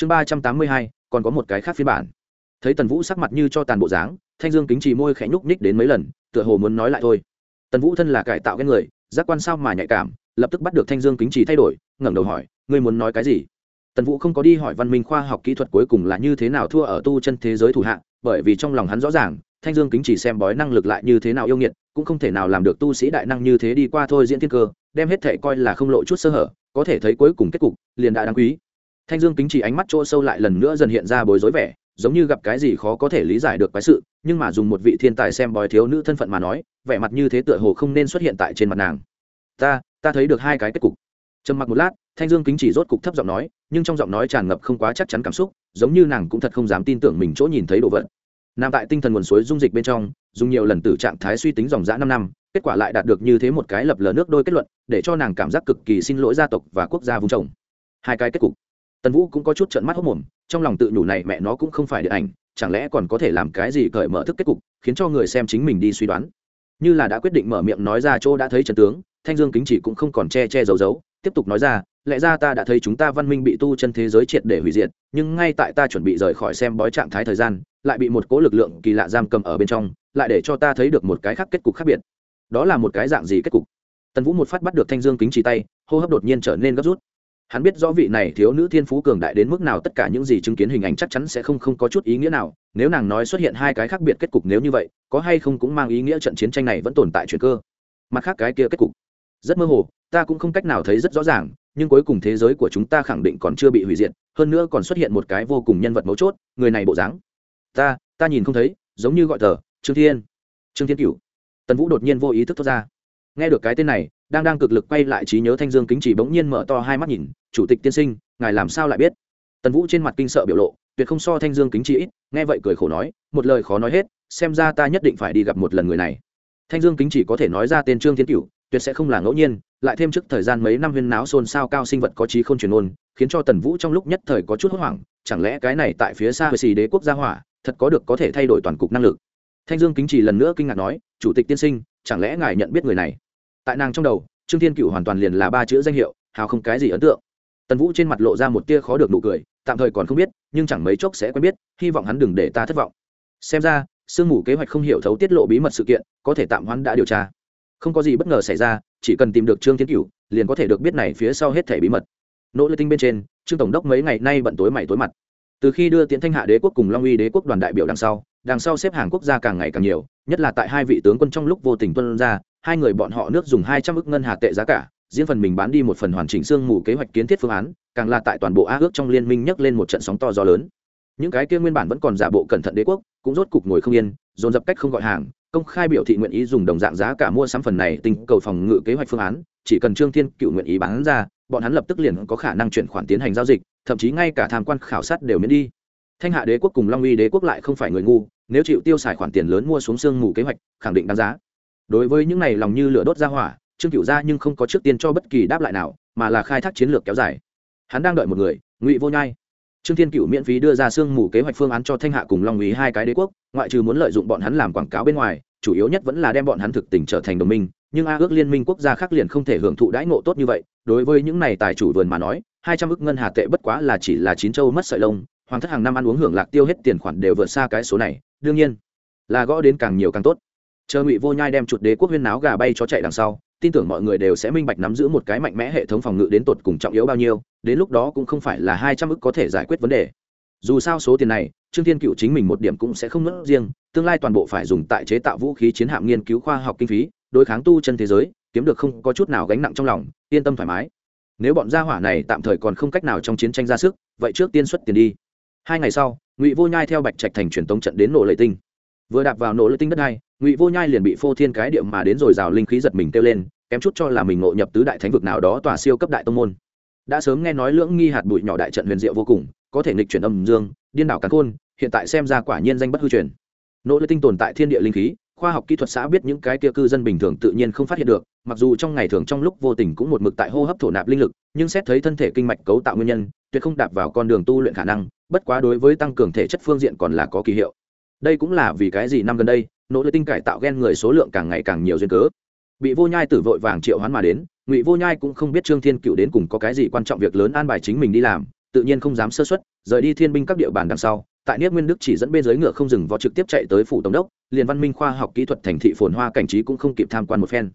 chương ba trăm tám mươi hai, còn có một cái khác phiên bản. Thấy tần vũ sắc mặt như cho tàn bộ dáng, thanh dương kính trì môi khẽ nhúc nhích đến mấy lần, tựa hồ muốn nói lại thôi. Tần vũ thân là cải tạo cái người, giác quan sao mà nhạy cảm, lập tức bắt được thanh dương kính trì thay đổi, ngẩng đầu hỏi, ngươi muốn nói cái gì? Tần vũ không có đi hỏi văn minh khoa học kỹ thuật cuối cùng là như thế nào thua ở tu chân thế giới thủ hạ bởi vì trong lòng hắn rõ ràng, thanh dương kính chỉ xem bói năng lực lại như thế nào yêu nghiệt, cũng không thể nào làm được tu sĩ đại năng như thế đi qua thôi diễn thiên cơ, đem hết thể coi là không lộ chút sơ hở, có thể thấy cuối cùng kết cục liền đã đáng quý thanh dương kính chỉ ánh mắt chỗ sâu lại lần nữa dần hiện ra bối rối vẻ, giống như gặp cái gì khó có thể lý giải được cái sự, nhưng mà dùng một vị thiên tài xem bói thiếu nữ thân phận mà nói, vẻ mặt như thế tựa hồ không nên xuất hiện tại trên mặt nàng. Ta ta thấy được hai cái kết cục. Trầm mặc một lát, thanh dương kính chỉ rốt cục thấp giọng nói, nhưng trong giọng nói tràn ngập không quá chắc chắn cảm xúc, giống như nàng cũng thật không dám tin tưởng mình chỗ nhìn thấy đồ vật. Nằm tại tinh thần nguồn suối dung dịch bên trong, dùng nhiều lần từ trạng thái suy tính dòng dã năm năm, kết quả lại đạt được như thế một cái lập lờ nước đôi kết luận, để cho nàng cảm giác cực kỳ xin lỗi gia tộc và quốc gia vùng trồng. Hai cái kết cục tần vũ cũng có chút trận mắt hốc mồm, trong lòng tự nhủ này mẹ nó cũng không phải điện ảnh, chẳng lẽ còn có thể làm cái gì cởi mở thức kết cục, khiến cho người xem chính mình đi suy đoán. Như là đã quyết định mở miệng nói ra chỗ đã thấy trần tướng, thanh dương kính chỉ cũng không còn che che giấu giấu, tiếp tục nói ra, lẽ ra ta đã thấy chúng ta văn minh bị tu chân thế giới triệt để hủy diệt, nhưng ngay tại ta chuẩn bị rời khỏi xem bói trạng thái thời gian, lại bị một cố lực lượng kỳ lạ giam cầm ở bên trong, lại để cho ta thấy được một cái khác kết cục khác biệt. Đó là một cái dạng gì kết cục? Tần vũ một phát bắt được thanh dương kính chỉ tay, hô hấp đột nhiên trở nên gấp rút hắn biết rõ vị này thiếu nữ thiên phú cường đại đến mức nào tất cả những gì chứng kiến hình ảnh chắc chắn sẽ không không có chút ý nghĩa nào. Nếu nàng nói xuất hiện hai cái khác biệt kết cục nếu như vậy, có hay không cũng mang ý nghĩa trận chiến tranh này vẫn tồn tại chuyện cơ. Mặt khác cái kia kết cục. Rất mơ hồ, ta cũng không cách nào thấy rất rõ ràng, nhưng cuối cùng thế giới của chúng ta khẳng định còn chưa bị hủy diệt, hơn nữa còn xuất hiện một cái vô cùng nhân vật mấu chốt, người này bộ dáng. Ta ta nhìn không thấy, giống như gọi tờ, trương thiên. Trương thiên cửu. Tần vũ đột nhiên vô ý thức thoát ra. Nghe được cái tên này đang đang cực lực quay lại trí nhớ thanh dương kính chỉ bỗng nhiên mở to hai mắt nhìn, chủ tịch tiên sinh, ngài làm sao lại biết? Tần vũ trên mặt kinh sợ biểu lộ, tuyệt không so thanh dương kính chỉ ít, nghe vậy cười khổ nói, một lời khó nói hết, xem ra ta nhất định phải đi gặp một lần người này. Thanh dương kính chỉ có thể nói ra tên trương thiên cửu, tuyệt sẽ không là ngẫu nhiên, lại thêm trước thời gian mấy năm huyên náo xôn xao cao sinh vật có trí không truyền ôn khiến cho tần vũ trong lúc nhất thời có chút hốt hoảng, chẳng lẽ cái này tại phía xa về xì đế quốc gia hỏa, thật có được có thể thay đổi toàn cục năng lực? Thanh dương kính chỉ lần nữa kinh ngạc nói, chủ tịch tiên sinh, chẳng lẽ ngài nhận biết người này? Tại nàng trong đầu, trương thiên cựu hoàn toàn liền là ba chữ danh hiệu, hào không cái gì ấn tượng. Tần vũ trên mặt lộ ra một tia khó được nụ cười, tạm thời còn không biết, nhưng chẳng mấy chốc sẽ quen biết, hy vọng hắn đừng để ta thất vọng. Xem ra, sương mù kế hoạch không hiểu thấu tiết lộ bí mật sự kiện, có thể tạm hoãn đã điều tra. Không có gì bất ngờ xảy ra, chỉ cần tìm được trương thiên cửu, liền có thể được biết này phía sau hết thẻ bí mật. Nỗ lực tinh bên trên, trương tổng đốc mấy ngày nay bận tối mày tối mặt. Từ khi đưa tiến thanh hạ đế quốc cùng long uy đế quốc đoàn đại biểu đằng sau đằng sau xếp hàng quốc gia càng ngày càng nhiều, nhất là tại hai vị tướng quân trong lúc vô tình tuân ra hai người bọn họ nước dùng hai trăm ức ngân hà tệ giá cả, riêng phần mình bán đi một phần hoàn chỉnh xương mù kế hoạch kiến thiết phương án, càng là tại toàn bộ a ước trong liên minh nhấc lên một trận sóng to gió lớn. Những cái kia nguyên bản vẫn còn giả bộ cẩn thận đế quốc, cũng rốt cục ngồi không yên, dồn dập cách không gọi hàng, công khai biểu thị nguyện ý dùng đồng dạng giá cả mua sắm phần này tình cầu phòng ngự kế hoạch phương án, chỉ cần trương thiên cựu nguyện ý bán ra, bọn hắn lập tức liền có khả năng chuyển khoản tiến hành giao dịch, thậm chí ngay cả tham quan khảo sát đều miễn đi. Thanh hạ đế quốc cùng long uy đế quốc lại không phải người ngu, nếu chịu tiêu xài khoản tiền lớn mua xuống xương mù kế hoạch, khẳng định đáng giá đối với những này lòng như lửa đốt ra hỏa, trương cựu ra nhưng không có trước tiên cho bất kỳ đáp lại nào, mà là khai thác chiến lược kéo dài. Hắn đang đợi một người, ngụy vô nhai. Trương thiên cựu miễn phí đưa ra sương mù kế hoạch phương án cho thanh hạ cùng long ý hai cái đế quốc, ngoại trừ muốn lợi dụng bọn hắn làm quảng cáo bên ngoài, chủ yếu nhất vẫn là đem bọn hắn thực tình trở thành đồng minh, nhưng a ước liên minh quốc gia khác liền không thể hưởng thụ đãi ngộ tốt như vậy, đối với những này tài chủ vườn mà nói, hai trăm ước ngân hà tệ bất quá là chỉ là chín châu mất sợi lông, hoàng thất hàng năm ăn uống hưởng lạc tiêu hết tiền khoản đều vượt xa cái số này, đương nhiên là gõ đến càng nhiều càng tốt chờ ngụy vô nhai đem chuột đế quốc huyên náo gà bay cho chạy đằng sau, tin tưởng mọi người đều sẽ minh bạch nắm giữ một cái mạnh mẽ hệ thống phòng ngự đến tột cùng trọng yếu bao nhiêu, đến lúc đó cũng không phải là hai trăm ức có thể giải quyết vấn đề. Dù sao số tiền này, trương thiên cựu chính mình một điểm cũng sẽ không mất riêng, tương lai toàn bộ phải dùng tại chế tạo vũ khí chiến hạm nghiên cứu khoa học kinh phí, đối kháng tu chân thế giới, kiếm được không có chút nào gánh nặng trong lòng, yên tâm thoải mái. Nếu bọn gia hỏa này tạm thời còn không cách nào trong chiến tranh ra sức, vậy trước tiên xuất tiền đi. Hai ngày sau, ngụy vô nhai theo bạch trạch thành truyền tống trận đến nổ lệ tinh vừa đạp vào nỗ lực tinh đất này, ngụy vô nhai liền bị phô thiên cái điệu mà đến rồi rào linh khí giật mình kêu lên kém chút cho là mình ngộ nhập tứ đại thánh vực nào đó tòa siêu cấp đại tông môn. Đã sớm nghe nói lưỡng nghi hạt bụi nhỏ đại trận huyền diệu vô cùng có thể nghịch chuyển âm dương điên đảo cắn khôn hiện tại xem ra quả nhiên danh bất hư truyền. Nỗ lực tinh tồn tại thiên địa linh khí khoa học kỹ thuật xã biết những cái kia cư dân bình thường tự nhiên không phát hiện được mặc dù trong ngày thường trong lúc vô tình cũng một mực tại hô hấp thổ nạp linh lực nhưng xét thấy thân thể kinh mạch cấu tạo nguyên nhân tuyệt không đạp vào con đường tu luyện khả năng bất quá đối với tăng cường thể chất phương diện còn là có kỳ hiệu đây cũng là vì cái gì năm gần đây, nỗ lực tinh cải tạo gen người số lượng càng ngày càng nhiều duyên cớ. Bị vô nhai tử vội vàng triệu hoán mà đến, ngụy vô nhai cũng không biết trương thiên cựu đến cùng có cái gì quan trọng việc lớn an bài chính mình đi làm, tự nhiên không dám sơ xuất rời đi thiên binh các địa bàn đằng sau. Tại niết nguyên đức chỉ dẫn bên dưới ngựa không dừng vó trực tiếp chạy tới phủ tổng đốc, liền văn minh khoa học kỹ thuật thành thị phồn hoa cảnh trí cũng không kịp tham quan một phen.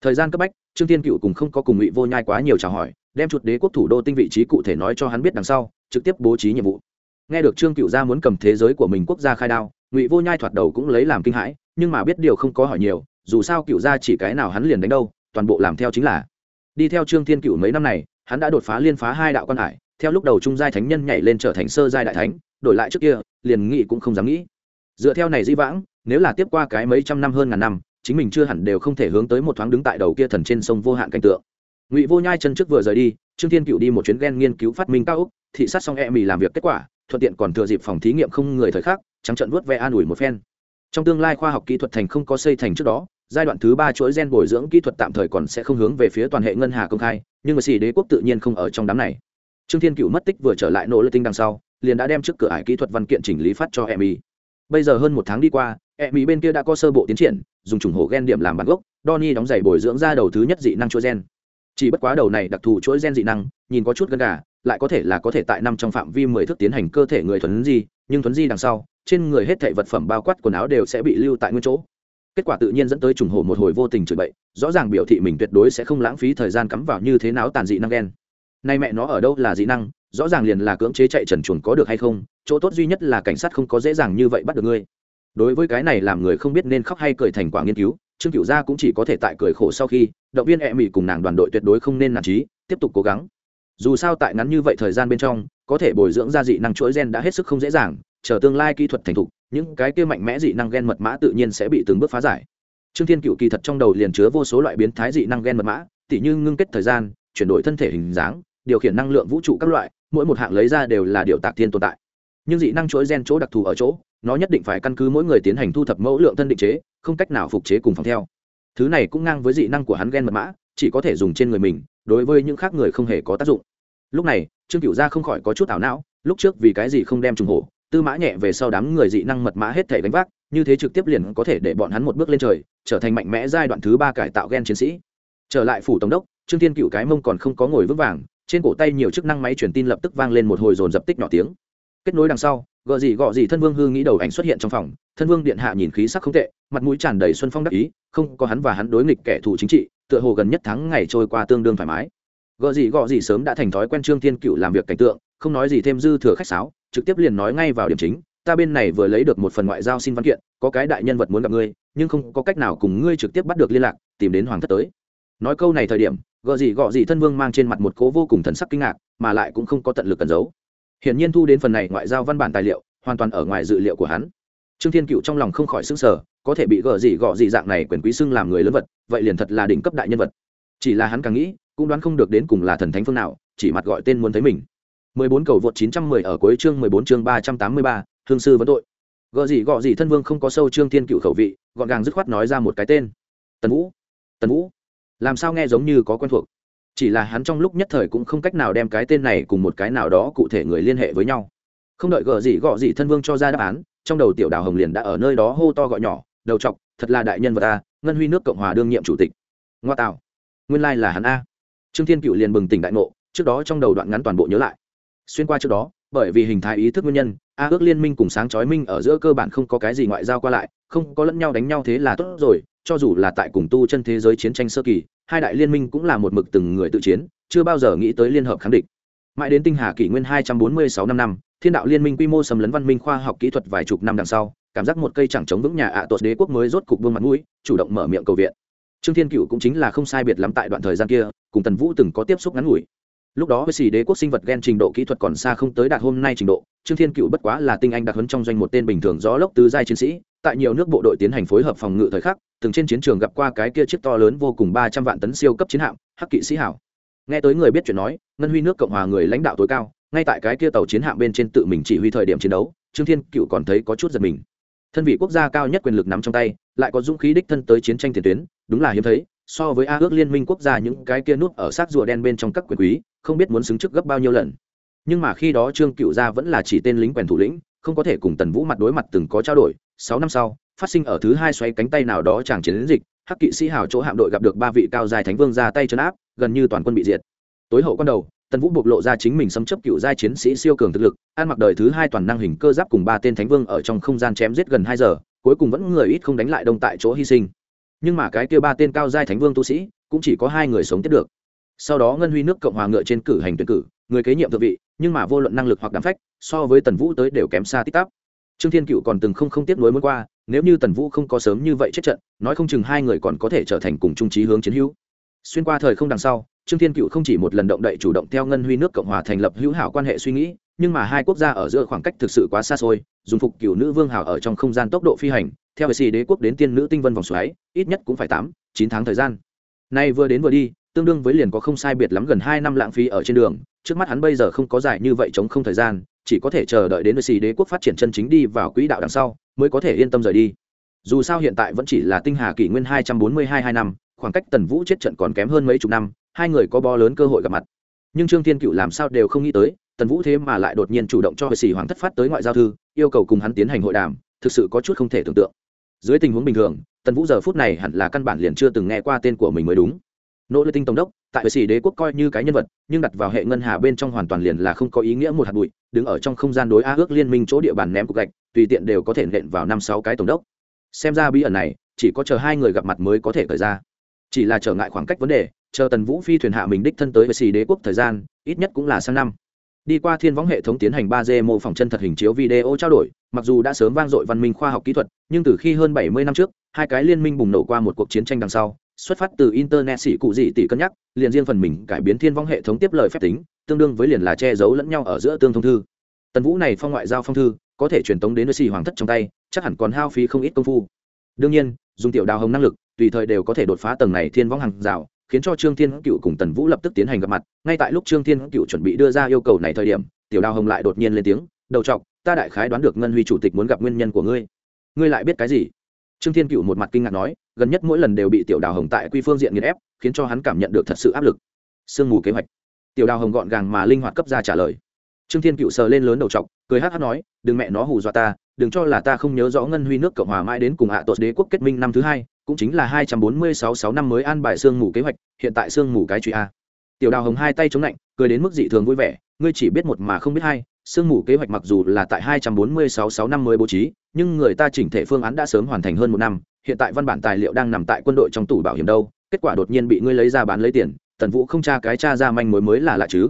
Thời gian cấp bách, trương thiên cựu cùng không có cùng ngụy vô nhai quá nhiều chào hỏi, đem chuột đế quốc thủ đô tinh vị trí cụ thể nói cho hắn biết đằng sau, trực tiếp bố trí nhiệm vụ nghe được trương cựu gia muốn cầm thế giới của mình quốc gia khai đao, ngụy vô nhai thoạt đầu cũng lấy làm kinh hãi, nhưng mà biết điều không có hỏi nhiều, dù sao cựu gia chỉ cái nào hắn liền đánh đâu, toàn bộ làm theo chính là. Đi theo trương thiên cựu mấy năm này, hắn đã đột phá liên phá hai đạo quan hải, theo lúc đầu trung giai thánh nhân nhảy lên trở thành sơ giai đại thánh, đổi lại trước kia, liền nghĩ cũng không dám nghĩ. Dựa theo này di vãng, nếu là tiếp qua cái mấy trăm năm hơn ngàn năm, chính mình chưa hẳn đều không thể hướng tới một thoáng đứng tại đầu kia thần trên sông vô hạn cảnh tượng. Ngụy vô nhai chân trước vừa rời đi, trương thiên cựu đi một chuyến ghen nghiên cứu phát minh cao úc thị sát xong e mì làm việc kết quả thuận tiện còn thừa dịp phòng thí nghiệm không người thời khắc, trắng trận vớt ve an ủi một phen. Trong tương lai khoa học kỹ thuật thành không có xây thành trước đó, giai đoạn thứ ba chuỗi gen bồi dưỡng kỹ thuật tạm thời còn sẽ không hướng về phía toàn hệ ngân hà công khai, nhưng mà xì đế quốc tự nhiên không ở trong đám này. Trương thiên cựu mất tích vừa trở lại nỗ lực tinh đằng sau, liền đã đem trước cửa ải kỹ thuật văn kiện chỉnh lý phát cho emi. Bây giờ hơn một tháng đi qua, emi bên kia đã có sơ bộ tiến triển, dùng chủng hổ gen điểm làm bản gốc Donny đóng giày bồi dưỡng ra đầu thứ nhất dị năng chuỗi gen. Chỉ bất quá đầu này đặc thù chuỗi gen dị năng, nhìn có chút gần gà lại có thể là có thể tại năm trong phạm vi mười thước tiến hành cơ thể người thuấn di, nhưng thuấn di đằng sau, trên người hết thảy vật phẩm bao quát quần áo đều sẽ bị lưu tại nguyên chỗ. Kết quả tự nhiên dẫn tới trùng hồ một hồi vô tình chửi bậy, rõ ràng biểu thị mình tuyệt đối sẽ không lãng phí thời gian cắm vào như thế nào tàn dị năng đen nay mẹ nó ở đâu là dị năng, rõ ràng liền là cưỡng chế chạy trần chuồn có được hay không, chỗ tốt duy nhất là cảnh sát không có dễ dàng như vậy bắt được ngươi. Đối với cái này làm người không biết nên khóc hay cười thành quả nghiên cứu, trương cửu gia cũng chỉ có thể tại cười khổ sau khi, động viên e mị cùng nàng đoàn đội tuyệt đối không nên nản trí tiếp tục cố gắng dù sao tại ngắn như vậy thời gian bên trong, có thể bồi dưỡng ra dị năng chuỗi gen đã hết sức không dễ dàng, chờ tương lai kỹ thuật thành thục, những cái kia mạnh mẽ dị năng gen mật mã tự nhiên sẽ bị từng bước phá giải. Trương thiên cựu kỳ thật trong đầu liền chứa vô số loại biến thái dị năng gen mật mã, tỉ như ngưng kết thời gian, chuyển đổi thân thể hình dáng, điều khiển năng lượng vũ trụ các loại, mỗi một hạng lấy ra đều là điều tạc thiên tồn tại. Nhưng dị năng chuỗi gen chỗ đặc thù ở chỗ, nó nhất định phải căn cứ mỗi người tiến hành thu thập mẫu lượng thân định chế, không cách nào phục chế cùng phòng theo. Thứ này cũng ngang với dị năng của hắn gen mật mã, chỉ có thể dùng trên người mình đối với những khác người không hề có tác dụng. Lúc này, trương cửu gia không khỏi có chút ảo não, lúc trước vì cái gì không đem trùng hổ, tư mã nhẹ về sau đám người dị năng mật mã hết thể đánh vác, như thế trực tiếp liền có thể để bọn hắn một bước lên trời, trở thành mạnh mẽ giai đoạn thứ ba cải tạo gen chiến sĩ. Trở lại phủ tổng đốc, trương thiên cựu cái mông còn không có ngồi vững vàng, trên cổ tay nhiều chức năng máy truyền tin lập tức vang lên một hồi dồn dập tích nhỏ tiếng. Kết nối đằng sau gợ gì gọ gì thân vương hư nghĩ đầu ảnh xuất hiện trong phòng, thân vương điện hạ nhìn khí sắc không tệ, mặt mũi tràn đầy xuân phong đắc ý, không có hắn và hắn đối nghịch kẻ thù chính trị tựa hồ gần nhất tháng ngày trôi qua tương đương thoải mái. Gợ gì gọ gì sớm đã thành thói quen trương thiên cựu làm việc cảnh tượng, không nói gì thêm dư thừa khách sáo, trực tiếp liền nói ngay vào điểm chính, ta bên này vừa lấy được một phần ngoại giao xin văn kiện, có cái đại nhân vật muốn gặp ngươi, nhưng không có cách nào cùng ngươi trực tiếp bắt được liên lạc, tìm đến hoàng thất tới. Nói câu này thời điểm gợ gì gọ gì thân vương mang trên mặt một cố vô cùng thần sắc kinh ngạc, mà lại cũng không có tận lực cẩn giấu. Hiển nhiên thu đến phần này ngoại giao văn bản tài liệu, hoàn toàn ở ngoài dự liệu của hắn. Trương thiên cựu trong lòng không khỏi xứng sở có thể bị gợ gì gọ gì dạng này quyền quý xưng làm người lớn vật vậy liền thật là đỉnh cấp đại nhân vật chỉ là hắn càng nghĩ cũng đoán không được đến cùng là thần thánh phương nào chỉ mặt gọi tên muốn thấy mình 14 cầu vượt 910 ở cuối chương 14 chương 383, thương sư vấn tội. Gọ gì gọ gì thân vương không có sâu trương thiên cựu khẩu vị, gọn gàng dứt khoát nói ra một cái tên. Tần Vũ. Tần Vũ. Làm sao nghe giống như có quen thuộc. Chỉ là hắn trong lúc nhất thời cũng không cách nào đem cái tên này cùng một cái nào đó cụ thể người liên hệ với nhau. Không đợi gọ gì gọ gì thân vương cho ra đáp án, trong đầu tiểu đào hồng liền đã ở nơi đó hô to gọi nhỏ, đầu trọc, thật là đại nhân vật a, ngân huy nước cộng hòa đương nhiệm chủ tịch. Ngoa tạo. Nguyên lai like là hắn a. Trương Thiên Cựu liền bừng tỉnh đại ngộ, trước đó trong đầu đoạn ngắn toàn bộ nhớ lại xuyên qua trước đó bởi vì hình thái ý thức nguyên nhân a ước liên minh cùng sáng chói minh ở giữa cơ bản không có cái gì ngoại giao qua lại không có lẫn nhau đánh nhau thế là tốt rồi cho dù là tại cùng tu chân thế giới chiến tranh sơ kỳ hai đại liên minh cũng là một mực từng người tự chiến chưa bao giờ nghĩ tới liên hợp kháng địch mãi đến tinh hà kỷ nguyên hai trăm bốn mươi sáu năm năm thiên đạo liên minh quy mô xâm lấn văn minh khoa học kỹ thuật vài chục năm đằng sau cảm giác một cây chẳng chống vững nhà ạ à tột đế quốc mới rốt cục vương mặt mũi, chủ động mở miệng cầu viện. Trương thiên cựu cũng chính là không sai biệt lắm tại đoạn thời gian kia, cùng tần vũ từng có tiếp xúc ngắn ngủi. Lúc đó với xì đế quốc sinh vật gen trình độ kỹ thuật còn xa không tới đạt hôm nay trình độ, trương thiên cựu bất quá là tinh anh đặc huấn trong doanh một tên bình thường gió lốc tứ giai chiến sĩ, tại nhiều nước bộ đội tiến hành phối hợp phòng ngự thời khắc, từng trên chiến trường gặp qua cái kia chiếc to lớn vô cùng ba trăm vạn tấn siêu cấp chiến hạm, hắc kỵ sĩ hảo. Nghe tới người biết chuyện nói, ngân huy nước cộng hòa người lãnh đạo tối cao, ngay tại cái kia tàu chiến hạm bên trên tự mình chỉ huy thời điểm chiến đấu, trương thiên cựu còn thấy có chút giật mình thân vị quốc gia cao nhất quyền lực nắm trong tay, lại có dũng khí đích thân tới chiến tranh tiền tuyến, đúng là hiếm thấy, so với a ước liên minh quốc gia những cái kia nút ở sát rùa đen bên trong các quyền quý, không biết muốn xứng trước gấp bao nhiêu lần. Nhưng mà khi đó trương cựu gia vẫn là chỉ tên lính quèn thủ lĩnh, không có thể cùng tần vũ mặt đối mặt từng có trao đổi. Sáu năm sau, phát sinh ở thứ hai xoay cánh tay nào đó chàng chiến dịch, hắc kỵ sĩ hào chỗ hạm đội gặp được ba vị cao dài thánh vương ra tay chấn áp, gần như toàn quân bị diệt. Tối hậu con đầu tần vũ bộc lộ ra chính mình xâm chấp cựu giai chiến sĩ siêu cường thực lực, ăn mặc đời thứ hai toàn năng hình cơ giáp cùng ba tên thánh vương ở trong không gian chém giết gần hai giờ, cuối cùng vẫn người ít không đánh lại đông tại chỗ hy sinh. Nhưng mà cái kia ba tên cao giai thánh vương tu sĩ, cũng chỉ có hai người sống tiếp được. Sau đó ngân huy nước cộng hòa ngựa trên cử hành tuyển cử, người kế nhiệm thượng vị, nhưng mà vô luận năng lực hoặc đám phách, so với tần vũ tới đều kém xa tích tắp. Trương thiên cựu còn từng không không tiếp nối muốn qua, nếu như tần vũ không có sớm như vậy chết trận, nói không chừng hai người còn có thể trở thành cùng trung trí hướng chiến hữu. Xuyên qua thời không đằng sau trương thiên cựu không chỉ một lần động đậy chủ động theo ngân huy nước cộng hòa thành lập hữu hảo quan hệ suy nghĩ, nhưng mà hai quốc gia ở giữa khoảng cách thực sự quá xa xôi, dùng phục cựu nữ vương hảo ở trong không gian tốc độ phi hành, theo hệ sĩ đế quốc đến tiên nữ tinh vân vòng xoáy, ít nhất cũng phải tám, chín tháng thời gian. Nay vừa đến vừa đi, tương đương với liền có không sai biệt lắm gần hai năm lãng phí ở trên đường, trước mắt hắn bây giờ không có dài như vậy chống không thời gian, chỉ có thể chờ đợi đến xì đế quốc phát triển chân chính đi vào quỹ đạo đằng sau, mới có thể yên tâm rời đi. Dù sao hiện tại vẫn chỉ là tinh hà kỷ nguyên hai trăm bốn mươi hai hai năm, khoảng cách tần vũ chết trận còn kém hơn mấy chục năm hai người có bo lớn cơ hội gặp mặt. Nhưng trương thiên cựu làm sao đều không nghĩ tới, tần vũ thế mà lại đột nhiên chủ động cho hệ sĩ hoàng thất phát tới ngoại giao thư, yêu cầu cùng hắn tiến hành hội đàm, thực sự có chút không thể tưởng tượng. Dưới tình huống bình thường, tần vũ giờ phút này hẳn là căn bản liền chưa từng nghe qua tên của mình mới đúng. Nỗ lực tinh tổng đốc, tại sĩ đế quốc coi như cái nhân vật, nhưng đặt vào hệ ngân hà bên trong hoàn toàn liền là không có ý nghĩa một hạt bụi, đứng ở trong không gian đối a ước liên minh chỗ địa bàn ném cục gạch, tùy tiện đều có thể nện vào năm sáu cái tổng đốc. Xem ra bí ẩn này, chỉ có chờ hai người gặp mặt mới có thể khởi ra. Chỉ là trở ngại khoảng cách vấn đề chờ tần vũ phi thuyền hạ mình đích thân tới với xì đế quốc thời gian, ít nhất cũng là sang năm. Đi qua thiên võng hệ thống tiến hành ba d mô phỏng chân thật hình chiếu video trao đổi, mặc dù đã sớm vang dội văn minh khoa học kỹ thuật, nhưng từ khi hơn bảy mươi năm trước, hai cái liên minh bùng nổ qua một cuộc chiến tranh đằng sau, xuất phát từ internet xỉ cụ gì tỷ cân nhắc, liền riêng phần mình cải biến thiên võng hệ thống tiếp lời phép tính, tương đương với liền là che giấu lẫn nhau ở giữa tương thông thư. Tần vũ này phong ngoại giao phong thư, có thể truyền tống đến với xì hoàng thất trong tay, chắc hẳn còn hao phí không ít công phu. Đương nhiên, dùng tiểu đào hồng năng lực, tùy thời đều có thể đột phá tầng này thiên võng hàng rào khiến cho trương thiên cựu cùng tần vũ lập tức tiến hành gặp mặt. Ngay tại lúc trương thiên cựu chuẩn bị đưa ra yêu cầu này thời điểm, tiểu đào hồng lại đột nhiên lên tiếng, đầu t ta đại khái đoán được ngân huy chủ tịch muốn gặp nguyên nhân của ngươi. Ngươi lại biết cái gì? Trương thiên cựu một mặt kinh ngạc nói, gần nhất mỗi lần đều bị tiểu đào hồng tại quy phương diện nghiền ép, khiến cho hắn cảm nhận được thật sự áp lực. Sương mù kế hoạch. Tiểu đào hồng gọn gàng mà linh hoạt cấp ra trả lời. Trương thiên cựu sờ lên lớn đầu t cười hát hát nói, đừng mẹ nó hù dọa ta, đừng cho là ta không nhớ rõ ngân huy nước cộng hòa mãi đến cùng hạ à đế quốc kết minh năm thứ hai cũng chính là hai trăm bốn mươi sáu sáu năm mới an bài sương mù kế hoạch, hiện tại sương mù cái truy a. Tiểu đào hồng hai tay chống lạnh, cười đến mức dị thường vui vẻ, ngươi chỉ biết một mà không biết hai, sương mù kế hoạch mặc dù là tại hai trăm bốn mươi sáu sáu năm mới bố trí, nhưng người ta chỉnh thể phương án đã sớm hoàn thành hơn một năm, hiện tại văn bản tài liệu đang nằm tại quân đội trong tủ bảo hiểm đâu, kết quả đột nhiên bị ngươi lấy ra bán lấy tiền, tần vũ không tra cái cha ra manh mối mới là lạ chứ.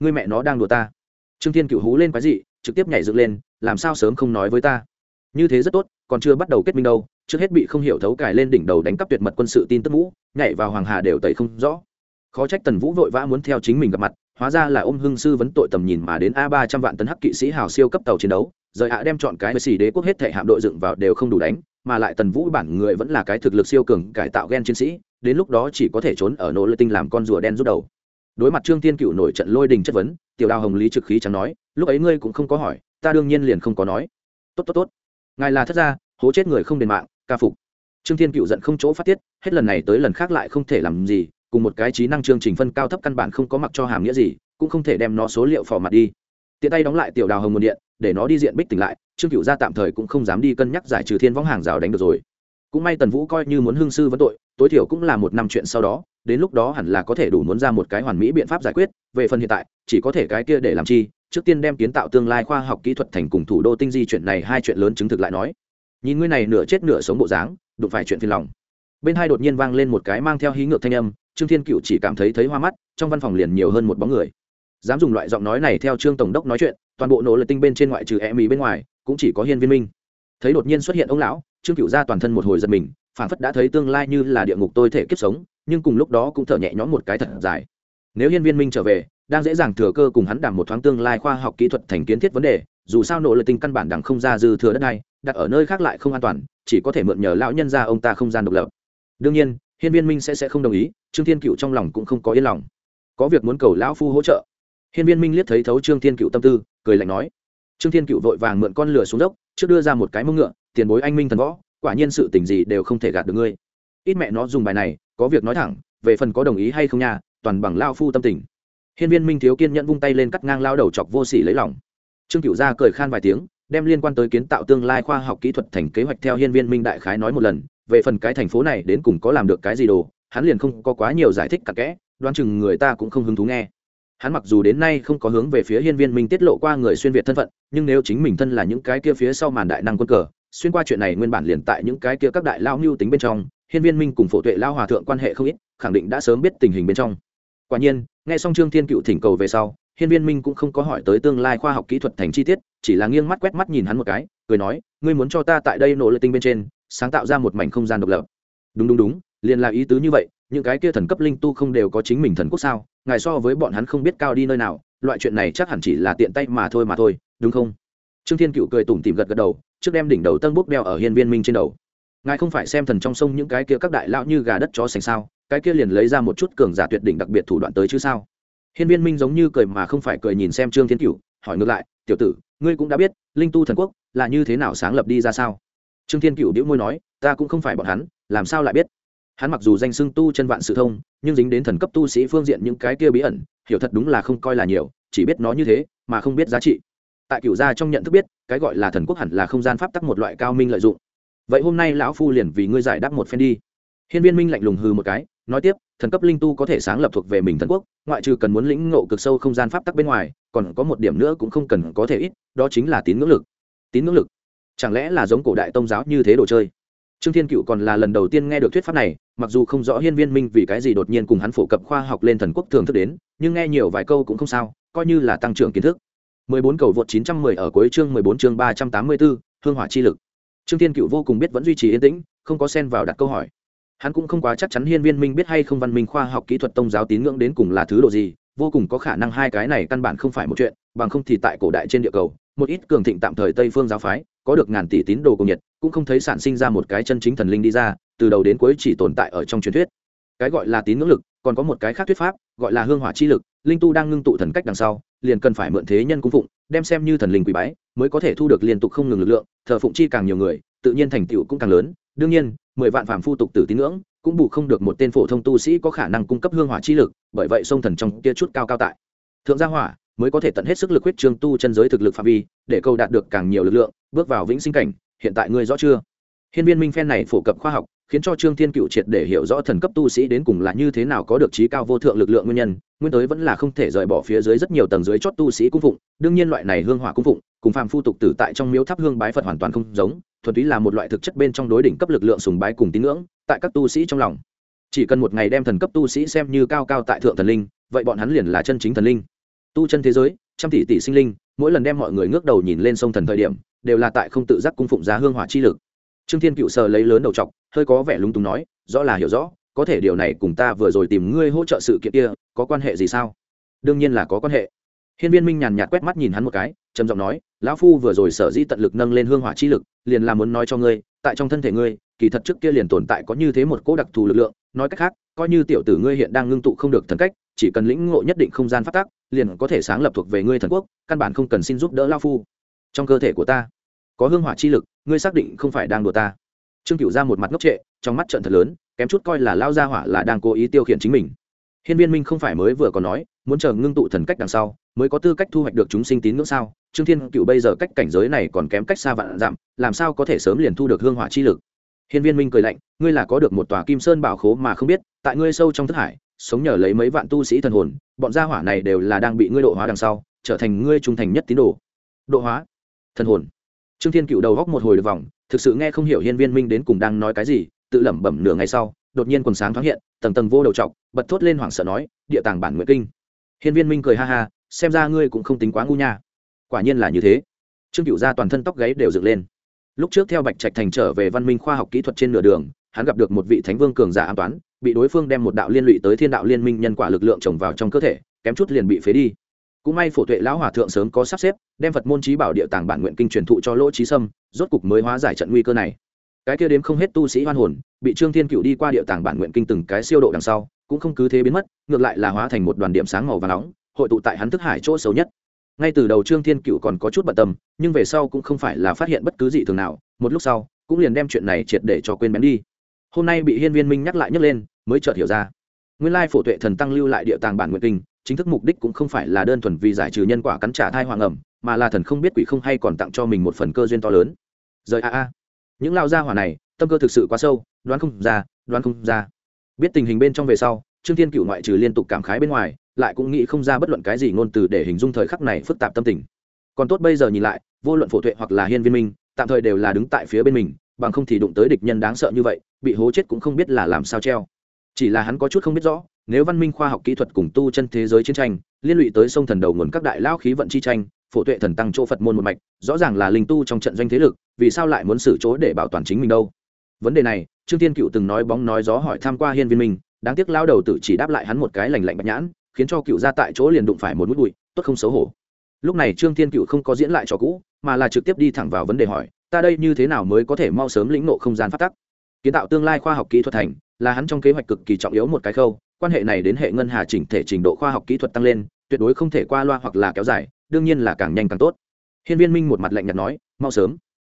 Ngươi mẹ nó đang đùa ta. Trương thiên cựu hú lên quái dị, trực tiếp nhảy dựng lên, làm sao sớm không nói với ta? Như thế rất tốt, còn chưa bắt đầu kết minh đâu trước hết bị không hiểu thấu cài lên đỉnh đầu đánh cắp tuyệt mật quân sự tin tức mũ, nhảy vào hoàng hà đều tẩy không rõ. Khó trách tần vũ vội vã muốn theo chính mình gặp mặt, hóa ra là ôm hưng sư vấn tội tầm nhìn mà đến a ba trăm vạn tấn hắc kỵ sĩ hào siêu cấp tàu chiến đấu, rời hạ đem chọn cái với xì đế quốc hết thể hạm đội dựng vào đều không đủ đánh, mà lại tần vũ bản người vẫn là cái thực lực siêu cường, cải tạo gen chiến sĩ, đến lúc đó chỉ có thể trốn ở nỗ lợi tinh làm con rùa đen rút đầu. Đối mặt trương tiên cựu nổi trận lôi đình chất vấn, tiểu đào hồng lý trực khí chẳng nói, lúc ấy ngươi cũng không có hỏi, ta đương nhiên liền không có nói. Tốt tốt tốt. Ngài là thất gia hố chết người không đền mạng, ca phục. Trương thiên cựu giận không chỗ phát tiết, hết lần này tới lần khác lại không thể làm gì, cùng một cái trí năng chương trình phân cao thấp căn bản không có mặc cho hàm nghĩa gì, cũng không thể đem nó số liệu phò mặt đi. Tiện tay đóng lại tiểu đào hồng nguồn điện, để nó đi diện bích tỉnh lại, trương cựu gia tạm thời cũng không dám đi cân nhắc giải trừ thiên võng hàng rào đánh được rồi. Cũng may tần vũ coi như muốn hưng sư vấn tội, tối thiểu cũng là một năm chuyện sau đó, đến lúc đó hẳn là có thể đủ muốn ra một cái hoàn mỹ biện pháp giải quyết, về phần hiện tại, chỉ có thể cái kia để làm chi, trước tiên đem kiến tạo tương lai khoa học kỹ thuật thành cùng thủ đô tinh di chuyện này hai chuyện lớn chứng thực lại nói nhìn ngươi này nửa chết nửa sống bộ dáng, đụng phải chuyện phiền lòng. Bên hai đột nhiên vang lên một cái mang theo hí ngược thanh âm, trương thiên cựu chỉ cảm thấy thấy hoa mắt, trong văn phòng liền nhiều hơn một bóng người. Dám dùng loại giọng nói này theo trương tổng đốc nói chuyện, toàn bộ nỗ lực tinh bên trên ngoại trừ e mỹ bên ngoài, cũng chỉ có hiên viên minh. Thấy đột nhiên xuất hiện ông lão, trương cựu ra toàn thân một hồi giật mình phản phất đã thấy tương lai như là địa ngục tôi thể kiếp sống, nhưng cùng lúc đó cũng thở nhẹ nhõm một cái thật dài. Nếu hiên viên minh trở về đang dễ dàng thừa cơ cùng hắn đảm một thoáng tương lai khoa học kỹ thuật thành kiến thiết vấn đề, dù sao nỗ lực tinh căn bản đằng không ra dư thừa đất này, đặt ở nơi khác lại không an toàn, chỉ có thể mượn nhờ lão nhân ra ông ta không gian độc lập. Đương nhiên, hiên viên minh sẽ sẽ không đồng ý, trương thiên cựu trong lòng cũng không có yên lòng. Có việc muốn cầu lão phu hỗ trợ. Hiên viên minh liếc thấy thấu trương thiên cựu tâm tư, cười lạnh nói, trương thiên cựu vội vàng mượn con lửa xuống dốc, trước đưa ra một cái mông ngựa, tiền bối anh minh thần võ, quả nhiên sự tình gì đều không thể gạt được ngươi. Ít mẹ nó dùng bài này, có việc nói thẳng, về phần có đồng ý hay không nha, toàn bằng lao phu tâm tình hiên viên minh thiếu kiên nhẫn vung tay lên cắt ngang lao đầu chọc vô sỉ lấy lòng. Trương cựu gia cười khan vài tiếng, đem liên quan tới kiến tạo tương lai khoa học kỹ thuật thành kế hoạch theo hiên viên minh đại khái nói một lần, về phần cái thành phố này đến cùng có làm được cái gì đồ, hắn liền không có quá nhiều giải thích cặn kẽ, đoán chừng người ta cũng không hứng thú nghe. Hắn mặc dù đến nay không có hướng về phía hiên viên minh tiết lộ qua người xuyên việt thân phận, nhưng nếu chính mình thân là những cái kia phía sau màn đại năng quân cờ, xuyên qua chuyện này nguyên bản liền tại những cái kia các đại lao mưu tính bên trong, hiên viên minh cùng phổ tuệ lao hòa thượng quan hệ không ít, khẳng định đã sớm biết tình hình bên trong quả nhiên, nghe xong trương thiên cựu thỉnh cầu về sau, hiên viên minh cũng không có hỏi tới tương lai khoa học kỹ thuật thành chi tiết, chỉ là nghiêng mắt quét mắt nhìn hắn một cái, cười nói, ngươi muốn cho ta tại đây nỗ lực tinh bên trên, sáng tạo ra một mảnh không gian độc lập. Đúng đúng đúng, liền là ý tứ như vậy, những cái kia thần cấp linh tu không đều có chính mình thần quốc sao, ngài so với bọn hắn không biết cao đi nơi nào, loại chuyện này chắc hẳn chỉ là tiện tay mà thôi mà thôi, đúng không? Trương thiên cựu cười tủm tìm gật gật đầu, trước đem đỉnh đầu tân bút đeo ở hiên viên minh trên đầu. Ngài không phải xem thần trong sông những cái kia các đại lão như gà đất chó sành sao cái kia liền lấy ra một chút cường giả tuyệt đỉnh đặc biệt thủ đoạn tới chứ sao? Hiên viên minh giống như cười mà không phải cười nhìn xem trương thiên Cửu, hỏi ngược lại tiểu tử ngươi cũng đã biết linh tu thần quốc là như thế nào sáng lập đi ra sao? Trương thiên Cửu đĩu môi nói ta cũng không phải bọn hắn làm sao lại biết? Hắn mặc dù danh xưng tu chân vạn sự thông nhưng dính đến thần cấp tu sĩ phương diện những cái kia bí ẩn hiểu thật đúng là không coi là nhiều chỉ biết nó như thế mà không biết giá trị. Tại Cửu gia trong nhận thức biết cái gọi là thần quốc hẳn là không gian pháp tắc một loại cao minh lợi dụng. Vậy hôm nay lão phu liền vì ngươi giải đáp một phen đi hiên viên minh lạnh lùng hư một cái nói tiếp thần cấp linh tu có thể sáng lập thuộc về mình thần quốc ngoại trừ cần muốn lĩnh ngộ cực sâu không gian pháp tắc bên ngoài còn có một điểm nữa cũng không cần có thể ít đó chính là tín ngưỡng lực. Tín ngưỡng lực? Chẳng lẽ là giống cổ đại tông giáo như thế đồ chơi? Trương thiên cựu còn là lần đầu tiên nghe được thuyết pháp này mặc dù không rõ hiên viên minh vì cái gì đột nhiên cùng hắn phổ cập khoa học lên thần quốc thường thức đến nhưng nghe nhiều vài câu cũng không sao coi như là tăng trưởng kiến thức. 14 cầu vượt 910 ở cuối chương 14 chương 384, hương hỏa chi lực. Trương thiên cựu vô cùng biết vẫn duy trì yên tĩnh không có xen vào đặt câu hỏi hắn cũng không quá chắc chắn hiên viên minh biết hay không văn minh khoa học kỹ thuật tôn giáo tín ngưỡng đến cùng là thứ độ gì, vô cùng có khả năng hai cái này căn bản không phải một chuyện, bằng không thì tại cổ đại trên địa cầu, một ít cường thịnh tạm thời tây phương giáo phái, có được ngàn tỷ tín đồ cùng nhiệt, cũng không thấy sản sinh ra một cái chân chính thần linh đi ra, từ đầu đến cuối chỉ tồn tại ở trong truyền thuyết. Cái gọi là tín ngưỡng lực, còn có một cái khác thuyết pháp, gọi là hương hỏa chi lực, linh tu đang ngưng tụ thần cách đằng sau, liền cần phải mượn thế nhân cung phụng, đem xem như thần linh quý bái, mới có thể thu được liên tục không ngừng lực lượng, thờ phụng chi càng nhiều người, tự nhiên thành tựu cũng càng lớn. Đương nhiên mười vạn phàm phu tục tử tín ngưỡng, cũng bù không được một tên phổ thông tu sĩ có khả năng cung cấp hương hỏa chi lực, bởi vậy sông thần trong kia chút cao cao tại. Thượng gia hỏa mới có thể tận hết sức lực huyết trương tu chân giới thực lực phạm vi, để câu đạt được càng nhiều lực lượng, bước vào vĩnh sinh cảnh, hiện tại ngươi rõ chưa? Hiên viên minh phen này phổ cập khoa học, khiến cho trương thiên cựu triệt để hiểu rõ thần cấp tu sĩ đến cùng là như thế nào có được trí cao vô thượng lực lượng nguyên nhân, nguyên tới vẫn là không thể rời bỏ phía dưới rất nhiều tầng dưới chót tu sĩ cung phụng, đương nhiên loại này hương hỏa cung phụng cùng phàm phu tục tử tại trong miếu tháp hương bái phật hoàn toàn không giống, thuần túy là một loại thực chất bên trong đối đỉnh cấp lực lượng sùng bái cùng tín ngưỡng, tại các tu sĩ trong lòng. Chỉ cần một ngày đem thần cấp tu sĩ xem như cao cao tại thượng thần linh, vậy bọn hắn liền là chân chính thần linh. Tu chân thế giới, trăm tỷ tỷ sinh linh, mỗi lần đem mọi người ngước đầu nhìn lên sông thần thời điểm, đều là tại không tự giác cung phụng giá hương hỏa chi lực. Trương thiên cựu sờ lấy lớn đầu t hơi có vẻ lúng túng nói, rõ là hiểu rõ, có thể điều này cùng ta vừa rồi tìm ngươi hỗ trợ sự kiện kia, có quan hệ gì sao? Đương nhiên là có quan hệ hiên viên minh nhàn nhạt quét mắt nhìn hắn một cái, trầm giọng nói, lão phu vừa rồi sở dĩ tận lực nâng lên hương hỏa chi lực, liền là muốn nói cho ngươi, tại trong thân thể ngươi, kỳ thật trước kia liền tồn tại có như thế một cỗ đặc thù lực lượng, nói cách khác, coi như tiểu tử ngươi hiện đang ngưng tụ không được thần cách, chỉ cần lĩnh ngộ nhất định không gian phát tác liền có thể sáng lập thuộc về ngươi thần quốc, căn bản không cần xin giúp đỡ lao phu. Trong cơ thể của ta, có hương hỏa chi lực, ngươi xác định không phải đang đùa ta. Trương cựu ra một mặt ngốc trệ, trong mắt trận thật lớn, kém chút coi là lao gia hỏa là đang cố ý tiêu khiển chính mình. Hiên viên minh không phải mới vừa còn nói muốn chờ ngưng tụ thần cách đằng sau, mới có tư cách thu hoạch được chúng sinh tín ngưỡng sao? Trương thiên cựu bây giờ cách cảnh giới này còn kém cách xa vạn dặm, làm sao có thể sớm liền thu được hương hỏa chi lực? Hiên viên minh cười lạnh, ngươi là có được một tòa kim sơn bảo khố mà không biết, tại ngươi sâu trong thức hải, sống nhờ lấy mấy vạn tu sĩ thần hồn, bọn gia hỏa này đều là đang bị ngươi độ hóa đằng sau, trở thành ngươi trung thành nhất tín đồ. Độ hóa? Thần hồn? Trương thiên cựu đầu góc một hồi được vòng, thực sự nghe không hiểu hiên viên minh đến cùng đang nói cái gì, tự lẩm bẩm nửa ngày sau, đột nhiên quần sáng thoáng hiện, tầng tầng vô đầu trọc, bật thốt lên hoảng sợ nói, địa tàng bản nguyện kinh hiên viên minh cười ha ha, xem ra ngươi cũng không tính quá ngu nha. Quả nhiên là như thế. Trương cựu gia toàn thân tóc gáy đều dựng lên. Lúc trước theo bạch trạch thành trở về văn minh khoa học kỹ thuật trên nửa đường, hắn gặp được một vị thánh vương cường giả an toán, bị đối phương đem một đạo liên lụy tới thiên đạo liên minh nhân quả lực lượng trồng vào trong cơ thể, kém chút liền bị phế đi. Cũng may phổ tuệ lão hòa thượng sớm có sắp xếp, đem phật môn trí bảo địa tàng bản nguyện kinh truyền thụ cho lỗ trí sâm, rốt cục mới hóa giải trận nguy cơ này cái kia đếm không hết tu sĩ hoan hồn, bị trương thiên cựu đi qua địa tàng bản nguyện kinh từng cái siêu độ đằng sau, cũng không cứ thế biến mất, ngược lại là hóa thành một đoàn điểm sáng màu và nóng, hội tụ tại hắn thức hải chỗ xấu nhất. Ngay từ đầu trương thiên cựu còn có chút bận tâm, nhưng về sau cũng không phải là phát hiện bất cứ gì thường nào, một lúc sau, cũng liền đem chuyện này triệt để cho quên bén đi. Hôm nay bị hiên viên minh nhắc lại nhắc lên, mới chợt hiểu ra. Nguyên lai phổ tuệ thần tăng lưu lại địa tàng bản nguyện kinh, chính thức mục đích cũng không phải là đơn thuần vì giải trừ nhân quả cắn trả thai hoàng ẩm, mà là thần không biết quỷ không hay còn tặng cho mình một phần cơ duyên to lớn. Rời a a những lao gia hỏa này, tâm cơ thực sự quá sâu, đoán không ra, đoán không ra. Biết tình hình bên trong về sau, trương thiên cựu ngoại trừ liên tục cảm khái bên ngoài, lại cũng nghĩ không ra bất luận cái gì ngôn từ để hình dung thời khắc này phức tạp tâm tình. Còn tốt bây giờ nhìn lại, vô luận phổ tuệ hoặc là hiên viên minh, tạm thời đều là đứng tại phía bên mình, bằng không thì đụng tới địch nhân đáng sợ như vậy, bị hố chết cũng không biết là làm sao treo. Chỉ là hắn có chút không biết rõ, nếu văn minh khoa học kỹ thuật cùng tu chân thế giới chiến tranh, liên lụy tới sông thần đầu nguồn các đại lao khí vận chi tranh phổ tuệ thần tăng chỗ phật môn một mạch, rõ ràng là linh tu trong trận doanh thế lực, vì sao lại muốn xử chỗ để bảo toàn chính mình đâu? Vấn đề này, trương tiên cựu từng nói bóng nói gió hỏi tham q u a hiên viên minh, đáng tiếc lao đầu Tử chỉ đáp lại hắn một cái lành lạnh bạch nhãn, khiến cho cựu ra tại chỗ liền đụng phải một mũi bụi, tốt không xấu hổ. Lúc này trương tiên cựu không có diễn lại trò cũ, mà là trực tiếp đi thẳng vào vấn đề hỏi, ta đây như thế nào mới có thể mau sớm lĩnh nộ không gian phát tắc? Kiến tạo tương lai khoa học kỹ thuật thành, là hắn trong kế hoạch cực kỳ trọng yếu một cái khâu, quan hệ này đến hệ ngân hà chỉnh thể trình độ khoa học kỹ thuật tăng lên tuyệt đối không thể qua loa hoặc là kéo dài, đương nhiên là càng nhanh càng tốt. Hiên viên minh một mặt lạnh nhạt nói, mau sớm.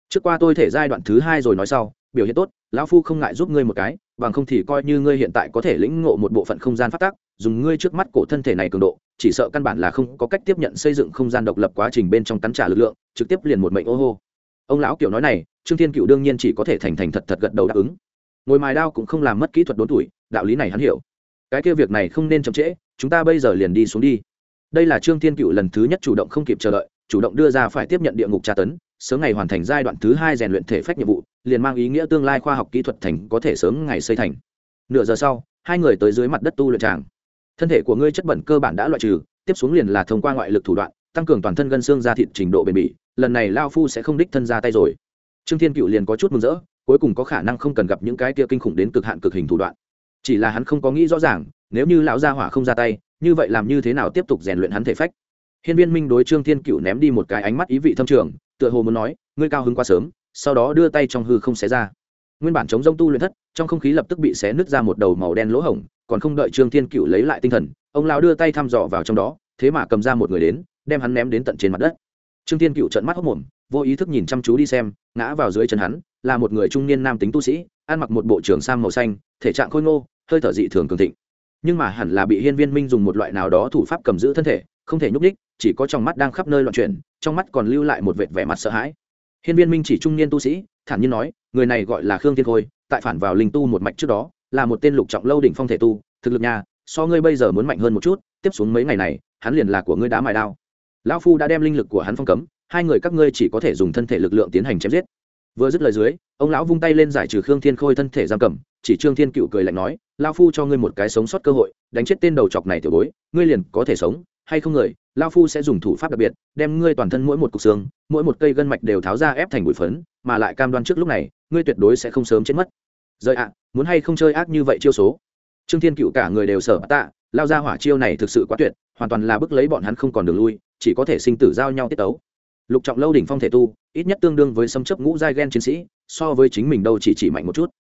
Trước qua tôi thể giai đoạn thứ hai rồi nói sau, biểu hiện tốt, lão phu không ngại giúp ngươi một cái, bằng không thì coi như ngươi hiện tại có thể lĩnh ngộ một bộ phận không gian phát tác dùng ngươi trước mắt cổ thân thể này cường độ, chỉ sợ căn bản là không có cách tiếp nhận xây dựng không gian độc lập quá trình bên trong cắn trả lực lượng, trực tiếp liền một mệnh ô hô. Ông lão kiểu nói này, trương thiên cựu đương nhiên chỉ có thể thành thành thật thật gật đầu đáp ứng. Ngồi mài đao cũng không làm mất kỹ thuật đốn tuổi, đạo lý này hắn hiểu. Cái kia việc này không nên chậm trễ, chúng ta bây giờ liền đi xuống đi đây là trương thiên cựu lần thứ nhất chủ động không kịp chờ đợi, chủ động đưa ra phải tiếp nhận địa ngục tra tấn, sớm ngày hoàn thành giai đoạn thứ hai rèn luyện thể phách nhiệm vụ, liền mang ý nghĩa tương lai khoa học kỹ thuật thành có thể sớm ngày xây thành. Nửa giờ sau, hai người tới dưới mặt đất tu luyện tràng. Thân thể của ngươi chất bẩn cơ bản đã loại trừ, tiếp xuống liền là thông qua ngoại lực thủ đoạn, tăng cường toàn thân gân xương ra thịt trình độ bền bỉ, lần này lao phu sẽ không đích thân ra tay rồi. Trương thiên cựu liền có chút mừng rỡ, cuối cùng có khả năng không cần gặp những cái kia kinh khủng đến cực hạn cực hình thủ đoạn. Chỉ là hắn không có nghĩ rõ ràng, nếu như lão gia hỏa không ra tay như vậy làm như thế nào tiếp tục rèn luyện hắn thể phách? Hiên viên minh đối trương thiên cựu ném đi một cái ánh mắt ý vị thâm trường, tựa hồ muốn nói, ngươi cao hứng quá sớm. Sau đó đưa tay trong hư không xé ra. Nguyên bản chống rông tu luyện thất, trong không khí lập tức bị xé nứt ra một đầu màu đen lỗ hổng, còn không đợi trương thiên cựu lấy lại tinh thần, ông lão đưa tay thăm dò vào trong đó, thế mà cầm ra một người đến, đem hắn ném đến tận trên mặt đất. Trương thiên cựu trợn mắt hốc mồm, vô ý thức nhìn chăm chú đi xem, ngã vào dưới chân hắn, là một người trung niên nam tính tu sĩ, ăn mặc một bộ trưởng sam màu xanh, thể trạng khôi ngô, hơi thở dị thường cường thịnh nhưng mà hẳn là bị hiên viên minh dùng một loại nào đó thủ pháp cầm giữ thân thể, không thể nhúc ních chỉ có trong mắt đang khắp nơi loạn chuyển, trong mắt còn lưu lại một vệt vẻ mặt sợ hãi. Hiên viên minh chỉ trung niên tu sĩ, thản nhiên nói, người này gọi là khương thiên khôi, tại phản vào linh tu một mạch trước đó, là một tên lục trọng lâu đỉnh phong thể tu, thực lực nhà, so ngươi bây giờ muốn mạnh hơn một chút, tiếp xuống mấy ngày này, hắn liền là của ngươi đá mài đao. Lão phu đã đem linh lực của hắn phong cấm, hai người các ngươi chỉ có thể dùng thân thể lực lượng tiến hành chém giết vừa dứt lời dưới, ông lão vung tay lên giải trừ khương thiên khôi thân thể giam cầm, chỉ trương thiên cựu cười lạnh nói, lao phu cho ngươi một cái sống sót cơ hội, đánh chết tên đầu chọc này tiểu bối, ngươi liền có thể sống, hay không người, lao phu sẽ dùng thủ pháp đặc biệt, đem ngươi toàn thân mỗi một cục xương, mỗi một cây gân mạch đều tháo ra ép thành bụi phấn, mà lại cam đoan trước lúc này, ngươi tuyệt đối sẽ không sớm chết mất. Rời ạ, muốn hay không chơi ác như vậy chiêu số? Trương thiên cựu cả người đều sở tạ, lao ra hỏa chiêu này thực sự quá tuyệt, hoàn toàn là bức lấy bọn hắn không còn đường lui, chỉ có thể sinh tử giao nhau tiết tấu lục trọng lâu đỉnh phong thể tu, ít nhất tương đương với xâm chấp ngũ giai ghen chiến sĩ, so với chính mình đâu chỉ chỉ mạnh một chút.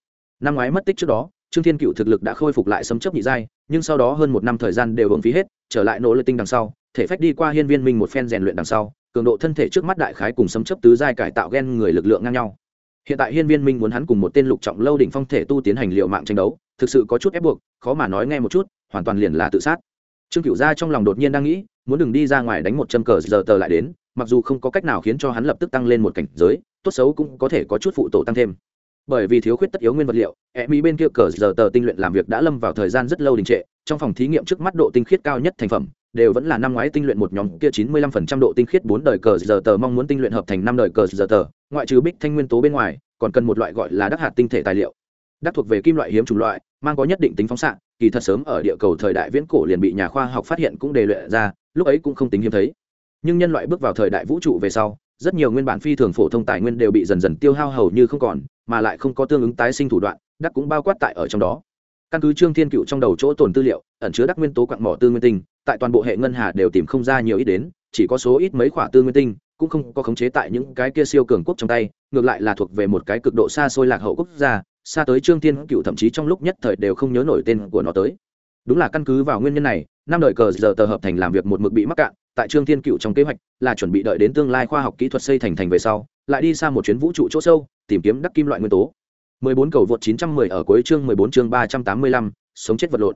Năm ngoái mất tích trước đó, trương thiên cựu thực lực đã khôi phục lại xâm chấp nhị giai, nhưng sau đó hơn một năm thời gian đều hưởng phí hết, trở lại nỗ lực tinh đằng sau, thể phách đi qua hiên viên minh một phen rèn luyện đằng sau, cường độ thân thể trước mắt đại khái cùng xâm chấp tứ giai cải tạo ghen người lực lượng ngang nhau. Hiện tại hiên viên minh muốn hắn cùng một tên lục trọng lâu đỉnh phong thể tu tiến hành liệu mạng tranh đấu, thực sự có chút ép buộc, khó mà nói nghe một chút, hoàn toàn liền là tự sát. Trương cựu gia trong lòng đột nhiên đang nghĩ muốn đừng đi ra ngoài đánh một châm cờ giờ tờ lại đến, mặc dù không có cách nào khiến cho hắn lập tức tăng lên một cảnh giới, tốt xấu cũng có thể có chút phụ tổ tăng thêm. Bởi vì thiếu khuyết tất yếu nguyên vật liệu e mỹ bên kia cờ giờ tờ tinh luyện làm việc đã lâm vào thời gian rất lâu đình trệ, trong phòng thí nghiệm trước mắt độ tinh khiết cao nhất thành phẩm, đều vẫn là năm ngoái tinh luyện một nhóm kia chín mươi lăm phần trăm độ tinh khiết bốn đời cờ giờ tờ mong muốn tinh luyện hợp thành năm đời cờ giờ tờ, ngoại trừ bích thanh nguyên tố bên ngoài, còn cần một loại gọi là đắc hạt tinh thể tài liệu. Đắc thuộc về kim loại hiếm chủng loại, mang có nhất định tính phóng xạ, kỳ thật sớm ở địa cầu thời đại viễn cổ liền bị nhà khoa học phát hiện cũng đề luyện ra lúc ấy cũng không tính hiếm thấy. Nhưng nhân loại bước vào thời đại vũ trụ về sau, rất nhiều nguyên bản phi thường phổ thông tài nguyên đều bị dần dần tiêu hao hầu như không còn, mà lại không có tương ứng tái sinh thủ đoạn, đắc cũng bao quát tại ở trong đó. Căn cứ trương thiên cựu trong đầu chỗ tồn tư liệu, ẩn chứa đắc nguyên tố quặng mỏ tư nguyên tinh, tại toàn bộ hệ ngân hà đều tìm không ra nhiều ít đến, chỉ có số ít mấy khoả tư nguyên tinh, cũng không có khống chế tại những cái kia siêu cường quốc trong tay, ngược lại là thuộc về một cái cực độ xa xôi lạc hậu quốc gia, xa tới trương thiên cựu thậm chí trong lúc nhất thời đều không nhớ nổi tên của nó tới. Đúng là căn cứ vào nguyên nhân này năm đời cờ giờ tờ hợp thành làm việc một mực bị mắc cạn tại trương thiên cựu trong kế hoạch là chuẩn bị đợi đến tương lai khoa học kỹ thuật xây thành thành về sau lại đi xa một chuyến vũ trụ chỗ sâu tìm kiếm đắc kim loại nguyên tố. 14 cầu vượt 910 ở cuối chương 14 chương 385, sống chết vật lộn.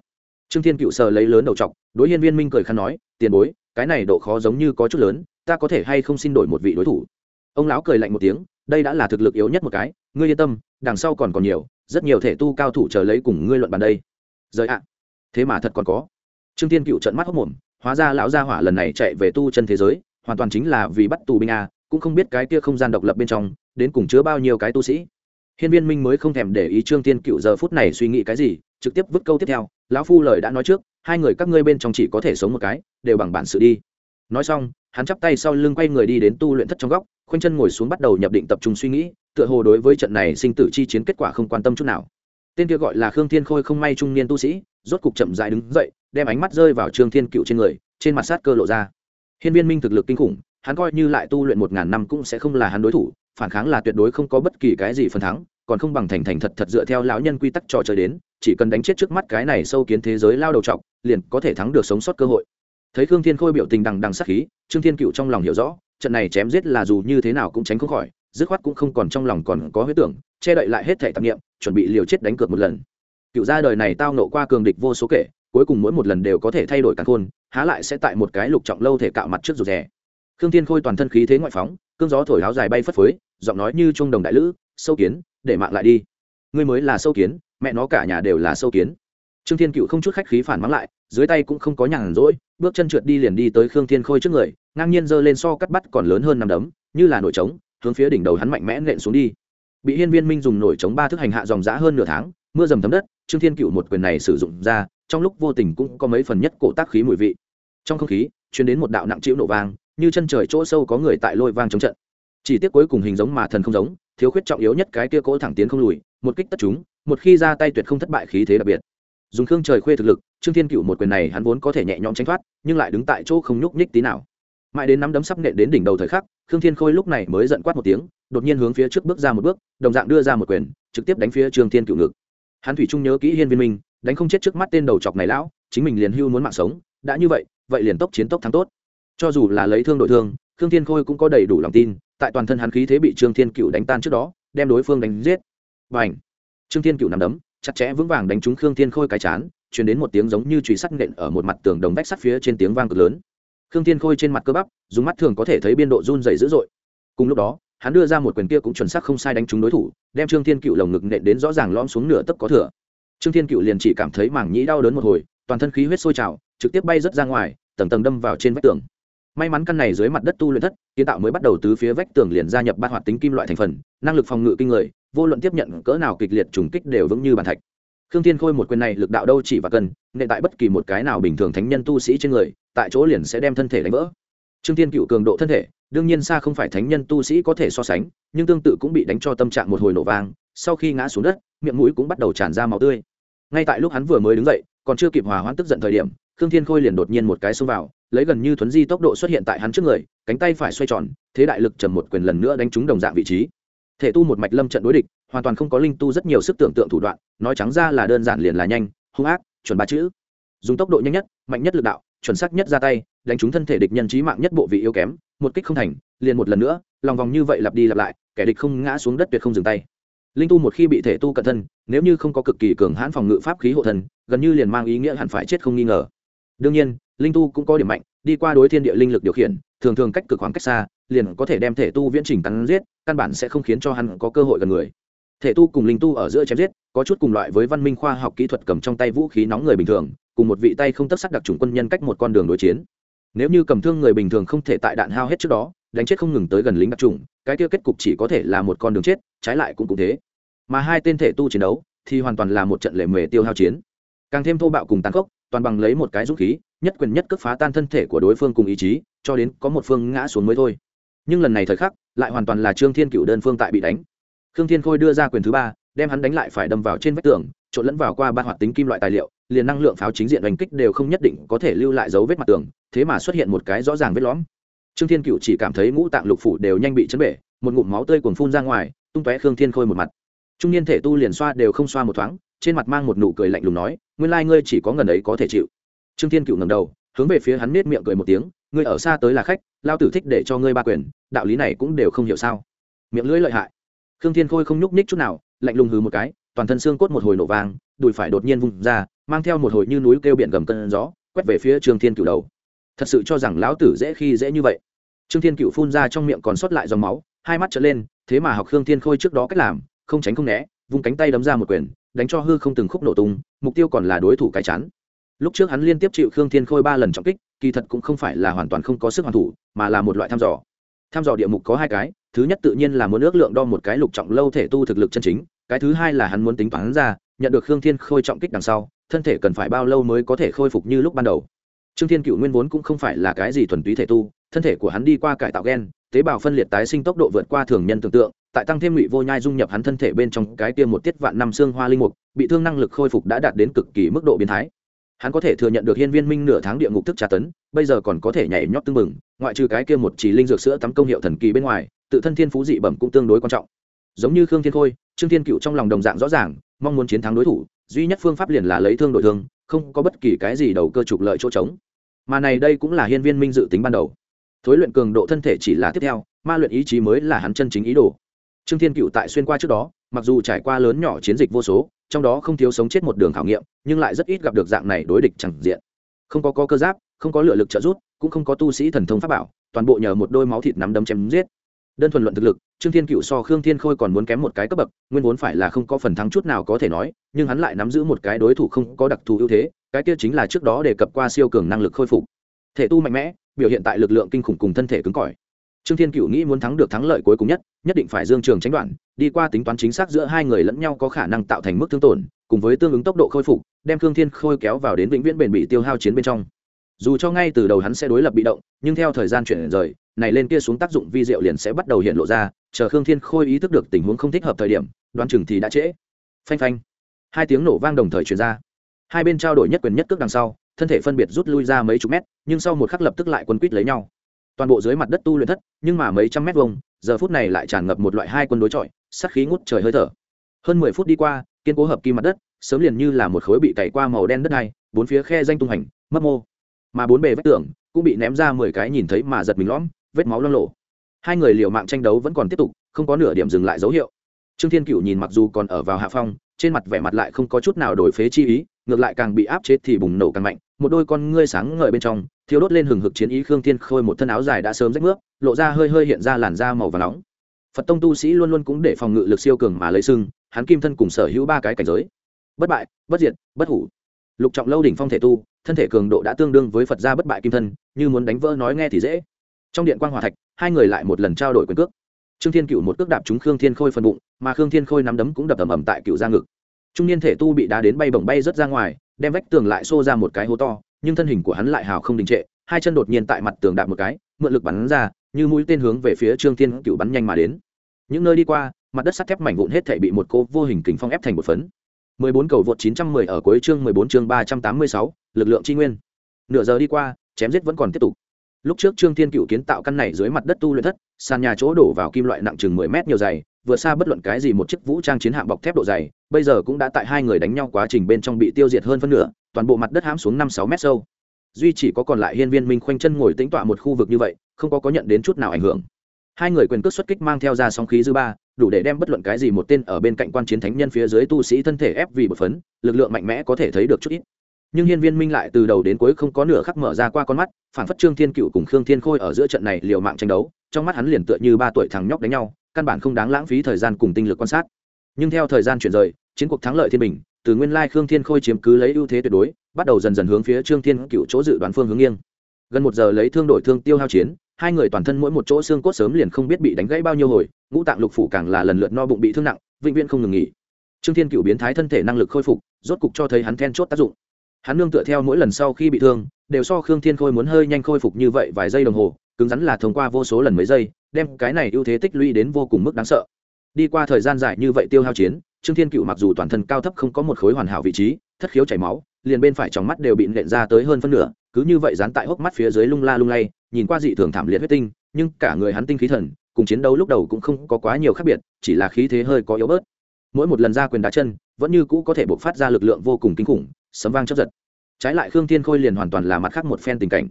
Trương thiên cựu sờ lấy lớn đầu trọc đối hiên viên minh cười khăn nói tiền bối cái này độ khó giống như có chút lớn ta có thể hay không xin đổi một vị đối thủ? Ông lão cười lạnh một tiếng đây đã là thực lực yếu nhất một cái ngươi yên tâm đằng sau còn còn nhiều rất nhiều thể tu cao thủ chờ lấy cùng ngươi luận bàn đây. Rời ạ thế mà thật còn có trương thiên cựu trận mắt hốc mồm, hóa ra lão gia hỏa lần này chạy về tu chân thế giới, hoàn toàn chính là vì bắt tù binh a, cũng không biết cái kia không gian độc lập bên trong, đến cùng chứa bao nhiêu cái tu sĩ. Hiên viên minh mới không thèm để ý trương thiên cựu giờ phút này suy nghĩ cái gì, trực tiếp vứt câu tiếp theo, lão phu lời đã nói trước, hai người các ngươi bên trong chỉ có thể sống một cái, đều bằng bản sự đi. Nói xong, hắn chắp tay sau lưng quay người đi đến tu luyện thất trong góc, khoanh chân ngồi xuống bắt đầu nhập định tập trung suy nghĩ, tựa hồ đối với trận này sinh tử chi chiến kết quả không quan tâm chút nào tên kia gọi là khương thiên khôi không may trung niên tu sĩ, rốt cục chậm dại đứng dậy, đem ánh mắt rơi vào trương thiên cựu trên người, trên mặt sát cơ lộ ra. Hiên viên minh thực lực kinh khủng, hắn coi như lại tu luyện một ngàn năm cũng sẽ không là hắn đối thủ, phản kháng là tuyệt đối không có bất kỳ cái gì phần thắng, còn không bằng thành thành thật thật dựa theo lão nhân quy tắc trò chơi đến, chỉ cần đánh chết trước mắt cái này sâu kiến thế giới lao đầu trọc, liền có thể thắng được sống sót cơ hội. Thấy khương thiên khôi biểu tình đằng đằng sắc khí, trương thiên cựu trong lòng hiểu rõ, trận này chém giết là dù như thế nào cũng tránh không khỏi, dứt khoát cũng không còn trong lòng còn có huyết tưởng, che đậy lại hết thể tạp nghiệm chuẩn bị liều chết đánh cược một lần. Cựu gia đời này tao nộ qua cường địch vô số kể, cuối cùng mỗi một lần đều có thể thay đổi cả khôn há lại sẽ tại một cái lục trọng lâu thể cạo mặt trước rụt rè. Khương thiên khôi toàn thân khí thế ngoại phóng, cương gió thổi áo dài bay phất phới, giọng nói như trung đồng đại lữ, sâu kiến, để mạng lại đi. Ngươi mới là sâu kiến, mẹ nó cả nhà đều là sâu kiến. Trương thiên cựu không chút khách khí phản mắng lại, dưới tay cũng không có nhàn rỗi, bước chân trượt đi liền đi tới khương thiên khôi trước người, ngang nhiên giơ lên so cắt bắt còn lớn hơn năm đấm, như là nổi trống, hướng phía đỉnh đầu hắn mạnh mẽ nện xuống đi bị hiên viên minh dùng nổi chống ba thức hành hạ dòng giã hơn nửa tháng, mưa dầm thấm đất, trương thiên cựu một quyền này sử dụng ra, trong lúc vô tình cũng có mấy phần nhất cổ tác khí mùi vị. Trong không khí chuyển đến một đạo nặng chịu nổ vang, như chân trời chỗ sâu có người tại lôi vang chống trận. Chỉ tiếc cuối cùng hình giống mà thần không giống, thiếu khuyết trọng yếu nhất cái kia cỗ thẳng tiến không lùi, một kích tất chúng, một khi ra tay tuyệt không thất bại khí thế đặc biệt. Dùng khương trời khuê thực lực, trương thiên cựu một quyền này hắn vốn có thể nhẹ nhõm tránh thoát, nhưng lại đứng tại chỗ không nhúc nhích tí nào mãi đến nắm đấm sắp nện đến đỉnh đầu thời khắc, khương thiên khôi lúc này mới giận quát một tiếng, đột nhiên hướng phía trước bước ra một bước, đồng dạng đưa ra một quyền, trực tiếp đánh phía trương thiên cựu ngực. Hắn thủy trung nhớ kỹ hiên viên minh, đánh không chết trước mắt tên đầu chọc này lão, chính mình liền hưu muốn mạng sống, đã như vậy vậy liền tốc chiến tốc thắng tốt. Cho dù là lấy thương đội thương, khương thiên khôi cũng có đầy đủ lòng tin, tại toàn thân hắn khí thế bị trương thiên cựu đánh tan trước đó, đem đối phương đánh giết. Và ảnh trương thiên cựu nằm đấm, chặt chẽ vững vàng đánh trúng khương thiên khôi cái chán chuyển đến một tiếng giống như trùy sắt nện ở một mặt tường đồng vách sắt phía trên tiếng vang cực lớn khương thiên khôi trên mặt cơ bắp, dùng mắt thường có thể thấy biên độ run dày dữ dội. Cùng lúc đó, hắn đưa ra một quyền kia cũng chuẩn xác không sai đánh trúng đối thủ, đem trương thiên cựu lồng ngực nện đến rõ ràng lom xuống nửa tấc có thừa. Trương thiên cựu liền chỉ cảm thấy mảng nhĩ đau đớn một hồi, toàn thân khí huyết sôi trào, trực tiếp bay rớt ra ngoài, tầng tầng đâm vào trên vách tường. May mắn căn này dưới mặt đất tu luyện thất, kiến tạo mới bắt đầu từ phía vách tường liền gia nhập ba hoạt tính kim loại thành phần, năng lực phòng ngự kinh người, vô luận tiếp nhận cỡ nào kịch liệt trùng kích đều vững như bàn thạch khương thiên khôi một quyền này lực đạo đâu chỉ và cần nên tại bất kỳ một cái nào bình thường thánh nhân tu sĩ trên người, tại chỗ liền sẽ đem thân thể đánh vỡ. Trương thiên cựu cường độ thân thể, đương nhiên xa không phải thánh nhân tu sĩ có thể so sánh, nhưng tương tự cũng bị đánh cho tâm trạng một hồi nổ vang, sau khi ngã xuống đất, miệng mũi cũng bắt đầu tràn ra máu tươi. Ngay tại lúc hắn vừa mới đứng dậy, còn chưa kịp hòa hoãn tức giận thời điểm, khương thiên khôi liền đột nhiên một cái xông vào, lấy gần như thuấn di tốc độ xuất hiện tại hắn trước người, cánh tay phải xoay tròn, thế đại lực trầm một quyền lần nữa đánh trúng đồng dạng vị trí. Thể tu một mạch lâm trận đối địch hoàn toàn không có linh tu rất nhiều sức tưởng tượng thủ đoạn, nói trắng ra là đơn giản liền là nhanh, hung ác, chuẩn ba chữ. Dùng tốc độ nhanh nhất, mạnh nhất lực đạo, chuẩn xác nhất ra tay, đánh trúng thân thể địch nhân trí mạng nhất bộ vị yếu kém, một kích không thành, liền một lần nữa, lòng vòng như vậy lặp đi lặp lại, kẻ địch không ngã xuống đất tuyệt không dừng tay. Linh tu một khi bị thể tu cận thân, nếu như không có cực kỳ cường hãn phòng ngự pháp khí hộ thân, gần như liền mang ý nghĩa hẳn phải chết không nghi ngờ. Đương nhiên, linh tu cũng có điểm mạnh, đi qua đối thiên địa linh lực điều khiển, thường thường cách cực khoảng cách xa, liền có thể đem thể tu viễn trình cắn giết, căn bản sẽ không khiến cho hắn có cơ hội gần người thể tu cùng linh tu ở giữa chém giết, có chút cùng loại với văn minh khoa học kỹ thuật cầm trong tay vũ khí nóng người bình thường, cùng một vị tay không tất sắc đặc trùng quân nhân cách một con đường đối chiến. Nếu như cầm thương người bình thường không thể tại đạn hao hết trước đó, đánh chết không ngừng tới gần lính đặc trùng cái kia kết cục chỉ có thể là một con đường chết, trái lại cũng cũng thế. Mà hai tên thể tu chiến đấu, thì hoàn toàn là một trận lệ mề tiêu hao chiến. Càng thêm thô bạo cùng tàn khốc, toàn bằng lấy một cái dũng khí, nhất quyền nhất cước phá tan thân thể của đối phương cùng ý chí, cho đến có một phương ngã xuống mới thôi. Nhưng lần này thời khắc, lại hoàn toàn là trương thiên cựu đơn phương tại bị đánh khương thiên khôi đưa ra quyền thứ ba, đem hắn đánh lại phải đâm vào trên vách tường, trộn lẫn vào qua ba hoạt tính kim loại tài liệu, liền năng lượng pháo chính diện đánh kích đều không nhất định có thể lưu lại dấu vết mặt tường, thế mà xuất hiện một cái rõ ràng vết lõm. Trương thiên cựu chỉ cảm thấy ngũ tạng lục phủ đều nhanh bị chấn bể, một ngụm máu tươi cuồng phun ra ngoài, tung tóe khương thiên khôi một mặt. Trung niên thể tu liền xoa đều không xoa một thoáng, trên mặt mang một nụ cười lạnh lùng nói, nguyên lai ngươi chỉ có ngần ấy có thể chịu. Trương thiên cựu ngầm đầu, hướng về phía hắn nết miệng cười một tiếng, ngươi ở xa tới là khách, lao tử thích để cho ngươi ba quyền, đạo lý này cũng đều không hiểu sao. Miệng lưỡi lợi hại khương thiên khôi không nhúc ních chút nào, lạnh lùng hừ một cái, toàn thân xương cốt một hồi nổ vàng đùi phải đột nhiên vung ra, mang theo một hồi như núi kêu biển gầm cơn gió, quét về phía trương thiên cựu đầu. Thật sự cho rằng lão tử dễ khi dễ như vậy. Trương thiên cựu phun ra trong miệng còn sót lại dòng máu, hai mắt trở lên, thế mà học khương thiên khôi trước đó cách làm, không tránh không né, vung cánh tay đấm ra một quyền, đánh cho hư không từng khúc nổ tung, mục tiêu còn là đối thủ cái chắn lúc trước hắn liên tiếp chịu khương thiên khôi ba lần trọng kích, kỳ thật cũng không phải là hoàn toàn không có sức hoàn thủ, mà là một loại thăm dò. Thăm dò địa mục có hai cái thứ nhất tự nhiên là muốn ước lượng đo một cái lục trọng lâu thể tu thực lực chân chính, cái thứ hai là hắn muốn tính toán ra, nhận được khương thiên khôi trọng kích đằng sau, thân thể cần phải bao lâu mới có thể khôi phục như lúc ban đầu. Trương thiên cựu nguyên vốn cũng không phải là cái gì thuần túy thể tu, thân thể của hắn đi qua cải tạo g e n tế bào phân liệt tái sinh tốc độ vượt qua thường nhân tưởng tượng, tại tăng thêm ngụy vô nhai dung nhập hắn thân thể bên trong cái tiêm một tiết vạn năm xương hoa linh mục, bị thương năng lực khôi phục đã đạt đến cực kỳ mức độ biến thái. Hắn có thể thừa nhận được hiên viên minh nửa tháng địa ngục thức tra tấn, bây giờ còn có thể nhảy nhót tưng bừng, ngoại trừ cái kia một chỉ linh dược sữa tắm công hiệu thần kỳ bên ngoài tự thân thiên phú dị bẩm cũng tương đối quan trọng. Giống như khương thiên khôi trương thiên cựu trong lòng đồng dạng rõ ràng mong muốn chiến thắng đối thủ duy nhất phương pháp liền là lấy thương đổi thương không có bất kỳ cái gì đầu cơ trục lợi chỗ trống. Mà này đây cũng là hiên viên minh dự tính ban đầu. Thối luyện cường độ thân thể chỉ là tiếp theo ma luyện ý chí mới là hắn chân chính ý đồ. Trương thiên cựu tại xuyên qua trước đó mặc dù trải qua lớn nhỏ chiến dịch vô số trong đó không thiếu sống chết một đường khảo nghiệm nhưng lại rất ít gặp được dạng này đối địch chẳng diện. Không có, có cơ giáp không có lựa lực trợ giúp cũng không có tu sĩ thần thông pháp bảo toàn bộ nhờ một đôi máu thịt nắm đấm chém giết đơn thuần luận thực lực, trương thiên cựu so khương thiên khôi còn muốn kém một cái cấp bậc, nguyên vốn phải là không có phần thắng chút nào có thể nói, nhưng hắn lại nắm giữ một cái đối thủ không có đặc thù ưu thế, cái kia chính là trước đó đề cập qua siêu cường năng lực khôi phục. Thể tu mạnh mẽ, biểu hiện tại lực lượng kinh khủng cùng thân thể cứng cỏi. Trương thiên cựu nghĩ muốn thắng được thắng lợi cuối cùng nhất nhất định phải dương trường tránh đoạn, đi qua tính toán chính xác giữa hai người lẫn nhau có khả năng tạo thành mức thương tổn, cùng với tương ứng tốc độ khôi phục, đem khương thiên khôi kéo vào đến vĩnh viễn bền bị tiêu hao chiến bên trong dù cho ngay từ đầu hắn sẽ đối lập bị động, nhưng theo thời gian chuyển rời, này lên kia xuống tác dụng vi diệu liền sẽ bắt đầu hiện lộ ra, chờ khương thiên khôi ý thức được tình huống không thích hợp thời điểm, đoán chừng thì đã trễ. Phanh phanh. Hai tiếng nổ vang đồng thời truyền ra. Hai bên trao đổi nhất quyền nhất cước đằng sau, thân thể phân biệt rút lui ra mấy chục mét, nhưng sau một khắc lập tức lại quân quýt lấy nhau. Toàn bộ dưới mặt đất tu luyện thất, nhưng mà mấy trăm mét vuông, giờ phút này lại tràn ngập một loại hai quân đối chọi, sát khí ngút trời hơi thở. Hơn mười phút đi qua, kiên cố hợp kim mặt đất, sớm liền như là một khối bị cày qua màu đen đất này bốn phía khe danh tung hành, mấp mô mà bốn bề vách tường cũng bị ném ra mười cái nhìn thấy mà giật mình lõm, vết máu loang lộ hai người liều mạng tranh đấu vẫn còn tiếp tục, không có nửa điểm dừng lại dấu hiệu. Trương thiên cựu nhìn mặc dù còn ở vào hạ phong, trên mặt vẻ mặt lại không có chút nào đổi phế chi ý, ngược lại càng bị áp chế thì bùng nổ càng mạnh, một đôi con ngươi sáng ngời bên trong thiếu đốt lên hừng hực chiến ý khương thiên khôi một thân áo dài đã sớm rách nước, lộ ra hơi hơi hiện ra làn da màu và nóng. Phật tông tu sĩ luôn luôn cũng để phòng ngự lực siêu cường mà lấy sưng hắn kim thân cùng sở hữu ba cái cảnh giới. Bất bại, bất diệt, bất hủ lục trọng lâu đỉnh phong thể tu, thân thể cường độ đã tương đương với phật gia bất bại kim thân, như muốn đánh vỡ nói nghe thì dễ. Trong điện quan hòa thạch, hai người lại một lần trao đổi quyền cước. Trương thiên cựu một cước đạp trúng khương thiên khôi phần bụng, mà khương thiên khôi nắm đấm cũng đập ầm ầm tại cựu ra ngực. Trung niên thể tu bị đá đến bay bổng bay rớt ra ngoài, đem vách tường lại xô ra một cái hố to, nhưng thân hình của hắn lại hào không đình trệ, hai chân đột nhiên tại mặt tường đạp một cái, mượn lực bắn ra, như mũi tên hướng về phía trương thiên cựu bắn nhanh mà đến. Những nơi đi qua, mặt đất sắt thép mảnh vụn hết thể bị một cô vô hình kính phong ép thành một phấn. 14 cầu vượt 910 ở cuối chương 14 chương 386, lực lượng chi nguyên. Nửa giờ đi qua, chém giết vẫn còn tiếp tục. Lúc trước Trương Thiên Cựu kiến tạo căn này dưới mặt đất tu luyện thất, sàn nhà chỗ đổ vào kim loại nặng chừng 10 mét nhiều dày, vừa xa bất luận cái gì một chiếc vũ trang chiến hạm bọc thép độ dày, bây giờ cũng đã tại hai người đánh nhau quá trình bên trong bị tiêu diệt hơn phân nửa, toàn bộ mặt đất hãm xuống 5-6 mét sâu. Duy chỉ có còn lại Hiên Viên Minh khoanh chân ngồi tĩnh tọa một khu vực như vậy, không có có nhận đến chút nào ảnh hưởng. Hai người quyền cước xuất kích mang theo ra sóng khí dư ba, đủ để đem bất luận cái gì một tên ở bên cạnh quan chiến thánh nhân phía dưới tu sĩ thân thể ép vì bột phấn lực lượng mạnh mẽ có thể thấy được chút ít. Nhưng hiên viên minh lại từ đầu đến cuối không có nửa khắc mở ra qua con mắt phản phất trương thiên cựu cùng khương thiên khôi ở giữa trận này liều mạng tranh đấu trong mắt hắn liền tựa như ba tuổi thằng nhóc đánh nhau căn bản không đáng lãng phí thời gian cùng tinh lực quan sát. Nhưng theo thời gian chuyển rời chiến cuộc thắng lợi thiên bình từ nguyên lai khương thiên khôi chiếm cứ lấy ưu thế tuyệt đối bắt đầu dần dần hướng phía trương thiên cựu chỗ dự đoán phương hướng nghiêng. Gần một giờ lấy thương đổi thương tiêu hao chiến hai người toàn thân mỗi một chỗ xương cốt sớm liền không biết bị đánh gãy bao nhiêu hồi, ngũ tạng lục phủ càng là lần lượt no bụng bị thương nặng, vĩnh viễn không ngừng nghỉ. Trương thiên cựu biến thái thân thể năng lực khôi phục, rốt cục cho thấy hắn then chốt tác dụng. Hắn nương tựa theo mỗi lần sau khi bị thương, đều so khương thiên khôi muốn hơi nhanh khôi phục như vậy vài giây đồng hồ, cứng rắn là thông qua vô số lần mấy giây, đem cái này ưu thế tích lũy đến vô cùng mức đáng sợ. Đi qua thời gian dài như vậy tiêu hao chiến, trương thiên cựu mặc dù toàn thân cao thấp không có một khối hoàn hảo vị trí, thất khiếu chảy máu liền bên phải trong mắt đều bị nện ra tới hơn phân nửa, cứ như vậy dán tại hốc mắt phía dưới lung la lung lay, nhìn qua dị thường thảm liệt huyết tinh, nhưng cả người hắn tinh khí thần, cùng chiến đấu lúc đầu cũng không có quá nhiều khác biệt, chỉ là khí thế hơi có yếu bớt. Mỗi một lần ra quyền đá chân, vẫn như cũ có thể bộc phát ra lực lượng vô cùng kinh khủng, sấm vang chấp giật. Trái lại khương thiên khôi liền hoàn toàn là mặt khác một phen tình cảnh.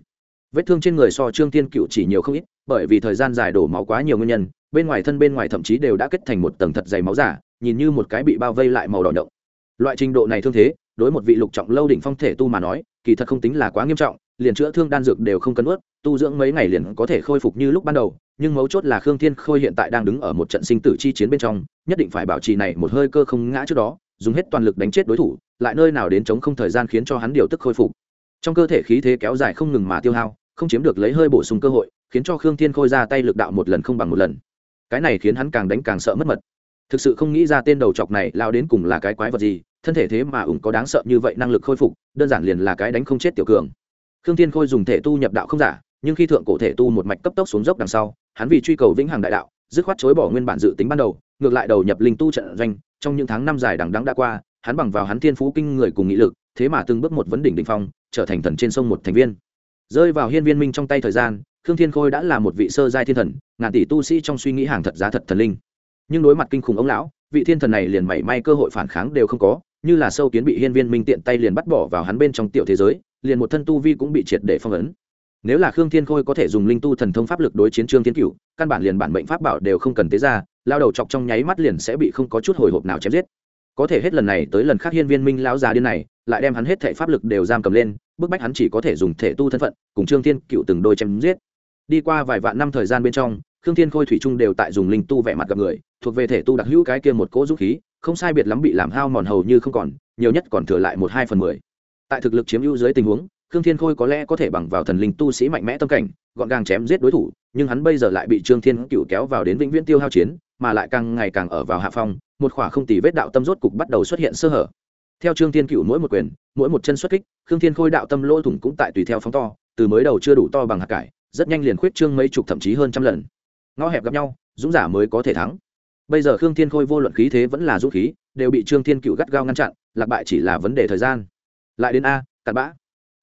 Vết thương trên người so trương thiên cựu chỉ nhiều không ít, bởi vì thời gian dài đổ máu quá nhiều nguyên nhân, bên ngoài thân bên ngoài thậm chí đều đã kết thành một tầng thật dày máu giả, nhìn như một cái bị bao vây lại màu đỏ động. Loại trình độ này thương thế đối một vị lục trọng lâu đỉnh phong thể tu mà nói, kỳ thật không tính là quá nghiêm trọng, liền chữa thương đan dược đều không cần ướt tu dưỡng mấy ngày liền có thể khôi phục như lúc ban đầu, nhưng mấu chốt là khương thiên khôi hiện tại đang đứng ở một trận sinh tử chi chiến bên trong, nhất định phải bảo trì này một hơi cơ không ngã trước đó, dùng hết toàn lực đánh chết đối thủ, lại nơi nào đến chống không thời gian khiến cho hắn điều tức khôi phục. Trong cơ thể khí thế kéo dài không ngừng mà tiêu hao, không chiếm được lấy hơi bổ sung cơ hội, khiến cho khương thiên khôi ra tay lực đạo một lần không bằng một lần. Cái này khiến hắn càng đánh càng sợ mất mật. Thực sự không nghĩ ra tên đầu chọc này lao đến cùng là cái quái vật gì thân thể thế mà ủng có đáng sợ như vậy năng lực khôi phục, đơn giản liền là cái đánh không chết tiểu cường. Khương thiên khôi dùng thể tu nhập đạo không giả, nhưng khi thượng cổ thể tu một mạch cấp tốc xuống dốc đằng sau, hắn vì truy cầu vĩnh hằng đại đạo, dứt khoát chối bỏ nguyên bản dự tính ban đầu, ngược lại đầu nhập linh tu trận doanh, trong những tháng năm dài đằng đắng đã qua, hắn bằng vào hắn thiên phú kinh người cùng nghị lực, thế mà từng bước một vấn đỉnh đỉnh phong, trở thành thần trên sông một thành viên. Rơi vào hiên viên minh trong tay thời gian, khương thiên khôi đã là một vị sơ giai thiên thần, ngàn tỷ tu sĩ trong suy nghĩ hàng thật giá thật thần linh. Nhưng đối mặt kinh khủng ông lão, vị thiên thần này liền mảy may cơ hội phản kháng đều không có như là sâu kiến bị hiên viên minh tiện tay liền bắt bỏ vào hắn bên trong tiểu thế giới, liền một thân tu vi cũng bị triệt để phong ấn. Nếu là khương thiên khôi có thể dùng linh tu thần thông pháp lực đối chiến trương thiên cựu căn bản liền bản mệnh pháp bảo đều không cần tế ra, lao đầu chọc trong nháy mắt liền sẽ bị không có chút hồi hộp nào chém giết. Có thể hết lần này tới lần khác hiên viên minh lão già điên này, lại đem hắn hết thể pháp lực đều giam cầm lên, bức bách hắn chỉ có thể dùng thể tu thân phận cùng trương thiên cựu từng đôi chém giết. Đi qua vài vạn năm thời gian bên trong, khương thiên khôi thủy trung đều tại dùng linh tu vẻ mặt gặp người, thuộc về thể tu đặc hữu cái kia một cỗ dũng khí không sai biệt lắm bị làm hao mòn hầu như không còn, nhiều nhất còn thừa lại một hai phần mười. Tại thực lực chiếm ưu dưới tình huống, khương thiên khôi có lẽ có thể bằng vào thần linh tu sĩ mạnh mẽ tâm cảnh, gọn gàng chém giết đối thủ, nhưng hắn bây giờ lại bị trương thiên cựu kéo vào đến vĩnh viễn tiêu hao chiến, mà lại càng ngày càng ở vào hạ phong, một khỏa không tỷ vết đạo tâm rốt cục bắt đầu xuất hiện sơ hở. Theo trương thiên cựu mỗi một quyền, mỗi một chân xuất kích, khương thiên khôi đạo tâm lỗ thủng cũng tại tùy theo phóng to, từ mới đầu chưa đủ to bằng hạt cải, rất nhanh liền khuyết trương mấy chục thậm chí hơn trăm lần. Ngõ hẹp gặp nhau, dũng giả mới có thể thắng bây giờ khương thiên khôi vô luận khí thế vẫn là dũng khí, đều bị trương thiên cựu gắt gao ngăn chặn, lạc bại chỉ là vấn đề thời gian. Lại đến a, cặn bã.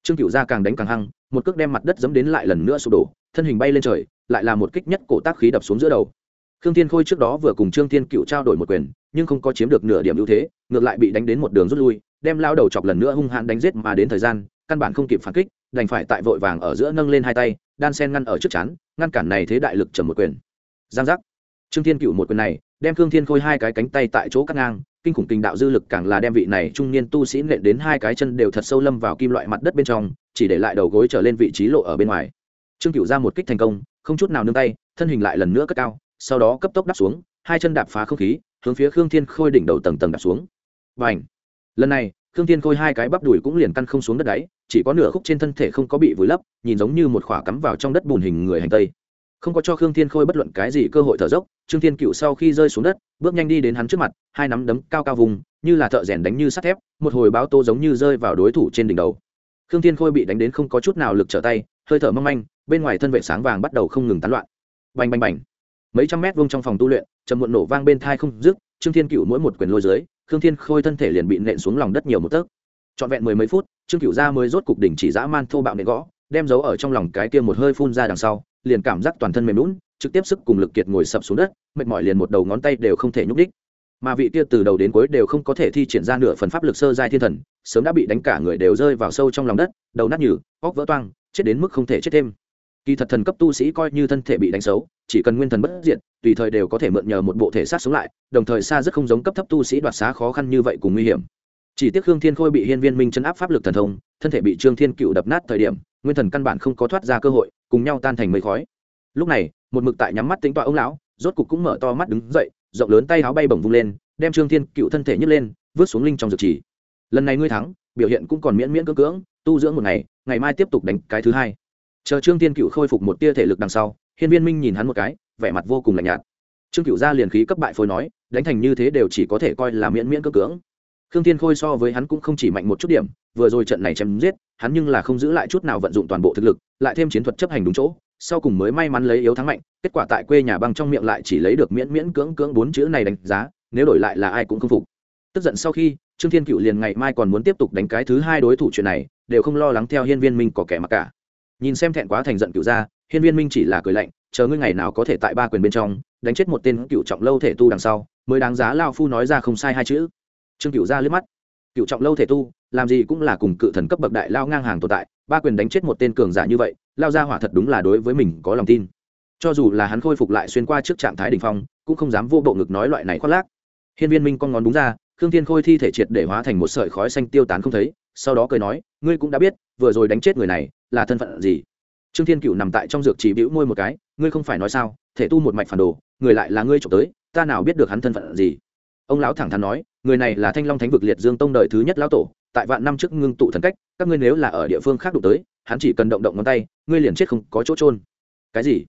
Trương cựu gia càng đánh càng hăng, một cước đem mặt đất dẫm đến lại lần nữa sụp đổ, thân hình bay lên trời, lại là một kích nhất cổ tác khí đập xuống giữa đầu. Khương thiên khôi trước đó vừa cùng trương thiên cựu trao đổi một quyền, nhưng không có chiếm được nửa điểm ưu thế, ngược lại bị đánh đến một đường rút lui, đem lao đầu chọc lần nữa hung hãn đánh giết mà đến thời gian, căn bản không kịp phản kích, đành phải tại vội vàng ở giữa nâng lên hai tay, đan sen ngăn ở trước chắn ngăn cản này thế đại lực trầm một quyền. Giang giác. Trương thiên cựu một quyền này đem khương thiên khôi hai cái cánh tay tại chỗ cắt ngang, kinh khủng kinh đạo dư lực càng là đem vị này trung niên tu sĩ nện đến hai cái chân đều thật sâu lâm vào kim loại mặt đất bên trong, chỉ để lại đầu gối trở lên vị trí lộ ở bên ngoài. Trương cựu ra một kích thành công, không chút nào nương tay, thân hình lại lần nữa cất cao, sau đó cấp tốc đáp xuống, hai chân đạp phá không khí, hướng phía khương thiên khôi đỉnh đầu tầng tầng đạp xuống. Và ảnh lần này, khương thiên khôi hai cái bắp đùi cũng liền căn không xuống đất đáy, chỉ có nửa khúc trên thân thể không có bị vùi lấp, nhìn giống như một khỏa cắm vào trong đất bùn hình người hành tây không có cho khương thiên khôi bất luận cái gì cơ hội thở dốc, trương thiên cựu sau khi rơi xuống đất, bước nhanh đi đến hắn trước mặt, hai nắm đấm cao cao vùng, như là thợ rèn đánh như sắt thép, một hồi báo tô giống như rơi vào đối thủ trên đỉnh đầu. Khương thiên khôi bị đánh đến không có chút nào lực trở tay, hơi thở mong manh, bên ngoài thân vệ sáng vàng bắt đầu không ngừng tán loạn. Bành bành bành. Mấy trăm mét vuông trong phòng tu luyện, trầm muộn nổ vang bên thai không dứt, trương thiên cựu mỗi một quyền lôi dưới, khương thiên khôi thân thể liền bị nện xuống lòng đất nhiều một tấc. Trọn vẹn mười mấy phút, trương cựu gia mới rốt cục đỉnh chỉ dã man thô bạo nện gõ, đem giấu ở trong lòng cái kia một hơi phun ra đằng sau liền cảm giác toàn thân mềm lún, trực tiếp sức cùng lực kiệt ngồi sập xuống đất, mệt mỏi liền một đầu ngón tay đều không thể nhúc đích. Mà vị kia từ đầu đến cuối đều không có thể thi triển ra nửa phần pháp lực sơ giai thiên thần, sớm đã bị đánh cả người đều rơi vào sâu trong lòng đất, đầu nát nhừ, óc vỡ toang, chết đến mức không thể chết thêm. Kỳ thật thần cấp tu sĩ coi như thân thể bị đánh xấu, chỉ cần nguyên thần bất diệt, tùy thời đều có thể mượn nhờ một bộ thể xác sống lại, đồng thời xa rất không giống cấp thấp tu sĩ đoạt xá khó khăn như vậy cùng nguy hiểm. Chỉ tiếc hương thiên khôi bị hiên viên minh chấn áp pháp lực thần thông, thân thể bị trương thiên cựu đập nát thời điểm nguyên thần căn bản không có thoát ra cơ hội, cùng nhau tan thành mây khói. Lúc này, một mực tại nhắm mắt tính tọa ông lão, rốt cục cũng mở to mắt đứng dậy, rộng lớn tay áo bay bổng vung lên, đem trương thiên cựu thân thể nhấc lên, vứt xuống linh trong dược chỉ. Lần này ngươi thắng, biểu hiện cũng còn miễn miễn cưỡng cưỡng, tu dưỡng một ngày ngày mai tiếp tục đánh cái thứ hai. Chờ trương thiên cựu khôi phục một tia thể lực đằng sau, hiên viên minh nhìn hắn một cái, vẻ mặt vô cùng lạnh nhạt. Trương cựu ra liền khí cấp bại phôi nói, đánh thành như thế đều chỉ có thể coi là miễn miễn cưỡng cưỡng khương thiên khôi so với hắn cũng không chỉ mạnh một chút điểm, vừa rồi trận này chém giết, hắn nhưng là không giữ lại chút nào vận dụng toàn bộ thực lực, lại thêm chiến thuật chấp hành đúng chỗ, sau cùng mới may mắn lấy yếu thắng mạnh, kết quả tại quê nhà băng trong miệng lại chỉ lấy được miễn miễn cưỡng cưỡng bốn chữ này đánh giá, nếu đổi lại là ai cũng không phục. Tức giận sau khi, trương thiên cựu liền ngày mai còn muốn tiếp tục đánh cái thứ hai đối thủ chuyện này, đều không lo lắng theo hiên viên minh có kẻ mặc cả. Nhìn xem thẹn quá thành giận cựu ra, hiên viên minh chỉ là cười lạnh, chờ ngươi ngày nào có thể tại ba quyền bên trong, đánh chết một tên cựu trọng lâu thể tu đằng sau, mới đáng giá lao phu nói ra không sai hai chữ trương cựu ra liếc mắt. Cựu trọng lâu thể tu, làm gì cũng là cùng cự thần cấp bậc đại lao ngang hàng tồn tại, ba quyền đánh chết một tên cường giả như vậy, lao ra hỏa thật đúng là đối với mình có lòng tin. Cho dù là hắn khôi phục lại xuyên qua trước trạng thái đ ỉ n h phong, cũng không dám vô bộ ngực nói loại này khoác lác. Hiên viên minh con ngón đúng ra, khương thiên khôi thi thể triệt để hóa thành một sợi khói xanh tiêu tán không thấy, sau đó cười nói, ngươi cũng đã biết, vừa rồi đánh chết người này, là thân phận gì? Trương thiên cựu nằm tại trong dược chỉ bĩu môi một cái, ngươi không phải nói sao, thể tu một mạch phản đồ, người lại là ngươi trộm tới, ta nào biết được hắn thân phận gì? Ông lão thẳng thắn nói, người này là thanh long thánh vực liệt dương tông đời thứ nhất lão tổ, tại vạn năm trước ngưng tụ thần cách, các ngươi nếu là ở địa phương khác đụng tới, hắn chỉ cần động động ngón tay, ngươi liền chết không có chỗ trôn cái gì?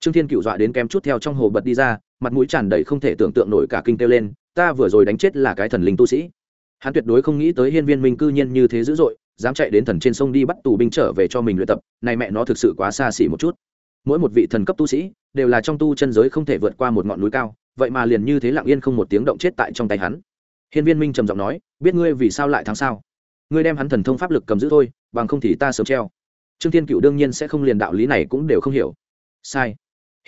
Trương thiên cựu dọa đến kém chút theo trong hồ bật đi ra, mặt mũi tràn đầy không thể tưởng tượng nổi cả kinh kêu lên, ta vừa rồi đánh chết là cái thần linh tu sĩ. Hắn tuyệt đối không nghĩ tới hiên viên minh cư nhiên như thế dữ dội, dám chạy đến thần trên sông đi bắt tù binh trở về cho mình luyện tập, này mẹ nó thực sự quá xa xỉ một chút. Mỗi một vị thần cấp tu sĩ, đều là trong tu chân giới không thể vượt qua một ngọn núi cao vậy mà liền như thế lặng yên không một tiếng động chết tại trong tay hắn. Hiên viên minh trầm giọng nói, biết ngươi vì sao lại thắng sao? Ngươi đem hắn thần thông pháp lực cầm giữ thôi, bằng không thì ta sớm treo. Trương thiên cựu đương nhiên sẽ không liền đạo lý này cũng đều không hiểu. Sai.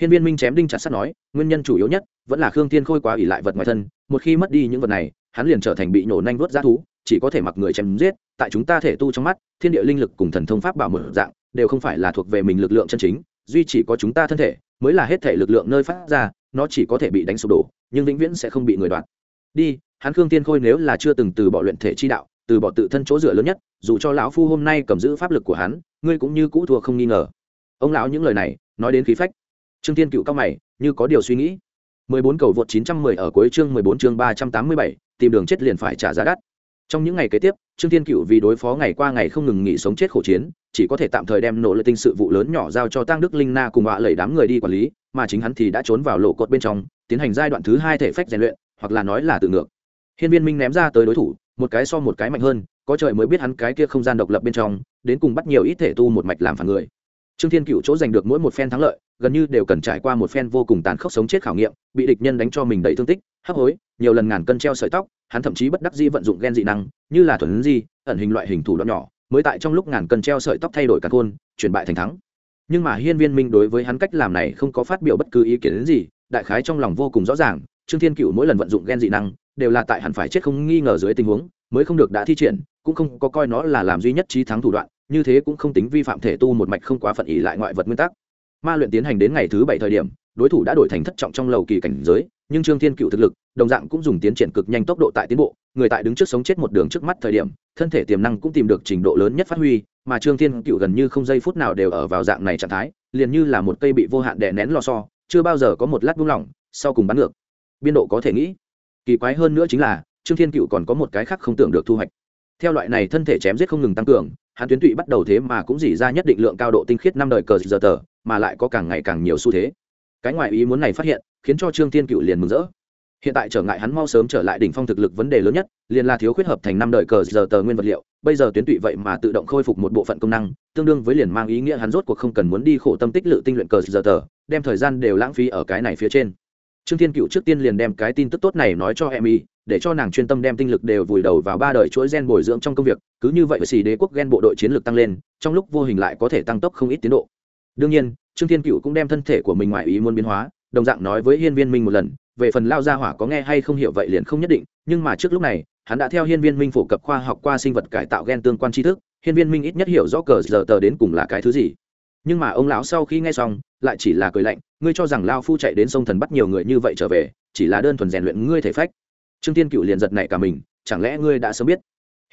Hiên viên minh chém đinh chặt sắt nói, nguyên nhân chủ yếu nhất vẫn là khương thiên khôi quá ỉ lại vật ngoài thân, một khi mất đi những vật này, hắn liền trở thành bị nổ nanh vớt g thú, chỉ có thể mặc người chém giết, tại chúng ta thể tu trong mắt, thiên địa linh lực cùng thần thông pháp bảo mở dạng, đều không phải là thuộc về mình lực lượng chân chính, duy chỉ có chúng ta thân thể, mới là hết thể lực lượng nơi phát ra nó chỉ có thể bị đánh sụp đổ nhưng vĩnh viễn sẽ không bị người đoạt. Đi hắn khương tiên khôi nếu là chưa từng từ bỏ luyện thể chi đạo từ bỏ tự thân chỗ dựa lớn nhất dù cho lão phu hôm nay cầm giữ pháp lực của hắn ngươi cũng như cũ thua không nghi ngờ. Ông lão những lời này nói đến khí phách. Trương tiên cựu cao mày như có điều suy nghĩ. 14 cầu vượt 910 ở cuối chương 14 chương 387, tìm đường chết liền phải trả giá đắt. Trong những ngày kế tiếp trương thiên cựu vì đối phó ngày qua ngày không ngừng nghỉ sống chết khổ chiến chỉ có thể tạm thời đem nỗ lực tinh sự vụ lớn nhỏ giao cho tăng đức linh na cùng họa lẩy đám người đi quản lý mà chính hắn thì đã trốn vào lộ cột bên trong, tiến hành giai đoạn thứ hai thể phách rèn luyện, hoặc là nói là tự ngược. Hiên viên minh ném ra tới đối thủ, một cái so một cái mạnh hơn, có trời mới biết hắn cái kia không gian độc lập bên trong, đến cùng bắt nhiều ít thể tu một mạch làm phản người. Trương thiên cựu chỗ giành được mỗi một phen thắng lợi, gần như đều cần trải qua một phen vô cùng tàn khốc sống chết khảo nghiệm, bị địch nhân đánh cho mình đầy thương tích, hấp hối, nhiều lần ngàn cân treo sợi tóc, hắn thậm chí bất đắc di vận dụng gen dị năng, như là thuần di, ẩn hình loại hình thủ đoạn nhỏ, mới tại trong lúc ngàn cân treo sợi tóc thay đổi cả khôn chuyển bại thành thắng nhưng mà hiên viên minh đối với hắn cách làm này không có phát biểu bất cứ ý kiến gì, đại khái trong lòng vô cùng rõ ràng, trương thiên cựu mỗi lần vận dụng gen dị năng, đều là tại hẳn phải chết không nghi ngờ dưới tình huống, mới không được đã thi triển, cũng không có coi nó là làm duy nhất trí thắng thủ đoạn, như thế cũng không tính vi phạm thể tu một mạch không quá phận ý lại ngoại vật nguyên tắc. Ma luyện tiến hành đến ngày thứ bảy thời điểm, đối thủ đã đổi thành thất trọng trong lầu kỳ cảnh giới nhưng trương thiên cựu thực lực, đồng dạng cũng dùng tiến triển cực nhanh tốc độ tại tiến bộ, người tại đứng trước sống chết một đường trước mắt thời điểm, thân thể tiềm năng cũng tìm được trình độ lớn nhất phát huy, mà trương thiên cựu gần như không giây phút nào đều ở vào dạng này trạng thái, liền như là một cây bị vô hạn đè nén lo so chưa bao giờ có một lát buông lỏng, sau cùng bắn ngược. Biên độ có thể nghĩ, kỳ quái hơn nữa chính là, trương thiên cựu còn có một cái khác không tưởng được thu hoạch. Theo loại này thân thể chém giết không ngừng tăng cường, hắn tuyến tụy bắt đầu thế mà cũng dỉ ra nhất định lượng cao độ tinh khiết năm đời cờ giờ tờ, mà lại có càng ngày càng nhiều xu thế cái ngoại ý muốn này phát hiện, khiến cho trương thiên cựu liền mừng rỡ. Hiện tại trở ngại hắn mau sớm trở lại đỉnh phong thực lực vấn đề lớn nhất, liền là thiếu khuyết hợp thành năm đời cờ giờ tờ nguyên vật liệu, bây giờ tuyến tụy vậy mà tự động khôi phục một bộ phận công năng, tương đương với liền mang ý nghĩa hắn rốt cuộc không cần muốn đi khổ tâm tích lự tinh luyện cờ giờ tờ, đem thời gian đều lãng phí ở cái này phía trên. Trương thiên cựu trước tiên liền đem cái tin tức tốt này nói cho em y để cho nàng chuyên tâm đem tinh lực đều vùi đầu vào ba đời chuỗi gen bồi dưỡng trong công việc, cứ như vậy xì đế quốc gen bộ đội chiến lược tăng lên, trong lúc vô hình lại có thể tăng tốc không ít tiến độ. Đương nhiên trương thiên cựu cũng đem thân thể của mình ngoài ý muốn biến hóa, đồng dạng nói với hiên viên minh một lần, về phần lao gia hỏa có nghe hay không hiểu vậy liền không nhất định, nhưng mà trước lúc này, hắn đã theo hiên viên minh phổ cập khoa học qua sinh vật cải tạo gen tương quan tri thức, hiên viên minh ít nhất hiểu rõ cờ giờ tờ đến cùng là cái thứ gì. Nhưng mà ông lão sau khi nghe xong, lại chỉ là cười lạnh, ngươi cho rằng lao phu chạy đến sông thần bắt nhiều người như vậy trở về, chỉ là đơn thuần rèn luyện ngươi thể phách. Trương tiên cựu liền giật nảy cả mình, chẳng lẽ ngươi đã sớm biết?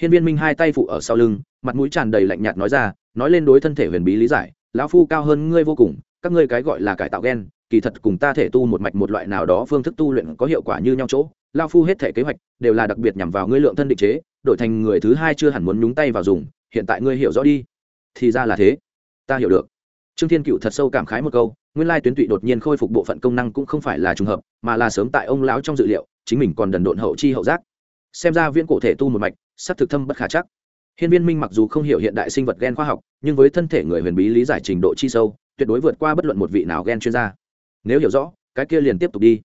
Hiên viên minh hai tay phụ ở sau lưng, mặt mũi tràn đầy lạnh nhạt nói ra, nói lên đối thân thể huyền bí lý giải lão phu cao hơn ngươi vô cùng, các ngươi cái gọi là cải tạo gen, kỳ thật cùng ta thể tu một mạch một loại nào đó phương thức tu luyện có hiệu quả như nhau chỗ. Lao phu hết thể kế hoạch đều là đặc biệt nhằm vào ngươi lượng thân định chế, đổi thành người thứ hai chưa hẳn muốn nhúng tay vào dùng, hiện tại ngươi hiểu rõ đi. Thì ra là thế. Ta hiểu được. Trương thiên cựu thật sâu cảm khái một câu, nguyên lai tuyến tụy đột nhiên khôi phục bộ phận công năng cũng không phải là trùng hợp, mà là sớm tại ông lão trong dự liệu, chính mình còn đần độn hậu chi hậu giác. Xem ra viễn cổ thể tu một mạch sắc thực thâm bất khả chắc hiên viên minh mặc dù không hiểu hiện đại sinh vật gen khoa học, nhưng với thân thể người huyền bí lý giải trình độ chi sâu, tuyệt đối vượt qua bất luận một vị nào gen chuyên gia. Nếu hiểu rõ, cái kia liền tiếp tục đi.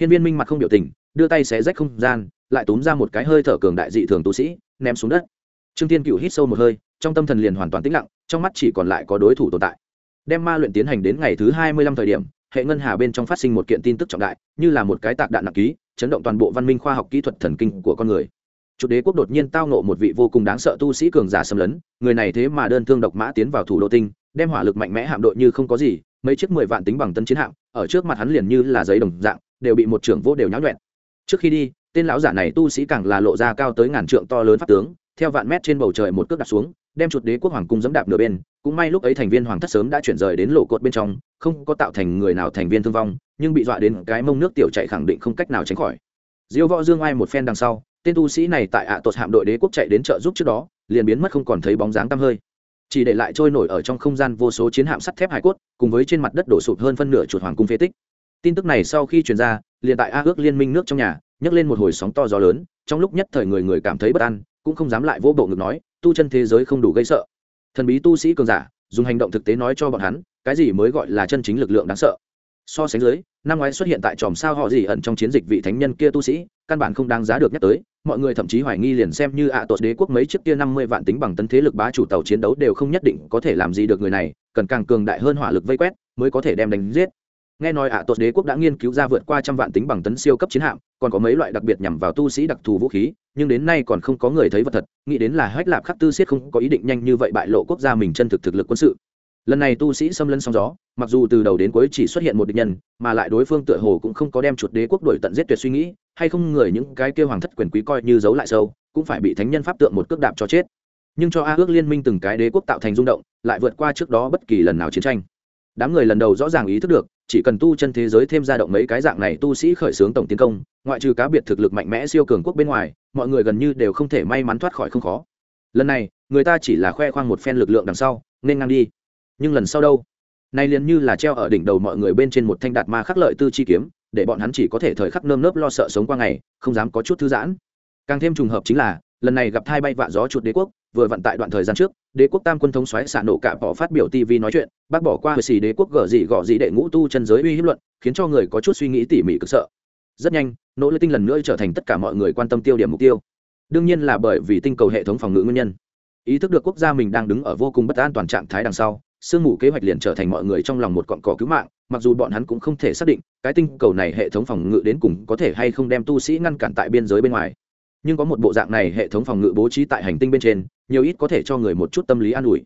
Hiên viên minh mặt không biểu tình, đưa tay xé rách không gian, lại túm ra một cái hơi thở cường đại dị thường tu sĩ, ném xuống đất. Trương Thiên Cửu hít sâu một hơi, trong tâm thần liền hoàn toàn tĩnh lặng, trong mắt chỉ còn lại có đối thủ tồn tại. Đem ma luyện tiến hành đến ngày thứ hai mươi lăm thời điểm, hệ ngân hà bên trong phát sinh một kiện tin tức trọng đại, như là một cái tạc đạn nặng ký, chấn động toàn bộ văn minh khoa học kỹ thuật thần kinh của con người chủ đế quốc đột nhiên tao nộ một vị vô cùng đáng sợ tu sĩ cường giả xâm lấn, người này thế mà đơn thương độc mã tiến vào thủ đô tinh, đem hỏa lực mạnh mẽ hạm đội như không có gì, mấy chiếc mười vạn tính bằng tân chiến hạm, ở trước mặt hắn liền như là giấy đồng dạng, đều bị một trưởng vô đều nháo nhuẹn. Trước khi đi, tên lão giả này tu sĩ càng là lộ ra cao tới ngàn trượng to lớn pháp tướng, theo vạn mét trên bầu trời một cước đặt xuống, đem chuột đế quốc hoàng cung dẫm đạp nửa bên. Cũng may lúc ấy thành viên hoàng thất sớm đã chuyển rời đến lộ cột bên trong, không có tạo thành người nào thành viên thương vong, nhưng bị dọa đến cái mông nước tiểu chạy khẳng định không cách nào tránh khỏi. Diêu võ dương ai một phen đằng sau tên tu sĩ này tại ạ à hạm đội đế quốc chạy đến trợ giúp trước đó, liền biến mất không còn thấy bóng dáng tăm hơi. Chỉ để lại trôi nổi ở trong không gian vô số chiến hạm sắt thép hải cốt, cùng với trên mặt đất đổ sụp hơn phân nửa chuột hoàng cung phế tích. Tin tức này sau khi truyền ra, liền tại a ước liên minh nước trong nhà, nhấc lên một hồi sóng to gió lớn, trong lúc nhất thời người người cảm thấy bất an, cũng không dám lại vô bộ ngực nói, tu chân thế giới không đủ gây sợ. Thần bí tu sĩ cường giả, dùng hành động thực tế nói cho bọn hắn, cái gì mới gọi là chân chính lực lượng đáng sợ. So sánh dưới, năm ngoái xuất hiện tại tròm sao họ gì ẩn trong chiến dịch vị thánh nhân kia tu sĩ, căn bản không đáng giá được nhắc tới mọi người thậm chí hoài nghi liền xem như ạ à tột đế quốc mấy chiếc kia năm mươi vạn tính bằng tấn thế lực bá chủ tàu chiến đấu đều không nhất định có thể làm gì được người này, cần càng cường đại hơn hỏa lực vây quét mới có thể đem đánh giết. Nghe nói ạ à tột đế quốc đã nghiên cứu ra vượt qua trăm vạn tính bằng tấn siêu cấp chiến hạm, còn có mấy loại đặc biệt nhằm vào tu sĩ đặc thù vũ khí, nhưng đến nay còn không có người thấy vật thật, nghĩ đến là hách lạp khắc tư siết không có ý định nhanh như vậy bại lộ quốc gia mình chân thực thực lực quân sự lần này tu sĩ xâm lấn sóng gió, mặc dù từ đầu đến cuối chỉ xuất hiện một địch nhân, mà lại đối phương tựa hồ cũng không có đem chuột đế quốc đổi tận giết tuyệt suy nghĩ, hay không người những cái kêu hoàng thất quyền quý coi như giấu lại sâu, cũng phải bị thánh nhân pháp tượng một cước đạp cho chết. Nhưng cho a ước liên minh từng cái đế quốc tạo thành rung động, lại vượt qua trước đó bất kỳ lần nào chiến tranh. Đám người lần đầu rõ ràng ý thức được, chỉ cần tu chân thế giới thêm ra động mấy cái dạng này tu sĩ khởi xướng tổng tiến công, ngoại trừ cá biệt thực lực mạnh mẽ siêu cường quốc bên ngoài, mọi người gần như đều không thể may mắn thoát khỏi không khó. Lần này, người ta chỉ là khoe khoang một phen lực lượng đằng sau, nên ngang đi nhưng lần sau đâu? Nay liền như là treo ở đỉnh đầu mọi người bên trên một thanh đạt ma khắc lợi tư chi kiếm, để bọn hắn chỉ có thể thời khắc nơm nớp lo sợ sống qua ngày, không dám có chút thư giãn. Càng thêm trùng hợp chính là, lần này gặp thai bay vạ gió chuột đế quốc, vừa vận tại đoạn thời gian trước, đế quốc tam quân thống xoáy xả nổ cả bỏ phát biểu tv nói chuyện, bác bỏ qua xì đế quốc gở gì gọ gì đệ ngũ tu chân giới uy hiếp luận, khiến cho người có chút suy nghĩ tỉ mỉ cực sợ. Rất nhanh, nỗ lực tinh lần nữa trở thành tất cả mọi người quan tâm tiêu điểm mục tiêu. Đương nhiên là bởi vì tinh cầu hệ thống phòng ngự nguyên nhân. Ý thức được quốc gia mình đang đứng ở vô cùng bất an toàn trạng thái đằng sau sương mù kế hoạch liền trở thành mọi người trong lòng một cọn cỏ cứu mạng, mặc dù bọn hắn cũng không thể xác định cái tinh cầu này hệ thống phòng ngự đến cùng có thể hay không đem tu sĩ ngăn cản tại biên giới bên ngoài. Nhưng có một bộ dạng này hệ thống phòng ngự bố trí tại hành tinh bên trên, nhiều ít có thể cho người một chút tâm lý an ủi.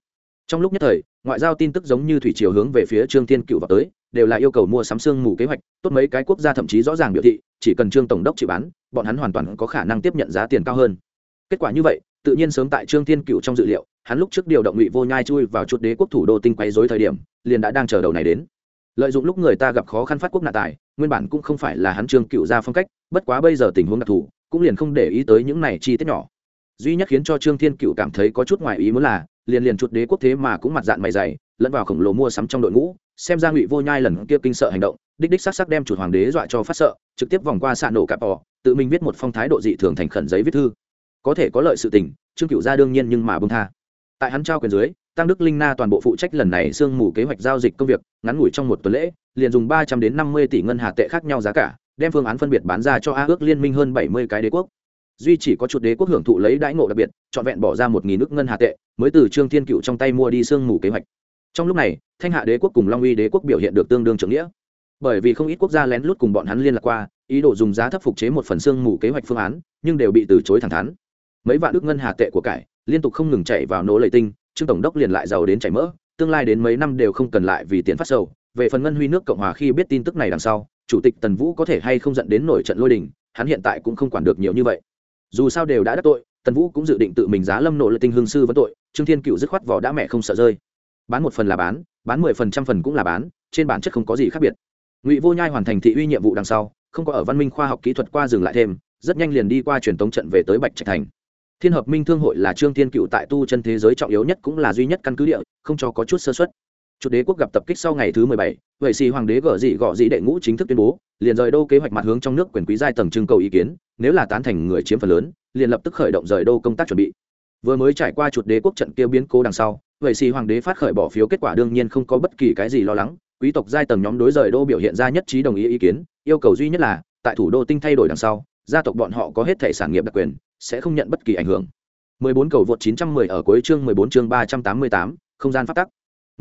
Trong lúc nhất thời, ngoại giao tin tức giống như thủy chiều hướng về phía trương thiên cựu vào tới, đều là yêu cầu mua sắm sương mù kế hoạch, tốt mấy cái quốc gia thậm chí rõ ràng biểu thị, chỉ cần trương tổng đốc chịu bán, bọn hắn hoàn toàn có khả năng tiếp nhận giá tiền cao hơn. Kết quả như vậy, tự nhiên sớm tại trương thiên cựu trong dự liệu hắn lúc trước điều động ngụy vô nhai chui vào chuột đế quốc thủ đô tinh quấy dối thời điểm, liền đã đang chờ đầu này đến. Lợi dụng lúc người ta gặp khó khăn phát quốc nạn tài, nguyên bản cũng không phải là hắn trương cựu ra phong cách, bất quá bây giờ tình huống đặc thù, cũng liền không để ý tới những này chi tiết nhỏ. Duy nhất khiến cho trương thiên cựu cảm thấy có chút ngoài ý muốn là, liền liền chuột đế quốc thế mà cũng mặt dạng mày dày, lẫn vào khổng lồ mua sắm trong đội ngũ, xem ra ngụy vô nhai lần kia kinh sợ hành động, đích đích sắc sắc đem chuột hoàng đế dọa cho phát sợ, trực tiếp vòng qua xạ nổ cạp bò, tự mình viết một phong thái độ dị thường thành khẩn giấy viết thư. Có thể có lợi sự tình, trương cựu ra đương nhiên nhưng mà bông tha tại hắn trao quyền dưới, tăng đức linh na toàn bộ phụ trách lần này sương mù kế hoạch giao dịch công việc, ngắn ngủi trong một tuần lễ, liền dùng ba trăm đến năm mươi tỷ ngân hà tệ khác nhau giá cả, đem phương án phân biệt bán ra cho a ước liên minh hơn bảy mươi cái đế quốc. Duy chỉ có chuột đế quốc hưởng thụ lấy đãi ngộ đặc biệt, trọn vẹn bỏ ra một nghìn nước ngân hà tệ, mới từ trương thiên cựu trong tay mua đi sương mù kế hoạch. Trong lúc này, thanh hạ đế quốc cùng long uy đế quốc biểu hiện được tương đương trưởng nghĩa. Bởi vì không ít quốc gia lén lút cùng bọn hắn liên lạc qua, ý đồ dùng giá thấp phục chế một phần sương mù kế hoạch phương án, nhưng đều bị từ chối thẳng thắn. Mấy vạn đức ngân hà tệ của cải liên tục không ngừng chạy vào nỗ lệ tinh, trương tổng đốc liền lại giàu đến chảy mỡ, tương lai đến mấy năm đều không cần lại vì tiền phát sầu. Về phần ngân huy nước cộng hòa khi biết tin tức này đằng sau, chủ tịch tần vũ có thể hay không dẫn đến nổi trận lôi đình, hắn hiện tại cũng không quản được nhiều như vậy. Dù sao đều đã đắc tội, tần vũ cũng dự định tự mình giá lâm nộ lợi tinh hương sư vẫn tội, trương thiên cựu dứt khoát vỏ đã mẹ không sợ rơi. Bán một phần là bán bán mười phần trăm phần cũng là bán, trên bản chất không có gì khác biệt. Ngụy vô nhai hoàn thành thị uy nhiệm vụ đằng sau, không có ở văn minh khoa học kỹ thuật qua dừng lại thêm, rất nhanh liền đi qua truyền tống trận về tới bạch trạch thành thiên hợp minh thương hội là trương thiên cựu tại tu chân thế giới trọng yếu nhất cũng là duy nhất căn cứ địa không cho có chút sơ xuất Chủ đế quốc gặp tập kích sau ngày thứ mười bảy, vậy xì hoàng đế gở dị gọ dị đệ ngũ chính thức tuyên bố, liền rời đô kế hoạch mặt hướng trong nước quyền quý giai tầng trưng cầu ý kiến, nếu là tán thành người chiếm phần lớn, liền lập tức khởi động rời đô công tác chuẩn bị. Vừa mới trải qua chuột đế quốc trận kia biến cố đằng sau, vậy xì hoàng đế phát khởi bỏ phiếu kết quả đương nhiên không có bất kỳ cái gì lo lắng, quý tộc giai tầng nhóm đối rời đô biểu hiện ra nhất trí đồng ý ý kiến, yêu cầu duy nhất là tại thủ đô tinh thay đổi đằng sau, gia tộc bọn họ có hết thể sản nghiệp đặc quyền, sẽ không nhận bất kỳ ảnh hưởng. 14 cầu vượt 910 ở cuối chương 14 chương 388, không gian phát tắc.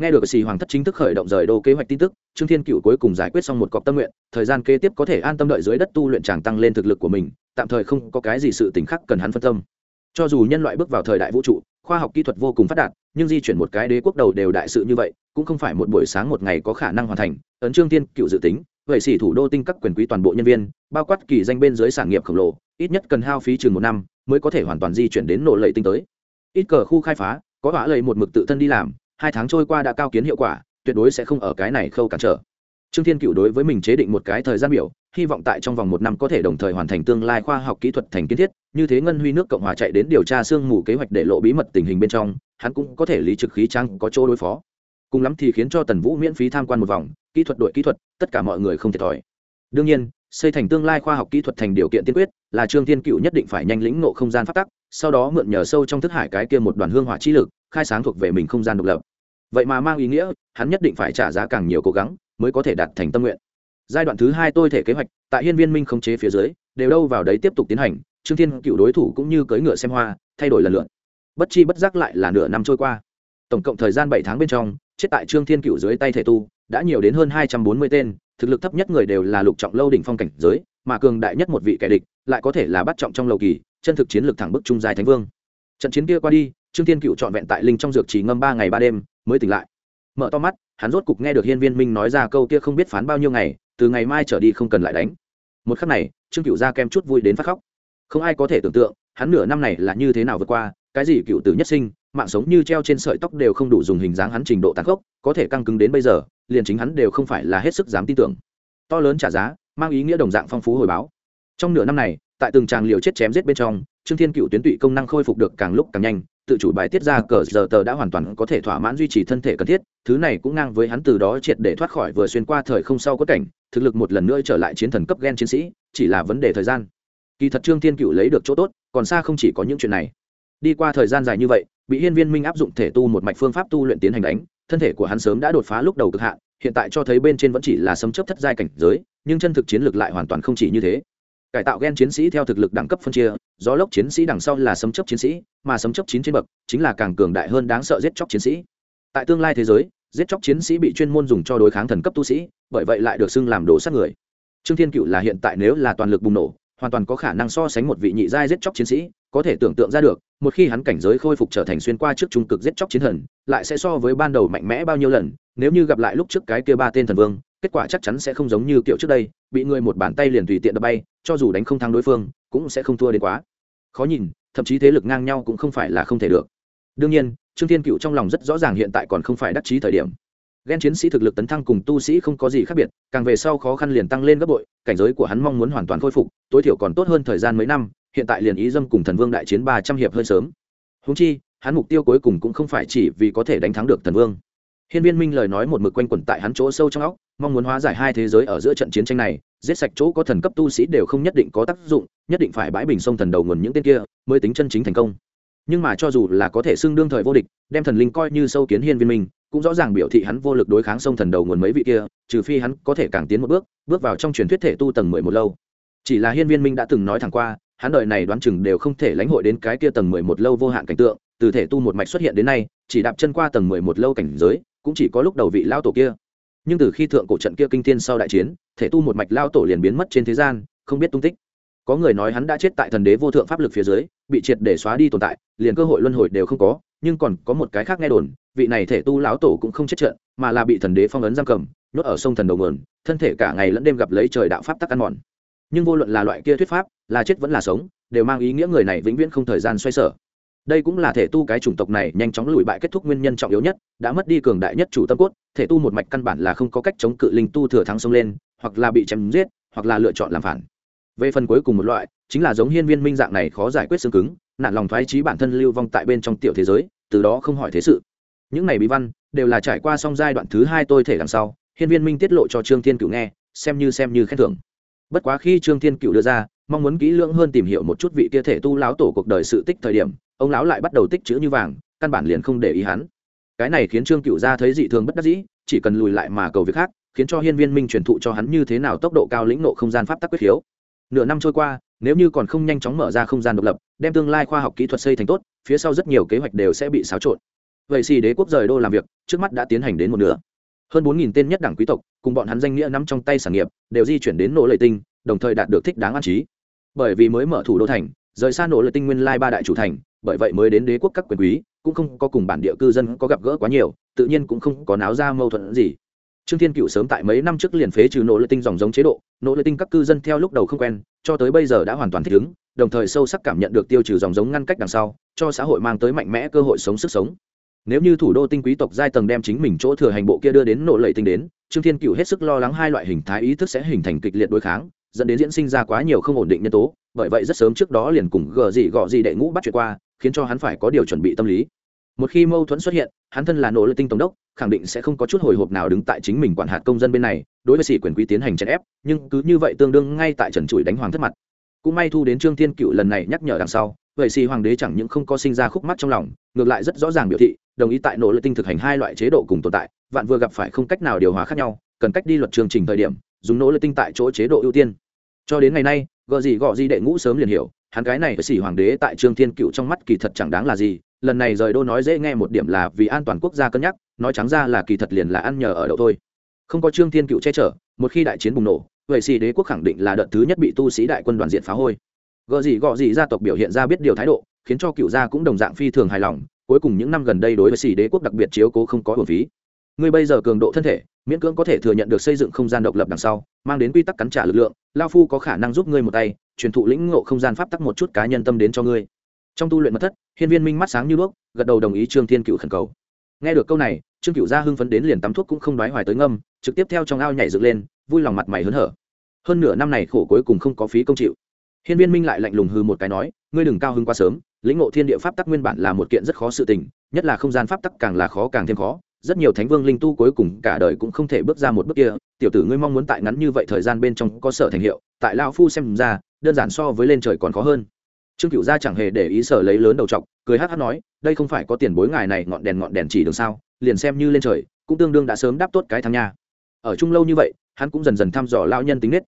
Nghe được xì hoàng thất chính thức khởi động rời đô kế hoạch tin tức trương thiên cựu cuối cùng giải quyết xong một cọc tâm nguyện thời gian kế tiếp có thể an tâm đợi dưới đất tu luyện tràng tăng lên thực lực của mình tạm thời không có cái gì sự t khác cần hắn phân tâm. Cho dù nhân loại bước vào thời đại vũ trụ khoa học kỹ thuật vô cùng phát đạt nhưng di chuyển một cái đế quốc đầu đều đại sự như vậy cũng không phải một buổi sáng một ngày có khả năng hoàn thành ấn trương thiên cựu dự tính vậy xỉ thủ đô tinh các quyền quý toàn bộ nhân viên, bao quát kỳ danh bên dưới sản nghiệp khổng lồ, ít nhất cần hao phí chừng một năm mới có thể hoàn toàn di chuyển đến nổ lệ tinh tới. Ít cờ khu khai phá, có hỏa lầy một mực tự thân đi làm, hai tháng trôi qua đã cao kiến hiệu quả, tuyệt đối sẽ không ở cái này khâu cản trở. Trương thiên cựu đối với mình chế định một cái thời gian biểu, hy vọng tại trong vòng một năm có thể đồng thời hoàn thành tương lai khoa học kỹ thuật thành kiến thiết, như thế ngân huy nước cộng hòa chạy đến điều tra sương mù kế hoạch để lộ bí mật tình hình bên trong, hắn cũng có thể lý trực khí trăng có chỗ đối phó. Cùng lắm thì khiến cho tần vũ miễn phí tham quan một vòng kỹ thuật đội kỹ thuật, tất cả mọi người không thiệt thòi. Đương nhiên, xây thành tương lai khoa học kỹ thuật thành điều kiện tiên quyết là trương thiên cựu nhất định phải nhanh lĩnh nộ không gian phát tắc, sau đó mượn nhờ sâu trong thức hải cái kia một đoàn hương hỏa chi lực, khai sáng thuộc về mình không gian độc lập. Vậy mà mang ý nghĩa, hắn nhất định phải trả giá càng nhiều cố gắng mới có thể đạt thành tâm nguyện. Giai đoạn thứ hai tôi thể kế hoạch, tại hiên viên minh không chế phía dưới, đều đâu vào đấy tiếp tục tiến hành, trương thiên cựu đối thủ cũng như cưỡi ngựa xem hoa, thay đổi lần lượt. Bất chi bất giác lại là nửa năm trôi qua. Tổng cộng thời gian bảy tháng bên trong, chết tại trương thiên cựu dưới tay thể tu đã nhiều đến hơn hai trăm bốn mươi tên, thực lực thấp nhất người đều là lục trọng lâu đỉnh phong cảnh giới, mà cường đại nhất một vị kẻ địch lại có thể là bắt trọng trong lầu kỳ, chân thực chiến lược thẳng bức trung dài thánh vương. Trận chiến kia qua đi, trương thiên cựu trọn vẹn tại linh trong dược chỉ ngâm ba ngày ba đêm, mới tỉnh lại. Mở to mắt, hắn rốt cục nghe được hiên viên minh nói ra câu kia không biết phán bao nhiêu ngày, từ ngày mai trở đi không cần lại đánh. Một khắc này, trương cựu ra kem chút vui đến phát khóc. Không ai có thể tưởng tượng, hắn nửa năm này là như thế nào vượt qua, cái gì cựu tử nhất sinh mạng sống như treo trên sợi tóc đều không đủ dùng hình dáng hắn trình độ tàn khốc, có thể căng cứng đến bây giờ, liền chính hắn đều không phải là hết sức dám tin tưởng. To lớn trả giá, mang ý nghĩa đồng dạng phong phú hồi báo. Trong nửa năm này, tại từng tràng liều chết chém giết bên trong, trương thiên cựu tuyến tụy công năng khôi phục được càng lúc càng nhanh, tự chủ bài tiết ra cờ giờ tờ đã hoàn toàn có thể thỏa mãn duy trì thân thể cần thiết, thứ này cũng ngang với hắn từ đó triệt để thoát khỏi vừa xuyên qua thời không sau quất cảnh, thực lực một lần nữa trở lại chiến thần cấp gen chiến sĩ, chỉ là vấn đề thời gian. Kỳ thật trương thiên cựu lấy được chỗ tốt, còn xa không chỉ có những chuyện này. Đi qua thời gian dài như vậy bị hiên viên minh áp dụng thể tu một mạch phương pháp tu luyện tiến hành đánh, thân thể của hắn sớm đã đột phá lúc đầu cực hạn, hiện tại cho thấy bên trên vẫn chỉ là sấm chấp thất giai cảnh giới, nhưng chân thực chiến lược lại hoàn toàn không chỉ như thế. Cải tạo gen chiến sĩ theo thực lực đẳng cấp phân chia, gió lốc chiến sĩ đằng sau là sấm chấp chiến sĩ, mà sấm chấp chín trên bậc chính là càng cường đại hơn đáng sợ giết chóc chiến sĩ. Tại tương lai thế giới, giết chóc chiến sĩ bị chuyên môn dùng cho đối kháng thần cấp tu sĩ, bởi vậy lại được xưng làm đồ sát người. Trương thiên cựu là hiện tại nếu là toàn lực bùng nổ hoàn toàn có khả năng so sánh một vị nhị giai giết chóc chiến sĩ, có thể tưởng tượng ra được, một khi hắn cảnh giới khôi phục trở thành xuyên qua trước trung cực giết chóc chiến thần, lại sẽ so với ban đầu mạnh mẽ bao nhiêu lần, nếu như gặp lại lúc trước cái kia ba tên thần vương, kết quả chắc chắn sẽ không giống như kiểu trước đây, bị người một bàn tay liền tùy tiện đập bay, cho dù đánh không thắng đối phương, cũng sẽ không thua đến quá. Khó nhìn, thậm chí thế lực ngang nhau cũng không phải là không thể được. Đương nhiên, trương thiên cựu trong lòng rất rõ ràng hiện tại còn không phải đắc chí thời điểm ghen chiến sĩ thực lực tấn thăng cùng tu sĩ không có gì khác biệt, càng về sau khó khăn liền tăng lên gấp bội, cảnh giới của hắn mong muốn hoàn toàn khôi phục, tối thiểu còn tốt hơn thời gian mấy năm, hiện tại liền ý dâm cùng thần vương đại chiến ba trăm hiệp hơi sớm. Húng chi, hắn mục tiêu cuối cùng cũng không phải chỉ vì có thể đánh thắng được thần vương. Hiên viên minh lời nói một mực quanh quẩn tại hắn chỗ sâu trong óc, mong muốn hóa giải hai thế giới ở giữa trận chiến tranh này, giết sạch chỗ có thần cấp tu sĩ đều không nhất định có tác dụng, nhất định phải bãi bình sông thần đầu nguồn những tên kia, mới tính chân chính thành công. Nhưng mà cho dù là có thể xưng đương thời vô địch, đem thần linh coi như sâu kiến hiên viên minh cũng rõ ràng biểu thị hắn vô lực đối kháng sông thần đầu nguồn mấy vị kia, trừ phi hắn có thể càng tiến một bước bước vào trong truyền thuyết thể tu tầng mười một lâu. Chỉ là hiên viên minh đã từng nói thẳng qua, hắn đời này đoán chừng đều không thể lãnh hội đến cái kia tầng mười một lâu vô hạn cảnh tượng, từ thể tu một mạch xuất hiện đến nay, chỉ đạp chân qua tầng mười một lâu cảnh giới, cũng chỉ có lúc đầu vị lao tổ kia. Nhưng từ khi thượng cổ trận kia kinh thiên sau đại chiến, thể tu một mạch lao tổ liền biến mất trên thế gian, không biết tung tích. Có người nói hắn đã chết tại thần đế vô thượng pháp lực phía dưới, bị triệt để xóa đi tồn tại, liền cơ hội luân hồi đều không có, nhưng còn có một cái khác nghe đồn vị này thể tu lão tổ cũng không chết trận, mà là bị thần đế phong ấn giam cầm, nhốt ở sông thần đầu nguồn thân thể cả ngày lẫn đêm gặp lấy trời đạo pháp tắc ăn mòn. Nhưng vô luận là loại kia thuyết pháp, là chết vẫn là sống, đều mang ý nghĩa người này vĩnh viễn không thời gian xoay sở. Đây cũng là thể tu cái chủng tộc này nhanh chóng lùi bại kết thúc nguyên nhân trọng yếu nhất, đã mất đi cường đại nhất chủ tâm cốt, thể tu một mạch căn bản là không có cách chống cự linh tu thừa thắng xông lên, hoặc là bị chém giết, hoặc là lựa chọn làm phản. Về phần cuối cùng một loại, chính là giống hiên viên minh dạng này khó giải quyết xương cứng nạn lòng thoái trí bản thân lưu vong tại bên trong tiểu thế giới, từ đó không hỏi thế sự những này bí văn đều là trải qua xong giai đoạn thứ hai tôi thể đằng sau, hiên viên minh tiết lộ cho trương thiên cựu nghe, xem như xem như khen thưởng. Bất quá khi trương thiên cựu đưa ra, mong muốn kỹ lưỡng hơn tìm hiểu một chút vị kia thể tu lão tổ cuộc đời sự tích thời điểm, ông lão lại bắt đầu tích chữ như vàng, căn bản liền không để ý hắn. Cái này khiến trương cựu gia thấy dị thường bất đắc dĩ, chỉ cần lùi lại mà cầu việc khác, khiến cho hiên viên minh truyền thụ cho hắn như thế nào tốc độ cao lĩnh nộ không gian pháp tắc quyết khiếu nửa năm trôi qua, nếu như còn không nhanh chóng mở ra không gian độc lập, đem tương lai khoa học kỹ thuật xây thành tốt, phía sau rất nhiều kế hoạch đều sẽ bị xáo trộn vậy xì đế quốc rời đô làm việc, trước mắt đã tiến hành đến một nửa. Hơn bốn nghìn tên nhất đảng quý tộc, cùng bọn hắn danh nghĩa nắm trong tay sản nghiệp, đều di chuyển đến nỗ lệ tinh, đồng thời đạt được thích đáng an trí. Bởi vì mới mở thủ đô thành, rời xa nỗ lệ tinh nguyên lai ba đại chủ thành, bởi vậy mới đến đế quốc các quyền quý, cũng không có cùng bản địa cư dân có gặp gỡ quá nhiều, tự nhiên cũng không có náo ra mâu thuẫn gì. Trương thiên cựu sớm tại mấy năm trước liền phế trừ nỗ lệ tinh dòng giống chế độ, nỗ lệ tinh các cư dân theo lúc đầu không quen, cho tới bây giờ đã hoàn toàn thích ứng, đồng thời sâu sắc cảm nhận được tiêu trừ dòng giống ngăn cách đằng sau, cho xã hội mang tới mạnh mẽ cơ hội sống sức sống nếu như thủ đô tinh quý tộc giai tầng đem chính mình chỗ thừa hành bộ kia đưa đến nộ lệ tinh đến, trương thiên cựu hết sức lo lắng hai loại hình thái ý thức sẽ hình thành kịch liệt đối kháng, dẫn đến diễn sinh ra quá nhiều không ổn định nhân tố, bởi vậy rất sớm trước đó liền cùng gờ gì gọ gì đệ ngũ bắt chuyện qua, khiến cho hắn phải có điều chuẩn bị tâm lý. Một khi mâu thuẫn xuất hiện, hắn thân là nỗ lực tinh tổng đốc, khẳng định sẽ không có chút hồi hộp nào đứng tại chính mình quản hạt công dân bên này, đối với sĩ quyền quý tiến hành chèn ép, nhưng cứ như vậy tương đương ngay tại trần trụi đánh hoàng thất mặt. Cũng may thu đến trương thiên cựu lần này nhắc nhở đằng sau, vậy xì hoàng đế chẳng những không có sinh ra khúc mắt trong lòng, ngược lại rất rõ ràng biểu thị đồng ý tại nỗ lực tinh thực hành hai loại chế độ cùng tồn tại, vạn vừa gặp phải không cách nào điều hòa khác nhau, cần cách đi luật chương trình thời điểm, dùng nỗ lực tinh tại chỗ chế độ ưu tiên. Cho đến ngày nay gợ gì gọ gì đệ ngũ sớm liền hiểu, hắn cái này với xỉ hoàng đế tại trương thiên cựu trong mắt kỳ thật chẳng đáng là gì, lần này rời đô nói dễ nghe một điểm là vì an toàn quốc gia cân nhắc, nói trắng ra là kỳ thật liền là ăn nhờ ở đậu thôi. Không có trương thiên cựu che chở, một khi đại chiến bùng nổ, vậy xì đế quốc khẳng định là đợt thứ nhất bị tu sĩ đại quân đoàn diện phá hôi. Gợ gì gọ gì gia tộc biểu hiện ra biết điều thái độ, khiến cho cựu gia cũng đồng dạng phi thường hài lòng cuối cùng những năm gần đây đối với xì đế quốc đặc biệt chiếu cố không có hồn phí. Ngươi bây giờ cường độ thân thể, miễn cưỡng có thể thừa nhận được xây dựng không gian độc lập đằng sau, mang đến quy tắc cắn trả lực lượng, lao phu có khả năng giúp ngươi một tay, truyền thụ lĩnh ngộ không gian pháp tắc một chút cá nhân tâm đến cho ngươi. Trong tu luyện mật thất, hiên viên minh mắt sáng như đuốc, gật đầu đồng ý trương thiên cựu khẩn cầu. Nghe được câu này, trương cựu ra hưng phấn đến liền tắm thuốc cũng không nói hoài tới ngâm, trực tiếp theo trong ao nhảy dựng lên, vui lòng mặt mày hớn hở. Hơn nửa năm này khổ cuối cùng không có phí công chịu. Hiên viên minh lại lạnh lùng hư một cái nói ngươi đừng cao hứng quá sớm, lĩnh ngộ thiên địa pháp tắc nguyên bản là một kiện rất khó sự tình, nhất là không gian pháp tắc càng là khó càng thêm khó, rất nhiều thánh vương linh tu cuối cùng cả đời cũng không thể bước ra một bước kia, tiểu tử ngươi mong muốn tại ngắn như vậy thời gian bên trong có sở thành hiệu, tại lao phu xem ra, đơn giản so với lên trời còn khó hơn. Trương cựu gia chẳng hề để ý sở lấy lớn đầu t cười hát hát nói, đây không phải có tiền bối ngài này ngọn đèn ngọn đèn chỉ đường sao, liền xem như lên trời, cũng tương đương đã sớm đáp tốt cái thằng nha. Ở chung lâu như vậy, hắn cũng dần dần thăm dò lao nhân tính nết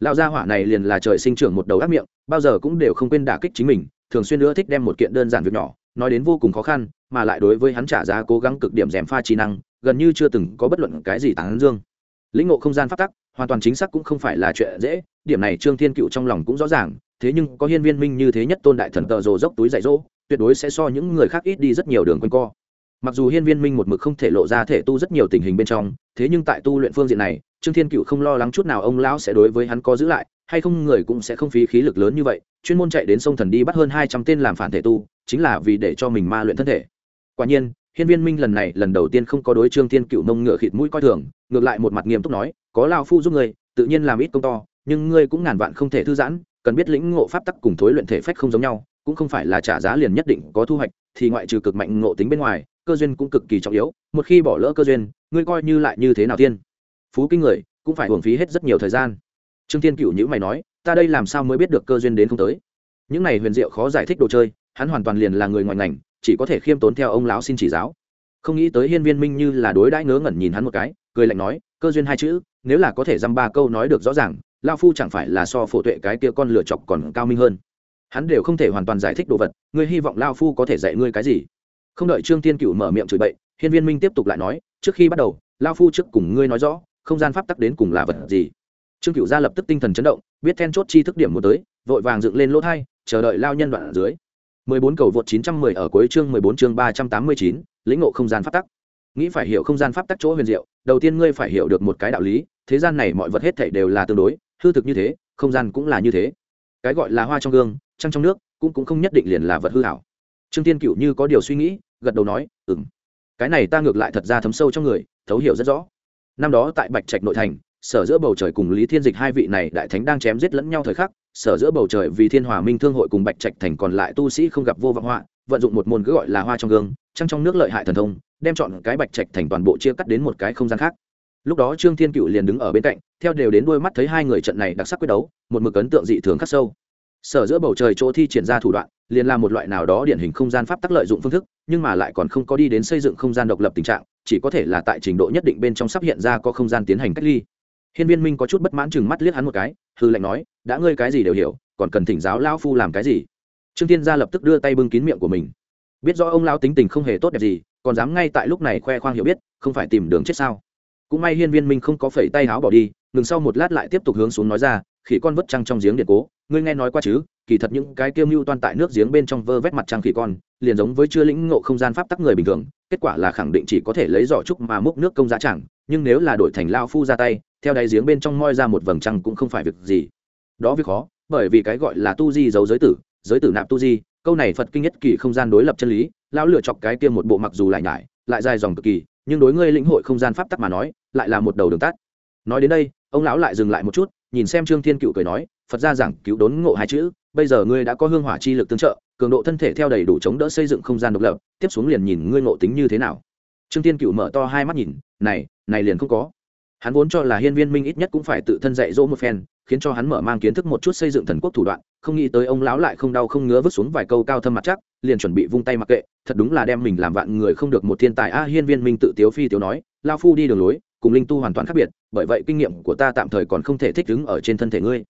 lão gia hỏa này liền là trời sinh trưởng một đầu ác miệng, bao giờ cũng đều không quên đả kích chính mình, thường xuyên nữa thích đem một kiện đơn giản việc nhỏ, nói đến vô cùng khó khăn, mà lại đối với hắn trả giá cố gắng cực điểm rèm pha trí năng, gần như chưa từng có bất luận cái gì tán dương. Lĩnh ngộ không gian phát tắc, hoàn toàn chính xác cũng không phải là chuyện dễ, điểm này trương thiên cựu trong lòng cũng rõ ràng, thế nhưng có hiên viên minh như thế nhất tôn đại thần tờ rồ dốc túi dạy dỗ, tuyệt đối sẽ so những người khác ít đi rất nhiều đường quanh co mặc dù hiên viên minh một mực không thể lộ ra thể tu rất nhiều tình hình bên trong thế nhưng tại tu luyện phương diện này trương thiên cựu không lo lắng chút nào ông lão sẽ đối với hắn có giữ lại hay không người cũng sẽ không phí khí lực lớn như vậy chuyên môn chạy đến sông thần đi bắt hơn hai trăm tên làm phản thể tu chính là vì để cho mình ma luyện thân thể. Quả nhiên hiên viên minh lần này lần đầu tiên không có đối trương thiên cựu mông ngựa khịt mũi coi thường ngược lại một mặt nghiêm túc nói có lao phu giúp người, tự nhiên làm ít công to nhưng ngươi cũng ngàn vạn không thể thư giãn cần biết lĩnh ngộ pháp tắc cùng thối luyện thể phách không giống nhau cũng không phải là trả giá liền nhất định có thu hoạch thì ngoại trừ cực mạnh ngộ tính bên ngoài cơ duyên cũng cực kỳ trọng yếu, một khi bỏ lỡ cơ duyên, ngươi coi như lại như thế nào tiên? Phú kinh người, cũng phải hưởng phí hết rất nhiều thời gian. Trương thiên cựu nhữ mày nói, ta đây làm sao mới biết được cơ duyên đến không tới? Những này huyền diệu khó giải thích đồ chơi, hắn hoàn toàn liền là người ngoài ngành, chỉ có thể khiêm tốn theo ông lão xin chỉ giáo. Không nghĩ tới hiên viên minh như là đối đãi ngớ ngẩn nhìn hắn một cái, cười lạnh nói, cơ duyên hai chữ, nếu là có thể dăm ba câu nói được rõ ràng lao phu chẳng phải là so phổ tuệ cái kia con lựa chọc còn cao minh hơn. Hắn đều không thể hoàn toàn giải thích đồ vật, ngươi hy vọng lao phu có thể dạy ngươi cái gì? Không đợi trương tiên cựu mở miệng chửi bậy hiên viên minh tiếp tục lại nói trước khi bắt đầu lao phu trước cùng ngươi nói rõ không gian pháp tắc đến cùng là vật gì trương cựu gia lập tức tinh thần chấn động biết then chốt chi thức điểm một tới vội vàng dựng lên lỗ thai chờ đợi lao nhân đoạn ở dưới 14 cầu vượt 910 ở cuối chương 14 chương 389, lĩnh ngộ không gian pháp tắc. Nghĩ phải hiểu không gian pháp tắc chỗ huyền diệu, đầu tiên ngươi phải hiểu được một cái đạo lý, thế gian này mọi vật hết thảy đều là tương đối, hư thực như thế, không gian cũng là như thế. Cái gọi là hoa trong gương, trăng trong nước, cũng cũng không nhất định liền là vật hư ảo. Trương Tiên Cựu như có điều suy nghĩ, gật đầu nói, "Ừm. Cái này ta ngược lại thật ra thấm sâu trong người, thấu hiểu rất rõ." Năm đó tại Bạch Trạch nội thành, sở giữa bầu trời cùng Lý Thiên Dịch hai vị này đại thánh đang chém giết lẫn nhau thời khắc, sở giữa bầu trời vì thiên hòa minh thương hội cùng bạch trạch thành còn lại tu sĩ không gặp vô vọng họa vận dụng một môn cứ gọi là hoa trong gương trăng trong nước lợi hại thần thông đem chọn cái bạch trạch thành toàn bộ chia cắt đến một cái không gian khác lúc đó trương thiên cựu liền đứng ở bên cạnh theo đều đến đôi mắt thấy hai người trận này đặc sắc quyết đấu một mực ấn tượng dị thường khắc sâu sở giữa bầu trời chỗ thi triển ra thủ đoạn, liền là một loại nào đó điển hình không gian pháp tắc lợi dụng phương thức, nhưng mà lại còn không có đi đến xây dựng không gian độc lập tình trạng, chỉ có thể là tại trình độ nhất định bên trong sắp hiện ra có không gian tiến hành cách ly. Hiên viên minh có chút bất mãn chừng mắt liếc hắn một cái, hư lệnh nói, đã ngươi cái gì đều hiểu, còn cần thỉnh giáo lão phu làm cái gì? Trương thiên gia lập tức đưa tay bưng kín miệng của mình. Biết rõ ông lão tính tình không hề tốt đẹp gì, còn dám ngay tại lúc này khoe khoang hiểu biết, không phải tìm đường chết sao? Cũng may hiên viên minh không có phẩy tay háo bỏ đi, ngừng sau một lát lại tiếp tục hướng xuống nói ra khỉ con vớt trăng trong giếng điện cố. Ngươi nghe nói qua chứ? Kỳ thật những cái kiêu mưu toan tại nước giếng bên trong vơ vét mặt trăng khỉ con, liền giống với chưa lĩnh ngộ không gian pháp tắc người bình thường, kết quả là khẳng định chỉ có thể lấy giỏ trúc mà múc nước công giá chẳng, nhưng nếu là đổi thành lao phu ra tay, theo đáy giếng bên trong moi ra một vầng trăng cũng không phải việc gì. Đó việc khó, bởi vì cái gọi là tu di giấu giới tử giới tử nạp tu di, câu này phật kinh nhất kỳ không gian đối lập chân lý, lão lựa chọc cái kia một bộ mặc dù lại nhải, lại dài dòng cực kỳ, nhưng đối ngươi lĩnh hội không gian pháp tắc mà nói, lại là một đầu đường tắt. Nói đến đây, ông lão lại dừng lại một chút nhìn xem trương thiên cựu cười nói, phật gia giảng cứu đốn ngộ hai chữ, bây giờ ngươi đã có hương hỏa chi lực tương trợ, cường độ thân thể theo đầy đủ chống đỡ xây dựng không gian độc lập, tiếp xuống liền nhìn ngươi ngộ tính như thế nào. Trương thiên cựu mở to hai mắt nhìn, này này liền không có. Hắn vốn cho là hiên viên minh ít nhất cũng phải tự thân dạy dỗ một phen, khiến cho hắn mở mang kiến thức một chút xây dựng thần quốc thủ đoạn, không nghĩ tới ông lão lại không đau không ngứa vứt xuống vài câu cao thâm mặt chắc, liền chuẩn bị vung tay mặc kệ, thật đúng là đem mình làm vạn người không được một thiên tài. A, hiên viên minh tự tiếu phi tiếu nói lao phu đi đường lối cùng linh tu hoàn toàn khác biệt, bởi vậy kinh nghiệm của ta tạm thời còn không thể thích ứng ở trên thân thể ngươi.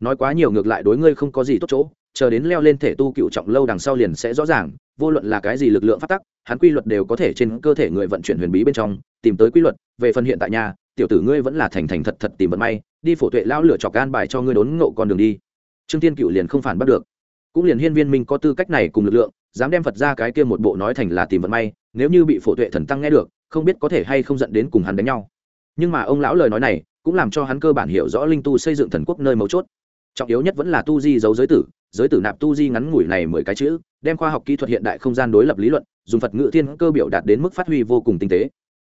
Nói quá nhiều ngược lại đối ngươi không có gì tốt chỗ, chờ đến leo lên thể tu cựu trọng lâu đằng sau liền sẽ rõ ràng, vô luận là cái gì lực lượng phát tắc, hắn quy luật đều có thể trên cơ thể người vận chuyển huyền bí bên trong, tìm tới quy luật, về phần hiện tại nhà tiểu tử ngươi vẫn là thành thành thật thật tìm vận may, đi phổ tuệ lao lửa chọc gan bài cho ngươi đốn ngộ con đường đi. Trương tiên cựu liền không phản bắt được. Cũng liền hiên viên minh có tư cách này cùng lực lượng, dám đem phật ra cái kia một bộ nói thành là tìm vận may, nếu như bị phổ tuệ thần tăng nghe được, không biết có thể hay không dẫn đến cùng hắn đánh nhau nhưng mà ông lão lời nói này cũng làm cho hắn cơ bản hiểu rõ linh tu xây dựng thần quốc nơi mấu chốt. Trọng yếu nhất vẫn là tu di giấu giới tử giới tử nạp tu di ngắn ngủi này mười cái chữ, đem khoa học kỹ thuật hiện đại không gian đối lập lý luận, dùng phật ngữ thiên cơ biểu đạt đến mức phát huy vô cùng tinh tế.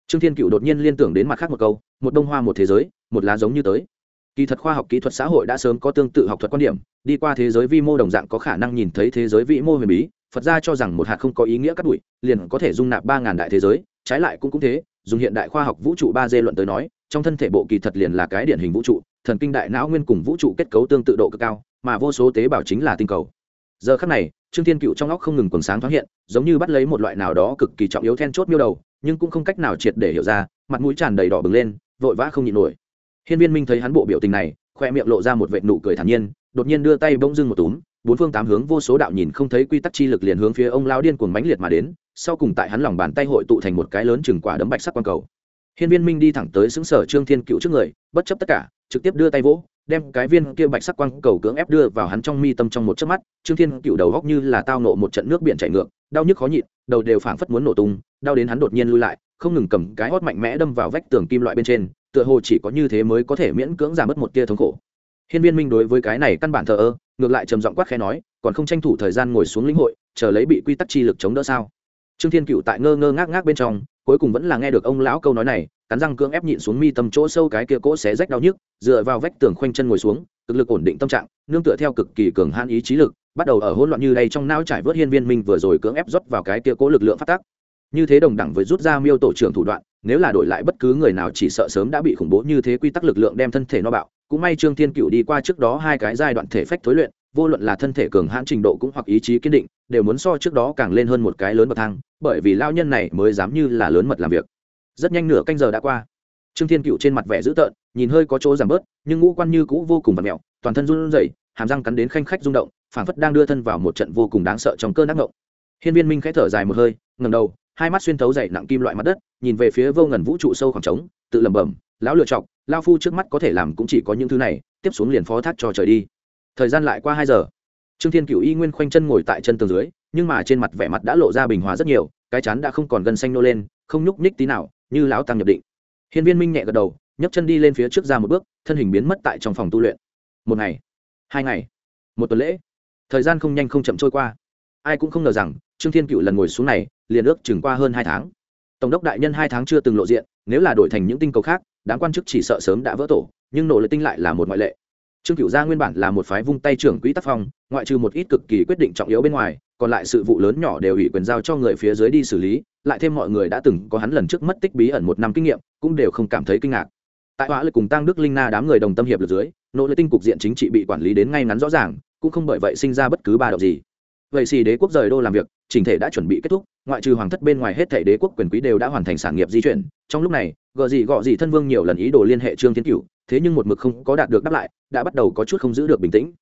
Trương thiên cựu đột nhiên liên tưởng đến mặt khác một câu, một đông hoa một thế giới, một lá giống như tới. Kỳ thật khoa học kỹ thuật xã hội đã sớm có tương tự học thuật quan điểm, đi qua thế giới vi mô đồng dạng có khả năng nhìn thấy thế giới vĩ mô huyền bí, phật gia cho rằng một hạt không có ý nghĩa cắt đuổi, liền có thể dung nạp ba ngàn đại thế giới, trái lại cũng cũng thế dùng hiện đại khoa học vũ trụ ba d luận tới nói, trong thân thể bộ kỳ thật liền là cái điển hình vũ trụ, thần kinh đại não nguyên cùng vũ trụ kết cấu tương tự độ cực cao, mà vô số tế bào chính là tinh cầu. Giờ khắc này, trương thiên cựu trong óc không ngừng quần sáng thoáng hiện, giống như bắt lấy một loại nào đó cực kỳ trọng yếu then chốt miêu đầu, nhưng cũng không cách nào triệt để hiểu ra, mặt mũi tràn đầy đỏ bừng lên, vội vã không nhịn nổi. Hiên viên minh thấy hắn bộ biểu tình này, khoe miệng lộ ra một vệt nụ cười thản nhiên, đột nhiên đưa tay bỗng dưng một túm bốn phương tám hướng vô số đạo nhìn không thấy quy tắc chi lực liền hướng phía ông lao điên cuồng mãnh liệt mà đến, sau cùng tại hắn lòng bàn tay hội tụ thành một cái lớn chừng quả đấm bạch sắc quang cầu. Hiên viên minh đi thẳng tới xứng sở trương thiên cựu trước người, bất chấp tất cả, trực tiếp đưa tay vỗ, đem cái viên kia bạch sắc quang cầu cưỡng ép đưa vào hắn trong mi tâm trong một chớp mắt, trương thiên cựu đầu góc như là tao nộ một trận nước biển chảy ngược, đau nhức khó nhịn, đầu đều phảng phất muốn nổ tung, đau đến hắn đột nhiên lui lại, không ngừng cầm cái hót mạnh mẽ đâm vào vách tường kim loại bên trên, tựa hồ chỉ có như thế mới có thể miễn cưỡng giảm bớt một tia thống khổ. Hiên viên minh đối với cái này căn bản thờ ơ ngược lại trầm giọng quát khẽ nói, còn không tranh thủ thời gian ngồi xuống lĩnh hội, chờ lấy bị quy tắc chi lực chống đỡ sao? Trương thiên cựu tại ngơ ngơ ngác ngác bên trong, cuối cùng vẫn là nghe được ông lão câu nói này, cắn răng cưỡng ép nhịn xuống mi tâm chỗ sâu cái kia cỗ xé rách đau nhức, dựa vào vách tường khoanh chân ngồi xuống, cực lực ổn định tâm trạng, nương tựa theo cực kỳ cường hãn ý chí lực, bắt đầu ở hỗn loạn như đây trong não trải vớt hiên viên minh vừa rồi cưỡng ép rót vào cái kia cỗ lực lượng phát tác. Như thế đồng đẳng với rút ra miêu tổ trưởng thủ đoạn, nếu là đổi lại bất cứ người nào chỉ sợ sớm đã bị khủng bố như thế quy tắc lực lượng đem thân thể no bạo cũng may trương thiên cựu đi qua trước đó hai cái giai đoạn thể phách thối luyện, vô luận là thân thể cường hãn trình độ cũng hoặc ý chí kiên định, đều muốn so trước đó càng lên hơn một cái lớn bậc thang, bởi vì lao nhân này mới dám như là lớn mật làm việc. Rất nhanh nửa canh giờ đã qua. Trương thiên cựu trên mặt vẻ dữ tợn, nhìn hơi có chỗ giảm bớt, nhưng ngũ quan như cũ vô cùng vật mẹo, toàn thân run rẩy, hàm răng cắn đến khanh khách rung động, phảng phất đang đưa thân vào một trận vô cùng đáng sợ trong cơn ác ngộng hiên viên minh khẽ thở dài một hơi ngầm đầu, hai mắt xuyên thấu dày nặng kim loại mặt đất, nhìn về phía vô ngần vũ trụ sâu khoảng trống, tự lẩm bẩm, lão lựa chọc lao phu trước mắt có thể làm cũng chỉ có những thứ này, tiếp xuống liền phó thác cho trời đi. Thời gian lại qua hai giờ. Trương thiên cựu y nguyên khoanh chân ngồi tại chân tường dưới, nhưng mà trên mặt vẻ mặt đã lộ ra bình hòa rất nhiều, cái chán đã không còn gân xanh nô lên, không nhúc nhích tí nào, như lão tăng nhập định. Hiên viên minh nhẹ gật đầu, nhấc chân đi lên phía trước ra một bước, thân hình biến mất tại trong phòng tu luyện. Một ngày, hai ngày, một tuần lễ. Thời gian không nhanh không chậm trôi qua. Ai cũng không ngờ rằng, trương thiên cựu lần ngồi xuống này, liền ước chừng qua hơn hai tháng. Tổng đốc đại nhân hai tháng chưa từng lộ diện, nếu là đổi thành những tinh cầu khác đáng quan chức chỉ sợ sớm đã vỡ tổ, nhưng nổ lợi tinh lại là một ngoại lệ. Trương cựu gia nguyên bản là một phái vung tay trưởng quỹ tác phong, ngoại trừ một ít cực kỳ quyết định trọng yếu bên ngoài, còn lại sự vụ lớn nhỏ đều ủy quyền giao cho người phía dưới đi xử lý, lại thêm mọi người đã từng có hắn lần trước mất tích bí ẩn một năm kinh nghiệm, cũng đều không cảm thấy kinh ngạc. Tại họa lực cùng tăng đức linh na đám người đồng tâm hiệp lực dưới nỗ lực tinh cục diện chính trị bị quản lý đến ngay ngắn rõ ràng, cũng không bởi vậy sinh ra bất cứ ba động gì. Vậy xì đế quốc rời đô làm việc chỉnh thể đã chuẩn bị kết thúc, ngoại trừ hoàng thất bên ngoài hết thể đế quốc quyền quý đều đã hoàn thành sản nghiệp di chuyển, trong lúc này gợ gì gọ gì thân vương nhiều lần ý đồ liên hệ trương thiên cửu, thế nhưng một mực không có đạt được đáp lại, đã bắt đầu có chút không giữ được bình tĩnh.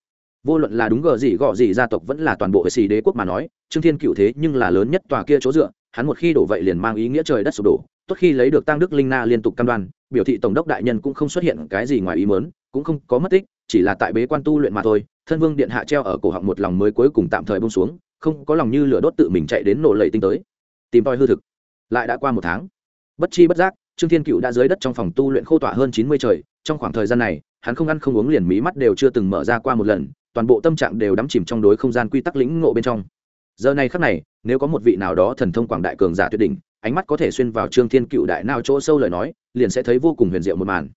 Vô luận là đúng gờ gì gọ gì gia tộc vẫn là toàn bộ hệ xì đế quốc mà nói, trương thiên cựu thế nhưng là lớn nhất tòa kia chỗ dựa, hắn một khi đổ vậy liền mang ý nghĩa trời đất sụp đổ, tốt khi lấy được tăng đức linh na liên tục cam đoan, biểu thị tổng đốc đại nhân cũng không xuất hiện cái gì ngoài ý mớn cũng không có mất tích, chỉ là tại bế quan tu luyện mà thôi, thân vương điện hạ treo ở cổ họng một lòng mới cuối cùng tạm thời bông xuống, không có lòng như lửa đốt tự mình chạy đến nổ lầy tinh tới. Tìm tòi hư thực. Lại đã qua một tháng. Bất chi bất giác trương thiên cựu đã dưới đất trong phòng tu luyện khô tỏa hơn chín mươi trời, trong khoảng thời gian này, hắn không ăn không uống liền mí mắt đều chưa từng mở ra qua một lần, toàn bộ tâm trạng đều đắm chìm trong đối không gian quy tắc lĩnh ngộ bên trong. Giờ này khắc này, nếu có một vị nào đó thần thông quảng đại cường giả tuyệt đỉnh, ánh mắt có thể xuyên vào trương thiên cựu đại nào chỗ sâu lời nói, liền sẽ thấy vô cùng huyền diệu một màn.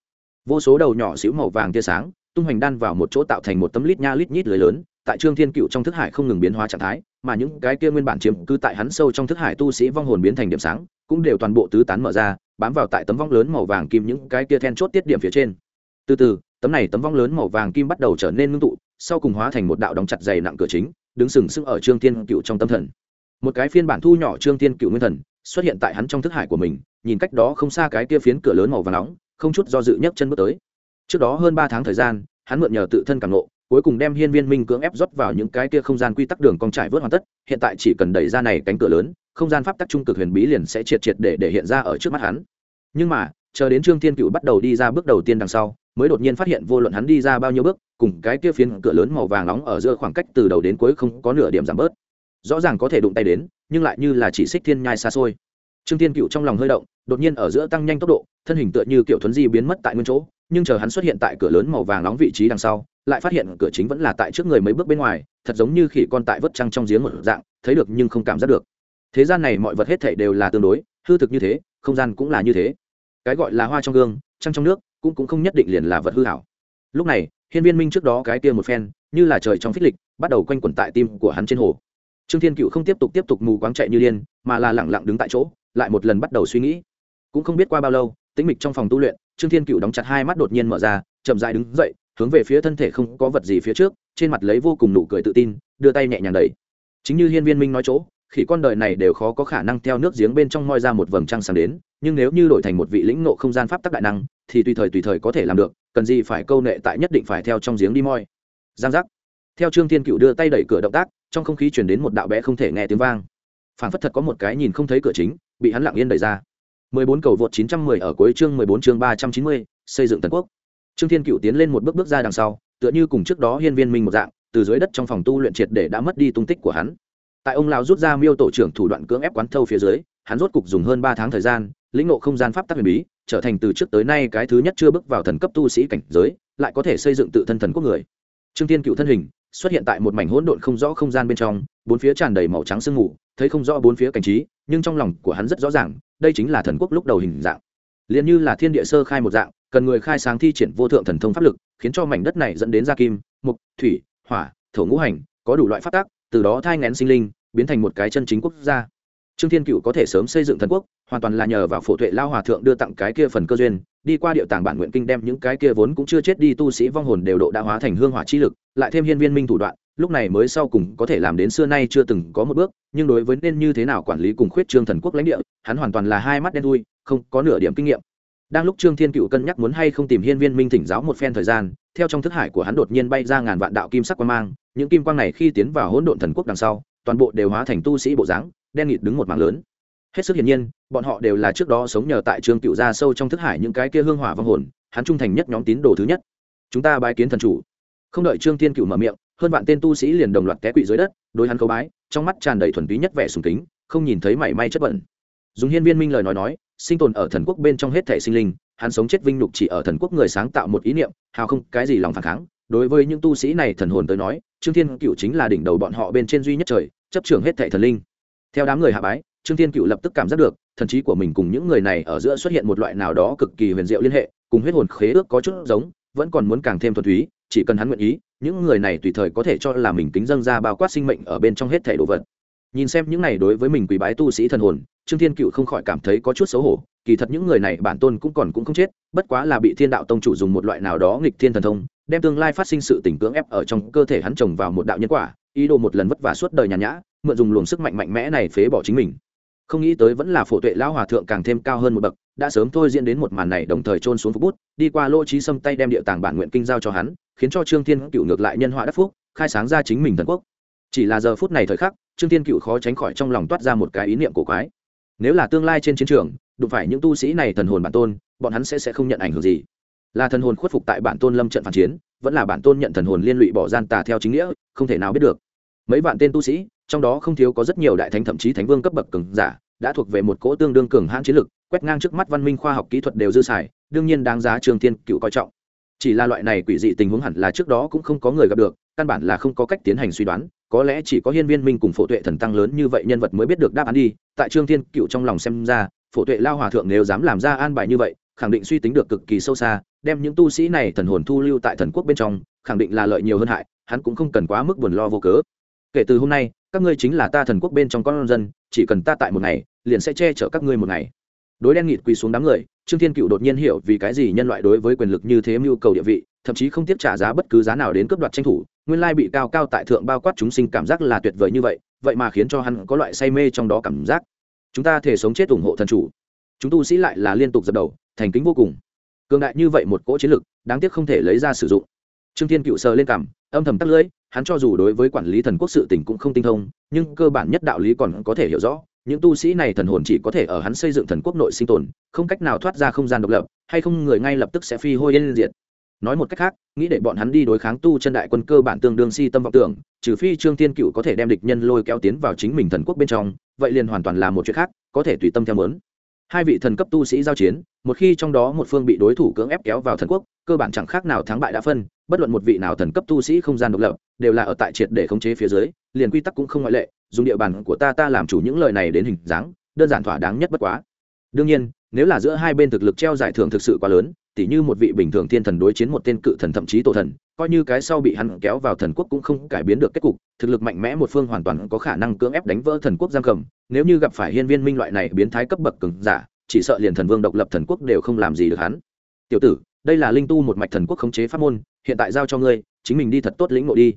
Vô số đầu nhỏ xíu màu vàng tia sáng, tung hoành đan vào một chỗ tạo thành một tấm lít nha lít nhít lưới lớn, tại trương thiên cựu trong thức hải không ngừng biến hóa trạng thái, mà những cái kia nguyên bản chiếm cứ tại hắn sâu trong thức hải tu sĩ vong hồn biến thành điểm sáng, cũng đều toàn bộ tứ tán mở ra bám vào tại tấm vong lớn màu vàng kim những cái kia then chốt tiết điểm phía trên. Từ từ, tấm này tấm vong lớn màu vàng kim bắt đầu trở nên ngưng tụ, sau cùng hóa thành một đạo đóng chặt dày nặng cửa chính, đứng sừng sững ở trương thiên cựu trong tâm thần. Một cái phiên bản thu nhỏ trương thiên cựu nguyên thần, xuất hiện tại hắn trong thức hải của mình, nhìn cách đó không xa cái kia phiến cửa lớn màu vàng nóng, không chút do dự nhấc chân bước tới. Trước đó hơn ba tháng thời gian, hắn mượn nhờ tự thân càng nộ cuối cùng đem hiên viên minh cưỡng ép rót vào những cái kia không gian quy tắc đường cong trải vớt hoàn tất, hiện tại chỉ cần đẩy ra này cánh cửa lớn, không gian pháp tắc trung cực huyền bí liền sẽ triệt triệt để để hiện ra ở trước mắt hắn. Nhưng mà, chờ đến trương thiên cựu bắt đầu đi ra bước đầu tiên đằng sau, mới đột nhiên phát hiện vô luận hắn đi ra bao nhiêu bước, cùng cái kia phiến cửa lớn màu vàng nóng ở giữa khoảng cách từ đầu đến cuối không có nửa điểm giảm bớt. Rõ ràng có thể đụng tay đến, nhưng lại như là chỉ xích thiên nhai xa xôi. Trương thiên cựu trong lòng hơi động, đột nhiên ở giữa tăng nhanh tốc độ, thân hình tựa như kiểu thuấn di biến mất tại nguyên chỗ, nhưng chờ hắn xuất hiện tại cửa lớn màu vàng nóng vị trí đằng sau lại phát hiện cửa chính vẫn là tại trước người mấy bước bên ngoài, thật giống như khỉ con tại vớt trăng trong giếng một dạng, thấy được nhưng không cảm giác được. Thế gian này mọi vật hết thảy đều là tương đối, hư thực như thế, không gian cũng là như thế. Cái gọi là hoa trong gương, trăng trong nước, cũng cũng không nhất định liền là vật hư hảo. Lúc này, hiên viên minh trước đó cái kia một phen, như là trời trong phích lịch, bắt đầu quanh quẩn tại tim của hắn trên hồ. Trương thiên cựu không tiếp tục tiếp tục mù quáng chạy như điên, mà là lẳng lặng đứng tại chỗ, lại một lần bắt đầu suy nghĩ. Cũng không biết qua bao lâu, tĩnh mịch trong phòng tu luyện, trương thiên cựu đóng chặt hai mắt đột nhiên mở ra, chậm dại đứng dậy hướng về phía thân thể không có vật gì phía trước trên mặt lấy vô cùng nụ cười tự tin đưa tay nhẹ nhàng đẩy. Chính như hiên viên minh nói chỗ khỉ con đời này đều khó có khả năng theo nước giếng bên trong moi ra một vầng trăng sáng đến nhưng nếu như đổi thành một vị lĩnh nộ không gian pháp tắc đại năng thì tùy thời tùy thời có thể làm được cần gì phải câu nệ tại nhất định phải theo trong giếng đi moi. Giang giác. Theo trương thiên cựu đưa tay đẩy cửa động tác trong không khí chuyển đến một đạo bé không thể nghe tiếng vang. Phản phất thật có một cái nhìn không thấy cửa chính bị hắn lặng yên đẩy ra. 14 cầu vượt 910 ở cuối chương 14 chương 390, xây dựng tần quốc trương thiên cựu tiến lên một bước bước ra đằng sau, tựa như cùng trước đó hiên viên minh một dạng, từ dưới đất trong phòng tu luyện triệt để đã mất đi tung tích của hắn. Tại ông lão rút ra miêu tổ trưởng thủ đoạn cưỡng ép quán thâu phía dưới, hắn rốt cục dùng hơn ba tháng thời gian, lĩnh ngộ không gian pháp tắc huyền bí, trở thành từ trước tới nay cái thứ nhất chưa bước vào thần cấp tu sĩ cảnh giới, lại có thể xây dựng tự thân thần quốc người. Trương thiên cựu thân hình xuất hiện tại một mảnh hỗn độn không rõ không gian bên trong, bốn phía tràn đầy màu trắng sương mù, thấy không rõ bốn phía cảnh trí, nhưng trong lòng của hắn rất rõ ràng, đây chính là thần quốc lúc đầu hình dạng. Liền như là thiên địa sơ khai một dạng cần người khai sáng thi triển vô thượng thần thông pháp lực, khiến cho mảnh đất này dẫn đến gia kim mục thủy, hỏa, thổ ngũ hành, có đủ loại pháp tác từ đó thai ngén sinh linh, biến thành một cái chân chính quốc gia. Trương thiên cựu có thể sớm xây dựng thần quốc, hoàn toàn là nhờ vào phổ tuệ lao hòa thượng đưa tặng cái kia phần cơ duyên, đi qua điệu tàng bản nguyện kinh đem những cái kia vốn cũng chưa chết đi tu sĩ vong hồn đều độ đã hóa thành hương hỏa chi lực, lại thêm hiên viên minh thủ đoạn, lúc này mới sau cùng có thể làm đến xưa nay chưa từng có một bước, nhưng đối với nên như thế nào quản lý cùng khuyết trương thần quốc lãnh địa, hắn hoàn toàn là hai mắt đen thui, không có nửa điểm kinh nghiệm đang lúc trương thiên cựu cân nhắc muốn hay không tìm hiên viên minh thỉnh giáo một phen thời gian, theo trong thức hải của hắn đột nhiên bay ra ngàn vạn đạo kim sắc quang mang, những kim quang này khi tiến vào hỗn độn thần quốc đằng sau, toàn bộ đều hóa thành tu sĩ bộ dáng, đen nghịt đứng một mảng lớn. Hết sức hiển nhiên, bọn họ đều là trước đó sống nhờ tại trương cựu gia sâu trong thức hải những cái kia hương hỏa vong hồn, hắn trung thành nhất nhóm tín đồ thứ nhất. Chúng ta bái kiến thần chủ. Không đợi trương thiên cựu mở miệng, hơn vạn tên tu sĩ liền đồng loạt té quỵ dưới đất, đối hắn khấu bái, trong mắt tràn đầy thuần túy nhất vẻ sùng kính, không nhìn thấy mảy may chất bẩn. Dùng hiên viên minh lời nói nói sinh tồn ở thần quốc bên trong hết thể sinh linh, hắn sống chết vinh nhục chỉ ở thần quốc người sáng tạo một ý niệm, hào không, cái gì lòng phản kháng. Đối với những tu sĩ này thần hồn tới nói, trương thiên cựu chính là đỉnh đầu bọn họ bên trên duy nhất trời, chấp trưởng hết thệ thần linh. Theo đám người hạ bái, trương thiên cựu lập tức cảm giác được, thần trí của mình cùng những người này ở giữa xuất hiện một loại nào đó cực kỳ huyền diệu liên hệ, cùng huyết hồn khế ước có chút giống, vẫn còn muốn càng thêm thuần túy, chỉ cần hắn nguyện ý, những người này tùy thời có thể cho là mình kính dâng ra bao quát sinh mệnh ở bên trong hết thể đồ vật nhìn xem những này đối với mình quỷ bái tu sĩ thần hồn, trương thiên cựu không khỏi cảm thấy có chút xấu hổ, kỳ thật những người này bản tôn cũng còn cũng không chết, bất quá là bị thiên đạo tông chủ dùng một loại nào đó nghịch thiên thần thông, đem tương lai phát sinh sự tình cưỡng ép ở trong cơ thể hắn trồng vào một đạo nhân quả, ý đồ một lần vất vả suốt đời nhàn nhã, mượn dùng luồng sức mạnh mạnh mẽ này phế bỏ chính mình. Không nghĩ tới vẫn là phổ tuệ lão hòa thượng càng thêm cao hơn một bậc, đã sớm thôi diễn đến một màn này đồng thời trôn xuống phục bút, đi qua lỗ trí xâm tay đem địa tàng bản nguyện kinh giao cho hắn, khiến cho trương thiên cựu ngược lại nhân họa đắc phúc, khai sáng ra chính mình thần quốc chỉ là giờ phút này thời khắc, trương thiên cựu khó tránh khỏi trong lòng toát ra một cái ý niệm cổ quái. Nếu là tương lai trên chiến trường, đụng phải những tu sĩ này thần hồn bản tôn, bọn hắn sẽ sẽ không nhận ảnh hưởng gì. Là thần hồn khuất phục tại bản tôn lâm trận phản chiến, vẫn là bản tôn nhận thần hồn liên lụy bỏ gian tà theo chính nghĩa, không thể nào biết được. Mấy vạn tên tu sĩ, trong đó không thiếu có rất nhiều đại thánh thậm chí thánh vương cấp bậc cường giả, đã thuộc về một cỗ tương đương cường hãn chiến lực, quét ngang trước mắt văn minh khoa học kỹ thuật đều dư xài, đương nhiên đáng giá trường thiên cựu coi trọng. Chỉ là loại này quỷ dị tình huống hẳn là trước đó cũng không có người gặp được căn bản là không có cách tiến hành suy đoán, có lẽ chỉ có hiên viên minh cùng phổ tuệ thần tăng lớn như vậy nhân vật mới biết được đáp án đi, tại trương thiên cựu trong lòng xem ra, phổ tuệ lao hòa thượng nếu dám làm ra an bài như vậy, khẳng định suy tính được cực kỳ sâu xa, đem những tu sĩ này thần hồn thu lưu tại thần quốc bên trong, khẳng định là lợi nhiều hơn hại, hắn cũng không cần quá mức buồn lo vô cớ. Kể từ hôm nay, các ngươi chính là ta thần quốc bên trong con dân, chỉ cần ta tại một ngày, liền sẽ che chở các ngươi một ngày. Đối đen nghịt quỳ xuống đám người, trương thiên cựu đột nhiên hiểu vì cái gì nhân loại đối với quyền lực như thế mưu cầu địa vị, thậm chí không tiếp trả giá bất cứ giá nào đến cướp đoạt tranh thủ nguyên lai bị cao cao tại thượng bao quát chúng sinh cảm giác là tuyệt vời như vậy vậy mà khiến cho hắn có loại say mê trong đó cảm giác. Chúng ta thể sống chết ủng hộ thần chủ. Chúng tu sĩ lại là liên tục dập đầu, thành kính vô cùng. Cường đại như vậy một cỗ chiến lực, đáng tiếc không thể lấy ra sử dụng. Trương thiên cựu sờ lên cảm, âm thầm tắt lưỡi, hắn cho dù đối với quản lý thần quốc sự tỉnh cũng không tinh thông, nhưng cơ bản nhất đạo lý còn có thể hiểu rõ, những tu sĩ này thần hồn chỉ có thể ở hắn xây dựng thần quốc nội sinh tồn, không cách nào thoát ra không gian độc lập, hay không người ngay lập tức sẽ phi hôi yên diệt nói một cách khác, nghĩ để bọn hắn đi đối kháng tu chân đại quân cơ bản tương đương si tâm vọng tưởng, trừ phi trương tiên cựu có thể đem địch nhân lôi kéo tiến vào chính mình thần quốc bên trong, vậy liền hoàn toàn là một chuyện khác, có thể tùy tâm theo mớn. Hai vị thần cấp tu sĩ giao chiến, một khi trong đó một phương bị đối thủ cưỡng ép kéo vào thần quốc, cơ bản chẳng khác nào thắng bại đã phân, bất luận một vị nào thần cấp tu sĩ không gian độc lập, đều là ở tại triệt để khống chế phía dưới, liền quy tắc cũng không ngoại lệ, dùng địa bàn của ta ta làm chủ những lời này đến hình dáng, đơn giản thỏa đáng nhất bất quá. Đương nhiên, nếu là giữa hai bên thực lực treo giải thưởng thực sự quá lớn tỉ như một vị bình thường thiên thần đối chiến một tên cự thần thậm chí tổ thần, coi như cái sau bị hắn kéo vào thần quốc cũng không cải biến được kết cục, thực lực mạnh mẽ một phương hoàn toàn có khả năng cưỡng ép đánh vỡ thần quốc giam cầm. Nếu như gặp phải hiên viên minh loại này biến thái cấp bậc cứng giả, chỉ sợ liền thần vương độc lập thần quốc đều không làm gì được hắn. Tiểu tử, đây là linh tu một mạch thần quốc khống chế pháp môn, hiện tại giao cho ngươi, chính mình đi thật tốt lĩnh ngộ đi.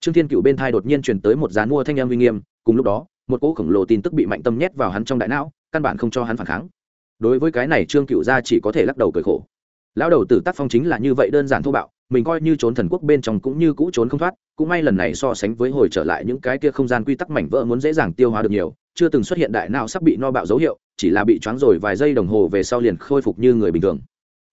Trương thiên cựu bên thai đột nhiên truyền tới một dán mua thanh em uy nghiêm, cùng lúc đó, một cỗ khổng lồ tin tức bị mạnh tâm nhét vào hắn trong đại não, căn bản không cho hắn phản kháng. Đối với cái này trương cựu gia chỉ có thể lắc đầu cười khổ lão đầu tử tác phong chính là như vậy đơn giản thô bạo, mình coi như trốn thần quốc bên trong cũng như cũ trốn không thoát, cũng may lần này so sánh với hồi trở lại những cái kia không gian quy tắc mảnh vỡ muốn dễ dàng tiêu hóa được nhiều, chưa từng xuất hiện đại nào sắp bị no bạo dấu hiệu, chỉ là bị choáng rồi vài giây đồng hồ về sau liền khôi phục như người bình thường.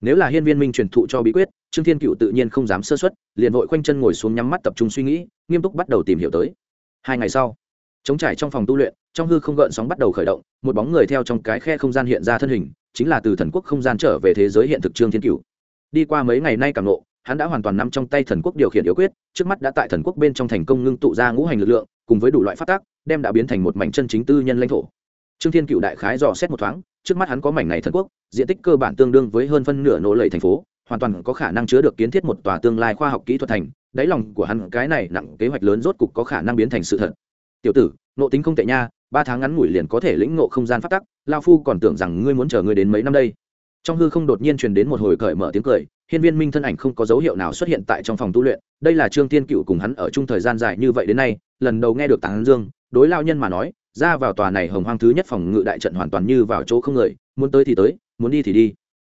Nếu là hiên viên minh truyền thụ cho bí quyết, trương thiên cựu tự nhiên không dám sơ xuất liền vội khoanh chân ngồi xuống nhắm mắt tập trung suy nghĩ, nghiêm túc bắt đầu tìm hiểu tới. Hai ngày sau chống trải trong phòng tu luyện, trong hư không gợn sóng bắt đầu khởi động, một bóng người theo trong cái khe không gian hiện ra thân hình chính là từ thần quốc không gian trở về thế giới hiện thực trương thiên cửu. Đi qua mấy ngày nay càng nộ hắn đã hoàn toàn nắm trong tay thần quốc điều khiển yếu quyết, trước mắt đã tại thần quốc bên trong thành công ngưng tụ ra ngũ hành lực lượng, cùng với đủ loại phát tác đem đã biến thành một mảnh chân chính tư nhân lãnh thổ. Trương thiên cựu đại khái dò xét một thoáng, trước mắt hắn có mảnh này thần quốc, diện tích cơ bản tương đương với hơn phân nửa nổ lầy thành phố, hoàn toàn có khả năng chứa được kiến thiết một tòa tương lai khoa học kỹ thuật thành, đáy lòng của hắn cái này nặng kế hoạch lớn rốt cục có khả năng biến thành sự thật. Tiểu tử, nộ tính không tệ nha ba tháng ngắn ngủi liền có thể lĩnh ngộ không gian phát tắc, lao phu còn tưởng rằng ngươi muốn chờ ngươi đến mấy năm đây. Trong hư không đột nhiên truyền đến một hồi cởi mở tiếng cười, hiên viên minh thân ảnh không có dấu hiệu nào xuất hiện tại trong phòng tu luyện, đây là trương tiên cựu cùng hắn ở chung thời gian dài như vậy đến nay, lần đầu nghe được tán dương, đối lao nhân mà nói, ra vào tòa này hồng hoang thứ nhất phòng ngự đại trận hoàn toàn như vào chỗ không người, muốn tới thì tới, muốn đi thì đi.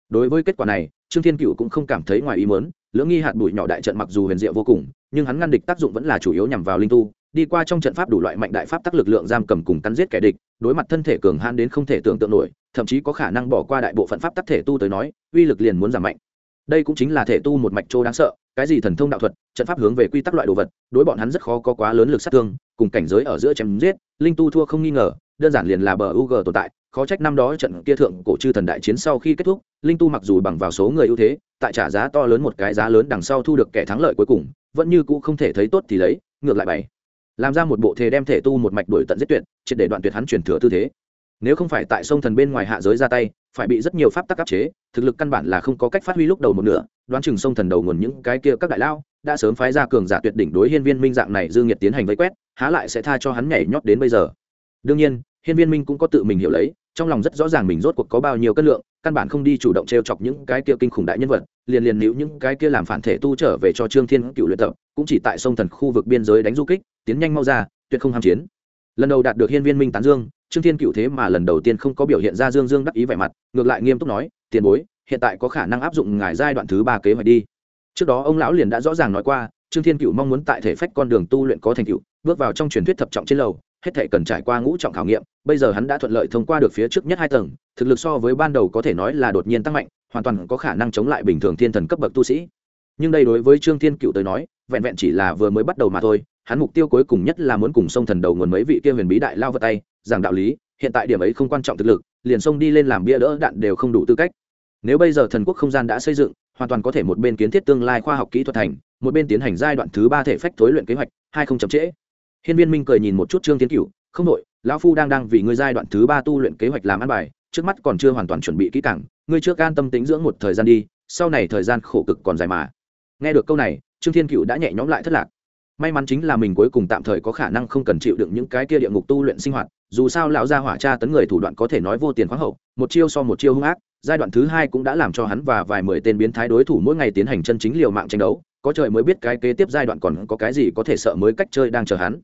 Đối với kết quả này, trương thiên cựu cũng không cảm thấy ngoài ý mớn lưỡng nghi hạt bụi nhỏ đại trận mặc dù huyền diệu vô cùng, nhưng hắn ngăn địch tác dụng vẫn là chủ yếu nhằm vào linh tu đi qua trong trận pháp đủ loại mạnh đại pháp tác lực lượng giam cầm cùng cắn giết kẻ địch, đối mặt thân thể cường hãn đến không thể tưởng tượng nổi, thậm chí có khả năng bỏ qua đại bộ phận pháp tác thể tu tới nói, uy lực liền muốn giảm mạnh. Đây cũng chính là thể tu một mạch trô đáng sợ, cái gì thần thông đạo thuật, trận pháp hướng về quy tắc loại đồ vật, đối bọn hắn rất khó có quá lớn lực sát thương, cùng cảnh giới ở giữa chém giết, linh tu thua không nghi ngờ, đơn giản liền là bờ u g tồn tại, khó trách năm đó trận kia thượng cổ chư thần đại chiến sau khi kết thúc, linh tu mặc dù bằng vào số người ưu thế, tại trả giá to lớn một cái giá lớn đằng sau thu được kẻ thắng lợi cuối cùng, vẫn như cũ không thể thấy tốt thì lấy, ngược lại bày làm ra một bộ thề đem thể tu một mạch đuổi tận giết tuyệt, triệt để đoạn tuyệt hắn chuyển thừa tư thế. Nếu không phải tại sông thần bên ngoài hạ giới ra tay, phải bị rất nhiều pháp tắc áp chế, thực lực căn bản là không có cách phát huy lúc đầu một nửa, đoán chừng sông thần đầu nguồn những cái kia các đại lao, đã sớm phái ra cường giả tuyệt đỉnh đối hiên viên minh dạng này dương nhiệt tiến hành vây quét, há lại sẽ tha cho hắn nhảy nhót đến bây giờ. Đương nhiên, hiên viên minh cũng có tự mình hiểu lấy trong lòng rất rõ ràng mình rốt cuộc có bao nhiêu cân lượng, căn bản không đi chủ động t r e o chọc những cái kia kinh khủng đại nhân vật, liền liền níu những cái kia làm phản thể tu trở về cho trương thiên cựu luyện tập, cũng chỉ tại sông thần khu vực biên giới đánh du kích, tiến nhanh mau ra, tuyệt không ham chiến. Lần đầu đạt được hiên viên minh tán dương, trương thiên cựu thế mà lần đầu tiên không có biểu hiện ra dương dương đắc ý vẻ mặt, ngược lại nghiêm túc nói, tiền bối, hiện tại có khả năng áp dụng ngài giai đoạn thứ ba kế hoạch đi. Trước đó ông lão liền đã rõ ràng nói qua, trương thiên cựu mong muốn tại thể phách con đường tu luyện có thành cựu bước vào trong truyền thuyết thập trọng trên lầu hết thể cần trải qua ngũ trọng khảo nghiệm, bây giờ hắn đã thuận lợi thông qua được phía trước nhất hai tầng, thực lực so với ban đầu có thể nói là đột nhiên tăng mạnh, hoàn toàn có khả năng chống lại bình thường thiên thần cấp bậc tu sĩ. Nhưng đây đối với trương thiên cựu tới nói, vẹn vẹn chỉ là vừa mới bắt đầu mà thôi, hắn mục tiêu cuối cùng nhất là muốn cùng sông thần đầu nguồn mấy vị kia huyền bí đại lao vật tay rằng đạo lý, hiện tại điểm ấy không quan trọng thực lực, liền sông đi lên làm bia đỡ đạn đều không đủ tư cách. Nếu bây giờ thần quốc không gian đã xây dựng, hoàn toàn có thể một bên kiến thiết tương lai khoa học kỹ thuật thành, một bên tiến hành giai đoạn thứ ba thể phách tối luyện kế hoạch, hai không chậm trễ hiên viên minh cười nhìn một chút trương tiến cửu, không đội lão phu đang đang vì ngươi giai đoạn thứ ba tu luyện kế hoạch làm ăn bài, trước mắt còn chưa hoàn toàn chuẩn bị kỹ càng, ngươi trước an tâm tính dưỡng một thời gian đi, sau này thời gian khổ cực còn dài mà. Nghe được câu này, trương thiên cựu đã nhẹ nhõm lại thất lạc. May mắn chính là mình cuối cùng tạm thời có khả năng không cần chịu đựng những cái kia địa ngục tu luyện sinh hoạt, dù sao lão gia hỏa cha tấn người thủ đoạn có thể nói vô tiền khoáng hậu, một chiêu so một chiêu hung ác, giai đoạn thứ hai cũng đã làm cho hắn và vài mười tên biến thái đối thủ mỗi ngày tiến hành chân chính liều mạng tranh đấu có trời mới biết cái kế tiếp giai đoạn còn có cái gì có thể sợ mới cách chơi đang chờ hắn.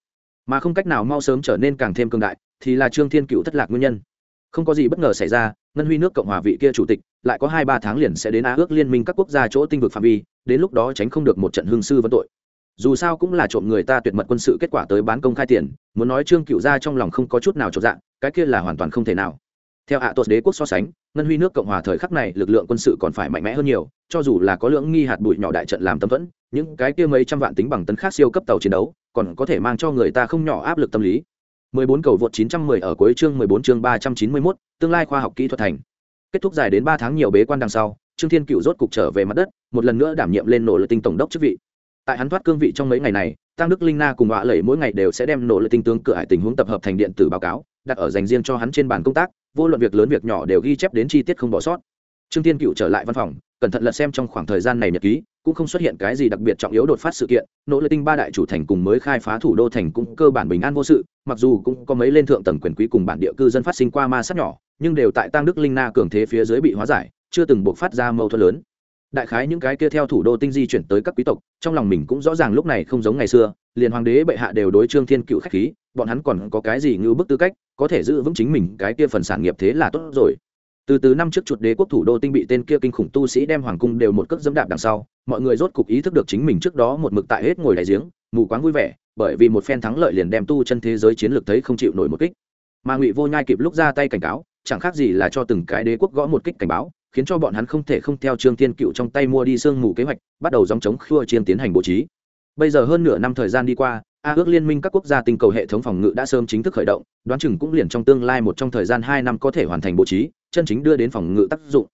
Mà không cách nào mau sớm trở nên càng thêm cương đại, thì là trương thiên cựu thất lạc nguyên nhân. Không có gì bất ngờ xảy ra, ngân huy nước cộng hòa vị kia chủ tịch, lại có hai ba tháng liền sẽ đến á ước liên minh các quốc gia chỗ tinh vực phạm vi, đến lúc đó tránh không được một trận hương sư vấn tội. Dù sao cũng là trộm người ta tuyệt mật quân sự kết quả tới bán công khai tiền, muốn nói trương cựu ra trong lòng không có chút nào trộm dạng, cái kia là hoàn toàn không thể nào theo ạ tuột đế quốc so sánh ngân huy nước cộng hòa thời khắc này lực lượng quân sự còn phải mạnh mẽ hơn nhiều cho dù là có lượng nghi hạt bụi nhỏ đại trận làm tâm thuẫn những cái kia mấy trăm vạn tính bằng tấn khác siêu cấp tàu chiến đấu còn có thể mang cho người ta không nhỏ áp lực tâm lý 14 cầu vượt 910 ở cuối chương 14 chương 391, tương lai khoa học kỹ thuật thành. Kết thúc dài đến 3 tháng nhiều bế quan đằng sau, Trương Thiên Cựu rốt cục trở về mặt đất, một lần nữa đảm nhiệm lên nổ lực tinh tổng đốc chức vị. Tại hắn thoát cương vị trong mấy ngày này, Tăng Đức Linh Na cùng Họa lẩy mỗi ngày đều sẽ đem nổ lực tinh tướng cửa hải tình huống tập hợp thành điện tử báo cáo, đặt ở dành riêng cho hắn trên bàn công tác, vô luận việc lớn việc nhỏ đều ghi chép đến chi tiết không bỏ sót. Trương Thiên Cựu trở lại văn phòng, cẩn thận lật xem trong khoảng thời gian này nhật ký, cũng không xuất hiện cái gì đặc biệt trọng yếu đột phát sự kiện nỗ lực tinh ba đại chủ thành cùng mới khai phá thủ đô thành cũng cơ bản bình an vô sự mặc dù cũng có mấy lên thượng tầng quyền quý cùng bản địa cư dân phát sinh qua ma sát nhỏ nhưng đều tại tăng đức linh na cường thế phía dưới bị hóa giải chưa từng buộc phát ra mâu thuẫn lớn đại khái những cái kia theo thủ đô tinh di chuyển tới các quý tộc, trong lòng mình cũng rõ ràng lúc này không giống ngày xưa, liền hoàng đế bệ hạ đều đối trương thiên cựu khách khí, bọn hắn còn có cái gì ngưu bức tư cách, có thể giữ vững chính mình, cái kia phần sản nghiệp thế là tốt rồi. Từ từ năm trước chuột đế quốc thủ đô tinh bị tên kia kinh khủng tu sĩ đem hoàng cung đều một cước dẫm đạp đằng sau, mọi người rốt cục ý thức được chính mình trước đó một mực tại hết ngồi đại giếng, mù quáng vui vẻ, bởi vì một phen thắng lợi liền đem tu chân thế giới chiến lược thấy không chịu nổi một kích. Mà ngụy vô nhai kịp lúc ra tay cảnh cáo, chẳng khác gì là cho từng cái đế quốc gõ một kích cảnh báo khiến cho bọn hắn không thể không theo trương tiên cựu trong tay mua đi sương mù kế hoạch, bắt đầu dòng chống khua chiên tiến hành bố trí. Bây giờ hơn nửa năm thời gian đi qua, a ước liên minh các quốc gia tinh cầu hệ thống phòng ngự đã sớm chính thức khởi động, đoán chừng cũng liền trong tương lai một trong thời gian hai năm có thể hoàn thành bố trí, chân chính đưa đến phòng ngự tác dụng.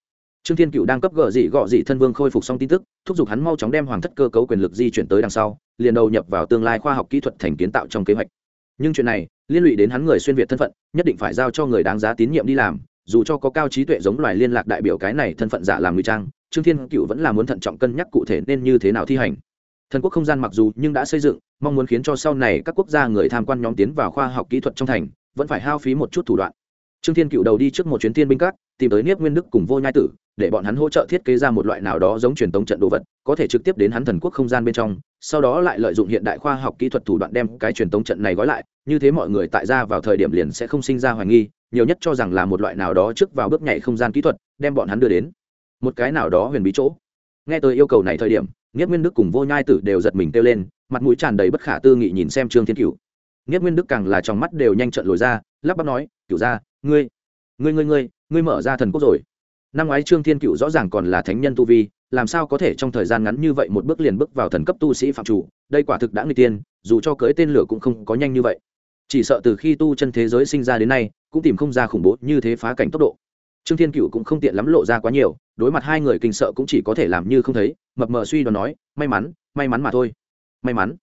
Trương thiên cựu đang cấp gợ dị gọ dị thân vương khôi phục xong tin tức, thúc giục hắn mau chóng đem hoàng thất cơ cấu quyền lực di chuyển tới đằng sau, liền đầu nhập vào tương lai khoa học kỹ thuật thành kiến tạo trong kế hoạch. Nhưng chuyện này liên lụy đến hắn người xuyên việt thân phận, nhất định phải giao cho người đáng giá tín nhiệm đi làm dù cho có cao trí tuệ giống loài liên lạc đại biểu cái này thân phận giả làm ngụy trang, trương thiên cựu vẫn là muốn thận trọng cân nhắc cụ thể nên như thế nào thi hành. Thần quốc không gian mặc dù nhưng đã xây dựng, mong muốn khiến cho sau này các quốc gia người tham quan nhóm tiến vào khoa học kỹ thuật trong thành, vẫn phải hao phí một chút thủ đoạn. Trương thiên cựu đầu đi trước một chuyến thiên binh các, tìm tới niếp nguyên đức cùng vô nhai tử để bọn hắn hỗ trợ thiết kế ra một loại nào đó giống truyền tống trận đồ vật, có thể trực tiếp đến hắn thần quốc không gian bên trong, sau đó lại lợi dụng hiện đại khoa học kỹ thuật thủ đoạn đem cái truyền tống trận này gói lại, như thế mọi người tại ra vào thời điểm liền sẽ không sinh ra hoài nghi, nhiều nhất cho rằng là một loại nào đó trước vào bước nhảy không gian kỹ thuật, đem bọn hắn đưa đến một cái nào đó huyền bí chỗ. Nghe tới yêu cầu này thời điểm, nghiết nguyên đức cùng vô nhai tử đều giật mình kêu lên, mặt mũi tràn đầy bất khả tư nghị nhìn xem trương thiên cựu nghiết nguyên đức càng là trong mắt đều nhanh trận lồi ra, lắp bắp nói cựu ra ngươi ngươi ngươi ngươi ngươi mở ra thần quốc rồi năm ngoái trương thiên cựu rõ ràng còn là thánh nhân tu vi, làm sao có thể trong thời gian ngắn như vậy một bước liền bước vào thần cấp tu sĩ phạm chủ, đây quả thực đã người tiên, dù cho cưới tên lửa cũng không có nhanh như vậy. Chỉ sợ từ khi tu chân thế giới sinh ra đến nay, cũng tìm không ra khủng bố như thế phá cảnh tốc độ. Trương thiên cựu cũng không tiện lắm lộ ra quá nhiều, đối mặt hai người kinh sợ cũng chỉ có thể làm như không thấy, mập mờ suy đoán nói, may mắn may mắn mà thôi. May mắn?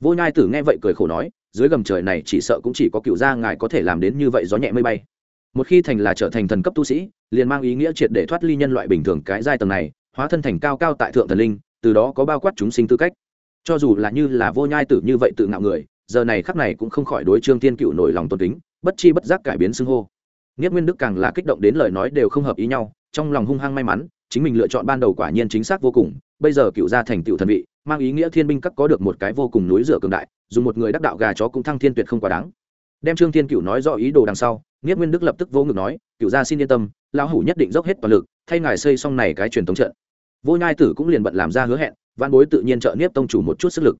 Vô nhai tử nghe vậy cười khổ nói, dưới gầm trời này chỉ sợ cũng chỉ có cựu gia ngài có thể làm đến như vậy gió nhẹ mây bay một khi thành là trở thành thần cấp tu sĩ, liền mang ý nghĩa triệt để thoát ly nhân loại bình thường cái giai tầng này, hóa thân thành cao cao tại thượng thần linh, từ đó có bao quát chúng sinh tư cách. Cho dù là như là vô nhai tử như vậy tự ngạo người, giờ này khắc này cũng không khỏi đối trương tiên cựu nổi lòng tôn kính, bất chi bất giác cải biến xưng hô. Nghiết nguyên đức càng là kích động đến lời nói đều không hợp ý nhau, trong lòng hung hăng may mắn, chính mình lựa chọn ban đầu quả nhiên chính xác vô cùng, bây giờ cựu gia thành tựu thần vị, mang ý nghĩa thiên binh các có được một cái vô cùng núi rửa cường đại dùng một người đắc đạo gà chó cũng thăng thiên tuyệt không quá đáng. Đem trương thiên cựu nói rõ ý đồ đằng sau nghiết nguyên đức lập tức vô ngực nói cựu gia xin yên tâm, lão hủ nhất định dốc hết toàn lực, thay ngài xây xong này cái truyền thống trận. Vô nhai tử cũng liền bận làm ra hứa hẹn văn bối tự nhiên trợ niếp tông chủ một chút sức lực.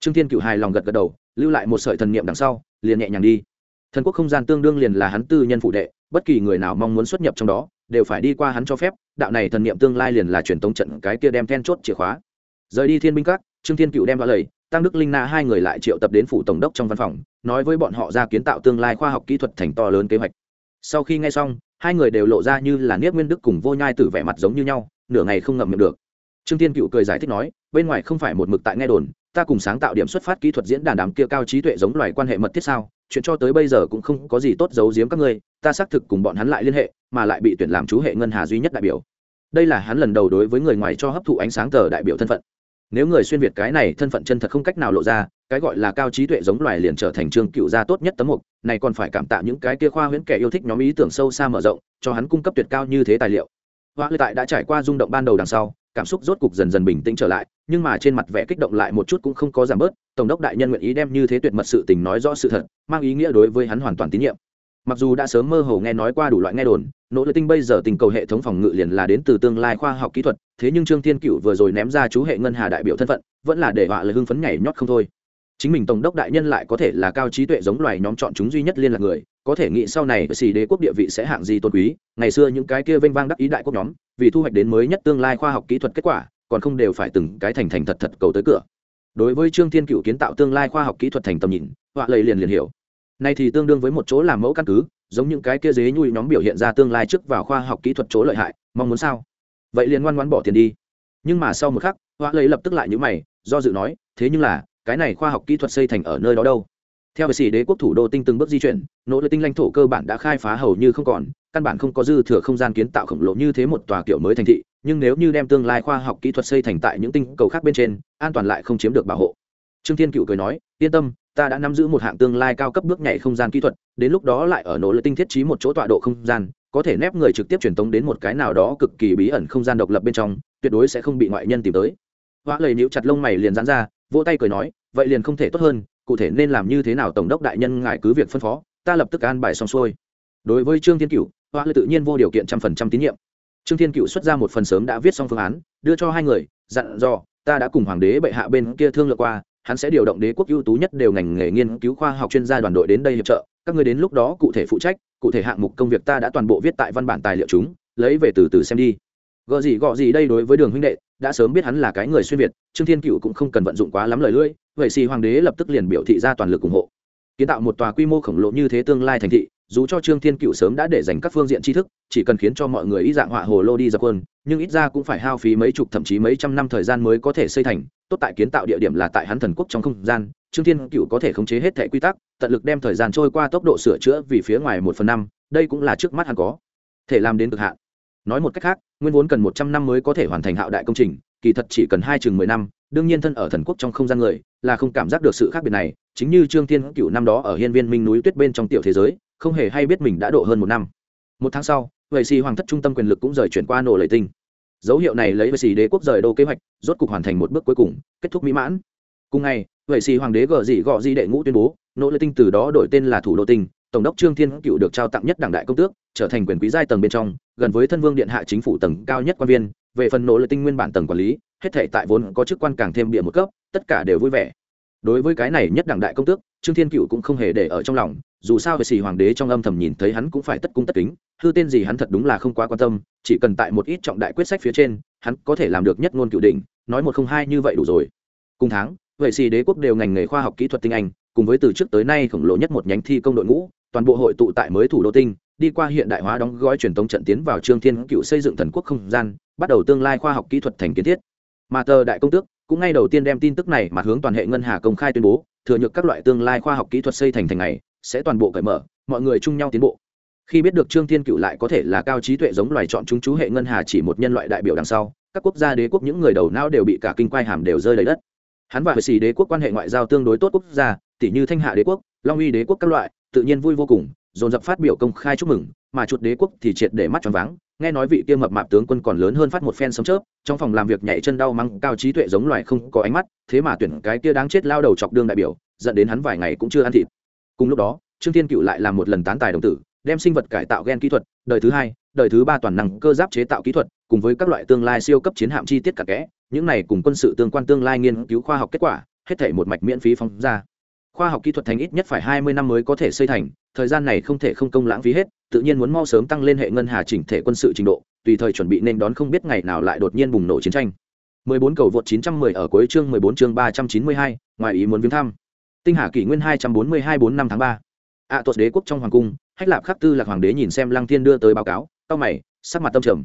Trương thiên cựu hài lòng gật gật đầu, lưu lại một sợi thần niệm đằng sau, liền nhẹ nhàng đi. Thần quốc không gian tương đương liền là hắn tư nhân phụ đệ, bất kỳ người nào mong muốn xuất nhập trong đó, đều phải đi qua hắn cho phép, đạo này thần niệm tương lai liền là truyền tống trận cái kia đem then chốt chìa khóa. Rời đi thiên binh các, trương thiên cựu đem vào lầy tăng đức linh na hai người lại triệu tập đến phủ tổng đốc trong văn phòng, nói với bọn họ ra kiến tạo tương lai khoa học kỹ thuật thành to lớn kế hoạch. Sau khi nghe xong, hai người đều lộ ra như là niết nguyên đức cùng vô nhai tử vẻ mặt giống như nhau, nửa ngày không ngậm miệng được. Trương tiên cựu cười giải thích nói, bên ngoài không phải một mực tại nghe đồn, ta cùng sáng tạo điểm xuất phát kỹ thuật diễn đàn đám kia cao trí tuệ giống loài quan hệ mật thiết sao? Chuyện cho tới bây giờ cũng không có gì tốt giấu giếm các ngươi, ta xác thực cùng bọn hắn lại liên hệ, mà lại bị tuyển làm chú hệ ngân hà duy nhất đại biểu. Đây là hắn lần đầu đối với người ngoài cho hấp thụ ánh sáng tờ đại biểu thân phận nếu người xuyên việt cái này thân phận chân thật không cách nào lộ ra, cái gọi là cao trí tuệ giống loài liền trở thành trương cựu gia tốt nhất tấm mục, này còn phải cảm tạ những cái kia khoa huyễn kẻ yêu thích nhóm ý tưởng sâu xa mở rộng, cho hắn cung cấp tuyệt cao như thế tài liệu. Hoa lư tại đã trải qua rung động ban đầu đằng sau, cảm xúc rốt cục dần dần bình tĩnh trở lại, nhưng mà trên mặt vẻ kích động lại một chút cũng không có giảm bớt, tổng đốc đại nhân nguyện ý đem như thế tuyệt mật sự tình nói rõ sự thật, mang ý nghĩa đối với hắn hoàn toàn tín nhiệm mặc dù đã sớm mơ hồ nghe nói qua đủ loại nghe đồn, nỗ lực tinh bây giờ tình cầu hệ thống phòng ngự liền là đến từ tương lai khoa học kỹ thuật, thế nhưng trương thiên cựu vừa rồi ném ra chú hệ ngân hà đại biểu thân phận, vẫn là để họa lời hưng phấn nhảy nhót không thôi. Chính mình tổng đốc đại nhân lại có thể là cao trí tuệ giống loài nhóm chọn chúng duy nhất liên lạc người, có thể nghĩ sau này xì đế quốc địa vị sẽ hạng gì tôn quý, ngày xưa những cái kia vênh vang đắc ý đại quốc nhóm, vì thu hoạch đến mới nhất tương lai khoa học kỹ thuật kết quả, còn không đều phải từng cái thành thành thật thật cầu tới cửa. Đối với trương thiên cựu kiến tạo tương lai khoa học kỹ thuật thành tầm nhìn, họa lầy liền liền hiểu nay thì tương đương với một chỗ làm mẫu căn cứ, giống những cái kia dế nhủi nhóm biểu hiện ra tương lai trước vào khoa học kỹ thuật chỗ lợi hại, mong muốn sao? Vậy liền ngoan ngoãn bỏ tiền đi. Nhưng mà sau một khắc, Hoa lầy lập tức lại nhíu mày, do dự nói, thế nhưng là, cái này khoa học kỹ thuật xây thành ở nơi đó đâu? Theo sĩ đế quốc thủ đô tinh từng bước di chuyển, nỗ lực tinh lãnh thổ cơ bản đã khai phá hầu như không còn, căn bản không có dư thừa không gian kiến tạo khổng lồ như thế một tòa kiểu mới thành thị, nhưng nếu như đem tương lai khoa học kỹ thuật xây thành tại những tinh cầu khác bên trên, an toàn lại không chiếm được bảo hộ trương thiên cựu cười nói, yên tâm, ta đã nắm giữ một hạng tương lai cao cấp bước nhảy không gian kỹ thuật, đến lúc đó lại ở nỗ lực tinh thiết trí một chỗ tọa độ không gian, có thể nép người trực tiếp truyền tống đến một cái nào đó cực kỳ bí ẩn không gian độc lập bên trong, tuyệt đối sẽ không bị ngoại nhân tìm tới. Hoa lời nhíu chặt lông mày liền dán ra, vỗ tay cười nói, vậy liền không thể tốt hơn, cụ thể nên làm như thế nào tổng đốc đại nhân ngài cứ việc phân phó, ta lập tức an bài xong xuôi. Đối với trương thiên cựu, hoa lời tự nhiên vô điều kiện trăm phần trăm tín nhiệm. Trương thiên cựu xuất ra một phần sớm đã viết xong phương án, đưa cho hai người, dặn dò, ta đã cùng hoàng đế bệ hạ bên kia thương lượng qua hắn sẽ điều động đế quốc ưu tú nhất đều ngành nghề nghiên cứu khoa học chuyên gia đoàn đội đến đây hiệp trợ. Các người đến lúc đó cụ thể phụ trách, cụ thể hạng mục công việc ta đã toàn bộ viết tại văn bản tài liệu chúng, lấy về từ từ xem đi. Gợ gì, gọ gì đây đối với đường huynh đệ, đã sớm biết hắn là cái người xuyên việt, trương thiên cựu cũng không cần vận dụng quá lắm lời lưỡi, vậy xì hoàng đế lập tức liền biểu thị ra toàn lực ủng hộ. Kiến tạo một tòa quy mô khổng lồ như thế tương lai thành thị, dù cho trương thiên cựu sớm đã để dành các phương diện tri thức, chỉ cần khiến cho mọi người ý dạng họa hồ lô đi dập quân nhưng ít ra cũng phải hao phí mấy chục thậm chí mấy trăm năm thời gian mới có thể xây thành tốt tại kiến tạo địa điểm là tại hắn thần quốc trong không gian, trương thiên cựu có thể khống chế hết thẻ quy tắc, tận lực đem thời gian trôi qua tốc độ sửa chữa vì phía ngoài một phần năm, đây cũng là trước mắt hắn có thể làm đến cực hạn. Nói một cách khác, nguyên vốn cần một trăm năm mới có thể hoàn thành hạo đại công trình, kỳ thật chỉ cần hai chừng mười năm, đương nhiên thân ở thần quốc trong không gian người là không cảm giác được sự khác biệt này, chính như trương thiên cựu năm đó ở hiên viên minh núi tuyết bên trong tiểu thế giới, không hề hay biết mình đã độ hơn một năm. Một tháng sau vậy xì hoàng thất trung tâm quyền lực cũng rời chuyển qua nổ lệ tinh dấu hiệu này lấy vệ sĩ đế quốc rời đô kế hoạch, rốt cục hoàn thành một bước cuối cùng, kết thúc mỹ mãn. Cùng ngày vệ sĩ hoàng đế gờ dị gọ di đệ ngũ tuyên bố, nỗ lệ tinh từ đó đổi tên là thủ đô tinh, tổng đốc trương thiên cựu được trao tặng nhất đảng đại công tước, trở thành quyền quý giai tầng bên trong, gần với thân vương điện hạ chính phủ tầng cao nhất quan viên. Về phần nỗ lệ tinh nguyên bản tầng quản lý, hết thể tại vốn có chức quan càng thêm địa một cấp, tất cả đều vui vẻ. Đối với cái này nhất đảng đại công tước trương thiên cựu cũng không hề để ở trong lòng, dù sao về xì hoàng đế trong âm thầm nhìn thấy hắn cũng phải tất cung tất kính, hư tên gì hắn thật đúng là không quá quan tâm, chỉ cần tại một ít trọng đại quyết sách phía trên, hắn có thể làm được nhất ngôn cựu đỉnh, nói một không hai như vậy đủ rồi. Cùng tháng vậy sĩ đế quốc đều ngành nghề khoa học kỹ thuật tinh anh, cùng với từ trước tới nay khổng lồ nhất một nhánh thi công đội ngũ, toàn bộ hội tụ tại mới thủ đô tinh, đi qua hiện đại hóa đóng gói truyền thống trận tiến vào trương thiên cựu xây dựng thần quốc không gian, bắt đầu tương lai khoa học kỹ thuật thành kiến thiết. Mà tờ đại công tước cũng ngay đầu tiên đem tin tức này mà hướng toàn hệ ngân hà công khai tuyên bố thừa nhược các loại tương lai khoa học kỹ thuật xây thành thành này sẽ toàn bộ cởi mở, mọi người chung nhau tiến bộ. Khi biết được trương thiên cựu lại có thể là cao trí tuệ giống loài chọn chúng chú hệ ngân hà chỉ một nhân loại đại biểu đằng sau, các quốc gia đế quốc những người đầu não đều bị cả kinh quai hàm đều rơi lấy đất. Hắn và hệ sĩ đế quốc quan hệ ngoại giao tương đối tốt quốc gia tỷ như thanh hạ đế quốc, long uy đế quốc các loại, tự nhiên vui vô cùng, dồn dập phát biểu công khai chúc mừng, mà chuột đế quốc thì triệt để mắt tròn váng nghe nói vị kia mập mạp tướng quân còn lớn hơn phát một phen sấm chớp, trong phòng làm việc nhảy chân đau mắng cao trí tuệ giống loài không có ánh mắt, thế mà tuyển cái kia đáng chết lao đầu chọc đương đại biểu, dẫn đến hắn vài ngày cũng chưa ăn thịt. Cùng lúc đó, trương thiên cựu lại làm một lần tán tài đồng tử, đem sinh vật cải tạo gen kỹ thuật, đời thứ hai, đời thứ ba toàn năng cơ giáp chế tạo kỹ thuật, cùng với các loại tương lai siêu cấp chiến hạm chi tiết cả kẽ, những này cùng quân sự tương quan tương lai nghiên cứu khoa học kết quả, hết thể một mạch miễn phí phóng ra khoa học kỹ thuật thành ít nhất phải hai mươi năm mới có thể xây thành thời gian này không thể không công lãng phí hết tự nhiên muốn mau sớm tăng lên hệ ngân hà chỉnh thể quân sự trình độ tùy thời chuẩn bị nên đón không biết ngày nào lại đột nhiên bùng nổ chiến tranh 14 cầu vượt 910 ở cuối chương 14 chương 392, ngoài ý muốn viếng thăm. Tinh Hà kỷ nguyên 242 4 năm tháng 3. ạ tuột đế quốc trong hoàng cung hách lạp khắc tư lạc hoàng đế nhìn xem lăng thiên đưa tới báo cáo cau mày sắc mặt tâm trầm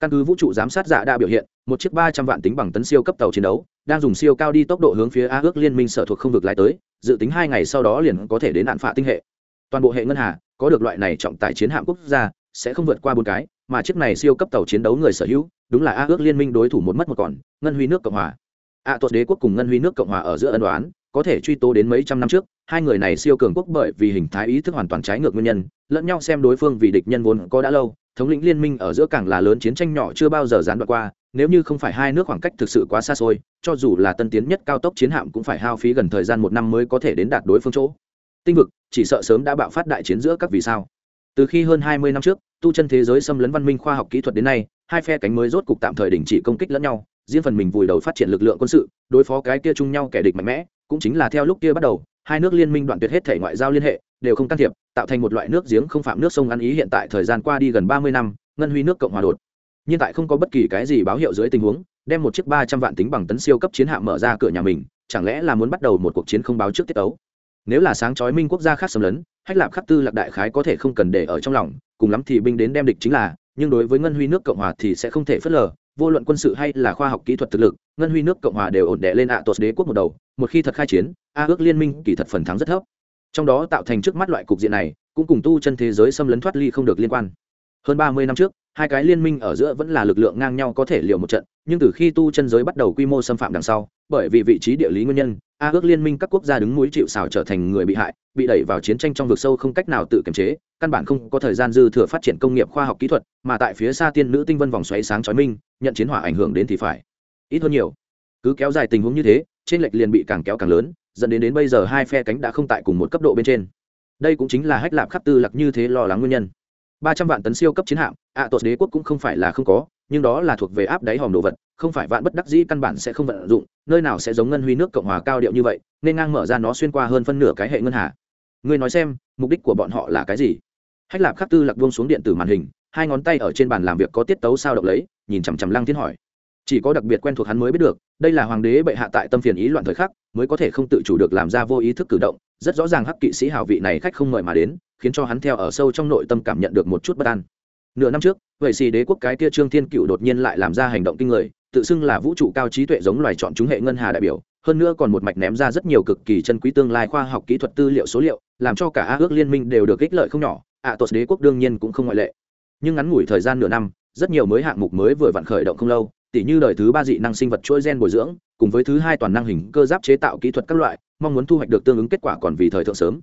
căn cứ vũ trụ giám sát giả đã biểu hiện một chiếc ba trăm vạn tính bằng tấn siêu cấp tàu chiến đấu đang dùng siêu cao đi tốc độ hướng phía a ước liên minh sở thuộc không vực lại tới, dự tính hai ngày sau đó liền có thể đến nạn phạ tinh hệ. Toàn bộ hệ ngân hà, có được loại này trọng tải chiến hạm quốc gia, sẽ không vượt qua bốn cái, mà chiếc này siêu cấp tàu chiến đấu người sở hữu, đúng là a ước liên minh đối thủ một mất một còn, ngân huy nước cộng hòa. A tuột đế quốc cùng ngân huy nước cộng hòa ở giữa ân đoán có thể truy tố đến mấy trăm năm trước, hai người này siêu cường quốc bởi vì hình thái ý thức hoàn toàn trái ngược nguyên nhân, lẫn nhau xem đối phương vì địch nhân vốn có đã lâu thống lĩnh liên minh ở giữa càng là lớn chiến tranh nhỏ chưa bao giờ gián đoạn qua, nếu như không phải hai nước khoảng cách thực sự quá xa xôi, cho dù là tân tiến nhất cao tốc chiến hạm cũng phải hao phí gần thời gian một năm mới có thể đến đạt đối phương chỗ. Tinh vực, chỉ sợ sớm đã bạo phát đại chiến giữa các vì sao. Từ khi hơn hai mươi năm trước, tu chân thế giới xâm lấn văn minh khoa học kỹ thuật đến nay, hai phe cánh mới rốt cục tạm thời đình chỉ công kích lẫn nhau, riêng phần mình vùi đầu phát triển lực lượng quân sự, đối phó cái kia chung nhau kẻ địch mạnh mẽ, cũng chính là theo lúc kia bắt đầu hai nước liên minh đoạn tuyệt hết thể ngoại giao liên hệ, đều không can thiệp, tạo thành một loại nước giếng không phạm nước sông ăn ý hiện tại thời gian qua đi gần ba mươi năm, ngân huy nước cộng hòa đột. Nhưng tại không có bất kỳ cái gì báo hiệu dưới tình huống, đem một chiếc ba trăm vạn tính bằng tấn siêu cấp chiến hạm mở ra cửa nhà mình, chẳng lẽ là muốn bắt đầu một cuộc chiến không báo trước tiết tấu? Nếu là sáng chói minh quốc gia khác xâm lấn, hách lạp khắc tư lạc đại khái có thể không cần để ở trong lòng, cùng lắm thì binh đến đem địch chính là, nhưng đối với ngân huy nước cộng hòa thì sẽ không thể phớt lờ vô luận quân sự hay là khoa học kỹ thuật thực lực, ngân huy nước cộng hòa đều ổn đệ lên ạ à đế quốc một đầu, một khi thật khai chiến, a ước liên minh kỳ thật phần thắng rất thấp. Trong đó tạo thành trước mắt loại cục diện này, cũng cùng tu chân thế giới xâm lấn thoát ly không được liên quan. Hơn ba mươi năm trước, hai cái liên minh ở giữa vẫn là lực lượng ngang nhau có thể liều một trận, nhưng từ khi tu chân giới bắt đầu quy mô xâm phạm đằng sau, bởi vì vị trí địa lý nguyên nhân a ước liên minh các quốc gia đứng mũi chịu xào trở thành người bị hại bị đẩy vào chiến tranh trong vực sâu không cách nào tự kiềm chế căn bản không có thời gian dư thừa phát triển công nghiệp khoa học kỹ thuật mà tại phía xa tiên nữ tinh vân vòng xoáy sáng chói minh nhận chiến hỏa ảnh hưởng đến thì phải. Ít hơn nhiều cứ kéo dài tình huống như thế trên lệch liền bị càng kéo càng lớn dẫn đến đến bây giờ hai phe cánh đã không tại cùng một cấp độ bên trên. Đây cũng chính là hách lạp khắp tư lặc như thế lo lắng nguyên nhân. Ba trăm vạn tấn siêu cấp chiến hạm ạ à, tột đế quốc cũng không phải là không có nhưng đó là thuộc về áp đáy hòm đồ vật, không phải vạn bất đắc dĩ căn bản sẽ không vận dụng, nơi nào sẽ giống ngân huy nước cộng hòa cao điệu như vậy, nên ngang mở ra nó xuyên qua hơn phân nửa cái hệ ngân hà. Ngươi nói xem, mục đích của bọn họ là cái gì? Hách lạp khắc tư lạc buông xuống điện tử màn hình, hai ngón tay ở trên bàn làm việc có tiết tấu sao động lấy, nhìn chằm chằm lăng Thiên hỏi. Chỉ có đặc biệt quen thuộc hắn mới biết được, đây là hoàng đế bệ hạ tại tâm phiền ý loạn thời khắc, mới có thể không tự chủ được làm ra vô ý thức cử động, rất rõ ràng hắc kỵ sĩ hào vị này khách không mời mà đến, khiến cho hắn theo ở sâu trong nội tâm cảm nhận được một chút bất an nửa năm trước vậy xì đế quốc cái kia trương thiên cựu đột nhiên lại làm ra hành động kinh người tự xưng là vũ trụ cao trí tuệ giống loài chọn chúng hệ ngân hà đại biểu hơn nữa còn một mạch ném ra rất nhiều cực kỳ chân quý tương lai khoa học kỹ thuật tư liệu số liệu làm cho cả a ước liên minh đều được ích lợi không nhỏ ạ à, tuột đế quốc đương nhiên cũng không ngoại lệ. Nhưng ngắn ngủi thời gian nửa năm rất nhiều mới hạng mục mới vừa vặn khởi động không lâu tỉ như đời thứ ba dị năng sinh vật chuỗi gen bồi dưỡng cùng với thứ hai toàn năng hình cơ giáp chế tạo kỹ thuật các loại mong muốn thu hoạch được tương ứng kết quả còn vì thời thượng sớm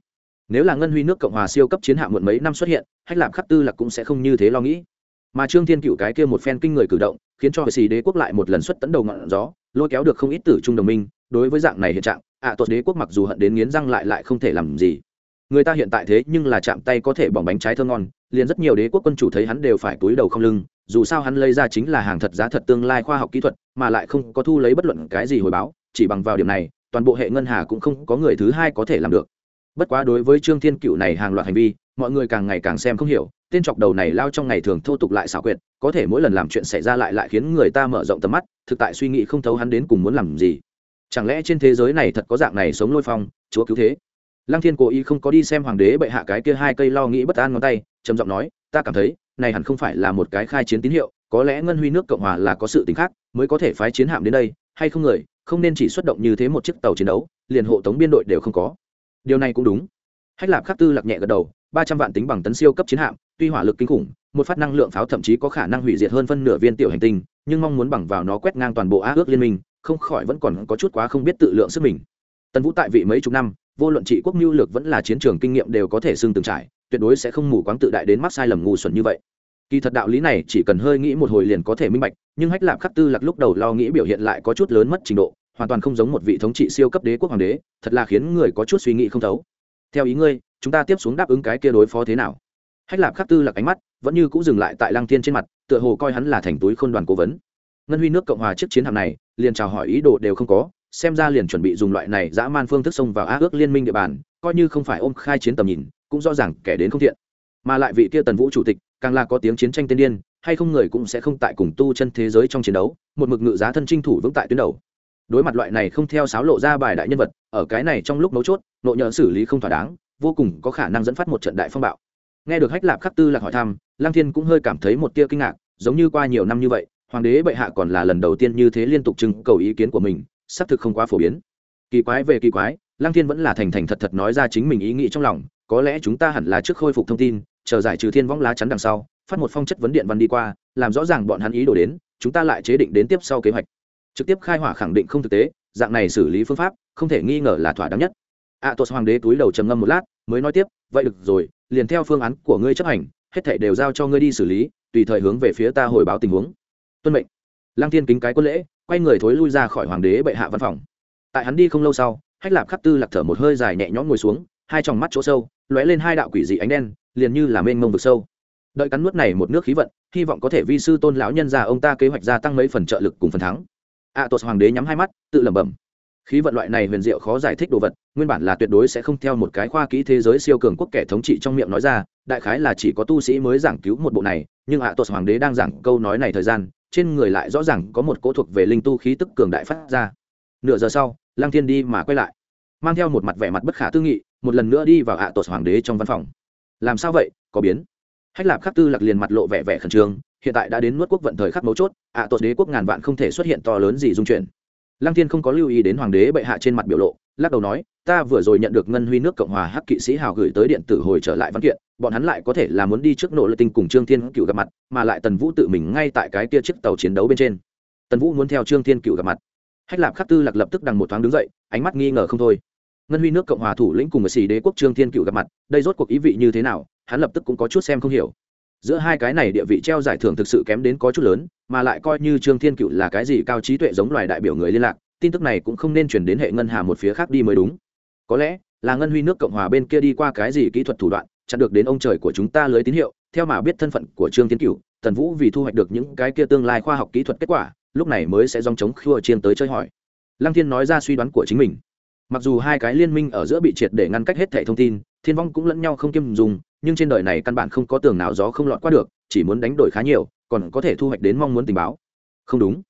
nếu là ngân huy nước cộng hòa siêu cấp chiến hạm muộn mấy năm xuất hiện hách lạp khắc tư lạc cũng sẽ không như thế lo nghĩ. Mà trương thiên cựu cái kia một phen kinh người cử động khiến cho xì đế quốc lại một lần xuất tấn đầu ngọn gió lôi kéo được không ít tử trung đồng minh. Đối với dạng này hiện trạng ạ à, tuột đế quốc mặc dù hận đến nghiến răng lại lại không thể làm gì. Người ta hiện tại thế nhưng là chạm tay có thể bỏng bánh trái thơ ngon liền rất nhiều đế quốc quân chủ thấy hắn đều phải túi đầu không lưng dù sao hắn lấy ra chính là hàng thật giá thật tương lai khoa học kỹ thuật mà lại không có thu lấy bất luận cái gì hồi báo chỉ bằng vào điểm này toàn bộ hệ ngân hà cũng không có người thứ hai có thể làm được bất quá đối với trương thiên cựu này hàng loạt hành vi, mọi người càng ngày càng xem không hiểu, tên chọc đầu này lao trong ngày thường thô tục lại xảo quyệt, có thể mỗi lần làm chuyện xảy ra lại lại khiến người ta mở rộng tầm mắt, thực tại suy nghĩ không thấu hắn đến cùng muốn làm gì. Chẳng lẽ trên thế giới này thật có dạng này sống lôi phong, chúa cứu thế? Lăng thiên cố ý không có đi xem hoàng đế bệ hạ cái kia hai cây lo nghĩ bất an ngón tay, trầm giọng nói, ta cảm thấy, này hẳn không phải là một cái khai chiến tín hiệu, có lẽ ngân huy nước cộng hòa là có sự tính khác, mới có thể phái chiến hạm đến đây, hay không người, không nên chỉ xuất động như thế một chiếc tàu chiến đấu, liền hộ tống biên đội đều không có điều này cũng đúng. Hách lạp khắc tư lạc nhẹ gật đầu, ba trăm vạn tính bằng tấn siêu cấp chiến hạm, tuy hỏa lực kinh khủng, một phát năng lượng pháo thậm chí có khả năng hủy diệt hơn phân nửa viên tiểu hành tinh, nhưng mong muốn bằng vào nó quét ngang toàn bộ á ước liên minh, không khỏi vẫn còn có chút quá không biết tự lượng sức mình. Tần vũ tại vị mấy chục năm, vô luận trị quốc mưu lược vẫn là chiến trường kinh nghiệm đều có thể xưng từng trải, tuyệt đối sẽ không mù quáng tự đại đến mắc sai lầm ngu xuẩn như vậy. Kỳ thật đạo lý này chỉ cần hơi nghĩ một hồi liền có thể minh bạch, nhưng hách lạp khắc tư lạc lúc đầu lo nghĩ biểu hiện lại có chút lớn mất trình độ hoàn toàn không giống một vị thống trị siêu cấp đế quốc hoàng đế, thật là khiến người có chút suy nghĩ không thấu. Theo ý ngươi, chúng ta tiếp xuống đáp ứng cái kia đối phó thế nào? Hách lạp khắc tư lạc ánh mắt, vẫn như cũng dừng lại tại lăng thiên trên mặt, tựa hồ coi hắn là thành túi khôn đoàn cố vấn. Ngân huy nước cộng hòa trước chiến hạm này, liền chào hỏi ý đồ đều không có, xem ra liền chuẩn bị dùng loại này dã man phương thức xông vào á ước liên minh địa bàn, coi như không phải ôm khai chiến tầm nhìn, cũng rõ ràng kẻ đến không thiện. Mà lại vị kia tần vũ chủ tịch, càng là có tiếng chiến tranh tiên điên, hay không người cũng sẽ không tại cùng tu chân thế giới trong chiến đấu, một mực ngự giá thân trinh thủ vững tại tuyến đầu đối mặt loại này không theo sáo lộ ra bài đại nhân vật, ở cái này trong lúc mấu chốt, nộ nhờ xử lý không thỏa đáng, vô cùng có khả năng dẫn phát một trận đại phong bạo. Nghe được hách lạp khắc tư lạc hỏi thăm lang thiên cũng hơi cảm thấy một tia kinh ngạc, giống như qua nhiều năm như vậy, hoàng đế bệ hạ còn là lần đầu tiên như thế liên tục trưng cầu ý kiến của mình, xác thực không quá phổ biến. Kỳ quái về kỳ quái lang thiên vẫn là thành thành thật thật nói ra chính mình ý nghĩ trong lòng, có lẽ chúng ta hẳn là trước khôi phục thông tin, chờ giải trừ thiên võng lá chắn đằng sau, phát một phong chất vấn điện văn đi qua, làm rõ ràng bọn hắn ý đồ đến, chúng ta lại chế định đến tiếp sau kế hoạch trực tiếp khai hỏa khẳng định không thực tế dạng này xử lý phương pháp không thể nghi ngờ là thỏa đáng nhất. A à, hoàng đế túi đầu trầm ngâm một lát mới nói tiếp vậy được rồi liền theo phương án của ngươi chấp hành hết thảy đều giao cho ngươi đi xử lý tùy thời hướng về phía ta hồi báo tình huống. Tuân mệnh. Lăng thiên kính cái quân lễ quay người thối lui ra khỏi hoàng đế bệ hạ văn phòng. Tại hắn đi không lâu sau hách lạp khắc tư lạc thở một hơi dài nhẹ nhõm ngồi xuống hai tròng mắt chỗ sâu lóe lên hai đạo quỷ dị ánh đen liền như là mênh mông vực sâu. Đợi cắn nuốt này một nước khí vận hy vọng có thể vi sư tôn lão nhân ra ông ta kế hoạch gia tăng mấy phần trợ lực cùng phần thắng a à, hoàng đế nhắm hai mắt tự lẩm bẩm. Khí vận loại này huyền diệu khó giải thích đồ vật nguyên bản là tuyệt đối sẽ không theo một cái khoa kỹ thế giới siêu cường quốc kẻ thống trị trong miệng nói ra đại khái là chỉ có tu sĩ mới giảng cứu một bộ này nhưng ạ à, hoàng đế đang giảng câu nói này thời gian trên người lại rõ ràng có một cỗ thuộc về linh tu khí tức cường đại phát ra. Nửa giờ sau lăng thiên đi mà quay lại mang theo một mặt vẻ mặt bất khả tư nghị một lần nữa đi vào ạ à, hoàng đế trong văn phòng. Làm sao vậy? Có biến. Hách lạp khắc tư lặc liền mặt lộ vẻ vẻ khẩn trương hiện tại đã đến nuốt quốc vận thời khắc mấu chốt ạ à, đế quốc ngàn vạn không thể xuất hiện to lớn gì dung chuyển. Lăng thiên không có lưu ý đến hoàng đế bệ hạ trên mặt biểu lộ lắc đầu nói ta vừa rồi nhận được ngân huy nước cộng hòa hắc kỵ sĩ hào gửi tới điện tử hồi trở lại văn kiện bọn hắn lại có thể là muốn đi trước nỗ lực tinh cùng trương thiên cựu gặp mặt mà lại tần vũ tự mình ngay tại cái kia chiếc tàu chiến đấu bên trên. Tần vũ muốn theo trương thiên cựu gặp mặt. Hách lạp khắc tư lạc lập tức đằng một thoáng đứng dậy ánh mắt nghi ngờ không thôi. Ngân huy nước cộng hòa thủ lĩnh cùng với xì đế quốc trương thiên cựu gặp mặt đây rốt cuộc ý vị như thế nào hắn lập tức cũng có chút xem không hiểu giữa hai cái này địa vị treo giải thưởng thực sự kém đến có chút lớn, mà lại coi như trương thiên cựu là cái gì cao trí tuệ giống loài đại biểu người liên lạc, tin tức này cũng không nên chuyển đến hệ ngân hà một phía khác đi mới đúng. Có lẽ là ngân huy nước cộng hòa bên kia đi qua cái gì kỹ thuật thủ đoạn, chặn được đến ông trời của chúng ta lưới tín hiệu, theo mà biết thân phận của trương thiên cựu, tần vũ vì thu hoạch được những cái kia tương lai khoa học kỹ thuật kết quả, lúc này mới sẽ dòng chống khua chiên tới chơi hỏi. Lăng thiên nói ra suy đoán của chính mình. Mặc dù hai cái liên minh ở giữa bị triệt để ngăn cách hết thẻ thông tin thiên vong cũng lẫn nhau không kiêm dùng, nhưng trên đời này căn bản không có tường nào gió không lọt qua được, chỉ muốn đánh đổi khá nhiều, còn có thể thu hoạch đến mong muốn tình báo. Không đúng.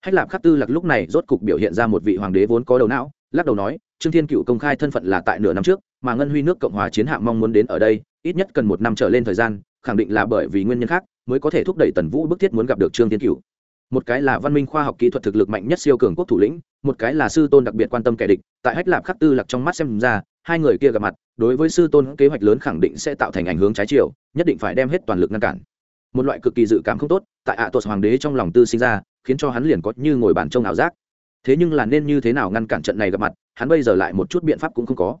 Hách lạp khắc tư lạc lúc này rốt cục biểu hiện ra một vị hoàng đế vốn có đầu não, lắc đầu nói, trương thiên cựu công khai thân phận là tại nửa năm trước, mà ngân huy nước cộng hòa chiến hạm mong muốn đến ở đây, ít nhất cần một năm trở lên thời gian, khẳng định là bởi vì nguyên nhân khác, mới có thể thúc đẩy tần vũ bức thiết muốn gặp được trương thiên cựu một cái là văn minh khoa học kỹ thuật thực lực mạnh nhất siêu cường quốc thủ lĩnh, một cái là sư tôn đặc biệt quan tâm kẻ địch, tại hách lạp khắc tư lạc trong mắt xem ra, hai người kia gặp mặt, đối với sư tôn kế hoạch lớn khẳng định sẽ tạo thành ảnh hướng trái chiều, nhất định phải đem hết toàn lực ngăn cản. Một loại cực kỳ dự cảm không tốt, tại ạ à tuột hoàng đế trong lòng tư sinh ra, khiến cho hắn liền có như ngồi bàn trông ảo giác. Thế nhưng là nên như thế nào ngăn cản trận này gặp mặt, hắn bây giờ lại một chút biện pháp cũng không có.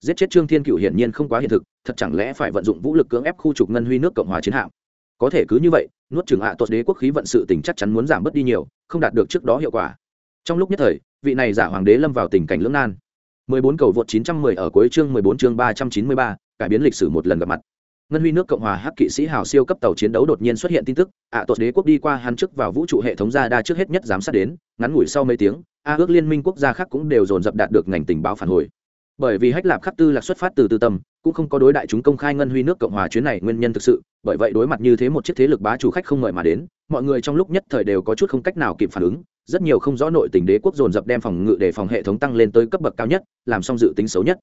Giết chết trương thiên cựu hiển nhiên không quá hiện thực, thật chẳng lẽ phải vận dụng vũ lực cưỡng ép khu trục ngân huy nước cộng hòa chiến hạm? Có thể cứ như vậy nuốt chừng ạ à tuột đế quốc khí vận sự tình chắc chắn muốn giảm bớt đi nhiều không đạt được trước đó hiệu quả. Trong lúc nhất thời vị này giả hoàng đế lâm vào tình cảnh lưỡng nan. 14 cầu vượt 910 ở cuối chương 14 chương 393, cải biến lịch sử một lần gặp mặt. Ngân huy nước cộng hòa hắc kỵ sĩ hào siêu cấp tàu chiến đấu đột nhiên xuất hiện tin tức ạ à, tuột đế quốc đi qua hắn trước vào vũ trụ hệ thống ra đa trước hết nhất giám sát đến ngắn ngủi sau mấy tiếng a ước liên minh quốc gia khác cũng đều dồn dập đạt được ngành tình báo phản hồi bởi vì hách lạp khắc tư lạc xuất phát từ tư tâm, cũng không có đối đại chúng công khai ngân huy nước cộng hòa chuyến này nguyên nhân thực sự, bởi vậy đối mặt như thế một chiếc thế lực bá chủ khách không ngợi mà đến, mọi người trong lúc nhất thời đều có chút không cách nào kịp phản ứng, rất nhiều không rõ nội tình đế quốc dồn dập đem phòng ngự để phòng hệ thống tăng lên tới cấp bậc cao nhất, làm xong dự tính xấu nhất.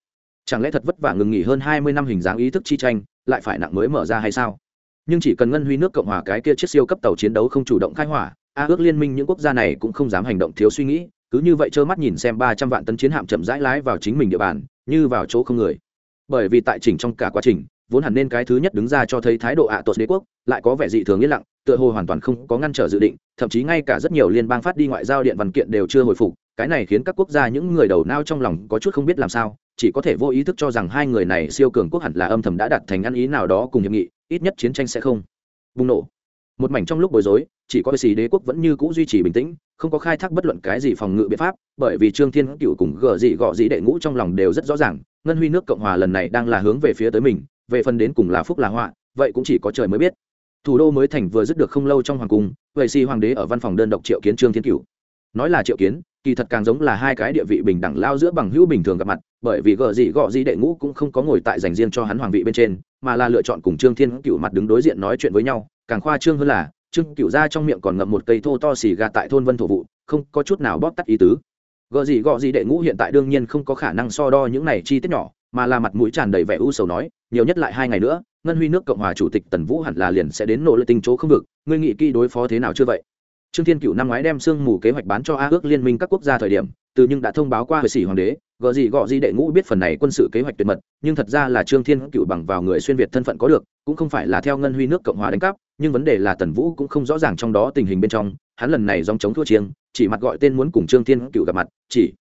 Chẳng lẽ thật vất vả ngừng nghỉ hơn hai mươi năm hình dáng ý thức chi tranh, lại phải nặng mới mở ra hay sao? Nhưng chỉ cần ngân huy nước cộng hòa cái kia chiếc siêu cấp tàu chiến đấu không chủ động khai hỏa, a ước liên minh những quốc gia này cũng không dám hành động thiếu suy nghĩ cứ như vậy trơ mắt nhìn xem ba trăm vạn tấn chiến hạm chậm rãi lái vào chính mình địa bàn, như vào chỗ không người. Bởi vì tại trình trong cả quá trình, vốn hẳn nên cái thứ nhất đứng ra cho thấy thái độ ạ à tuột đế quốc, lại có vẻ dị thường yên lặng, tựa hồ hoàn toàn không có ngăn trở dự định, thậm chí ngay cả rất nhiều liên bang phát đi ngoại giao điện văn kiện đều chưa hồi phục, cái này khiến các quốc gia những người đầu nao trong lòng có chút không biết làm sao, chỉ có thể vô ý thức cho rằng hai người này siêu cường quốc hẳn là âm thầm đã đặt thành ăn ý nào đó cùng hiệp nghị, ít nhất chiến tranh sẽ không bùng nổ một mảnh trong lúc bối rối, chỉ có xì đế quốc vẫn như cũ duy trì bình tĩnh, không có khai thác bất luận cái gì phòng ngự biện pháp, bởi vì trương thiên cựu cùng gờ dị gọ dị đệ ngũ trong lòng đều rất rõ ràng, ngân huy nước cộng hòa lần này đang là hướng về phía tới mình, về phần đến cùng là phúc là họa, vậy cũng chỉ có trời mới biết. Thủ đô mới thành vừa dứt được không lâu trong hoàng cung, vậy si hoàng đế ở văn phòng đơn độc triệu kiến trương thiên cựu nói là triệu kiến kỳ thật càng giống là hai cái địa vị bình đẳng lao giữa bằng hữu bình thường gặp mặt, bởi vì gợ gì gọ gì đệ ngũ cũng không có ngồi tại dành riêng cho hắn hoàng vị bên trên, mà là lựa chọn cùng trương thiên cựu mặt đứng đối diện nói chuyện với nhau, càng khoa trương hơn là, trương cựu ra trong miệng còn ngậm một cây thô to xì gà tại thôn vân thổ vụ, không có chút nào bóp tắt ý tứ. Gợ gì gọ gì đệ ngũ hiện tại đương nhiên không có khả năng so đo những này chi tiết nhỏ, mà là mặt mũi tràn đầy vẻ u sầu nói, nhiều nhất lại hai ngày nữa, ngân huy nước cộng hòa chủ tịch tần vũ hẳn là liền sẽ đến nỗ lực tình chỗ không vực, ngươi nghĩ kỹ đối phó thế nào chưa vậy? Trương thiên cựu năm ngoái đem sương mù kế hoạch bán cho a ước liên minh các quốc gia thời điểm, từ nhưng đã thông báo qua về sĩ hoàng đế gợ gì gọ gì đệ ngũ biết phần này quân sự kế hoạch tuyệt mật, nhưng thật ra là trương thiên cựu bằng vào người xuyên việt thân phận có được, cũng không phải là theo ngân huy nước cộng hòa đánh cắp, nhưng vấn đề là tần vũ cũng không rõ ràng trong đó tình hình bên trong, hắn lần này dòng chống thua chiêng, chỉ mặt gọi tên muốn cùng trương thiên cựu gặp mặt, chỉ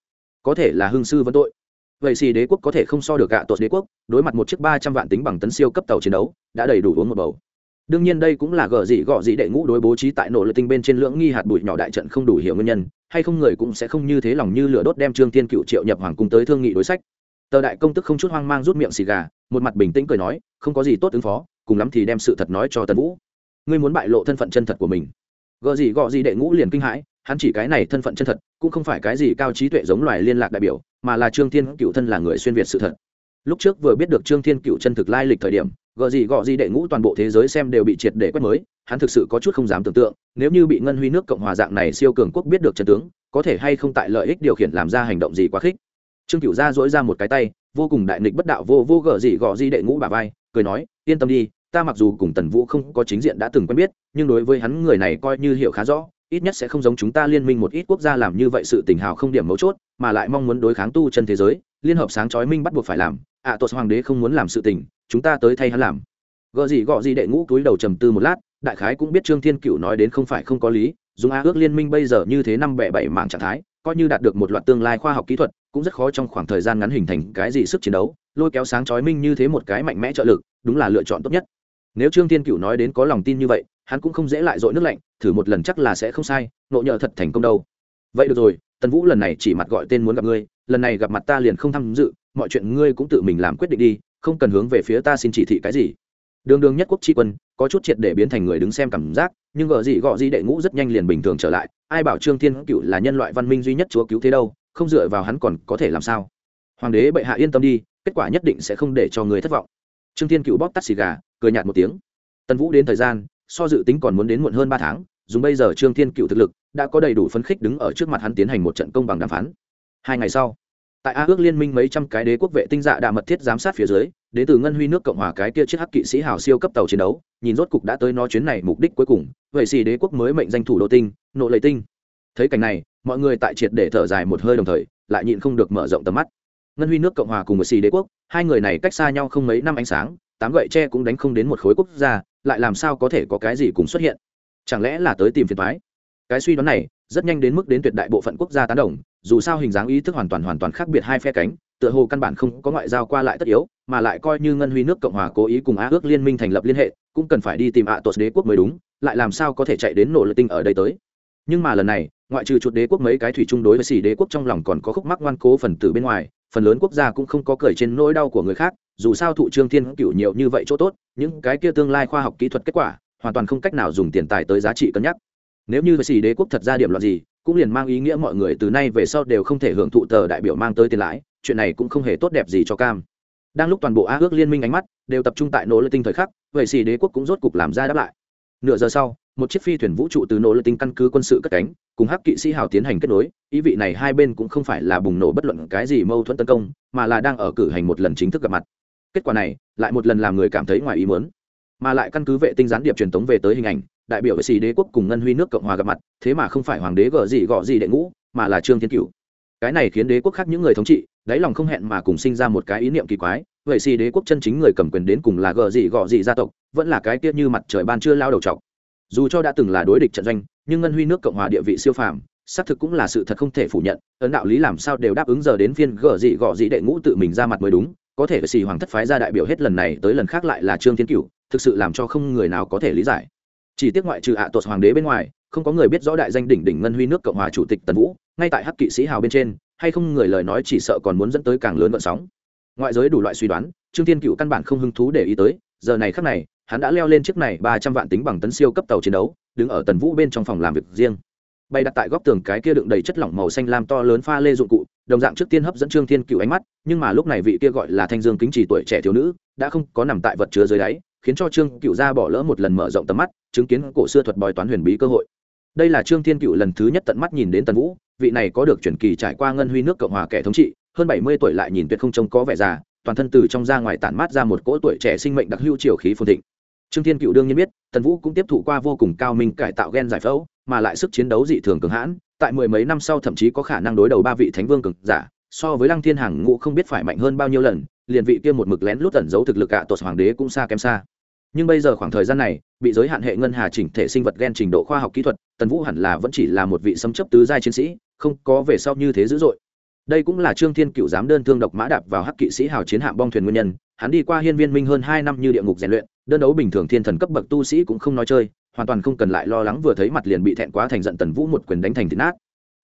có thể là hương sư vấn tội. Vậy xì đế quốc có thể không so được gạ tột đế quốc, đối mặt một chiếc ba trăm vạn tính bằng tấn siêu cấp tàu chiến đấu, đã đầy đủ uống một bầu đương nhiên đây cũng là gờ dị gọ dị đệ ngũ đối bố trí tại nổ lợi tinh bên trên lưỡng nghi hạt bụi nhỏ đại trận không đủ hiểu nguyên nhân, hay không người cũng sẽ không như thế lòng như lửa đốt đem trương tiên cựu triệu nhập hoàng cung tới thương nghị đối sách. Tờ đại công tức không chút hoang mang rút miệng xì gà, một mặt bình tĩnh cười nói, không có gì tốt ứng phó, cùng lắm thì đem sự thật nói cho tần vũ. Ngươi muốn bại lộ thân phận chân thật của mình. Gợ gì gọ gì đệ ngũ liền kinh hãi, hắn chỉ cái này thân phận chân thật, cũng không phải cái gì cao trí tuệ giống loài liên lạc đại biểu, mà là trương thiên cựu thân là người xuyên việt sự thật. Lúc trước vừa biết được trương thiên cựu chân thực lai lịch thời điểm gợ gì gọ gì đệ ngũ toàn bộ thế giới xem đều bị triệt để quét mới hắn thực sự có chút không dám tưởng tượng nếu như bị ngân huy nước cộng hòa dạng này siêu cường quốc biết được chân tướng có thể hay không tại lợi ích điều khiển làm ra hành động gì quá khích. Trương cựu ra dỗi ra một cái tay vô cùng đại nghịch bất đạo vô vô gợ gì gọ gì đệ ngũ bà vai cười nói yên tâm đi ta mặc dù cùng tần vũ không có chính diện đã từng quen biết nhưng đối với hắn người này coi như hiểu khá rõ ít nhất sẽ không giống chúng ta liên minh một ít quốc gia làm như vậy sự tình hào không điểm mấu chốt mà lại mong muốn đối kháng tu chân thế giới liên hợp sáng chói minh bắt buộc phải làm ạ à, tuột hoàng đế không muốn làm sự tình chúng ta tới thay hắn làm. Gợ gì gọ gì đệ ngũ túi đầu trầm tư một lát, đại khái cũng biết trương thiên cựu nói đến không phải không có lý, dùng a ước liên minh bây giờ như thế năm bẻ bảy mạng trạng thái, coi như đạt được một loạt tương lai khoa học kỹ thuật, cũng rất khó trong khoảng thời gian ngắn hình thành cái gì sức chiến đấu, lôi kéo sáng chói minh như thế một cái mạnh mẽ trợ lực, đúng là lựa chọn tốt nhất. Nếu trương thiên cựu nói đến có lòng tin như vậy, hắn cũng không dễ lại dội nước lạnh, thử một lần chắc là sẽ không sai, nộ nhờ thật thành công đâu. Vậy được rồi, tần vũ lần này chỉ mặt gọi tên muốn gặp ngươi, lần này gặp mặt ta liền không tham dự, mọi chuyện ngươi cũng tự mình làm quyết định đi không cần hướng về phía ta xin chỉ thị cái gì. Đường đường nhất quốc tri quân, có chút triệt để biến thành người đứng xem cảm giác, nhưng gợ gì gọ gì đệ ngũ rất nhanh liền bình thường trở lại, ai bảo trương thiên cựu là nhân loại văn minh duy nhất chúa cứu thế đâu, không dựa vào hắn còn có thể làm sao. Hoàng đế bệ hạ yên tâm đi, kết quả nhất định sẽ không để cho người thất vọng. Trương thiên cựu bóp tắt xì gà, cười nhạt một tiếng. Tần vũ đến thời gian, so dự tính còn muốn đến muộn hơn ba tháng, dùng bây giờ trương thiên cựu thực lực, đã có đầy đủ phấn khích đứng ở trước mặt hắn tiến hành một trận công bằng đàm phán. Hai ngày sau tại a ước liên minh mấy trăm cái đế quốc vệ tinh dạ đã mật thiết giám sát phía dưới, đến từ ngân huy nước cộng hòa cái kia chiếc hắc kỵ sĩ hào siêu cấp tàu chiến đấu, nhìn rốt cục đã tới nó chuyến này mục đích cuối cùng, vậy xì đế quốc mới mệnh danh thủ đô tinh, nộ lệ tinh. Thấy cảnh này, mọi người tại triệt để thở dài một hơi đồng thời, lại nhịn không được mở rộng tầm mắt. Ngân huy nước cộng hòa cùng một xì đế quốc, hai người này cách xa nhau không mấy năm ánh sáng, tám gậy tre cũng đánh không đến một khối quốc gia, lại làm sao có thể có cái gì cùng xuất hiện? Chẳng lẽ là tới tìm phiền thoái cái suy đoán này, rất nhanh đến mức đến tuyệt đại bộ phận quốc gia tán đồng dù sao hình dáng ý thức hoàn toàn hoàn toàn khác biệt hai phe cánh, tựa hồ căn bản không có ngoại giao qua lại tất yếu, mà lại coi như ngân huy nước cộng hòa cố ý cùng á ước liên minh thành lập liên hệ, cũng cần phải đi tìm ạ à tuột đế quốc mới đúng, lại làm sao có thể chạy đến nổ lợi tinh ở đây tới. Nhưng mà lần này, ngoại trừ chuột đế quốc mấy cái thủy chung đối với xỉ đế quốc trong lòng còn có khúc mắc ngoan cố phần tử bên ngoài, phần lớn quốc gia cũng không có cười trên nỗi đau của người khác, dù sao thụ trương thiên cựu nhiều như vậy chỗ tốt, những cái kia tương lai khoa học kỹ thuật kết quả, hoàn toàn không cách nào dùng tiền tài tới giá trị cân nhắc. Nếu như với xỉ đế quốc thật ra điểm loạn gì cũng liền mang ý nghĩa mọi người từ nay về sau đều không thể hưởng thụ tờ đại biểu mang tới tiền lãi, chuyện này cũng không hề tốt đẹp gì cho cam. Đang lúc toàn bộ Á ước liên minh ánh mắt đều tập trung tại nỗ lực tinh thời khắc, vậy xì đế quốc cũng rốt cục làm ra đáp lại. Nửa giờ sau, một chiếc phi thuyền vũ trụ từ nỗ lực tinh căn cứ quân sự cất cánh, cùng hắc kỵ sĩ hào tiến hành kết nối, ý vị này hai bên cũng không phải là bùng nổ bất luận cái gì mâu thuẫn tấn công, mà là đang ở cử hành một lần chính thức gặp mặt. Kết quả này, lại một lần làm người cảm thấy ngoài ý muốn, mà lại căn cứ vệ tinh gián điệp truyền thống về tới hình ảnh đại biểu vệ sĩ đế quốc cùng ngân huy nước cộng hòa gặp mặt, thế mà không phải hoàng đế gở gì gọ gì đệ ngũ, mà là trương thiên cửu. Cái này khiến đế quốc khác những người thống trị, đáy lòng không hẹn mà cùng sinh ra một cái ý niệm kỳ quái, vậy xì đế quốc chân chính người cầm quyền đến cùng là gờ gì gọ gì gia tộc, vẫn là cái tiết như mặt trời ban chưa lao đầu trọc dù cho đã từng là đối địch trận doanh, nhưng ngân huy nước cộng hòa địa vị siêu phàm, xác thực cũng là sự thật không thể phủ nhận, ấn đạo lý làm sao đều đáp ứng giờ đến phiên gờ gì gọ gì đệ ngũ tự mình ra mặt mới đúng, có thể xì hoàng thất phái ra đại biểu hết lần này tới lần khác lại là trương thiên cửu, thực sự làm cho không người nào có thể lý giải chỉ tiếc ngoại trừ ạ à tuột hoàng đế bên ngoài, không có người biết rõ đại danh đỉnh đỉnh ngân huy nước cộng hòa chủ tịch tần vũ, ngay tại hắc kỵ sĩ hào bên trên, hay không người lời nói chỉ sợ còn muốn dẫn tới càng lớn vận sóng. Ngoại giới đủ loại suy đoán, trương thiên cựu căn bản không hứng thú để ý tới, giờ này khắc này, hắn đã leo lên chiếc này ba trăm vạn tính bằng tấn siêu cấp tàu chiến đấu, đứng ở tần vũ bên trong phòng làm việc riêng. Bay đặt tại góc tường cái kia đựng đầy chất lỏng màu xanh lam to lớn pha lê dụng cụ, đồng dạng trước tiên hấp dẫn trương thiên cựu ánh mắt, nhưng mà lúc này vị kia gọi là thanh dương kính trì tuổi trẻ thiếu nữ, đã không có nằm tại vật chứa dưới đáy khiến cho trương cựu ra bỏ lỡ một lần mở rộng tầm mắt, chứng kiến cổ xưa thuật bói toán huyền bí cơ hội. Đây là trương thiên cựu lần thứ nhất tận mắt nhìn đến tần vũ, vị này có được chuyển kỳ trải qua ngân huy nước cộng hòa kẻ thống trị, hơn bảy mươi tuổi lại nhìn tuyệt không trông có vẻ già, toàn thân từ trong ra ngoài tản mát ra một cỗ tuổi trẻ sinh mệnh đặc hữu triều khí phồn thịnh. Trương thiên cựu đương nhiên biết, tần vũ cũng tiếp thụ qua vô cùng cao minh cải tạo gen giải phẫu, mà lại sức chiến đấu dị thường cường hãn, tại mười mấy năm sau thậm chí có khả năng đối đầu ba vị thánh vương cực giả, so với lăng thiên hàng ngũ không biết phải mạnh hơn bao nhiêu lần, liền vị kia một mực lén lút tẩn giấu thực lực cả tột hoàng đế cũng xa kém xa nhưng bây giờ khoảng thời gian này, bị giới hạn hệ ngân hà chỉnh thể sinh vật gen trình độ khoa học kỹ thuật, tần vũ hẳn là vẫn chỉ là một vị xâm chấp tứ giai chiến sĩ, không có về sau như thế dữ dội. Đây cũng là trương thiên cựu dám đơn thương độc mã đạp vào hắc kỵ sĩ hào chiến hạm bong thuyền nguyên nhân, hắn đi qua hiên viên minh hơn hai năm như địa ngục rèn luyện, đơn đấu bình thường thiên thần cấp bậc tu sĩ cũng không nói chơi, hoàn toàn không cần lại lo lắng vừa thấy mặt liền bị thẹn quá thành giận tần vũ một quyền đánh thành thịt nát.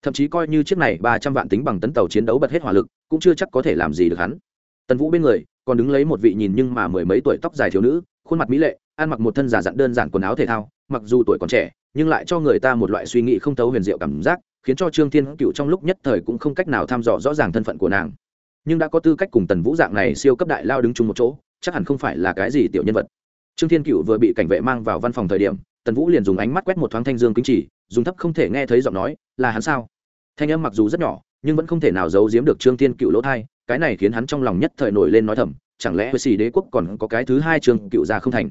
Thậm chí coi như chiếc này ba trăm vạn tính bằng tấn tàu chiến đấu bật hết hỏa lực, cũng chưa chắc có thể làm gì được hắn. Tần vũ bên người, còn đứng lấy một vị nhìn nhưng mà mười mấy tuổi tóc dài thiếu nữ khuôn mặt mỹ lệ, ăn mặc một thân giả dặn đơn giản quần áo thể thao, mặc dù tuổi còn trẻ, nhưng lại cho người ta một loại suy nghĩ không thấu huyền diệu cảm giác, khiến cho trương thiên cựu trong lúc nhất thời cũng không cách nào thăm dò rõ ràng thân phận của nàng. Nhưng đã có tư cách cùng tần vũ dạng này siêu cấp đại lao đứng chung một chỗ, chắc hẳn không phải là cái gì tiểu nhân vật. Trương thiên cựu vừa bị cảnh vệ mang vào văn phòng thời điểm, tần vũ liền dùng ánh mắt quét một thoáng thanh dương kính chỉ, dùng thấp không thể nghe thấy giọng nói, là hắn sao? Thanh âm mặc dù rất nhỏ, nhưng vẫn không thể nào giấu giếm được trương thiên cựu lỗ thai cái này khiến hắn trong lòng nhất thời nổi lên nói thầm chẳng lẽ huệ xì đế quốc còn có cái thứ hai trương cựu gia không thành?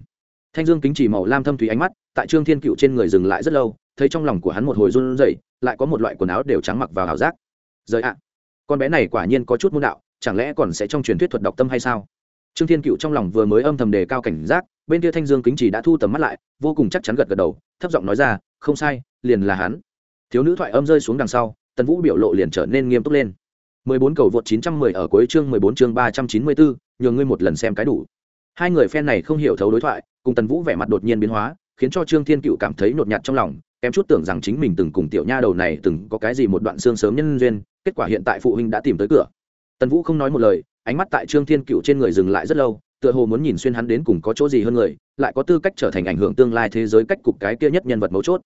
Thanh dương kính chỉ màu lam thâm thủy ánh mắt tại trương thiên cựu trên người dừng lại rất lâu thấy trong lòng của hắn một hồi run rẩy lại có một loại quần áo đều trắng mặc vào ảo giác. Rời ạ con bé này quả nhiên có chút môn đạo chẳng lẽ còn sẽ trong truyền thuyết thuật đọc tâm hay sao? Trương thiên cựu trong lòng vừa mới âm thầm đề cao cảnh giác bên kia thanh dương kính chỉ đã thu tầm mắt lại vô cùng chắc chắn gật gật đầu thấp giọng nói ra không sai liền là hắn. Thiếu nữ thoại âm rơi xuống đằng sau tần vũ biểu lộ liền trở nên nghiêm túc lên. 14 cầu vượt 910 ở cuối chương 14 chương 394, nhường ngươi một lần xem cái đủ. Hai người fan này không hiểu thấu đối thoại, cùng Tần Vũ vẻ mặt đột nhiên biến hóa, khiến cho Trương Thiên Cựu cảm thấy nhột nhạt trong lòng, kém chút tưởng rằng chính mình từng cùng tiểu nha đầu này từng có cái gì một đoạn xương sớm nhân duyên, kết quả hiện tại phụ huynh đã tìm tới cửa. Tần Vũ không nói một lời, ánh mắt tại Trương Thiên Cựu trên người dừng lại rất lâu, tựa hồ muốn nhìn xuyên hắn đến cùng có chỗ gì hơn người, lại có tư cách trở thành ảnh hưởng tương lai thế giới cách cục cái kia nhất nhân vật mấu chốt.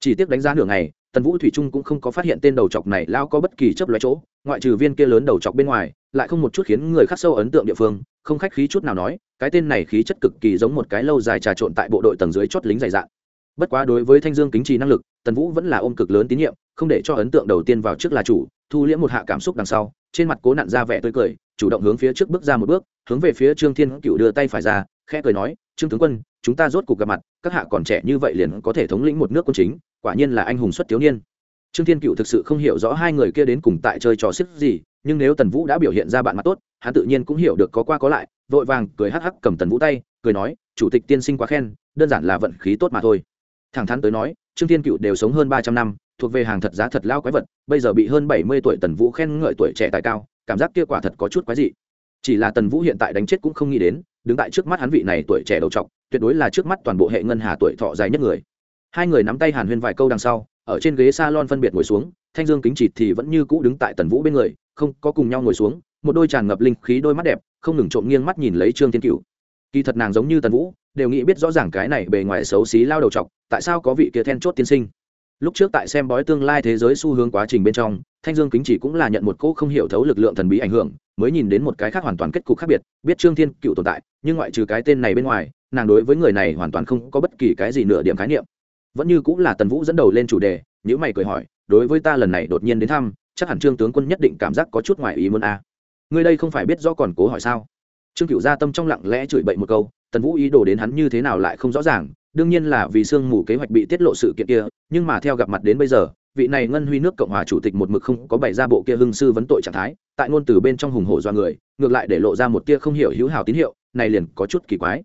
Chỉ tiếc đánh giá nửa ngày, Tần Vũ thủy trung cũng không có phát hiện tên đầu chọc này lao có bất kỳ chấp loại chỗ, ngoại trừ viên kia lớn đầu chọc bên ngoài, lại không một chút khiến người khắc sâu ấn tượng địa phương, không khách khí chút nào nói, cái tên này khí chất cực kỳ giống một cái lâu dài trà trộn tại bộ đội tầng dưới chót lính dày dạn. Bất quá đối với Thanh Dương kính trì năng lực, Tần Vũ vẫn là ôm cực lớn tín nhiệm, không để cho ấn tượng đầu tiên vào trước là chủ, thu liễm một hạ cảm xúc đằng sau, trên mặt cố nặn ra vẻ tươi cười, chủ động hướng phía trước bước ra một bước, hướng về phía Trương Thiên Cựu đưa tay phải ra, khẽ cười nói, "Trương tướng quân, chúng ta rốt cuộc gặp mặt, các hạ còn trẻ như vậy liền có thể thống lĩnh một nước quân chính, quả nhiên là anh hùng xuất thiếu niên." trương thiên cựu thực sự không hiểu rõ hai người kia đến cùng tại chơi trò xích gì nhưng nếu tần vũ đã biểu hiện ra bạn mặt tốt hắn tự nhiên cũng hiểu được có qua có lại vội vàng cười hắc hắc cầm tần vũ tay cười nói chủ tịch tiên sinh quá khen đơn giản là vận khí tốt mà thôi thẳng thắn tới nói trương thiên cựu đều sống hơn ba trăm năm thuộc về hàng thật giá thật lao quái vật bây giờ bị hơn bảy mươi tuổi tần vũ khen ngợi tuổi trẻ tài cao cảm giác kia quả thật có chút quái dị. Chỉ là tần vũ hiện tại đánh chết cũng không nghĩ đến, đứng tại trước mắt hắn vị này tuổi trẻ đầu trọc, tuyệt đối là trước mắt toàn bộ hệ ngân hà tuổi thọ dài nhất người. Hai người nắm tay hàn huyên vài câu đằng sau, ở trên ghế salon phân biệt ngồi xuống, thanh dương kính chịt thì vẫn như cũ đứng tại tần vũ bên người, không có cùng nhau ngồi xuống, một đôi tràn ngập linh khí đôi mắt đẹp, không ngừng trộm nghiêng mắt nhìn lấy trương thiên cựu kỳ thật nàng giống như tần vũ, đều nghĩ biết rõ ràng cái này bề ngoài xấu xí lao đầu chọc tại sao có vị kia then chốt tiên sinh lúc trước tại xem bói tương lai thế giới xu hướng quá trình bên trong, thanh dương kính chỉ cũng là nhận một cỗ không hiểu thấu lực lượng thần bí ảnh hưởng, mới nhìn đến một cái khác hoàn toàn kết cục khác biệt, biết trương thiên cựu tồn tại, nhưng ngoại trừ cái tên này bên ngoài, nàng đối với người này hoàn toàn không có bất kỳ cái gì nửa điểm khái niệm vẫn như cũng là tần vũ dẫn đầu lên chủ đề những mày cười hỏi, đối với ta lần này đột nhiên đến thăm, chắc hẳn trương tướng quân nhất định cảm giác có chút ngoài ý muốn a à. người đây không phải biết do còn cố hỏi sao trương cựu gia tâm trong lặng lẽ chửi bậy một câu, tần vũ ý đồ đến hắn như thế nào lại không rõ ràng đương nhiên là vì sương mù kế hoạch bị tiết lộ sự kiện kia, nhưng mà theo gặp mặt đến bây giờ, vị này ngân huy nước cộng hòa chủ tịch một mực không có bày ra bộ kia hưng sư vấn tội trạng thái, tại ngôn từ bên trong hùng hổ do người, ngược lại để lộ ra một kia không hiểu hữu hào tín hiệu, này liền có chút kỳ quái.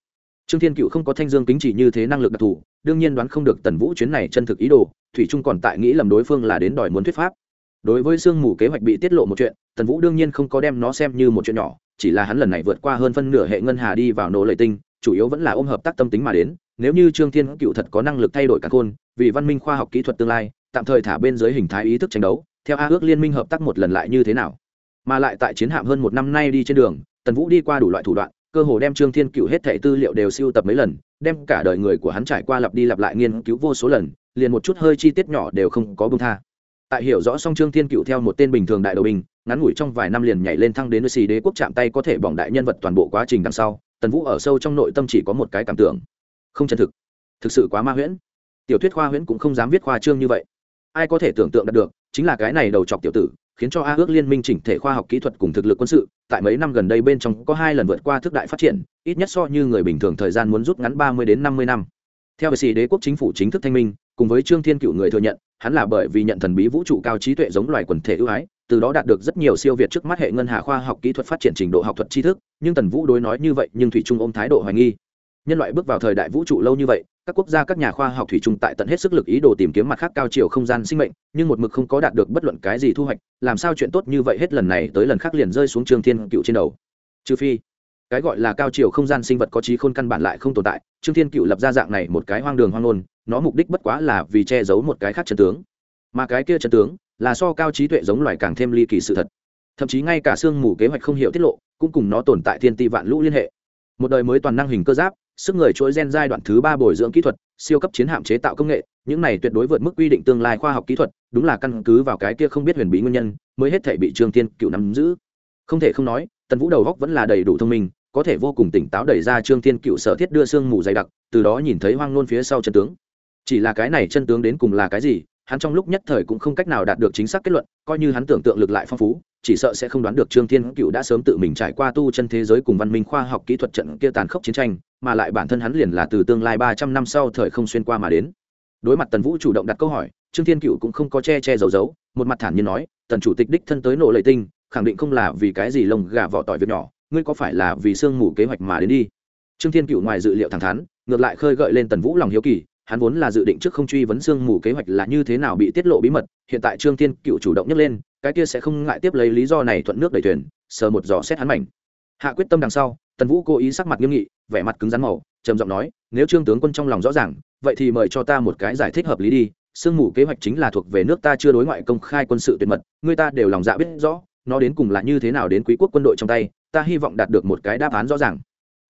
Trương thiên cựu không có thanh dương kính chỉ như thế năng lực đặc thù, đương nhiên đoán không được tần vũ chuyến này chân thực ý đồ, thủy trung còn tại nghĩ lầm đối phương là đến đòi muốn thuyết pháp. Đối với sương mù kế hoạch bị tiết lộ một chuyện, tần vũ đương nhiên không có đem nó xem như một chuyện nhỏ, chỉ là hắn lần này vượt qua hơn phân nửa hệ ngân hà đi vào nổ lệ tinh chủ yếu vẫn là ôm hợp tác tâm tính mà đến, nếu như trương thiên cựu thật có năng lực thay đổi cả khôn, vì văn minh khoa học kỹ thuật tương lai, tạm thời thả bên dưới hình thái ý thức tranh đấu, theo a ước liên minh hợp tác một lần lại như thế nào? Mà lại tại chiến hạm hơn một năm nay đi trên đường, tần vũ đi qua đủ loại thủ đoạn, cơ hồ đem trương thiên cựu hết thẻ tư liệu đều siêu tập mấy lần, đem cả đời người của hắn trải qua lặp đi lặp lại nghiên cứu vô số lần, liền một chút hơi chi tiết nhỏ đều không có bông tha. Tại hiểu rõ song trương thiên cựu theo một tên bình thường đại đội bình ngắn ngủi trong vài năm liền nhảy lên thăng đến xì đế quốc chạm tay có thể bỏng đại nhân vật toàn bộ quá trình đằng sau tần vũ ở sâu trong nội tâm chỉ có một cái cảm tưởng. Không chân thực. Thực sự quá ma huyễn. Tiểu thuyết khoa huyễn cũng không dám viết khoa trương như vậy. Ai có thể tưởng tượng được, chính là cái này đầu chọc tiểu tử, khiến cho a ước liên minh chỉnh thể khoa học kỹ thuật cùng thực lực quân sự, tại mấy năm gần đây bên trong có hai lần vượt qua thức đại phát triển, ít nhất so như người bình thường thời gian muốn rút ngắn ba mươi đến năm mươi năm. Theo sĩ đế quốc chính phủ chính thức thanh minh, cùng với trương thiên cựu người thừa nhận, hắn là bởi vì nhận thần bí vũ trụ cao trí tuệ giống loài quần thể ưu ái từ đó đạt được rất nhiều siêu việt trước mắt hệ ngân hà khoa học kỹ thuật phát triển trình độ học thuật tri thức, nhưng tần vũ đối nói như vậy, nhưng thủy trung ôm thái độ hoài nghi. Nhân loại bước vào thời đại vũ trụ lâu như vậy, các quốc gia, các nhà khoa học thủy chung tại tận hết sức lực ý đồ tìm kiếm mặt khác cao chiều không gian sinh mệnh, nhưng một mực không có đạt được bất luận cái gì thu hoạch, làm sao chuyện tốt như vậy hết lần này tới lần khác liền rơi xuống trương thiên cựu trên đầu. Trừ phi, cái gọi là cao chiều không gian sinh vật có trí khôn căn bản lại không tồn tại, trương thiên cựu lập ra dạng này một cái hoang đường hoang ngôn, nó mục đích bất quá là vì che giấu một cái khác chân tướng. Mà cái kia chân tướng là so cao trí tuệ giống loài càng thêm ly kỳ sự thật. Thậm chí ngay cả sương mù kế hoạch không hiểu tiết lộ, cũng cùng nó tồn tại thiên ti vạn lũ liên hệ. Một đời mới toàn năng hình cơ giáp, sức người chuỗi gen giai đoạn thứ ba bồi dưỡng kỹ thuật, siêu cấp chiến hạm chế tạo công nghệ, những này tuyệt đối vượt mức quy định tương lai khoa học kỹ thuật, đúng là căn cứ vào cái kia không biết huyền bí nguyên nhân, mới hết thể bị trương tiên cựu nắm giữ. Không thể không nói, tần vũ đầu góc vẫn là đầy đủ thông minh, có thể vô cùng tỉnh táo đẩy ra trương tiên cựu sở thiết đưa sương mù dày đặc, từ đó nhìn thấy hoang nôn phía sau chân tướng. Chỉ là cái này chân tướng đến cùng là cái gì hắn trong lúc nhất thời cũng không cách nào đạt được chính xác kết luận, coi như hắn tưởng tượng lực lại phong phú, chỉ sợ sẽ không đoán được trương thiên cựu đã sớm tự mình trải qua tu chân thế giới cùng văn minh khoa học kỹ thuật trận kia tàn khốc chiến tranh, mà lại bản thân hắn liền là từ tương lai ba trăm năm sau thời không xuyên qua mà đến. Đối mặt tần vũ chủ động đặt câu hỏi, trương thiên cựu cũng không có che che giấu giấu, một mặt thản nhiên nói, tần chủ tịch đích thân tới nổ lệ tinh, khẳng định không là vì cái gì lồng gà vỏ tỏi việc nhỏ, ngươi có phải là vì sương mù kế hoạch mà đến đi? Trương thiên cựu ngoài dự liệu thẳng thắn, ngược lại khơi gợi lên tần vũ lòng hiếu kỳ hắn vốn là dự định trước không truy vấn sương mù kế hoạch là như thế nào bị tiết lộ bí mật, hiện tại trương thiên cựu chủ động nhấc lên, cái kia sẽ không ngại tiếp lấy lý do này thuận nước đẩy thuyền, sờ một giò xét hắn mảnh. Hạ quyết tâm đằng sau, tần vũ cố ý sắc mặt nghiêm nghị, vẻ mặt cứng rắn màu, trầm giọng nói, nếu trương tướng quân trong lòng rõ ràng, vậy thì mời cho ta một cái giải thích hợp lý đi, sương mù kế hoạch chính là thuộc về nước ta chưa đối ngoại công khai quân sự tuyệt mật, người ta đều lòng dạ biết rõ, nó đến cùng là như thế nào đến quý quốc quân đội trong tay, ta hy vọng đạt được một cái đáp án rõ ràng.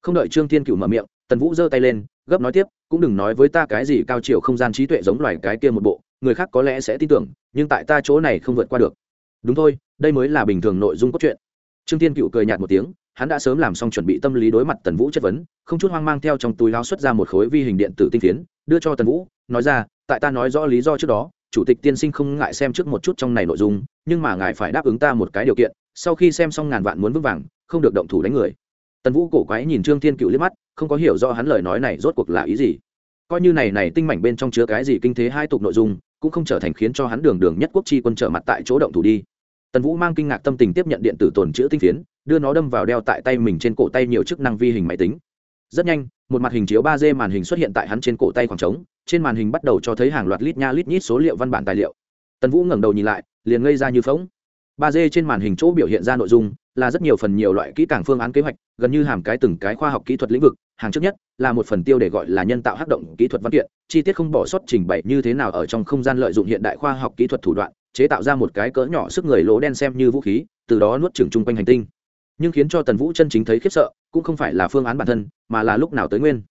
Không đợi trương thiên cựu mở miệng, tần vũ giơ tay lên gấp nói tiếp, cũng đừng nói với ta cái gì cao chiều không gian trí tuệ giống loài cái kia một bộ, người khác có lẽ sẽ tin tưởng, nhưng tại ta chỗ này không vượt qua được. Đúng thôi, đây mới là bình thường nội dung cốt truyện. Trương tiên cựu cười nhạt một tiếng, hắn đã sớm làm xong chuẩn bị tâm lý đối mặt tần vũ chất vấn, không chút hoang mang theo trong túi lao xuất ra một khối vi hình điện tử tinh phiến, đưa cho tần vũ, nói ra, tại ta nói rõ lý do trước đó, chủ tịch tiên sinh không ngại xem trước một chút trong này nội dung, nhưng mà ngài phải đáp ứng ta một cái điều kiện, sau khi xem xong ngàn vạn muốn vững vàng, không được động thủ đánh người tần vũ cổ quái nhìn trương thiên cựu liếc mắt, không có hiểu rõ hắn lời nói này rốt cuộc là ý gì. Coi như này này tinh mảnh bên trong chứa cái gì kinh thế hai tục nội dung, cũng không trở thành khiến cho hắn đường đường nhất quốc chi quân trở mặt tại chỗ động thủ đi. Tần vũ mang kinh ngạc tâm tình tiếp nhận điện tử tồn chữ tinh phiến, đưa nó đâm vào đeo tại tay mình trên cổ tay nhiều chức năng vi hình máy tính. Rất nhanh, một mặt hình chiếu ba d màn hình xuất hiện tại hắn trên cổ tay khoảng trống, trên màn hình bắt đầu cho thấy hàng loạt lít nha lít nhít số liệu văn bản tài liệu. Tần vũ ngẩng đầu nhìn lại, liền ngây ra như phóng ba d trên màn hình chỗ biểu hiện ra nội dung là rất nhiều phần nhiều loại kỹ càng phương án kế hoạch, gần như hàm cái từng cái khoa học kỹ thuật lĩnh vực, hàng trước nhất là một phần tiêu để gọi là nhân tạo hắc động kỹ thuật văn kiện, chi tiết không bỏ sót trình bày như thế nào ở trong không gian lợi dụng hiện đại khoa học kỹ thuật thủ đoạn, chế tạo ra một cái cỡ nhỏ sức người lỗ đen xem như vũ khí, từ đó nuốt chửng chung quanh hành tinh. Nhưng khiến cho tần vũ chân chính thấy khiếp sợ, cũng không phải là phương án bản thân, mà là lúc nào tới nguyên.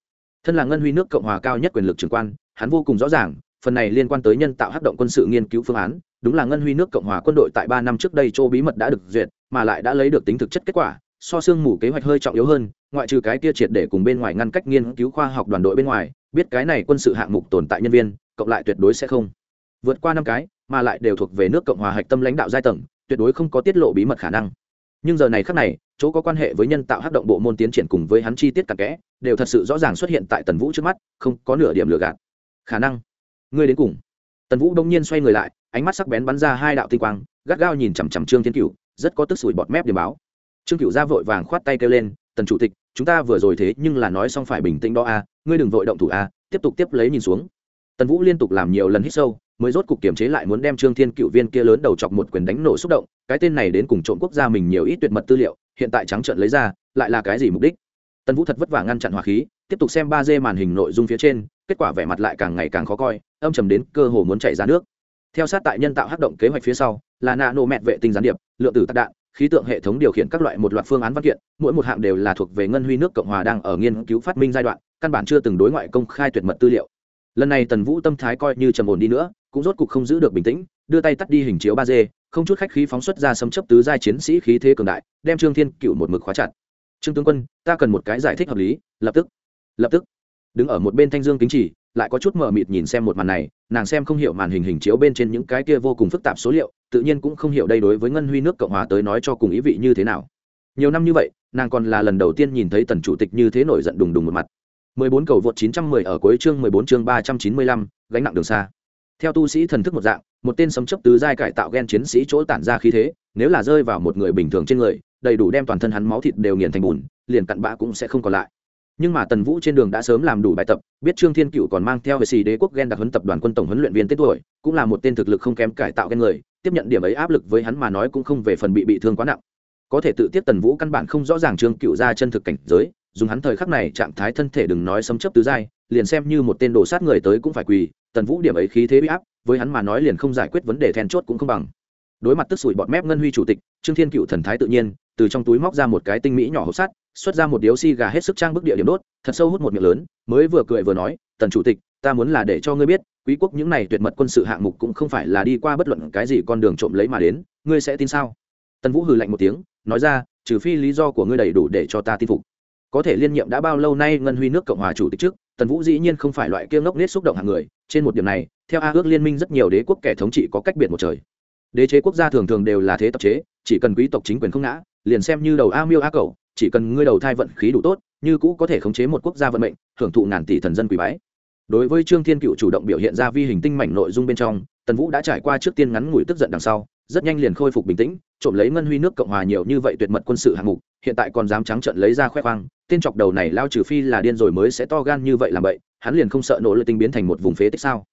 Thân là ngân huy nước cộng hòa cao nhất quyền lực trưởng quan, hắn vô cùng rõ ràng, phần này liên quan tới nhân tạo hắc động quân sự nghiên cứu phương án đúng là ngân huy nước cộng hòa quân đội tại ba năm trước đây châu bí mật đã được duyệt, mà lại đã lấy được tính thực chất kết quả, so sương mù kế hoạch hơi trọng yếu hơn, ngoại trừ cái kia triệt để cùng bên ngoài ngăn cách nghiên cứu khoa học đoàn đội bên ngoài, biết cái này quân sự hạng mục tồn tại nhân viên, cộng lại tuyệt đối sẽ không vượt qua năm cái, mà lại đều thuộc về nước cộng hòa hạch tâm lãnh đạo giai tầng, tuyệt đối không có tiết lộ bí mật khả năng. Nhưng giờ này khác này, chỗ có quan hệ với nhân tạo hắc động bộ môn tiến triển cùng với hắn chi tiết cặn kẽ, đều thật sự rõ ràng xuất hiện tại tần vũ trước mắt, không có nửa điểm lừa gạt. Khả năng. Ngươi đến cùng. Tần vũ đông nhiên xoay người lại ánh mắt sắc bén bắn ra hai đạo tinh quang, gắt gao nhìn chằm chằm trương thiên cựu rất có tức sủi bọt mép điểm báo. Trương cựu ra vội vàng khoát tay kêu lên, tần chủ tịch, chúng ta vừa rồi thế nhưng là nói xong phải bình tĩnh đó a, ngươi đừng vội động thủ a, tiếp tục tiếp lấy nhìn xuống. Tần vũ liên tục làm nhiều lần hít sâu, mới rốt cục kiềm chế lại muốn đem trương thiên cựu viên kia lớn đầu chọc một quyền đánh nổ xúc động, cái tên này đến cùng trộm quốc gia mình nhiều ít tuyệt mật tư liệu, hiện tại trắng trợn lấy ra, lại là cái gì mục đích? Tần vũ thật vất vả ngăn chặn hỏa khí, tiếp tục xem ba d màn hình nội dung phía trên, kết quả vẻ mặt lại càng ngày càng khó coi, âm trầm đến cơ hồ muốn chạy ra nước theo sát tại nhân tạo hắc động kế hoạch phía sau, là nạ nổ mẹt vệ tinh gián điệp, lượng tử tạc đạn, khí tượng hệ thống điều khiển các loại một loạt phương án văn kiện, mỗi một hạng đều là thuộc về ngân huy nước cộng hòa đang ở nghiên cứu phát minh giai đoạn, căn bản chưa từng đối ngoại công khai tuyệt mật tư liệu. Lần này tần vũ tâm thái coi như trầm ổn đi nữa, cũng rốt cục không giữ được bình tĩnh, đưa tay tắt đi hình chiếu ba d, không chút khách khí phóng xuất ra sấm chấp tứ giai chiến sĩ khí thế cường đại, đem trương thiên cựu một mực khóa chặt. Trương tướng quân, ta cần một cái giải thích hợp lý, lập tức lập tức. Đứng ở một bên thanh dương kính chỉ, lại có chút mờ mịt nhìn xem một màn này nàng xem không hiểu màn hình hình chiếu bên trên những cái kia vô cùng phức tạp số liệu tự nhiên cũng không hiểu đây đối với ngân huy nước cộng hòa tới nói cho cùng ý vị như thế nào. Nhiều năm như vậy nàng còn là lần đầu tiên nhìn thấy tần chủ tịch như thế nổi giận đùng đùng một mặt. 14 cầu vượt 910 ở cuối chương 14 chương 395, gánh nặng đường xa. Theo tu sĩ thần thức một dạng một tên sấm chấp tứ giai cải tạo gen chiến sĩ chỗ tản ra khí thế nếu là rơi vào một người bình thường trên người đầy đủ đem toàn thân hắn máu thịt đều nghiền thành bùn liền cặn bã cũng sẽ không còn lại nhưng mà tần vũ trên đường đã sớm làm đủ bài tập, biết trương thiên cựu còn mang theo về xì đế quốc ghen đặc huấn tập đoàn quân tổng huấn luyện viên tết tuổi, cũng là một tên thực lực không kém cải tạo gen người, tiếp nhận điểm ấy áp lực với hắn mà nói cũng không về phần bị bị thương quá nặng. Có thể tự tiếp tần vũ căn bản không rõ ràng trương cựu ra chân thực cảnh giới, dùng hắn thời khắc này trạng thái thân thể đừng nói sấm chấp tứ giai, liền xem như một tên đồ sát người tới cũng phải quỳ, tần vũ điểm ấy khí thế bị áp, với hắn mà nói liền không giải quyết vấn đề then chốt cũng không bằng đối mặt tức sủi bọt mép ngân huy chủ tịch, trương thiên cựu thần thái tự nhiên, từ trong túi móc ra một cái tinh mỹ nhỏ hộp sắt, xuất ra một điếu xi gà hết sức trang bức địa điểm đốt, thật sâu hút một miệng lớn, mới vừa cười vừa nói, tần chủ tịch, ta muốn là để cho ngươi biết, quý quốc những này tuyệt mật quân sự hạng mục cũng không phải là đi qua bất luận cái gì con đường trộm lấy mà đến, ngươi sẽ tin sao? Tần vũ hừ lạnh một tiếng, nói ra, trừ phi lý do của ngươi đầy đủ để cho ta tin phục. Có thể liên nhiệm đã bao lâu nay ngân huy nước cộng hòa chủ tịch trước, tần vũ dĩ nhiên không phải loại kia ngốc nết xúc động hàng người, trên một điểm này, theo a ước liên minh rất nhiều đế quốc kẻ thống trị có cách biệt một trời đế chế quốc gia thường thường đều là thế tập chế, chỉ cần quý tộc chính quyền không ngã, liền xem như đầu a miêu a cầu chỉ cần ngươi đầu thai vận khí đủ tốt, như cũ có thể khống chế một quốc gia vận mệnh, hưởng thụ ngàn tỷ thần dân quý bái. Đối với trương thiên cựu chủ động biểu hiện ra vi hình tinh mảnh nội dung bên trong, tần vũ đã trải qua trước tiên ngắn ngủi tức giận đằng sau, rất nhanh liền khôi phục bình tĩnh, trộm lấy ngân huy nước cộng hòa nhiều như vậy tuyệt mật quân sự hạng mục, hiện tại còn dám trắng trận lấy ra khoe khoang, tên chọc đầu này lao trừ phi là điên rồi mới sẽ to gan như vậy làm vậy hắn liền không sợ nỗ lực tinh biến thành một vùng phế tích sao?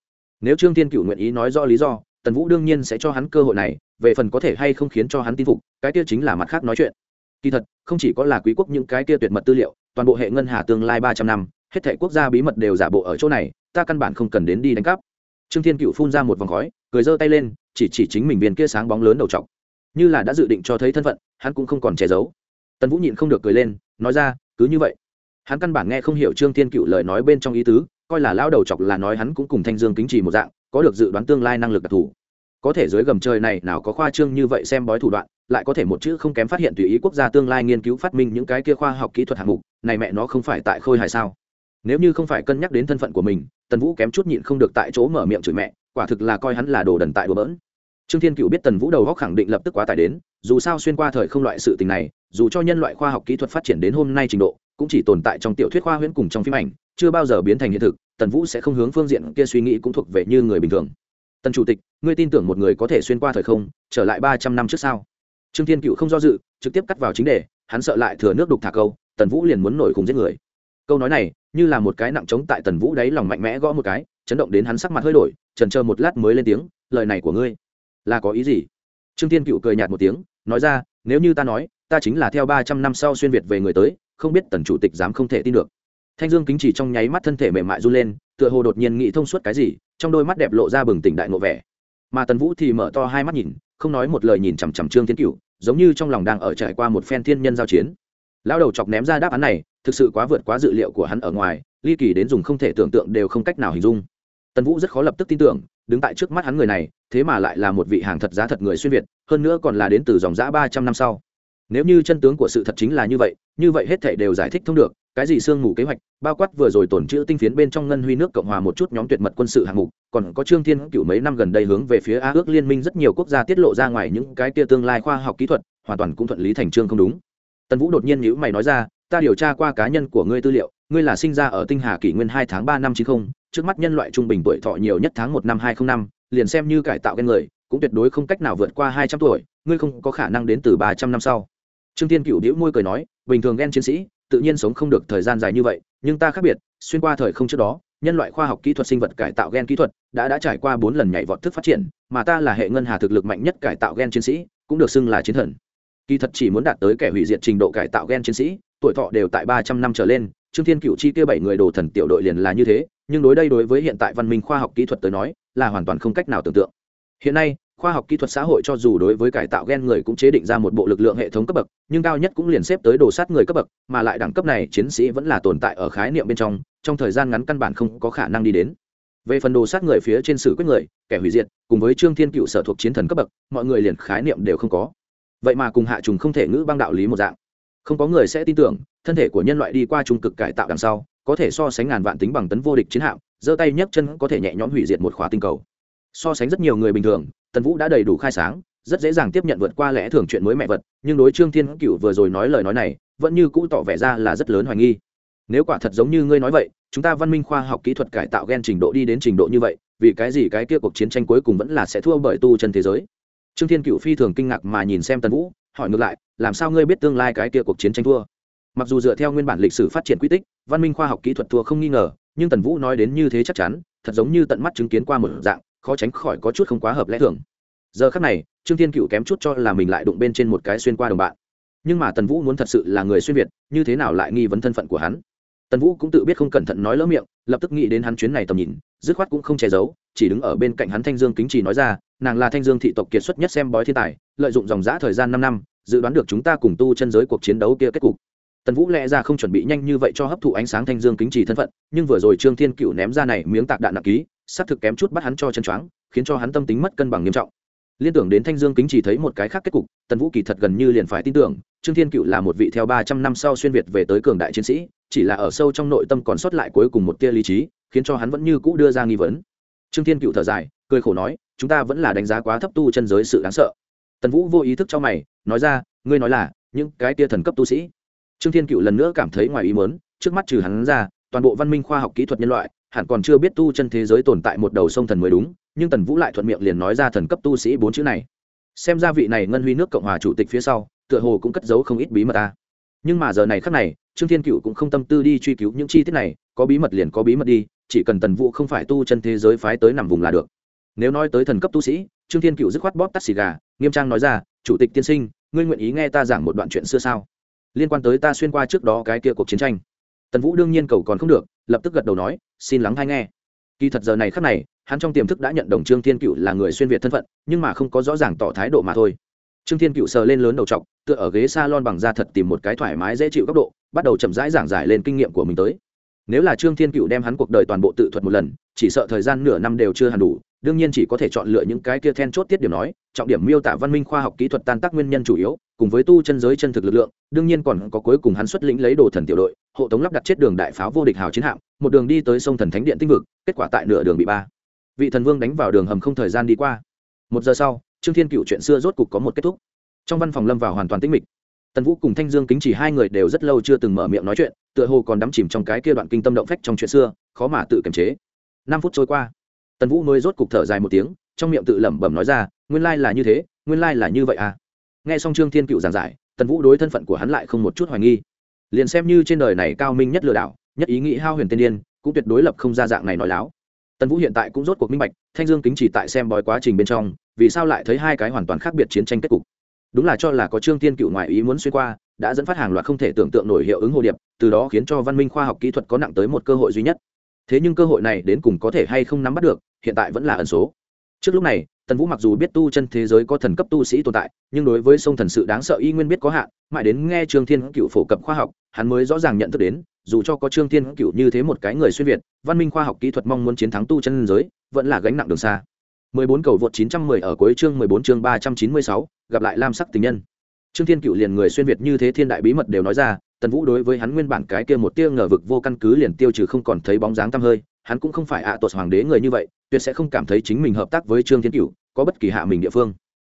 Nếu trương thiên cựu nguyện ý nói rõ lý do tần vũ đương nhiên sẽ cho hắn cơ hội này, về phần có thể hay không khiến cho hắn tin phục, cái kia chính là mặt khác nói chuyện. Kỳ thật, không chỉ có là quý quốc những cái kia tuyệt mật tư liệu, toàn bộ hệ ngân hà tương lai ba trăm năm, hết thể quốc gia bí mật đều giả bộ ở chỗ này, ta căn bản không cần đến đi đánh cắp. Trương thiên cựu phun ra một vòng khói, cười giơ tay lên, chỉ chỉ chính mình viên kia sáng bóng lớn đầu t như là đã dự định cho thấy thân phận, hắn cũng không còn che giấu. Tần vũ nhịn không được cười lên, nói ra, cứ như vậy. Hắn căn bản nghe không hiểu trương thiên cựu lời nói bên trong ý tứ, coi là lao đầu chọc là nói hắn cũng cùng thanh dương kính trì một dạng có được dự đoán tương lai năng lực đặc thù. Có thể dưới gầm trời này nào có khoa trương như vậy xem bói thủ đoạn, lại có thể một chữ không kém phát hiện tùy ý quốc gia tương lai nghiên cứu phát minh những cái kia khoa học kỹ thuật hạng mục, này mẹ nó không phải tại khôi hài sao? Nếu như không phải cân nhắc đến thân phận của mình, tần vũ kém chút nhịn không được tại chỗ mở miệng chửi mẹ, quả thực là coi hắn là đồ đần tại đồ bỡn. Trương thiên cựu biết tần vũ đầu góc khẳng định lập tức quá tải đến, dù sao xuyên qua thời không loại sự tình này, dù cho nhân loại khoa học kỹ thuật phát triển đến hôm nay trình độ cũng chỉ tồn tại trong tiểu thuyết khoa huyễn cùng trong phim ảnh, chưa bao giờ biến thành hiện thực, tần vũ sẽ không hướng phương diện kia suy nghĩ cũng thuộc về như người bình thường. Tần chủ tịch, ngươi tin tưởng một người có thể xuyên qua thời không, trở lại ba trăm năm trước sau trương thiên cựu không do dự, trực tiếp cắt vào chính đề, hắn sợ lại thừa nước đục thả câu, tần vũ liền muốn nổi cùng giết người. Câu nói này, như là một cái nặng trống tại tần vũ đáy lòng mạnh mẽ gõ một cái, chấn động đến hắn sắc mặt hơi đổi, trần chờ một lát mới lên tiếng, lời này của ngươi là có ý gì? Trương thiên cựu cười nhạt một tiếng, nói ra, nếu như ta nói, ta chính là theo ba trăm năm sau xuyên việt về người tới không biết tần chủ tịch dám không thể tin được. Thanh dương kính chỉ trong nháy mắt thân thể mềm mại run lên, tựa hồ đột nhiên nghĩ thông suốt cái gì, trong đôi mắt đẹp lộ ra bừng tỉnh đại ngộ vẻ. Mà tần vũ thì mở to hai mắt nhìn, không nói một lời nhìn chằm chằm trương thiên cựu giống như trong lòng đang ở trải qua một phen thiên nhân giao chiến. Lão đầu chọc ném ra đáp án này, thực sự quá vượt quá dự liệu của hắn ở ngoài, ly kỳ đến dùng không thể tưởng tượng đều không cách nào hình dung. Tần vũ rất khó lập tức tin tưởng, đứng tại trước mắt hắn người này, thế mà lại là một vị hàng thật giá thật người xuyên việt, hơn nữa còn là đến từ dòng giã ba trăm năm sau nếu như chân tướng của sự thật chính là như vậy như vậy hết thể đều giải thích thông được cái gì sương mù kế hoạch bao quát vừa rồi tổn chữ tinh phiến bên trong ngân huy nước cộng hòa một chút nhóm tuyệt mật quân sự hạng mục còn có trương thiên cựu mấy năm gần đây hướng về phía a ước liên minh rất nhiều quốc gia tiết lộ ra ngoài những cái kia tương lai khoa học kỹ thuật hoàn toàn cũng thuận lý thành trương không đúng. Tần vũ đột nhiên nhữ mày nói ra ta điều tra qua cá nhân của ngươi tư liệu ngươi là sinh ra ở tinh hà kỷ nguyên hai tháng ba năm chín không, trước mắt nhân loại trung bình tuổi thọ nhiều nhất tháng một năm hai không năm liền xem như cải tạo gen người cũng tuyệt đối không cách nào vượt qua hai trăm tuổi ngươi không có khả năng đến từ ba trăm năm sau trương thiên cựu đĩu môi cười nói, bình thường gen chiến sĩ, tự nhiên sống không được thời gian dài như vậy, nhưng ta khác biệt, xuyên qua thời không trước đó, nhân loại khoa học kỹ thuật sinh vật cải tạo gen kỹ thuật đã đã trải qua bốn lần nhảy vọt thức phát triển, mà ta là hệ ngân hà thực lực mạnh nhất cải tạo gen chiến sĩ, cũng được xưng là chiến thần. Kỳ thật chỉ muốn đạt tới kẻ hủy diệt trình độ cải tạo gen chiến sĩ, tuổi thọ đều tại ba trăm năm trở lên, trương thiên cựu chi kia bảy người đồ thần tiểu đội liền là như thế, nhưng đối đây đối với hiện tại văn minh khoa học kỹ thuật tới nói, là hoàn toàn không cách nào tưởng tượng. Hiện nay khoa học kỹ thuật xã hội cho dù đối với cải tạo gen người cũng chế định ra một bộ lực lượng hệ thống cấp bậc, nhưng cao nhất cũng liền xếp tới đồ sát người cấp bậc, mà lại đẳng cấp này chiến sĩ vẫn là tồn tại ở khái niệm bên trong trong thời gian ngắn căn bản không có khả năng đi đến. Về phần đồ sát người phía trên sử quyết người, kẻ hủy diệt, cùng với trương thiên cựu sở thuộc chiến thần cấp bậc, mọi người liền khái niệm đều không có. Vậy mà cùng hạ trùng không thể ngữ băng đạo lý một dạng. Không có người sẽ tin tưởng, thân thể của nhân loại đi qua trung cực cải tạo đằng sau, có thể so sánh ngàn vạn tính bằng tấn vô địch chiến hạm, giơ tay nhấc chân có thể nhẹ nhõm hủy diệt một khóa tinh cầu. So sánh rất nhiều người bình thường tần vũ đã đầy đủ khai sáng, rất dễ dàng tiếp nhận vượt qua lẽ thường chuyện mới mẹ vật, nhưng đối trương thiên cựu vừa rồi nói lời nói này, vẫn như cũ tỏ vẻ ra là rất lớn hoài nghi. Nếu quả thật giống như ngươi nói vậy, chúng ta văn minh khoa học kỹ thuật cải tạo g e n trình độ đi đến trình độ như vậy, vì cái gì cái kia cuộc chiến tranh cuối cùng vẫn là sẽ thua bởi tu chân thế giới? Trương thiên cựu phi thường kinh ngạc mà nhìn xem tần vũ, hỏi ngược lại, làm sao ngươi biết tương lai cái kia cuộc chiến tranh thua? Mặc dù dựa theo nguyên bản lịch sử phát triển quy tích, văn minh khoa học kỹ thuật thua không nghi ngờ, nhưng tần vũ nói đến như thế chắc chắn, thật giống như tận mắt chứng kiến qua một dạng khó tránh khỏi có chút không quá hợp lẽ thường. Giờ khắc này, trương thiên cựu kém chút cho là mình lại đụng bên trên một cái xuyên qua đồng bạn. Nhưng mà tần vũ muốn thật sự là người xuyên việt, như thế nào lại nghi vấn thân phận của hắn? Tần vũ cũng tự biết không cẩn thận nói lỡ miệng, lập tức nghĩ đến hắn chuyến này tầm nhìn, dứt khoát cũng không che giấu, chỉ đứng ở bên cạnh hắn thanh dương kính trì nói ra, nàng là thanh dương thị tộc kiệt xuất nhất xem bói thiên tài, lợi dụng dòng giã thời gian năm năm, dự đoán được chúng ta cùng tu chân giới cuộc chiến đấu kia kết cục. Tần vũ lẽ ra không chuẩn bị nhanh như vậy cho hấp thụ ánh sáng thanh dương kính trì thân phận, nhưng vừa rồi trương thiên cựu ném ra này miếng tạc đạn nặng ký xác thực kém chút bắt hắn cho chân choáng, khiến cho hắn tâm tính mất cân bằng nghiêm trọng. Liên tưởng đến thanh dương kính chỉ thấy một cái khác kết cục, tần vũ kỳ thật gần như liền phải tin tưởng, trương thiên cựu là một vị theo ba trăm năm sau xuyên việt về tới cường đại chiến sĩ, chỉ là ở sâu trong nội tâm còn sót lại cuối cùng một tia lý trí, khiến cho hắn vẫn như cũ đưa ra nghi vấn. Trương thiên cựu thở dài, cười khổ nói, chúng ta vẫn là đánh giá quá thấp tu chân giới sự đáng sợ. Tần vũ vô ý thức cho mày, nói ra, ngươi nói là, những cái tia thần cấp tu sĩ. Trương thiên cựu lần nữa cảm thấy ngoài ý mớn trước mắt trừ hắn ra, toàn bộ văn minh khoa học kỹ thuật nhân loại hẳn còn chưa biết tu chân thế giới tồn tại một đầu sông thần mới đúng, nhưng tần vũ lại thuận miệng liền nói ra thần cấp tu sĩ bốn chữ này. Xem ra vị này ngân huy nước cộng hòa chủ tịch phía sau, tựa hồ cũng cất giấu không ít bí mật ta. Nhưng mà giờ này khác này, trương thiên cựu cũng không tâm tư đi truy cứu những chi tiết này, có bí mật liền có bí mật đi, chỉ cần tần vũ không phải tu chân thế giới phái tới nằm vùng là được. Nếu nói tới thần cấp tu sĩ, trương thiên cựu dứt khoát bóp tắt xì gà, nghiêm trang nói ra, chủ tịch tiên sinh, ngươi nguyện ý nghe ta giảng một đoạn chuyện xưa sao? Liên quan tới ta xuyên qua trước đó cái kia cuộc chiến tranh tần vũ đương nhiên cầu còn không được, lập tức gật đầu nói, xin lắng hay nghe. Kỳ thật giờ này khắc này, hắn trong tiềm thức đã nhận đồng trương thiên cựu là người xuyên việt thân phận, nhưng mà không có rõ ràng tỏ thái độ mà thôi. Trương thiên cựu sờ lên lớn đầu t tựa ở ghế s a lon bằng da thật tìm một cái thoải mái dễ chịu góc độ, bắt đầu chậm rãi giảng giải lên kinh nghiệm của mình tới. Nếu là trương thiên cựu đem hắn cuộc đời toàn bộ tự thuật một lần, chỉ sợ thời gian nửa năm đều chưa hẳn đủ đương nhiên chỉ có thể chọn lựa những cái kia then chốt tiết điểm nói, trọng điểm miêu tả văn minh khoa học kỹ thuật tan tác nguyên nhân chủ yếu, cùng với tu chân giới chân thực lực lượng, đương nhiên còn có cuối cùng hắn xuất lĩnh lấy đồ thần tiểu đội, hộ tống lắp đặt chết đường đại pháo vô địch hào chiến hạm, một đường đi tới sông thần thánh điện tinh vực, kết quả tại nửa đường bị ba vị thần vương đánh vào đường hầm không thời gian đi qua. Một giờ sau, trương thiên cựu chuyện xưa rốt cục có một kết thúc. Trong văn phòng lâm vào hoàn toàn tĩnh mịch. Tần vũ cùng thanh dương kính chỉ hai người đều rất lâu chưa từng mở miệng nói chuyện, tựa hồ còn đắm chìm trong cái kia đoạn kinh tâm động phách trong chuyện xưa, khó mà tự kiềm chế. Năm phút trôi qua tần vũ mới rốt cục thở dài một tiếng, trong miệng tự lẩm bẩm nói ra, nguyên lai là như thế, nguyên lai là như vậy à? Nghe xong trương thiên cựu giảng giải, tần vũ đối thân phận của hắn lại không một chút hoài nghi. Liền xem như trên đời này cao minh nhất lừa đảo, nhất ý nghĩ hao huyền tiên điên, cũng tuyệt đối lập không ra dạng này nói láo. Tần vũ hiện tại cũng rốt cuộc minh bạch, thanh dương kính chỉ tại xem bói quá trình bên trong, vì sao lại thấy hai cái hoàn toàn khác biệt chiến tranh kết cục. Đúng là cho là có trương tiên cựu ngoại ý muốn xuyên qua, đã dẫn phát hàng loạt không thể tưởng tượng nổi hiệu ứng hồ điệp, từ đó khiến cho văn minh khoa học kỹ thuật có nặng tới một cơ hội duy nhất thế nhưng cơ hội này đến cùng có thể hay không nắm bắt được hiện tại vẫn là ẩn số. Trước lúc này tần vũ mặc dù biết tu chân thế giới có thần cấp tu sĩ tồn tại nhưng đối với sông thần sự đáng sợ y nguyên biết có hạn mãi đến nghe trương thiên cựu phổ cập khoa học hắn mới rõ ràng nhận thức đến dù cho có trương thiên cựu như thế một cái người xuyên việt văn minh khoa học kỹ thuật mong muốn chiến thắng tu chân giới vẫn là gánh nặng đường xa. 14 cầu vượt 910 ở cuối chương 14 chương 396, gặp lại lam sắc tình nhân. Trương thiên cựu liền người xuyên việt như thế thiên đại bí mật đều nói ra tần vũ đối với hắn nguyên bản cái kia một tia ngờ vực vô căn cứ liền tiêu trừ không còn thấy bóng dáng tăm hơi, hắn cũng không phải ạ à tuột hoàng đế người như vậy, tuyệt sẽ không cảm thấy chính mình hợp tác với trương thiên cựu có bất kỳ hạ mình địa phương.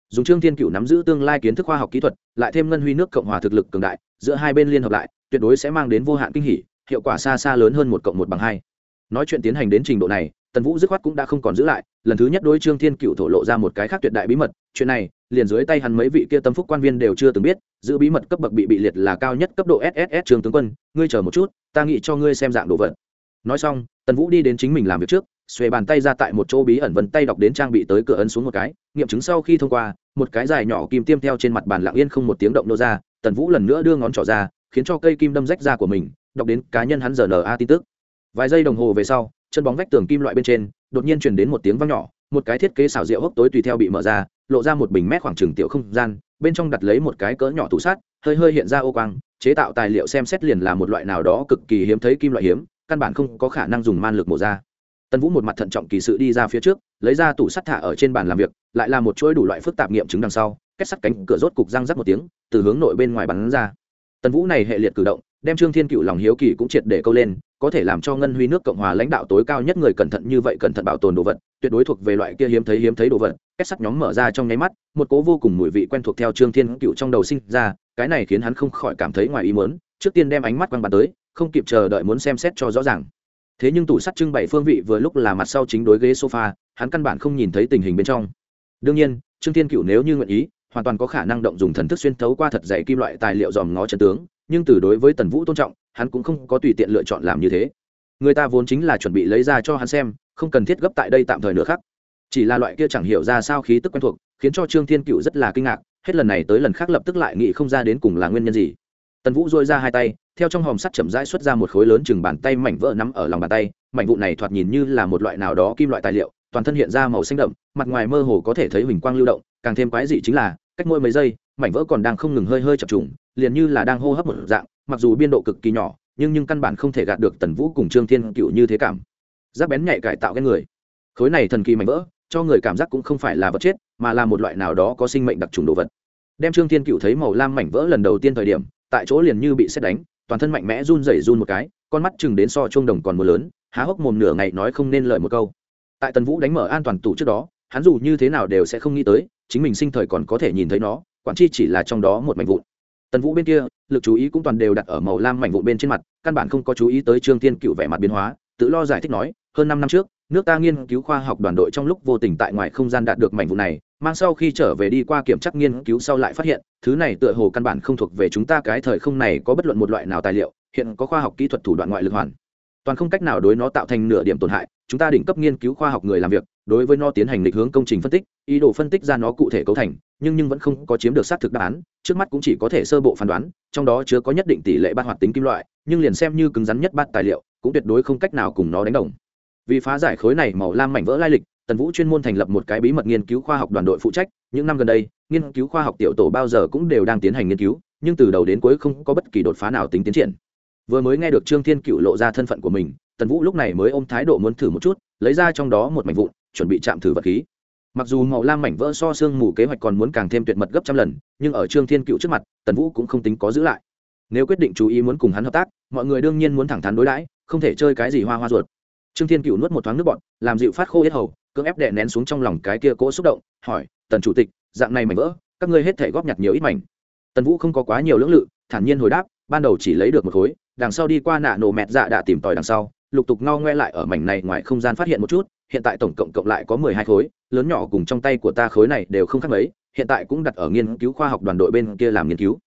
Dùng trương thiên cựu nắm giữ tương lai kiến thức khoa học kỹ thuật, lại thêm ngân huy nước cộng hòa thực lực cường đại, giữa hai bên liên hợp lại, tuyệt đối sẽ mang đến vô hạn kinh hỉ, hiệu quả xa xa lớn hơn một cộng một bằng hai. Nói chuyện tiến hành đến trình độ này, tần vũ dứt khoát cũng đã không còn giữ lại, lần thứ nhất đối trương thiên cựu thổ lộ ra một cái khác tuyệt đại bí mật, chuyện này liền dưới tay hắn mấy vị kia tâm phúc quan viên đều chưa từng biết, giữ bí mật cấp bậc bị bị liệt là cao nhất cấp độ sss trường tướng quân, ngươi chờ một chút, ta nghĩ cho ngươi xem dạng đồ vật. Nói xong, tần vũ đi đến chính mình làm việc trước, xuề bàn tay ra tại một chỗ bí ẩn vân tay đọc đến trang bị tới cửa ấn xuống một cái, nghiệm chứng sau khi thông qua, một cái dài nhỏ kim tiêm theo trên mặt bàn lặng yên không một tiếng động nô ra, tần vũ lần nữa đưa ngón trỏ ra, khiến cho cây kim đâm rách ra của mình, đọc đến cá nhân hắn giờ na tin tức. Vài giây đồng hồ về sau, chân bóng vách tường kim loại bên trên, đột nhiên truyền đến một tiếng vang nhỏ, một cái thiết kế xảo diệu hốc tối tùy theo bị mở ra lộ ra một bình mét khoảng trừng tiểu không gian, bên trong đặt lấy một cái cỡ nhỏ tủ sát hơi hơi hiện ra ô quang, chế tạo tài liệu xem xét liền là một loại nào đó cực kỳ hiếm thấy kim loại hiếm, căn bản không có khả năng dùng man lực mổ ra. Tần vũ một mặt thận trọng kỳ sự đi ra phía trước, lấy ra tủ sắt thả ở trên bàn làm việc, lại là một chuỗi đủ loại phức tạp nghiệm chứng đằng sau, kết sắt cánh cửa rốt cục răng rắc một tiếng, từ hướng nội bên ngoài bắn ra. Tần vũ này hệ liệt cử động, đem trương thiên cựu lòng hiếu kỳ cũng triệt để câu lên, có thể làm cho ngân huy nước cộng hòa lãnh đạo tối cao nhất người cẩn thận như vậy cẩn thận bảo tồn đồ vật, tuyệt đối thuộc về loại kia hiếm thấy hiếm thấy đồ vật kết sắt nhóm mở ra trong nháy mắt, một cố vô cùng mùi vị quen thuộc theo trương thiên cựu trong đầu sinh ra, cái này khiến hắn không khỏi cảm thấy ngoài ý muốn, trước tiên đem ánh mắt quăng bắn tới, không kịp chờ đợi muốn xem xét cho rõ ràng. Thế nhưng tủ sắt trưng bày phương vị vừa lúc là mặt sau chính đối ghế sofa, hắn căn bản không nhìn thấy tình hình bên trong. Đương nhiên, trương thiên cựu nếu như nguyện ý, hoàn toàn có khả năng động dùng thần thức xuyên thấu qua thật dày kim loại tài liệu dòm ngó chân tướng, nhưng từ đối với tần vũ tôn trọng, hắn cũng không có tùy tiện lựa chọn làm như thế. Người ta vốn chính là chuẩn bị lấy ra cho hắn xem, không cần thiết gấp tại đây tạm thời nữa khác chỉ là loại kia chẳng hiểu ra sao khí tức quen thuộc, khiến cho trương thiên cựu rất là kinh ngạc, hết lần này tới lần khác lập tức lại nghĩ không ra đến cùng là nguyên nhân gì. Tần vũ dôi ra hai tay, theo trong hòm sắt chậm rãi xuất ra một khối lớn chừng bàn tay mảnh vỡ nắm ở lòng bàn tay, mảnh vụ này thoạt nhìn như là một loại nào đó kim loại tài liệu, toàn thân hiện ra màu xanh đậm, mặt ngoài mơ hồ có thể thấy huỳnh quang lưu động, càng thêm quái dị chính là, cách mỗi mấy giây, mảnh vỡ còn đang không ngừng hơi hơi chập trùng, liền như là đang hô hấp một dạng, mặc dù biên độ cực kỳ nhỏ, nhưng nhưng căn bản không thể gạt được tần vũ cùng trương thiên cựu như thế cảm. Giác bén nhạy cải tạo cái người. Khối này thần kỳ mảnh vỡ cho người cảm giác cũng không phải là vật chết, mà là một loại nào đó có sinh mệnh đặc trùng đồ vật. Đem trương thiên cựu thấy màu lam mảnh vỡ lần đầu tiên thời điểm, tại chỗ liền như bị xét đánh, toàn thân mạnh mẽ run rẩy run một cái, con mắt chừng đến so chuông đồng còn mưa lớn, há hốc mồm nửa ngày nói không nên lời một câu. Tại tần vũ đánh mở an toàn tủ trước đó, hắn dù như thế nào đều sẽ không nghĩ tới, chính mình sinh thời còn có thể nhìn thấy nó, quản chi chỉ là trong đó một mảnh vụn. Tần vũ bên kia, lực chú ý cũng toàn đều đặt ở màu lam mảnh vụn bên trên mặt, căn bản không có chú ý tới trương Thiên cựu vẻ mặt biến hóa, tự lo giải thích nói, hơn năm năm trước nước ta nghiên cứu khoa học đoàn đội trong lúc vô tình tại ngoài không gian đạt được mảnh vụ này, mang sau khi trở về đi qua kiểm tra nghiên cứu sau lại phát hiện, thứ này tựa hồ căn bản không thuộc về chúng ta, cái thời không này có bất luận một loại nào tài liệu, hiện có khoa học kỹ thuật thủ đoạn ngoại lực hoàn. Toàn không cách nào đối nó tạo thành nửa điểm tổn hại, chúng ta đỉnh cấp nghiên cứu khoa học người làm việc, đối với nó tiến hành định hướng công trình phân tích, ý đồ phân tích ra nó cụ thể cấu thành, nhưng nhưng vẫn không có chiếm được xác thực đáp án, trước mắt cũng chỉ có thể sơ bộ phán đoán, trong đó chứa có nhất định tỷ lệ bát hoạt tính kim loại, nhưng liền xem như cứng rắn nhất bát tài liệu, cũng tuyệt đối không cách nào cùng nó đánh đồng vì phá giải khối này màu lam mảnh vỡ lai lịch, tần vũ chuyên môn thành lập một cái bí mật nghiên cứu khoa học đoàn đội phụ trách. Những năm gần đây, nghiên cứu khoa học tiểu tổ bao giờ cũng đều đang tiến hành nghiên cứu, nhưng từ đầu đến cuối không có bất kỳ đột phá nào tính tiến triển. Vừa mới nghe được trương thiên cựu lộ ra thân phận của mình, tần vũ lúc này mới ôm thái độ muốn thử một chút, lấy ra trong đó một mảnh vụn, chuẩn bị chạm thử vật khí. Mặc dù màu lam mảnh vỡ so xương mù kế hoạch còn muốn càng thêm tuyệt mật gấp trăm lần, nhưng ở trương thiên cựu trước mặt, tần vũ cũng không tính có giữ lại. Nếu quyết định chú ý muốn cùng hắn hợp tác, mọi người đương nhiên muốn thẳng thắn đối đãi, không thể chơi cái gì hoa hoa ruột trương thiên cựu nuốt một thoáng nước bọn làm dịu phát khô hết hầu, cưỡng ép đệ nén xuống trong lòng cái kia cỗ xúc động, hỏi, tần chủ tịch, dạng này mảnh vỡ, các ngươi hết thể góp nhặt nhiều ít mảnh. Tần vũ không có quá nhiều lưỡng lự, thản nhiên hồi đáp, ban đầu chỉ lấy được một khối, đằng sau đi qua nạ nổ mẹt dạ đã tìm tòi đằng sau, lục tục ngao ngoe lại ở mảnh này ngoài không gian phát hiện một chút, hiện tại tổng cộng cộng lại có mười hai khối, lớn nhỏ cùng trong tay của ta khối này đều không khác mấy, hiện tại cũng đặt ở nghiên cứu khoa học đoàn đội bên kia làm nghiên cứu.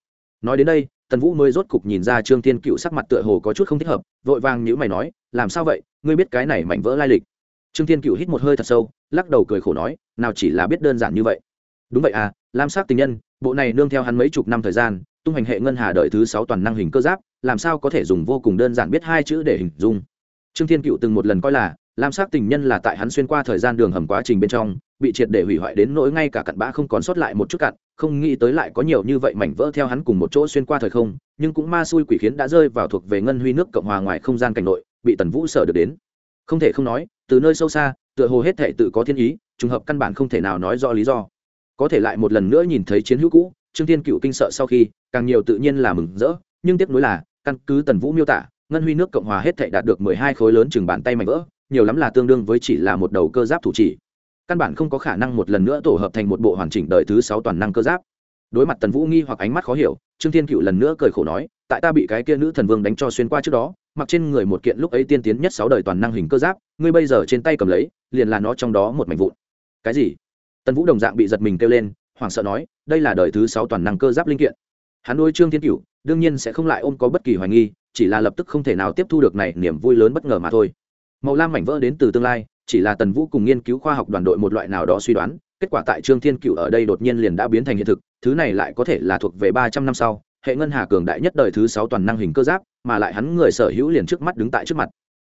Nói đến đây tần vũ mới rốt cục nhìn ra trương thiên cựu sắc mặt tựa hồ có chút không thích hợp, vội vàng nhữ mày nói, làm sao vậy? Ngươi biết cái này mảnh vỡ lai lịch? Trương thiên cựu hít một hơi thật sâu, lắc đầu cười khổ nói, nào chỉ là biết đơn giản như vậy. Đúng vậy à lam sắc tình nhân, bộ này nương theo hắn mấy chục năm thời gian, tung hành hệ ngân hà đợi thứ sáu toàn năng hình cơ giáp, làm sao có thể dùng vô cùng đơn giản biết hai chữ để hình dung? Trương thiên cựu từng một lần coi là lam sắc tình nhân là tại hắn xuyên qua thời gian đường hầm quá trình bên trong, bị triệt để hủy hoại đến nỗi ngay cả cặn bã không còn sót lại một chút cặn, không nghĩ tới lại có nhiều như vậy mảnh vỡ theo hắn cùng một chỗ xuyên qua thời không, nhưng cũng ma xui quỷ khiến đã rơi vào thuộc về ngân huy nước cộng hòa ngoài không gian cảnh nội, bị tần vũ sở được đến. Không thể không nói, từ nơi sâu xa, tựa hồ hết thể tự có thiên ý, trùng hợp căn bản không thể nào nói rõ lý do. Có thể lại một lần nữa nhìn thấy chiến hữu cũ, trương thiên cựu kinh sợ sau khi, càng nhiều tự nhiên là mừng rỡ, nhưng tiếc nuối là, căn cứ tần vũ miêu tả, ngân huy nước cộng hòa hết thể đạt được mười hai khối lớn chừng bàn tay mảnh vỡ nhiều lắm là tương đương với chỉ là một đầu cơ giáp thủ chỉ. Căn bản không có khả năng một lần nữa tổ hợp thành một bộ hoàn chỉnh đời thứ sáu toàn năng cơ giáp. Đối mặt tần vũ nghi hoặc ánh mắt khó hiểu, trương thiên cựu lần nữa cười khổ nói, tại ta bị cái kia nữ thần vương đánh cho xuyên qua trước đó, mặc trên người một kiện lúc ấy tiên tiến nhất sáu đời toàn năng hình cơ giáp, ngươi bây giờ trên tay cầm lấy, liền là nó trong đó một mảnh vụn. Cái gì? Tần vũ đồng dạng bị giật mình kêu lên, hoảng sợ nói, đây là đời thứ sáu toàn năng cơ giáp linh kiện. Hắn nuôi trương thiên cựu, đương nhiên sẽ không lại ôm có bất kỳ hoài nghi, chỉ là lập tức không thể nào tiếp thu được này niềm vui lớn bất ngờ mà thôi màu lam mảnh vỡ đến từ tương lai, chỉ là tần vũ cùng nghiên cứu khoa học đoàn đội một loại nào đó suy đoán, kết quả tại trương thiên cựu ở đây đột nhiên liền đã biến thành hiện thực, thứ này lại có thể là thuộc về ba trăm năm sau, hệ ngân hà cường đại nhất đời thứ sáu toàn năng hình cơ giáp, mà lại hắn người sở hữu liền trước mắt đứng tại trước mặt.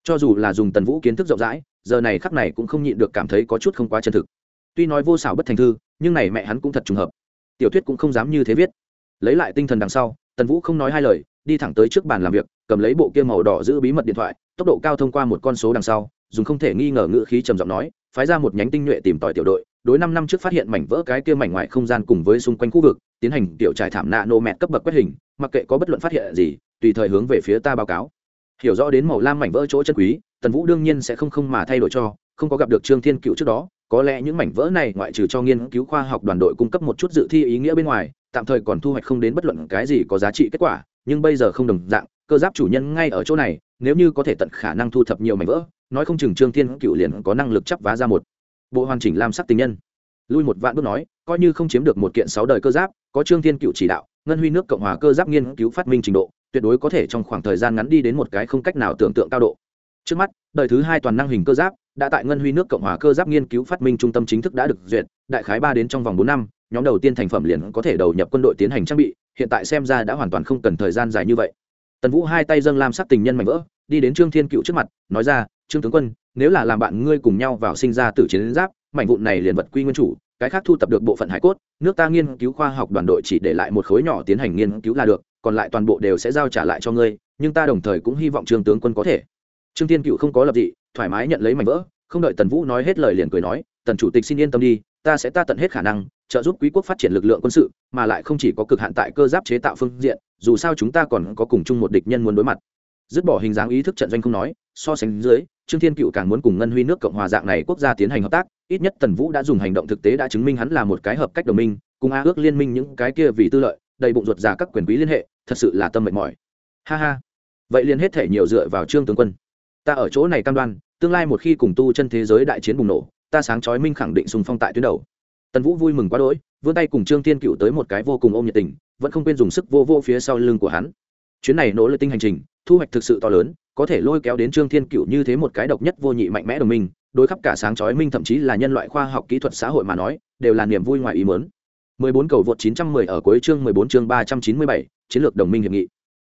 Cho dù là dùng tần vũ kiến thức rộng rãi, giờ này khắc này cũng không nhịn được cảm thấy có chút không quá chân thực. Tuy nói vô xảo bất thành thư, nhưng này mẹ hắn cũng thật trùng hợp. Tiểu thuyết cũng không dám như thế viết. Lấy lại tinh thần đằng sau, tần vũ không nói hai lời đi thẳng tới trước bàn làm việc, cầm lấy bộ kia màu đỏ giữ bí mật điện thoại, tốc độ cao thông qua một con số đằng sau, dùng không thể nghi ngờ ngữ khí trầm giọng nói, phái ra một nhánh tinh nhuệ tìm tòi tiểu đội, đối năm năm trước phát hiện mảnh vỡ cái kia mảnh ngoài không gian cùng với xung quanh khu vực, tiến hành tiểu trải thảm nạ nô mẹt cấp bậc quét hình, mặc kệ có bất luận phát hiện gì, tùy thời hướng về phía ta báo cáo. Hiểu rõ đến màu lam mảnh vỡ chỗ chân quý, tần vũ đương nhiên sẽ không không mà thay đổi cho, không có gặp được trương thiên cựu trước đó, có lẽ những mảnh vỡ này ngoại trừ cho nghiên cứu khoa học đoàn đội cung cấp một chút dự thi ý nghĩa bên ngoài, tạm thời còn thu hoạch không đến bất luận cái gì có giá trị kết quả nhưng bây giờ không đồng dạng, cơ giáp chủ nhân ngay ở chỗ này, nếu như có thể tận khả năng thu thập nhiều mảnh vỡ, nói không chừng trương thiên cựu liền có năng lực chấp vá ra một bộ hoàn chỉnh lam sắc tình nhân. Lui một vạn bước nói, coi như không chiếm được một kiện sáu đời cơ giáp, có trương thiên cựu chỉ đạo, ngân huy nước cộng hòa cơ giáp nghiên cứu phát minh trình độ, tuyệt đối có thể trong khoảng thời gian ngắn đi đến một cái không cách nào tưởng tượng cao độ. Trước mắt, đời thứ hai toàn năng hình cơ giáp, đã tại ngân huy nước cộng hòa cơ giáp nghiên cứu phát minh trung tâm chính thức đã được duyệt, đại khái ba đến trong vòng bốn năm nhóm đầu tiên thành phẩm liền có thể đầu nhập quân đội tiến hành trang bị, hiện tại xem ra đã hoàn toàn không cần thời gian dài như vậy. Tần vũ hai tay dâng lam sắc tình nhân mạnh vỡ, đi đến trương thiên cựu trước mặt, nói ra, trương tướng quân, nếu là làm bạn ngươi cùng nhau vào sinh ra từ chiến giáp, mảnh vụn này liền vật quy nguyên chủ, cái khác thu tập được bộ phận hải cốt, nước ta nghiên cứu khoa học đoàn đội chỉ để lại một khối nhỏ tiến hành nghiên cứu là được, còn lại toàn bộ đều sẽ giao trả lại cho ngươi, nhưng ta đồng thời cũng hy vọng trương tướng quân có thể. Trương thiên cựu không có lập dị, thoải mái nhận lấy mảnh vỡ, không đợi tần vũ nói hết lời liền cười nói, tần chủ tịch xin yên tâm đi, ta sẽ ta tận hết khả năng trợ giúp quý quốc phát triển lực lượng quân sự, mà lại không chỉ có cực hạn tại cơ giáp chế tạo phương diện, dù sao chúng ta còn có cùng chung một địch nhân muốn đối mặt. Dứt bỏ hình dáng ý thức trận doanh không nói, so sánh dưới, trương thiên cựu càng muốn cùng ngân huy nước cộng hòa dạng này quốc gia tiến hành hợp tác, ít nhất tần vũ đã dùng hành động thực tế đã chứng minh hắn là một cái hợp cách đồng minh, cùng a ước liên minh những cái kia vì tư lợi, đầy bụng ruột già các quyền quý liên hệ, thật sự là tâm mệt mỏi. Ha ha. Vậy liền hết thể nhiều dựa vào trương tướng quân. Ta ở chỗ này cam đoan, tương lai một khi cùng tu chân thế giới đại chiến bùng nổ, ta sáng chói minh khẳng định sùng phong tại tuyến đầu tần vũ vui mừng quá đỗi vươn tay cùng trương thiên cựu tới một cái vô cùng ôm nhiệt tình vẫn không quên dùng sức vô vô phía sau lưng của hắn chuyến này nỗ lực tinh hành trình thu hoạch thực sự to lớn có thể lôi kéo đến trương thiên cựu như thế một cái độc nhất vô nhị mạnh mẽ đồng minh đối khắp cả sáng chói minh thậm chí là nhân loại khoa học kỹ thuật xã hội mà nói đều là niềm vui ngoài ý mớn 14 cầu vượt 910 ở cuối chương 14 chương 397, chiến lược đồng minh hiệp nghị.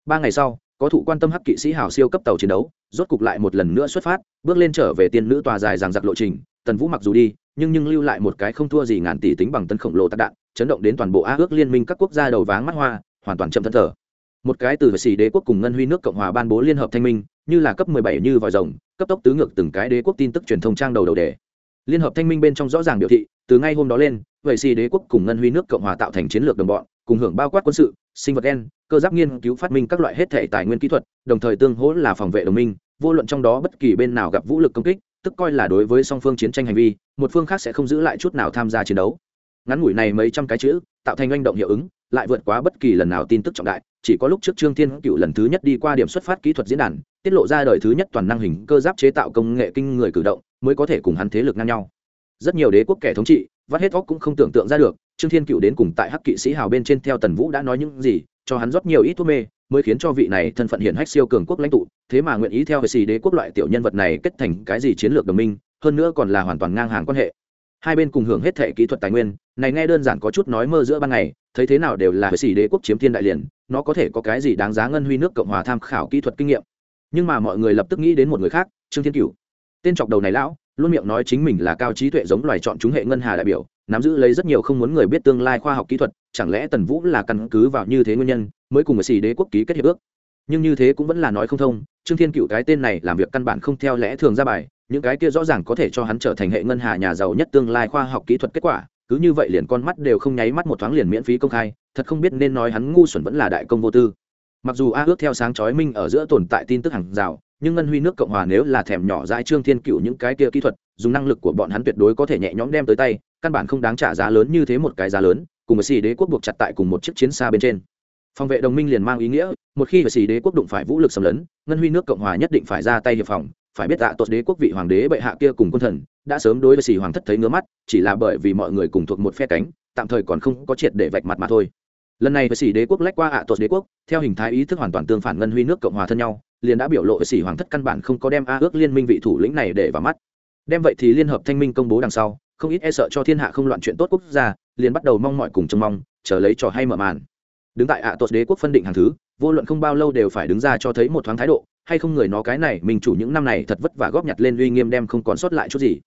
Ba ngày sau, có thụ quan tâm hắc kỵ sĩ hào siêu cấp tàu chiến đấu, rốt cục lại một lần nữa xuất phát, bước lên trở về tiên nữ tòa dài dằng dặc lộ trình, Tần Vũ mặc dù đi, nhưng nhưng lưu lại một cái không thua gì ngàn tỷ tính bằng tân khổng lồ tạc đạn, chấn động đến toàn bộ Á ước liên minh các quốc gia đầu váng mắt hoa, hoàn toàn chậm thân thở. Một cái từ xì đế quốc cùng ngân huy nước cộng hòa ban bố liên hợp thanh minh, như là cấp 17 như vòi rồng, cấp tốc tứ ngược từng cái đế quốc tin tức truyền thông trang đầu đầu đề. Liên hợp thanh minh bên trong rõ ràng biểu thị, từ ngay hôm đó lên, vậy xì đế quốc cùng ngân huy nước cộng hòa tạo thành chiến lược đồng bọn, cùng hưởng bao quát quân sự, sinh vật đen, cơ giáp nghiên cứu phát minh các loại hết thể tài nguyên kỹ thuật, đồng thời tương hỗ là phòng vệ đồng minh, vô luận trong đó bất kỳ bên nào gặp vũ lực công kích, tức coi là đối với song phương chiến tranh hành vi, một phương khác sẽ không giữ lại chút nào tham gia chiến đấu. Ngắn ngủi này mấy trăm cái chữ, tạo thành manh động hiệu ứng, lại vượt quá bất kỳ lần nào tin tức trọng đại, chỉ có lúc trước trương thiên cựu lần thứ nhất đi qua điểm xuất phát kỹ thuật diễn đàn, tiết lộ ra đời thứ nhất toàn năng hình cơ giáp chế tạo công nghệ kinh người cử động, mới có thể cùng hắn thế lực ngang nhau. Rất nhiều đế quốc kẻ thống trị, vắt hết óc cũng không tưởng tượng ra được, trương thiên cựu đến cùng tại hắc kỵ sĩ hào bên trên theo tần vũ đã nói những gì cho hắn rót nhiều ít thuốc mê, mới khiến cho vị này thân phận hiển hách siêu cường quốc lãnh tụ. Thế mà nguyện ý theo hệ xì đế quốc loại tiểu nhân vật này kết thành cái gì chiến lược đồng minh, hơn nữa còn là hoàn toàn ngang hàng quan hệ. Hai bên cùng hưởng hết thể kỹ thuật tài nguyên, này nghe đơn giản có chút nói mơ giữa ban ngày, thấy thế nào đều là hệ xì đế quốc chiếm thiên đại liền, nó có thể có cái gì đáng giá ngân huy nước cộng hòa tham khảo kỹ thuật kinh nghiệm. Nhưng mà mọi người lập tức nghĩ đến một người khác, trương thiên cửu. Tên chọc đầu này lão, luôn miệng nói chính mình là cao trí tuệ giống loài chọn chúng hệ ngân hà đại biểu, nắm giữ lấy rất nhiều không muốn người biết tương lai khoa học kỹ thuật chẳng lẽ tần vũ là căn cứ vào như thế nguyên nhân mới cùng với xì đế quốc ký kết hiệp ước? Nhưng như thế cũng vẫn là nói không thông, trương thiên cựu cái tên này làm việc căn bản không theo lẽ thường ra bài, những cái kia rõ ràng có thể cho hắn trở thành hệ ngân hà nhà giàu nhất tương lai khoa học kỹ thuật kết quả, cứ như vậy liền con mắt đều không nháy mắt một thoáng liền miễn phí công khai, thật không biết nên nói hắn ngu xuẩn vẫn là đại công vô tư. Mặc dù a ước theo sáng chói minh ở giữa tồn tại tin tức hàng rào, nhưng ngân huy nước cộng hòa nếu là thèm nhỏ dãi trương thiên cựu những cái kia kỹ thuật, dùng năng lực của bọn hắn tuyệt đối có thể nhẹ nhõm đem tới tay, căn bản không đáng trả giá lớn như thế một cái giá lớn cùng với xì đế quốc buộc chặt tại cùng một chiếc chiến xa bên trên. Phòng vệ đồng minh liền mang ý nghĩa, một khi với xì đế quốc đụng phải vũ lực xâm lấn, ngân huy nước cộng hòa nhất định phải ra tay hiệp phòng, phải biết tạ tuột đế quốc vị hoàng đế bệ hạ kia cùng quân thần, đã sớm đối với xì hoàng thất thấy ngứa mắt, chỉ là bởi vì mọi người cùng thuộc một phe cánh, tạm thời còn không có triệt để vạch mặt mà thôi. Lần này với xì đế quốc lách qua ạ tuột đế quốc, theo hình thái ý thức hoàn toàn tương phản ngân huy nước cộng hòa thân nhau, liền đã biểu lộ với xì hoàng thất căn bản không có đem a ước liên minh vị thủ lĩnh này để vào mắt. Đem vậy thì liên hợp thanh minh công bố đằng sau, không ít e sợ cho thiên hạ không loạn chuyện tốt quốc gia liền bắt đầu mong mọi cùng trông mong, chờ lấy trò hay mở màn. Đứng tại ạ tuột đế quốc phân định hàng thứ, vô luận không bao lâu đều phải đứng ra cho thấy một thoáng thái độ, hay không người nó cái này, mình chủ những năm này thật vất vả góp nhặt lên uy nghiêm đem không còn sót lại chút gì.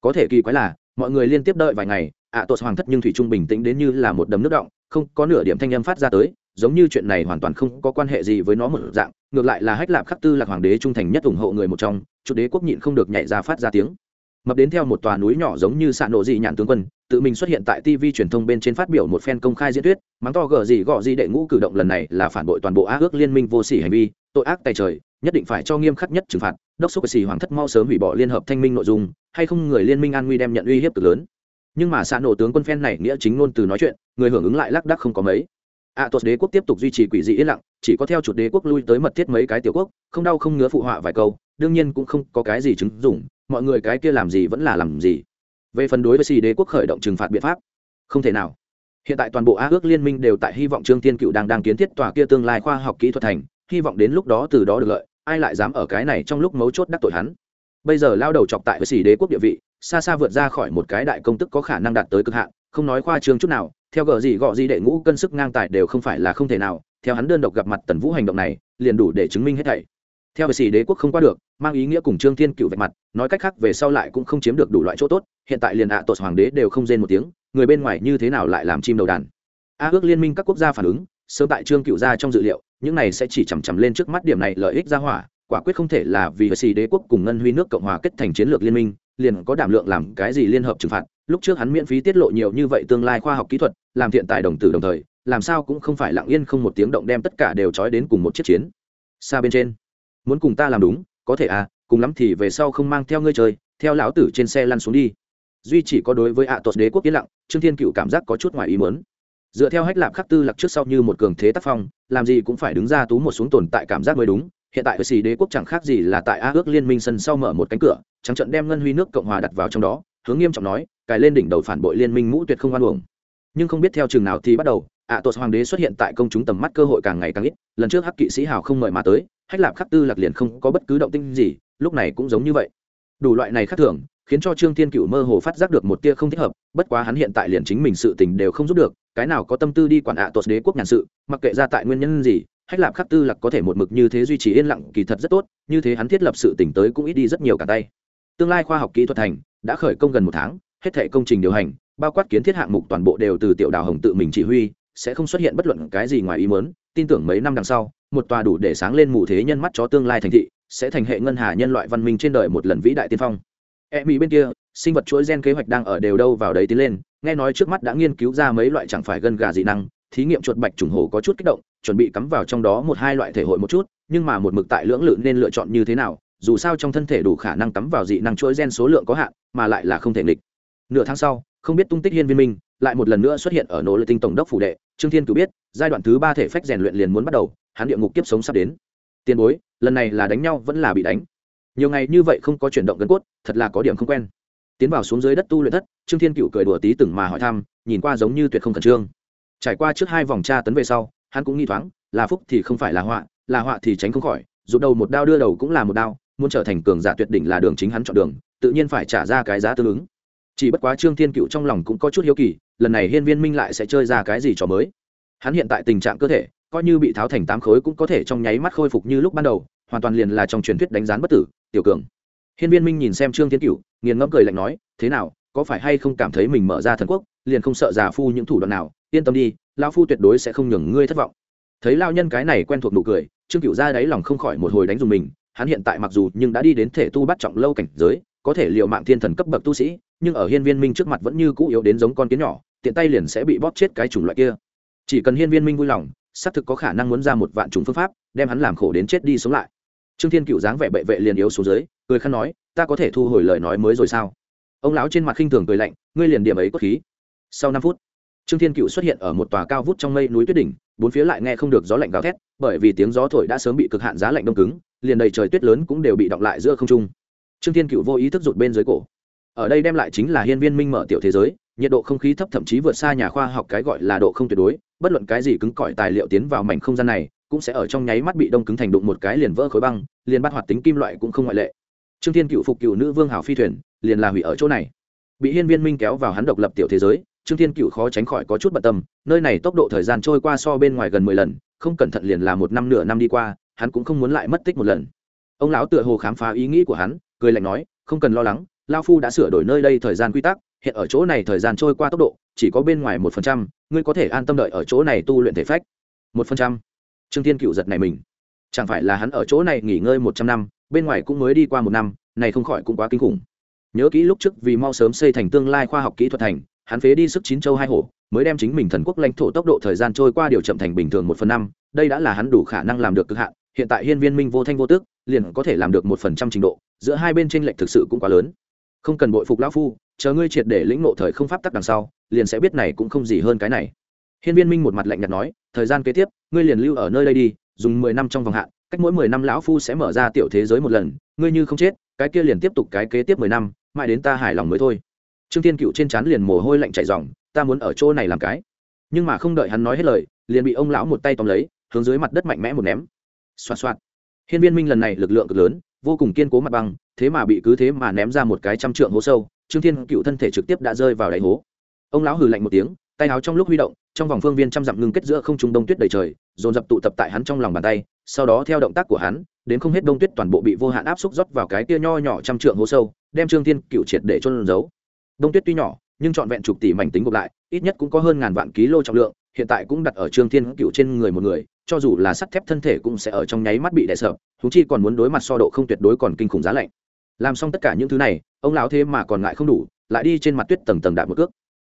Có thể kỳ quái là, mọi người liên tiếp đợi vài ngày ạ tuột hoàng thất nhưng thủy trung bình tĩnh đến như là một đầm nước động, không có nửa điểm thanh âm phát ra tới, giống như chuyện này hoàn toàn không có quan hệ gì với nó một dạng, ngược lại là hách lạp khắc tư là hoàng đế trung thành nhất ủng hộ người một trong, chủ đế quốc nhịn không được nhảy ra phát ra tiếng mập đến theo một tòa núi nhỏ giống như xạ nổ dị nhạn tướng quân, tự mình xuất hiện tại tv truyền thông bên trên phát biểu một phen công khai diễn thuyết, mắng to gờ gì gọ gì đệ ngũ cử động lần này là phản bội toàn bộ á ước liên minh vô sỉ hành vi, tội ác tài trời, nhất định phải cho nghiêm khắc nhất trừng phạt, đốc xúc xì hoàng thất mau sớm hủy bỏ liên hợp thanh minh nội dung, hay không người liên minh an nguy đem nhận uy hiếp cực lớn. Nhưng mà xạ nổ tướng quân phen này nghĩa chính ngôn từ nói chuyện, người hưởng ứng lại lác đác không có mấy. A tuột đế quốc tiếp tục duy trì quỷ dị yên lặng, chỉ có theo chuột đế quốc lui tới mật thiết mấy cái tiểu quốc, không đau không ngứa phụ họa vài câu, đương nhiên cũng không có cái gì chứng dụng mọi người cái kia làm gì vẫn là làm gì. Về phần đối với xì đế quốc khởi động trừng phạt biện pháp, không thể nào. Hiện tại toàn bộ Á ước liên minh đều tại hy vọng trương tiên cựu đang đang kiến thiết tòa kia tương lai khoa học kỹ thuật thành, hy vọng đến lúc đó từ đó được lợi, ai lại dám ở cái này trong lúc mấu chốt đắc tội hắn. Bây giờ lao đầu chọc tại với xì đế quốc địa vị, xa xa vượt ra khỏi một cái đại công tức có khả năng đạt tới cực hạn, không nói khoa trương chút nào, theo gờ gì gọ gì đệ ngũ cân sức ngang tài đều không phải là không thể nào, theo hắn đơn độc gặp mặt tần vũ hành động này, liền đủ để chứng minh hết thảy theo về sĩ đế quốc không qua được, mang ý nghĩa cùng trương thiên cựu vạch mặt, nói cách khác về sau lại cũng không chiếm được đủ loại chỗ tốt, hiện tại liền ạ à tột hoàng đế đều không rên một tiếng, người bên ngoài như thế nào lại làm chim đầu đàn? A ước liên minh các quốc gia phản ứng, sớm tại trương cựu ra trong dự liệu, những này sẽ chỉ chằm chằm lên trước mắt điểm này lợi ích ra hỏa, quả quyết không thể là vì xì đế quốc cùng ngân huy nước cộng hòa kết thành chiến lược liên minh, liền có đảm lượng làm cái gì liên hợp trừng phạt, lúc trước hắn miễn phí tiết lộ nhiều như vậy tương lai khoa học kỹ thuật, làm thiện tài đồng tử đồng thời, làm sao cũng không phải lặng yên không một tiếng động đem tất cả đều trói đến cùng một chiếc chiến. Xa bên trên muốn cùng ta làm đúng, có thể à cùng lắm thì về sau không mang theo ngươi chơi, theo lão tử trên xe lăn xuống đi. Duy chỉ có đối với ạ à tuột đế quốc yên lặng, trương thiên cựu cảm giác có chút ngoài ý mớn dựa theo hách lạp khắc tư lặc trước sau như một cường thế tác phong, làm gì cũng phải đứng ra tú một xuống tồn tại cảm giác mới đúng, hiện tại xì đế quốc chẳng khác gì là tại a ước liên minh sân sau mở một cánh cửa, trắng trận đem ngân huy nước cộng hòa đặt vào trong đó, hướng nghiêm trọng nói, cài lên đỉnh đầu phản bội liên minh mũ tuyệt không hoan hưởng nhưng không biết theo chừng nào thì bắt đầu ạ à, tuột hoàng đế xuất hiện tại công chúng tầm mắt cơ hội càng ngày càng ít lần trước hắc kỵ sĩ hào không mời mà tới hách lạp khắc tư lạc liền không có bất cứ động tinh gì lúc này cũng giống như vậy. Đủ loại này khác thường khiến cho trương thiên cựu mơ hồ phát giác được một tia không thích hợp bất quá hắn hiện tại liền chính mình sự tình đều không giúp được cái nào có tâm tư đi quản ạ à tuột đế quốc nhàn sự mặc kệ ra tại nguyên nhân gì hách lạp khắc tư lạc có thể một mực như thế duy trì yên lặng kỳ thật rất tốt như thế hắn thiết lập sự tỉnh tới cũng ít đi rất nhiều cả tay. Tương lai khoa học kỹ thuật thành đã khởi công gần một tháng hết thể công trình điều hành bao quát kiến thiết hạng mục toàn bộ đều từ tiểu đào hồng tự mình chỉ huy sẽ không xuất hiện bất luận cái gì ngoài ý muốn, tin tưởng mấy năm đằng sau, một tòa đủ để sáng lên mù thế nhân mắt cho tương lai thành thị, sẽ thành hệ ngân hà nhân loại văn minh trên đời một lần vĩ đại tiên phong. E mỹ bên kia, sinh vật chuỗi gen kế hoạch đang ở đều đâu vào đấy tiến lên, nghe nói trước mắt đã nghiên cứu ra mấy loại chẳng phải gân gà dị năng, thí nghiệm chuột bạch trùng hổ có chút kích động, chuẩn bị cắm vào trong đó một hai loại thể hội một chút, nhưng mà một mực tại lưỡng lự nên lựa chọn như thế nào, dù sao trong thân thể đủ khả năng cắm vào dị năng chuỗi gen số lượng có hạn, mà lại là không thể nghịch. Nửa tháng sau, không biết tung tích hiên viên minh, lại một lần nữa xuất hiện ở nỗ lực tinh tổng đốc phủ đệ trương thiên cử biết, giai đoạn thứ ba thể phách rèn luyện liền muốn bắt đầu, hắn địa ngục kiếp sống sắp đến. Tiền bối, lần này là đánh nhau vẫn là bị đánh? Nhiều ngày như vậy không có chuyển động gân cốt, thật là có điểm không quen. Tiến vào xuống dưới đất tu luyện thất, trương thiên cựu cười đùa tí từng mà hỏi thăm, nhìn qua giống như tuyệt không khẩn trương. Trải qua trước hai vòng tra tấn về sau, hắn cũng nghi thoáng, là phúc thì không phải là họa là họa thì tránh không khỏi, dù đầu một đao đưa đầu cũng là một đao, muốn trở thành cường giả tuyệt đỉnh là đường chính hắn chọn đường, tự nhiên phải trả ra cái giá tương ứng. Chỉ bất quá trương thiên cựu trong lòng cũng có chút hiếu kỳ lần này hiên viên minh lại sẽ chơi ra cái gì trò mới? Hắn hiện tại tình trạng cơ thể, coi như bị tháo thành tám khối cũng có thể trong nháy mắt khôi phục như lúc ban đầu, hoàn toàn liền là trong truyền thuyết đánh gián bất tử, tiểu cường. Hiên viên minh nhìn xem trương thiên cựu nghiền ngẫm cười lạnh nói, thế nào, có phải hay không cảm thấy mình mở ra thần quốc, liền không sợ già phu những thủ đoạn nào? Yên tâm đi lao phu tuyệt đối sẽ không nhường ngươi thất vọng. Thấy lao nhân cái này quen thuộc nụ cười, trương cựu ra đáy lòng không khỏi một hồi đánh dùng mình, hắn hiện tại mặc dù nhưng đã đi đến thể tu bắt trọng lâu cảnh giới, có thể liệu mạng thiên thần cấp bậc tu sĩ, nhưng ở hiên viên minh trước mặt vẫn như cũ yếu đến giống con kiến nhỏ tiện tay liền sẽ bị bóp chết cái chủng loại kia. Chỉ cần hiên viên minh vui lòng, xác thực có khả năng muốn ra một vạn chủng phương pháp, đem hắn làm khổ đến chết đi sống lại. Trương thiên cựu dáng vẻ bệ vệ liền yếu xuống dưới, cười khăn nói, ta có thể thu hồi lời nói mới rồi sao? Ông lão trên mặt khinh thường cười lạnh, ngươi liền điểm ấy cốt khí. Sau năm phút, trương thiên cựu xuất hiện ở một tòa cao vút trong mây núi tuyết đỉnh, bốn phía lại nghe không được gió lạnh gào thét, bởi vì tiếng gió thổi đã sớm bị cực hạn giá lạnh đông cứng, liền đầy trời tuyết lớn cũng đều bị động lại giữa không trung. Trương thiên cựu vô ý thức rụt bên dưới cổ. Ở đây đem lại chính là hiên viên minh mở tiểu thế giới nhiệt độ không khí thấp thậm chí vượt xa nhà khoa học cái gọi là độ không tuyệt đối, bất luận cái gì cứng cỏi tài liệu tiến vào mảnh không gian này, cũng sẽ ở trong nháy mắt bị đông cứng thành đụng một cái liền vỡ khối băng, liền bắt hoạt tính kim loại cũng không ngoại lệ. Trương thiên cựu phục cựu nữ vương hảo phi thuyền, liền là hủy ở chỗ này. Bị hiên viên minh kéo vào hắn độc lập tiểu thế giới, trương thiên cựu khó tránh khỏi có chút bận tâm, nơi này tốc độ thời gian trôi qua so bên ngoài gần mười lần, không cẩn thận liền là một năm nửa năm đi qua, hắn cũng không muốn lại mất tích một lần. Ông lão tựa hồ khám phá ý nghĩ của hắn, cười lạnh nói, không cần lo lắng lao phu đã sửa đổi nơi đây thời gian quy tắc hiện ở chỗ này thời gian trôi qua tốc độ, chỉ có bên ngoài một phần trăm, ngươi có thể an tâm đợi ở chỗ này tu luyện thể phách. Một phần trăm. Trương thiên cựu giật này mình. Chẳng phải là hắn ở chỗ này nghỉ ngơi một trăm năm, bên ngoài cũng mới đi qua một năm, này không khỏi cũng quá kinh khủng. Nhớ kỹ lúc trước vì mau sớm xây thành tương lai khoa học kỹ thuật thành, hắn phế đi sức chín châu hai hổ, mới đem chính mình thần quốc lãnh thổ tốc độ thời gian trôi qua điều chậm thành bình thường một phần năm, đây đã là hắn đủ khả năng làm được cực hạn, hiện tại hiên viên minh vô thanh vô tước liền có thể làm được một phần trăm trình độ, giữa hai bên tranh lệch thực sự cũng quá lớn không cần bội phục lão phu, chờ ngươi triệt để lĩnh ngộ thời không pháp tắc đằng sau, liền sẽ biết này cũng không gì hơn cái này. Hiên viên minh một mặt lạnh nhạt nói, thời gian kế tiếp, ngươi liền lưu ở nơi đây đi, dùng mười năm trong vòng hạn, cách mỗi mười năm lão phu sẽ mở ra tiểu thế giới một lần, ngươi như không chết, cái kia liền tiếp tục cái kế tiếp mười năm, mãi đến ta hài lòng mới thôi. Trương thiên cựu trên trán liền mồ hôi lạnh chảy ròng, ta muốn ở chỗ này làm cái. Nhưng mà không đợi hắn nói hết lời, liền bị ông lão một tay tóm lấy, hướng dưới mặt đất mạnh mẽ một ném. Xoạt xoạt. Hiên viên minh lần này lực lượng cực lớn, vô cùng kiên cố mặt băng thế mà bị cứ thế mà ném ra một cái trăm trượng hố sâu, trương thiên cựu thân thể trực tiếp đã rơi vào đáy hố. Ông lão hừ lạnh một tiếng, tay áo trong lúc huy động, trong vòng phương viên trăm dặm ngưng kết giữa không trung đông tuyết đầy trời, dồn dập tụ tập tại hắn trong lòng bàn tay, sau đó theo động tác của hắn, đến không hết đông tuyết toàn bộ bị vô hạn áp xúc rót vào cái kia nho nhỏ trăm trượng hố sâu, đem trương thiên cựu triệt để trôn giấu. Đông tuyết tuy nhỏ, nhưng trọn vẹn chục tỷ mảnh tính gộp lại, ít nhất cũng có hơn ngàn vạn ký lô trọng lượng, hiện tại cũng đặt ở trương thiên cựu trên người một người, cho dù là sắt thép thân thể cũng sẽ ở trong nháy mắt bị đè sợ thú chi còn muốn đối mặt so độ không tuyệt đối còn kinh khủng giá lạnh làm xong tất cả những thứ này ông lão thế mà còn ngại không đủ lại đi trên mặt tuyết tầng tầng đạp một cước.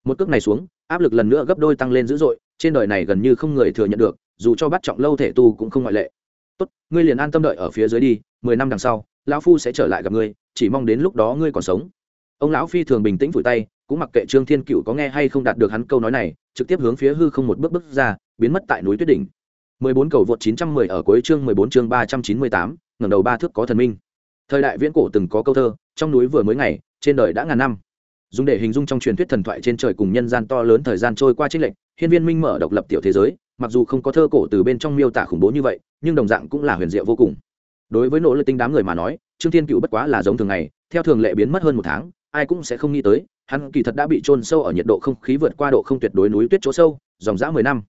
Một cước này xuống áp lực lần nữa gấp đôi tăng lên dữ dội trên đời này gần như không người thừa nhận được dù cho bắt trọng lâu thể tu cũng không ngoại lệ. Tốt ngươi liền an tâm đợi ở phía dưới đi mười năm đằng sau lão phu sẽ trở lại gặp ngươi chỉ mong đến lúc đó ngươi còn sống. Ông lão phi thường bình tĩnh vùi tay cũng mặc kệ trương thiên cựu có nghe hay không đạt được hắn câu nói này trực tiếp hướng phía hư không một bước bước ra biến mất tại núi tuyết đỉnh. 14 cầu vượt 910 ở cuối chương 14 chương 398, ngẩng đầu ba thước có thần minh. Thời đại viễn cổ từng có câu thơ, trong núi vừa mới ngày, trên đời đã ngàn năm. Dùng để hình dung trong truyền thuyết thần thoại trên trời cùng nhân gian to lớn thời gian trôi qua trích lệnh Hiên Viên Minh mở độc lập tiểu thế giới, mặc dù không có thơ cổ từ bên trong miêu tả khủng bố như vậy, nhưng đồng dạng cũng là huyền diệu vô cùng. Đối với nỗ lực tinh đám người mà nói, Trương Thiên Cựu bất quá là giống thường ngày, theo thường lệ biến mất hơn một tháng, ai cũng sẽ không nghĩ tới, hắn kỳ thật đã bị chôn sâu ở nhiệt độ không khí vượt qua độ không tuyệt đối núi tuyết chỗ sâu, dòng dã 10 năm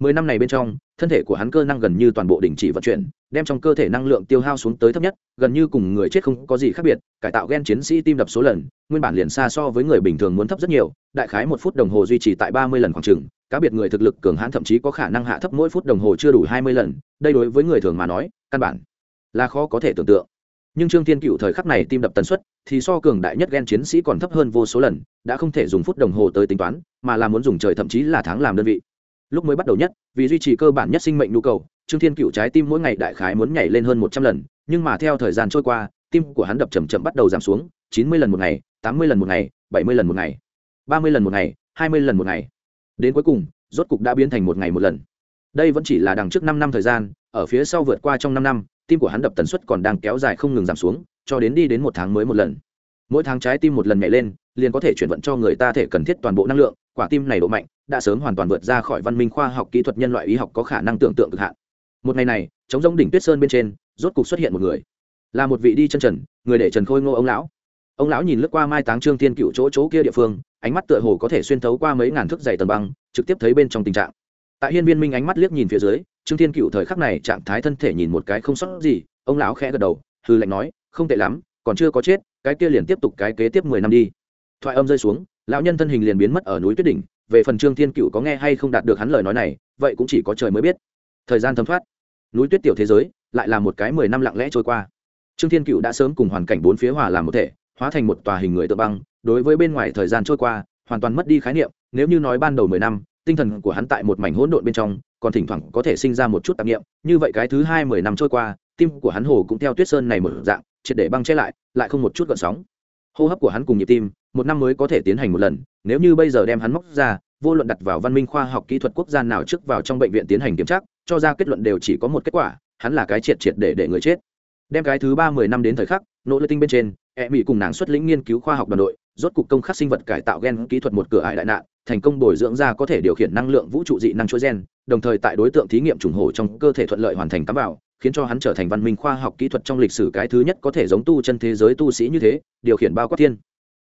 mười năm này bên trong, thân thể của hắn cơ năng gần như toàn bộ đình chỉ vận chuyển, đem trong cơ thể năng lượng tiêu hao xuống tới thấp nhất, gần như cùng người chết không có gì khác biệt, cải tạo gen chiến sĩ tim đập số lần, nguyên bản liền xa so với người bình thường muốn thấp rất nhiều, đại khái một phút đồng hồ duy trì tại ba mươi lần khoảng trừng cá biệt người thực lực cường hãn thậm chí có khả năng hạ thấp mỗi phút đồng hồ chưa đủ hai mươi lần, đây đối với người thường mà nói, căn bản là khó có thể tưởng tượng. Nhưng trương thiên cựu thời khắc này tim đập tần suất, thì so cường đại nhất gen chiến sĩ còn thấp hơn vô số lần, đã không thể dùng phút đồng hồ tới tính toán, mà là muốn dùng trời thậm chí là tháng làm đơn vị lúc mới bắt đầu nhất, vì duy trì cơ bản nhất sinh mệnh nhu cầu, trương thiên cựu trái tim mỗi ngày đại khái muốn nhảy lên hơn một trăm lần, nhưng mà theo thời gian trôi qua, tim của hắn đập chầm chậm bắt đầu giảm xuống, chín mươi lần một ngày, tám mươi lần một ngày, bảy mươi lần một ngày, ba mươi lần một ngày, hai mươi lần một ngày. Đến cuối cùng, rốt cục đã biến thành một ngày một lần. Đây vẫn chỉ là đằng trước năm năm thời gian, ở phía sau vượt qua trong năm năm, tim của hắn đập tần suất còn đang kéo dài không ngừng giảm xuống, cho đến đi đến một tháng mới một lần. Mỗi tháng trái tim một lần nhảy lên, liền có thể chuyển vận cho người ta thể cần thiết toàn bộ năng lượng, quả tim này độ mạnh đã sớm hoàn toàn vượt ra khỏi văn minh khoa học kỹ thuật nhân loại y học có khả năng tưởng tượng cực hạn. Một ngày này chống giống đỉnh tuyết sơn bên trên, rốt cục xuất hiện một người. Là một vị đi chân trần, người để trần khôi ngô ông lão. Ông lão nhìn lướt qua mai táng trương thiên cựu chỗ chỗ kia địa phương, ánh mắt tựa hồ có thể xuyên thấu qua mấy ngàn thước dày tầng băng, trực tiếp thấy bên trong tình trạng. Tại hiên viên minh ánh mắt liếc nhìn phía dưới, trương thiên cựu thời khắc này trạng thái thân thể nhìn một cái không sót gì, ông lão khẽ gật đầu hư lệnh nói, không tệ lắm, còn chưa có chết, cái kia liền tiếp tục cái kế tiếp mười năm đi. Thoại âm rơi xuống, lão nhân thân hình liền biến mất ở núi tuyết đỉnh về phần trương thiên cựu có nghe hay không đạt được hắn lời nói này, vậy cũng chỉ có trời mới biết. Thời gian thấm thoát. Núi tuyết tiểu thế giới, lại là một cái mười năm lặng lẽ trôi qua. Trương thiên cựu đã sớm cùng hoàn cảnh bốn phía hòa làm một thể, hóa thành một tòa hình người tự băng. Đối với bên ngoài thời gian trôi qua, hoàn toàn mất đi khái niệm, nếu như nói ban đầu mười năm, tinh thần của hắn tại một mảnh hỗn độn bên trong, còn thỉnh thoảng có thể sinh ra một chút tạp nghiệm như vậy cái thứ hai mười năm trôi qua, tim của hắn hồ cũng theo tuyết sơn này một dạng, triệt để băng che lại lại không một chút gợn sóng hô hấp của hắn cùng nhịp tim, một năm mới có thể tiến hành một lần, nếu như bây giờ đem hắn móc ra, vô luận đặt vào văn minh khoa học kỹ thuật quốc gia nào trước vào trong bệnh viện tiến hành kiểm tra, cho ra kết luận đều chỉ có một kết quả, hắn là cái triệt triệt để để người chết. Đem cái thứ ba mười năm đến thời khắc, nỗ lực tinh bên trên e mỹ cùng nàng xuất lĩnh nghiên cứu khoa học đoàn đội, rốt cục công khắc sinh vật cải tạo gen kỹ thuật một cửa ải đại nạn, thành công bồi dưỡng ra có thể điều khiển năng lượng vũ trụ dị năng chuỗi gen, đồng thời tại đối tượng thí nghiệm trùng hổ trong cơ thể thuận lợi hoàn thành tắm vào khiến cho hắn trở thành văn minh khoa học kỹ thuật trong lịch sử cái thứ nhất có thể giống tu chân thế giới tu sĩ như thế, điều khiển bao quát thiên.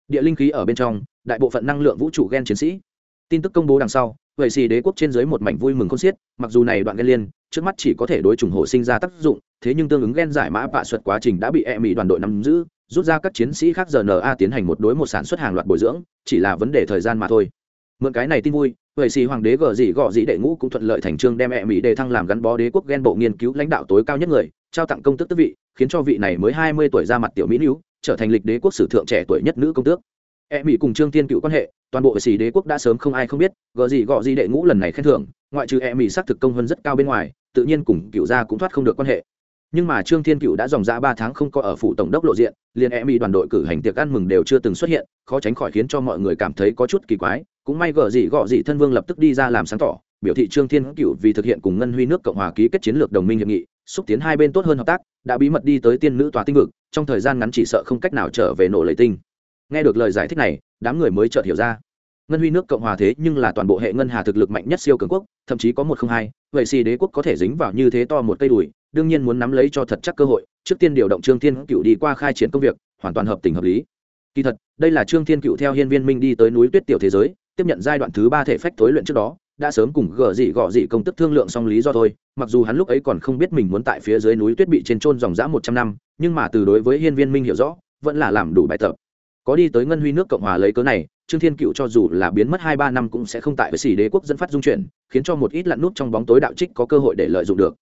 Địa linh khí ở bên trong, đại bộ phận năng lượng vũ trụ gen chiến sĩ. Tin tức công bố đằng sau, vậy xì đế quốc trên dưới một mảnh vui mừng không xiết, mặc dù này đoạn gen liên, trước mắt chỉ có thể đối chủng hộ sinh ra tác dụng, thế nhưng tương ứng gen giải mã bạ xuất quá trình đã bị e mỹ đoàn đội nắm giữ, rút ra các chiến sĩ khác giờ na tiến hành một đối một sản xuất hàng loạt bồi dưỡng, chỉ là vấn đề thời gian mà thôi. Mượn cái này tin vui vậy xì hoàng đế gờ gì gọ gì đệ ngũ cũng thuận lợi thành trương đem e mỹ đề thăng làm gắn bó đế quốc ghen bộ nghiên cứu lãnh đạo tối cao nhất người, trao tặng công tước tước vị, khiến cho vị này mới hai mươi tuổi ra mặt tiểu mỹ nữ, trở thành lịch đế quốc sử thượng trẻ tuổi nhất nữ công tước. E mỹ cùng trương tiên cựu quan hệ, toàn bộ xì đế quốc đã sớm không ai không biết gợ gì gọ gì đệ ngũ lần này khen thưởng, ngoại trừ e mỹ xác thực công hơn rất cao bên ngoài, tự nhiên cùng cựu gia cũng thoát không được quan hệ nhưng mà trương thiên cựu đã dòng ra ba tháng không có ở phủ tổng đốc lộ diện, liền em mỹ đoàn đội cử hành tiệc ăn mừng đều chưa từng xuất hiện, khó tránh khỏi khiến cho mọi người cảm thấy có chút kỳ quái. Cũng may gợ gì gọ gì thân vương lập tức đi ra làm sáng tỏ, biểu thị trương thiên cựu vì thực hiện cùng ngân huy nước cộng hòa ký kết chiến lược đồng minh hiệp nghị, xúc tiến hai bên tốt hơn hợp tác, đã bí mật đi tới tiên nữ tòa tinh vực, trong thời gian ngắn chỉ sợ không cách nào trở về nổ lấy tinh. Nghe được lời giải thích này, đám người mới chợt hiểu ra ngân huy nước cộng hòa thế nhưng là toàn bộ hệ ngân hà thực lực mạnh nhất siêu cường quốc, thậm chí có một không hai, vậy xì đế quốc có thể dính vào như thế to một cây đùi, đương nhiên muốn nắm lấy cho thật chắc cơ hội, trước tiên điều động trương thiên cựu đi qua khai triển công việc, hoàn toàn hợp tình hợp lý. Kỳ thật, đây là trương thiên cựu theo hiên viên minh đi tới núi tuyết tiểu thế giới, tiếp nhận giai đoạn thứ ba thể phách thối luyện trước đó, đã sớm cùng gờ dị gọ dị công tức thương lượng xong lý do thôi, mặc dù hắn lúc ấy còn không biết mình muốn tại phía dưới núi tuyết bị trên trôn dòng dã một trăm năm, nhưng mà từ đối với hiên viên minh hiểu rõ, vẫn là làm đủ bài tập. Có đi tới ngân huy nước cộng hòa lấy cớ này trương thiên cựu cho dù là biến mất hai ba năm cũng sẽ không tại với xỉ đế quốc dẫn phát dung chuyển, khiến cho một ít lặn nút trong bóng tối đạo trích có cơ hội để lợi dụng được.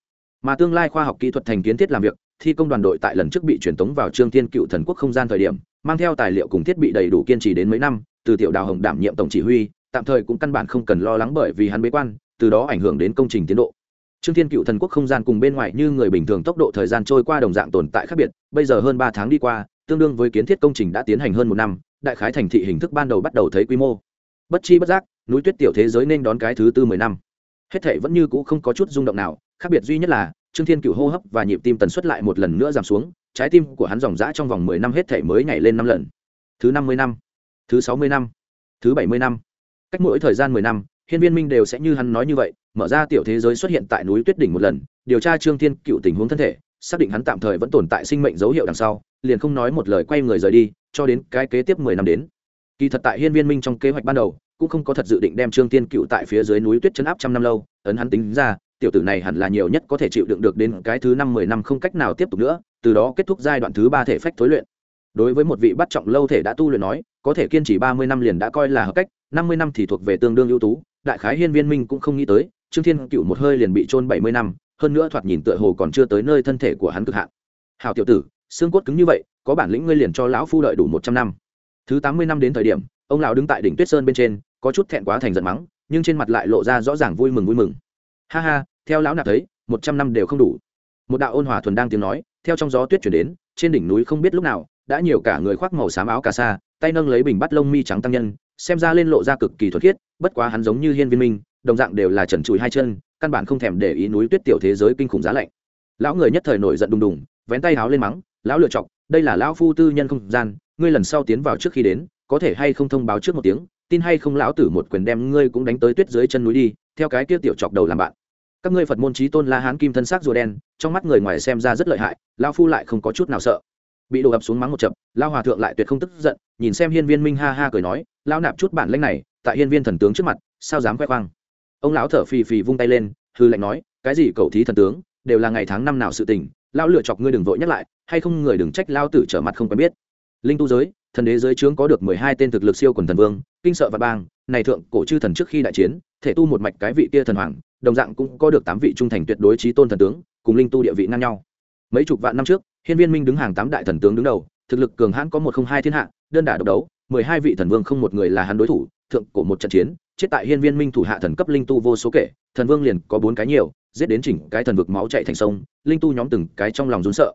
Mà tương lai khoa học kỹ thuật thành kiến thiết làm việc, thi công đoàn đội tại lần trước bị truyền tống vào trương thiên cựu thần quốc không gian thời điểm, mang theo tài liệu cùng thiết bị đầy đủ kiên trì đến mấy năm, từ tiểu đào hồng đảm nhiệm tổng chỉ huy, tạm thời cũng căn bản không cần lo lắng bởi vì hắn bế quan, từ đó ảnh hưởng đến công trình tiến độ. Trương thiên cựu thần quốc không gian cùng bên ngoài như người bình thường tốc độ thời gian trôi qua đồng dạng tồn tại khác biệt, bây giờ hơn ba tháng đi qua tương đương với kiến thiết công trình đã tiến hành hơn một năm, đại khái thành thị hình thức ban đầu bắt đầu thấy quy mô. Bất chi bất giác, núi tuyết tiểu thế giới nên đón cái thứ tư mười năm. Hết thể vẫn như cũ không có chút rung động nào, khác biệt duy nhất là, trương thiên cựu hô hấp và nhịp tim tần suất lại một lần nữa giảm xuống, trái tim của hắn dòng dã trong vòng mười năm hết thể mới nhảy lên năm lần. Thứ năm mươi năm, thứ sáu mươi năm, thứ bảy mươi năm. Cách mỗi thời gian mười năm, hiên viên minh đều sẽ như hắn nói như vậy, mở ra tiểu thế giới xuất hiện tại núi tuyết đỉnh một lần, điều tra trương thiên cựu tình huống thân thể xác định hắn tạm thời vẫn tồn tại sinh mệnh dấu hiệu đằng sau, liền không nói một lời quay người rời đi, cho đến cái kế tiếp mười năm đến. Kỳ thật tại hiên viên minh trong kế hoạch ban đầu, cũng không có thật dự định đem trương tiên cựu tại phía dưới núi tuyết chấn áp trăm năm lâu, ấn hắn tính ra, tiểu tử này hẳn là nhiều nhất có thể chịu đựng được đến cái thứ năm mười năm không cách nào tiếp tục nữa, từ đó kết thúc giai đoạn thứ ba thể phách thối luyện. Đối với một vị bắt trọng lâu thể đã tu luyện nói, có thể kiên trì ba mươi năm liền đã coi là hợp cách, năm mươi năm thì thuộc về tương đương ưu tú, đại khái hiên viên minh cũng không nghĩ tới, trương thiên cựu một hơi liền bị trôn bảy mươi năm hơn nữa thoạt nhìn tựa hồ còn chưa tới nơi thân thể của hắn cực hạn. Hào tiểu tử, xương cốt cứng như vậy, có bản lĩnh ngươi liền cho lão phu đợi đủ một trăm năm. Thứ tám mươi năm đến thời điểm, ông lão đứng tại đỉnh tuyết sơn bên trên, có chút thẹn quá thành giận mắng, nhưng trên mặt lại lộ ra rõ ràng vui mừng vui mừng. Ha ha, theo lão nạp thấy, một trăm năm đều không đủ. Một đạo ôn hòa thuần đang tiếng nói, theo trong gió tuyết chuyển đến, trên đỉnh núi không biết lúc nào, đã nhiều cả người khoác màu xám áo cà sa, tay nâng lấy bình bắt lông mi trắng tăng nhân, xem ra lên lộ ra cực kỳ thuật khiết, bất quá hắn giống như hiên viên minh, đồng dạng đều là trần trụi hai chân căn bản không thèm để ý núi tuyết tiểu thế giới kinh khủng giá lạnh. Lão người nhất thời nổi giận đùng đùng, vén tay háo lên mắng, lão lựa chọc, đây là lão phu tư nhân không gian, ngươi lần sau tiến vào trước khi đến, có thể hay không thông báo trước một tiếng, tin hay không lão tử một quyền đem ngươi cũng đánh tới tuyết dưới chân núi đi, theo cái kia tiểu chọc đầu làm bạn. Các ngươi phật môn trí tôn la hán kim thân xác rùa đen, trong mắt người ngoài xem ra rất lợi hại, lão phu lại không có chút nào sợ. Bị đổ ập xuống mắng một chập lao hòa thượng lại tuyệt không tức giận, nhìn xem hiên viên minh ha ha cười nói lao nạp chút bản lanh này, tại hiên viên thần tướng trước mặt, sao dám khoe khoang? Ông lão thở phì phì vung tay lên, hư lạnh nói, cái gì cầu thí thần tướng, đều là ngày tháng năm nào sự tình lao lựa chọc ngươi đừng vội nhắc lại, hay không người đừng trách lao tử trở mặt không quen biết. Linh tu giới, thần đế giới trướng có được mười hai tên thực lực siêu quần thần vương, kinh sợ và bang này thượng cổ chư thần trước khi đại chiến, thể tu một mạch cái vị kia thần hoàng, đồng dạng cũng có được tám vị trung thành tuyệt đối trí tôn thần tướng, cùng linh tu địa vị ngang nhau. Mấy chục vạn năm trước, hiên viên minh đứng hàng tám đại thần tướng đứng đầu, thực lực cường hãn có một không hai thiên hạ, đơn đả độc đấu, mười hai vị thần vương không một người là hắn đối thủ, thượng cổ một trận chiến chết tại hiên viên minh thủ hạ thần cấp linh tu vô số kể, thần vương liền có bốn cái nhiều, giết đến chỉnh cái thần vực máu chạy thành sông, linh tu nhóm từng cái trong lòng rún sợ.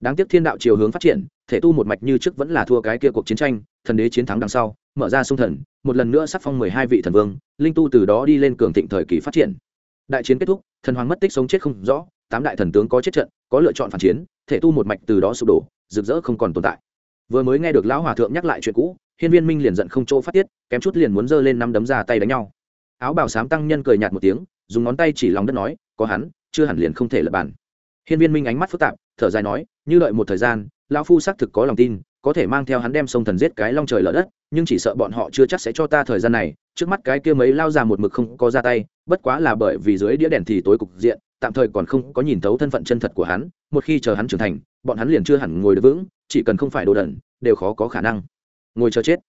Đáng tiếc thiên đạo chiều hướng phát triển, thể tu một mạch như trước vẫn là thua cái kia cuộc chiến tranh, thần đế chiến thắng đằng sau, mở ra sông thần, một lần nữa sắc phong mười hai vị thần vương, linh tu từ đó đi lên cường thịnh thời kỳ phát triển. Đại chiến kết thúc, thần hoàng mất tích sống chết không rõ, tám đại thần tướng có chết trận, có lựa chọn phản chiến, thể tu một mạch từ đó sụp đổ, rực rỡ không còn tồn tại. Vừa mới nghe được lão hòa thượng nhắc lại chuyện cũ hiên viên minh liền giận không chỗ phát tiết, kém chút liền muốn giơ lên năm đấm ra tay đánh nhau. Áo bào sám tăng nhân cười nhạt một tiếng, dùng ngón tay chỉ lòng đất nói, có hắn, chưa hẳn liền không thể lập bàn hiên viên minh ánh mắt phức tạp, thở dài nói, như đợi một thời gian, lão phu xác thực có lòng tin, có thể mang theo hắn đem sông thần giết cái long trời lở đất, nhưng chỉ sợ bọn họ chưa chắc sẽ cho ta thời gian này, trước mắt cái kia mấy lao già một mực không có ra tay, bất quá là bởi vì dưới đĩa đèn thì tối cục diện, tạm thời còn không có nhìn thấu thân phận chân thật của hắn, một khi chờ hắn trưởng thành, bọn hắn liền chưa hẳn ngồi được vững, chỉ cần không phải đồ đần, đều khó có khả năng ngồi chờ chết.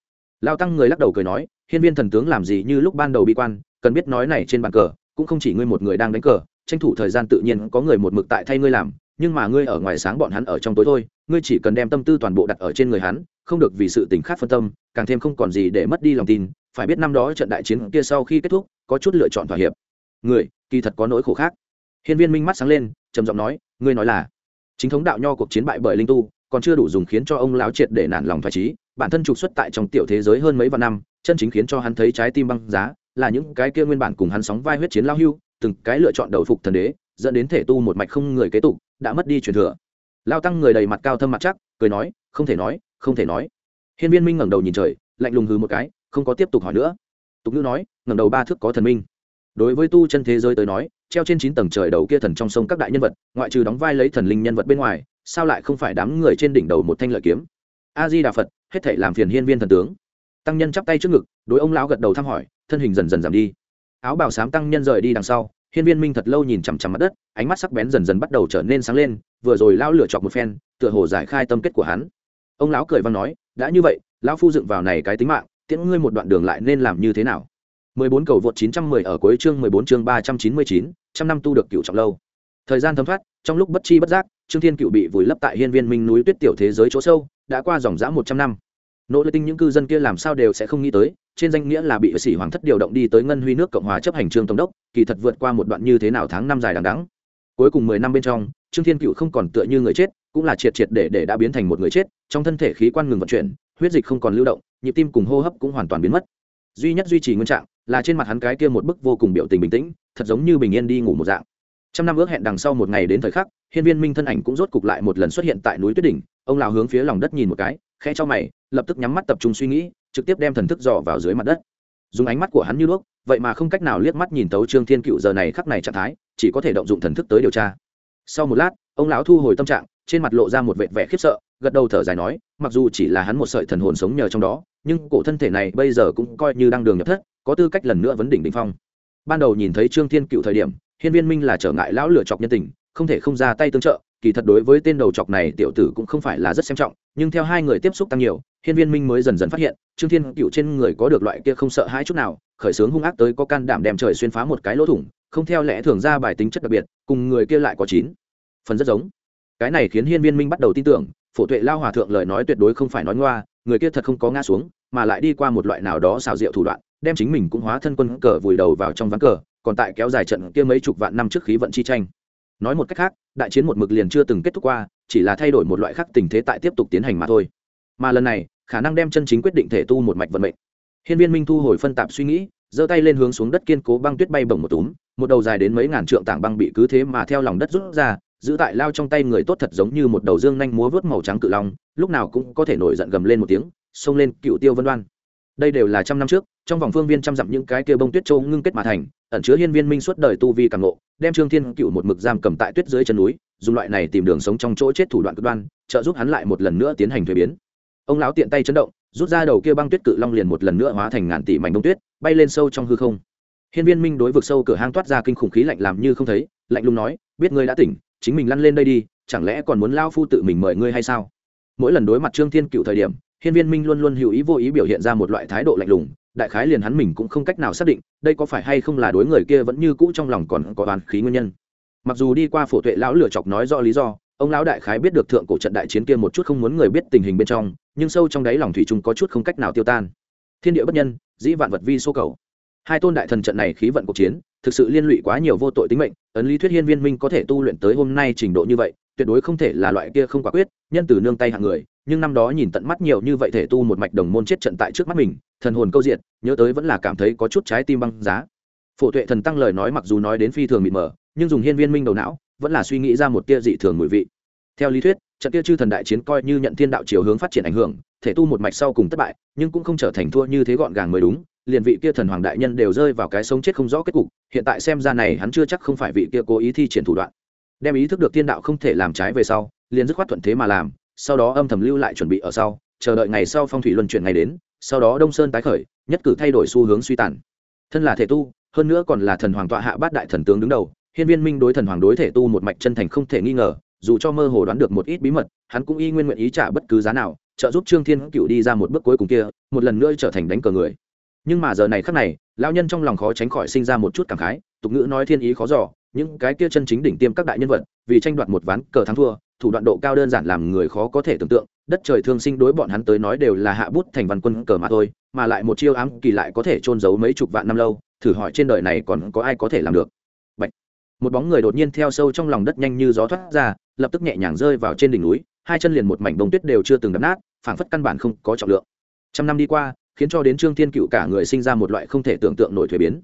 Lao tăng người lắc đầu cười nói, hiên viên thần tướng làm gì như lúc ban đầu bi quan, cần biết nói này trên bàn cờ, cũng không chỉ ngươi một người đang đánh cờ, tranh thủ thời gian tự nhiên có người một mực tại thay ngươi làm, nhưng mà ngươi ở ngoài sáng bọn hắn ở trong tối thôi, ngươi chỉ cần đem tâm tư toàn bộ đặt ở trên người hắn, không được vì sự tình khác phân tâm, càng thêm không còn gì để mất đi lòng tin, phải biết năm đó trận đại chiến kia sau khi kết thúc, có chút lựa chọn thỏa hiệp. Người, kỳ thật có nỗi khổ khác. Hiên viên minh mắt sáng lên, trầm giọng nói, ngươi nói là, chính thống đạo nho cuộc chiến bại bởi linh tu còn chưa đủ dùng khiến cho ông lão triệt để nản lòng thoải trí, bản thân trục xuất tại trong tiểu thế giới hơn mấy vạn năm, chân chính khiến cho hắn thấy trái tim băng giá, là những cái kia nguyên bản cùng hắn sóng vai huyết chiến lao hưu, từng cái lựa chọn đầu phục thần đế, dẫn đến thể tu một mạch không người kế tục, đã mất đi truyền thừa. Lao tăng người đầy mặt cao thâm mặt chắc, cười nói, không thể nói, không thể nói. Hiên viên minh ngẩng đầu nhìn trời, lạnh lùng hừ một cái, không có tiếp tục hỏi nữa. Tục ngữ nói, ngẩng đầu ba thước có thần minh. Đối với tu chân thế giới tới nói, treo trên chín tầng trời đầu kia thần trong sông các đại nhân vật, ngoại trừ đóng vai lấy thần linh nhân vật bên ngoài sao lại không phải đám người trên đỉnh đầu một thanh lợi kiếm? A di đà phật hết thể làm phiền hiên viên thần tướng. Tăng nhân chắp tay trước ngực đối ông lão gật đầu thăm hỏi thân hình dần dần giảm đi. Áo bào xám tăng nhân rời đi đằng sau hiên viên minh thật lâu nhìn chằm chằm mặt đất ánh mắt sắc bén dần dần bắt đầu trở nên sáng lên vừa rồi lão lửa chọc một phen tựa hồ giải khai tâm kết của hắn. Ông lão cười văn nói đã như vậy lão phu dựng vào này cái tính mạng tiễn ngươi một đoạn đường lại nên làm như thế nào? 14 cầu vượt 910 ở cuối chương 14 chương 399, trăm năm tu được cựu trọng lâu. Thời gian thấm thoát, trong lúc bất chi bất giác, Trương Thiên Cựu bị vùi lấp tại hiên viên minh núi tuyết tiểu thế giới chỗ sâu, đã qua dòng dã 100 năm. Nỗ lực tinh những cư dân kia làm sao đều sẽ không nghĩ tới, trên danh nghĩa là bị sĩ hoàng thất điều động đi tới ngân huy nước cộng hòa chấp hành trương tổng đốc, kỳ thật vượt qua một đoạn như thế nào tháng năm dài đằng đẵng. Cuối cùng 10 năm bên trong, Trương Thiên Cựu không còn tựa như người chết, cũng là triệt triệt để để đã biến thành một người chết, trong thân thể khí quan ngừng vận chuyển, huyết dịch không còn lưu động, nhịp tim cùng hô hấp cũng hoàn toàn biến mất. Duy nhất duy trì nguyên trạng, là trên mặt hắn cái kia một bức vô cùng biểu tình bình tĩnh thật giống như bình yên đi ngủ một dạng trăm năm ước hẹn đằng sau một ngày đến thời khắc, hiên viên minh thân ảnh cũng rốt cục lại một lần xuất hiện tại núi tuyết đỉnh, ông lào hướng phía lòng đất nhìn một cái khe cho mày, lập tức nhắm mắt tập trung suy nghĩ, trực tiếp đem thần thức dò vào dưới mặt đất. Dùng ánh mắt của hắn như đuốc, vậy mà không cách nào liếc mắt nhìn tấu trương thiên cựu giờ này khắc này trạng thái, chỉ có thể động dụng thần thức tới điều tra. Sau một lát, ông lão thu hồi tâm trạng, trên mặt lộ ra một vệt vẻ khiếp sợ, gật đầu thở dài nói, mặc dù chỉ là hắn một sợi thần hồn sống nhờ trong đó, nhưng cổ thân thể này bây giờ cũng coi như đang đường nhập thất, có tư cách lần nữa vấn đỉnh đỉnh phong. Ban đầu nhìn thấy trương thiên cựu thời điểm hiên viên minh là trở ngại lão lửa chọc nhân tình, không thể không ra tay tương trợ, kỳ thật đối với tên đầu chọc này tiểu tử cũng không phải là rất xem trọng, nhưng theo hai người tiếp xúc tăng nhiều, hiên viên minh mới dần dần phát hiện, trương thiên cựu trên người có được loại kia không sợ hãi chút nào, khởi sướng hung ác tới có can đảm đem trời xuyên phá một cái lỗ thủng, không theo lẽ thường ra bài tính chất đặc biệt, cùng người kia lại có chín. Phần rất giống. Cái này khiến hiên viên minh bắt đầu tin tưởng, phổ tuệ lao hòa thượng lời nói tuyệt đối không phải nói ngoa, người kia thật không có ngã xuống mà lại đi qua một loại nào đó xào rượu thủ đoạn, đem chính mình cũng hóa thân quân cờ vùi đầu vào trong ván cờ, còn tại kéo dài trận kia mấy chục vạn năm trước khí vận chi tranh. Nói một cách khác, đại chiến một mực liền chưa từng kết thúc qua, chỉ là thay đổi một loại khác tình thế tại tiếp tục tiến hành mà thôi. Mà lần này, khả năng đem chân chính quyết định thể tu một mạch vận mệnh. Hiên viên minh thu hồi phân tạp suy nghĩ, giơ tay lên hướng xuống đất kiên cố băng tuyết bay bổng một túm, một đầu dài đến mấy ngàn trượng tảng băng bị cứ thế mà theo lòng đất rút ra, giữ tại lao trong tay người tốt thật giống như một đầu dương nhanh múa vớt màu trắng cự long, lúc nào cũng có thể nổi giận gầm lên một tiếng xông lên cựu tiêu vân đoan. Đây đều là trăm năm trước, trong vòng phương viên trăm dặm những cái kia bông tuyết châu ngưng kết mà thành, ẩn chứa hiên viên minh suốt đời tu vi càng ngộ, đem trương thiên cựu một mực giam cầm tại tuyết dưới chân núi, dùng loại này tìm đường sống trong chỗ chết thủ đoạn cực đoan, trợ giúp hắn lại một lần nữa tiến hành thuế biến. Ông lão tiện tay chấn động, rút ra đầu kia băng tuyết cự long liền một lần nữa hóa thành ngàn tỷ mảnh bông tuyết, bay lên sâu trong hư không. Hiên viên minh đối vực sâu cửa hang toát ra kinh khủng khí lạnh làm như không thấy, lạnh lùng nói, biết ngươi đã tỉnh, chính mình lăn lên đây đi, chẳng lẽ còn muốn lao phu tự mình mời ngươi hay sao? Mỗi lần đối mặt trương thiên cựu thời điểm hiên viên minh luôn luôn hữu ý vô ý biểu hiện ra một loại thái độ lạnh lùng, đại khái liền hắn mình cũng không cách nào xác định, đây có phải hay không là đối người kia vẫn như cũ trong lòng còn có oán khí nguyên nhân. Mặc dù đi qua phổ tuệ lão lửa chọc nói rõ lý do, ông lão đại khái biết được thượng cổ trận đại chiến kia một chút không muốn người biết tình hình bên trong, nhưng sâu trong đáy lòng thủy chung có chút không cách nào tiêu tan. Thiên địa bất nhân, dĩ vạn vật vi số cầu. Hai tôn đại thần trận này khí vận cuộc chiến, thực sự liên lụy quá nhiều vô tội tính mệnh, ấn lý thuyết hiên viên minh có thể tu luyện tới hôm nay trình độ như vậy, tuyệt đối không thể là loại kia không quả quyết, nhân từ nương tay hạng người nhưng năm đó nhìn tận mắt nhiều như vậy thể tu một mạch đồng môn chết trận tại trước mắt mình, thần hồn câu diện nhớ tới vẫn là cảm thấy có chút trái tim băng giá. Phổ tuệ thần tăng lời nói mặc dù nói đến phi thường mịt mờ, nhưng dùng hiên viên minh đầu não, vẫn là suy nghĩ ra một tia dị thường mùi vị. Theo lý thuyết, trận kia chư thần đại chiến coi như nhận thiên đạo chiều hướng phát triển ảnh hưởng, thể tu một mạch sau cùng thất bại, nhưng cũng không trở thành thua như thế gọn gàng mới đúng, liền vị kia thần hoàng đại nhân đều rơi vào cái sống chết không rõ kết cục, hiện tại xem ra này hắn chưa chắc không phải vị kia cố ý thi triển thủ đoạn. Đem ý thức được thiên đạo không thể làm trái về sau, liền dứt khoát thuận thế mà làm sau đó âm thầm lưu lại chuẩn bị ở sau, chờ đợi ngày sau phong thủy luân chuyển ngày đến, sau đó đông sơn tái khởi, nhất cử thay đổi xu hướng suy tàn. Thân là thể tu, hơn nữa còn là thần hoàng tọa hạ bát đại thần tướng đứng đầu, hiên viên minh đối thần hoàng đối thể tu một mạch chân thành không thể nghi ngờ, dù cho mơ hồ đoán được một ít bí mật, hắn cũng y nguyên nguyện ý trả bất cứ giá nào, trợ giúp trương thiên cựu đi ra một bước cuối cùng kia, một lần nữa trở thành đánh cờ người. Nhưng mà giờ này khắc này, lão nhân trong lòng khó tránh khỏi sinh ra một chút cảm khái, tục ngữ nói thiên ý khó giỏ những cái kia chân chính đỉnh tiêm các đại nhân vật, vì tranh đoạt một ván cờ thắng thua thủ đoạn độ cao đơn giản làm người khó có thể tưởng tượng, đất trời thương sinh đối bọn hắn tới nói đều là hạ bút thành văn quân cờ mà thôi, mà lại một chiêu ám kỳ lại có thể trôn giấu mấy chục vạn năm lâu, thử hỏi trên đời này còn có ai có thể làm được? Bạch. một bóng người đột nhiên theo sâu trong lòng đất nhanh như gió thoát ra, lập tức nhẹ nhàng rơi vào trên đỉnh núi, hai chân liền một mảnh bông tuyết đều chưa từng đập nát, phảng phất căn bản không có trọng lượng. Trăm năm đi qua, khiến cho đến trương thiên cựu cả người sinh ra một loại không thể tưởng tượng nổi thuế biến.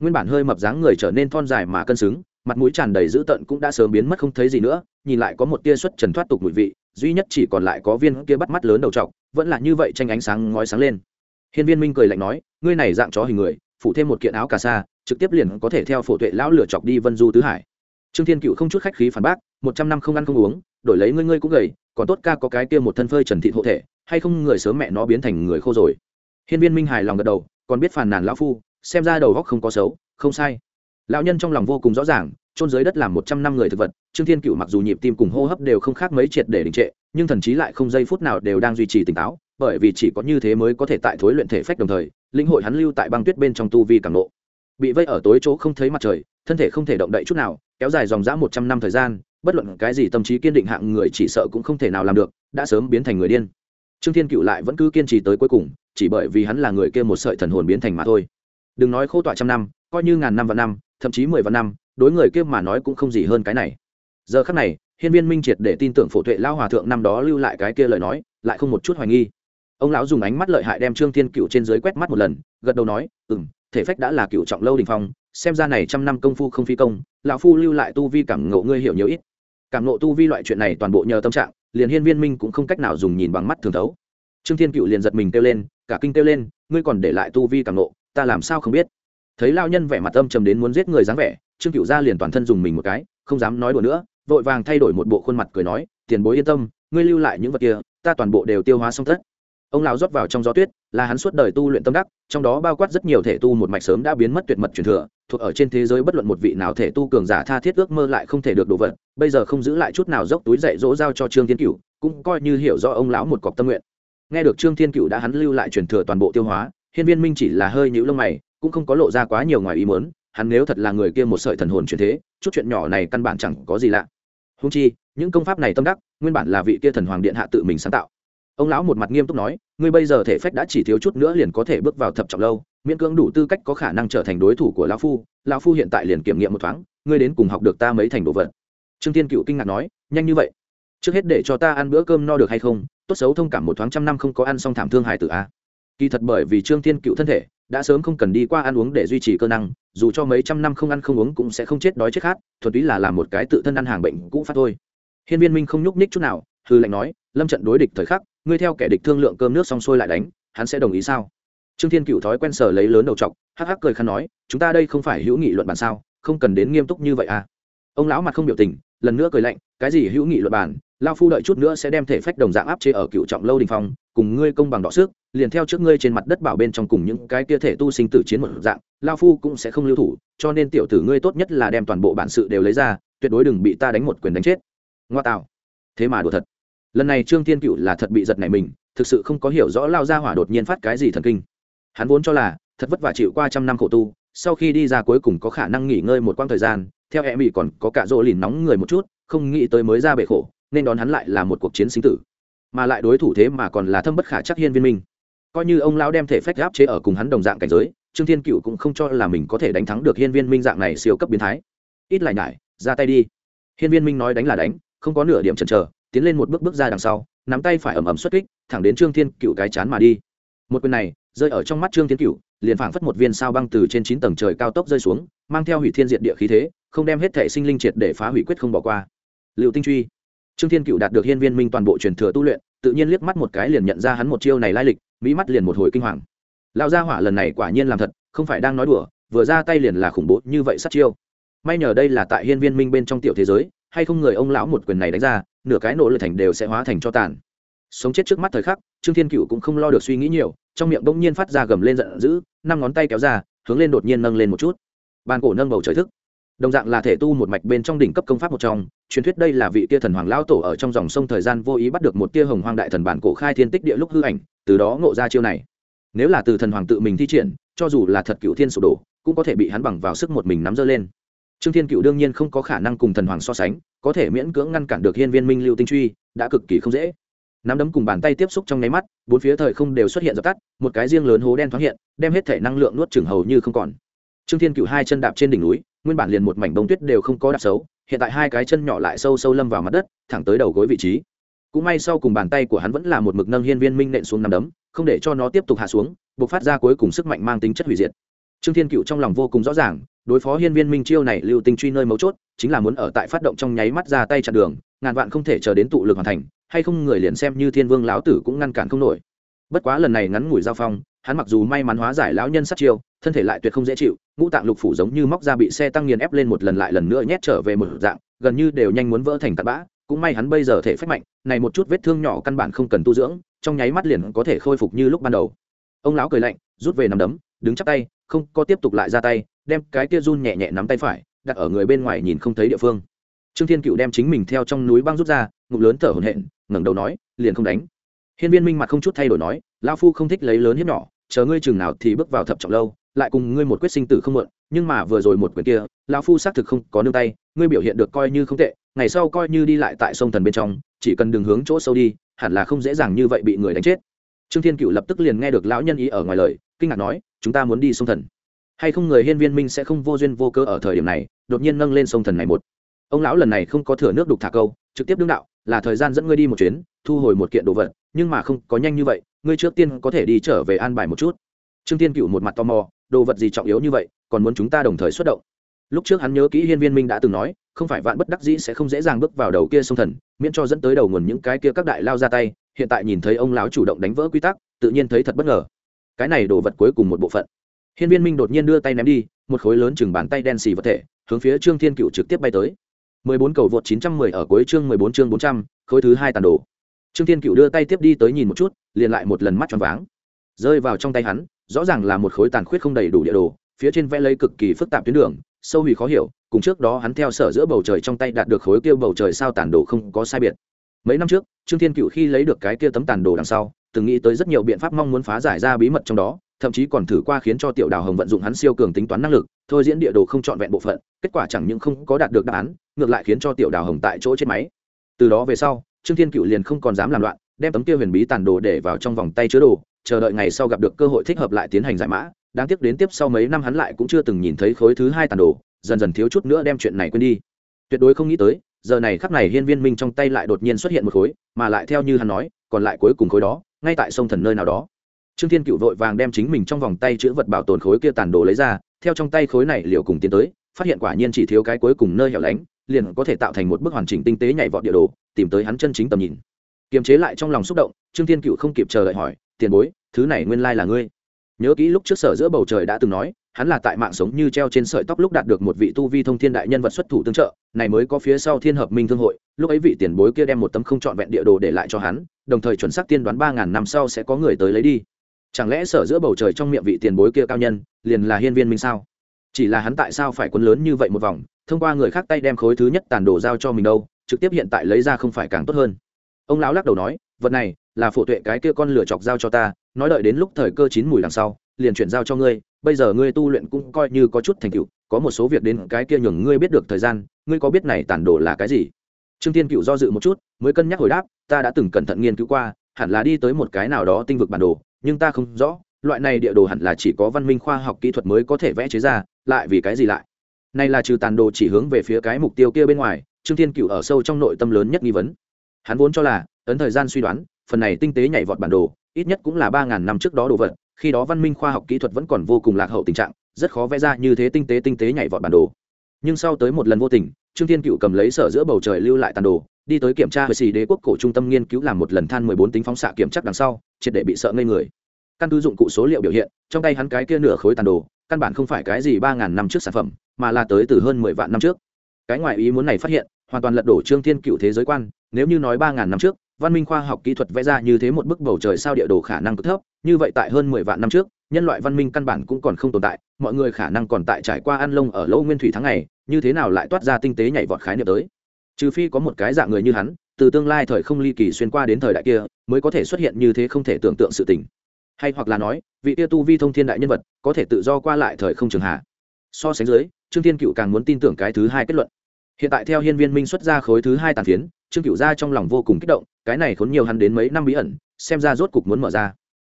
Nguyên bản hơi mập dáng người trở nên thon dài mà cân xứng mặt mũi tràn đầy dữ tợn cũng đã sớm biến mất không thấy gì nữa, nhìn lại có một tia xuất trần thoát tục mùi vị, duy nhất chỉ còn lại có viên kia bắt mắt lớn đầu trọc, vẫn là như vậy tranh ánh sáng ngói sáng lên. Hiên viên minh cười lạnh nói, ngươi này dạng chó hình người phụ thêm một kiện áo cà sa, trực tiếp liền có thể theo phổ tuệ lão lửa chọc đi vân du tứ hải. Trương thiên cựu không chút khách khí phản bác, một trăm năm không ăn không uống, đổi lấy ngươi ngươi cũng gầy, còn tốt ca có cái kia một thân phơi trần thị hộ thể, hay không người sớm mẹ nó biến thành người khô rồi. Hiên viên minh hài lòng gật đầu, còn biết phàn nàn lão phu, xem ra đầu góc không có xấu, không sai lão nhân trong lòng vô cùng rõ ràng trôn dưới đất làm một trăm năm người thực vật, trương thiên cựu mặc dù nhịp tim cùng hô hấp đều không khác mấy triệt để đình trệ, nhưng thần chí lại không giây phút nào đều đang duy trì tỉnh táo, bởi vì chỉ có như thế mới có thể tại thối luyện thể phách đồng thời, linh hội hắn lưu tại băng tuyết bên trong tu vi càng nộ bị vây ở tối chỗ không thấy mặt trời, thân thể không thể động đậy chút nào, kéo dài dòng dã một trăm năm thời gian, bất luận cái gì tâm trí kiên định hạng người chỉ sợ cũng không thể nào làm được, đã sớm biến thành người điên. Trương thiên cựu lại vẫn cứ kiên trì tới cuối cùng, chỉ bởi vì hắn là người kia một sợi thần hồn biến thành mà thôi. Đừng nói khô tọa trăm năm, coi như ngàn năm và năm thậm chí mười vạn năm, đối người kia mà nói cũng không gì hơn cái này. Giờ khắc này, hiên viên minh triệt để tin tưởng phổ tuệ lao hòa thượng năm đó lưu lại cái kia lời nói, lại không một chút hoài nghi. Ông lão dùng ánh mắt lợi hại đem trương thiên cựu trên dưới quét mắt một lần, gật đầu nói ừ m thể phách đã là cựu trọng lâu đình phong, xem ra này trăm năm công phu không phi công, lão phu lưu lại tu vi cảm ngộ ngươi hiểu nhiều ít. Cảm ngộ tu vi loại chuyện này toàn bộ nhờ tâm trạng, liền hiên viên minh cũng không cách nào dùng nhìn bằng mắt thường thấu. Trương thiên cựu liền giật mình kêu lên, cả kinh kêu lên, ngươi còn để lại tu vi cảm ngộ, ta làm sao không biết? Thấy lao nhân vẻ mặt âm trầm đến muốn giết người dáng vẻ, trương cựu gia liền toàn thân dùng mình một cái, không dám nói đùa nữa, vội vàng thay đổi một bộ khuôn mặt cười nói, tiền bối yên tâm, ngươi lưu lại những vật kia, ta toàn bộ đều tiêu hóa xong tất. Ông lão rót vào trong gió tuyết, là hắn suốt đời tu luyện tâm đắc, trong đó bao quát rất nhiều thể tu một mạch sớm đã biến mất tuyệt mật truyền thừa, thuộc ở trên thế giới bất luận một vị nào thể tu cường giả tha thiết ước mơ lại không thể được đồ vật, bây giờ không giữ lại chút nào dốc túi dạy dỗ giao cho trương thiên cựu cũng coi như hiểu rõ ông lão một cọc tâm nguyện. Nghe được trương thiên cựu đã hắn lưu lại truyền thừa toàn bộ tiêu hóa, hiên viên minh chỉ là hơi nhũ lông mày cũng không có lộ ra quá nhiều ngoài ý muốn, hắn nếu thật là người kia một sợi thần hồn chuyển thế, chút chuyện nhỏ này căn bản chẳng có gì lạ. Húng chi, những công pháp này tâm đắc, nguyên bản là vị kia thần hoàng điện hạ tự mình sáng tạo. Ông lão một mặt nghiêm túc nói, ngươi bây giờ thể phách đã chỉ thiếu chút nữa liền có thể bước vào thập trọng lâu, miễn cưỡng đủ tư cách có khả năng trở thành đối thủ của lão phu lão phu hiện tại liền kiểm nghiệm một thoáng, ngươi đến cùng học được ta mấy thành đồ vật. Trương tiên cựu kinh ngạc nói, nhanh như vậy? Trước hết để cho ta ăn bữa cơm no được hay không? Tốt xấu thông cảm một thoáng trăm năm không có ăn xong thảm thương hài tử a kỳ thật bởi vì trương tiên cựu thân thể đã sớm không cần đi qua ăn uống để duy trì cơ năng, dù cho mấy trăm năm không ăn không uống cũng sẽ không chết đói chết khát, thuần túy là làm một cái tự thân ăn hàng bệnh cũ phát thôi. Hiên viên minh không nhúc ních chút nào hư lệnh nói, lâm trận đối địch thời khắc, ngươi theo kẻ địch thương lượng cơm nước xong xuôi lại đánh, hắn sẽ đồng ý sao? Trương thiên cựu thói quen sở lấy lớn đầu t hắc hắc cười khăn nói, chúng ta đây không phải hữu nghị luận bàn sao, không cần đến nghiêm túc như vậy à? Ông lão mặt không biểu tình, lần nữa cười lạnh, cái gì hữu nghị luận bàn? Lao phu đợi chút nữa sẽ đem thể phách đồng dạng áp chế ở cựu trọng lâu đình phong, cùng ngươi công bằng đọ sức liền theo trước ngươi trên mặt đất bảo bên trong cùng những cái kia thể tu sinh tử chiến một dạng, lao phu cũng sẽ không lưu thủ, cho nên tiểu tử ngươi tốt nhất là đem toàn bộ bản sự đều lấy ra, tuyệt đối đừng bị ta đánh một quyền đánh chết. Ngoa tạo. Thế mà đùa thật. Lần này trương thiên cựu là thật bị giật này mình, thực sự không có hiểu rõ lao ra hỏa đột nhiên phát cái gì thần kinh. Hắn vốn cho là, thật vất vả chịu qua trăm năm khổ tu, sau khi đi ra cuối cùng có khả năng nghỉ ngơi một quãng thời gian, theo em bị còn có cả rỗ lìn nóng người một chút, không nghĩ tới mới ra bể khổ, nên đón hắn lại là một cuộc chiến sinh tử. Mà lại đối thủ thế mà còn là thâm bất khả chắc hiên viên minh coi như ông lão đem thể phách áp chế ở cùng hắn đồng dạng cảnh giới, trương thiên cựu cũng không cho là mình có thể đánh thắng được hiên viên minh dạng này siêu cấp biến thái. Ít lại nhải, ra tay đi. Hiên viên minh nói đánh là đánh, không có nửa điểm chần chờ, tiến lên một bước bước ra đằng sau, nắm tay phải ầm ầm xuất kích, thẳng đến trương thiên cựu cái chán mà đi. Một quyền này, rơi ở trong mắt trương thiên cựu liền phảng phất một viên sao băng từ trên chín tầng trời cao tốc rơi xuống, mang theo hủy thiên diện địa khí thế, không đem hết thể sinh linh triệt để phá hủy quyết không bỏ qua. Liệu tinh truy. Trương thiên cựu đạt được hiên viên minh toàn bộ truyền thừa tu luyện, tự nhiên liếc mắt một cái liền nhận ra hắn một chiêu này lai lịch mỹ mắt liền một hồi kinh hoàng. Lão gia hỏa lần này quả nhiên làm thật, không phải đang nói đùa, vừa ra tay liền là khủng bố như vậy sát chiêu. May nhờ đây là tại hiên viên minh bên trong tiểu thế giới, hay không người ông lão một quyền này đánh ra, nửa cái nỗ lực thành đều sẽ hóa thành cho tàn. Sống chết trước mắt thời khắc, trương thiên cựu cũng không lo được suy nghĩ nhiều, trong miệng bỗng nhiên phát ra gầm lên giận dữ, năm ngón tay kéo ra, hướng lên đột nhiên nâng lên một chút. Bàn cổ nâng bầu trời thức đồng dạng là thể tu một mạch bên trong đỉnh cấp công pháp một trong, truyền thuyết đây là vị tia thần hoàng lão tổ ở trong dòng sông thời gian vô ý bắt được một tia hồng hoang đại thần bản cổ khai thiên tích địa lúc hư ảnh, từ đó ngộ ra chiêu này. Nếu là từ thần hoàng tự mình thi triển, cho dù là thật cựu thiên sụp đổ, cũng có thể bị hắn bằng vào sức một mình nắm dơ lên. Trương thiên cựu đương nhiên không có khả năng cùng thần hoàng so sánh, có thể miễn cưỡng ngăn cản được hiên viên minh lưu tinh truy, đã cực kỳ không dễ. Nắm đấm cùng bàn tay tiếp xúc trong nháy mắt, bốn phía thời không đều xuất hiện dập tắt, một cái riêng lớn hố đen thoáng hiện, đem hết thể năng lượng nuốt chửng hầu như không còn. Trương thiên cựu hai chân đạp trên đỉnh núi nguyên bản liền một mảnh bông tuyết đều không có đạp xấu, hiện tại hai cái chân nhỏ lại sâu sâu lâm vào mặt đất, thẳng tới đầu gối vị trí. Cũng may sau cùng bàn tay của hắn vẫn là một mực nâng hiên viên minh nện xuống nằm đấm, không để cho nó tiếp tục hạ xuống buộc phát ra cuối cùng sức mạnh mang tính chất hủy diệt. Trương thiên cựu trong lòng vô cùng rõ ràng, đối phó hiên viên minh chiêu này lưu tinh truy nơi mấu chốt, chính là muốn ở tại phát động trong nháy mắt ra tay chặn đường, ngàn vạn không thể chờ đến tụ lực hoàn thành, hay không người liền xem như thiên vương lão tử cũng ngăn cản không nổi. Bất quá lần này ngắn ngủi giao phong, hắn mặc dù may mắn hóa giải lão nhân sát chiêu thân thể lại tuyệt không dễ chịu, ngũ tạng lục phủ giống như móc ra bị xe tăng nghiền ép lên một lần lại lần nữa nhét trở về một dạng, gần như đều nhanh muốn vỡ thành tạt bã, cũng may hắn bây giờ thể phách mạnh, này một chút vết thương nhỏ căn bản không cần tu dưỡng, trong nháy mắt liền có thể khôi phục như lúc ban đầu. Ông lão cười lạnh, rút về nằm đấm, đứng chắp tay, không có tiếp tục lại ra tay, đem cái kia run nhẹ nhẹ nắm tay phải, đặt ở người bên ngoài nhìn không thấy địa phương. Trương thiên cựu đem chính mình theo trong núi băng rút ra ngục lớn thở hổn hển, ngẩng đầu nói, liền không đánh. Hiên viên minh mặt không chút thay đổi nói lao phu không thích lấy lớn hiếp nhỏ, chờ ngươi chừng nào thì bước vào thập trọng lâu lại cùng ngươi một quyết sinh tử không mượn, nhưng mà vừa rồi một quyền kia, lão phu xác thực không có nương tay, ngươi biểu hiện được coi như không tệ, ngày sau coi như đi lại tại sông thần bên trong, chỉ cần đường hướng chỗ sâu đi, hẳn là không dễ dàng như vậy bị người đánh chết. Trương thiên cựu lập tức liền nghe được lão nhân ý ở ngoài lời, kinh ngạc nói, chúng ta muốn đi sông thần. Hay không người hiên viên minh sẽ không vô duyên vô cơ ở thời điểm này, đột nhiên nâng lên sông thần này một? Ông lão lần này không có thừa nước đục thả câu, trực tiếp đương đạo, là thời gian dẫn ngươi đi một chuyến, thu hồi một kiện đồ vật, nhưng mà không có nhanh như vậy, ngươi trước tiên có thể đi trở về an bài một chút. Trương tiên cựu một mặt tò mò đồ vật gì trọng yếu như vậy còn muốn chúng ta đồng thời xuất động lúc trước hắn nhớ kỹ hiên viên minh đã từng nói không phải vạn bất đắc dĩ sẽ không dễ dàng bước vào đầu kia sông thần miễn cho dẫn tới đầu nguồn những cái kia các đại lao ra tay hiện tại nhìn thấy ông lão chủ động đánh vỡ quy tắc tự nhiên thấy thật bất ngờ cái này đồ vật cuối cùng một bộ phận hiên viên minh đột nhiên đưa tay ném đi một khối lớn chừng bàn tay đen xì vật thể hướng phía trương thiên cựu trực tiếp bay tới 14 cầu vượt 910 ở cuối chương 14 chương 400, khối thứ hai tàn đồ. Trương Thiên Cựu đưa tay tiếp đi tới nhìn một chút, liền lại một lần mắt tròn váng. Rơi vào trong tay hắn, rõ ràng là một khối tàn khuyết không đầy đủ địa đồ, phía trên vẽ lấy cực kỳ phức tạp tuyến đường, sâu hủy khó hiểu, cùng trước đó hắn theo sở giữa bầu trời trong tay đạt được khối kia bầu trời sao tàn đồ không có sai biệt. Mấy năm trước, Trương Thiên Cựu khi lấy được cái kia tấm tàn đồ đằng sau, từng nghĩ tới rất nhiều biện pháp mong muốn phá giải ra bí mật trong đó, thậm chí còn thử qua khiến cho tiểu đào hồng vận dụng hắn siêu cường tính toán năng lực thôi diễn địa đồ không trọn vẹn bộ phận kết quả chẳng những không có đạt được đáp án ngược lại khiến cho tiểu đào hồng tại chỗ chết máy từ đó về sau trương thiên cựu liền không còn dám làm loạn đem tấm kia huyền bí tàn đồ để vào trong vòng tay chứa đồ chờ đợi ngày sau gặp được cơ hội thích hợp lại tiến hành giải mã, đáng tiếc đến tiếp sau mấy năm hắn lại cũng chưa từng nhìn thấy khối thứ hai tàn đồ, dần dần thiếu chút nữa đem chuyện này quên đi. Tuyệt đối không nghĩ tới, giờ này khắp này hiên viên minh trong tay lại đột nhiên xuất hiện một khối, mà lại theo như hắn nói, còn lại cuối cùng khối đó, ngay tại sông thần nơi nào đó. Trương thiên cựu vội vàng đem chính mình trong vòng tay chữ vật bảo tồn khối kia tàn đồ lấy ra, theo trong tay khối này liều cùng tiến tới, phát hiện quả nhiên chỉ thiếu cái cuối cùng nơi hẻo lánh, liền có thể tạo thành một bức hoàn chỉnh tinh tế nhảy vọt địa đồ, tìm tới hắn chân chính tầm nhìn. Kiềm chế lại trong lòng xúc động, trương thiên cựu không kịp chờ đợi hỏi tiền bối, thứ này nguyên lai là ngươi. Nhớ kỹ lúc trước sở giữa bầu trời đã từng nói, hắn là tại mạng sống như treo trên sợi tóc lúc đạt được một vị tu vi thông thiên đại nhân vật xuất thủ tương trợ, này mới có phía sau thiên hợp minh thương hội, lúc ấy vị tiền bối kia đem một tấm không trọn vẹn địa đồ để lại cho hắn, đồng thời chuẩn xác tiên đoán ba ngàn năm sau sẽ có người tới lấy đi. Chẳng lẽ sở giữa bầu trời trong miệng vị tiền bối kia cao nhân, liền là hiên viên minh sao? Chỉ là hắn tại sao phải quân lớn như vậy một vòng, thông qua người khác tay đem khối thứ nhất tàn đồ giao cho mình đâu, trực tiếp hiện tại lấy ra không phải càng tốt hơn. Ông lão lắc đầu nói, vật này là phổ tuệ cái kia con lửa chọc giao cho ta, nói đợi đến lúc thời cơ chín mùi đằng sau, liền chuyển giao cho ngươi, bây giờ ngươi tu luyện cũng coi như có chút thành tựu, có một số việc đến cái kia nhường ngươi biết được thời gian, ngươi có biết này tàn đồ là cái gì? Trương tiên cựu do dự một chút, mới cân nhắc hồi đáp, ta đã từng cẩn thận nghiên cứu qua, hẳn là đi tới một cái nào đó tinh vực bản đồ, nhưng ta không rõ, loại này địa đồ hẳn là chỉ có văn minh khoa học kỹ thuật mới có thể vẽ chế ra, lại vì cái gì lại? Này là trừ tàn đồ chỉ hướng về phía cái mục tiêu kia bên ngoài, trương thiên cựu ở sâu trong nội tâm lớn nhất nghi vấn. Hắn vốn cho là, ấn thời gian suy đoán phần này tinh tế nhảy vọt bản đồ, ít nhất cũng là ba ngàn năm trước đó đồ vật, khi đó văn minh khoa học kỹ thuật vẫn còn vô cùng lạc hậu tình trạng, rất khó vẽ ra như thế tinh tế tinh tế nhảy vọt bản đồ. Nhưng sau tới một lần vô tình, trương thiên cựu cầm lấy sở giữa bầu trời lưu lại tàn đồ, đi tới kiểm tra hệ xì đế quốc cổ trung tâm nghiên cứu làm một lần than mười bốn tính phóng xạ kiểm chắc đằng sau, triệt để bị sợ ngây người. Căn cứ dụng cụ số liệu biểu hiện, trong tay hắn cái kia nửa khối tàn đồ, căn bản không phải cái gì ba ngàn năm trước sản phẩm, mà là tới từ hơn mười vạn năm trước. Cái ngoại ý muốn này phát hiện, hoàn toàn lật đổ trương thiên cựu thế giới quan, nếu như nói ba ngàn năm trước văn minh khoa học kỹ thuật vẽ ra như thế một bức bầu trời sao địa đồ khả năng cực thấp, như vậy tại hơn mười vạn năm trước, nhân loại văn minh căn bản cũng còn không tồn tại, mọi người khả năng còn tại trải qua ăn lông ở lỗ nguyên thủy tháng ngày, như thế nào lại toát ra tinh tế nhảy vọt khái niệm tới? Trừ phi có một cái dạng người như hắn, từ tương lai thời không ly kỳ xuyên qua đến thời đại kia, mới có thể xuất hiện như thế không thể tưởng tượng sự tình. Hay hoặc là nói, vị tia tu vi thông thiên đại nhân vật có thể tự do qua lại thời không trường hạ. So sánh dưới, trương thiên cựu càng muốn tin tưởng cái thứ hai kết luận. Hiện tại theo hiên viên minh xuất ra khối thứ hai tàn phiến, trương cựu gia trong lòng vô cùng kích động cái này khốn nhiều hắn đến mấy năm bí ẩn, xem ra rốt cục muốn mở ra.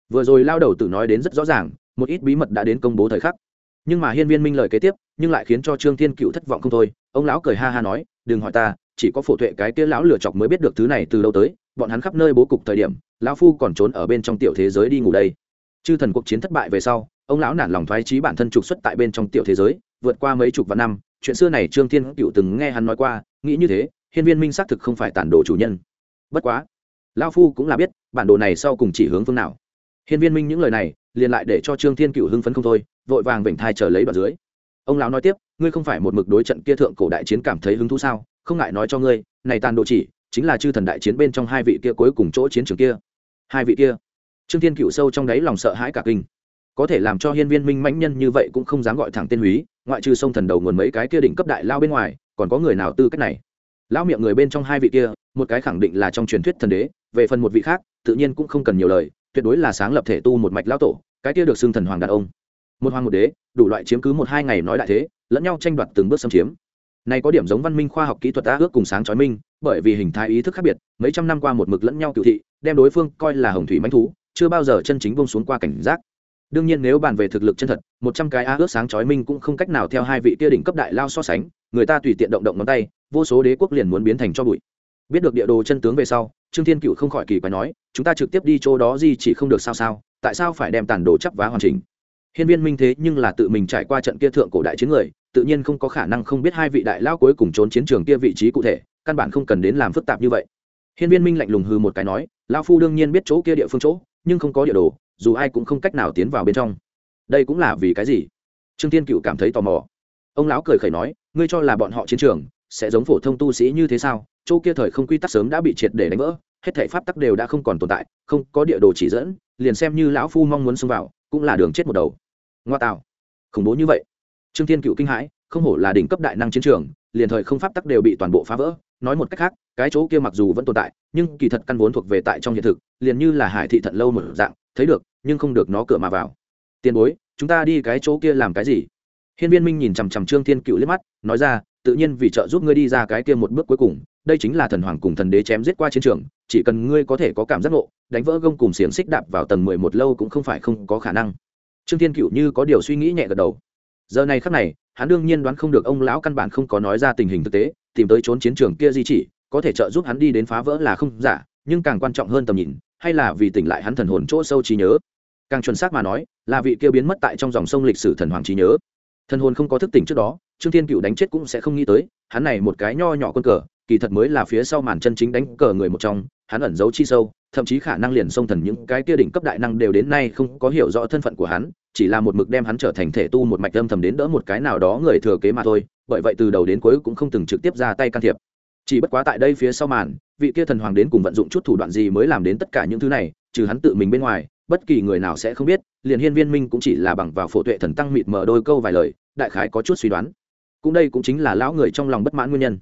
Vừa rồi lao đầu tự nói đến rất rõ ràng, một ít bí mật đã đến công bố thời khắc. Nhưng mà hiên viên minh lời kế tiếp, nhưng lại khiến cho trương thiên cựu thất vọng không thôi. Ông lão cười ha ha nói, đừng hỏi ta, chỉ có phổ tuệ cái kia lão lửa chọc mới biết được thứ này từ lâu tới, bọn hắn khắp nơi bố cục thời điểm, lão phu còn trốn ở bên trong tiểu thế giới đi ngủ đây. Chư thần cuộc chiến thất bại về sau, ông lão nản lòng thoái trí bản thân trục xuất tại bên trong tiểu thế giới, vượt qua mấy chục vạn năm. Chuyện xưa này trương thiên cựu từng nghe hắn nói qua, nghĩ như thế, hiên viên minh xác thực không phải tản đồ chủ nhân bất quá lao phu cũng là biết, bản đồ này sau cùng chỉ hướng phương nào. Hiên viên minh những lời này, liền lại để cho trương thiên cựu hưng phấn không thôi, vội vàng vểnh thai chờ lấy đoạn dưới. Ông lão nói tiếp, ngươi không phải một mực đối trận kia thượng cổ đại chiến cảm thấy hứng thú sao? Không ngại nói cho ngươi, này tàn độ chỉ, chính là chư thần đại chiến bên trong hai vị kia cuối cùng chỗ chiến trường kia. Hai vị kia. Trương thiên cựu sâu trong đáy lòng sợ hãi cả kinh. Có thể làm cho hiên viên minh mãnh nhân như vậy cũng không dám gọi thẳng tên húy, ngoại trừ sông thần đầu nguồn mấy cái kia đỉnh cấp đại lao bên ngoài, còn có người nào tư cách này? Lão miệng người bên trong hai vị kia một cái khẳng định là trong truyền thuyết thần đế, về phần một vị khác, tự nhiên cũng không cần nhiều lời, tuyệt đối là sáng lập thể tu một mạch lão tổ, cái kia được xưng thần hoàng đàn ông. Một hoàng một đế, đủ loại chiếm cứ một hai ngày nói đại thế, lẫn nhau tranh đoạt từng bước xâm chiếm. Này có điểm giống văn minh khoa học kỹ thuật đã ước cùng sáng chói minh, bởi vì hình thái ý thức khác biệt, mấy trăm năm qua một mực lẫn nhau cựu thị, đem đối phương coi là hồng thủy manh thú, chưa bao giờ chân chính bông xuống qua cảnh giác. Đương nhiên nếu bàn về thực lực chân thật, một trăm cái a ước sáng chói minh cũng không cách nào theo hai vị kia đỉnh cấp đại lao so sánh, người ta tùy tiện động động ngón tay, vô số đế quốc liền muốn biến thành cho bụi biết được địa đồ chân tướng về sau, trương thiên cựu không khỏi kỳ quái nói, chúng ta trực tiếp đi chỗ đó gì chỉ không được sao sao, tại sao phải đem tàn đồ chấp vá hoàn chỉnh? Hiên viên minh thế nhưng là tự mình trải qua trận kia thượng cổ đại chiến người, tự nhiên không có khả năng không biết hai vị đại lao cuối cùng trốn chiến trường kia vị trí cụ thể, căn bản không cần đến làm phức tạp như vậy. Hiên viên minh lạnh lùng hư một cái nói, lao phu đương nhiên biết chỗ kia địa phương chỗ, nhưng không có địa đồ, dù ai cũng không cách nào tiến vào bên trong. Đây cũng là vì cái gì? Trương thiên cựu cảm thấy tò mò. Ông lão cười khẩy nói, ngươi cho là bọn họ chiến trường sẽ giống phổ thông tu sĩ như thế sao? Chỗ kia thời không quy tắc sớm đã bị triệt để đánh vỡ, hết thể pháp tắc đều đã không còn tồn tại, không có địa đồ chỉ dẫn, liền xem như lão phu mong muốn xông vào, cũng là đường chết một đầu. Ngoa tạo. Khủng bố như vậy. Trương thiên cựu kinh hãi, không hổ là đỉnh cấp đại năng chiến trường, liền thời không pháp tắc đều bị toàn bộ phá vỡ. Nói một cách khác, cái chỗ kia mặc dù vẫn tồn tại, nhưng kỳ thật căn vốn thuộc về tại trong hiện thực, liền như là hải thị thận lâu một dạng, thấy được, nhưng không được nó cửa mà vào. Tiền bối, chúng ta đi cái chỗ kia làm cái gì? Hiên viên minh nhìn chằm chằm trương thiên cựu liếc mắt, nói ra tự nhiên vì trợ giúp ngươi đi ra cái kia một bước cuối cùng, đây chính là thần hoàng cùng thần đế chém giết qua chiến trường, chỉ cần ngươi có thể có cảm giác ngộ, đánh vỡ gông cùng xiềng xích đạp vào tầng mười một lâu cũng không phải không có khả năng. Trương thiên cựu như có điều suy nghĩ nhẹ gật đầu. Giờ này khắc này, hắn đương nhiên đoán không được ông lão căn bản không có nói ra tình hình thực tế, tìm tới trốn chiến trường kia di chỉ, có thể trợ giúp hắn đi đến phá vỡ là không giả, nhưng càng quan trọng hơn tầm nhìn, hay là vì tỉnh lại hắn thần hồn chỗ sâu trí nhớ. Càng chuẩn xác mà nói, là vị kia biến mất tại trong dòng sông lịch sử thần hoàng trí nhớ. Thần hồn không có thức tỉnh trước đó trương thiên cựu đánh chết cũng sẽ không nghĩ tới, hắn này một cái nho nhỏ quân cờ, kỳ thật mới là phía sau màn chân chính đánh cờ người một trong, hắn ẩn giấu chi sâu, thậm chí khả năng liền sông thần những cái kia đỉnh cấp đại năng đều đến nay không có hiểu rõ thân phận của hắn, chỉ là một mực đem hắn trở thành thể tu một mạch âm thầm đến đỡ một cái nào đó người thừa kế mà thôi, bởi vậy từ đầu đến cuối cũng không từng trực tiếp ra tay can thiệp. Chỉ bất quá tại đây phía sau màn, vị kia thần hoàng đến cùng vận dụng chút thủ đoạn gì mới làm đến tất cả những thứ này, trừ hắn tự mình bên ngoài, bất kỳ người nào sẽ không biết, liền hiên viên minh cũng chỉ là bằng vào phổ tuệ thần tăng mịt mở đôi câu vài lời, đại khái có chút suy đoán cũng đây cũng chính là lão người trong lòng bất mãn nguyên nhân.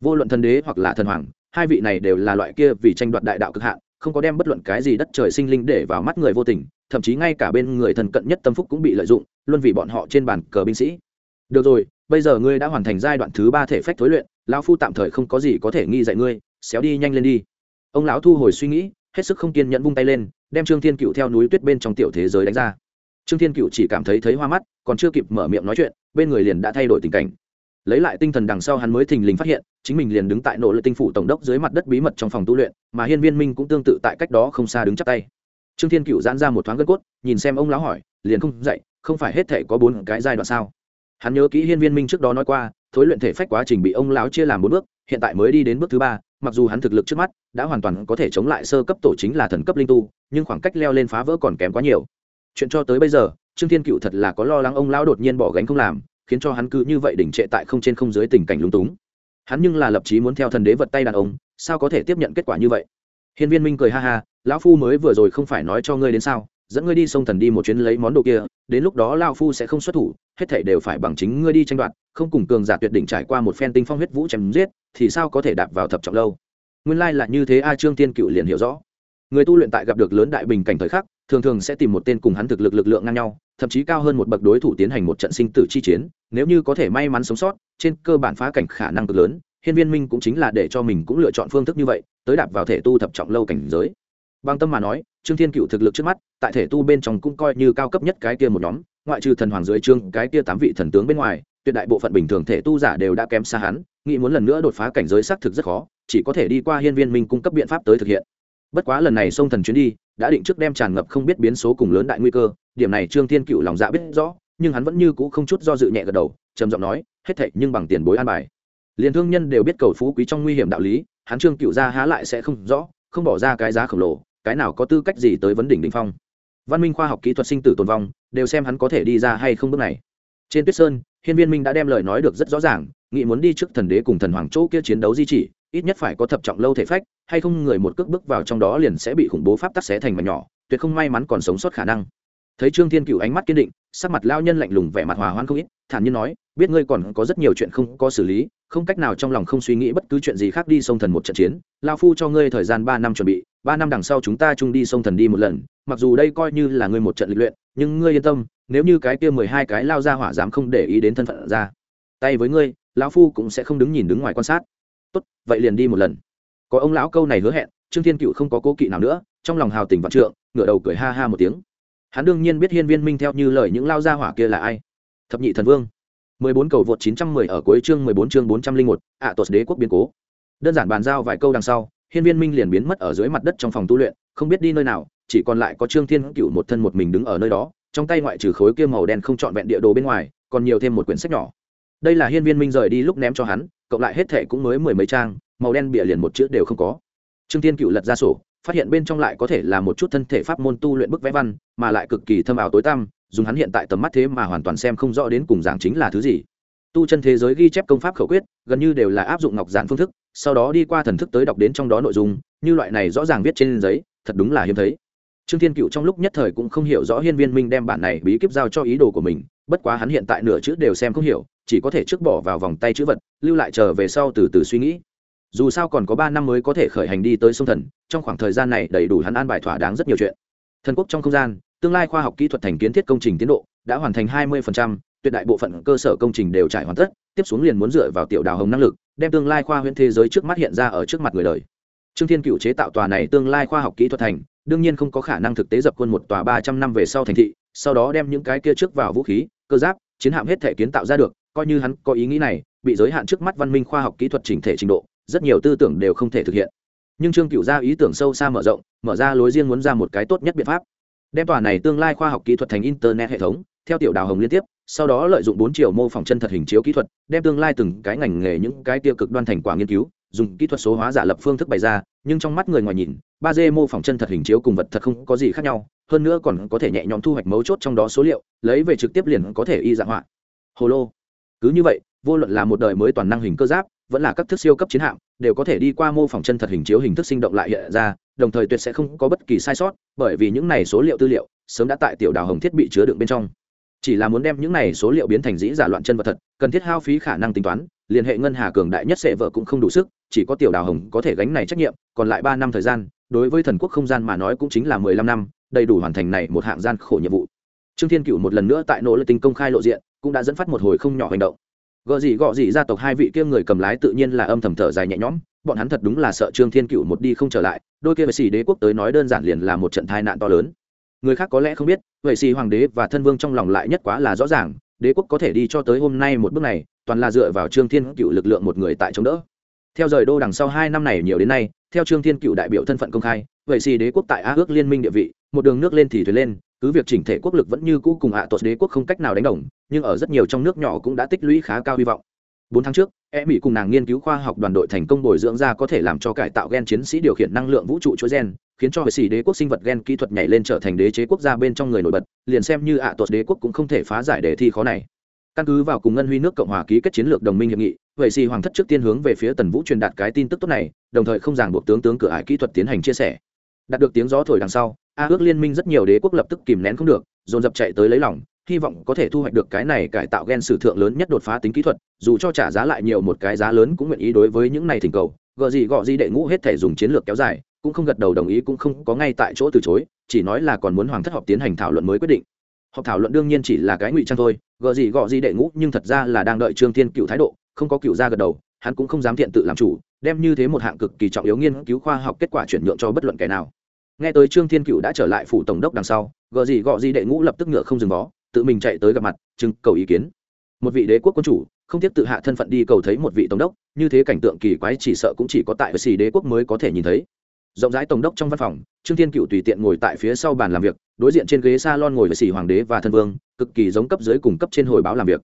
Vô luận thần đế hoặc là thần hoàng, hai vị này đều là loại kia vì tranh đoạt đại đạo cực hạn, không có đem bất luận cái gì đất trời sinh linh để vào mắt người vô tình, thậm chí ngay cả bên người thần cận nhất tâm phúc cũng bị lợi dụng, luôn vì bọn họ trên bàn cờ binh sĩ. Được rồi, bây giờ ngươi đã hoàn thành giai đoạn thứ ba thể phách thối luyện, lão phu tạm thời không có gì có thể nghi dạy ngươi, xéo đi nhanh lên đi. Ông lão thu hồi suy nghĩ, hết sức không kiên nhẫn vung tay lên, đem trương thiên cựu theo núi tuyết bên trong tiểu thế giới đánh ra. Trương thiên cựu chỉ cảm thấy thấy hoa mắt, còn chưa kịp mở miệng nói chuyện, bên người liền đã thay đổi tình cảnh lấy lại tinh thần đằng sau hắn mới thình lình phát hiện, chính mình liền đứng tại nỗ lực tinh phủ tổng đốc dưới mặt đất bí mật trong phòng tu luyện, mà hiên viên minh cũng tương tự tại cách đó không xa đứng chắc tay. Trương thiên cựu giãn ra một thoáng gân cốt, nhìn xem ông lão hỏi, liền không dậy, không phải hết thể có bốn cái giai đoạn sao? Hắn nhớ kỹ hiên viên minh trước đó nói qua, thối luyện thể phách quá trình bị ông lão chia làm bốn bước, hiện tại mới đi đến bước thứ ba, mặc dù hắn thực lực trước mắt đã hoàn toàn có thể chống lại sơ cấp tổ chính là thần cấp linh tu, nhưng khoảng cách leo lên phá vỡ còn kém quá nhiều. Chuyện cho tới bây giờ, trương thiên cựu thật là có lo lắng ông lão đột nhiên bỏ gánh không làm khiến cho hắn cứ như vậy đỉnh trệ tại không trên không dưới tình cảnh lúng túng. Hắn nhưng là lập chí muốn theo thần đế vật tay đàn ông, sao có thể tiếp nhận kết quả như vậy? Hiên viên minh cười ha ha, lão phu mới vừa rồi không phải nói cho ngươi đến sao, dẫn ngươi đi sông thần đi một chuyến lấy món đồ kia, đến lúc đó lao phu sẽ không xuất thủ, hết thảy đều phải bằng chính ngươi đi tranh đoạt, không cùng cường giả tuyệt đỉnh trải qua một phen tinh phong huyết vũ chém giết, thì sao có thể đạp vào thập trọng lâu? Nguyên lai là như thế a, trương tiên cựu liền hiểu rõ. Người tu luyện tại gặp được lớn đại bình cảnh thời khắc, thường thường sẽ tìm một tên cùng hắn thực lực lực lượng ngang nhau thậm chí cao hơn một bậc đối thủ tiến hành một trận sinh tử chi chiến, nếu như có thể may mắn sống sót, trên cơ bản phá cảnh khả năng cực lớn, hiên viên minh cũng chính là để cho mình cũng lựa chọn phương thức như vậy, tới đạp vào thể tu thập trọng lâu cảnh giới. Bằng tâm mà nói, trương thiên cựu thực lực trước mắt, tại thể tu bên trong cũng coi như cao cấp nhất cái kia một nhóm, ngoại trừ thần hoàng dưới trương cái kia tám vị thần tướng bên ngoài, tuyệt đại bộ phận bình thường thể tu giả đều đã kém xa hắn, nghĩ muốn lần nữa đột phá cảnh giới xác thực rất khó, chỉ có thể đi qua hiên viên minh cung cấp biện pháp tới thực hiện. Bất quá lần này sông thần chuyến đi, đã định trước đem tràn ngập không biết biến số cùng lớn đại nguy cơ điểm này trương thiên cựu lòng dạ biết rõ, nhưng hắn vẫn như cũ không chút do dự nhẹ gật đầu, trầm giọng nói, hết thệ nhưng bằng tiền bối an bài. Liền thương nhân đều biết cầu phú quý trong nguy hiểm đạo lý, hắn trương cựu ra há lại sẽ không rõ, không bỏ ra cái giá khổng lồ, cái nào có tư cách gì tới vấn đỉnh đỉnh phong. Văn minh khoa học kỹ thuật sinh tử tồn vong, đều xem hắn có thể đi ra hay không bước này. Trên tuyết sơn, hiên viên minh đã đem lời nói được rất rõ ràng nghị muốn đi trước thần đế cùng thần hoàng chỗ kia chiến đấu di chỉ, ít nhất phải có thập trọng lâu thể phách, hay không người một cước bước vào trong đó liền sẽ bị khủng bố pháp tắc xé thành mà nhỏ, tuyệt không may mắn còn sống sót khả năng thấy trương thiên cựu ánh mắt kiên định, sắc mặt lao nhân lạnh lùng vẻ mặt hòa hoan không ít, thản nhiên nói, biết ngươi còn có rất nhiều chuyện không có xử lý, không cách nào trong lòng không suy nghĩ bất cứ chuyện gì khác đi sông thần một trận chiến. Lao phu cho ngươi thời gian ba năm chuẩn bị, ba năm đằng sau chúng ta chung đi sông thần đi một lần. Mặc dù đây coi như là ngươi một trận lịch luyện, nhưng ngươi yên tâm, nếu như cái kia mười hai cái lao ra hỏa dám không để ý đến thân phận ra, tay với ngươi, lão phu cũng sẽ không đứng nhìn đứng ngoài quan sát. Tốt, vậy liền đi một lần. Có ông lão câu này hứa hẹn, trương thiên cựu không có cố kỵ nào nữa, trong lòng hào tình vạn trượng, ngửa đầu cười ha ha một tiếng hắn đương nhiên biết hiên viên minh theo như lời những lao gia hỏa kia là ai. Thập nhị thần vương. Mười bốn cầu vượt chín trăm mười ở cuối chương mười bốn chương bốn trăm linh một, ạ tuột đế quốc biến cố. Đơn giản bàn giao vài câu đằng sau, hiên viên minh liền biến mất ở dưới mặt đất trong phòng tu luyện, không biết đi nơi nào, chỉ còn lại có trương thiên cựu một thân một mình đứng ở nơi đó, trong tay ngoại trừ khối kia màu đen không trọn vẹn địa đồ bên ngoài, còn nhiều thêm một quyển sách nhỏ. Đây là hiên viên minh rời đi lúc ném cho hắn, cộng lại hết thệ cũng mới mười mấy trang, màu đen bịa liền một chữ đều không có. Trương thiên cựu lật ra sổ phát hiện bên trong lại có thể là một chút thân thể pháp môn tu luyện bức vẽ văn, mà lại cực kỳ thâm ảo tối tăm, dùng hắn hiện tại tầm mắt thế mà hoàn toàn xem không rõ đến cùng giảng chính là thứ gì. Tu chân thế giới ghi chép công pháp khẩu quyết, gần như đều là áp dụng ngọc giản phương thức, sau đó đi qua thần thức tới đọc đến trong đó nội dung, như loại này rõ ràng viết trên giấy, thật đúng là hiếm thấy. Trương thiên cựu trong lúc nhất thời cũng không hiểu rõ hiên viên minh đem bản này bí kíp giao cho ý đồ của mình, bất quá hắn hiện tại nửa chữ đều xem không hiểu, chỉ có thể trước bỏ vào vòng tay chữ vật, lưu lại chờ về sau từ từ suy nghĩ dù sao còn có ba năm mới có thể khởi hành đi tới sông thần, trong khoảng thời gian này đầy đủ hắn an bài thỏa đáng rất nhiều chuyện. Thần quốc trong không gian, tương lai khoa học kỹ thuật thành kiến thiết công trình tiến độ đã hoàn thành hai mươi tuyệt đại bộ phận cơ sở công trình đều trải hoàn tất, tiếp xuống liền muốn dựa vào tiểu đào hồng năng lực, đem tương lai khoa huyễn thế giới trước mắt hiện ra ở trước mặt người đời. Trương thiên cựu chế tạo tòa này tương lai khoa học kỹ thuật thành, đương nhiên không có khả năng thực tế dập quân một tòa ba trăm năm về sau thành thị, sau đó đem những cái kia trước vào vũ khí, cơ giáp, chiến hạm hết thể kiến tạo ra được, coi như hắn có ý nghĩ này, bị giới hạn trước mắt văn minh khoa học kỹ thuật chỉnh thể trình độ rất nhiều tư tưởng đều không thể thực hiện. Nhưng trương cựu ra ý tưởng sâu xa mở rộng, mở ra lối riêng muốn ra một cái tốt nhất biện pháp. Đem tòa này tương lai khoa học kỹ thuật thành internet hệ thống, theo tiểu đào hồng liên tiếp, sau đó lợi dụng bốn chiều mô phỏng chân thật hình chiếu kỹ thuật, đem tương lai từng cái ngành nghề những cái tiêu cực đoan thành quả nghiên cứu, dùng kỹ thuật số hóa giả lập phương thức bày ra, nhưng trong mắt người ngoài nhìn, ba d mô phỏng chân thật hình chiếu cùng vật thật không có gì khác nhau, hơn nữa còn có thể nhẹ nhõm thu hoạch mấu chốt trong đó số liệu, lấy về trực tiếp liền có thể y dạng họa. Hồ lô. Cứ như vậy, vô luận là một đời mới toàn năng hình cơ giáp vẫn là các thức siêu cấp chiến hạm, đều có thể đi qua mô phỏng chân thật hình chiếu hình thức sinh động lại hiện ra, đồng thời tuyệt sẽ không có bất kỳ sai sót, bởi vì những này số liệu tư liệu sớm đã tại tiểu đào hồng thiết bị chứa đựng bên trong. Chỉ là muốn đem những này số liệu biến thành dĩ giả loạn chân vật thật, cần thiết hao phí khả năng tính toán, liên hệ ngân hà cường đại nhất sệ vợ cũng không đủ sức, chỉ có tiểu đào hồng có thể gánh này trách nhiệm, còn lại ba năm thời gian, đối với thần quốc không gian mà nói cũng chính là mười lăm năm, đầy đủ hoàn thành này một hạng gian khổ nhiệm vụ. Trương thiên cựu một lần nữa tại nỗ lực tình công khai lộ diện, cũng đã dẫn phát một hồi không nhỏ hành động gợ gì gọ gì, gia tộc hai vị kia người cầm lái tự nhiên là âm thầm thở dài nhẹ nhõm, bọn hắn thật đúng là sợ trương thiên cựu một đi không trở lại, đôi kia vệ sĩ đế quốc tới nói đơn giản liền là một trận tai nạn to lớn. Người khác có lẽ không biết, vệ sĩ hoàng đế và thân vương trong lòng lại nhất quá là rõ ràng, đế quốc có thể đi cho tới hôm nay một bước này, toàn là dựa vào trương thiên cựu lực lượng một người tại chống đỡ. Theo rời đô đằng sau hai năm này nhiều đến nay theo trương thiên cựu đại biểu thân phận công khai, vậy xì đế quốc tại a ước liên minh địa vị, một đường nước lên thì thuyền lên, cứ việc chỉnh thể quốc lực vẫn như cũ cùng ạ à tuột đế quốc không cách nào đánh đồng, nhưng ở rất nhiều trong nước nhỏ cũng đã tích lũy khá cao hy vọng. Bốn tháng trước e mỹ cùng nàng nghiên cứu khoa học đoàn đội thành công bồi dưỡng ra có thể làm cho cải tạo gen chiến sĩ điều khiển năng lượng vũ trụ chuỗi gen, khiến cho vệ sĩ đế quốc sinh vật gen kỹ thuật nhảy lên trở thành đế chế quốc gia bên trong người nổi bật, liền xem như ạ à tuột đế quốc cũng không thể phá giải đề thi khó này. Căn cứ vào cùng ngân huy nước cộng hòa ký kết chiến lược đồng minh hiệp nghị vậy xì hoàng thất trước tiên hướng về phía tần vũ truyền đạt cái tin tức tốt này, đồng thời không ràng buộc tướng tướng cửa ải kỹ thuật tiến hành chia sẻ. Đạt được tiếng gió thổi đằng sau, a ước liên minh rất nhiều đế quốc lập tức kìm nén không được, dồn dập chạy tới lấy lòng, hy vọng có thể thu hoạch được cái này cải tạo gen sử thượng lớn nhất đột phá tính kỹ thuật, dù cho trả giá lại nhiều một cái giá lớn cũng nguyện ý đối với những này thỉnh cầu. Gợ gì gọ gì đệ ngũ hết thể dùng chiến lược kéo dài, cũng không gật đầu đồng ý cũng không có ngay tại chỗ từ chối, chỉ nói là còn muốn hoàng thất họp tiến hành thảo luận mới quyết định. Họp thảo luận đương nhiên chỉ là cái ngụy trang thôi gợ gì gọ gì đệ ngũ nhưng thật ra là đang đợi trương thiên cựu thái độ không có cựu ra gật đầu, hắn cũng không dám thiện tự làm chủ, đem như thế một hạng cực kỳ trọng yếu nghiên cứu khoa học kết quả chuyển nhượng cho bất luận kẻ nào. Nghe tới trương thiên cựu đã trở lại phủ tổng đốc đằng sau gợ gì gọ gì đệ ngũ lập tức ngựa không dừng bó, tự mình chạy tới gặp mặt chừng cầu ý kiến. Một vị đế quốc quân chủ, không tiếc tự hạ thân phận đi cầu thấy một vị tổng đốc, như thế cảnh tượng kỳ quái chỉ sợ cũng chỉ có tại xì đế quốc mới có thể nhìn thấy. Rộng rãi tổng đốc trong văn phòng, trương thiên cựu tùy tiện ngồi tại phía sau bàn làm việc, đối diện trên ghế s a lon ngồi với xì hoàng đế và thân vương, cực kỳ giống cấp dưới cùng cấp trên hồi báo làm việc.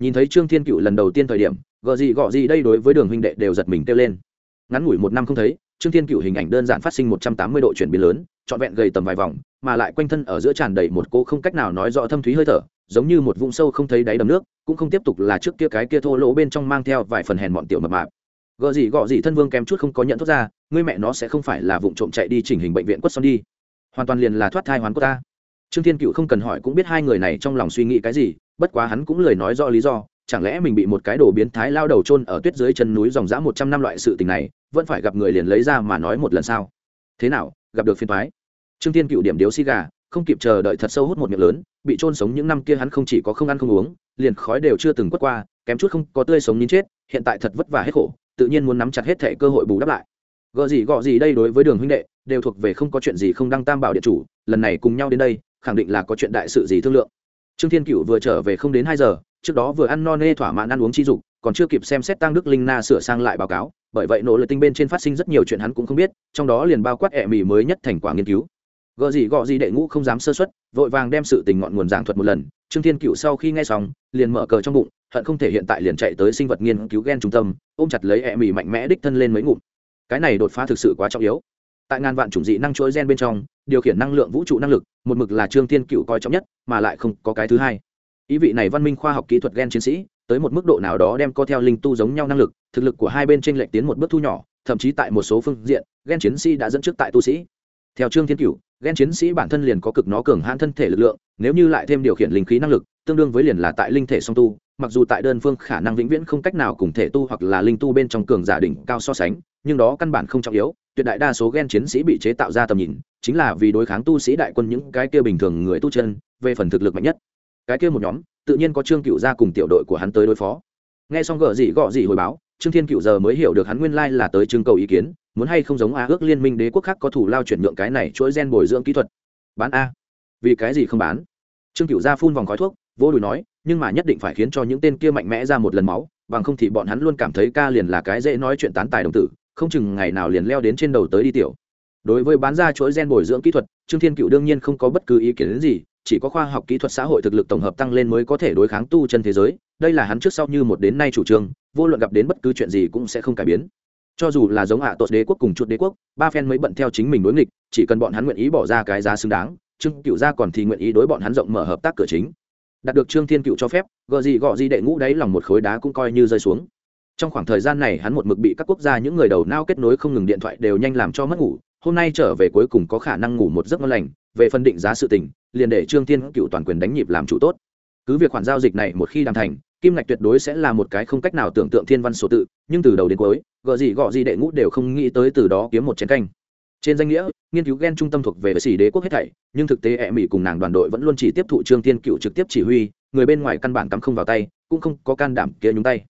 Nhìn thấy trương thiên cựu lần đầu tiên thời điểm gờ gì gọ gì đây đối với đường huynh đệ đều giật mình kêu lên. Ngắn ngủi một năm không thấy, trương thiên cựu hình ảnh đơn giản phát sinh một trăm tám mươi độ chuyển biến lớn, trọn vẹn gầy tầm vài vòng, mà lại quanh thân ở giữa tràn đầy một cô không cách nào nói rõ thâm thúy hơi thở, giống như một vũng sâu không thấy đáy đầm nước, cũng không tiếp tục là trước kia cái kia thô lỗ bên trong mang theo vài phần hèn bọn tiểu mập mạp. Gợ gì gọ gì thân vương kém chút không có nhận thoát ra, ngươi mẹ nó sẽ không phải là vụ trộm chạy đi chỉnh hình bệnh viện quất son đi. Hoàn toàn liền là thoát thai hoán của ta. Trương thiên cựu không cần hỏi cũng biết hai người này trong lòng suy nghĩ cái gì, bất quá hắn cũng lời nói rõ lý do chẳng lẽ mình bị một cái đồ biến thái lao đầu trôn ở tuyết dưới chân núi dòng dã một trăm năm loại sự tình này, vẫn phải gặp người liền lấy ra mà nói một lần sao? Thế nào, gặp được phiên thoái trương thiên cựu điểm điếu xi gà, không kịp chờ đợi thật sâu hút một miệng lớn, bị trôn sống những năm kia hắn không chỉ có không ăn không uống, liền khói đều chưa từng quất qua, kém chút không có tươi sống nín chết, hiện tại thật vất vả hết khổ, tự nhiên muốn nắm chặt hết thẻ cơ hội bù đắp lại. Gợ gì gọ gì đây đối với đường huynh đệ, đều thuộc về không có chuyện gì không đăng tam bảo điện chủ, lần này cùng nhau đến đây, khẳng định là có chuyện đại sự gì thương lượng. Trương thiên cựu vừa trở về không đến hai giờ trước đó vừa ăn no nê thỏa mãn ăn uống chi dục, còn chưa kịp xem xét tăng đức linh na sửa sang lại báo cáo, bởi vậy nỗ lực tinh bên trên phát sinh rất nhiều chuyện hắn cũng không biết, trong đó liền bao quát ẹ mì mới nhất thành quả nghiên cứu. Gợ gì gọ gì đệ ngũ không dám sơ xuất vội vàng đem sự tình ngọn nguồn giảng thuật một lần, trương thiên cựu sau khi nghe xong, liền mở cờ trong bụng, hận không thể hiện tại liền chạy tới sinh vật nghiên cứu gen trung tâm, ôm chặt lấy ẹ mì mạnh mẽ đích thân lên mấy ngụm. Cái này đột phá thực sự quá trọng yếu. Tại ngàn vạn chủng dị năng chuỗi gen bên trong, điều khiển năng lượng vũ trụ năng lực, một mực là trương thiên cựu coi trọng nhất, mà lại không có cái thứ hai ý vị này văn minh khoa học kỹ thuật gen chiến sĩ, tới một mức độ nào đó đem co theo linh tu giống nhau năng lực, thực lực của hai bên trên lệnh tiến một bước thu nhỏ, thậm chí tại một số phương diện, gen chiến sĩ đã dẫn trước tại tu sĩ. Theo trương thiên cửu, gen chiến sĩ bản thân liền có cực nó cường hãn thân thể lực lượng, nếu như lại thêm điều khiển linh khí năng lực, tương đương với liền là tại linh thể song tu, mặc dù tại đơn phương khả năng vĩnh viễn không cách nào cùng thể tu hoặc là linh tu bên trong cường giả đỉnh cao so sánh, nhưng đó căn bản không trọng yếu, tuyệt đại đa số gen chiến sĩ bị chế tạo ra tầm nhìn, chính là vì đối kháng tu sĩ đại quân những cái kia bình thường người tu chân, về phần thực lực mạnh nhất cái kia một nhóm, tự nhiên có trương cựu ra cùng tiểu đội của hắn tới đối phó. Nghe xong gợ gì gọ gì hồi báo, trương thiên cựu giờ mới hiểu được hắn nguyên lai là tới trưng cầu ý kiến, muốn hay không giống a ước liên minh đế quốc khác có thủ lao chuyển nhượng cái này chuỗi gen bồi dưỡng kỹ thuật. Bán a. Vì cái gì không bán? Trương cựu ra phun vòng khói thuốc, vô đùi nói, nhưng mà nhất định phải khiến cho những tên kia mạnh mẽ ra một lần máu, bằng không thì bọn hắn luôn cảm thấy ca liền là cái dễ nói chuyện tán tài đồng tử, không chừng ngày nào liền leo đến trên đầu tới đi tiểu. Đối với bán ra chuỗi gen bồi dưỡng kỹ thuật, trương thiên cựu đương nhiên không có bất cứ ý kiến gì chỉ có khoa học kỹ thuật xã hội thực lực tổng hợp tăng lên mới có thể đối kháng tu chân thế giới, đây là hắn trước sau như một đến nay chủ trương, vô luận gặp đến bất cứ chuyện gì cũng sẽ không cải biến. Cho dù là giống hạ à đế quốc cùng chuột đế quốc, ba phen mới bận theo chính mình đối nghịch, chỉ cần bọn hắn nguyện ý bỏ ra cái giá xứng đáng, trương cựu gia còn thì nguyện ý đối bọn hắn rộng mở hợp tác cửa chính. Đạt được trương thiên cựu cho phép gợ gì gọ gì đệ ngũ đáy lòng một khối đá cũng coi như rơi xuống. Trong khoảng thời gian này hắn một mực bị các quốc gia những người đầu nao kết nối không ngừng điện thoại đều nhanh làm cho mất ngủ, hôm nay trở về cuối cùng có khả năng ngủ một giấc ngon lành về phân định giá sự tình liền để trương thiên cựu toàn quyền đánh nhịp làm chủ tốt. Cứ việc khoản giao dịch này một khi đàm thành kim ngạch tuyệt đối sẽ là một cái không cách nào tưởng tượng thiên văn số tự nhưng từ đầu đến cuối gợ gì gọ gì đệ ngũ đều không nghĩ tới từ đó kiếm một chén canh. Trên danh nghĩa nghiên cứu gen trung tâm thuộc về xỉ đế quốc hết thảy nhưng thực tế ẹ mỹ cùng nàng đoàn đội vẫn luôn chỉ tiếp thụ trương thiên cựu trực tiếp chỉ huy người bên ngoài căn bản cắm không vào tay cũng không có can đảm kia nhúng tay.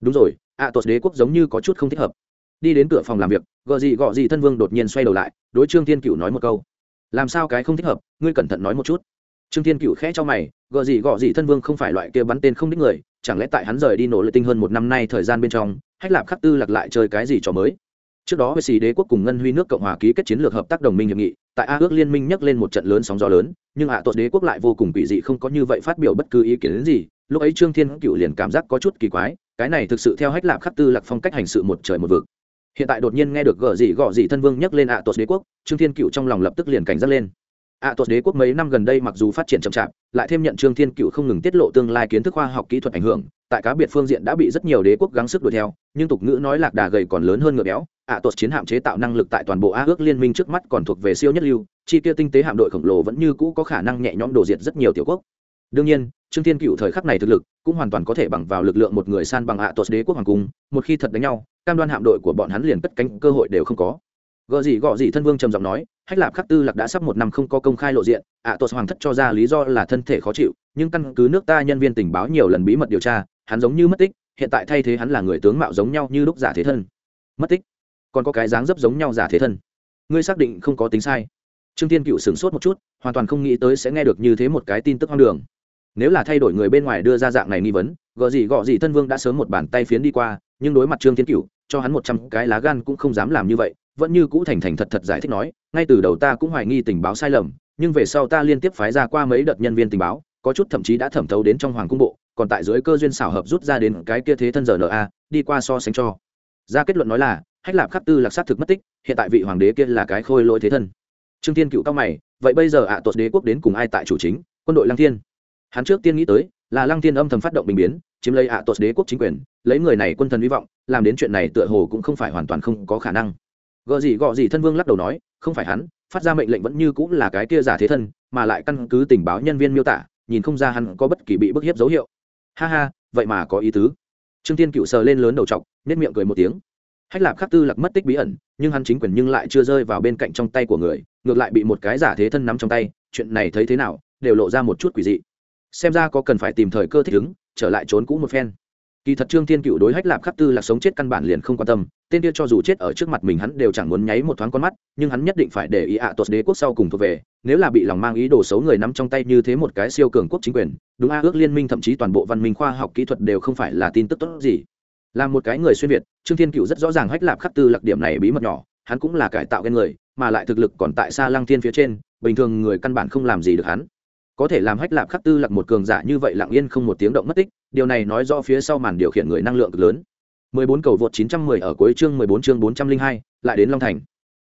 Đúng rồi ạ à, tuột đế quốc giống như có chút không thích hợp. Đi đến cửa phòng làm việc gợ gì gọ gì thân vương đột nhiên xoay đầu lại đối trương thiên cựu nói một câu làm sao cái không thích hợp ngươi cẩn thận nói một chút. Trương thiên cựu khẽ cho mày gợ gì gọ gì thân vương không phải loại kia bắn tên không đích người chẳng lẽ tại hắn rời đi nổ lợi tinh hơn một năm nay thời gian bên trong hách lạp khắc tư lạc lại chơi cái gì trò mới? Trước đó với xì đế quốc cùng ngân huy nước cộng hòa ký kết chiến lược hợp tác đồng minh hiệp nghị tại a ước liên minh nhắc lên một trận lớn sóng gió lớn nhưng hạ à, đế quốc lại vô cùng quỷ dị không có như vậy phát biểu bất cứ ý kiến đến gì lúc ấy trương thiên cựu liền cảm giác có chút kỳ quái cái này thực sự theo hách lạp khắc tư lạc phong cách hành sự một trời một vực hiện tại đột nhiên nghe được gở gì gọ gì thân vương nhắc lên ạ à đế quốc, trương thiên cựu trong lòng lập tức liền cảnh giác lên. ạ à đế quốc mấy năm gần đây mặc dù phát triển chậm chạp, lại thêm nhận trương thiên cựu không ngừng tiết lộ tương lai kiến thức khoa học kỹ thuật ảnh hưởng, tại cá biệt phương diện đã bị rất nhiều đế quốc gắng sức đuổi theo, nhưng tục ngữ nói lạc đà gầy còn lớn hơn ngựa béo, ạ à chiến hạm chế tạo năng lực tại toàn bộ a ước liên minh trước mắt còn thuộc về siêu nhất lưu, chi tiêu tinh tế hạm đội khổng lồ vẫn như cũ có khả năng nhẹ nhõm đổ diệt rất nhiều tiểu quốc đương nhiên trương thiên cựu thời khắc này thực lực cũng hoàn toàn có thể bằng vào lực lượng một người san bằng hạ à đế quốc hoàng cung một khi thật đánh nhau cam đoan hạm đội của bọn hắn liền cất cánh cơ hội đều không có. Gợ gì gọ gì thân vương trầm giọng nói hách lạp khắc tư lạc đã sắp một năm không có công khai lộ diện ạ à, hoàng thất cho ra lý do là thân thể khó chịu nhưng căn cứ nước ta nhân viên tình báo nhiều lần bí mật điều tra hắn giống như mất tích hiện tại thay thế hắn là người tướng mạo giống nhau như lúc giả thế thân. Mất tích? Còn có cái dáng dấp giống nhau giả thế thân? Ngươi xác định không có tính sai. Trương tiên cựu sửng sốt một chút hoàn toàn không nghĩ tới sẽ nghe được như thế một cái tin tức hoang đường nếu là thay đổi người bên ngoài đưa ra dạng này nghi vấn gợ gì gọ gì thân vương đã sớm một bàn tay phiến đi qua, nhưng đối mặt trương thiên cựu cho hắn một trăm cái lá gan cũng không dám làm như vậy, vẫn như cũ thành thành thật thật giải thích nói, ngay từ đầu ta cũng hoài nghi tình báo sai lầm, nhưng về sau ta liên tiếp phái ra qua mấy đợt nhân viên tình báo, có chút thậm chí đã thẩm thấu đến trong hoàng cung bộ, còn tại dưới cơ duyên xảo hợp rút ra đến cái kia thế thân giờ na đi qua so sánh cho. Ra kết luận nói là, hách lạp khắc tư lạc sát thực mất tích, hiện tại vị hoàng đế kia là cái khôi lỗi thế thân. Trương tiên cựu cao mày, vậy bây giờ ạ à tuột đế quốc đến cùng ai tại chủ chính? Quân đội lang thiên hắn trước tiên nghĩ tới, là lăng thiên âm thầm phát động bình biến, chiếm lấy ạ à tuột đế quốc chính quyền, lấy người này quân thần hy vọng, làm đến chuyện này tựa hồ cũng không phải hoàn toàn không có khả năng. Gợ gì gọ gì thân vương lắc đầu nói, không phải hắn, phát ra mệnh lệnh vẫn như cũng là cái kia giả thế thân, mà lại căn cứ tình báo nhân viên miêu tả, nhìn không ra hắn có bất kỳ bị bức hiếp dấu hiệu. Ha ha, vậy mà có ý tứ. Trương tiên cựu sờ lên lớn đầu t nết miệng cười một tiếng. Hách lạp khắc tư lạc mất tích bí ẩn, nhưng hắn chính quyền nhưng lại chưa rơi vào bên cạnh trong tay của người, ngược lại bị một cái giả thế thân nắm trong tay, chuyện này thấy thế nào, đều lộ ra một chút quỷ dị xem ra có cần phải tìm thời cơ thích ứng, trở lại trốn cũ một phen. Kỳ thật trương thiên cựu đối hách lạp khắc tư là sống chết căn bản liền không quan tâm, tên kia cho dù chết ở trước mặt mình hắn đều chẳng muốn nháy một thoáng con mắt, nhưng hắn nhất định phải để ý ạ à tuột đế quốc sau cùng thuộc về, nếu là bị lòng mang ý đồ xấu người nắm trong tay như thế một cái siêu cường quốc chính quyền, đúng a, ước liên minh thậm chí toàn bộ văn minh khoa học kỹ thuật đều không phải là tin tức tốt gì. Là một cái người xuyên việt, trương thiên cựu rất rõ ràng hách lạp khắc tư lạc điểm này bí mật nhỏ, hắn cũng là cải tạo gen người, mà lại thực lực còn tại xa lăng thiên phía trên, bình thường người căn bản không làm gì được hắn có thể làm hách lạp khắc tư lặc một cường giả như vậy lặng yên không một tiếng động mất tích điều này nói rõ phía sau màn điều khiển người năng lượng cực lớn 14 cầu vượt 910 ở cuối chương 14 chương 402, lại đến Long Thành.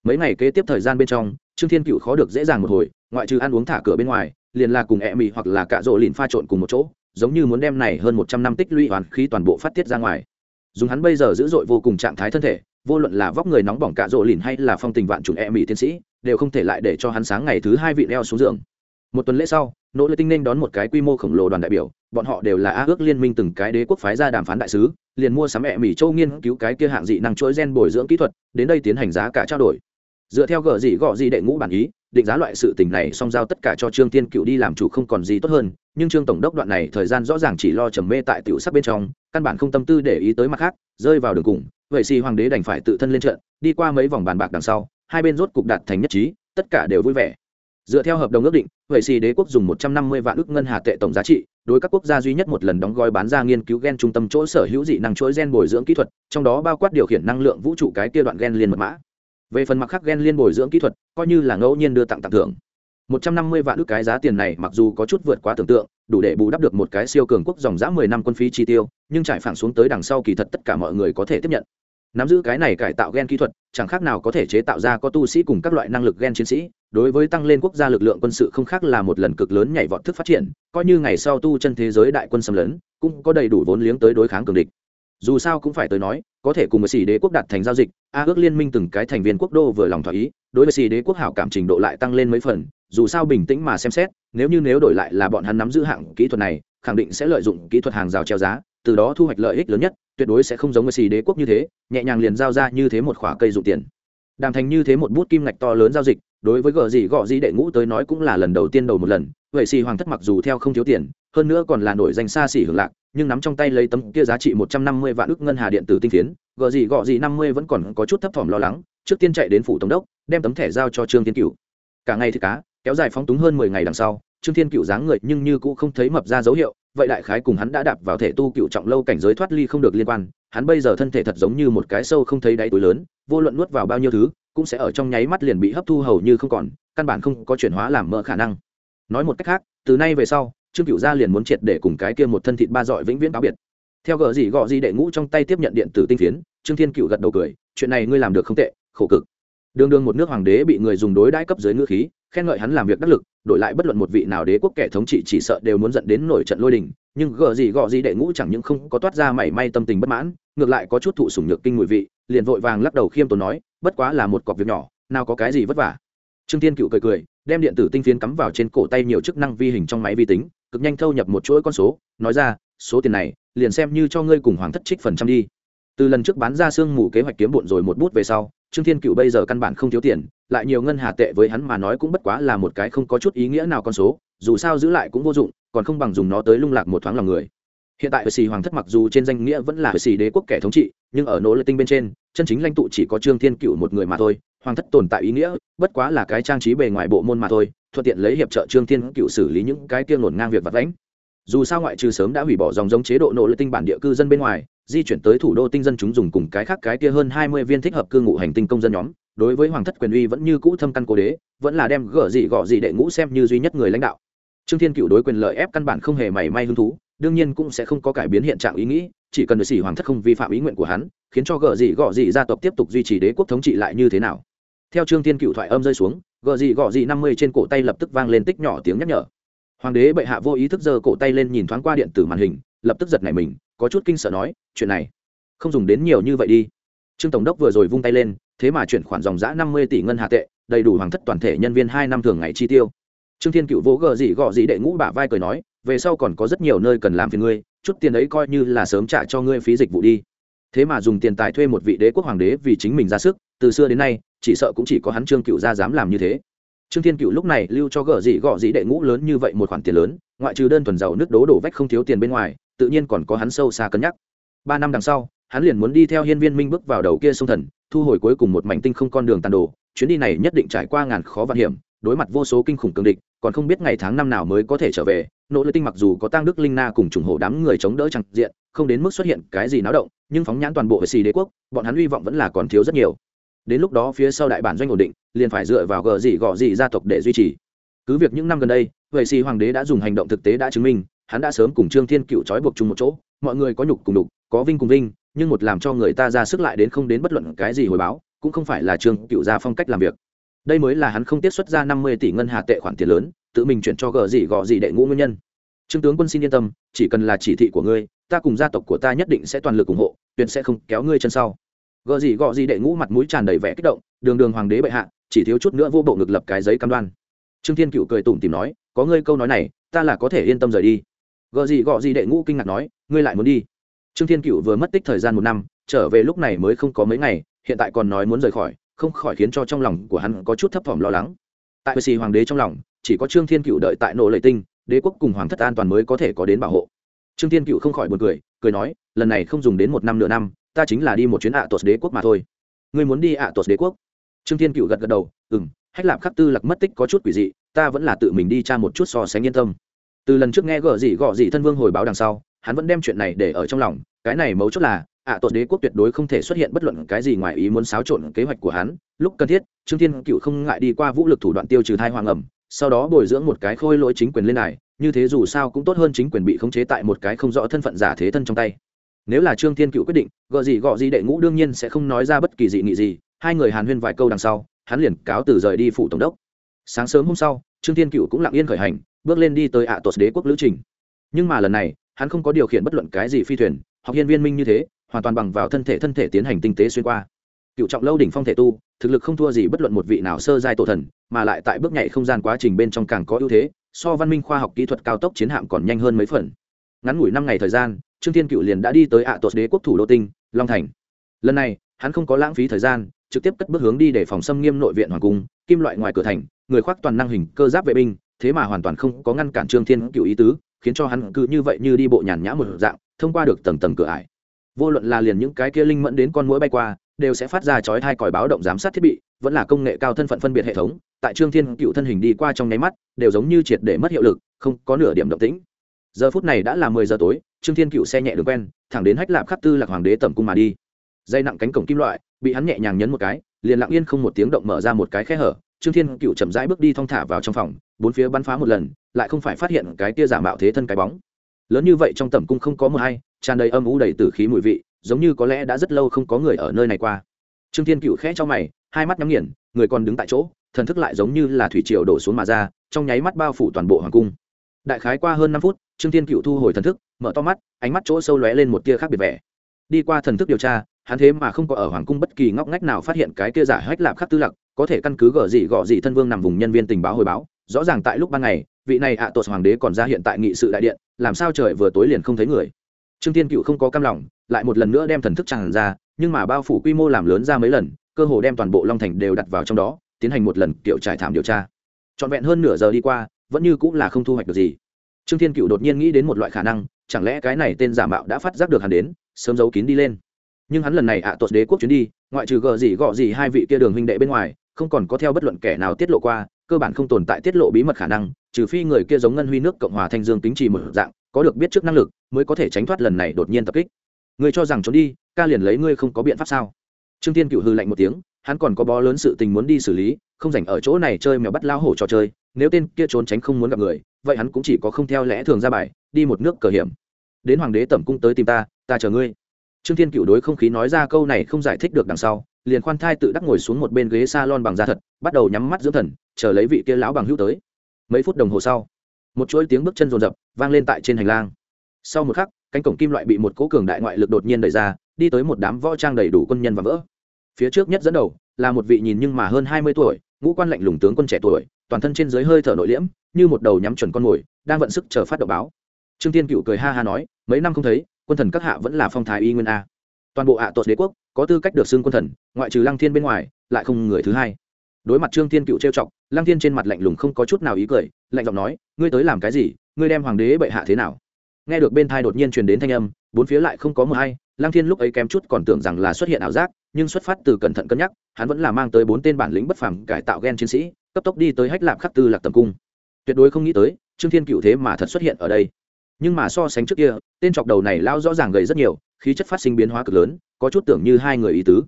Mấy ngày kế tiếp thời gian bên trong, Trương Thiên Cựu khó được dễ dàng một hồi, ngoại trừ ăn uống thả cửa bên ngoài, liền là cùng ẹ mì hoặc là cả rộ lìn pha trộn cùng một chỗ, giống như muốn đem này hơn 100 năm tích lũy hoàn khí toàn bộ phát tiết ra ngoài. Dùng hắn bây giờ dữ dội vô cùng trạng thái thân thể, vô luận là vóc người nóng bỏng cả rộ lìn hay là phong tình vạn trùng ẹ mì tiến sĩ, đều không thể lại để cho hắn sáng ngày thứ hai vị leo xuống giường. Một tuần lễ sau, nỗ lực tinh nên đón một cái quy mô khổng lồ đoàn đại biểu, bọn họ đều là a ước liên minh từng cái đế quốc phái ra đàm phán đại sứ liền mua sắm mẹ mỹ châu nghiên cứu cái kia hạng dị năng chuỗi gen bồi dưỡng kỹ thuật đến đây tiến hành giá cả trao đổi. Dựa theo gờ dị gọ dị đệ ngũ bản ý định giá loại sự tình này song giao tất cả cho trương tiên cựu đi làm chủ không còn gì tốt hơn nhưng trương tổng đốc đoạn này thời gian rõ ràng chỉ lo trầm mê tại tiểu sắc bên trong căn bản không tâm tư để ý tới mặt khác rơi vào đường cùng vậy xì hoàng đế đành phải tự thân lên trận đi qua mấy vòng bàn bạc đằng sau hai bên rốt cục đạt thành nhất trí tất cả đều vui vẻ dựa theo hợp đồng ước định vậy xì đế quốc dùng một trăm năm mươi vạn ước ngân hà tệ tổng giá trị, đối các quốc gia duy nhất một lần đóng gói bán ra nghiên cứu gen trung tâm chỗ sở hữu dị năng chuỗi gen bồi dưỡng kỹ thuật, trong đó bao quát điều khiển năng lượng vũ trụ cái kia đoạn gen liên mật mã. Về phần mặc khác gen liên bồi dưỡng kỹ thuật, coi như là ngẫu nhiên đưa tặng tặng thưởng. Một trăm năm mươi vạn ước cái giá tiền này mặc dù có chút vượt quá tưởng tượng, đủ để bù đắp được một cái siêu cường quốc dòng giã mười năm quân phí chi tiêu, nhưng trải phẳng xuống tới đằng sau kỳ thật tất cả mọi người có thể tiếp nhận. Nắm giữ cái này cải tạo gen kỹ thuật, chẳng khác nào có thể chế tạo ra có tu sĩ cùng các loại năng lực gen chiến sĩ đối với tăng lên quốc gia lực lượng quân sự không khác là một lần cực lớn nhảy vọt thức phát triển, coi như ngày sau tu chân thế giới đại quân xâm lấn, cũng có đầy đủ vốn liếng tới đối kháng cường địch. Dù sao cũng phải tới nói, có thể cùng với xì đế quốc đạt thành giao dịch, a ước liên minh từng cái thành viên quốc đô vừa lòng thỏa ý, đối với xì đế quốc hảo cảm trình độ lại tăng lên mấy phần, dù sao bình tĩnh mà xem xét, nếu như nếu đổi lại là bọn hắn nắm giữ hạng kỹ thuật này, khẳng định sẽ lợi dụng kỹ thuật hàng rào treo giá, từ đó thu hoạch lợi ích lớn nhất, tuyệt đối sẽ không giống với xì đế quốc như thế, nhẹ nhàng liền giao ra như thế một khoả cây dụng tiền. Đàm thành như thế một bút kim ngạch to lớn giao dịch đối với gờ gì gọ gì đệ ngũ tới nói cũng là lần đầu tiên đầu một lần. Vậy xì hoàng thất mặc dù theo không thiếu tiền, hơn nữa còn là nổi danh xa xỉ hưởng lạc, nhưng nắm trong tay lấy tấm kia giá trị một trăm năm mươi vạn ức ngân hà điện tử tinh phiến, gờ gì gọ gì năm mươi vẫn còn có chút thấp thỏm lo lắng, trước tiên chạy đến phủ tổng đốc, đem tấm thẻ giao cho trương tiên cựu cả ngày thì cá, kéo dài phóng túng hơn mười ngày đằng sau, trương thiên cựu dáng người nhưng như cũng không thấy mập ra dấu hiệu, vậy đại khái cùng hắn đã đạp vào thể tu cựu trọng lâu cảnh giới thoát ly không được liên quan, hắn bây giờ thân thể thật giống như một cái sâu không thấy đáy túi lớn, vô luận nuốt vào bao nhiêu thứ cũng sẽ ở trong nháy mắt liền bị hấp thu hầu như không còn, căn bản không có chuyển hóa làm mỡ khả năng. Nói một cách khác, từ nay về sau, trương cựu gia liền muốn triệt để cùng cái kia một thân thịt ba dọi vĩnh viễn cáo biệt. Theo gờ gì gọ gì đệ ngũ trong tay tiếp nhận điện tử tinh phiến, trương thiên cựu gật đầu cười, chuyện này ngươi làm được không tệ, khổ cực. Đương đương một nước hoàng đế bị người dùng đối đãi cấp dưới ngữ khí, khen ngợi hắn làm việc đắc lực, đổi lại bất luận một vị nào đế quốc kẻ thống trị chỉ sợ đều muốn dẫn đến nổi trận lôi đình, nhưng gờ gì gọ gì đệ ngũ chẳng những không có toát ra mảy may tâm tình bất mãn ngược lại có chút thụ sủng nhược kinh mùi vị, liền vội vàng lắc đầu khiêm tốn nói, bất quá là một cọc việc nhỏ, nào có cái gì vất vả. Trương tiên cựu cười cười, đem điện tử tinh phiến cắm vào trên cổ tay nhiều chức năng vi hình trong máy vi tính, cực nhanh thâu nhập một chuỗi con số, nói ra, số tiền này, liền xem như cho ngươi cùng hoàng thất trích phần trăm đi. Từ lần trước bán ra sương mù kế hoạch kiếm bộn rồi một bút về sau, trương thiên cựu bây giờ căn bản không thiếu tiền, lại nhiều ngân hà tệ với hắn mà nói cũng bất quá là một cái không có chút ý nghĩa nào con số, dù sao giữ lại cũng vô dụng, còn không bằng dùng nó tới lung lạc một thoáng lòng người hiện tại xì hoàng thất mặc dù trên danh nghĩa vẫn là xì đế quốc kẻ thống trị, nhưng ở nỗ lực tinh bên trên, chân chính lãnh tụ chỉ có trương thiên cựu một người mà thôi, hoàng thất tồn tại ý nghĩa, bất quá là cái trang trí bề ngoài bộ môn mà thôi, thuận tiện lấy hiệp trợ trương thiên cựu xử lý những cái kia ngổn ngang việc vặt lãnh dù sao ngoại trừ sớm đã hủy bỏ dòng giống chế độ nỗ lực tinh bản địa cư dân bên ngoài, di chuyển tới thủ đô tinh dân chúng dùng cùng cái khác cái kia hơn hai mươi viên thích hợp cư ngụ hành tinh công dân nhóm, đối với hoàng thất quyền uy vẫn như cũ thâm căn cố đế, vẫn là đem gở dị gọ dị đệ ngũ xem như duy nhất người lãnh đạo trương thiên cựu đối quyền lợi ép căn bản không hề mảy may hứng thú, đương nhiên cũng sẽ không có cải biến hiện trạng ý nghĩ, chỉ cần người xỉ hoàng thất không vi phạm ý nguyện của hắn, khiến cho gợ gì gọ gì gia tộc tiếp tục duy trì đế quốc thống trị lại như thế nào. Theo trương thiên cựu thoại âm rơi xuống, gợ gì gọ gì năm mươi trên cổ tay lập tức vang lên tích nhỏ tiếng nhắc nhở. Hoàng đế bệ hạ vô ý thức giơ cổ tay lên nhìn thoáng qua điện tử màn hình, lập tức giật nảy mình, có chút kinh sợ nói, chuyện này, không dùng đến nhiều như vậy đi. Trương tổng đốc vừa rồi vung tay lên, thế mà chuyển khoản dòng giã năm mươi tỷ ngân hạ tệ, đầy đủ hoàng thất toàn thể nhân viên hai năm thường ngày chi tiêu trương thiên cựu vỗ gờ dị gọ dị đệ ngũ bả vai cười nói, về sau còn có rất nhiều nơi cần làm phiền ngươi, chút tiền ấy coi như là sớm trả cho ngươi phí dịch vụ đi. Thế mà dùng tiền tài thuê một vị đế quốc hoàng đế vì chính mình ra sức, từ xưa đến nay, chỉ sợ cũng chỉ có hắn trương cựu ra dám làm như thế. Trương thiên cựu lúc này lưu cho gờ dị gọ dị đệ ngũ lớn như vậy một khoản tiền lớn, ngoại trừ đơn thuần giàu nước đố đổ vách không thiếu tiền bên ngoài, tự nhiên còn có hắn sâu xa cân nhắc. Ba năm đằng sau, hắn liền muốn đi theo hiên viên minh bước vào đầu kia sông thần, thu hồi cuối cùng một mảnh tinh không con đường tàn đồ, chuyến đi này nhất định trải qua ngàn khó vạn hiểm đối mặt vô số kinh khủng cường địch, còn không biết ngày tháng năm nào mới có thể trở về, nỗ lực tinh mặc dù có tăng đức linh na cùng chủng hộ đám người chống đỡ chẳng diện, không đến mức xuất hiện cái gì náo động, nhưng phóng nhãn toàn bộ về xì đế quốc, bọn hắn hy vọng vẫn là còn thiếu rất nhiều. Đến lúc đó phía sau đại bản doanh ổn định, liền phải dựa vào gờ gì gọ gì gia tộc để duy trì. Cứ việc những năm gần đây vệ xì hoàng đế đã dùng hành động thực tế đã chứng minh, hắn đã sớm cùng trương thiên cựu trói buộc chung một chỗ, mọi người có nhục cùng đục, có vinh cùng vinh, nhưng một làm cho người ta ra sức lại đến không đến bất luận cái gì hồi báo, cũng không phải là trương cựu gia phong cách làm việc đây mới là hắn không tiết xuất ra năm mươi tỷ ngân hà tệ khoản tiền lớn, tự mình chuyển cho gờ gì gọ gì đệ ngũ nguyên nhân. Trương tướng quân xin yên tâm, chỉ cần là chỉ thị của ngươi, ta cùng gia tộc của ta nhất định sẽ toàn lực ủng hộ, tuyệt sẽ không kéo ngươi chân sau. Gợ gì gọ gì đệ ngũ mặt mũi tràn đầy vẻ kích động, đường đường hoàng đế bệ hạ, chỉ thiếu chút nữa vô bộ ngực lập cái giấy cam đoan. Trương thiên cựu cười tủm tìm nói, có ngươi câu nói này, ta là có thể yên tâm rời đi. Gợ gì gọ gì đệ ngũ kinh ngạc nói, ngươi lại muốn đi. Trương thiên cựu vừa mất tích thời gian một năm, trở về lúc này mới không có mấy ngày, hiện tại còn nói muốn rời khỏi không khỏi khiến cho trong lòng của hắn có chút thấp thỏm lo lắng. Tại bệ xì hoàng đế trong lòng, chỉ có trương thiên cựu đợi tại nổ lệ tinh, đế quốc cùng hoàng thất an toàn mới có thể có đến bảo hộ. Trương thiên cựu không khỏi buồn cười cười nói, lần này không dùng đến một năm nửa năm, ta chính là đi một chuyến ạ tuột đế quốc mà thôi. Ngươi muốn đi ạ tuột đế quốc? Trương thiên cựu gật gật đầu ừ m hách lạp khắc tư lạc mất tích có chút quỷ dị, ta vẫn là tự mình đi tra một chút so sánh yên tâm. Từ lần trước nghe gõ dị gọ dị thân vương hồi báo đằng sau, hắn vẫn đem chuyện này để ở trong lòng, cái này mấu chốt là ạ Tột đế quốc tuyệt đối không thể xuất hiện bất luận cái gì ngoài ý muốn xáo trộn kế hoạch của hắn. Lúc cần thiết, trương thiên cựu không ngại đi qua vũ lực thủ đoạn tiêu trừ thai hoàng ẩm, sau đó bồi dưỡng một cái khôi lỗi chính quyền lên này như thế dù sao cũng tốt hơn chính quyền bị khống chế tại một cái không rõ thân phận giả thế thân trong tay. Nếu là trương thiên cựu quyết định gợ gì gọ gì đệ ngũ đương nhiên sẽ không nói ra bất kỳ dị nghị gì, hai người hàn huyên vài câu đằng sau, hắn liền cáo từ rời đi phủ tổng đốc. Sáng sớm hôm sau, trương thiên cựu cũng lặng yên khởi hành, bước lên đi tới ạ Tột đế quốc lữ trình. Nhưng mà lần này, hắn không có điều khiển bất luận cái gì phi thuyền, học viên viên minh như thế hoàn toàn bằng vào thân thể thân thể tiến hành tinh tế xuyên qua. Cựu trọng lâu đỉnh phong thể tu, thực lực không thua gì bất luận một vị nào sơ giai tổ thần, mà lại tại bước nhảy không gian quá trình bên trong càng có ưu thế, so văn minh khoa học kỹ thuật cao tốc chiến hạm còn nhanh hơn mấy phần. Ngắn ngủi năm ngày thời gian, trương thiên cựu liền đã đi tới ạ à tuột đế quốc thủ đô tinh, long thành. Lần này, hắn không có lãng phí thời gian, trực tiếp cất bước hướng đi để phòng xâm nghiêm nội viện hoàng cung, kim loại ngoài cửa thành, người khoác toàn năng hình cơ giáp vệ binh, thế mà hoàn toàn không có ngăn cản trương thiên cựu ý tứ, khiến cho hắn cứ như vậy như đi bộ nhàn nhã một dạng, thông qua được tầng tầng cửa ải vô luận là liền những cái kia linh mẫn đến con mũi bay qua, đều sẽ phát ra chói thai còi báo động giám sát thiết bị, vẫn là công nghệ cao thân phận phân biệt hệ thống. Tại trương thiên cựu thân hình đi qua trong nháy mắt, đều giống như triệt để mất hiệu lực, không có nửa điểm động tĩnh. Giờ phút này đã là mười giờ tối, trương thiên cựu xe nhẹ đường quen, thẳng đến hách lạp khắc tư lạc hoàng đế tẩm cung mà đi. Dây nặng cánh cổng kim loại, bị hắn nhẹ nhàng nhấn một cái, liền lặng yên không một tiếng động mở ra một cái khe hở. Trương thiên cựu chậm rãi bước đi thong thả vào trong phòng, bốn phía bắn phá một lần, lại không phải phát hiện cái tia giả mạo thế thân cái bóng. Lớn như vậy trong tẩm cung không có mờ hay tràn đầy âm u đầy tử khí mùi vị, giống như có lẽ đã rất lâu không có người ở nơi này qua. Trương thiên cựu khẽ cho mày, hai mắt nhắm nghiền, người còn đứng tại chỗ, thần thức lại giống như là thủy triều đổ xuống mà ra, trong nháy mắt bao phủ toàn bộ hoàng cung. Đại khái qua hơn năm phút, trương thiên cựu thu hồi thần thức, mở to mắt, ánh mắt chỗ sâu lóe lên một tia khác biệt vẻ. Đi qua thần thức điều tra, hắn thế mà không có ở hoàng cung bất kỳ ngóc ngách nào phát hiện cái kia giả hách lạp khắc tư lặc, có thể căn cứ gở gì gọ gì thân vương nằm vùng nhân viên tình báo hồi báo, rõ ràng tại lúc ban ngày, vị này ạ à tột hoàng đế còn ra hiện tại nghị sự đại điện, làm sao trời vừa tối liền không thấy người trương thiên cựu không có cam lòng, lại một lần nữa đem thần thức tràn ra, nhưng mà bao phủ quy mô làm lớn ra mấy lần, cơ hồ đem toàn bộ long thành đều đặt vào trong đó, tiến hành một lần kiểu trải thảm điều tra. Trọn vẹn hơn nửa giờ đi qua, vẫn như cũng là không thu hoạch được gì. Trương thiên cựu đột nhiên nghĩ đến một loại khả năng, chẳng lẽ cái này tên giả mạo đã phát giác được hắn đến, sớm giấu kín đi lên. Nhưng hắn lần này ạ à tuột đế quốc chuyến đi, ngoại trừ gờ gì gọ gì hai vị kia đường huynh đệ bên ngoài, không còn có theo bất luận kẻ nào tiết lộ qua, cơ bản không tồn tại tiết lộ bí mật khả năng, trừ phi người kia giống ngân huy nước cộng hòa thanh dương kính trì một dạng có được biết trước năng lực, mới có thể tránh thoát lần này đột nhiên tập kích. Người cho rằng trốn đi, ca liền lấy ngươi không có biện pháp sao? Trương tiên cựu hư lạnh một tiếng, hắn còn có bó lớn sự tình muốn đi xử lý, không dành ở chỗ này chơi mèo bắt lao hổ trò chơi, nếu tên kia trốn tránh không muốn gặp người, vậy hắn cũng chỉ có không theo lẽ thường ra bài, đi một nước cờ hiểm. Đến hoàng đế tẩm cung tới tìm ta ta chờ ngươi. Trương thiên cựu đối không khí nói ra câu này không giải thích được đằng sau, liền khoan thai tự đắc ngồi xuống một bên ghế s a lon bằng da thật, bắt đầu nhắm mắt dưỡng thần, chờ lấy vị kia lão bằng hữu tới. Mấy phút đồng hồ sau một chuỗi tiếng bước chân rồn rập vang lên tại trên hành lang. Sau một khắc, cánh cổng kim loại bị một cố cường đại ngoại lực đột nhiên đẩy ra, đi tới một đám võ trang đầy đủ quân nhân và vỡ. Phía trước nhất dẫn đầu là một vị nhìn nhưng mà hơn hai mươi tuổi, ngũ quan lạnh lùng tướng quân trẻ tuổi, toàn thân trên dưới hơi thở nội liễm, như một đầu nhắm chuẩn con mồi, đang vận sức chờ phát động báo. Trương tiên cựu cười ha ha nói, mấy năm không thấy, quân thần các hạ vẫn là phong thái y nguyên a. Toàn bộ hạ à đế quốc có tư cách được xưng quân thần, ngoại trừ lăng thiên bên ngoài, lại không người thứ hai. Đối mặt trương thiên cựu trêu chọc lăng thiên trên mặt lạnh lùng không có chút nào ý cười, lạnh giọng nói, ngươi tới làm cái gì? Ngươi đem hoàng đế bệ hạ thế nào? Nghe được bên thai đột nhiên truyền đến thanh âm, bốn phía lại không có mờ hay, lăng thiên lúc ấy kém chút còn tưởng rằng là xuất hiện ảo giác, nhưng xuất phát từ cẩn thận cân nhắc, hắn vẫn là mang tới bốn tên bản lĩnh bất phàm cải tạo gen chiến sĩ, cấp tốc đi tới hách lạp khắc tư lạc tầm cung. Tuyệt đối không nghĩ tới, trương thiên cựu thế mà thật xuất hiện ở đây. Nhưng mà so sánh trước kia, tên chọc đầu này lao rõ ràng gầy rất nhiều, khí chất phát sinh biến hóa cực lớn, có chút tưởng như hai người ý tứ.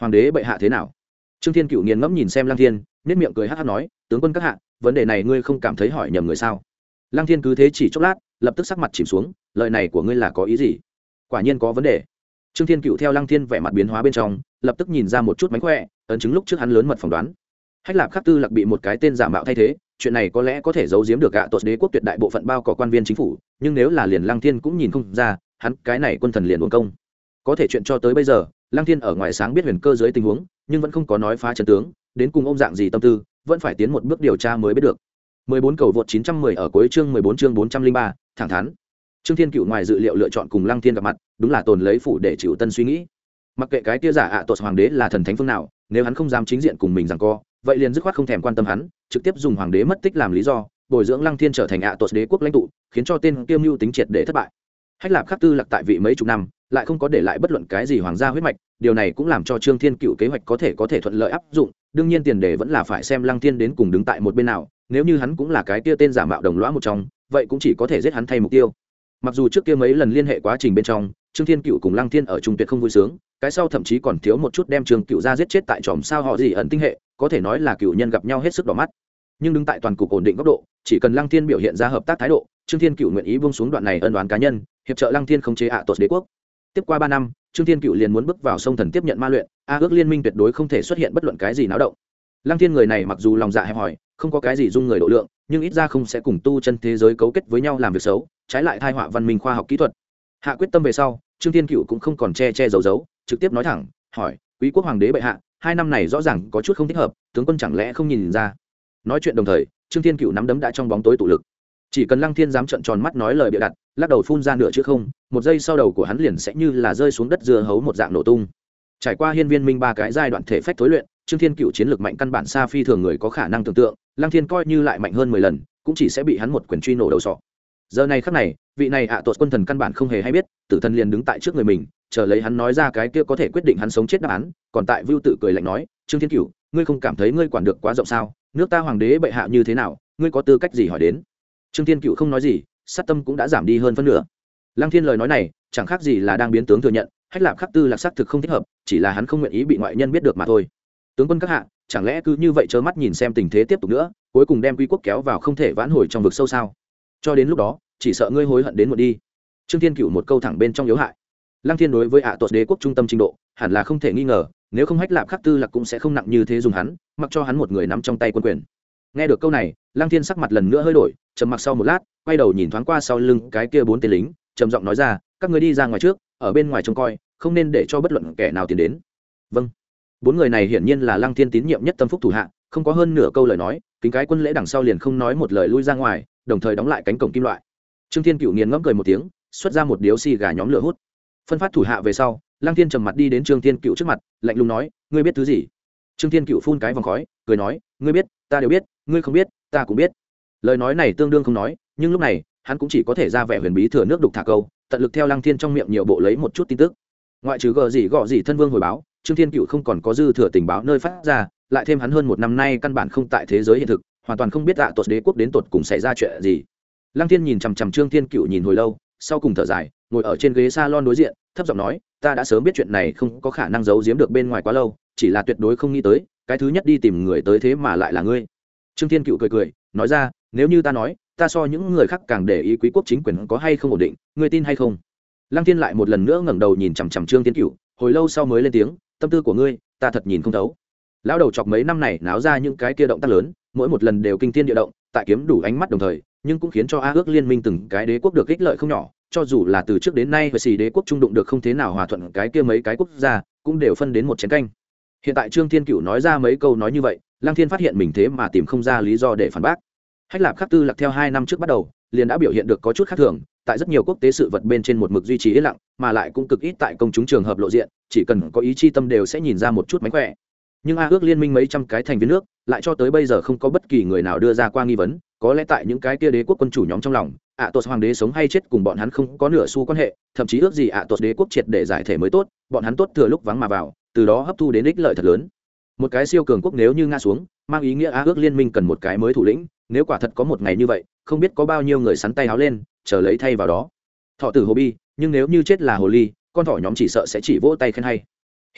Hoàng đế bệ hạ thế nào? Trương thiên cựu nghiền ngẫm nhìn xem lang thiên nết miệng cười hát hát nói, tướng quân các hạ, vấn đề này ngươi không cảm thấy hỏi nhầm người sao? Lang thiên cứ thế chỉ chốc lát, lập tức sắc mặt chìm xuống, lời này của ngươi là có ý gì? Quả nhiên có vấn đề. Trương thiên cựu theo lăng thiên vẻ mặt biến hóa bên trong, lập tức nhìn ra một chút mánh khỏe, ấn chứng lúc trước hắn lớn mật phỏng đoán. Hách lạp khắc tư lạc bị một cái tên giả mạo thay thế, chuyện này có lẽ có thể giấu giếm được gạ tuột đế quốc tuyệt đại bộ phận bao cỏ quan viên chính phủ, nhưng nếu là liền lăng thiên cũng nhìn không ra, hắn cái này quân thần liền uống công. Có thể chuyện cho tới bây giờ, lăng thiên ở ngoài sáng biết huyền cơ dưới tình huống nhưng vẫn không có nói phá trận tướng đến cùng ông dạng gì tâm tư vẫn phải tiến một bước điều tra mới biết được. 14 cầu vượt 910 ở cuối chương 14 chương 403, thẳng thắn. Trương thiên cựu ngoài dự liệu lựa chọn cùng lăng thiên gặp mặt đúng là tồn lấy phủ để chịu tân suy nghĩ. Mặc kệ cái tia giả ạ à tuột hoàng đế là thần thánh phương nào nếu hắn không dám chính diện cùng mình rằng co vậy liền dứt khoát không thèm quan tâm hắn trực tiếp dùng hoàng đế mất tích làm lý do bồi dưỡng lăng thiên trở thành ạ à tuột đế quốc lãnh tụ khiến cho tên kiêm mưu tính triệt để thất bại. Hách lạp khắc tư lạc tại vị mấy chục năm lại không có để lại bất luận cái gì hoàng gia huyết mạch điều này cũng làm cho trương thiên cựu kế hoạch có thể có thể thuận lợi áp dụng, đương nhiên tiền đề vẫn là phải xem lăng thiên đến cùng đứng tại một bên nào, nếu như hắn cũng là cái kia tên giả mạo đồng lõa một trong, vậy cũng chỉ có thể giết hắn thay mục tiêu. Mặc dù trước kia mấy lần liên hệ quá trình bên trong, trương thiên cựu cùng lăng thiên ở trung tuyệt không vui sướng, cái sau thậm chí còn thiếu một chút đem trương cựu ra giết chết tại tròm sao họ gì ẩn tinh hệ, có thể nói là cựu nhân gặp nhau hết sức đỏ mắt. Nhưng đứng tại toàn cục ổn định góc độ, chỉ cần lăng thiên biểu hiện ra hợp tác thái độ, trương thiên cựu nguyện ý buông xuống đoạn này ân đoán cá nhân, hiệp trợ lăng thiên không chế ạ à tuột đế quốc. Tiếp qua ba năm trương thiên cựu liền muốn bước vào sông thần tiếp nhận ma luyện, a ước liên minh tuyệt đối không thể xuất hiện bất luận cái gì náo động. Lăng thiên người này mặc dù lòng dạ hẹp hòi, không có cái gì dung người độ lượng, nhưng ít ra không sẽ cùng tu chân thế giới cấu kết với nhau làm việc xấu, trái lại thai họa văn minh khoa học kỹ thuật. Hạ quyết tâm về sau, trương thiên cựu cũng không còn che che giấu giấu, trực tiếp nói thẳng, hỏi, quý quốc hoàng đế bệ hạ, hai năm này rõ ràng có chút không thích hợp, tướng quân chẳng lẽ không nhìn ra? Nói chuyện đồng thời, trương thiên cựu nắm đấm đã trong bóng tối tụ lực chỉ cần lăng thiên dám trận tròn mắt nói lời bịa đặt lắc đầu phun ra nửa chữ không một giây sau đầu của hắn liền sẽ như là rơi xuống đất dưa hấu một dạng nổ tung. Trải qua hiên viên minh ba cái giai đoạn thể phách thối luyện trương thiên cựu chiến lược mạnh căn bản xa phi thường người có khả năng tưởng tượng lăng thiên coi như lại mạnh hơn mười lần cũng chỉ sẽ bị hắn một quyền truy nổ đầu sọ. Giờ này khắc này vị này ạ à quân thần căn bản không hề hay biết tử thần liền đứng tại trước người mình chờ lấy hắn nói ra cái kia có thể quyết định hắn sống chết đáp án còn tại vưu tự cười lạnh nói trương thiên Cựu, ngươi không cảm thấy ngươi quản được quá rộng sao? Nước ta hoàng đế bệ hạ như thế nào? Ngươi có tư cách gì hỏi đến? Trương thiên cửu không nói gì, sát tâm cũng đã giảm đi hơn phân nửa. Lăng thiên lời nói này, chẳng khác gì là đang biến tướng thừa nhận, hách lạp khắc tư lạc xác thực không thích hợp, chỉ là hắn không nguyện ý bị ngoại nhân biết được mà thôi. Tướng quân các hạ, chẳng lẽ cứ như vậy trơ mắt nhìn xem tình thế tiếp tục nữa, cuối cùng đem quy quốc kéo vào không thể vãn hồi trong vực sâu sao? Cho đến lúc đó, chỉ sợ ngươi hối hận đến muộn đi. Trương thiên cựu một câu thẳng bên trong yếu hại. Lăng thiên đối với ạ à tuột đế quốc trung tâm trình độ, hẳn là không thể nghi ngờ, nếu không hách lạp khắc tư lạc cũng sẽ không nặng như thế dùng hắn, mặc cho hắn một người nắm trong tay quân quyền nghe được câu này, lăng thiên sắc mặt lần nữa hơi đổi, trầm mặc sau một lát, quay đầu nhìn thoáng qua sau lưng cái kia bốn tên lính, trầm giọng nói ra, các người đi ra ngoài trước, ở bên ngoài trông coi, không nên để cho bất luận kẻ nào tiến đến. Vâng. Bốn người này hiển nhiên là lăng thiên tín nhiệm nhất tâm phúc thủ hạ, không có hơn nửa câu lời nói, kính cái quân lễ đằng sau liền không nói một lời lui ra ngoài, đồng thời đóng lại cánh cổng kim loại. Trương thiên cựu nghiền ngẫm cười một tiếng, xuất ra một điếu xì gà nhóm lửa hút. Phân phát thủ hạ về sau, lăng thiên trầm mặt đi đến trương thiên cựu trước mặt, lạnh lùng nói, ngươi biết thứ gì? Trương thiên cựu phun cái vòng khói, cười nói, ngươi biết, ta đều biết ngươi không biết, ta cũng biết. Lời nói này tương đương không nói, nhưng lúc này, hắn cũng chỉ có thể ra vẻ huyền bí thừa nước đục thả câu, tận lực theo lăng thiên trong miệng nhiều bộ lấy một chút tin tức. Ngoại trừ gờ gì gọ gì thân vương hồi báo, trương thiên cựu không còn có dư thừa tình báo nơi phát ra, lại thêm hắn hơn một năm nay căn bản không tại thế giới hiện thực, hoàn toàn không biết tạ à, tuột đế quốc đến tột cùng xảy ra chuyện gì. Lăng thiên nhìn chằm chằm trương thiên cựu nhìn hồi lâu, sau cùng thở dài, ngồi ở trên ghế s a lon đối diện, thấp giọng nói, ta đã sớm biết chuyện này không có khả năng giấu giếm được bên ngoài quá lâu, chỉ là tuyệt đối không nghĩ tới, cái thứ nhất đi tìm người tới thế mà lại là ngươi trương thiên cựu cười cười, nói ra, nếu như ta nói, ta so những người khác càng để ý quý quốc chính quyền có hay không ổn định, ngươi tin hay không? Lăng thiên lại một lần nữa ngẩng đầu nhìn chằm chằm trương thiên cựu, hồi lâu sau mới lên tiếng, tâm tư của ngươi, ta thật nhìn không thấu. Lão đầu chọc mấy năm này náo ra những cái kia động tác lớn, mỗi một lần đều kinh thiên địa động, tại kiếm đủ ánh mắt đồng thời, nhưng cũng khiến cho a ước liên minh từng cái đế quốc được ích lợi không nhỏ, cho dù là từ trước đến nay và xì đế quốc trung đụng được không thế nào hòa thuận cái kia mấy cái quốc gia, cũng đều phân đến một chén canh. Hiện tại trương thiên cựu nói ra mấy câu nói như vậy lăng thiên phát hiện mình thế mà tìm không ra lý do để phản bác. Hách lạp khắc tư lạc theo hai năm trước bắt đầu liền đã biểu hiện được có chút khác thường tại rất nhiều quốc tế sự vật bên trên một mực duy trì yên lặng mà lại cũng cực ít tại công chúng trường hợp lộ diện chỉ cần có ý chi tâm đều sẽ nhìn ra một chút mánh khỏe. Nhưng a ước liên minh mấy trăm cái thành viên nước lại cho tới bây giờ không có bất kỳ người nào đưa ra qua nghi vấn có lẽ tại những cái kia đế quốc quân chủ nhóm trong lòng ạ à, tuột hoàng đế sống hay chết cùng bọn hắn không có nửa xu quan hệ thậm chí ước gì ạ à, tuột đế quốc triệt để giải thể mới tốt bọn hắn tốt thừa lúc vắng mà vào từ đó hấp thu đến ích lợi thật lớn một cái siêu cường quốc nếu như nga xuống, mang ý nghĩa á ước liên minh cần một cái mới thủ lĩnh, nếu quả thật có một ngày như vậy, không biết có bao nhiêu người sắn tay áo lên, chờ lấy thay vào đó. Thọ tử hồ bi, nhưng nếu như chết là hồ ly, con thỏ nhóm chỉ sợ sẽ chỉ vỗ tay khen hay.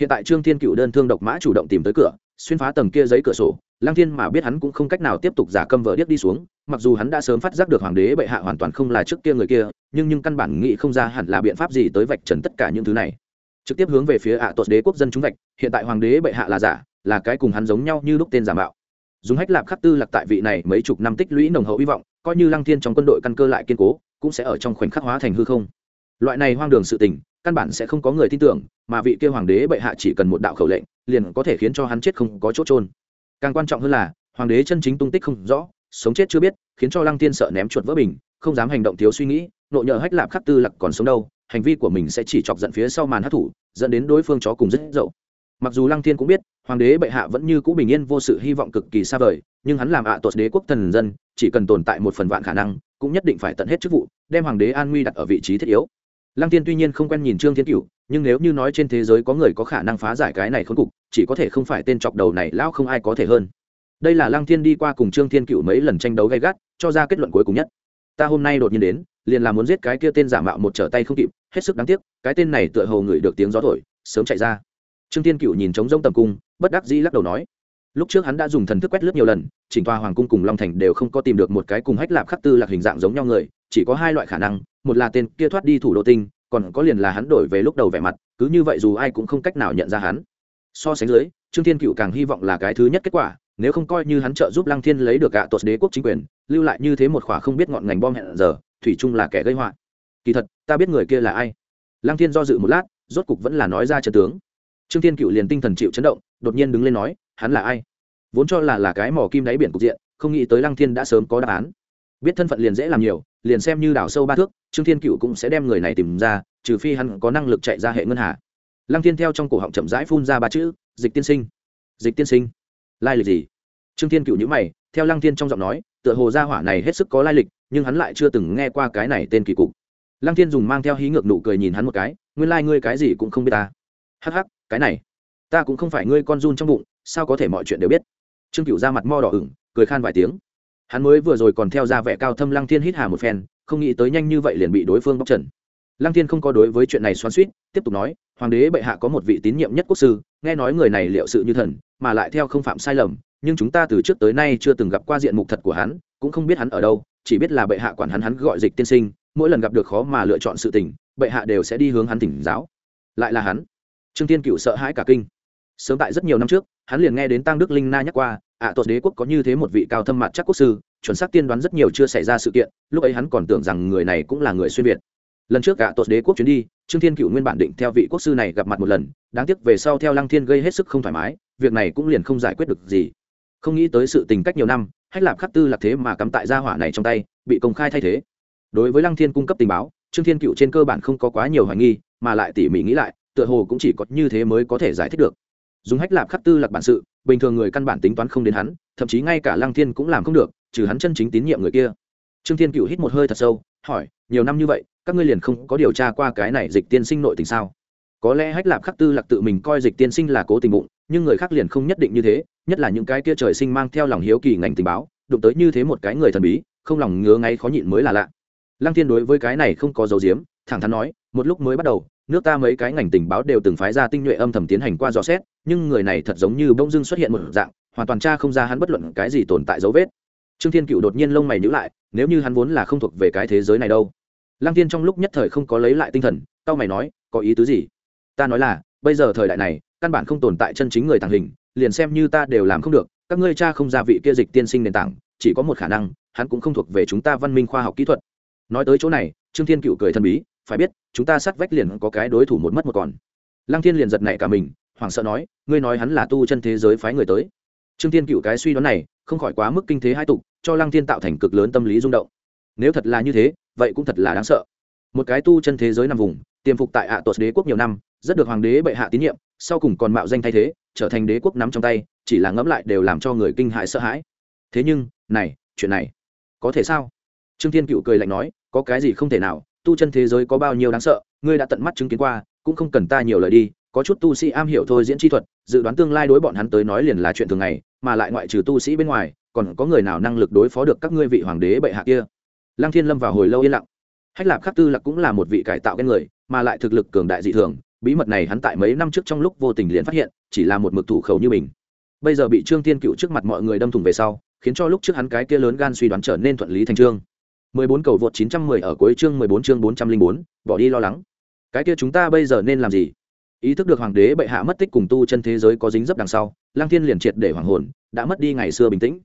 Hiện tại trương thiên cựu đơn thương độc mã chủ động tìm tới cửa, xuyên phá tầng kia giấy cửa sổ, lăng thiên mà biết hắn cũng không cách nào tiếp tục giả câm vợ điếc đi xuống, mặc dù hắn đã sớm phát giác được hoàng đế bệ hạ hoàn toàn không là trước kia người kia, nhưng nhưng căn bản nghĩ không ra hẳn là biện pháp gì tới vạch trần tất cả những thứ này. Trực tiếp hướng về phía ạ à tuột đế quốc dân chúng vạch, hiện tại hoàng đế bệ hạ là giả là cái cùng hắn giống nhau như lúc tên giả mạo. Dùng hách lạp khắc tư lạc tại vị này mấy chục năm tích lũy nồng hậu hy vọng, coi như lăng thiên trong quân đội căn cơ lại kiên cố, cũng sẽ ở trong khoảnh khắc hóa thành hư không. Loại này hoang đường sự tình, căn bản sẽ không có người tin tưởng, mà vị kia hoàng đế bệ hạ chỉ cần một đạo khẩu lệnh, liền có thể khiến cho hắn chết không có chỗ trôn càng quan trọng hơn là, hoàng đế chân chính tung tích không rõ, sống chết chưa biết, khiến cho lăng tiên sợ ném chuột vỡ bình, không dám hành động thiếu suy nghĩ nộ nhờ hách lạp khắc tư lặc còn sống đâu, hành vi của mình sẽ chỉ chọc giận phía sau màn hát thủ, dẫn đến đối phương chó cùng rất dậu mặc dù lăng thiên cũng biết, hoàng đế bệ hạ vẫn như cũ bình yên vô sự hy vọng cực kỳ xa vời, nhưng hắn làm ạ à tuột đế quốc thần dân, chỉ cần tồn tại một phần vạn khả năng, cũng nhất định phải tận hết chức vụ, đem hoàng đế an nguy đặt ở vị trí thiết yếu. Lăng tiên tuy nhiên không quen nhìn trương thiên cửu, nhưng nếu như nói trên thế giới có người có khả năng phá giải cái này khốn cục, chỉ có thể không phải tên chọc đầu này lão không ai có thể hơn. Đây là lăng thiên đi qua cùng trương thiên Cựu mấy lần tranh đấu gay gắt, cho ra kết luận cuối cùng nhất. Ta hôm nay đột nhiên đến, liền là muốn giết cái kia tên giả mạo một trở tay không kịp, hết sức đáng tiếc, cái tên này tựa hồ ngửi được tiếng gió thổi, sớm chạy ra trương thiên Cựu nhìn trống rông tầm cung, bất đắc dĩ lắc đầu nói, lúc trước hắn đã dùng thần thức quét lướt nhiều lần, chỉnh tòa hoàng cung cùng long thành đều không có tìm được một cái cùng hách lạp khắc tư lạc hình dạng giống nhau người, chỉ có hai loại khả năng, một là tên kia thoát đi thủ đô tinh, còn có liền là hắn đổi về lúc đầu vẻ mặt, cứ như vậy dù ai cũng không cách nào nhận ra hắn. So sánh dưới, trương thiên cựu càng hy vọng là cái thứ nhất kết quả, nếu không coi như hắn trợ giúp lăng thiên lấy được gạ tuột đế quốc chính quyền, lưu lại như thế một khỏa không biết ngọn ngành bom hẹn giờ, thủy chung là kẻ gây họa. Kỳ thật, ta biết người kia là ai. Lăng thiên do dự một lát, rốt cục vẫn là nói ra trận tướng trương thiên cựu liền tinh thần chịu chấn động, đột nhiên đứng lên nói, hắn là ai? Vốn cho là là cái mỏ kim đáy biển cục diện, không nghĩ tới lăng thiên đã sớm có đáp án. Biết thân phận liền dễ làm nhiều, liền xem như đảo sâu ba thước, trương thiên cựu cũng sẽ đem người này tìm ra, trừ phi hắn có năng lực chạy ra hệ ngân hà. Lăng thiên theo trong cổ họng chậm rãi phun ra ba chữ, dịch tiên sinh. Dịch tiên sinh. Lai lịch gì? Trương thiên cựu nhữ mày, theo lăng thiên trong giọng nói, tựa hồ gia hỏa này hết sức có lai lịch, nhưng hắn lại chưa từng nghe qua cái này tên kỳ cục. Lăng thiên dùng mang theo hí ngược nụ cười nhìn hắn một cái, nguyên lai、like、ngươi cái gì cũng không biết ta. Hắc hắc cái này, ta cũng không phải ngươi con run trong bụng, sao có thể mọi chuyện đều biết? Trương cựu ra mặt mo đỏ ửng, cười khan vài tiếng. Hắn mới vừa rồi còn theo ra vẻ cao thâm lăng thiên hít hà một phen, không nghĩ tới nhanh như vậy liền bị đối phương bóc trần. Lăng thiên không có đối với chuyện này xoắn suýt tiếp tục nói, hoàng đế bệ hạ có một vị tín nhiệm nhất quốc sư, nghe nói người này liệu sự như thần, mà lại theo không phạm sai lầm, nhưng chúng ta từ trước tới nay chưa từng gặp qua diện mục thật của hắn, cũng không biết hắn ở đâu, chỉ biết là bệ hạ quản hắn hắn gọi dịch tiên sinh, mỗi lần gặp được khó mà lựa chọn sự tình, bệ hạ đều sẽ đi hướng hắn tỉnh giáo. Lại là hắn trương tiên cựu sợ hãi cả kinh. Sớm tại rất nhiều năm trước hắn liền nghe đến tăng đức linh na nhắc qua ạ à, tuột đế quốc có như thế một vị cao thâm mặt chắc quốc sư chuẩn xác tiên đoán rất nhiều chưa xảy ra sự kiện lúc ấy hắn còn tưởng rằng người này cũng là người xuyên việt. Lần trước ạ tuột đế quốc chuyến đi trương thiên cựu nguyên bản định theo vị quốc sư này gặp mặt một lần đáng tiếc về sau theo lăng thiên gây hết sức không thoải mái việc này cũng liền không giải quyết được gì. Không nghĩ tới sự tình cách nhiều năm hách lạp khắc tư là thế mà cắm tại gia hỏa này trong tay bị công khai thay thế. Đối với lăng thiên cung cấp tình báo trương thiên cựu trên cơ bản không có quá nhiều hoài nghi mà lại tỉ mỉ nghĩ lại tựa hồ cũng chỉ có như thế mới có thể giải thích được. Dùng hách lạp khắc tư lạc bản sự, bình thường người căn bản tính toán không đến hắn, thậm chí ngay cả lăng thiên cũng làm không được, trừ hắn chân chính tín nhiệm người kia. Trương thiên cựu hít một hơi thật sâu, hỏi, nhiều năm như vậy, các ngươi liền không có điều tra qua cái này dịch tiên sinh nội tình sao? Có lẽ hách lạp khắc tư lạc tự mình coi dịch tiên sinh là cố tình bụng, nhưng người khác liền không nhất định như thế, nhất là những cái kia trời sinh mang theo lòng hiếu kỳ ngành tình báo, đụng tới như thế một cái người thần bí, không lòng ngứa ngay khó nhịn mới là lạ. Lăng thiên đối với cái này không có dấu diếm, thẳng thắn nói, một lúc mới bắt đầu nước ta mấy cái ngành tình báo đều từng phái ra tinh nhuệ âm thầm tiến hành qua dò xét, nhưng người này thật giống như bỗng dưng xuất hiện một dạng, hoàn toàn tra không ra hắn bất luận cái gì tồn tại dấu vết. Trương thiên cựu đột nhiên lông mày nhữ lại, nếu như hắn vốn là không thuộc về cái thế giới này đâu. Lăng tiên trong lúc nhất thời không có lấy lại tinh thần tao mày nói, có ý tứ gì? Ta nói là, bây giờ thời đại này, căn bản không tồn tại chân chính người tàng hình, liền xem như ta đều làm không được, các ngươi cha không ra vị kia dịch tiên sinh nền tảng, chỉ có một khả năng, hắn cũng không thuộc về chúng ta văn minh khoa học kỹ thuật. Nói tới chỗ này, trương thiên cựu cười thần bí phải biết, chúng ta sát vách liền có cái đối thủ một mất một còn. Lăng thiên liền giật nảy cả mình, hoảng sợ nói, ngươi nói hắn là tu chân thế giới phái người tới. Trương thiên cựu cái suy đoán này, không khỏi quá mức kinh thế hai tục, cho lăng thiên tạo thành cực lớn tâm lý rung động. Nếu thật là như thế, vậy cũng thật là đáng sợ. Một cái tu chân thế giới nằm vùng, tiềm phục tại ạ à tuột đế quốc nhiều năm, rất được hoàng đế bệ hạ tín nhiệm, sau cùng còn mạo danh thay thế, trở thành đế quốc nắm trong tay, chỉ là ngẫm lại đều làm cho người kinh hại sợ hãi. Thế nhưng, này, chuyện này, có thể sao? Trương thiên cựu cười lạnh nói, có cái gì không thể nào tu chân thế giới có bao nhiêu đáng sợ, ngươi đã tận mắt chứng kiến qua, cũng không cần ta nhiều lời đi, có chút tu sĩ am hiểu thôi diễn chi thuật, dự đoán tương lai đối bọn hắn tới nói liền là chuyện thường ngày, mà lại ngoại trừ tu sĩ bên ngoài, còn có người nào năng lực đối phó được các ngươi vị hoàng đế bệ hạ kia? Lăng thiên lâm vào hồi lâu yên lặng. Hách lạp khắc tư lạc cũng là một vị cải tạo cái người, mà lại thực lực cường đại dị thường, bí mật này hắn tại mấy năm trước trong lúc vô tình liền phát hiện, chỉ là một mực thủ khẩu như mình. Bây giờ bị trương tiên cựu trước mặt mọi người đâm thủng về sau, khiến cho lúc trước hắn cái kia lớn gan suy đoán trở nên thuận lý thành trương. 14 cầu vượt 910 ở cuối chương 14 chương 404, bỏ đi lo lắng. Cái kia chúng ta bây giờ nên làm gì? Ý thức được hoàng đế bệ hạ mất tích cùng tu chân thế giới có dính dấp đằng sau, Lang Thiên liền triệt để hoàng hồn, đã mất đi ngày xưa bình tĩnh.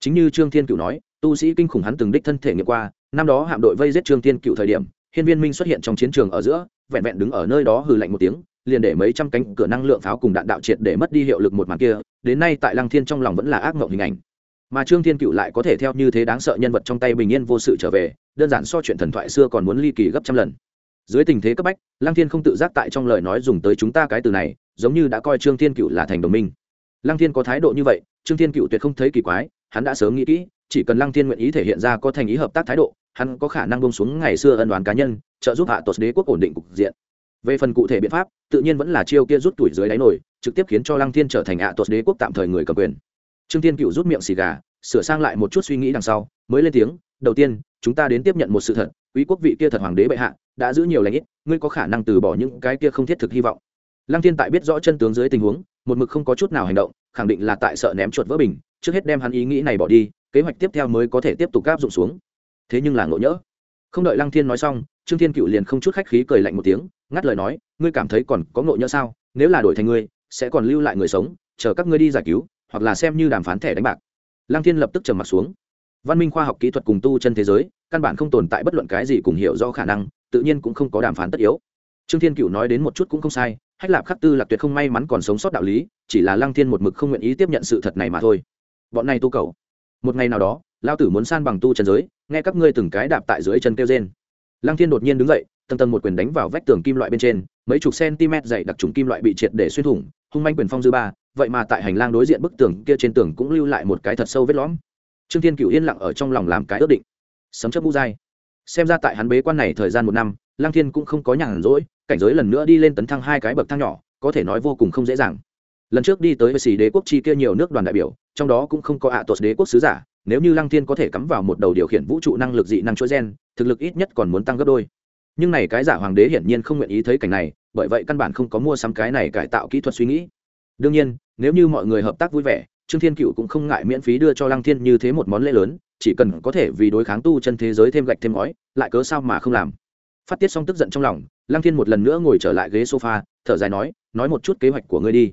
Chính như Trương Thiên Cửu nói, tu sĩ kinh khủng hắn từng đích thân thể nghiệm qua, năm đó hạm đội vây giết Trương Thiên Cửu thời điểm, Hiên Viên Minh xuất hiện trong chiến trường ở giữa, vẹn vẹn đứng ở nơi đó hừ lạnh một tiếng, liền để mấy trăm cánh cửa năng lượng pháo cùng đạn đạo triệt để mất đi hiệu lực một màn kia, đến nay tại Lăng Thiên trong lòng vẫn là ác mộng hình ảnh mà trương thiên cựu lại có thể theo như thế đáng sợ nhân vật trong tay bình yên vô sự trở về, đơn giản so chuyện thần thoại xưa còn muốn ly kỳ gấp trăm lần. Dưới tình thế cấp bách, lăng thiên không tự giác tại trong lời nói dùng tới chúng ta cái từ này, giống như đã coi trương thiên cựu là thành đồng minh. Lăng thiên có thái độ như vậy, trương thiên cựu tuyệt không thấy kỳ quái, hắn đã sớm nghĩ kỹ, chỉ cần lăng thiên nguyện ý thể hiện ra có thành ý hợp tác thái độ, hắn có khả năng bông xuống ngày xưa ân đoán cá nhân, trợ giúp hạ tột đế quốc ổn định cục diện. Về phần cụ thể biện pháp, tự nhiên vẫn là chiêu kia rút tuổi dưới đáy nổi, trực tiếp khiến cho lăng thiên trở thành hạ tột đế quốc tạm thời người cầm quyền trương tiên cựu rút miệng xì gà, sửa sang lại một chút suy nghĩ đằng sau, mới lên tiếng, đầu tiên, chúng ta đến tiếp nhận một sự thật, quý quốc vị kia thật hoàng đế bệ hạ, đã giữ nhiều lãnh ít, ngươi có khả năng từ bỏ những cái kia không thiết thực hy vọng. Lăng thiên tại biết rõ chân tướng dưới tình huống, một mực không có chút nào hành động, khẳng định là tại sợ ném chuột vỡ bình, trước hết đem hắn ý nghĩ này bỏ đi, kế hoạch tiếp theo mới có thể tiếp tục áp dụng xuống. Thế nhưng là ngộ nhỡ. Không đợi lăng thiên nói xong, trương thiên cựu liền không chút khách khí cười lạnh một tiếng, ngắt lời nói, ngươi cảm thấy còn có ngộ nhỡ sao? Nếu là đổi thành ngươi, sẽ còn lưu lại người sống, chờ các ngươi đi giải cứu hoặc là xem như đàm phán thẻ đánh bạc. Lăng thiên lập tức trầm m ặ t xuống. Văn minh khoa học kỹ thuật cùng tu chân thế giới, căn bản không tồn tại bất luận cái gì cùng hiểu do khả năng, tự nhiên cũng không có đàm phán tất yếu. Trương thiên cựu nói đến một chút cũng không sai, hách lạp khắc tư lạc tuyệt không may mắn còn sống sót đạo lý, chỉ là lăng thiên một mực không nguyện ý tiếp nhận sự thật này mà thôi. Bọn này tu cầu. Một ngày nào đó lao tử muốn san bằng tu chân giới, nghe các ngươi từng cái đạp tại dưới chân kêu trên lăng thiên đột nhiên đứng dậy tầng tầng một quyền đánh vào vách tường kim loại bên trên, mấy chục cm dày đặc trùng kim loại bị triệt để xuyên thủng, hung manh quyền phong dư ba, vậy mà tại hành lang đối diện bức tường kia trên tường cũng lưu lại một cái thật sâu vết lõm. Trương thiên cựu yên lặng ở trong lòng làm cái ước định. Sấm chấp ngũ dai xem ra tại hắn bế quan này thời gian một năm lang thiên cũng không có nhàn rỗi, cảnh giới lần nữa đi lên tấn thăng hai cái bậc thang nhỏ, có thể nói vô cùng không dễ dàng. Lần trước đi tới với xì đế quốc chi kia nhiều nước đoàn đại biểu, trong đó cũng không có ạ à tuột đế quốc sứ giả, nếu như lăng thiên có thể cắm vào một đầu điều khiển vũ trụ năng lực dị năng chuỗi gen, thực lực ít nhất còn muốn tăng gấp đôi nhưng này cái giả hoàng đế hiển nhiên không nguyện ý thấy cảnh này, bởi vậy căn bản không có mua sắm cái này cải tạo kỹ thuật suy nghĩ. Đương nhiên, nếu như mọi người hợp tác vui vẻ, trương thiên cựu cũng không ngại miễn phí đưa cho lăng thiên như thế một món lễ lớn, chỉ cần có thể vì đối kháng tu chân thế giới thêm gạch thêm ngói, lại cớ sao mà không làm. Phát tiết xong tức giận trong lòng, lăng thiên một lần nữa ngồi trở lại ghế sofa, thở dài nói nói một chút kế hoạch của ngươi đi.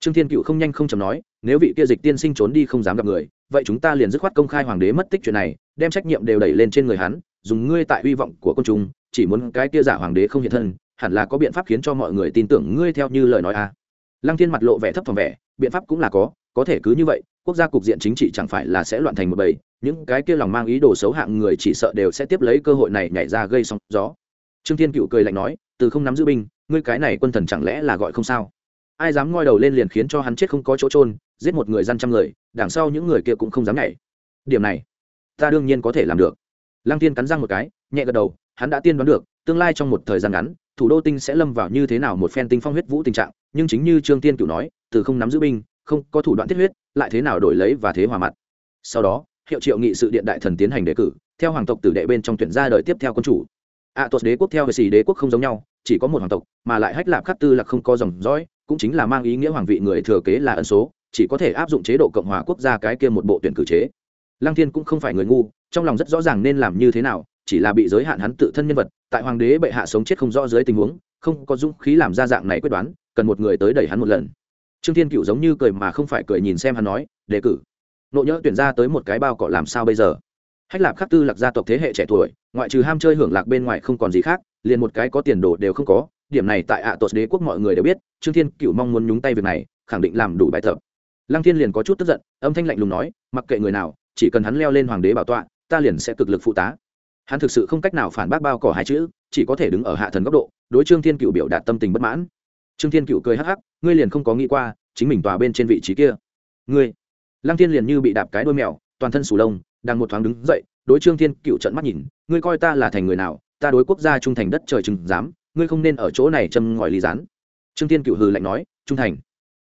Trương thiên cựu không nhanh không chầm nói, nếu vị kia dịch tiên sinh trốn đi không dám gặp người, vậy chúng ta liền dứt khoát công khai hoàng đế mất tích chuyện này, đem trách nhiệm đều đẩy lên trên người hắn dùng ngươi tại hy vọng của công chúng, chỉ muốn cái kia giả hoàng đế không hiện thân, hẳn là có biện pháp khiến cho mọi người tin tưởng ngươi theo như lời nói à. Lăng thiên mặt lộ vẻ thấp thỏm vẻ, biện pháp cũng là có có thể cứ như vậy, quốc gia cục diện chính trị chẳng phải là sẽ loạn thành một bầy, những cái kia lòng mang ý đồ xấu hạng người chỉ sợ đều sẽ tiếp lấy cơ hội này nhảy ra gây sóng gió. Trương thiên cựu cười lạnh nói, từ không nắm giữ binh, ngươi cái này quân thần chẳng lẽ là gọi không sao? Ai dám ngoi đầu lên liền khiến cho hắn chết không có chỗ trôn giết một người dân trăm người, đằng sau những người kia cũng không dám nhảy. Điểm này, ta đương nhiên có thể làm được lăng tiên cắn răng một cái nhẹ gật đầu hắn đã tiên đoán được tương lai trong một thời gian ngắn thủ đô tinh sẽ lâm vào như thế nào một phen tinh phong huyết vũ tình trạng nhưng chính như trương tiên cửu nói từ không nắm giữ binh không có thủ đoạn thiết huyết lại thế nào đổi lấy và thế hòa mặt. Sau đó hiệu triệu nghị sự điện đại thần tiến hành đề cử theo hoàng tộc tử đệ bên trong tuyển ra đời tiếp theo quân chủ. Ạ à, tuột đế quốc theo hệ xì đế quốc không giống nhau chỉ có một hoàng tộc mà lại hách lạp khắc tư là không có dòng dõi cũng chính là mang ý nghĩa hoàng vị người thừa kế là ân số chỉ có thể áp dụng chế độ cộng hòa quốc gia cái kia một bộ tuyển cử chế. Lăng thiên cũng không phải người ngu trong lòng rất rõ ràng nên làm như thế nào, chỉ là bị giới hạn hắn tự thân nhân vật, tại hoàng đế bệ hạ sống chết không rõ dưới tình huống, không có dũng khí làm ra dạng này quyết đoán, cần một người tới đẩy hắn một lần. Trương thiên cựu giống như cười mà không phải cười nhìn xem hắn nói, đề cử. Nộ nhỡ tuyển ra tới một cái bao cỏ làm sao bây giờ? Hách lạp khắc tư lạc gia tộc thế hệ trẻ tuổi, ngoại trừ ham chơi hưởng lạc bên ngoài không còn gì khác, liền một cái có tiền đồ đều không có, điểm này tại ạ à tột đế quốc mọi người đều biết, trương thiên cựu mong muốn nhúng tay việc này, khẳng định làm đủ bài tập. Lăng thiên liền có chút tức giận, âm thanh lạnh lùng nói, mặc kệ người nào, chỉ cần hắn leo lên hoàng đế bảo tọa ta liền sẽ cực lực phụ tá. Hắn thực sự không cách nào phản bác bao cỏ hai chữ, chỉ có thể đứng ở hạ thần góc độ, đối trương thiên cựu biểu đạt tâm tình bất mãn. Trương thiên cựu cười hắc hắc, ngươi liền không có nghĩ qua, chính mình tòa bên trên vị trí kia. Ngươi. Lăng thiên liền như bị đạp cái đôi mèo, toàn thân sù lông, đang một thoáng đứng dậy, đối trương thiên cựu trận mắt nhìn, ngươi coi ta là thành người nào, ta đối quốc gia trung thành đất trời chừng dám, ngươi không nên ở chỗ này châm ngòi ly rán trương thiên cựu hừ lạnh nói, trung thành.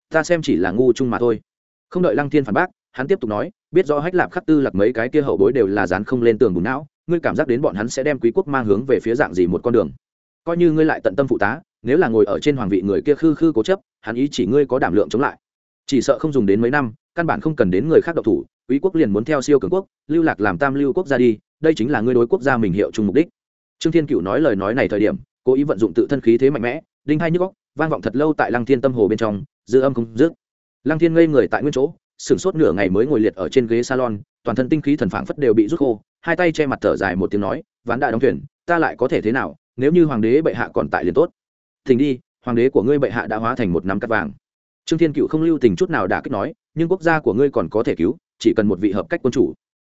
Ta xem chỉ là ngu trung mà thôi. Không đợi lăng thiên phản bác, hắn tiếp tục nói biết rõ hách lạp khắc tư lạc mấy cái kia hậu bối đều là dán không lên tường bùn não, ngươi cảm giác đến bọn hắn sẽ đem quý quốc mang hướng về phía dạng gì một con đường? Coi như ngươi lại tận tâm phụ tá, nếu là ngồi ở trên hoàng vị người kia khư khư cố chấp, hắn ý chỉ ngươi có đảm lượng chống lại. Chỉ sợ không dùng đến mấy năm, căn bản không cần đến người khác độc thủ, quý quốc liền muốn theo siêu cường quốc, lưu lạc làm tam lưu quốc gia đi, đây chính là ngươi đối quốc gia mình hiệu chung mục đích. Trương thiên cựu nói lời nói này thời điểm, cố ý vận dụng tự thân khí thế mạnh mẽ, đinh hai nhức góc vang vọng thật lâu tại lăng thiên tâm hồ bên trong, dư âm không dứt. Lăng thiên ngây người tại nguyên chỗ sửng sốt nửa ngày mới ngồi liệt ở trên ghế salon, toàn thân tinh khí thần phảng phất đều bị rút khô, hai tay che mặt thở dài một tiếng nói, ván đại đóng thuyền, ta lại có thể thế nào, nếu như hoàng đế bệ hạ còn tại liền tốt. Thỉnh đi, hoàng đế của ngươi bệ hạ đã hóa thành một nắm cắt vàng. Trương thiên cựu không lưu tình chút nào đã kích nói, nhưng quốc gia của ngươi còn có thể cứu, chỉ cần một vị hợp cách quân chủ.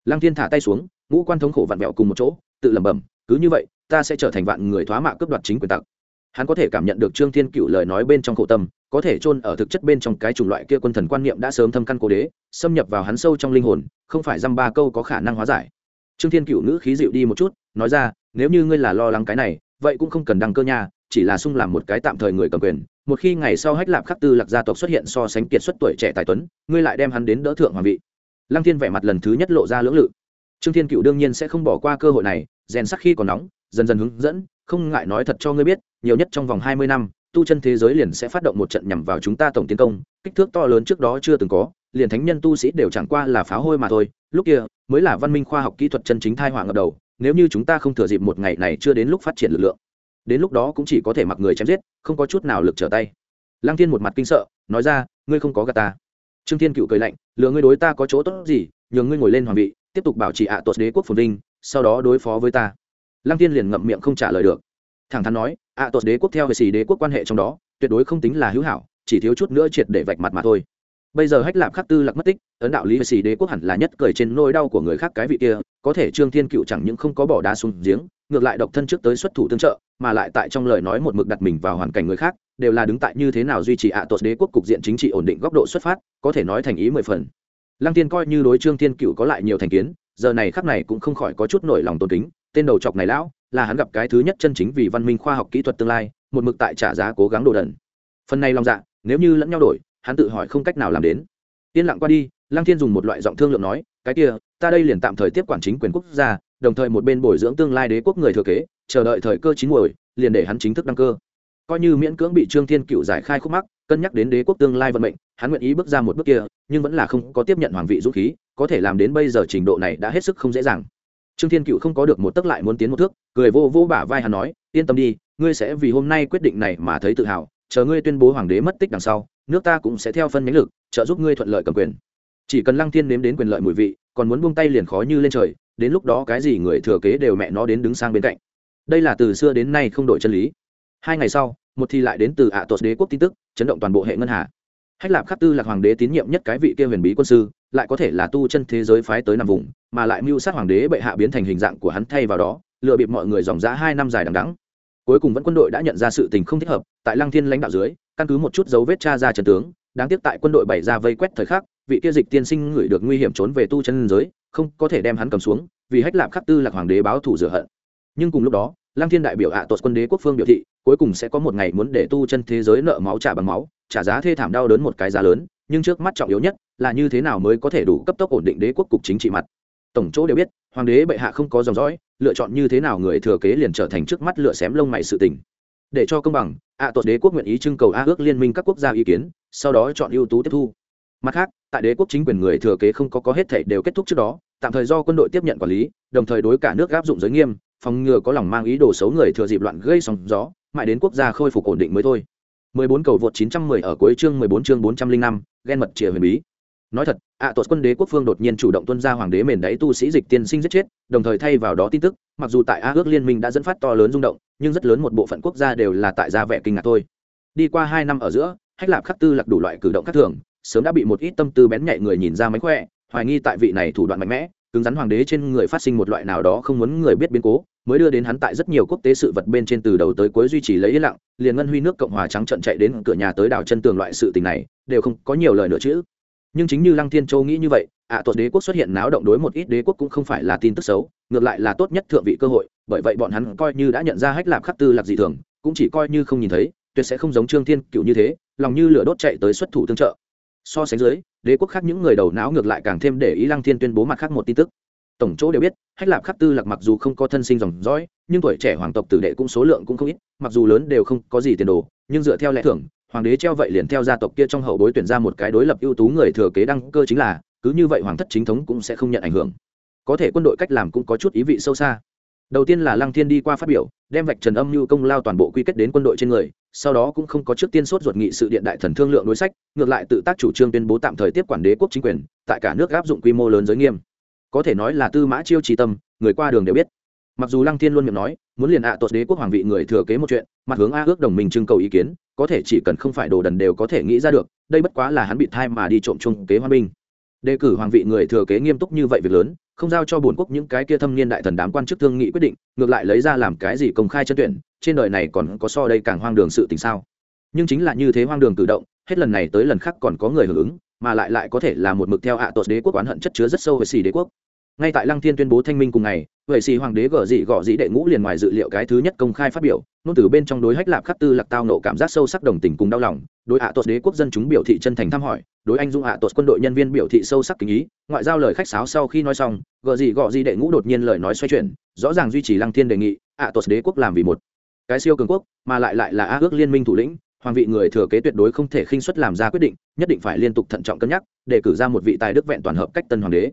Lăng thiên thả tay xuống, ngũ quan thống khổ vặn vẹo cùng một chỗ, tự lẩm bẩm, cứ như vậy, ta sẽ trở thành vạn người thoá mạ cướp đoạt chính quyền tặc. Hắn có thể cảm nhận được trương thiên cựu lời nói bên trong khổ tâm có thể chôn ở thực chất bên trong cái chủng loại kia quân thần quan niệm đã sớm thâm căn cố đế, xâm nhập vào hắn sâu trong linh hồn, không phải dăm ba câu có khả năng hóa giải. Trương thiên cửu ngữ khí dịu đi một chút, nói ra, nếu như ngươi là lo lắng cái này, vậy cũng không cần đăng cơ nha, chỉ là sung làm một cái tạm thời người cầm quyền, một khi ngày sau hách lạp khắc tư lạc gia tộc xuất hiện so sánh kiệt xuất tuổi trẻ tài tuấn, ngươi lại đem hắn đến đỡ thượng hoàng vị. Lăng thiên vẻ mặt lần thứ nhất lộ ra lưỡng lự. Trương thiên cửu đương nhiên sẽ không bỏ qua cơ hội này, rèn sắc khi còn nóng, dần dần hướng dẫn, không ngại nói thật cho ngươi biết, nhiều nhất trong vòng hai mươi năm tu chân thế giới liền sẽ phát động một trận nhằm vào chúng ta tổng tiến công, kích thước to lớn trước đó chưa từng có, liền thánh nhân tu sĩ đều chẳng qua là pháo hôi mà thôi. Lúc kia, mới là văn minh khoa học kỹ thuật chân chính thai hoàng ngập đầu, nếu như chúng ta không thừa dịp một ngày này chưa đến lúc phát triển lực lượng, đến lúc đó cũng chỉ có thể mặc người chém giết, không có chút nào lực trở tay. Lăng thiên một mặt kinh sợ, nói ra, ngươi không có gà ta. Trương thiên cựu cười lạnh, lừa ngươi đối ta có chỗ tốt gì, nhường ngươi ngồi lên hoàng vị, tiếp tục bảo trì ạ à tuột đế quốc phồn vinh, sau đó đối phó với ta. Lăng thiên liền ngậm miệng không trả lời được thẳng thắn nói ạ à tuột đế quốc theo hệ xì đế quốc quan hệ trong đó, tuyệt đối không tính là hữu hảo, chỉ thiếu chút nữa triệt để vạch mặt mà thôi. Bây giờ hách lạp khắc tư lạc mất tích, ấn đạo lý hệ xì đế quốc hẳn là nhất cười trên nỗi đau của người khác cái vị kia, có thể trương thiên cựu chẳng những không có bỏ đá xuống giếng, ngược lại độc thân trước tới xuất thủ tương trợ, mà lại tại trong lời nói một mực đặt mình vào hoàn cảnh người khác, đều là đứng tại như thế nào duy trì ạ à tuột đế quốc cục diện chính trị ổn định góc độ xuất phát, có thể nói thành ý mười phần. Lăng tiên coi như đối trương thiên cựu có lại nhiều thành kiến, giờ này khắc này cũng không khỏi có chút nổi lòng tôn kính, tên đầu chọc này lão là hắn gặp cái thứ nhất chân chính vì văn minh khoa học kỹ thuật tương lai, một mực tại trả giá cố gắng đồ đần. Phần này lòng dạ nếu như lẫn nhau đổi, hắn tự hỏi không cách nào làm đến. Yên lặng qua đi, lăng thiên dùng một loại giọng thương lượng nói, cái kia, ta đây liền tạm thời tiếp quản chính quyền quốc gia, đồng thời một bên bồi dưỡng tương lai đế quốc người thừa kế, chờ đợi thời cơ chín muồi, liền để hắn chính thức đăng cơ. Coi như miễn cưỡng bị trương thiên cựu giải khai khúc mắc, cân nhắc đến đế quốc tương lai vận mệnh, hắn nguyện ý bước ra một bước kia, nhưng vẫn là không có tiếp nhận hoàng vị dũng khí, có thể làm đến bây giờ trình độ này đã hết sức không dễ dàng trương thiên cựu không có được một tấc lại muốn tiến một thước, cười vô vô bả vai hắn nói, yên tâm đi, ngươi sẽ vì hôm nay quyết định này mà thấy tự hào, chờ ngươi tuyên bố hoàng đế mất tích đằng sau, nước ta cũng sẽ theo phân nhánh lực, trợ giúp ngươi thuận lợi cầm quyền. Chỉ cần lăng thiên nếm đến quyền lợi mùi vị, còn muốn buông tay liền khó như lên trời, đến lúc đó cái gì người thừa kế đều mẹ nó đến đứng sang bên cạnh. Đây là từ xưa đến nay không đổi chân lý. Hai ngày sau, một thi lại đến từ ạ tuột đế quốc tin tức, chấn động toàn bộ hệ ngân hà. Hách lạp khắc tư là hoàng đế tín nhiệm nhất cái vị kia huyền bí quân sư lại có thể là tu chân thế giới phái tới nằm vùng, mà lại mưu sát hoàng đế bệ hạ biến thành hình dạng của hắn thay vào đó lựa bịp mọi người dòng dã hai năm dài đằng đắng cuối cùng vẫn quân đội đã nhận ra sự tình không thích hợp, tại lăng thiên lãnh đạo dưới, căn cứ một chút dấu vết cha ra trần tướng, đáng tiếc tại quân đội bày ra vây quét thời khắc, vị kia dịch tiên sinh ngửi được nguy hiểm trốn về tu chân giới, không có thể đem hắn cầm xuống, vì hách lạp khắc tư lạc hoàng đế báo thủ rửa hận. Nhưng cùng lúc đó, lăng thiên đại biểu ạ à quân đế quốc phương biểu thị, cuối cùng sẽ có một ngày muốn để tu chân thế giới nợ máu trả bằng máu, trả giá thê thảm đau đớn một cái giá lớn, nhưng trước mắt trọng yếu nhất là như thế nào mới có thể đủ cấp tốc ổn định đế quốc cục chính trị mặt? Tổng chỗ đều biết hoàng đế bệ hạ không có dòng dõi lựa chọn như thế nào người thừa kế liền trở thành trước mắt lựa xém lông mày sự tình. Để cho công bằng ạ à tuột đế quốc nguyện ý trưng cầu a ước liên minh các quốc gia ý kiến sau đó chọn ưu tú tiếp thu. Mặt khác tại đế quốc chính quyền người thừa kế không có có hết thể đều kết thúc trước đó tạm thời do quân đội tiếp nhận quản lý đồng thời đối cả nước áp dụng giới nghiêm phòng ngừa có lòng mang ý đồ xấu người thừa dịp loạn gây sóng gió mãi đến quốc gia khôi phục ổn định mới thôi. 14 cầu vượt 910 ở cuối chương 14 chương 405, ghen mật chìa huyền bí nói thật ạ à, tuột quân đế quốc phương đột nhiên chủ động tuân ra hoàng đế mền đáy tu sĩ dịch tiên sinh giết chết đồng thời thay vào đó tin tức mặc dù tại a ước liên minh đã dẫn phát to lớn rung động nhưng rất lớn một bộ phận quốc gia đều là tại gia vẻ kinh ngạc thôi. Đi qua hai năm ở giữa hách lạp khắc tư lạc đủ loại cử động khác thường sớm đã bị một ít tâm tư bén nhạy người nhìn ra mánh khỏe hoài nghi tại vị này thủ đoạn mạnh mẽ cứng rắn hoàng đế trên người phát sinh một loại nào đó không muốn người biết biến cố mới đưa đến hắn tại rất nhiều quốc tế sự vật bên trên từ đầu tới cuối duy trì lấy yên lặng liền ngân huy nước cộng hòa trắng trận chạy đến cửa nhà tới đảo chân tường loại sự tình này đều không có nhiều lời nữa chứ nhưng chính như lăng thiên châu nghĩ như vậy ạ à, tuột đế quốc xuất hiện náo động đối một ít đế quốc cũng không phải là tin tức xấu ngược lại là tốt nhất thượng vị cơ hội bởi vậy bọn hắn coi như đã nhận ra hách lạp khắc tư lạc dị thường cũng chỉ coi như không nhìn thấy tuyệt sẽ không giống trương thiên cựu như thế lòng như lửa đốt chạy tới xuất thủ tương trợ. So sánh dưới đế quốc khác những người đầu não ngược lại càng thêm để ý lăng thiên tuyên bố mặt khác một tin tức. Tổng chỗ đều biết hách lạp khắc tư lạc mặc dù không có thân sinh dòng dõi nhưng tuổi trẻ hoàng tộc tử đệ cũng số lượng cũng không ít mặc dù lớn đều không có gì tiền đồ nhưng dựa theo lẽ thưởng hoàng đế treo vậy liền theo gia tộc kia trong hậu bối tuyển ra một cái đối lập ưu tú người thừa kế đăng cơ chính là, cứ như vậy hoàng thất chính thống cũng sẽ không nhận ảnh hưởng. Có thể quân đội cách làm cũng có chút ý vị sâu xa. Đầu tiên là lăng thiên đi qua phát biểu, đem vạch trần âm mưu công lao toàn bộ quy kết đến quân đội trên người, sau đó cũng không có trước tiên sốt ruột nghị sự điện đại thần thương lượng đối sách, ngược lại tự tác chủ trương tuyên bố tạm thời tiếp quản đế quốc chính quyền, tại cả nước áp dụng quy mô lớn giới nghiêm. Có thể nói là tư mã chiêu trì tâm, người qua đường đều biết mặc dù lăng thiên luôn miệng nói, muốn liền ạ à tuột đế quốc hoàng vị người thừa kế một chuyện, mặt hướng a ước đồng minh trưng cầu ý kiến, có thể chỉ cần không phải đồ đần đều có thể nghĩ ra được, đây bất quá là hắn bị thai mà đi trộm chung kế hoa binh. Đề cử hoàng vị người thừa kế nghiêm túc như vậy việc lớn, không giao cho bổn quốc những cái kia thâm niên đại thần đám quan chức thương nghị quyết định, ngược lại lấy ra làm cái gì công khai chân tuyển, trên đời này còn có so đây càng hoang đường sự tình sao? Nhưng chính là như thế hoang đường cử động, hết lần này tới lần khác còn có người hưởng ứng, mà lại lại có thể là một mực theo hạ à đế quốc oán hận chất chứa rất sâu với xì đế quốc ngay tại lăng thiên tuyên bố thanh minh cùng ngày vậy xì hoàng đế gở dị gõ dị đệ ngũ liền ngoài dự liệu cái thứ nhất công khai phát biểu nôn từ bên trong đối hách lạp khắc tư lạc tao nộ cảm giác sâu sắc đồng tình cùng đau lòng, đối hạ tuột đế quốc dân chúng biểu thị chân thành thăm hỏi, đối anh dung hạ tuột quân đội nhân viên biểu thị sâu sắc kính ý, ngoại giao lời khách sáo sau khi nói xong, gở dị gõ dị đệ ngũ đột nhiên lời nói xoay chuyển, rõ ràng duy trì lăng thiên đề nghị hạ tuột đế quốc làm vì một. Cái siêu cường quốc, mà lại lại là a ước liên minh thủ lĩnh, hoàng vị người thừa kế tuyệt đối không thể khinh suất làm ra quyết định, nhất định phải liên tục thận trọng cân nhắc, để cử ra một vị tài đức vẹn toàn hợp cách tân hoàng đế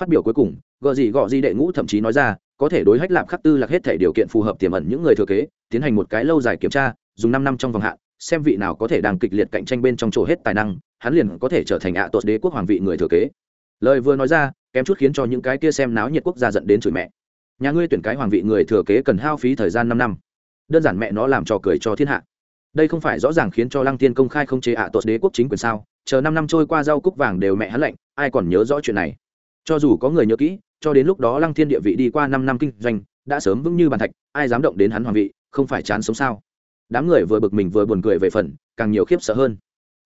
phát biểu cuối cùng gợ gì gọ gì đệ ngũ thậm chí nói ra có thể đối hách lạp khắc tư lạc hết thể điều kiện phù hợp tiềm ẩn những người thừa kế tiến hành một cái lâu dài kiểm tra dùng năm năm trong vòng hạn xem vị nào có thể đang kịch liệt cạnh tranh bên trong chỗ hết tài năng hắn liền có thể trở thành ạ à tuột đế quốc hoàng vị người thừa kế. Lời vừa nói ra kém chút khiến cho những cái kia xem náo nhiệt quốc gia dẫn đến chửi mẹ. Nhà ngươi tuyển cái hoàng vị người thừa kế cần hao phí thời gian năm năm. Đơn giản mẹ nó làm trò cười cho thiên hạ. Đây không phải rõ ràng khiến cho lăng tiên công khai không chế ạ à tuột đế quốc chính quyền sao? Chờ năm năm trôi qua rau cúc vàng đều mẹ hắn lệnh, ai còn nhớ rõ chuyện này? Cho dù có người nhớ kỹ cho đến lúc đó lăng thiên địa vị đi qua năm năm kinh doanh đã sớm vững như bàn thạch ai dám động đến hắn hoàng vị không phải chán sống sao? Đám người vừa bực mình vừa buồn cười về phần càng nhiều khiếp sợ hơn.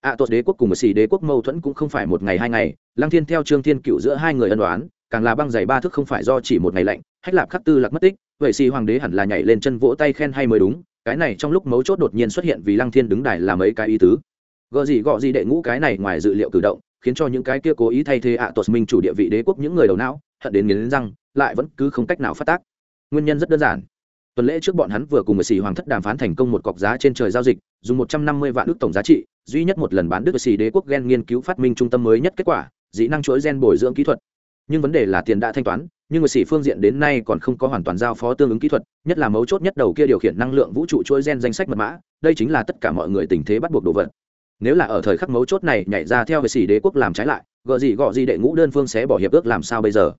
Ạ à, tuột đế quốc cùng một xì đế quốc mâu thuẫn cũng không phải một ngày hai ngày lăng thiên theo trương thiên cựu giữa hai người ân đoán càng là băng giày ba thức không phải do chỉ một ngày lạnh hách lạp khắc tư lạc mất tích vậy xì hoàng đế hẳn là nhảy lên chân vỗ tay khen hay mới đúng cái này trong lúc mấu chốt đột nhiên xuất hiện vì lăng thiên đứng đài làm mấy cái ý tứ. Gợ gì gọ gì đệ ngũ cái này ngoài dự liệu cử động khiến cho những cái kia cố ý thay thế ạ à tuột minh chủ địa vị đế quốc những người đầu não, hận đến nghiến răng, lại vẫn cứ không cách nào phát tác. Nguyên nhân rất đơn giản. Tuần lễ trước bọn hắn vừa cùng người sĩ hoàng thất đàm phán thành công một cọc giá trên trời giao dịch, dùng một trăm năm mươi vạn đức tổng giá trị, duy nhất một lần bán đức sĩ đế quốc gen nghiên cứu phát minh trung tâm mới nhất kết quả dĩ năng chuỗi gen bồi dưỡng kỹ thuật. Nhưng vấn đề là tiền đã thanh toán, nhưng người sĩ phương diện đến nay còn không có hoàn toàn giao phó tương ứng kỹ thuật, nhất là mấu chốt nhất đầu kia điều khiển năng lượng vũ trụ chuỗi gen danh sách mật mã, đây chính là tất cả mọi người tình thế bắt buộc đồ vật nếu là ở thời khắc mấu chốt này nhảy ra theo về sỉ đế quốc làm trái lại, gợ gì gọ gì đệ ngũ đơn phương sẽ bỏ hiệp ước làm sao bây giờ?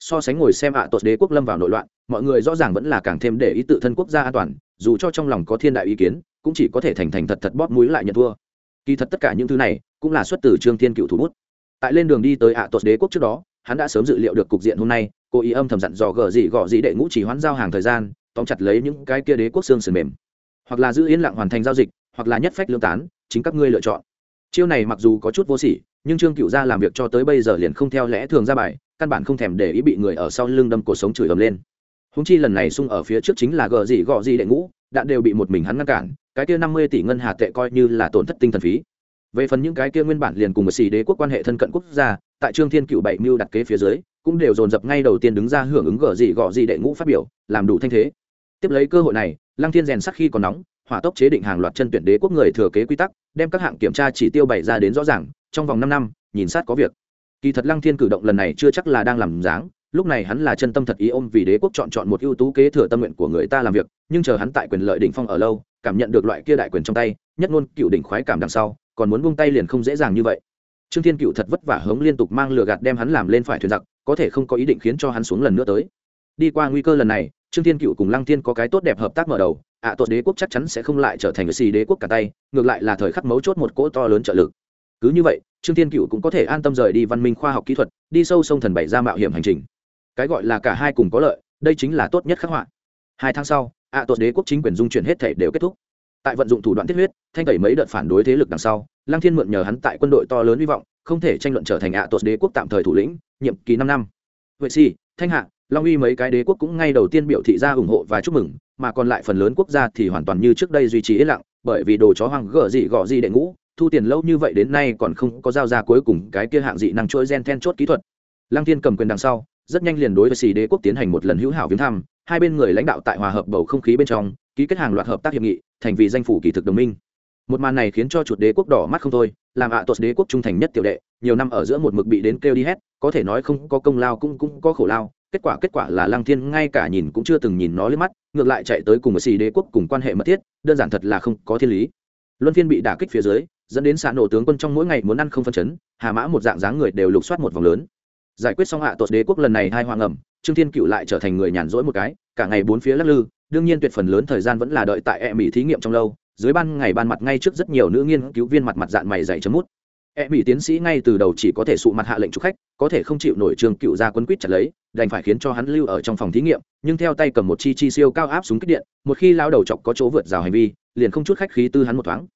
So sánh ngồi xem ạ à tuột đế quốc lâm vào nội loạn, mọi người rõ ràng vẫn là càng thêm để ý tự thân quốc gia an toàn, dù cho trong lòng có thiên đại ý kiến, cũng chỉ có thể thành thành thật thật bóp mũi lại nhận thua. Kỳ thật tất cả những thứ này cũng là xuất từ trương thiên cựu thủ bút. Tại lên đường đi tới ạ à tuột đế quốc trước đó, hắn đã sớm dự liệu được cục diện hôm nay, cố ý âm thầm dặn dò gờ gì gọ gì đệ ngũ chỉ hoãn giao hàng thời gian, tóm chặt lấy những cái kia đế quốc xương sườn mềm. Hoặc là giữ yên lặng hoàn thành giao dịch, hoặc là nhất phách lương tán chính các ngươi lựa chọn. Chiêu này mặc dù có chút vô sỉ, nhưng trương cựu gia làm việc cho tới bây giờ liền không theo lẽ thường ra bài, căn bản không thèm để ý bị người ở sau lưng đâm cuộc sống chửi ầm lên. Húng chi lần này sung ở phía trước chính là gờ gì gọ gì đệ ngũ, đạn đều bị một mình hắn ngăn cản, cái kia năm mươi tỷ ngân hà tệ coi như là tổn thất tinh thần phí. Về phần những cái kia nguyên bản liền cùng một xì đế quốc quan hệ thân cận quốc gia, tại trương thiên cựu bảy mưu đặt kế phía dưới, cũng đều dồn dập ngay đầu tiên đứng ra hưởng ứng gờ gì gọ gì đệ ngũ phát biểu, làm đủ thanh thế. Tiếp lấy cơ hội này, lăng thiên rèn sắc khi còn nóng hỏa tốc chế định hàng loạt chân tuyển đế quốc người thừa kế quy tắc, đem các hạng kiểm tra chỉ tiêu bày ra đến rõ ràng, trong vòng năm năm, nhìn sát có việc. Kỳ thật lăng thiên cử động lần này chưa chắc là đang làm dáng, lúc này hắn là chân tâm thật ý ôm vì đế quốc chọn chọn một ưu tú kế thừa tâm nguyện của người ta làm việc, nhưng chờ hắn tại quyền lợi đỉnh phong ở lâu, cảm nhận được loại kia đại quyền trong tay, nhất ngôn cựu đỉnh khoái cảm đằng sau, còn muốn buông tay liền không dễ dàng như vậy. Trương thiên cựu thật vất vả hống liên tục mang lừa gạt đem hắn làm lên phải thuyền giặc, có thể không có ý định khiến cho hắn xuống lần nữa tới. Đi qua nguy cơ lần này, trương thiên cựu cùng lăng thiên có cái tốt đẹp hợp tác mở đầu ạ à, đế quốc chắc chắn sẽ không lại trở thành người xì đế quốc cả tay ngược lại là thời khắc mấu chốt một cỗ to lớn trợ lực. Cứ như vậy trương thiên cựu cũng có thể an tâm rời đi văn minh khoa học kỹ thuật đi sâu sông thần bảy ra mạo hiểm hành trình. Cái gọi là cả hai cùng có lợi đây chính là tốt nhất khắc họa. Hai tháng sau ạ à, đế quốc chính quyền dung chuyển hết thể đều kết thúc. Tại vận dụng thủ đoạn tiết huyết thanh tẩy mấy đợt phản đối thế lực đằng sau Lang thiên mượn nhờ hắn tại quân đội to lớn hy vọng không thể tranh luận trở thành ạ à đế quốc tạm thời thủ lĩnh nhiệm kỳ năm năm. Vậy si thanh hạ long uy mấy cái đế quốc cũng ngay đầu tiên biểu thị ra ủng hộ và chúc mừng, mà còn lại phần lớn quốc gia thì hoàn toàn như trước đây duy trì yên lặng, bởi vì đồ chó hoàng gở gì gọ gì đệ ngũ, thu tiền lâu như vậy đến nay còn không có giao ra cuối cùng cái kia hạng dị năng chuỗi gen then chốt kỹ thuật. Lăng Thiên cầm quyền đằng sau, rất nhanh liền đối với xì đế quốc tiến hành một lần hữu hảo viếng thăm, hai bên người lãnh đạo tại hòa hợp bầu không khí bên trong, ký kết hàng loạt hợp tác hiệp nghị, thành vì danh phủ kỳ thực đồng minh. Một màn này khiến cho chuột đế quốc đỏ mắt không thôi, làm ạ à tuột đế quốc trung thành nhất tiểu đệ, nhiều năm ở giữa một mực bị đến kêu đi hết, có thể nói không có công lao cũng cũng có khổ lao kết quả kết quả là lăng thiên ngay cả nhìn cũng chưa từng nhìn nó lên mắt, ngược lại chạy tới cùng một xì đế quốc cùng quan hệ mật thiết, đơn giản thật là không có thiên lý. Luân phiên bị đả kích phía dưới, dẫn đến xạ nổ tướng quân trong mỗi ngày muốn ăn không phân chấn, hà mã một dạng dáng người đều lục soát một vòng lớn. Giải quyết xong hạ tột đế quốc lần này hai hoàng ẩm, trương thiên cựu lại trở thành người nhàn rỗi một cái, cả ngày bốn phía lắc lư, đương nhiên tuyệt phần lớn thời gian vẫn là đợi tại e mỹ thí nghiệm trong lâu, dưới ban ngày ban mặt ngay trước rất nhiều nữ nghiên cứu viên mặt mặt dạng mày dày chấm mút e mỹ tiến sĩ ngay từ đầu chỉ có thể sụ mặt hạ lệnh chụp khách, có thể không chịu nổi trường cựu ra quân quýt chặt lấy, đành phải khiến cho hắn lưu ở trong phòng thí nghiệm, nhưng theo tay cầm một chi chi siêu cao áp súng kích điện, một khi lao đầu chọc có chỗ vượt rào hành vi, liền không chút khách khí tư hắn một thoáng.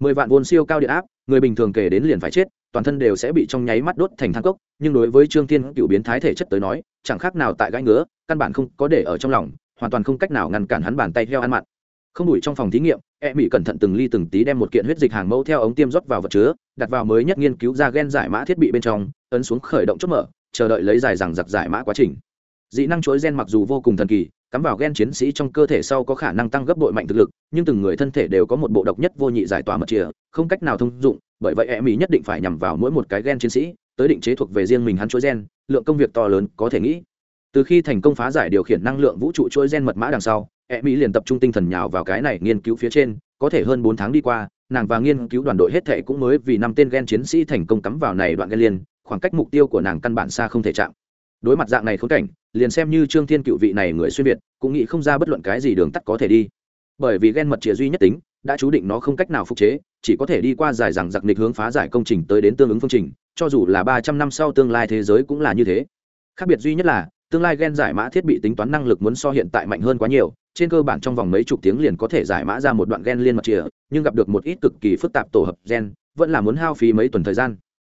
Mười vạn vôn siêu cao điện áp, người bình thường kể đến liền phải chết, toàn thân đều sẽ bị trong nháy mắt đốt thành thang cốc, nhưng đối với trương thiên cựu biến thái thể chất tới nói, chẳng khác nào tại gãi ngứa, căn bản không có để ở trong lòng, hoàn toàn không cách nào ngăn cản hắn bàn tay heo ăn mặn không đủi trong phòng thí nghiệm e mỹ cẩn thận từng ly từng tí đem một kiện huyết dịch hàng mẫu theo ống tiêm rót vào vật chứa, đặt vào mới nhất nghiên cứu ra gen giải mã thiết bị bên trong, ấn xuống khởi động chốt mở, chờ đợi lấy dài rằng giặc giải mã quá trình. Dị năng chuỗi gen mặc dù vô cùng thần kỳ, cắm vào gen chiến sĩ trong cơ thể sau có khả năng tăng gấp bội mạnh thực lực, nhưng từng người thân thể đều có một bộ độc nhất vô nhị giải tỏa mật chìa, không cách nào thông dụng, bởi vậy e mỹ nhất định phải nhằm vào mỗi một cái gen chiến sĩ, tới định chế thuộc về riêng mình hắn chuỗi gen, lượng công việc to lớn có thể nghĩ. Từ khi thành công phá giải điều khiển năng lượng vũ trụ chuỗi gen mật mã đằng sau e mỹ liền tập trung tinh thần nhào vào cái này nghiên cứu phía trên, có thể hơn bốn tháng đi qua, nàng và nghiên cứu đoàn đội hết thệ cũng mới vì năm tên gen chiến sĩ thành công cắm vào này đoạn gen liên khoảng cách mục tiêu của nàng căn bản xa không thể chạm. Đối mặt dạng này khốn cảnh, liền xem như trương thiên cựu vị này người xuyên việt, cũng nghĩ không ra bất luận cái gì đường tắt có thể đi. Bởi vì gen mật chìa duy nhất tính, đã chú định nó không cách nào phục chế, chỉ có thể đi qua dài rằng giặc nịch hướng phá giải công trình tới đến tương ứng phương trình, cho dù là ba trăm năm sau tương lai thế giới cũng là như thế. Khác biệt duy nhất là, tương lai gen giải mã thiết bị tính toán năng lực muốn so hiện tại mạnh hơn quá nhiều trên cơ bản trong vòng mấy chục tiếng liền có thể giải mã ra một đoạn gen liên mật chìa, nhưng gặp được một ít cực kỳ phức tạp tổ hợp gen, vẫn là muốn hao phí mấy tuần thời gian.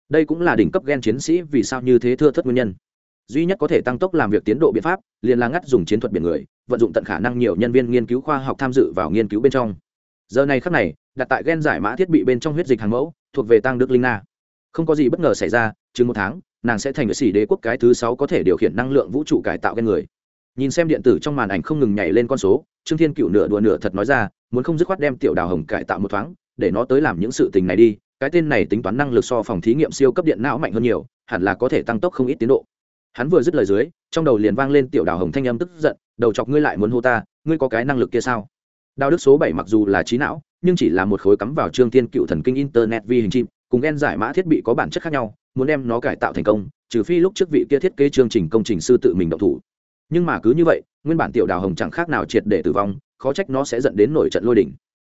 Đây cũng là đỉnh cấp gen chiến sĩ vì sao như thế thưa thất nguyên nhân. Duy nhất có thể tăng tốc làm việc tiến độ biện pháp, liền là ngắt dùng chiến thuật biển người, vận dụng tận khả năng nhiều nhân viên nghiên cứu khoa học tham dự vào nghiên cứu bên trong. Giờ này khắc này, đặt tại gen giải mã thiết bị bên trong huyết dịch hàng mẫu, thuộc về tăng đức linh na không có gì bất ngờ xảy ra, chừng một tháng, nàng sẽ thành người xỉ đế quốc cái thứ sáu có thể điều khiển năng lượng vũ trụ cải tạo gen người nhìn xem điện tử trong màn ảnh không ngừng nhảy lên con số, trương thiên cựu nửa đùa nửa thật nói ra, muốn không dứt khoát đem tiểu đào hồng cải tạo một thoáng, để nó tới làm những sự tình này đi, cái tên này tính toán năng lực so phòng thí nghiệm siêu cấp điện não mạnh hơn nhiều, hẳn là có thể tăng tốc không ít tiến độ. Hắn vừa dứt lời dưới, trong đầu liền vang lên tiểu đào hồng thanh âm tức giận, đầu chọc ngươi lại muốn hô ta, ngươi có cái năng lực kia sao? Đào đức số bảy mặc dù là trí não, nhưng chỉ là một khối cắm vào trương tiên cựu thần kinh internet vi hình chim, cùng ghen giải mã thiết bị có bản chất khác nhau, muốn đem nó cải tạo thành công, trừ phi lúc trước vị kia thiết kế chương trình công trình sư tự mình động thủ nhưng mà cứ như vậy, nguyên bản tiểu đào hồng chẳng khác nào triệt để tử vong, khó trách nó sẽ dẫn đến nổi trận lôi đỉnh.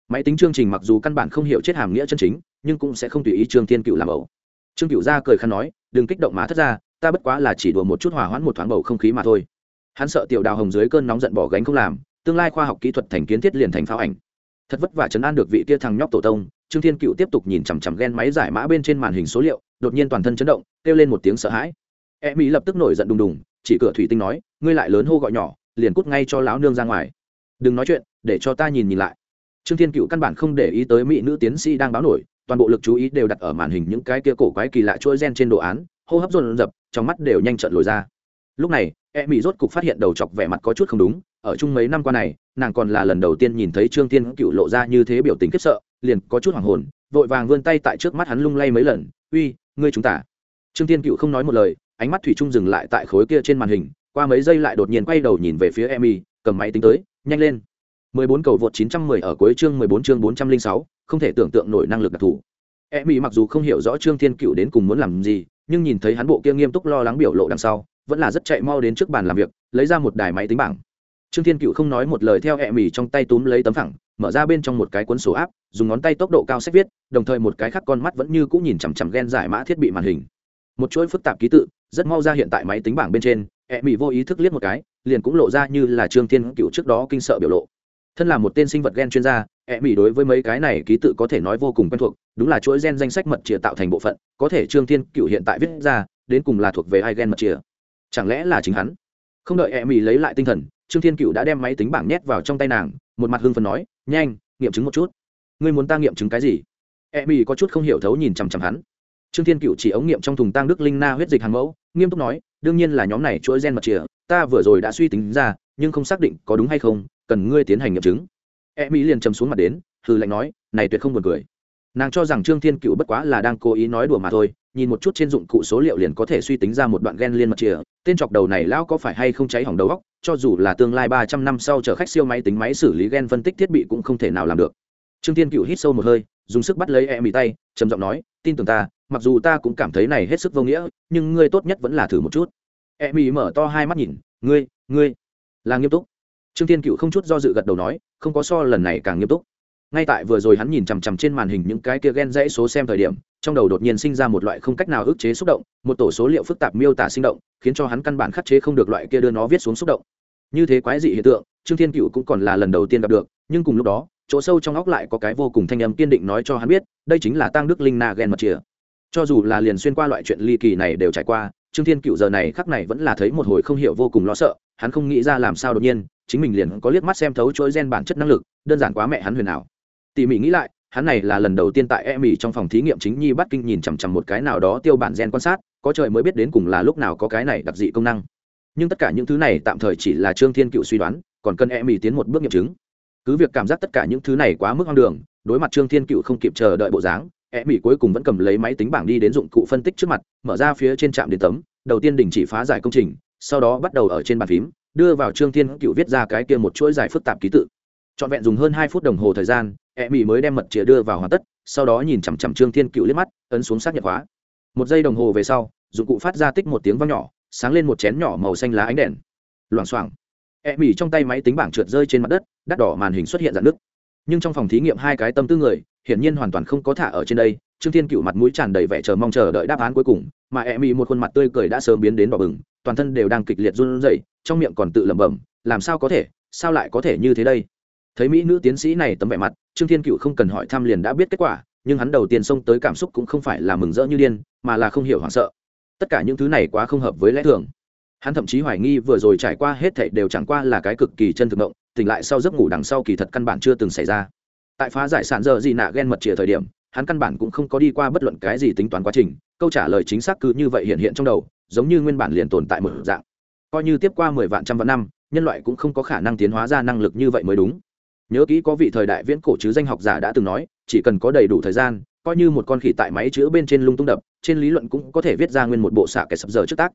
Máy tính chương trình mặc dù căn bản không hiểu chết hàm nghĩa chân chính, nhưng cũng sẽ không tùy ý trương thiên cựu làm ẩu. Trương cựu ra cười khăn nói, đừng kích động má thất ra, ta bất quá là chỉ đùa một chút hỏa hoãn một thoáng bầu không khí mà thôi. Hắn sợ tiểu đào hồng dưới cơn nóng giận bỏ gánh không làm, tương lai khoa học kỹ thuật thành kiến thiết liền thành pháo ảnh. Thật vất vả chấn an được vị kia thằng nhóc tổ tông, trương thiên cựu tiếp tục nhìn chằm chằm ghen máy giải mã bên trên màn hình số liệu, đột nhiên toàn thân chấn động, kêu lên một tiếng sợ hãi. E mỹ lập tức nổi giận đùng đùng chỉ cửa thủy tinh nói, ngươi lại lớn hô gọi nhỏ, liền cút ngay cho lão nương ra ngoài. Đừng nói chuyện, để cho ta nhìn nhìn lại. Trương thiên cựu căn bản không để ý tới mỹ nữ tiến sĩ đang báo nổi, toàn bộ lực chú ý đều đặt ở màn hình những cái kia cổ quái kỳ lạ chuỗi gen trên đồ án, hô hấp dồn dập, trong mắt đều nhanh trận lồi ra. Lúc này e mỹ rốt cục phát hiện đầu chọc vẻ mặt có chút không đúng, ở chung mấy năm qua này, nàng còn là lần đầu tiên nhìn thấy trương thiên cựu lộ ra như thế biểu tình khiếp sợ, liền có chút hoảng hồn, vội vàng vươn tay tại trước mắt hắn lung lay mấy lần, uy, ngươi chúng ta. Trương thiên cựu không nói một lời ánh mắt thủy trung dừng lại tại khối kia trên màn hình qua mấy giây lại đột nhiên quay đầu nhìn về phía Emmy, cầm máy tính tới, nhanh lên. 14 cầu vượt 910 ở cuối chương 14 chương 406, không thể tưởng tượng nổi năng lực đặc thù. Emmy mặc dù không hiểu rõ Trương Thiên Cựu đến cùng muốn làm gì, nhưng nhìn thấy hắn bộ kia nghiêm túc lo lắng biểu lộ đằng sau, vẫn là rất chạy mau đến trước bàn làm việc, lấy ra một đài máy tính bảng. Trương Thiên Cựu không nói một lời theo Emmy trong tay túm lấy tấm phẳng, mở ra bên trong một cái cuốn sổ áp, dùng ngón tay tốc độ cao sách viết, đồng thời một cái khác con mắt vẫn như cũ nhìn chằm chằm ghen giải mã thiết bị màn hình. Một chuỗi phức tạp ký tự, rất mau ra hiện tại máy tính bảng bên trên, e mỹ vô ý thức liếc một cái liền cũng lộ ra như là trương thiên cựu trước đó kinh sợ biểu lộ. Thân là một tên sinh vật gen chuyên gia e mỹ đối với mấy cái này ký tự có thể nói vô cùng quen thuộc đúng là chuỗi gen danh sách mật chìa tạo thành bộ phận có thể trương thiên cựu hiện tại viết ra đến cùng là thuộc về hai gen mật chìa. Chẳng lẽ là chính hắn? Không đợi e mỹ lấy lại tinh thần trương thiên cựu đã đem máy tính bảng nhét vào trong tay nàng một mặt hưng phần nói nhanh nghiệm chứng một chút. Ngươi muốn ta nghiệm chứng cái gì? E mỹ có chút không hiểu thấu nhìn chằm chằm hắn trương thiên cựu chỉ ống nghiệm trong thùng tăng đức linh na huyết dịch hàng mẫu, nghiêm túc nói, đương nhiên là nhóm này chuỗi gen mật chìa, ta vừa rồi đã suy tính ra, nhưng không xác định có đúng hay không, cần ngươi tiến hành nghiệm chứng. E mỹ liền chầm xuống mặt đến, hừ lệnh nói, này tuyệt không buồn cười. Nàng cho rằng trương thiên cựu bất quá là đang cố ý nói đùa mà thôi, nhìn một chút trên dụng cụ số liệu liền có thể suy tính ra một đoạn gen liên mật chìa, tên chọc đầu này lão có phải hay không cháy hỏng đầu óc, cho dù là tương lai ba trăm năm sau chở khách siêu máy tính máy xử lý gen phân tích thiết bị cũng không thể nào làm được. Trương thiên cựu hít sâu một hơi, dùng sức bắt lấy e mỹ tay, trầm giọng nói, tin tưởng ta mặc dù ta cũng cảm thấy này hết sức vô nghĩa, nhưng ngươi tốt nhất vẫn là thử một chút. E mỹ mở to hai mắt nhìn, ngươi ngươi là nghiêm túc. Trương thiên cựu không chút do dự gật đầu nói, không có so lần này càng nghiêm túc. Ngay tại vừa rồi hắn nhìn chằm chằm trên màn hình những cái kia ghen dãy số xem thời điểm, trong đầu đột nhiên sinh ra một loại không cách nào ức chế xúc động, một tổ số liệu phức tạp miêu tả sinh động, khiến cho hắn căn bản khắc chế không được loại kia đưa nó viết xuống xúc động. Như thế quái dị hiện tượng, trương thiên cựu cũng còn là lần đầu tiên gặp được, nhưng cùng lúc đó, chỗ sâu trong óc lại có cái vô cùng thanh âm kiên định nói cho hắn biết, đây chính là tăng đức linh na ghen mật chìa cho dù là liền xuyên qua loại chuyện ly kỳ này đều trải qua, trương thiên cựu giờ này khắc này vẫn là thấy một hồi không hiểu vô cùng lo sợ, hắn không nghĩ ra làm sao đột nhiên, chính mình liền có liếc mắt xem thấu chuỗi gen bản chất năng lực, đơn giản quá mẹ hắn huyền ảo. Tỉ mỉ nghĩ lại, hắn này là lần đầu tiên tại e mỹ trong phòng thí nghiệm chính nhi bắt kinh nhìn chằm chằm một cái nào đó tiêu bản gen quan sát, có trời mới biết đến cùng là lúc nào có cái này đặc dị công năng. Nhưng tất cả những thứ này tạm thời chỉ là trương thiên cựu suy đoán, còn cần e mỹ tiến một bước nghiệm chứng. Cứ việc cảm giác tất cả những thứ này quá mức hoang đường, đối mặt trương thiên cựu không kịp chờ đợi bộ dáng e mỹ cuối cùng vẫn cầm lấy máy tính bảng đi đến dụng cụ phân tích trước mặt, mở ra phía trên trạm đến tấm, đầu tiên đình chỉ phá giải công trình, sau đó bắt đầu ở trên bàn phím, đưa vào trương thiên cựu viết ra cái kia một chuỗi dài phức tạp ký tự. Trọn vẹn dùng hơn hai phút đồng hồ thời gian e mỹ mới đem mật chìa đưa vào hoàn tất, sau đó nhìn chằm chằm trương thiên cựu liếc mắt, ấn xuống xác nhận khóa. Một giây đồng hồ về sau, dụng cụ phát ra tích một tiếng vang nhỏ, sáng lên một chén nhỏ màu xanh lá ánh đèn. Loảng xoảng. E mỹ trong tay máy tính bảng trượt rơi trên mặt đất, đắt đỏ màn hình xuất hiện dạn nước nhưng trong phòng thí nghiệm hai cái tâm tư người hiển nhiên hoàn toàn không có thả ở trên đây, trương thiên cựu mặt mũi tràn đầy vẻ chờ mong chờ đợi đáp án cuối cùng, mà e mỹ một khuôn mặt tươi cười đã sớm biến đến đỏ bừng, toàn thân đều đang kịch liệt run rẩy, trong miệng còn tự lẩm bẩm, làm sao có thể? Sao lại có thể như thế đây? Thấy mỹ nữ tiến sĩ này tấm vẻ mặt, trương thiên cựu không cần hỏi thăm liền đã biết kết quả, nhưng hắn đầu tiên xông tới cảm xúc cũng không phải là mừng rỡ như điên, mà là không hiểu hoảng sợ. Tất cả những thứ này quá không hợp với lẽ thường. Hắn thậm chí hoài nghi vừa rồi trải qua hết thảy đều chẳng qua là cái cực kỳ chân thực động tỉnh lại sau giấc ngủ đằng sau kỳ thật căn bản chưa từng xảy ra tại phá giải sản giờ gì nạ ghen mật chìa thời điểm, hắn căn bản cũng không có đi qua bất luận cái gì tính toán quá trình, câu trả lời chính xác cứ như vậy hiện hiện trong đầu, giống như nguyên bản liền tồn tại một dạng. Coi như tiếp qua mười vạn trăm vạn năm, nhân loại cũng không có khả năng tiến hóa ra năng lực như vậy mới đúng. Nhớ kỹ có vị thời đại viễn cổ chứ danh học giả đã từng nói, chỉ cần có đầy đủ thời gian, coi như một con khỉ tại máy chữ bên trên lung tung đập, trên lý luận cũng có thể viết ra nguyên một bộ xạ kẻ sập giờ trước tác.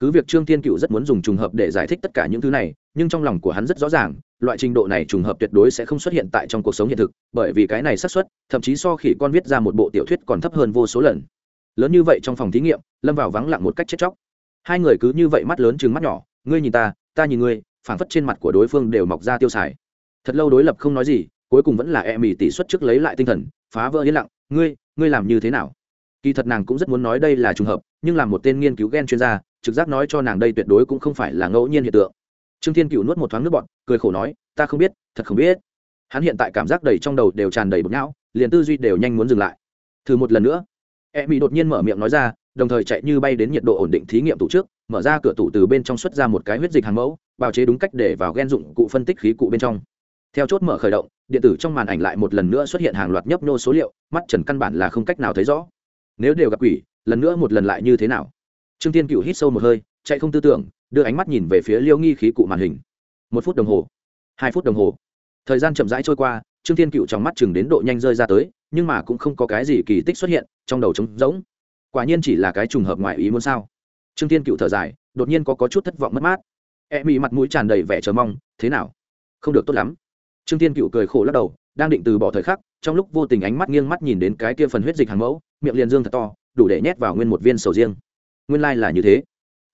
Cứ việc trương thiên cựu rất muốn dùng trùng hợp để giải thích tất cả những thứ này nhưng trong lòng của hắn rất rõ ràng, loại trình độ này trùng hợp tuyệt đối sẽ không xuất hiện tại trong cuộc sống hiện thực, bởi vì cái này xác suất, thậm chí so khi con viết ra một bộ tiểu thuyết còn thấp hơn vô số lần. Lớn như vậy trong phòng thí nghiệm, lâm vào vắng lặng một cách chết chóc. Hai người cứ như vậy mắt lớn chừng mắt nhỏ, ngươi nhìn ta ta nhìn ngươi, phảng phất trên mặt của đối phương đều mọc ra tiêu xài thật lâu đối lập không nói gì, cuối cùng vẫn là e mì tỷ suất trước lấy lại tinh thần, phá vỡ yên lặng, ngươi ngươi làm như thế nào? Kỳ thật nàng cũng rất muốn nói đây là trùng hợp, nhưng làm một tên nghiên cứu g e n chuyên gia, trực giác nói cho nàng đây tuyệt đối cũng không phải là ngẫu nhiên hiện tượng trương thiên cựu nuốt một thoáng nước bọn cười khổ nói, ta không biết, thật không biết. Hắn hiện tại cảm giác đầy trong đầu đều tràn đầy bực não, liền tư duy đều nhanh muốn dừng lại. Thử một lần nữa. E mỹ đột nhiên mở miệng nói ra, đồng thời chạy như bay đến nhiệt độ ổn định thí nghiệm tủ trước, mở ra cửa tủ từ bên trong xuất ra một cái huyết dịch hàng mẫu, bào chế đúng cách để vào ghen dụng cụ phân tích khí cụ bên trong. Theo chốt mở khởi động, điện tử trong màn ảnh lại một lần nữa xuất hiện hàng loạt nhấp nô số liệu, mắt trần căn bản là không cách nào thấy rõ. Nếu đều gặp quỷ, lần nữa một lần lại như thế nào? Trương tiên cựu hít sâu một hơi, chạy không tư tưởng đưa ánh mắt nhìn về phía liêu nghi khí cụ màn hình. Một phút đồng hồ. Hai phút đồng hồ. Thời gian chậm rãi trôi qua trương Thiên cựu trong mắt chừng đến độ nhanh rơi ra tới nhưng mà cũng không có cái gì kỳ tích xuất hiện trong đầu trống rỗng. Quả nhiên chỉ là cái trùng hợp ngoại ý muốn sao? Trương Thiên cựu thở dài đột nhiên có, có chút thất vọng mất mát. E mị mặt mũi tràn đầy vẻ chờ mong thế nào? Không được tốt lắm. Trương Thiên cựu cười khổ lắc đầu đang định từ bỏ thời khắc trong lúc vô tình ánh mắt nghiêng mắt nhìn đến cái kia phần huyết dịch hàng mẫu miệng liền dương thật to đủ để nhét vào nguyên một viên sầu riêng. Nguyên lai là như thế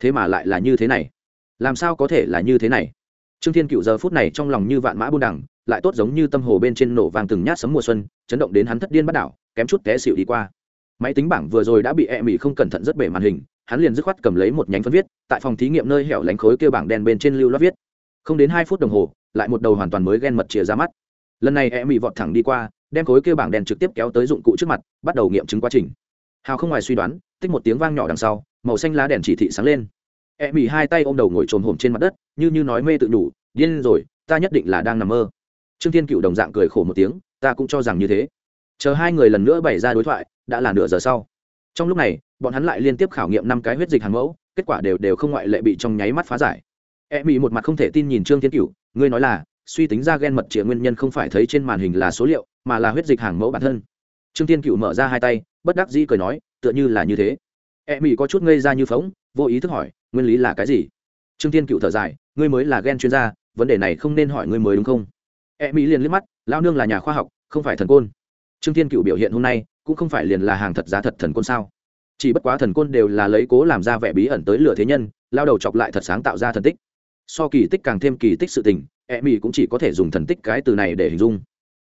thế mà lại là như thế này. Làm sao có thể là như thế này? Trương thiên cựu giờ phút này trong lòng như vạn mã buôn đẳng lại tốt giống như tâm hồ bên trên nổ vàng từng nhát sấm mùa xuân, chấn động đến hắn thất điên bắt đảo, kém chút té xịu đi qua. Máy tính bảng vừa rồi đã bị e mỹ không cẩn thận rất bể màn hình, hắn liền dứt khoát cầm lấy một nhánh phân viết, tại phòng thí nghiệm nơi hẻo lánh khối kêu bảng đen bên trên lưu loát viết. Không đến hai phút đồng hồ, lại một đầu hoàn toàn mới ghen mật chìa ra mắt. Lần này e mỹ vọt thẳng đi qua, đem khối kêu bảng đen trực tiếp kéo tới dụng cụ trước mặt, bắt đầu nghiệm chứng quá trình. Hào không ngoài suy đoán, tích một tiếng vang nhỏ đằng sau màu xanh lá đèn chỉ thị sáng lên. E mỹ hai tay ôm đầu ngồi trồm hổm trên mặt đất, như như nói mê tự nhủ, điên rồi, ta nhất định là đang nằm mơ. Trương thiên cựu đồng dạng cười khổ một tiếng, ta cũng cho rằng như thế. Chờ hai người lần nữa bày ra đối thoại, đã là nửa giờ sau. Trong lúc này, bọn hắn lại liên tiếp khảo nghiệm năm cái huyết dịch hàng mẫu, kết quả đều đều không ngoại lệ bị trong nháy mắt phá giải. E mỹ một mặt không thể tin nhìn trương thiên cựu ngươi nói là, suy tính ra gen mật chĩa nguyên nhân không phải thấy trên màn hình là số liệu, mà là huyết dịch hàng mẫu bản thân. Trương thiên cựu mở ra hai tay, bất đắc dĩ cười nói, tựa như là như thế e mỹ có chút ngây ra như phóng, vô ý thức hỏi, nguyên lý là cái gì? Trương thiên cựu thở dài, ngươi mới là ghen chuyên gia, vấn đề này không nên hỏi ngươi mới đúng không? E mỹ liền liếc mắt lao nương là nhà khoa học, không phải thần côn. Trương thiên cựu biểu hiện hôm nay, cũng không phải liền là hàng thật giá thật thần côn sao? Chỉ bất quá thần côn đều là lấy cố làm ra vẻ bí ẩn tới lửa thế nhân lao đầu chọc lại thật sáng tạo ra thần tích. So kỳ tích càng thêm kỳ tích sự tình e mỹ cũng chỉ có thể dùng thần tích cái từ này để hình dung.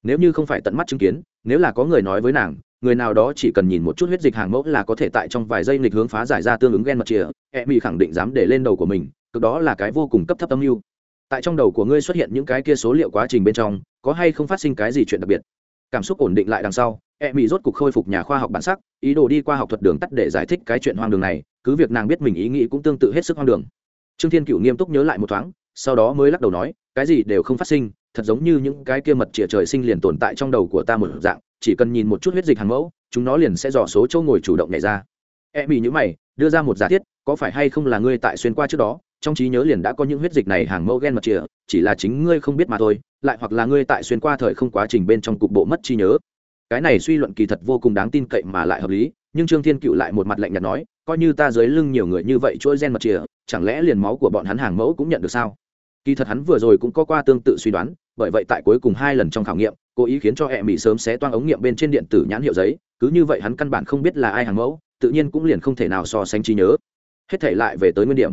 Nếu như không phải tận mắt chứng kiến, nếu là có người nói với nàng người nào đó chỉ cần nhìn một chút huyết dịch hàng mẫu là có thể tại trong vài giây lịch hướng phá giải ra tương ứng gen mật chìa e mỹ khẳng định dám để lên đầu của mình, cực đó là cái vô cùng cấp thấp âm mưu. Tại trong đầu của ngươi xuất hiện những cái kia số liệu quá trình bên trong, có hay không phát sinh cái gì chuyện đặc biệt? Cảm xúc ổn định lại đằng sau e mỹ rốt cục khôi phục nhà khoa học bản sắc, ý đồ đi qua học thuật đường tắt để giải thích cái chuyện hoang đường này, cứ việc nàng biết mình ý nghĩ cũng tương tự hết sức hoang đường. Trương thiên cựu nghiêm túc nhớ lại một thoáng, sau đó mới lắc đầu nói, cái gì đều không phát sinh, thật giống như những cái kia mật chìa trời sinh liền tồn tại trong đầu của ta một dạng chỉ cần nhìn một chút huyết dịch hàng mẫu, chúng nó liền sẽ dò số châu ngồi chủ động nhảy ra. E mỹ nhữ mày, đưa ra một giả thiết, có phải hay không là ngươi tại xuyên qua trước đó, trong trí nhớ liền đã có những huyết dịch này hàng mẫu gen mật chìa, chỉ là chính ngươi không biết mà thôi, lại hoặc là ngươi tại xuyên qua thời không quá trình bên trong cục bộ mất trí nhớ. Cái này suy luận kỳ thật vô cùng đáng tin cậy mà lại hợp lý, nhưng trương thiên cựu lại một mặt lạnh nhạt nói, coi như ta dưới lưng nhiều người như vậy chuỗi gen mật chìa, chẳng lẽ liền máu của bọn hắn hàng mẫu cũng nhận được sao? Kỳ thật hắn vừa rồi cũng có qua tương tự suy đoán, bởi vậy tại cuối cùng hai lần trong khảo nghiệm cố ý khiến cho hệ mỹ sớm xé toan ống nghiệm bên trên điện tử nhãn hiệu giấy, cứ như vậy hắn căn bản không biết là ai hàng mẫu, tự nhiên cũng liền không thể nào so sánh trí nhớ. Hết thể lại về tới nguyên điểm.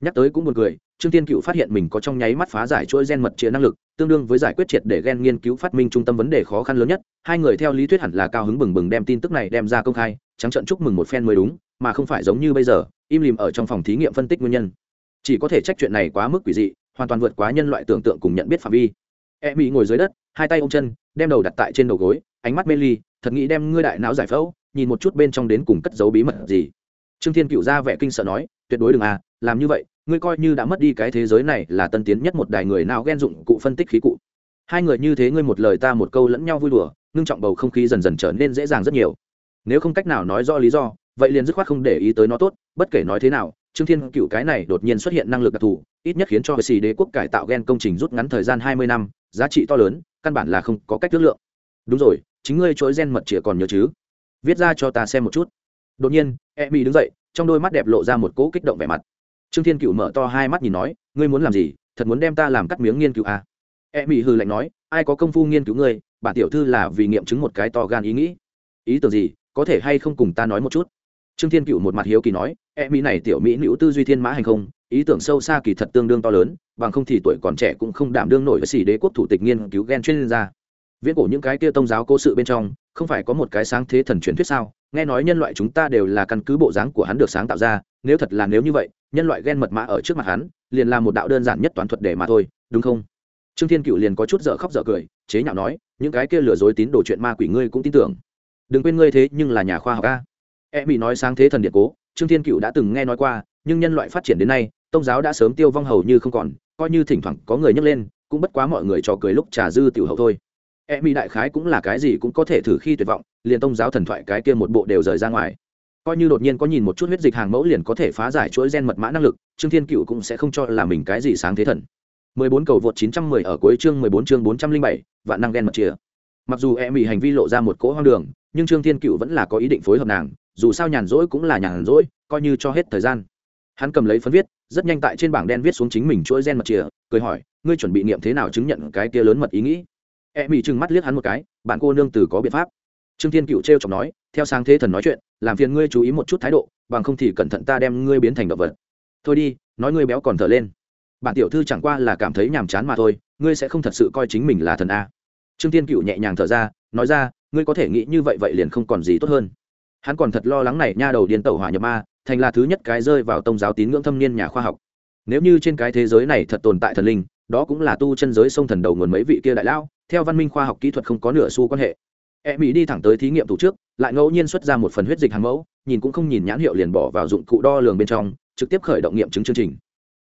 Nhắc tới cũng buồn cười, trương tiên cựu phát hiện mình có trong nháy mắt phá giải chuỗi gen mật chia năng lực, tương đương với giải quyết triệt để gen nghiên cứu phát minh trung tâm vấn đề khó khăn lớn nhất. Hai người theo lý thuyết hẳn là cao hứng bừng bừng đem tin tức này đem ra công khai, trắng trận chúc mừng một phen mới đúng, mà không phải giống như bây giờ, im lìm ở trong phòng thí nghiệm phân tích nguyên nhân. Chỉ có thể trách chuyện này quá mức quỷ dị, hoàn toàn vượt quá nhân loại tưởng tượng cùng nhận biết phạm vi e mỹ ngồi dưới đất, hai tay ôm chân, đem đầu đặt tại trên đầu gối, ánh mắt mê ly, thật nghĩ đem ngươi đại não giải phẫu, nhìn một chút bên trong đến cùng cất giấu bí mật gì. Trương thiên cựu ra vẻ kinh sợ nói, tuyệt đối đừng à làm như vậy, ngươi coi như đã mất đi cái thế giới này là tân tiến nhất một đài người nào ghen dụng cụ phân tích khí cụ. Hai người như thế ngươi một lời ta một câu lẫn nhau vui đùa, ngưng trọng bầu không khí dần dần trở nên dễ dàng rất nhiều. Nếu không cách nào nói rõ lý do, vậy liền dứt khoát không để ý tới nó tốt, bất kể nói thế nào, trương thiên cựu cái này đột nhiên xuất hiện năng lực đặc thù, ít nhất khiến cho hệ sĩ đế quốc cải tạo gen công trình rút ngắn thời gian hai mươi năm giá trị to lớn, căn bản là không có cách ước lượng. Đúng rồi, chính ngươi chối gen mật chìa còn nhớ chứ? Viết ra cho ta xem một chút. Đột nhiên e mỹ đứng dậy, trong đôi mắt đẹp lộ ra một cỗ kích động vẻ mặt. Trương thiên cựu mở to hai mắt nhìn nói, ngươi muốn làm gì? Thật muốn đem ta làm cắt miếng nghiên cứu à? e mỹ hừ lạnh nói, ai có công phu nghiên cứu ngươi, bản tiểu thư là vì nghiệm chứng một cái to gan ý nghĩ. Ý tưởng gì? Có thể hay không cùng ta nói một chút? Trương thiên cựu một mặt hiếu kỳ nói e mỹ này tiểu mỹ nữ tư duy thiên mã hành không ý tưởng sâu xa kỳ thật tương đương to lớn, bằng không thì tuổi còn trẻ cũng không đảm đương nổi với xỉ đế quốc thủ tịch nghiên cứu gen chuyên gia. Viễn cổ những cái kia tông giáo cố sự bên trong, không phải có một cái sáng thế thần truyền thuyết sao? Nghe nói nhân loại chúng ta đều là căn cứ bộ dáng của hắn được sáng tạo ra, nếu thật là nếu như vậy, nhân loại gen mật mã ở trước mặt hắn, liền là một đạo đơn giản nhất toán thuật để mà thôi, đúng không? Trương thiên cựu liền có chút dở khóc dở cười, chế nhạo nói, những cái kia lừa dối tín đồ chuyện ma quỷ ngươi cũng tin tưởng. Đừng quên ngươi thế nhưng là nhà khoa học a. E bị nói sáng thế thần điện cố, trương thiên cựu đã từng nghe nói qua, nhưng nhân loại phát triển đến nay Tông giáo đã sớm tiêu vong hầu như không còn coi như thỉnh thoảng có người nhấc lên cũng bất quá mọi người trò cười lúc trà dư tiểu hậu thôi. E mỹ đại khái cũng là cái gì cũng có thể thử khi tuyệt vọng liền Tông giáo thần thoại cái kia một bộ đều rời ra ngoài. Coi như đột nhiên có nhìn một chút huyết dịch hàng mẫu liền có thể phá giải chuỗi gen mật mã năng lực trương thiên cựu cũng sẽ không cho là mình cái gì sáng thế thần. 14 cầu vượt 910 ở cuối chương 14 chương 407, vạn năng gen mật chia mặc dù e mỹ hành vi lộ ra một cỗ hoang đường nhưng trương thiên cựu vẫn là có ý định phối hợp nàng dù sao nhàn rỗi cũng là nhàn rỗi coi như cho hết thời gian. Hắn cầm lấy phấn viết rất nhanh tại trên bảng đen viết xuống chính mình chuỗi gen mật chìa, cười hỏi, ngươi chuẩn bị nghiệm thế nào chứng nhận cái kia lớn mật ý nghĩ? E mỹ trừng mắt liếc hắn một cái, bạn cô nương từ có biện pháp. Trương thiên cựu t r e o chọc nói, theo sáng thế thần nói chuyện, làm phiền ngươi chú ý một chút thái độ, bằng không thì cẩn thận ta đem ngươi biến thành động vật. Thôi đi, nói ngươi béo còn thở lên. Bạn tiểu thư chẳng qua là cảm thấy nhàm chán mà thôi, ngươi sẽ không thật sự coi chính mình là thần a. Trương thiên cựu nhẹ nhàng thở ra, nói ra, ngươi có thể nghĩ như vậy vậy liền không còn gì tốt hơn. Hắn còn thật lo lắng này nha đầu điên tẩu hỏa nhập ma thành là thứ nhất cái rơi vào tông giáo tín ngưỡng thâm niên nhà khoa học. Nếu như trên cái thế giới này thật tồn tại thần linh, đó cũng là tu chân giới sông thần đầu nguồn mấy vị kia đại lao theo văn minh khoa học kỹ thuật không có nửa xu quan hệ. E mỹ đi thẳng tới thí nghiệm tủ trước, lại ngẫu nhiên xuất ra một phần huyết dịch hàng mẫu, nhìn cũng không nhìn nhãn hiệu liền bỏ vào dụng cụ đo lường bên trong, trực tiếp khởi động nghiệm chứng chương trình.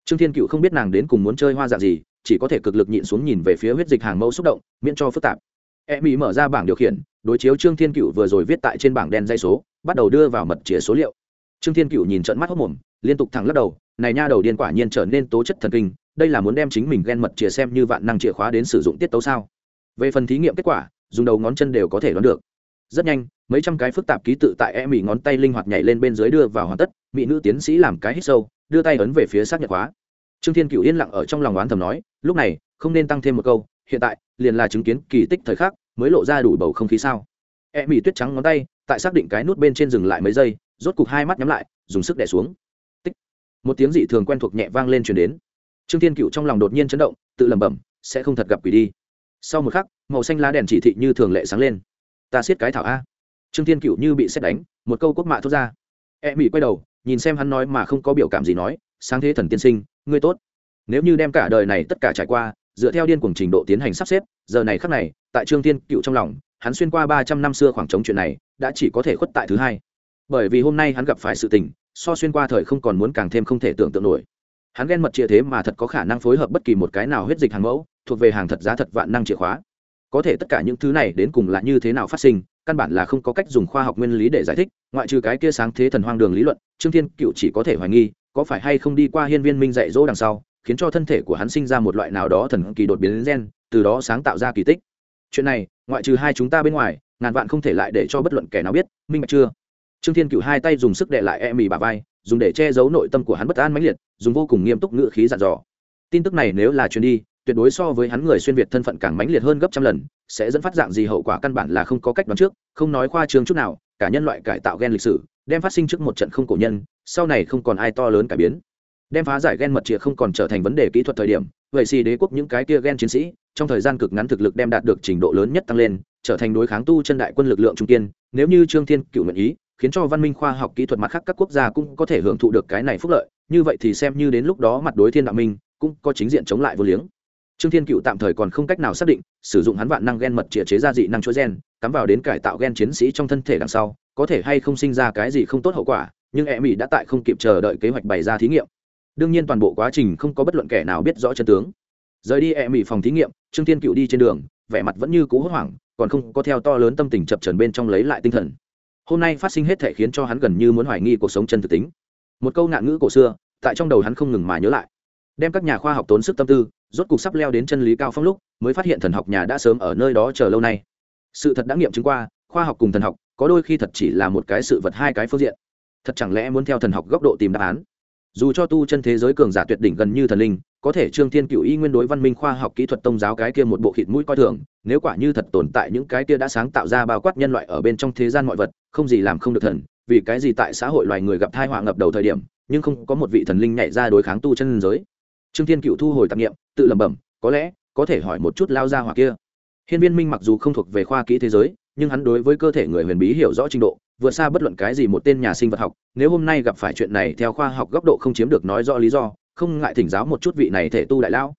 Trương thiên cựu không biết nàng đến cùng muốn chơi hoa dạng gì, chỉ có thể cực lực nhịn xuống nhìn về phía huyết dịch hàng mẫu xúc động, miễn cho phức tạp. E mỹ mở ra bảng điều khiển, đối chiếu trương thiên cựu vừa rồi viết tại trên bảng đen dây số, bắt đầu đưa vào mật chìa số liệu trương thiên cựu nhìn trận mắt hốc mồm, liên tục thẳng lắc đầu, này nha đầu điên quả nhiên trở nên tố chất thần kinh, đây là muốn đem chính mình ghen mật chìa xem như vạn năng chìa khóa đến sử dụng tiết tấu sao? Về phần thí nghiệm kết quả, dùng đầu ngón chân đều có thể đoán được. Rất nhanh, mấy trăm cái phức tạp ký tự tại e mỹ ngón tay linh hoạt nhảy lên bên dưới đưa vào hoàn tất, mỹ nữ tiến sĩ làm cái hít sâu, đưa tay ấn về phía xác nhận khóa trương thiên cựu yên lặng ở trong lòng oán thầm nói, lúc này, không nên tăng thêm một câu, hiện tại, liền là chứng kiến kỳ tích thời khắc, mới lộ ra đủ bầu không khí sao? E mỹ tuyết trắng ngón tay, tại xác định cái nút bên trên dừng lại mấy giây rốt cục hai mắt nhắm lại, dùng sức đẻ xuống. Tích. một tiếng dị thường quen thuộc nhẹ vang lên truyền đến. Trương thiên cựu trong lòng đột nhiên chấn động, tự lẩm bẩm, sẽ không thật gặp quỷ đi. Sau một khắc, màu xanh lá đèn chỉ thị như thường lệ sáng lên. Ta siết cái thảo a. Trương thiên cựu như bị xét đánh, một câu quốc mạ thốt ra. E mỹ quay đầu, nhìn xem hắn nói mà không có biểu cảm gì nói, sáng thế thần tiên sinh, ngươi tốt. Nếu như đem cả đời này tất cả trải qua, dựa theo điên cuồng trình độ tiến hành sắp xếp, giờ này khắc này, tại trương thiên cựu trong lòng, hắn xuyên qua ba trăm năm xưa khoảng trống chuyện này, đã chỉ có thể khuất tại thứ hai bởi vì hôm nay hắn gặp phải sự tình, so xuyên qua thời không còn muốn càng thêm không thể tưởng tượng nổi. Hắn ghen mật chia thế mà thật có khả năng phối hợp bất kỳ một cái nào huyết dịch hàng mẫu, thuộc về hàng thật giá thật vạn năng chìa khóa. Có thể tất cả những thứ này đến cùng là như thế nào phát sinh, căn bản là không có cách dùng khoa học nguyên lý để giải thích, ngoại trừ cái kia sáng thế thần hoang đường lý luận, trương thiên cựu chỉ có thể hoài nghi, có phải hay không đi qua hiên viên minh dạy dỗ đằng sau, khiến cho thân thể của hắn sinh ra một loại nào đó thần kỳ đột biến gen, từ đó sáng tạo ra kỳ tích. Chuyện này, ngoại trừ hai chúng ta bên ngoài, ngàn vạn không thể lại để cho bất luận kẻ nào biết, minh bạch chưa? Trương thiên cựu hai tay dùng sức đệ lại e mì bà vai, dùng để che giấu nội tâm của hắn bất an mãnh liệt, dùng vô cùng nghiêm túc ngữ khí dặn dò. Tin tức này nếu là truyền đi, tuyệt đối so với hắn người xuyên việt thân phận càng mãnh liệt hơn gấp trăm lần, sẽ dẫn phát dạng gì hậu quả căn bản là không có cách đoán trước, không nói khoa trương chút nào, cả nhân loại cải tạo gen lịch sử, đem phát sinh trước một trận không cổ nhân, sau này không còn ai to lớn cải biến. Đem phá giải gen mật chìa không còn trở thành vấn đề kỹ thuật thời điểm, vậy xì đế quốc những cái kia gen chiến sĩ, trong thời gian cực ngắn thực lực đem đạt được trình độ lớn nhất tăng lên, trở thành đối kháng tu chân đại quân lực lượng trung kiên, nếu như trương thiên cựu nguyện ý khiến cho văn minh khoa học kỹ thuật mặt khác các quốc gia cũng có thể hưởng thụ được cái này phúc lợi. Như vậy thì xem như đến lúc đó mặt đối thiên đạo minh cũng có chính diện chống lại vô liếng. Trương thiên cựu tạm thời còn không cách nào xác định, sử dụng hắn vạn năng gen mật chĩa chế ra dị năng chuỗi gen, cắm vào đến cải tạo gen chiến sĩ trong thân thể đằng sau, có thể hay không sinh ra cái gì không tốt hậu quả, nhưng e mỹ đã tại không kịp chờ đợi kế hoạch bày ra thí nghiệm. Đương nhiên toàn bộ quá trình không có bất luận kẻ nào biết rõ chân tướng. Rời đi e mỹ phòng thí nghiệm, trương thiên cựu đi trên đường, vẻ mặt vẫn như cũ hốt hoảng, còn không có theo to lớn tâm tình chập trần bên trong lấy lại tinh thần hôm nay phát sinh hết thể khiến cho hắn gần như muốn hoài nghi cuộc sống chân thực tính. Một câu ngạn ngữ cổ xưa, tại trong đầu hắn không ngừng mà nhớ lại. Đem các nhà khoa học tốn sức tâm tư, rốt cục sắp leo đến chân lý cao phong lúc, mới phát hiện thần học nhà đã sớm ở nơi đó chờ lâu nay. Sự thật đã nghiệm chứng qua, khoa học cùng thần học, có đôi khi thật chỉ là một cái sự vật hai cái phương diện. Thật chẳng lẽ muốn theo thần học góc độ tìm đáp án? Dù cho tu chân thế giới cường giả tuyệt đỉnh gần như thần linh có thể trương thiên cựu y nguyên đối văn minh khoa học kỹ thuật tông giáo cái kia một bộ khịt mũi coi thường, nếu quả như thật tồn tại những cái kia đã sáng tạo ra bao quát nhân loại ở bên trong thế gian mọi vật, không gì làm không được thần, vì cái gì tại xã hội loài người gặp thai họa ngập đầu thời điểm, nhưng không có một vị thần linh nhảy ra đối kháng tu chân giới. Trương thiên cựu thu hồi tạp nghiệm tự lẩm bẩm, có lẽ, có thể hỏi một chút lao ra hoặc kia. Hiên viên minh mặc dù không thuộc về khoa kỹ thế giới, nhưng hắn đối với cơ thể người huyền bí hiểu rõ trình độ, vượt xa bất luận cái gì một tên nhà sinh vật học, nếu hôm nay gặp phải chuyện này theo khoa học góc độ không chiếm được nói rõ lý do không ngại thỉnh giáo một chút vị này thể tu đại lão.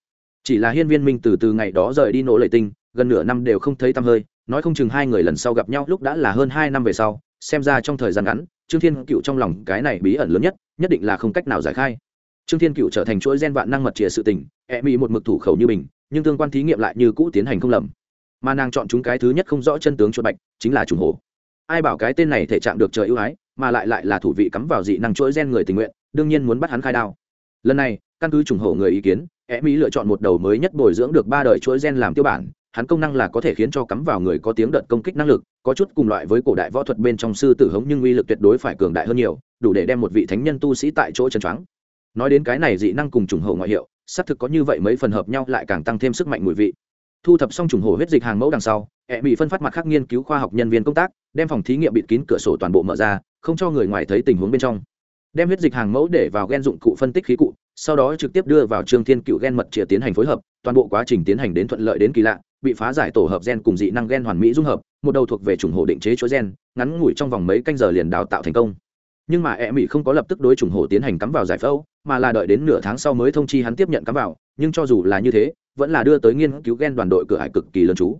Chỉ là hiên viên minh từ từ ngày đó rời đi nỗ lệ tinh, gần nửa năm đều không thấy tăm hơi, nói không chừng hai người lần sau gặp nhau lúc đã là hơn hai năm về sau, xem ra trong thời gian ngắn, trương thiên cựu trong lòng cái này bí ẩn lớn nhất nhất định là không cách nào giải khai. Trương thiên cựu trở thành chuỗi gen vạn năng mật chìa sự tình e mỹ một mực thủ khẩu như mình nhưng tương quan thí nghiệm lại như cũ tiến hành không lầm. Mà nàng chọn chúng cái thứ nhất không rõ chân tướng chuột bạch, chính là trùng hồ ai bảo cái tên này thể trạng được trời ưu ái, mà lại lại là thủ vị cắm vào dị năng chuỗi gen người tình nguyện, đương nhiên muốn bắt hắn khai đao lần này, căn cứ trùng hổ người ý kiến e mỹ lựa chọn một đầu mới nhất bồi dưỡng được ba đời chuỗi gen làm tiêu bản, hắn công năng là có thể khiến cho cắm vào người có tiếng đợt công kích năng lực, có chút cùng loại với cổ đại võ thuật bên trong sư tử hống nhưng uy lực tuyệt đối phải cường đại hơn nhiều, đủ để đem một vị thánh nhân tu sĩ tại chỗ chân choáng. Nói đến cái này dị năng cùng trùng hổ ngoại hiệu, xác thực có như vậy mấy phần hợp nhau lại càng tăng thêm sức mạnh mùi vị. Thu thập xong trùng hổ huyết dịch hàng mẫu đằng sau E bị phân phát mặt khác nghiên cứu khoa học nhân viên công tác, đem phòng thí nghiệm bịt kín cửa sổ toàn bộ mở ra, không cho người ngoài thấy tình huống bên trong đem huyết dịch hàng mẫu để vào g e n dụng cụ phân tích khí cụ, sau đó trực tiếp đưa vào trương thiên cựu g e n mật chĩa tiến hành phối hợp, toàn bộ quá trình tiến hành đến thuận lợi đến kỳ lạ, bị phá giải tổ hợp gen cùng dị năng gen hoàn mỹ dung hợp, một đầu thuộc về chủng hồ định chế chuỗi gen, ngắn ngủi trong vòng mấy canh giờ liền đào tạo thành công. Nhưng mà e mỹ không có lập tức đối chủng hồ tiến hành cắm vào giải phẫu, mà là đợi đến nửa tháng sau mới thông chi hắn tiếp nhận cắm vào, nhưng cho dù là như thế, vẫn là đưa tới nghiên cứu gen đoàn đội cửa hải cực kỳ lớn chú.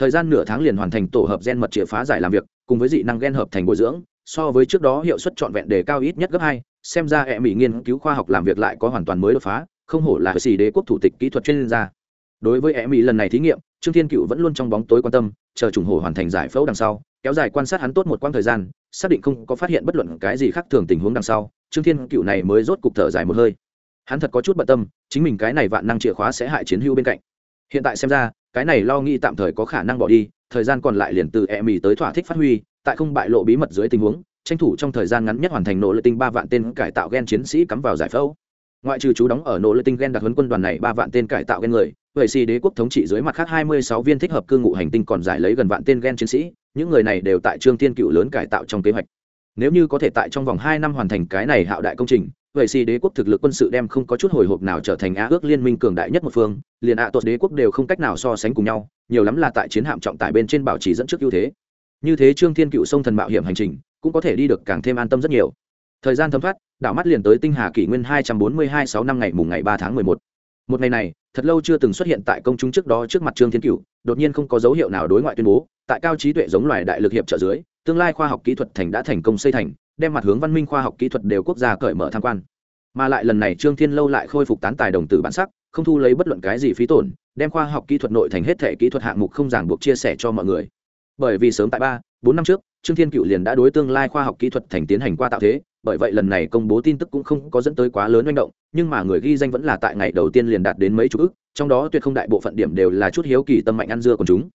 Thời gian nửa tháng liền hoàn thành tổ hợp gen mật chĩa phá giải làm việc, cùng với dị năng gen hợp thành bồi dưỡng so với trước đó hiệu suất trọn vẹn đề cao ít nhất gấp hai, xem ra hệ mỹ nghiên cứu khoa học làm việc lại có hoàn toàn mới đột phá, không hổ là xì đế quốc thủ tịch kỹ thuật chuyên gia. Đối với hệ mỹ lần này thí nghiệm, trương thiên cựu vẫn luôn trong bóng tối quan tâm, chờ trùng hổ hoàn thành giải phẫu đằng sau, kéo dài quan sát hắn tốt một quãng thời gian, xác định không có phát hiện bất luận cái gì khác thường tình huống đằng sau, trương thiên cựu này mới rốt cục thở dài một hơi. Hắn thật có chút bận tâm, chính mình cái này vạn năng chìa khóa sẽ hại chiến hưu bên cạnh. Hiện tại xem ra, cái này lo nghĩ tạm thời có khả năng bỏ đi, thời gian còn lại liền từ e mì tới thỏa thích phát huy tại không bại lộ bí mật dưới tình huống, tranh thủ trong thời gian ngắn nhất hoàn thành nỗ lực tinh ba vạn tên cải tạo gen chiến sĩ cắm vào giải phẫu. Ngoại trừ chú đóng ở nỗ lực tinh gen đặc huấn quân đoàn này ba vạn tên cải tạo gen người, vậy xì đế quốc thống trị dưới mặt khác hai mươi sáu viên thích hợp cư ngụ hành tinh còn giải lấy gần vạn tên gen chiến sĩ, những người này đều tại trương thiên cựu lớn cải tạo trong kế hoạch. Nếu như có thể tại trong vòng hai năm hoàn thành cái này hạo đại công trình, vậy xì đế quốc thực lực quân sự đem không có chút hồi hộp nào trở thành á ước liên minh cường đại nhất một phương, liền ạ à tuột đế quốc đều không cách nào so sánh cùng nhau, nhiều lắm là tại chiến hạm trọng tải bên trên bảo trì dẫn trước ưu thế như thế trương thiên cựu sông thần mạo hiểm hành trình, cũng có thể đi được càng thêm an tâm rất nhiều. Thời gian thấm thoát, đảo mắt liền tới tinh hà kỷ nguyên hai trăm bốn mươi hai sáu năm ngày mùng ngày ba tháng mười một. Một ngày này, thật lâu chưa từng xuất hiện tại công chúng trước đó trước mặt trương thiên cựu, đột nhiên không có dấu hiệu nào đối ngoại tuyên bố, tại cao trí tuệ giống loài đại lực hiệp trợ dưới, tương lai khoa học kỹ thuật thành đã thành công xây thành, đem mặt hướng văn minh khoa học kỹ thuật đều quốc gia cởi mở tham quan. Mà lại lần này trương thiên lâu lại khôi phục tán tài đồng tử bản sắc, không thu lấy bất luận cái gì phí tổn, đem khoa học kỹ thuật nội thành hết thể kỹ thuật hạng mục không ràng buộc chia sẻ cho mọi người bởi vì sớm tại ba, bốn năm trước, trương thiên cựu liền đã đối tương lai khoa học kỹ thuật thành tiến hành qua tạo thế, bởi vậy lần này công bố tin tức cũng không có dẫn tới quá lớn manh động, nhưng mà người ghi danh vẫn là tại ngày đầu tiên liền đạt đến mấy chục ức, trong đó tuyệt không đại bộ phận điểm đều là chút hiếu kỳ tâm mạnh ăn dưa của chúng.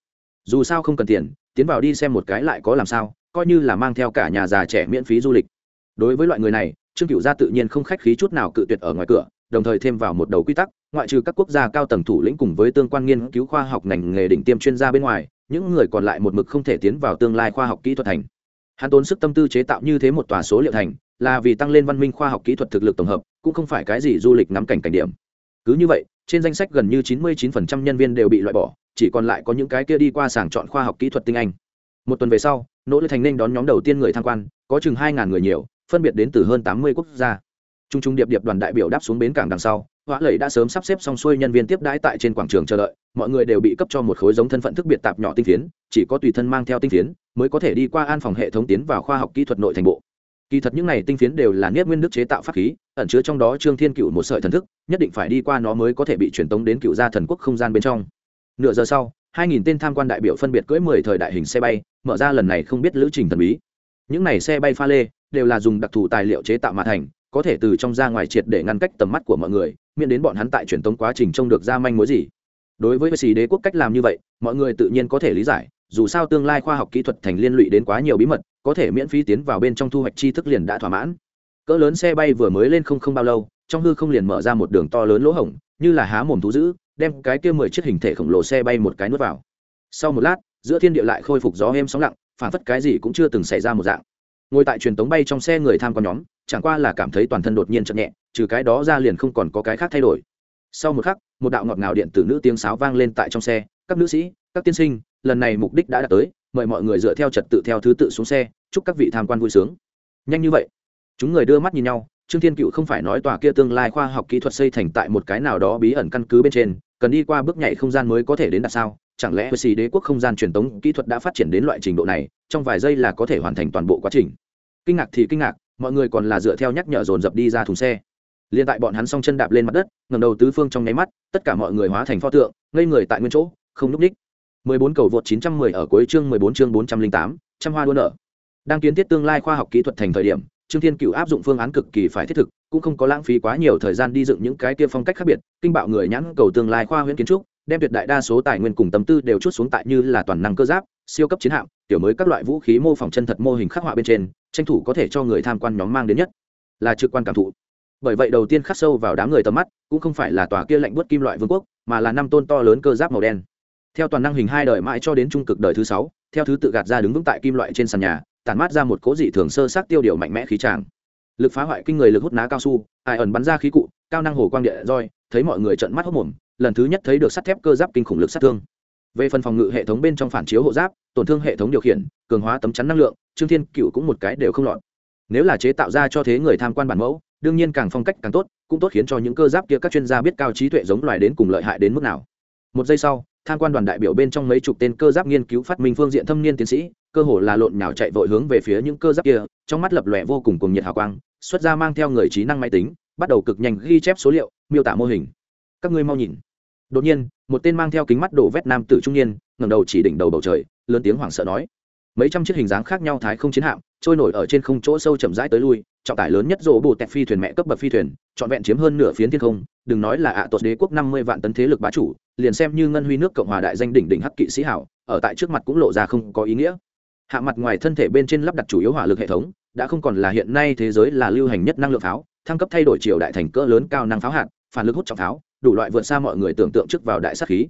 Dù sao không cần tiền, tiến vào đi xem một cái lại có làm sao, coi như là mang theo cả nhà già trẻ miễn phí du lịch. Đối với loại người này, trương cựu gia tự nhiên không khách khí chút nào cự tuyệt ở ngoài cửa, đồng thời thêm vào một đầu quy tắc, ngoại trừ các quốc gia cao tầng thủ lĩnh cùng với tương quan nghiên cứu khoa học ngành nghề đỉnh tiêm chuyên gia bên ngoài những người còn lại một mực không thể tiến vào tương lai khoa học kỹ thuật thành. Hắn tốn sức tâm tư chế tạo như thế một tòa số liệu thành là vì tăng lên văn minh khoa học kỹ thuật thực lực tổng hợp cũng không phải cái gì du lịch ngắm cảnh cảnh điểm. Cứ như vậy trên danh sách gần như 99% nhân viên đều bị loại bỏ chỉ còn lại có những cái kia đi qua sàng chọn khoa học kỹ thuật tinh anh. Một tuần về sau nỗ lực thành nên đón nhóm đầu tiên người tham quan có chừng 2.000 người nhiều phân biệt đến từ hơn 80 quốc gia. Trung trung điệp điệp đoàn đại biểu đáp xuống bến cảng đằng sau, Hóa lầy đã sớm sắp xếp xong xuôi nhân viên tiếp đãi tại trên quảng trường chờ đợi, mọi người đều bị cấp cho một khối giống thân phận thức biệt tạp nhỏ tinh phiến, chỉ có tùy thân mang theo tinh phiến mới có thể đi qua an phòng hệ thống tiến vào khoa học kỹ thuật nội thành bộ. Kỳ thật những này tinh phiến đều là niết nguyên đức chế tạo pháp khí, ẩn chứa trong đó Trương Thiên Cựu một sợi thần thức, nhất định phải đi qua nó mới có thể bị truyền tống đến cựu gia thần quốc không gian bên trong. Nửa giờ sau, 2000 tên tham quan đại biểu phân biệt cưỡi 10 thời đại hình xe bay, mở ra lần này không biết lữ trình thần bí. Những này xe bay pha lê đều là dùng đặc thù tài liệu chế tạo mà thành, có thể từ trong ra ngoài triệt để ngăn cách tầm mắt của mọi người, miễn đến bọn hắn tại truyền tống quá trình trông được ra manh mối gì. Đối với xì đế quốc cách làm như vậy, mọi người tự nhiên có thể lý giải, dù sao tương lai khoa học kỹ thuật thành liên lụy đến quá nhiều bí mật, có thể miễn phí tiến vào bên trong thu hoạch tri thức liền đã thỏa mãn. Cỡ lớn xe bay vừa mới lên không không bao lâu, trong hư không liền mở ra một đường to lớn lỗ hổng, như là há mồm thú dữ, đem cái kia mười chiếc hình thể khổng lồ xe bay một cái nuốt vào. Sau một lát, giữa thiên địa lại khôi phục gió êm sóng lặng, phản phất cái gì cũng chưa từng xảy ra một dạng ngồi tại truyền tống bay trong xe người tham quan nhóm, chẳng qua là cảm thấy toàn thân đột nhiên chậm nhẹ, trừ cái đó ra liền không còn có cái khác thay đổi. Sau một khắc, một đạo ngọt ngào điện tử nữ tiếng sáo vang lên tại trong xe, các nữ sĩ, các tiên sinh, lần này mục đích đã đạt tới, mời mọi người dựa theo trật tự theo thứ tự xuống xe, chúc các vị tham quan vui sướng. Nhanh như vậy, chúng người đưa mắt nhìn nhau, trương thiên cựu không phải nói tòa kia tương lai khoa học kỹ thuật xây thành tại một cái nào đó bí ẩn căn cứ bên trên, cần đi qua bước nhảy không gian mới có thể đến đặt sao? Chẳng lẽ xì đế quốc không gian truyền tống kỹ thuật đã phát triển đến loại trình độ này trong vài giây là có thể hoàn thành toàn bộ quá trình? Kinh ngạc thì kinh ngạc mọi người còn là dựa theo nhắc nhở dồn dập đi ra thùng xe. Liền tại bọn hắn s chân đạp lên mặt đất ngầm đầu tứ phương trong nháy mắt tất cả mọi người hóa thành pho tượng ngây người tại nguyên chỗ không núp ních 14 cầu vượt 910 ở cuối chương 14 chương 408, trăm hoa đua nở. Đang kiến thiết tương lai khoa học kỹ thuật thành thời điểm trương thiên cựu áp dụng phương án cực kỳ phải thiết thực cũng không có lãng phí quá nhiều thời gian đi dựng những cái kia phong cách khác biệt kinh bạo người nhãn cầu tương lai khoa huyễn kiến trúc đem tuyệt đại đa số tài nguyên cùng tâm tư đều chút xuống tại như là toàn năng cơ giáp, siêu cấp chiến hạm tiểu mới các loại vũ khí mô phỏng chân thật mô hình khắc họa bên trên, tranh thủ có thể cho người tham quan nhóm mang đến nhất là trực quan cảm thụ. Bởi vậy đầu tiên khắc sâu vào đám người tầm mắt, cũng không phải là tòa kia lạnh bớt kim loại vương quốc, mà là năm tôn to lớn cơ giáp màu đen. Theo toàn năng hình hai đời mãi cho đến trung cực đời thứ sáu, theo thứ tự gạt ra đứng vững tại kim loại trên sàn nhà, tản mát ra một cố dị thường sơ sát tiêu điều mạnh mẽ khí tràng. Lực phá hoại kinh người lực hút ná cao su ai ẩn bắn ra khí cụ, cao năng hồ quang địa roi, thấy mọi người trận mắt hốc mồm lần thứ nhất thấy được sắt thép cơ giáp kinh khủng lực sát thương. Về phần phòng ngự hệ thống bên trong phản chiếu hộ giáp, tổn thương hệ thống điều khiển, cường hóa tấm chắn năng lượng, trương thiên cựu cũng một cái đều không lọt. Nếu là chế tạo ra cho thế người tham quan bản mẫu, đương nhiên càng phong cách càng tốt, cũng tốt khiến cho những cơ giáp kia các chuyên gia biết cao trí tuệ giống loài đến cùng lợi hại đến mức nào. Một giây sau, tham quan đoàn đại biểu bên trong mấy chục tên cơ giáp nghiên cứu phát minh phương diện thâm niên tiến sĩ, cơ hồ là lộn nhào chạy vội hướng về phía những cơ giáp kia, trong mắt lập lòe vô cùng cùng nhiệt hào quang, xuất ra mang theo người trí năng máy tính, bắt đầu cực nhanh ghi chép số liệu, miêu tả mô hình các ngươi mau nhìn. Đột nhiên, một tên mang theo kính mắt đổ vét nam tử trung niên, ngẩng đầu chỉ đỉnh đầu bầu trời, lớn tiếng hoảng sợ nói. Mấy trăm chiếc hình dáng khác nhau thái không chiến hạm, trôi nổi ở trên không chỗ sâu chậm rãi tới lui, trọng tải lớn nhất rộ bù tẹt phi thuyền mẹ cấp bậc phi thuyền, trọn vẹn chiếm hơn nửa phiến thiên không, đừng nói là ạ à đế quốc năm mươi vạn tấn thế lực bá chủ, liền xem như ngân huy nước cộng hòa đại danh đỉnh đỉnh hắc kỵ sĩ hảo, ở tại trước mặt cũng lộ ra không có ý nghĩa. Hạ mặt ngoài thân thể bên trên lắp đặt chủ yếu hỏa lực hệ thống, đã không còn là hiện nay thế giới là lưu hành nhất năng lượng pháo, thăng cấp thay đổi chiều đại thành cỡ lớn cao năng pháo hạt, phản lực hút trọng pháo đủ loại vượt xa mọi người tưởng tượng trước vào đại sát khí.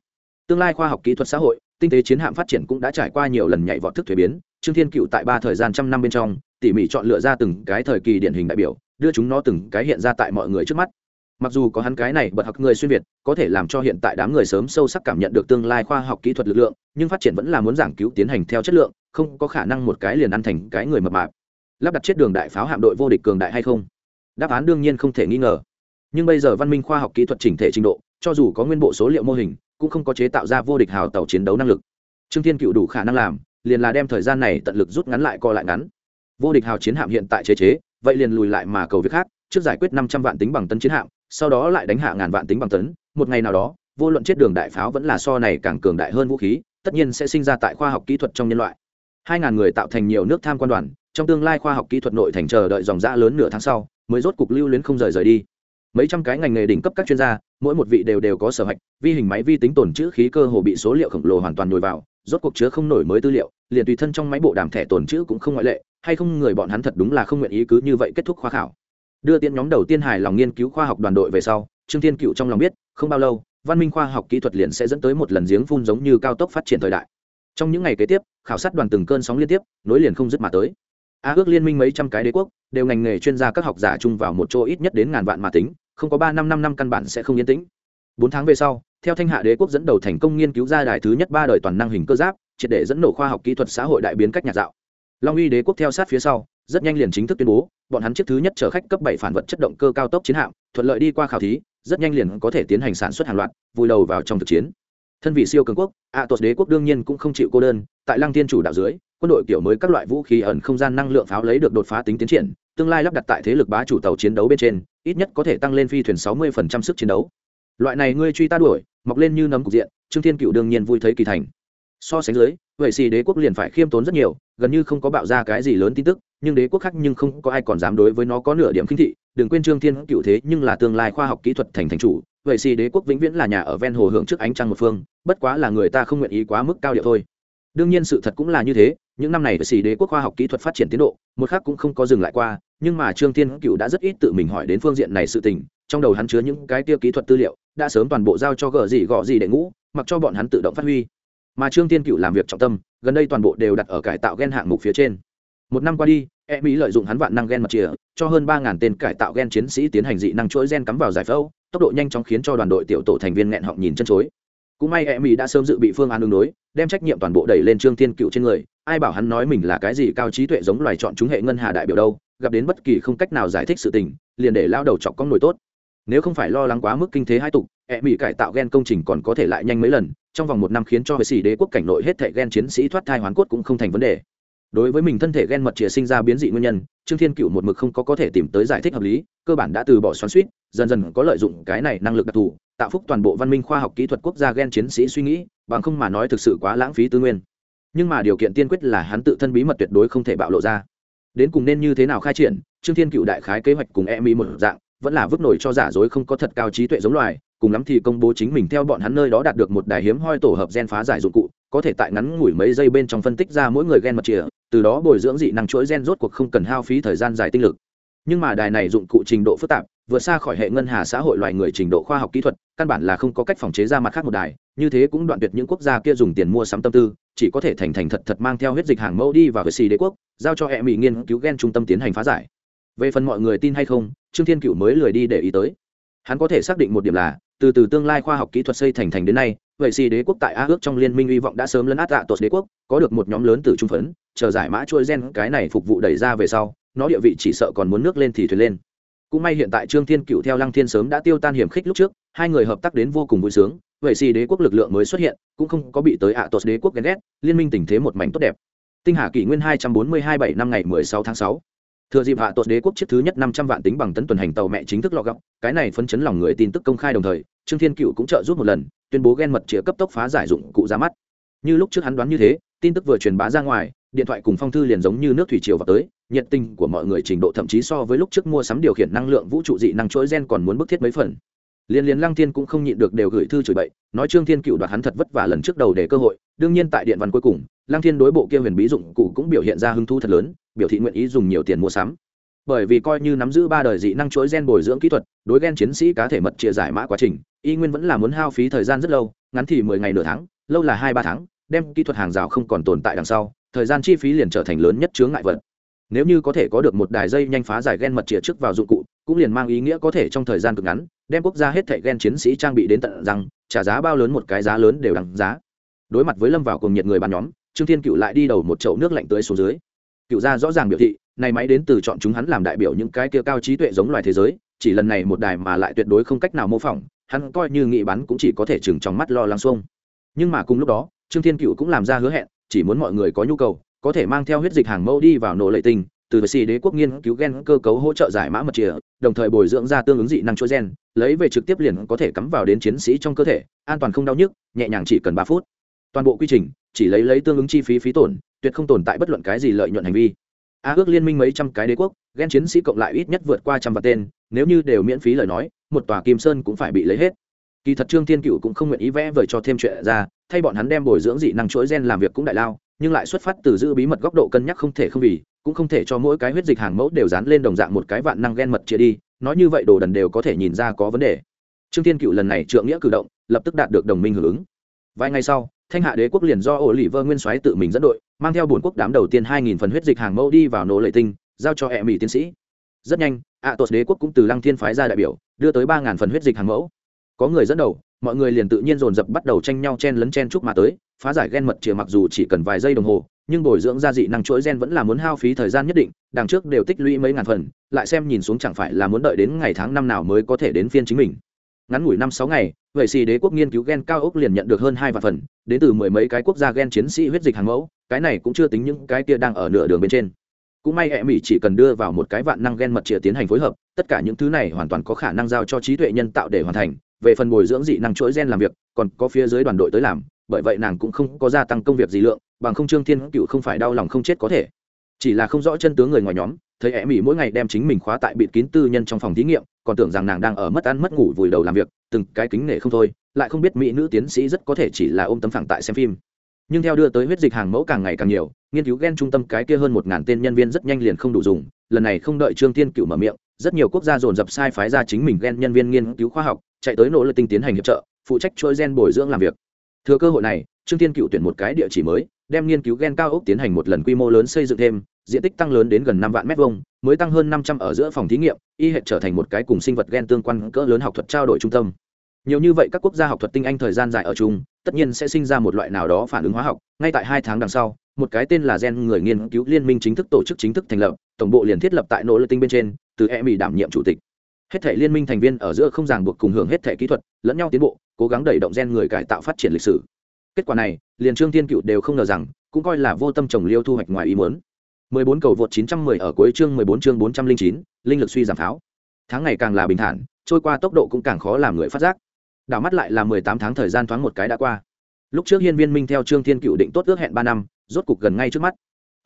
Tương lai khoa học kỹ thuật xã hội, tinh tế chiến hạm phát triển cũng đã trải qua nhiều lần nhảy vọt thức thuế biến. Trương thiên cựu tại ba thời gian trăm năm bên trong, tỉ mỉ chọn lựa ra từng cái thời kỳ điển hình đại biểu, đưa chúng nó từng cái hiện ra tại mọi người trước mắt. Mặc dù có hắn cái này bật học người xuyên việt, có thể làm cho hiện tại đám người sớm sâu sắc cảm nhận được tương lai khoa học kỹ thuật lực lượng, nhưng phát triển vẫn là muốn giảng cứu tiến hành theo chất lượng, không có khả năng một cái liền ăn thành cái người mập mạp. Lắp đặt chết đường đại pháo hạm đội vô địch cường đại hay không? Đáp án đương nhiên không thể nghi ngờ nhưng bây giờ văn minh khoa học kỹ thuật chỉnh thể trình độ, cho dù có nguyên bộ số liệu mô hình, cũng không có chế tạo ra vô địch hào tàu chiến đấu năng lực. Trương thiên cựu đủ khả năng làm, liền là đem thời gian này tận lực rút ngắn lại co lại ngắn. Vô địch hào chiến hạm hiện tại chế chế, vậy liền lùi lại mà cầu việc khác, trước giải quyết năm trăm vạn tính bằng tấn chiến hạm, sau đó lại đánh hạ ngàn vạn tính bằng tấn, một ngày nào đó, vô luận chết đường đại pháo vẫn là so này càng cường đại hơn vũ khí, tất nhiên sẽ sinh ra tại khoa học kỹ thuật trong nhân loại. Hai ngàn người tạo thành nhiều nước tham quan đoàn, trong tương lai khoa học kỹ thuật nội thành chờ đợi dòng giã lớn nửa tháng sau, mới rốt cục lưu luyến không rời rời đi mấy trăm cái ngành nghề đỉnh cấp các chuyên gia, mỗi một vị đều đều có sở hạch, vi hình máy vi tính tồn chữ khí cơ hồ bị số liệu khổng lồ hoàn toàn nhồi vào, rốt cuộc chứa không nổi mới tư liệu, liền tùy thân trong máy bộ đàm thẻ tồn chữ cũng không ngoại lệ, hay không người bọn hắn thật đúng là không nguyện ý cứ như vậy kết thúc khoa khảo. Đưa tiễn nhóm đầu tiên hài lòng nghiên cứu khoa học đoàn đội về sau, trương thiên cựu trong lòng biết, không bao lâu, văn minh khoa học kỹ thuật liền sẽ dẫn tới một lần giếng phun giống như cao tốc phát triển thời đại. Trong những ngày kế tiếp, khảo sát đoàn từng cơn sóng liên tiếp, nối liền không dứt mà tới. A ước liên minh mấy trăm cái đế quốc, đều ngành nghề chuyên gia các học giả chung vào một chỗ ít nhất đến ngàn vạn mà tính không có ba năm năm năm căn bản sẽ không yên tĩnh. Bốn tháng về sau, theo thanh hạ đế quốc dẫn đầu thành công nghiên cứu ra đài thứ nhất ba đời toàn năng hình cơ giáp, triệt để dẫn nổ khoa học kỹ thuật xã hội đại biến cách nhạc dạo. Long uy đế quốc theo sát phía sau, rất nhanh liền chính thức tuyên bố, bọn hắn chiếc thứ nhất chở khách cấp bảy phản vật chất động cơ cao tốc chiến hạm, thuận lợi đi qua khảo thí, rất nhanh liền có thể tiến hành sản xuất hàng loạt, vùi đầu vào trong thực chiến. Thân vị siêu cường quốc a tuột đế quốc đương nhiên cũng không chịu cô đơn, tại lăng tiên chủ đạo dưới, quân đội kiểu mới các loại vũ khí ẩn không gian năng lượng pháo lấy được đột phá tính tiến triển, tương lai lắp đặt tại thế lực bá chủ tàu chiến đấu bên trên ít nhất có thể tăng lên phi thuyền sáu mươi sức chiến đấu. Loại này ngươi truy ta đuổi, mọc lên như nấm cục diện, trương thiên cựu đương nhiên vui thấy kỳ thành. So sánh dưới, vậy xì đế quốc liền phải khiêm tốn rất nhiều, gần như không có bạo ra cái gì lớn tin tức, nhưng đế quốc khác nhưng không có ai còn dám đối với nó có nửa điểm khinh thị. Đừng quên trương thiên cựu thế nhưng là tương lai khoa học kỹ thuật thành thành chủ, vậy xì đế quốc vĩnh viễn là nhà ở ven hồ hưởng trước ánh trăng một phương, bất quá là người ta không nguyện ý quá mức cao điệu thôi. Đương nhiên sự thật cũng là như thế những năm này vậy xì đế quốc khoa học kỹ thuật phát triển tiến độ, một khác cũng không có dừng lại qua, nhưng mà trương thiên cựu đã rất ít tự mình hỏi đến phương diện này sự tình, trong đầu hắn chứa những cái tiêu kỹ thuật tư liệu, đã sớm toàn bộ giao cho gờ gì gọ gì để ngũ, mặc cho bọn hắn tự động phát huy. Mà trương thiên cựu làm việc trọng tâm, gần đây toàn bộ đều đặt ở cải tạo gen hạng mục phía trên. Một năm qua đi e mỹ lợi dụng hắn vạn năng gen mặt chìa, cho hơn ba ngàn tên cải tạo gen chiến sĩ tiến hành dị năng chuỗi gen cắm vào giải phẫu, tốc độ nhanh chóng khiến cho đoàn đội tiểu tổ thành viên nghẹn họng nhìn chân chối cũng may e mỹ đã sớm dự bị phương án đường đối, đem trách nhiệm toàn bộ đẩy lên trương Thiên cựu trên người, ai bảo hắn nói mình là cái gì cao trí tuệ giống loài chọn chúng hệ ngân hà đại biểu đâu, gặp đến bất kỳ không cách nào giải thích sự tình, liền để lao đầu chọc con nổi tốt. Nếu không phải lo lắng quá mức kinh thế hai tục e mỹ cải tạo gen công trình còn có thể lại nhanh mấy lần, trong vòng một năm khiến cho vệ sĩ đế quốc cảnh nội hết thệ gen chiến sĩ thoát thai hoán cốt cũng không thành vấn đề. Đối với mình thân thể gen mật chìa sinh ra biến dị nguyên nhân, trương thiên cựu một mực không có có thể tìm tới giải thích hợp lý, cơ bản đã từ bỏ xoắn suýt dần dần có lợi dụng cái này năng lực đặc thù tạo phúc toàn bộ văn minh khoa học kỹ thuật quốc gia gen chiến sĩ suy nghĩ, bằng không mà nói thực sự quá lãng phí tư nguyên. Nhưng mà điều kiện tiên quyết là hắn tự thân bí mật tuyệt đối không thể bạo lộ ra. Đến cùng nên như thế nào khai triển, trương thiên cựu đại khái kế hoạch cùng e mỹ một dạng, vẫn là vứt nổi cho giả dối không có thật cao trí tuệ giống loài, cùng lắm thì công bố chính mình theo bọn hắn nơi đó đạt được một đài hiếm hoi tổ hợp gen phá giải dụng cụ, có thể tại ngắn ngủi mấy giây bên trong phân tích ra mỗi người gen mật chìa, từ đó bồi dưỡng dị năng chuỗi gen rốt cuộc không cần hao phí thời gian dài tinh lực. Nhưng mà đài này dụng cụ trình độ phức tạp vượt xa khỏi hệ ngân hà xã hội loài người trình độ khoa học kỹ thuật, căn bản là không có cách phòng chế ra mặt khác một đài, như thế cũng đoạn tuyệt những quốc gia kia dùng tiền mua sắm tâm tư, chỉ có thể thành thành thật thật mang theo huyết dịch hàng mẫu đi vào vệ xì đế quốc, giao cho hệ mỹ nghiên cứu gen trung tâm tiến hành phá giải. Về phần mọi người tin hay không, trương thiên cựu mới lười đi để ý tới. Hắn có thể xác định một điểm là, từ từ tương lai khoa học kỹ thuật xây thành thành đến nay vậy xì đế quốc tại a ước trong liên minh hy vọng đã sớm lấn át tạ tột đế quốc, có được một nhóm lớn từ trung phấn, chờ giải mã chuỗi gen cái này phục vụ đẩy ra về sau, nó địa vị chỉ sợ còn muốn nước lên thì thuyền lên cũng may hiện tại trương thiên cựu theo lăng thiên sớm đã tiêu tan hiểm khích lúc trước hai người hợp tác đến vô cùng vui sướng vậy xì đế quốc lực lượng mới xuất hiện cũng không có bị tới ạ tột đế quốc ghen ghét liên minh tình thế một mảnh tốt đẹp. Tinh hà kỷ nguyên hai trăm bốn mươi hai bảy năm ngày mười sáu tháng sáu. Thừa dịp hạ tột đế quốc chiếc thứ nhất năm trăm vạn tính bằng tấn tuần hành tàu mẹ chính thức lọ gọng, cái này phấn chấn lòng người tin tức công khai đồng thời trương thiên cựu cũng trợ giúp một lần tuyên bố ghen mật chĩa cấp tốc phá giải dụng cụ ra mắt. Như lúc trước hắn đoán như thế tin tức vừa truyền bá ra ngoài điện thoại cùng phong thư liền giống như nước thủy triều vào tới nhiệt tình của mọi người trình độ thậm chí so với lúc trước mua sắm điều khiển năng lượng vũ trụ dị năng chuỗi gen còn muốn bức thiết mấy phần. Liên liên lăng thiên cũng không nhịn được đều gửi thư chửi bậy, nói trương thiên cựu đoạt hắn thật vất vả lần trước đầu để cơ hội, đương nhiên tại điện văn cuối cùng, lăng thiên đối bộ kia huyền bí dụng cụ cũng biểu hiện ra hứng thú thật lớn, biểu thị nguyện ý dùng nhiều tiền mua sắm. Bởi vì coi như nắm giữ ba đời dị năng chuỗi gen bồi dưỡng kỹ thuật, đối gen chiến sĩ cá thể mật chia giải mã quá trình, y nguyên vẫn là muốn hao phí thời gian rất lâu, ngắn thì mười ngày nửa tháng, lâu là hai ba tháng, đem kỹ thuật hàng rào không còn tồn tại đằng sau, thời gian chi phí liền trở thành lớn nhất chướng ngại vật nếu như có thể có được một đài dây nhanh phá giải gen mật chĩa trước vào dụng cụ, cũng liền mang ý nghĩa có thể trong thời gian cực ngắn, đem quốc gia hết thảy gen chiến sĩ trang bị đến tận rằng trả giá bao lớn một cái giá lớn đều đằng giá. Đối mặt với lâm vào cùng nhiệt người bàn nhóm, trương thiên cựu lại đi đầu một chậu nước lạnh tới xuống dưới. Cựu gia rõ ràng biểu thị, này máy đến từ chọn chúng hắn làm đại biểu những cái kia cao trí tuệ giống loài thế giới, chỉ lần này một đài mà lại tuyệt đối không cách nào mô phỏng, hắn coi như nghị bắn cũng chỉ có thể chừng trong mắt lo lắng xuông. Nhưng mà cùng lúc đó, trương thiên cựu cũng làm ra hứa hẹn, chỉ muốn mọi người có nhu cầu có thể mang theo huyết dịch hàng mẫu đi vào nổ lệ tình từ vệ sĩ đế quốc nghiên cứu gen cơ cấu hỗ trợ giải mã mật chìa, đồng thời bồi dưỡng ra tương ứng dị năng chuỗi gen, lấy về trực tiếp liền có thể cắm vào đến chiến sĩ trong cơ thể, an toàn không đau nhức, nhẹ nhàng chỉ cần ba phút. Toàn bộ quy trình, chỉ lấy lấy tương ứng chi phí phí tổn, tuyệt không tồn tại bất luận cái gì lợi nhuận hành vi. A ước liên minh mấy trăm cái đế quốc ghen chiến sĩ cộng lại ít nhất vượt qua trăm vạn tên, nếu như đều miễn phí lời nói, một tòa kim sơn cũng phải bị lấy hết. Kỳ thật trương thiên cựu cũng không nguyện ý vẽ vời cho thêm chuyện ra, thay bọn hắn đem bồi dưỡng dị năng chuỗi gen làm việc cũng đại lao nhưng lại xuất phát từ giữ bí mật góc độ cân nhắc không thể không vì, cũng không thể cho mỗi cái huyết dịch hàng mẫu đều dán lên đồng dạng một cái vạn năng gen mật chia đi, nói như vậy đồ đần đều có thể nhìn ra có vấn đề. Trương thiên cựu lần này trượng nghĩa cử động, lập tức đạt được đồng minh hưởng ứng. Vài ngày sau, thanh hạ đế quốc liền do ổ lì vơ nguyên soái tự mình dẫn đội, mang theo bốn quốc đám đầu tiên hai nghìn phần huyết dịch hàng mẫu đi vào nổ lệ tinh, giao cho hệ mỹ tiến sĩ. Rất nhanh ạ tột đế quốc cũng từ lăng thiên phái ra đại biểu, đưa tới ba ngàn phần huyết dịch hàng mẫu. Có người dẫn đầu, mọi người liền tự nhiên dồn dập bắt đầu tranh nhau chen lấn chen chúc mà tới phá giải gen mật chìa mặc dù chỉ cần vài giây đồng hồ, nhưng bồi dưỡng gia dị năng chuỗi gen vẫn là muốn hao phí thời gian nhất định, đằng trước đều tích lũy mấy ngàn phần, lại xem nhìn xuống chẳng phải là muốn đợi đến ngày tháng năm nào mới có thể đến phiên chính mình. Ngắn ngủi năm sáu ngày, vậy xì đế quốc nghiên cứu gen cao ốc liền nhận được hơn hai vạn phần, đến từ mười mấy cái quốc gia gen chiến sĩ huyết dịch hàng mẫu, cái này cũng chưa tính những cái kia đang ở nửa đường bên trên. Cũng may hệ mỹ chỉ cần đưa vào một cái vạn năng gen mật chìa tiến hành phối hợp, tất cả những thứ này hoàn toàn có khả năng giao cho trí tuệ nhân tạo để hoàn thành, về phần bồi dưỡng dị năng chuỗi gen làm việc, còn có phía dưới đoàn đội tới làm bởi vậy nàng cũng không có gia tăng công việc gì lượng, bằng không trương thiên cựu không phải đau lòng không chết có thể. Chỉ là không rõ chân tướng người ngoài nhóm, thấy em mỹ mỗi ngày đem chính mình khóa tại bịt kín tư nhân trong phòng thí nghiệm, còn tưởng rằng nàng đang ở mất ăn mất ngủ vùi đầu làm việc, từng cái kính nể không thôi, lại không biết mỹ nữ tiến sĩ rất có thể chỉ là ôm tấm phẳng tại xem phim. Nhưng theo đưa tới huyết dịch hàng mẫu càng ngày càng nhiều, nghiên cứu gen trung tâm cái kia hơn một ngàn tên nhân viên rất nhanh liền không đủ dùng, lần này không đợi trương tiên cựu mở miệng, rất nhiều quốc gia dồn dập sai phái ra chính mình gen nhân viên nghiên cứu khoa học, chạy tới nỗ lực tinh tiến hành hiệp trợ, phụ trách chuỗi gen bồi dưỡng làm việc thừa cơ hội này, trương Thiên cựu tuyển một cái địa chỉ mới, đem nghiên cứu gen cao ốc tiến hành một lần quy mô lớn xây dựng thêm, diện tích tăng lớn đến gần năm vạn mét vuông, mới tăng hơn năm trăm ở giữa phòng thí nghiệm, y hệ trở thành một cái cùng sinh vật gen tương quan cỡ lớn học thuật trao đổi trung tâm. Nhiều như vậy các quốc gia học thuật tinh anh thời gian dài ở chung, tất nhiên sẽ sinh ra một loại nào đó phản ứng hóa học. Ngay tại hai tháng đằng sau, một cái tên là gen người nghiên cứu liên minh chính thức tổ chức chính thức thành lập, tổng bộ liền thiết lập tại nỗ lực tinh bên trên, từ e mỹ đảm nhiệm chủ tịch hết thể liên minh thành viên ở giữa không ràng buộc cùng hưởng hết thể kỹ thuật lẫn nhau tiến bộ cố gắng đẩy động gen người cải tạo phát triển lịch sử. Kết quả này liền trương thiên cựu đều không ngờ rằng cũng coi là vô tâm trồng liêu thu hoạch ngoài ý muốn. 14 cầu vượt 910 ở cuối chương 14 chương 409, linh lực suy giảm tháo tháng ngày càng là bình thản trôi qua tốc độ cũng càng khó làm người phát giác. Đảo mắt lại là 18 tháng thời gian thoáng một cái đã qua. Lúc trước hiên viên minh theo trương thiên cựu định tốt ước hẹn ba năm rốt cục gần ngay trước mắt.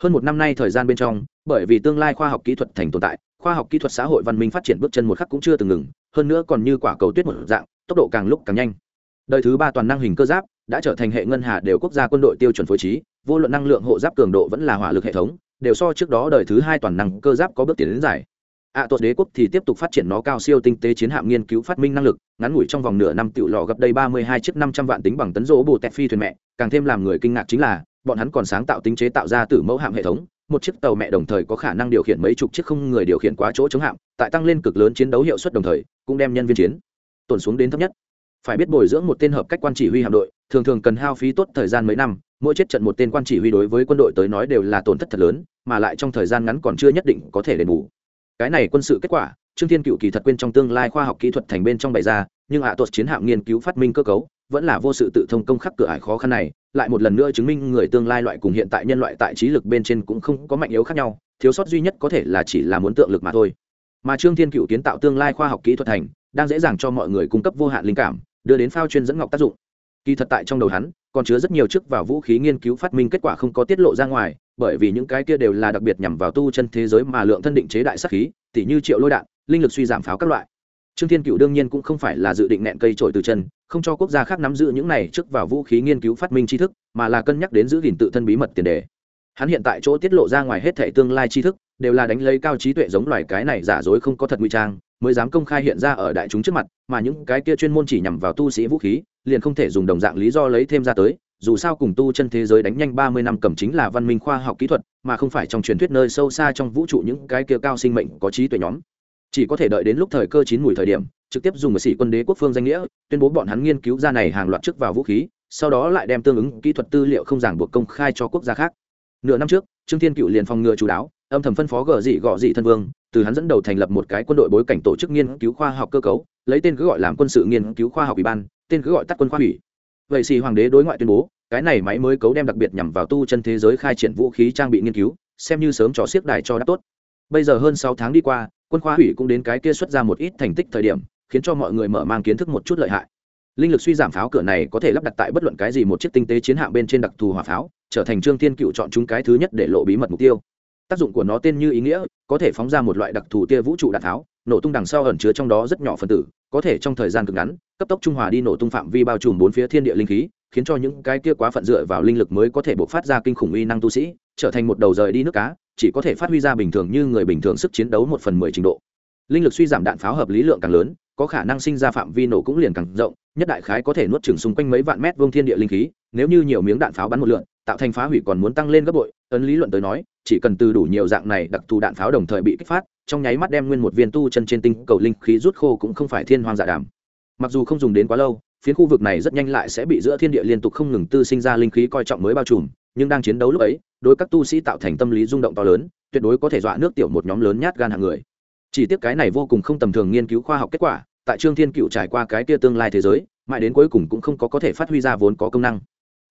Hơn một năm nay thời gian bên trong bởi vì tương lai khoa học kỹ thuật thành tồn tại khoa học kỹ thuật xã hội văn minh phát triển bước chân một khắc cũng chưa từng ngừng hơn nữa còn như quả cầu tuyết một dạng tốc độ càng lúc càng nhanh. Đời thứ ba toàn năng hình cơ giáp đã trở thành hệ ngân hà đều quốc gia quân đội tiêu chuẩn phối trí vô luận năng lượng hộ giáp cường độ vẫn là hỏa lực hệ thống đều so trước đó đời thứ hai toàn năng cơ giáp có bước tiến đến giải ạ à, tuột đế quốc thì tiếp tục phát triển nó cao siêu tinh tế chiến hạm nghiên cứu phát minh năng lực ngắn ngủi trong vòng nửa năm tiểu lò gấp đây ba mươi hai chiếc năm trăm vạn tính bằng tấn rỗ bồ tẹt phi thuyền mẹ càng thêm làm người kinh ngạc chính là bọn hắn còn sáng tạo tính chế tạo ra từ mẫu hạm hệ thống một chiếc tàu mẹ đồng thời có khả năng điều khiển mấy chục chiếc không người điều khiển quá chỗ chống hạm, tại tăng lên cực lớn chiến đấu hiệu suất đồng thời, cũng đem nhân viên chiến tổn xuống đến thấp nhất. Phải biết bồi dưỡng một tên hợp cách quan chỉ huy hạm đội, thường thường cần hao phí tốt thời gian mấy năm, mỗi chết trận một tên quan chỉ huy đối với quân đội tới nói đều là tổn thất thật lớn, mà lại trong thời gian ngắn còn chưa nhất định có thể đền bù. Cái này quân sự kết quả, trương thiên cựu kỳ thật quên trong tương lai khoa học kỹ thuật thành bên trong bày ra, nhưng ạ à tuột chiến hạm nghiên cứu phát minh cơ cấu vẫn là vô sự tự thông công khắc cửa ải khó khăn này, lại một lần nữa chứng minh người tương lai loại cùng hiện tại nhân loại tại trí lực bên trên cũng không có mạnh yếu khác nhau, thiếu sót duy nhất có thể là chỉ là muốn tượng lực mà thôi. Mà trương thiên cựu kiến tạo tương lai khoa học kỹ thuật thành, đang dễ dàng cho mọi người cung cấp vô hạn linh cảm, đưa đến phao chuyên dẫn ngọc tác dụng. Kỳ thật tại trong đầu hắn, còn chứa rất nhiều chức vào vũ khí nghiên cứu phát minh kết quả không có tiết lộ ra ngoài, bởi vì những cái kia đều là đặc biệt nhằm vào tu chân thế giới mà lượng thân định chế đại sắc khí, tỉ như triệu lôi đạn, linh lực suy giảm pháo các loại trương thiên cựu đương nhiên cũng không phải là dự định nẹn cây trổi từ chân, không cho quốc gia khác nắm giữ những này trước vào vũ khí nghiên cứu phát minh tri thức, mà là cân nhắc đến giữ gìn tự thân bí mật tiền đề. Hắn hiện tại chỗ tiết lộ ra ngoài hết thể tương lai tri thức, đều là đánh lấy cao trí tuệ giống loài cái này giả dối không có thật nguy trang, mới dám công khai hiện ra ở đại chúng trước mặt, mà những cái kia chuyên môn chỉ nhằm vào tu sĩ vũ khí, liền không thể dùng đồng dạng lý do lấy thêm ra tới, dù sao cùng tu chân thế giới đánh nhanh ba mươi năm cầm chính là văn minh khoa học kỹ thuật, mà không phải trong truyền thuyết nơi sâu xa trong vũ trụ những cái kia cao sinh mệnh có trí tuệ nhóm chỉ có thể đợi đến lúc thời cơ chín mùi thời điểm, trực tiếp dùng một sĩ quân đế quốc phương danh nghĩa, tuyên bố bọn hắn nghiên cứu ra này hàng loạt trước vào vũ khí, sau đó lại đem tương ứng kỹ thuật tư liệu không giảng buộc công khai cho quốc gia khác. Nửa năm trước, trương thiên cựu liền phòng ngừa chú đáo, âm thầm phân phó gờ dị gọ dị thân vương, từ hắn dẫn đầu thành lập một cái quân đội bối cảnh tổ chức nghiên cứu khoa học cơ cấu, lấy tên cứ gọi làm quân sự nghiên cứu khoa học ủy ban, tên cứ gọi tắt quân khoa ủy vậy xì hoàng đế đối ngoại tuyên bố, cái này máy mới cấu đem đặc biệt nhằm vào tu chân thế giới khai triển vũ khí trang bị nghiên cứu, xem như sớm cho siếc đài cho đã tốt. Bây giờ hơn sáu tháng đi qua quân khoa ủy cũng đến cái kia xuất ra một ít thành tích thời điểm, khiến cho mọi người mở mang kiến thức một chút lợi hại. Linh lực suy giảm pháo cửa này có thể lắp đặt tại bất luận cái gì một chiếc tinh tế chiến hạm bên trên đặc thù hỏa pháo, trở thành trương thiên cựu chọn chúng cái thứ nhất để lộ bí mật mục tiêu. Tác dụng của nó tên như ý nghĩa, có thể phóng ra một loại đặc thù tia vũ trụ đạn tháo nổ tung đằng sau ẩn chứa trong đó rất nhỏ phân tử, có thể trong thời gian cực ngắn, cấp tốc trung hòa đi nổ tung phạm vi bao trùm bốn phía thiên địa linh khí, khiến cho những cái kia quá phận dựa vào linh lực mới có thể bộc phát ra kinh khủng uy năng tu sĩ, trở thành một đầu rời đi nước cá chỉ có thể phát huy ra bình thường như người bình thường sức chiến đấu một phần mười trình độ. Linh lực suy giảm đạn pháo hợp lý lượng càng lớn, có khả năng sinh ra phạm vi nổ cũng liền càng rộng, nhất đại khái có thể nuốt chừng xung quanh mấy vạn mét vuông thiên địa linh khí, nếu như nhiều miếng đạn pháo bắn một lượn, tạo thành phá hủy còn muốn tăng lên gấp bội, ấn lý luận tới nói, chỉ cần từ đủ nhiều dạng này đặc thù đạn pháo đồng thời bị kích phát, trong nháy mắt đem nguyên một viên tu chân trên tinh cầu linh khí rút khô cũng không phải thiên hoang dạ đàm. Mặc dù không dùng đến quá lâu, phiến khu vực này rất nhanh lại sẽ bị giữa thiên địa liên tục không ngừng tư sinh ra linh khí coi trọng mới bao trùm nhưng đang chiến đấu lúc ấy, đối các tu sĩ tạo thành tâm lý rung động to lớn, tuyệt đối có thể dọa nước tiểu một nhóm lớn nhát gan hạng người. Chỉ tiếc cái này vô cùng không tầm thường nghiên cứu khoa học kết quả, tại trương thiên cựu trải qua cái kia tương lai thế giới, mãi đến cuối cùng cũng không có có thể phát huy ra vốn có công năng.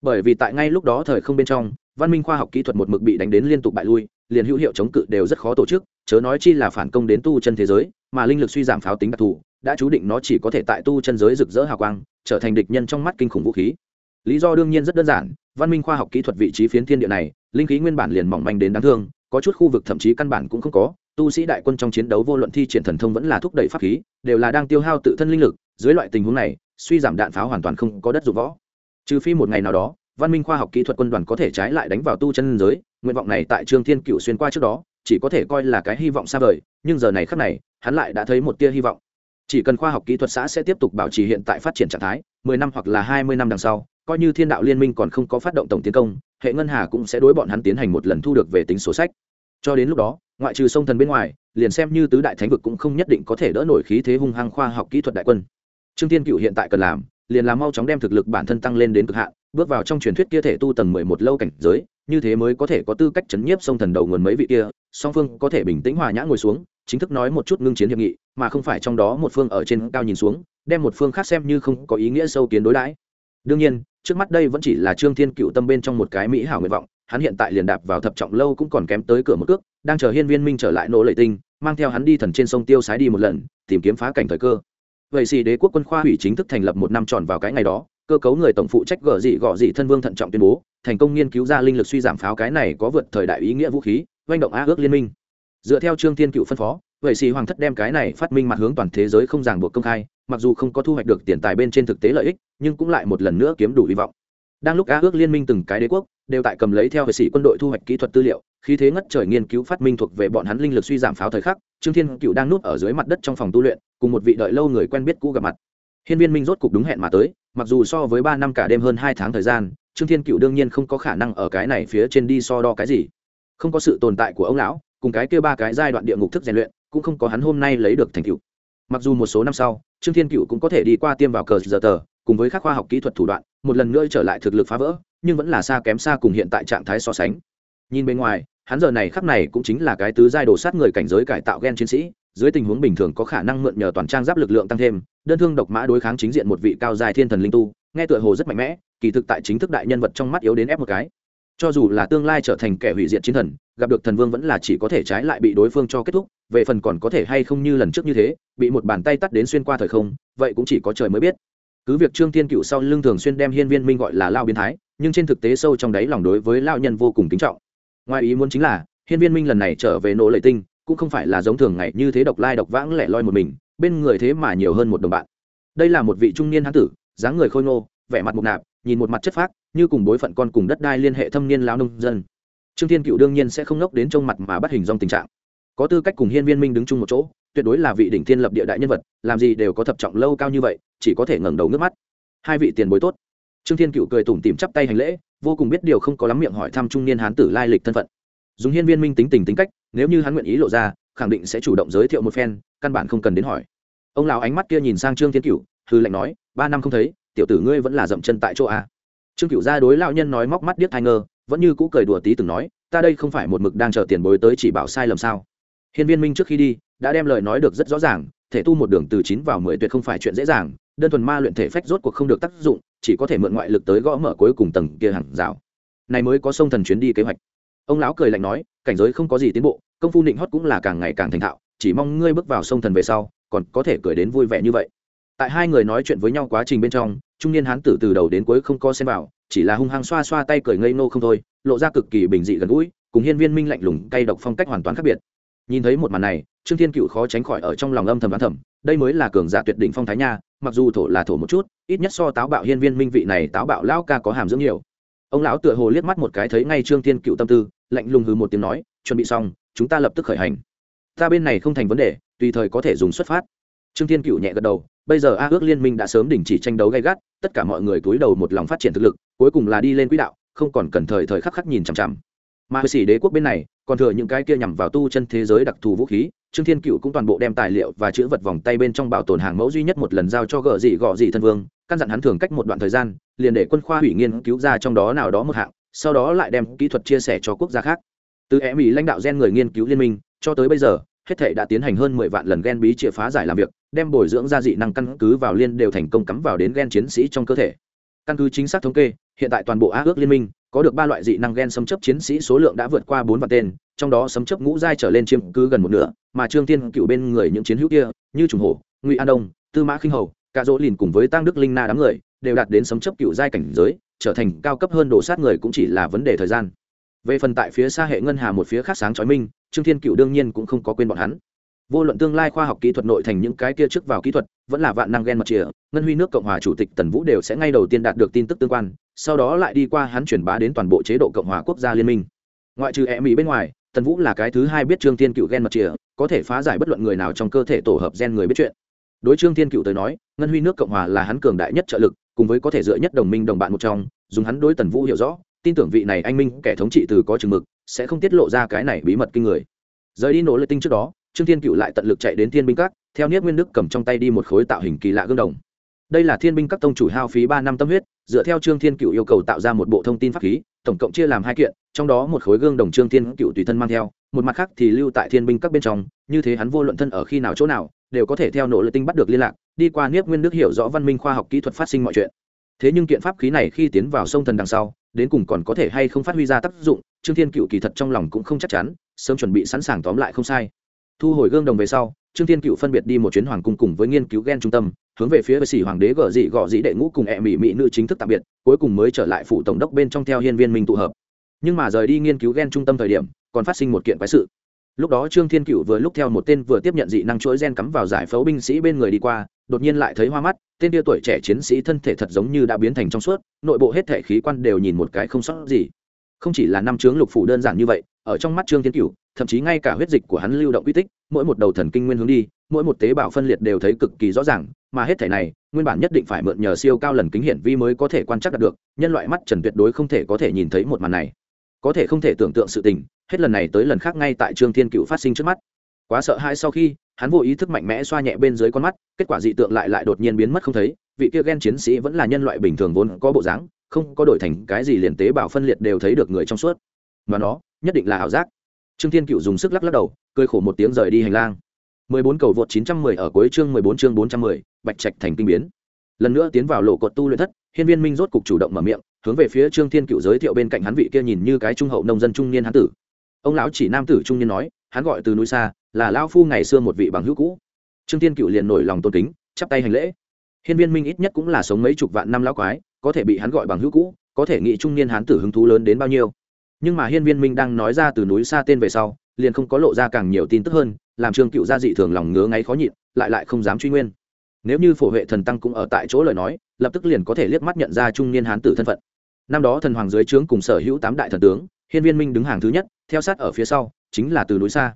Bởi vì tại ngay lúc đó thời không bên trong, văn minh khoa học kỹ thuật một mực bị đánh đến liên tục bại lui, liền hữu hiệu chống cự đều rất khó tổ chức, chớ nói chi là phản công đến tu chân thế giới, mà linh lực suy giảm pháo tính đặc thù, đã chú định nó chỉ có thể tại tu chân giới rực rỡ hào quang, trở thành địch nhân trong mắt kinh khủng vũ khí. Lý do đương nhiên rất đơn giản văn minh khoa học kỹ thuật vị trí phiến thiên địa này, linh khí nguyên bản liền mỏng manh đến đáng thương, có chút khu vực thậm chí căn bản cũng không có, tu sĩ đại quân trong chiến đấu vô luận thi triển thần thông vẫn là thúc đẩy pháp khí, đều là đang tiêu hao tự thân linh lực, dưới loại tình huống này, suy giảm đạn pháo hoàn toàn không có đất dụng võ. Trừ phi một ngày nào đó, văn minh khoa học kỹ thuật quân đoàn có thể trái lại đánh vào tu chân giới, nguyện vọng này tại trương thiên cựu xuyên qua trước đó, chỉ có thể coi là cái hy vọng xa vời, nhưng giờ này khắc này, hắn lại đã thấy một tia hy vọng. Chỉ cần khoa học kỹ thuật xã sẽ tiếp tục bảo trì hiện tại phát triển trạng thái, mười năm hoặc là hai mươi năm đằng sau coi như thiên đạo liên minh còn không có phát động tổng tiến công, hệ ngân hà cũng sẽ đối bọn hắn tiến hành một lần thu được về tính số sách. Cho đến lúc đó, ngoại trừ sông thần bên ngoài, liền xem như tứ đại thánh vực cũng không nhất định có thể đỡ nổi khí thế hung hăng khoa học kỹ thuật đại quân. Trương tiên cựu hiện tại cần làm, liền làm mau chóng đem thực lực bản thân tăng lên đến cực hạn, bước vào trong truyền thuyết kia thể tu tầng mười một lâu cảnh giới, như thế mới có thể có tư cách chấn nhiếp sông thần đầu nguồn mấy vị kia, song phương có thể bình tĩnh hòa nhã ngồi xuống, chính thức nói một chút ngưng chiến hiệp nghị, mà không phải trong đó một phương ở trên cao nhìn xuống, đem một phương khác xem như không có ý nghĩa sâu kiến đối đãi đương nhiên, trước mắt đây vẫn chỉ là trương thiên cựu tâm bên trong một cái mỹ hảo nguyện vọng, hắn hiện tại liền đạp vào thập trọng lâu cũng còn kém tới cửa một cước, đang chờ hiên viên minh trở lại nỗ lệ tinh, mang theo hắn đi thần trên sông tiêu sái đi một lần, tìm kiếm phá cảnh thời cơ. Vậy xì đế quốc quân khoa hủy chính thức thành lập một năm tròn vào cái ngày đó, cơ cấu người tổng phụ trách gở dị gọ dị thân vương thận trọng tuyên bố, thành công nghiên cứu ra linh lực suy giảm pháo cái này có vượt thời đại ý nghĩa vũ khí doanh động á ước liên minh. Dựa theo trương thiên cựu phân phó vậy sĩ hoàng thất đem cái này phát minh mặt hướng toàn thế giới không ràng buộc công khai, mặc dù không có thu hoạch được tiền tài bên trên thực tế lợi ích, nhưng cũng lại một lần nữa kiếm đủ hy vọng. Đang lúc á ước liên minh từng cái đế quốc đều tại cầm lấy theo vệ sĩ quân đội thu hoạch kỹ thuật tư liệu khi thế ngất trời nghiên cứu phát minh thuộc về bọn hắn linh lực suy giảm pháo thời khắc, trương thiên cựu đang núp ở dưới mặt đất trong phòng tu luyện, cùng một vị đợi lâu người quen biết cũ gặp mặt. Hiên viên minh rốt cục đúng hẹn mà tới, mặc dù so với ba năm cả đêm hơn hai tháng thời gian, trương thiên cựu đương nhiên không có khả năng ở cái này phía trên đi so đo cái gì. Không có sự tồn tại của ông lão, cùng cái kia ba cái giai đoạn địa ngục thức rèn luyện cũng không có hắn hôm nay lấy được thành tựu. Mặc dù một số năm sau, trương thiên cựu cũng có thể đi qua tiêm vào cờ giờ tờ, cùng với các khoa học kỹ thuật thủ đoạn, một lần nữa trở lại thực lực phá vỡ, nhưng vẫn là xa kém xa cùng hiện tại trạng thái so sánh. Nhìn bên ngoài, hắn giờ này khắc này cũng chính là cái tứ giai đồ sát người cảnh giới cải tạo gen chiến sĩ, dưới tình huống bình thường có khả năng mượn nhờ toàn trang giáp lực lượng tăng thêm, đơn thương độc mã đối kháng chính diện một vị cao dài thiên thần linh tu, nghe tựa hồ rất mạnh mẽ, kỳ thực tại chính thức đại nhân vật trong mắt yếu đến ép một cái cho dù là tương lai trở thành kẻ hủy diệt chiến thần, gặp được thần vương vẫn là chỉ có thể trái lại bị đối phương cho kết thúc, về phần còn có thể hay không như lần trước như thế, bị một bàn tay tắt đến xuyên qua thời không, vậy cũng chỉ có trời mới biết. Cứ việc trương tiên cựu sau lưng thường xuyên đem hiên viên minh gọi là lao biến thái, nhưng trên thực tế sâu trong đáy lòng đối với lao nhân vô cùng kính trọng. Ngoài ý muốn chính là, hiên viên minh lần này trở về nỗ lệ tinh, cũng không phải là giống thường ngày như thế độc lai độc vãng lẻ loi một mình, bên người thế mà nhiều hơn một đồng bạn. Đây là một vị trung niên hán tử, dáng người khôi ngô, vẻ mặt mục nạp nhìn một mặt chất phác, như cùng bối phận con cùng đất đai liên hệ thâm niên lao nông dân. Trương thiên cựu đương nhiên sẽ không ngốc đến trong mặt mà bắt hình dòng tình trạng. Có tư cách cùng hiên viên minh đứng chung một chỗ, tuyệt đối là vị đỉnh thiên lập địa đại nhân vật, làm gì đều có thập trọng lâu cao như vậy, chỉ có thể ngẩng đầu nước mắt. Hai vị tiền bối tốt. Trương thiên cựu cười tủm tìm chắp tay hành lễ, vô cùng biết điều không có lắm miệng hỏi thăm trung niên hán tử lai lịch thân phận. Dùng hiên viên minh tính tình tính cách, nếu như hắn nguyện ý lộ ra, khẳng định sẽ chủ động giới thiệu một phen, căn bản không cần đến hỏi. Ông lão ánh mắt kia nhìn sang trương thiên cựu hư lệnh nói, ba năm không thấy tiểu tử ngươi vẫn là dậm chân tại chỗ a trương cựu gia đối lão nhân nói móc mắt điếc thai ngơ, vẫn như cũ cười đùa tí từng nói, ta đây không phải một mực đang chờ tiền bối tới chỉ bảo sai lầm sao. Hiên viên minh trước khi đi, đã đem lời nói được rất rõ ràng, thể tu một đường từ chín vào mười tuyệt không phải chuyện dễ dàng, đơn thuần ma luyện thể phách rốt cuộc không được tác dụng, chỉ có thể mượn ngoại lực tới gõ mở cuối cùng tầng kia hàng rào. Này mới có sông thần chuyến đi kế hoạch. Ông lão cười lạnh nói, cảnh giới không có gì tiến bộ, công phu định hót cũng là càng ngày càng thành thạo, chỉ mong ngươi bước vào sông thần về sau, còn có thể cười đến vui vẻ như vậy tại hai người nói chuyện với nhau quá trình bên trong, trung niên hán tử từ đầu đến cuối không co xem vào, chỉ là hung hăng xoa xoa tay cười ngây nô không thôi, lộ ra cực kỳ bình dị gần gũi, cùng hiên viên minh lạnh lùng cay độc phong cách hoàn toàn khác biệt. Nhìn thấy một màn này, trương thiên cựu khó tránh khỏi ở trong lòng âm thầm đoán thầm, đây mới là cường giả tuyệt đỉnh phong thái nha, mặc dù thổ là thổ một chút, ít nhất so táo bạo hiên viên minh vị này táo bạo lão ca có hàm dưỡng nhiều. Ông lão tựa hồ liếc mắt một cái thấy ngay trương thiên cựu tâm tư, lạnh lùng hừ một tiếng nói, chuẩn bị xong, chúng ta lập tức khởi hành. Ta bên này không thành vấn đề, tùy thời có thể dùng xuất phát. Trương thiên cựu nhẹ gật đầu bây giờ a ước liên minh đã sớm đình chỉ tranh đấu gay gắt, tất cả mọi người túi đầu một lòng phát triển thực lực, cuối cùng là đi lên quỹ đạo, không còn cần thời thời khắc khắc nhìn chằm chằm. Mà sĩ đế quốc bên này, còn thừa những cái kia nhằm vào tu chân thế giới đặc thù vũ khí, trương thiên cựu cũng toàn bộ đem tài liệu và chữ vật vòng tay bên trong bảo tồn hàng mẫu duy nhất một lần giao cho gợ dị gọ dị thân vương, căn dặn hắn thường cách một đoạn thời gian, liền để quân khoa hủy nghiên cứu ra trong đó nào đó một hạng, sau đó lại đem kỹ thuật chia sẻ cho quốc gia khác. Từ e mỹ lãnh đạo gen người nghiên cứu liên minh, cho tới bây giờ hết thể đã tiến hành hơn mười vạn lần gen bí chìa phá giải làm việc, đem bồi dưỡng ra dị năng căn cứ vào liên đều thành công cắm vào đến gen chiến sĩ trong cơ thể. Căn cứ chính xác thống kê, hiện tại toàn bộ á ước liên minh có được ba loại dị năng gen xâm chấp chiến sĩ số lượng đã vượt qua bốn vạn tên, trong đó xâm chấp ngũ giai trở lên chiếm cứ gần một nửa, mà trương tiên cựu bên người những chiến hữu kia như trùng hổ, ngụy an đông, tư mã khinh hầu cả dỗ lìn cùng với tăng đức linh na đám người đều đạt đến xâm chấp cựu giai cảnh giới, trở thành cao cấp hơn đồ sát người cũng chỉ là vấn đề thời gian. Về phần tại phía xa hệ ngân hà một phía khác sáng chói minh trương thiên cựu đương nhiên cũng không có quên bọn hắn. Vô luận tương lai khoa học kỹ thuật nội thành những cái kia trước vào kỹ thuật, vẫn là vạn năng gen mặt chìa, ngân huy nước cộng hòa chủ tịch tần vũ đều sẽ ngay đầu tiên đạt được tin tức tương quan, sau đó lại đi qua hắn chuyển bá đến toàn bộ chế độ cộng hòa quốc gia liên minh. Ngoại trừ e mỹ bên ngoài, tần vũ là cái thứ hai biết trương thiên cựu gen mặt chìa, có thể phá giải bất luận người nào trong cơ thể tổ hợp gen người biết chuyện. Đối trương thiên cựu tới nói, ngân huy nước cộng hòa là hắn cường đại nhất trợ lực, cùng với có thể dựa nhất đồng minh đồng bạn một trong, dùng hắn đối tần vũ hiểu rõ, tin tưởng vị này anh minh kẻ thống trị từ có chừng mực sẽ không tiết lộ ra cái này bí mật kinh người. Rời đi nổ lực tinh trước đó, trương thiên cựu lại tận lực chạy đến thiên binh các, theo niết nguyên đức cầm trong tay đi một khối tạo hình kỳ lạ gương đồng. Đây là thiên binh các tông chủ hao phí ba năm tâm huyết, dựa theo trương thiên cựu yêu cầu tạo ra một bộ thông tin pháp khí, tổng cộng chia làm hai kiện, trong đó một khối gương đồng trương thiên cựu tùy thân mang theo, một mặt khác thì lưu tại thiên binh các bên trong, như thế hắn vô luận thân ở khi nào chỗ nào, đều có thể theo nỗ lực tinh bắt được liên lạc, đi qua niết nguyên đức hiểu rõ văn minh khoa học kỹ thuật phát sinh mọi chuyện. Thế nhưng kiện pháp khí này khi tiến vào sông thần đằng sau đến cùng còn có thể hay không phát huy ra tác dụng, trương thiên cựu kỳ thật trong lòng cũng không chắc chắn, sớm chuẩn bị sẵn sàng tóm lại không sai. Thu hồi gương đồng về sau, trương thiên cựu phân biệt đi một chuyến hoàng cung cùng với nghiên cứu gen trung tâm, hướng về phía vệ sĩ hoàng đế gợ dị gọ dị đệ ngũ cùng ẹ mỹ mỹ nữ chính thức tạm biệt, cuối cùng mới trở lại phủ tổng đốc bên trong theo hiên viên minh tụ hợp. Nhưng mà rời đi nghiên cứu gen trung tâm thời điểm, còn phát sinh một kiện quái sự. Lúc đó trương thiên cựu vừa lúc theo một tên vừa tiếp nhận dị năng chuỗi gen cắm vào giải phẫu binh sĩ bên người đi qua đột nhiên lại thấy hoa mắt tên tia tuổi trẻ chiến sĩ thân thể thật giống như đã biến thành trong suốt nội bộ hết thể khí quan đều nhìn một cái không sót gì. Không chỉ là năm chướng lục phủ đơn giản như vậy ở trong mắt trương thiên cửu, thậm chí ngay cả huyết dịch của hắn lưu động uy tích mỗi một đầu thần kinh nguyên hướng đi mỗi một tế bào phân liệt đều thấy cực kỳ rõ ràng mà hết thể này nguyên bản nhất định phải mượn nhờ siêu cao lần kính hiển vi mới có thể quan trắc được nhân loại mắt trần tuyệt đối không thể có thể nhìn thấy một màn này. Có thể không thể tưởng tượng sự tình hết lần này tới lần khác ngay tại trương thiên cựu phát sinh trước mắt. Quá sợ hãi sau khi hắn vô ý thức mạnh mẽ xoa nhẹ bên dưới con mắt kết quả dị tượng lại lại đột nhiên biến mất không thấy vị kia ghen chiến sĩ vẫn là nhân loại bình thường vốn có bộ dáng không có đổi thành cái gì liền tế bào phân liệt đều thấy được người trong suốt. Và nó nhất định là ảo giác. Trương thiên cựu dùng sức lắc lắc đầu cười khổ một tiếng rời đi hành lang. 14 cầu vượt 910 ở cuối chương 14 chương 410, bạch trạch thành kinh biến. Lần nữa tiến vào lộ cột tu luyện thất hiên viên minh rốt cục chủ động mở miệng hướng về phía trương thiên cựu giới thiệu bên cạnh hắn vị kia nhìn như cái trung hậu nông dân trung niên hán tử. Ông lão chỉ nam tử trung niên nói hắn gọi từ núi xa, là lao phu ngày xưa một vị bằng hữu cũ. Trương thiên cựu liền nổi lòng tôn kính, chắp tay hành lễ. Hiên viên minh ít nhất cũng là sống mấy chục vạn năm lão quái, có thể bị hắn gọi bằng hữu cũ, có thể nghĩ trung niên hán tử hứng thú lớn đến bao nhiêu. Nhưng mà hiên viên minh đang nói ra từ núi xa tên về sau, liền không có lộ ra càng nhiều tin tức hơn, làm trương cựu gia dị thường lòng ngứa ngáy khó nhịn, lại lại không dám truy nguyên. Nếu như phổ huệ thần tăng cũng ở tại chỗ lời nói, lập tức liền có thể liếc mắt nhận ra trung niên hán tử thân phận. Năm đó thần hoàng dưới trướng cùng sở hữu tám đại thần tướng, hiên viên minh đứng hàng thứ nhất, theo sát ở phía sau chính là từ núi xa.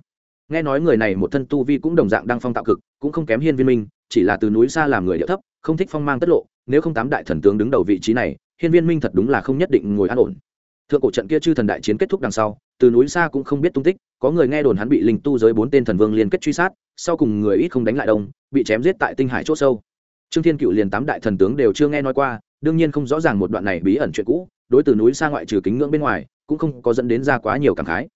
Nghe nói người này một thân tu vi cũng đồng dạng đang phong tạo cực, cũng không kém hiên viên minh, chỉ là từ núi xa làm người địa thấp, không thích phong mang tất lộ, nếu không tám đại thần tướng đứng đầu vị trí này, hiên viên minh thật đúng là không nhất định ngồi an ổn. Thượng cổ trận kia chư thần đại chiến kết thúc đằng sau, từ núi xa cũng không biết tung tích, có người nghe đồn hắn bị linh tu giới bốn tên thần vương liên kết truy sát, sau cùng người ít không đánh lại đông, bị chém giết tại tinh hải c h ỗ sâu. Trương thiên cựu liền tám đại thần tướng đều chưa nghe nói qua, đương nhiên không rõ ràng một đoạn này bí ẩn chuyện cũ, đối từ núi xa ngoại trừ kính ngưỡng bên ngoài, cũng không có dẫn đến ra quá nhiều cảm khái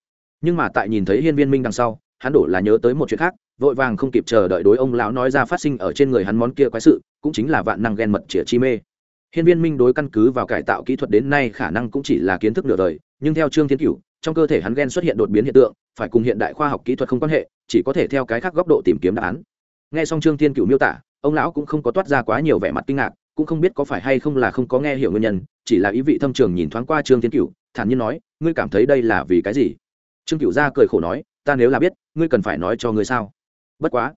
nhưng mà tại nhìn thấy hiên viên minh đằng sau, hắn đổ là nhớ tới một chuyện khác, vội vàng không kịp chờ đợi đối ông lão nói ra phát sinh ở trên người hắn món kia quái sự, cũng chính là vạn năng ghen mật chĩa chi mê. Hiên viên minh đối căn cứ vào cải tạo kỹ thuật đến nay khả năng cũng chỉ là kiến thức nửa đời, nhưng theo trương thiên cửu, trong cơ thể hắn ghen xuất hiện đột biến hiện tượng, phải cùng hiện đại khoa học kỹ thuật không quan hệ, chỉ có thể theo cái khác góc độ tìm kiếm đáp án. Nghe xong trương thiên cửu miêu tả, ông lão cũng không có toát ra quá nhiều vẻ mặt kinh ngạc, cũng không biết có phải hay không là không có nghe hiểu nguyên nhân, chỉ là ý vị thâm trường nhìn thoáng qua trương thiên cửu, thản nhiên nói, ngươi cảm thấy đây là vì cái gì? Trương cửu gia cười khổ nói, ta nếu là biết, ngươi cần phải nói cho ngươi sao? Bất quá.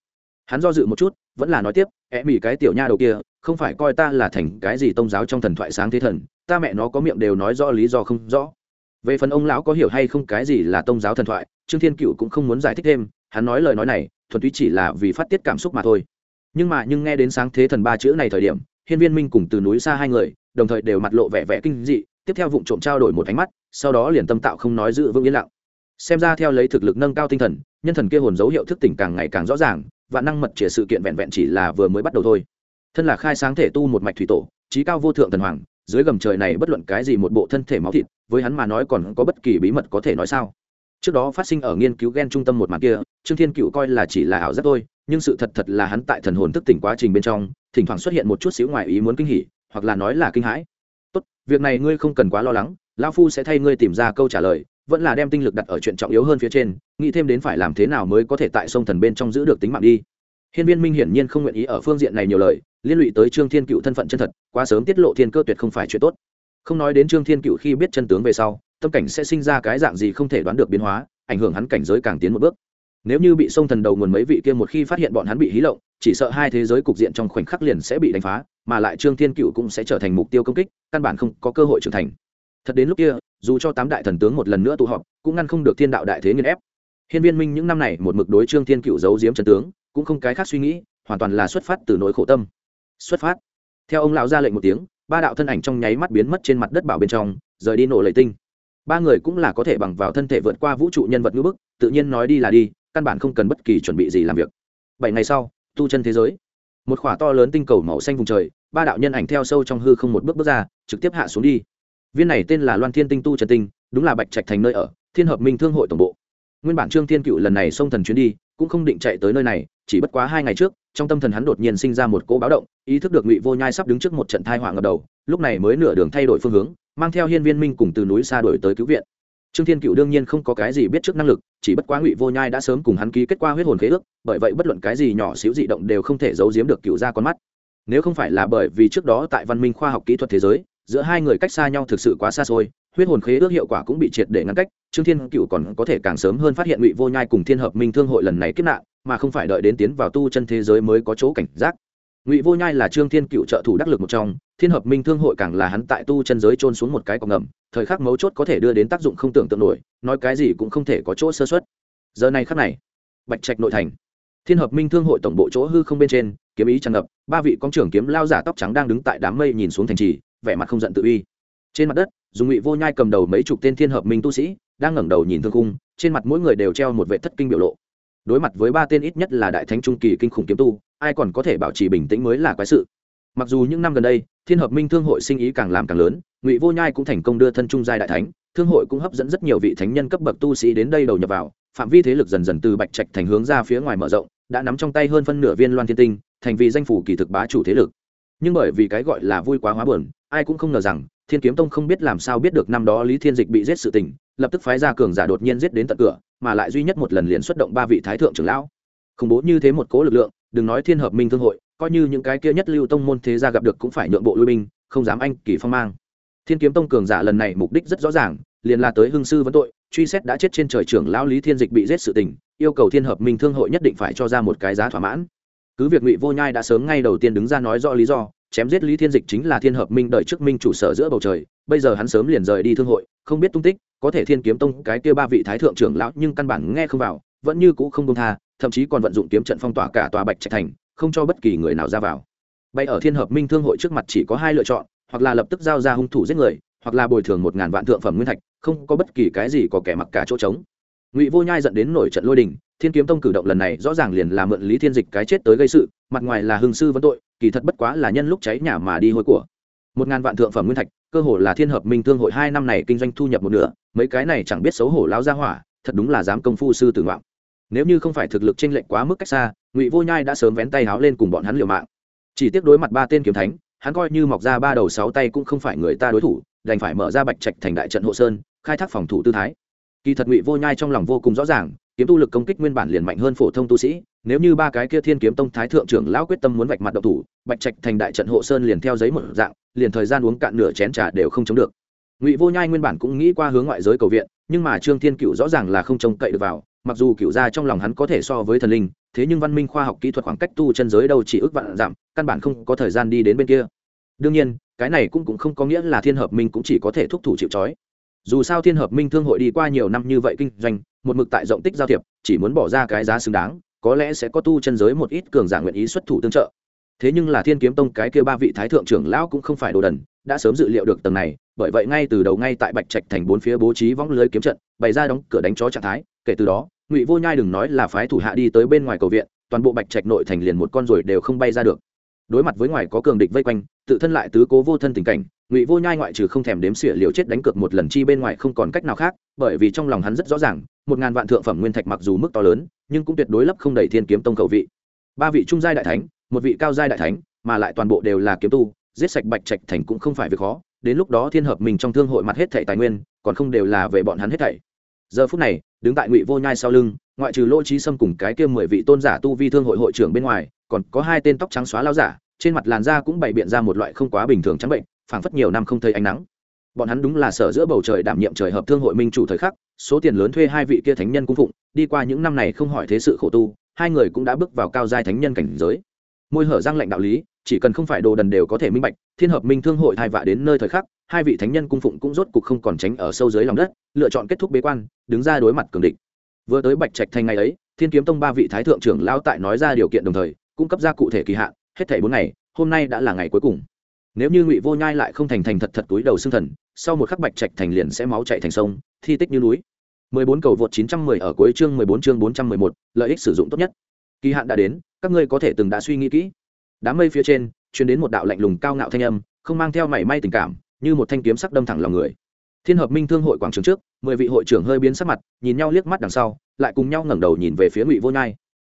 Hắn do dự một chút, vẫn là nói tiếp ẹ mỉ cái tiểu nha đầu kia, không phải coi ta là thành cái gì tôn giáo trong thần thoại sáng thế thần, ta mẹ nó có miệng đều nói rõ lý do không rõ. Về phần ông lão có hiểu hay không cái gì là tôn giáo thần thoại, trương thiên cựu cũng không muốn giải thích thêm, hắn nói lời nói này, thuần túy chỉ là vì phát tiết cảm xúc mà thôi. Nhưng mà nhưng nghe đến sáng thế thần ba chữ này thời điểm, hiên viên minh cùng từ núi xa hai người, đồng thời đều mặt lộ vẻ vẻ kinh dị, tiếp theo vụ trộm trao đổi một ánh mắt, sau đó liền tâm tạo không nói giữ vững yên lặng xem ra theo lấy thực lực nâng cao tinh thần, nhân thần kia hồn dấu hiệu thức tỉnh càng ngày càng rõ ràng và năng mật chỉ sự kiện vẹn vẹn chỉ là vừa mới bắt đầu thôi. Thân là khai sáng thể tu một mạch thủy tổ, trí cao vô thượng thần hoàng, dưới gầm trời này bất luận cái gì một bộ thân thể máu thịt, với hắn mà nói còn có bất kỳ bí mật có thể nói sao? Trước đó phát sinh ở nghiên cứu gen trung tâm một màn kia, trương thiên cựu coi là chỉ là ảo giác thôi, nhưng sự thật thật là hắn tại thần hồn thức tỉnh quá trình bên trong, thỉnh thoảng xuất hiện một chút xíu ngoài ý muốn kinh hỉ, hoặc là nói là kinh hãi. Tốt, việc này ngươi không cần quá lo lắng lao phu sẽ thay ngươi tìm ra câu trả lời vẫn là đem tinh lực đặt ở chuyện trọng yếu hơn phía trên, nghĩ thêm đến phải làm thế nào mới có thể tại sông thần bên trong giữ được tính mạng đi. Hiên viên minh hiển nhiên không nguyện ý ở phương diện này nhiều lời, liên lụy tới trương thiên cựu thân phận chân thật, quá sớm tiết lộ thiên cơ tuyệt không phải chuyện tốt. Không nói đến trương thiên cựu khi biết chân tướng về sau, tâm cảnh sẽ sinh ra cái dạng gì không thể đoán được biến hóa, ảnh hưởng hắn cảnh giới càng tiến một bước. Nếu như bị sông thần đầu nguồn mấy vị kia một khi phát hiện bọn hắn bị hí lộng, chỉ sợ hai thế giới cục diện trong khoảnh khắc liền sẽ bị đánh phá, mà lại trương thiên cựu cũng sẽ trở thành mục tiêu công kích, căn bản không có cơ hội trưởng thành. Thật đến lúc kia dù cho tám đại thần tướng một lần nữa tụ họp, cũng ngăn không được thiên đạo đại thế nghiên ép. Hiên viên minh những năm này một mực đối trương thiên cựu giấu giếm trần tướng, cũng không cái khác suy nghĩ, hoàn toàn là xuất phát từ nỗi khổ tâm. Xuất phát. Theo ông lão ra lệnh một tiếng, ba đạo thân ảnh trong nháy mắt biến mất trên mặt đất bảo bên trong, rời đi nổ lầy tinh. Ba người cũng là có thể bằng vào thân thể vượt qua vũ trụ nhân vật ngữ bức, tự nhiên nói đi là đi, căn bản không cần bất kỳ chuẩn bị gì làm việc. Bảy ngày sau, tu chân thế giới. Một khỏa to lớn tinh cầu màu xanh vùng trời, ba đạo nhân ảnh theo sâu trong hư không một bước bước ra, trực tiếp hạ xuống đi viên này tên là loan thiên tinh tu trần tinh, đúng là bạch trạch thành nơi ở, thiên hợp minh thương hội tổng bộ. Nguyên bản trương thiên cựu lần này xông thần chuyến đi, cũng không định chạy tới nơi này, chỉ bất quá hai ngày trước, trong tâm thần hắn đột nhiên sinh ra một cỗ báo động, ý thức được ngụy vô nhai sắp đứng trước một trận thai họa ngập đầu, lúc này mới nửa đường thay đổi phương hướng, mang theo hiên viên minh cùng từ núi xa đổi tới cứu viện. Trương thiên cựu đương nhiên không có cái gì biết trước năng lực, chỉ bất quá ngụy vô nhai đã sớm cùng hắn ký kết quả huyết hồn khế ước, bởi vậy bất luận cái gì nhỏ xíu dị động đều không thể giấu giếm được cựu ra con mắt. Nếu không phải là bởi vì trước đó tại văn minh khoa học kỹ thuật thế giới giữa hai người cách xa nhau thực sự quá xa xôi, huyết hồn khế ước hiệu quả cũng bị triệt để ngăn cách, trương thiên cựu còn có thể càng sớm hơn phát hiện ngụy vô nhai cùng thiên hợp minh thương hội lần này kết nạn, mà không phải đợi đến tiến vào tu chân thế giới mới có chỗ cảnh giác. Ngụy vô nhai là trương thiên cựu trợ thủ đắc lực một trong, thiên hợp minh thương hội càng là hắn tại tu chân giới trôn xuống một cái cọc ngầm, thời khắc mấu chốt có thể đưa đến tác dụng không tưởng tượng nổi, nói cái gì cũng không thể có chỗ sơ xuất giờ này khắc này, bạch trạch nội thành. Thiên hợp minh thương hội tổng bộ chỗ hư không bên trên, kiếm ý tràn ngập, ba vị công trưởng kiếm lao giả tóc trắng đang đứng tại đám mây nhìn xuống thành trì vẻ mặt không giận tự uy. Trên mặt đất, dùng ngụy vô nhai cầm đầu mấy chục tên thiên hợp minh tu sĩ, đang ngẩng đầu nhìn thương cung trên mặt mỗi người đều treo một vệ thất kinh biểu lộ. Đối mặt với ba tên ít nhất là đại thánh trung kỳ kinh khủng kiếm tu, ai còn có thể bảo trì bình tĩnh mới là quái sự. Mặc dù những năm gần đây, thiên hợp minh thương hội sinh ý càng làm càng lớn, ngụy vô nhai cũng thành công đưa thân trung giai đại thánh, thương hội cũng hấp dẫn rất nhiều vị thánh nhân cấp bậc tu sĩ đến đây đầu nhập vào, phạm vi thế lực dần dần từ bạch trạch thành hướng ra phía ngoài mở rộng, đã nắm trong tay hơn phân nửa viên loan thiên tinh, thành vì danh phủ kỳ thực bá chủ thế lực. Nhưng bởi vì cái gọi là vui quá hóa buồn ai cũng không ngờ rằng, thiên kiếm tông không biết làm sao biết được năm đó lý thiên dịch bị giết sự tình, lập tức phái ra cường giả đột nhiên giết đến tận cửa, mà lại duy nhất một lần liền xuất động ba vị thái thượng trưởng lão. Khủng bố như thế một cố lực lượng, đừng nói thiên hợp minh thương hội, coi như những cái kia nhất lưu tông môn thế gia gặp được cũng phải nhượng bộ lui binh, không dám anh kỳ phong mang. Thiên kiếm tông cường giả lần này mục đích rất rõ ràng, liền là tới hưng sư vấn tội, truy xét đã chết trên trời trưởng lão lý thiên dịch bị giết sự tình, yêu cầu thiên hợp minh thương hội nhất định phải cho ra một cái giá thỏa mãn. Cứ việc ngụy vô nhai đã sớm ngay đầu tiên đứng ra nói rõ lý do chém giết lý thiên dịch chính là thiên hợp minh đợi trước minh chủ sở giữa bầu trời, bây giờ hắn sớm liền rời đi thương hội, không biết tung tích, có thể thiên kiếm tông cái kia ba vị thái thượng trưởng lão nhưng căn bản nghe không vào, vẫn như cũ không công tha, thậm chí còn vận dụng kiếm trận phong tỏa cả tòa bạch trạch thành, không cho bất kỳ người nào ra vào. Bay ở thiên hợp minh thương hội trước mặt chỉ có hai lựa chọn, hoặc là lập tức giao ra hung thủ giết người, hoặc là bồi thường một ngàn vạn thượng phẩm nguyên thạch, không có bất kỳ cái gì có kẻ mặc cả chỗ trống. Ngụy vô nhai dẫn đến nổi trận lôi đình, thiên kiếm tông cử động lần này rõ ràng liền là mượn lý thiên dịch cái chết tới gây sự, mặt ngoài là hưng sư vấn tội kỳ thật bất quá là nhân lúc cháy nhà mà đi hôi của. Một ngàn vạn thượng phẩm nguyên thạch, cơ hồ là thiên hợp minh thương hội hai năm này kinh doanh thu nhập một nửa, mấy cái này chẳng biết xấu hổ láo ra hỏa, thật đúng là dám công phu sư tử ngoạm. Nếu như không phải thực lực chênh lệch quá mức cách xa, ngụy vô nhai đã sớm vén tay háo lên cùng bọn hắn liều mạng. Chỉ tiếc đối mặt ba tên kiếm thánh, hắn coi như mọc ra ba đầu sáu tay cũng không phải người ta đối thủ, đành phải mở ra bạch trạch thành đại trận hộ sơn, khai thác phòng thủ tư thái. Kỳ thật ngụy vô nhai trong lòng vô cùng rõ ràng, kiếm tu lực công kích nguyên bản liền mạnh hơn phổ thông tu sĩ nếu như ba cái kia thiên kiếm tông thái thượng trưởng lão quyết tâm muốn vạch mặt độc thủ bạch trạch thành đại trận hộ sơn liền theo giấy một dạng liền thời gian uống cạn nửa chén trà đều không chống được. Ngụy vô nhai nguyên bản cũng nghĩ qua hướng ngoại giới cầu viện nhưng mà trương thiên cựu rõ ràng là không trông cậy được vào mặc dù cựu gia trong lòng hắn có thể so với thần linh thế nhưng văn minh khoa học kỹ thuật khoảng cách tu chân giới đâu chỉ ước vạn giảm căn bản không có thời gian đi đến bên kia. Đương nhiên cái này cũng, cũng không có nghĩa là thiên hợp minh cũng chỉ có thể thúc thủ chịu trói. Dù sao thiên hợp minh thương hội đi qua nhiều năm như vậy kinh doanh một mực tại rộng tích giao thiệp chỉ muốn bỏ ra cái giá xứng đáng có lẽ sẽ có tu chân giới một ít cường giả nguyện ý xuất thủ tương trợ. Thế nhưng là thiên kiếm tông cái kia ba vị thái thượng trưởng lão cũng không phải đồ đần, đã sớm dự liệu được tầng này, bởi vậy ngay từ đầu ngay tại bạch trạch thành bốn phía bố trí võng lưới kiếm trận, bày ra đóng cửa đánh chó trạng thái, kể từ đó, ngụy vô nhai đừng nói là phái thủ hạ đi tới bên ngoài cầu viện, toàn bộ bạch trạch nội thành liền một con ruồi đều không bay ra được. Đối mặt với ngoài có cường địch vây quanh, tự thân lại tứ cố vô thân tình cảnh ngụy vô nhai ngoại trừ không thèm đếm xỉa liều chết đánh cược một lần chi bên ngoài không còn cách nào khác, bởi vì trong lòng hắn rất rõ ràng, một ngàn vạn thượng phẩm nguyên thạch mặc dù mức to lớn, nhưng cũng tuyệt đối lấp không đầy thiên kiếm tông cầu vị. Ba vị trung giai đại thánh, một vị cao giai đại thánh, mà lại toàn bộ đều là kiếm tu, giết sạch bạch trạch thành cũng không phải việc khó, đến lúc đó thiên hợp mình trong thương hội mặt hết thảy tài nguyên, còn không đều là về bọn hắn hết thảy. Giờ phút này, đứng tại ngụy vô nhai sau lưng, ngoại trừ lỗ trí sâm cùng cái kia mười vị tôn giả tu vi thương hội hội trưởng bên ngoài, còn có hai tên tóc trắng xóa lao giả, trên mặt làn da cũng bày biện ra một loại không quá bình thường trắng bệnh phảng phất nhiều năm không thấy ánh nắng. Bọn hắn đúng là sở giữa bầu trời đảm nhiệm trời hợp thương hội minh chủ thời khắc, số tiền lớn thuê hai vị kia thánh nhân cung phụng, đi qua những năm này không hỏi thế sự khổ tu, hai người cũng đã bước vào cao giai thánh nhân cảnh giới. Môi hở răng lệnh đạo lý, chỉ cần không phải đồ đần đều có thể minh bạch, thiên hợp minh thương hội thai vạ đến nơi thời khắc, hai vị thánh nhân cung phụng cũng rốt cục không còn tránh ở sâu dưới lòng đất, lựa chọn kết thúc bế quan, đứng ra đối mặt cường địch. Vừa tới bạch trạch thành ngày ấy, thiên kiếm tông ba vị thái thượng trưởng lao tại nói ra điều kiện đồng thời cung cấp ra cụ thể kỳ hạn, hết thảy bốn ngày, hôm nay đã là ngày cuối cùng nếu như ngụy vô nhai lại không thành thành thật thật túi đầu xương thần sau một khắc bạch trạch thành liền sẽ máu chạy thành sông thi tích như núi. 14 cầu vượt 910 ở cuối chương 14 chương 411, lợi ích sử dụng tốt nhất. Kỳ hạn đã đến các ngươi có thể từng đã suy nghĩ kỹ. Đám mây phía trên truyền đến một đạo lạnh lùng cao ngạo thanh âm không mang theo mảy may tình cảm như một thanh kiếm sắc đâm thẳng lòng người. Thiên hợp minh thương hội quảng trường trước mười vị hội trưởng hơi biến sắc mặt nhìn nhau liếc mắt đằng sau lại cùng nhau ngẩng đầu nhìn về phía ngụy vô nhai.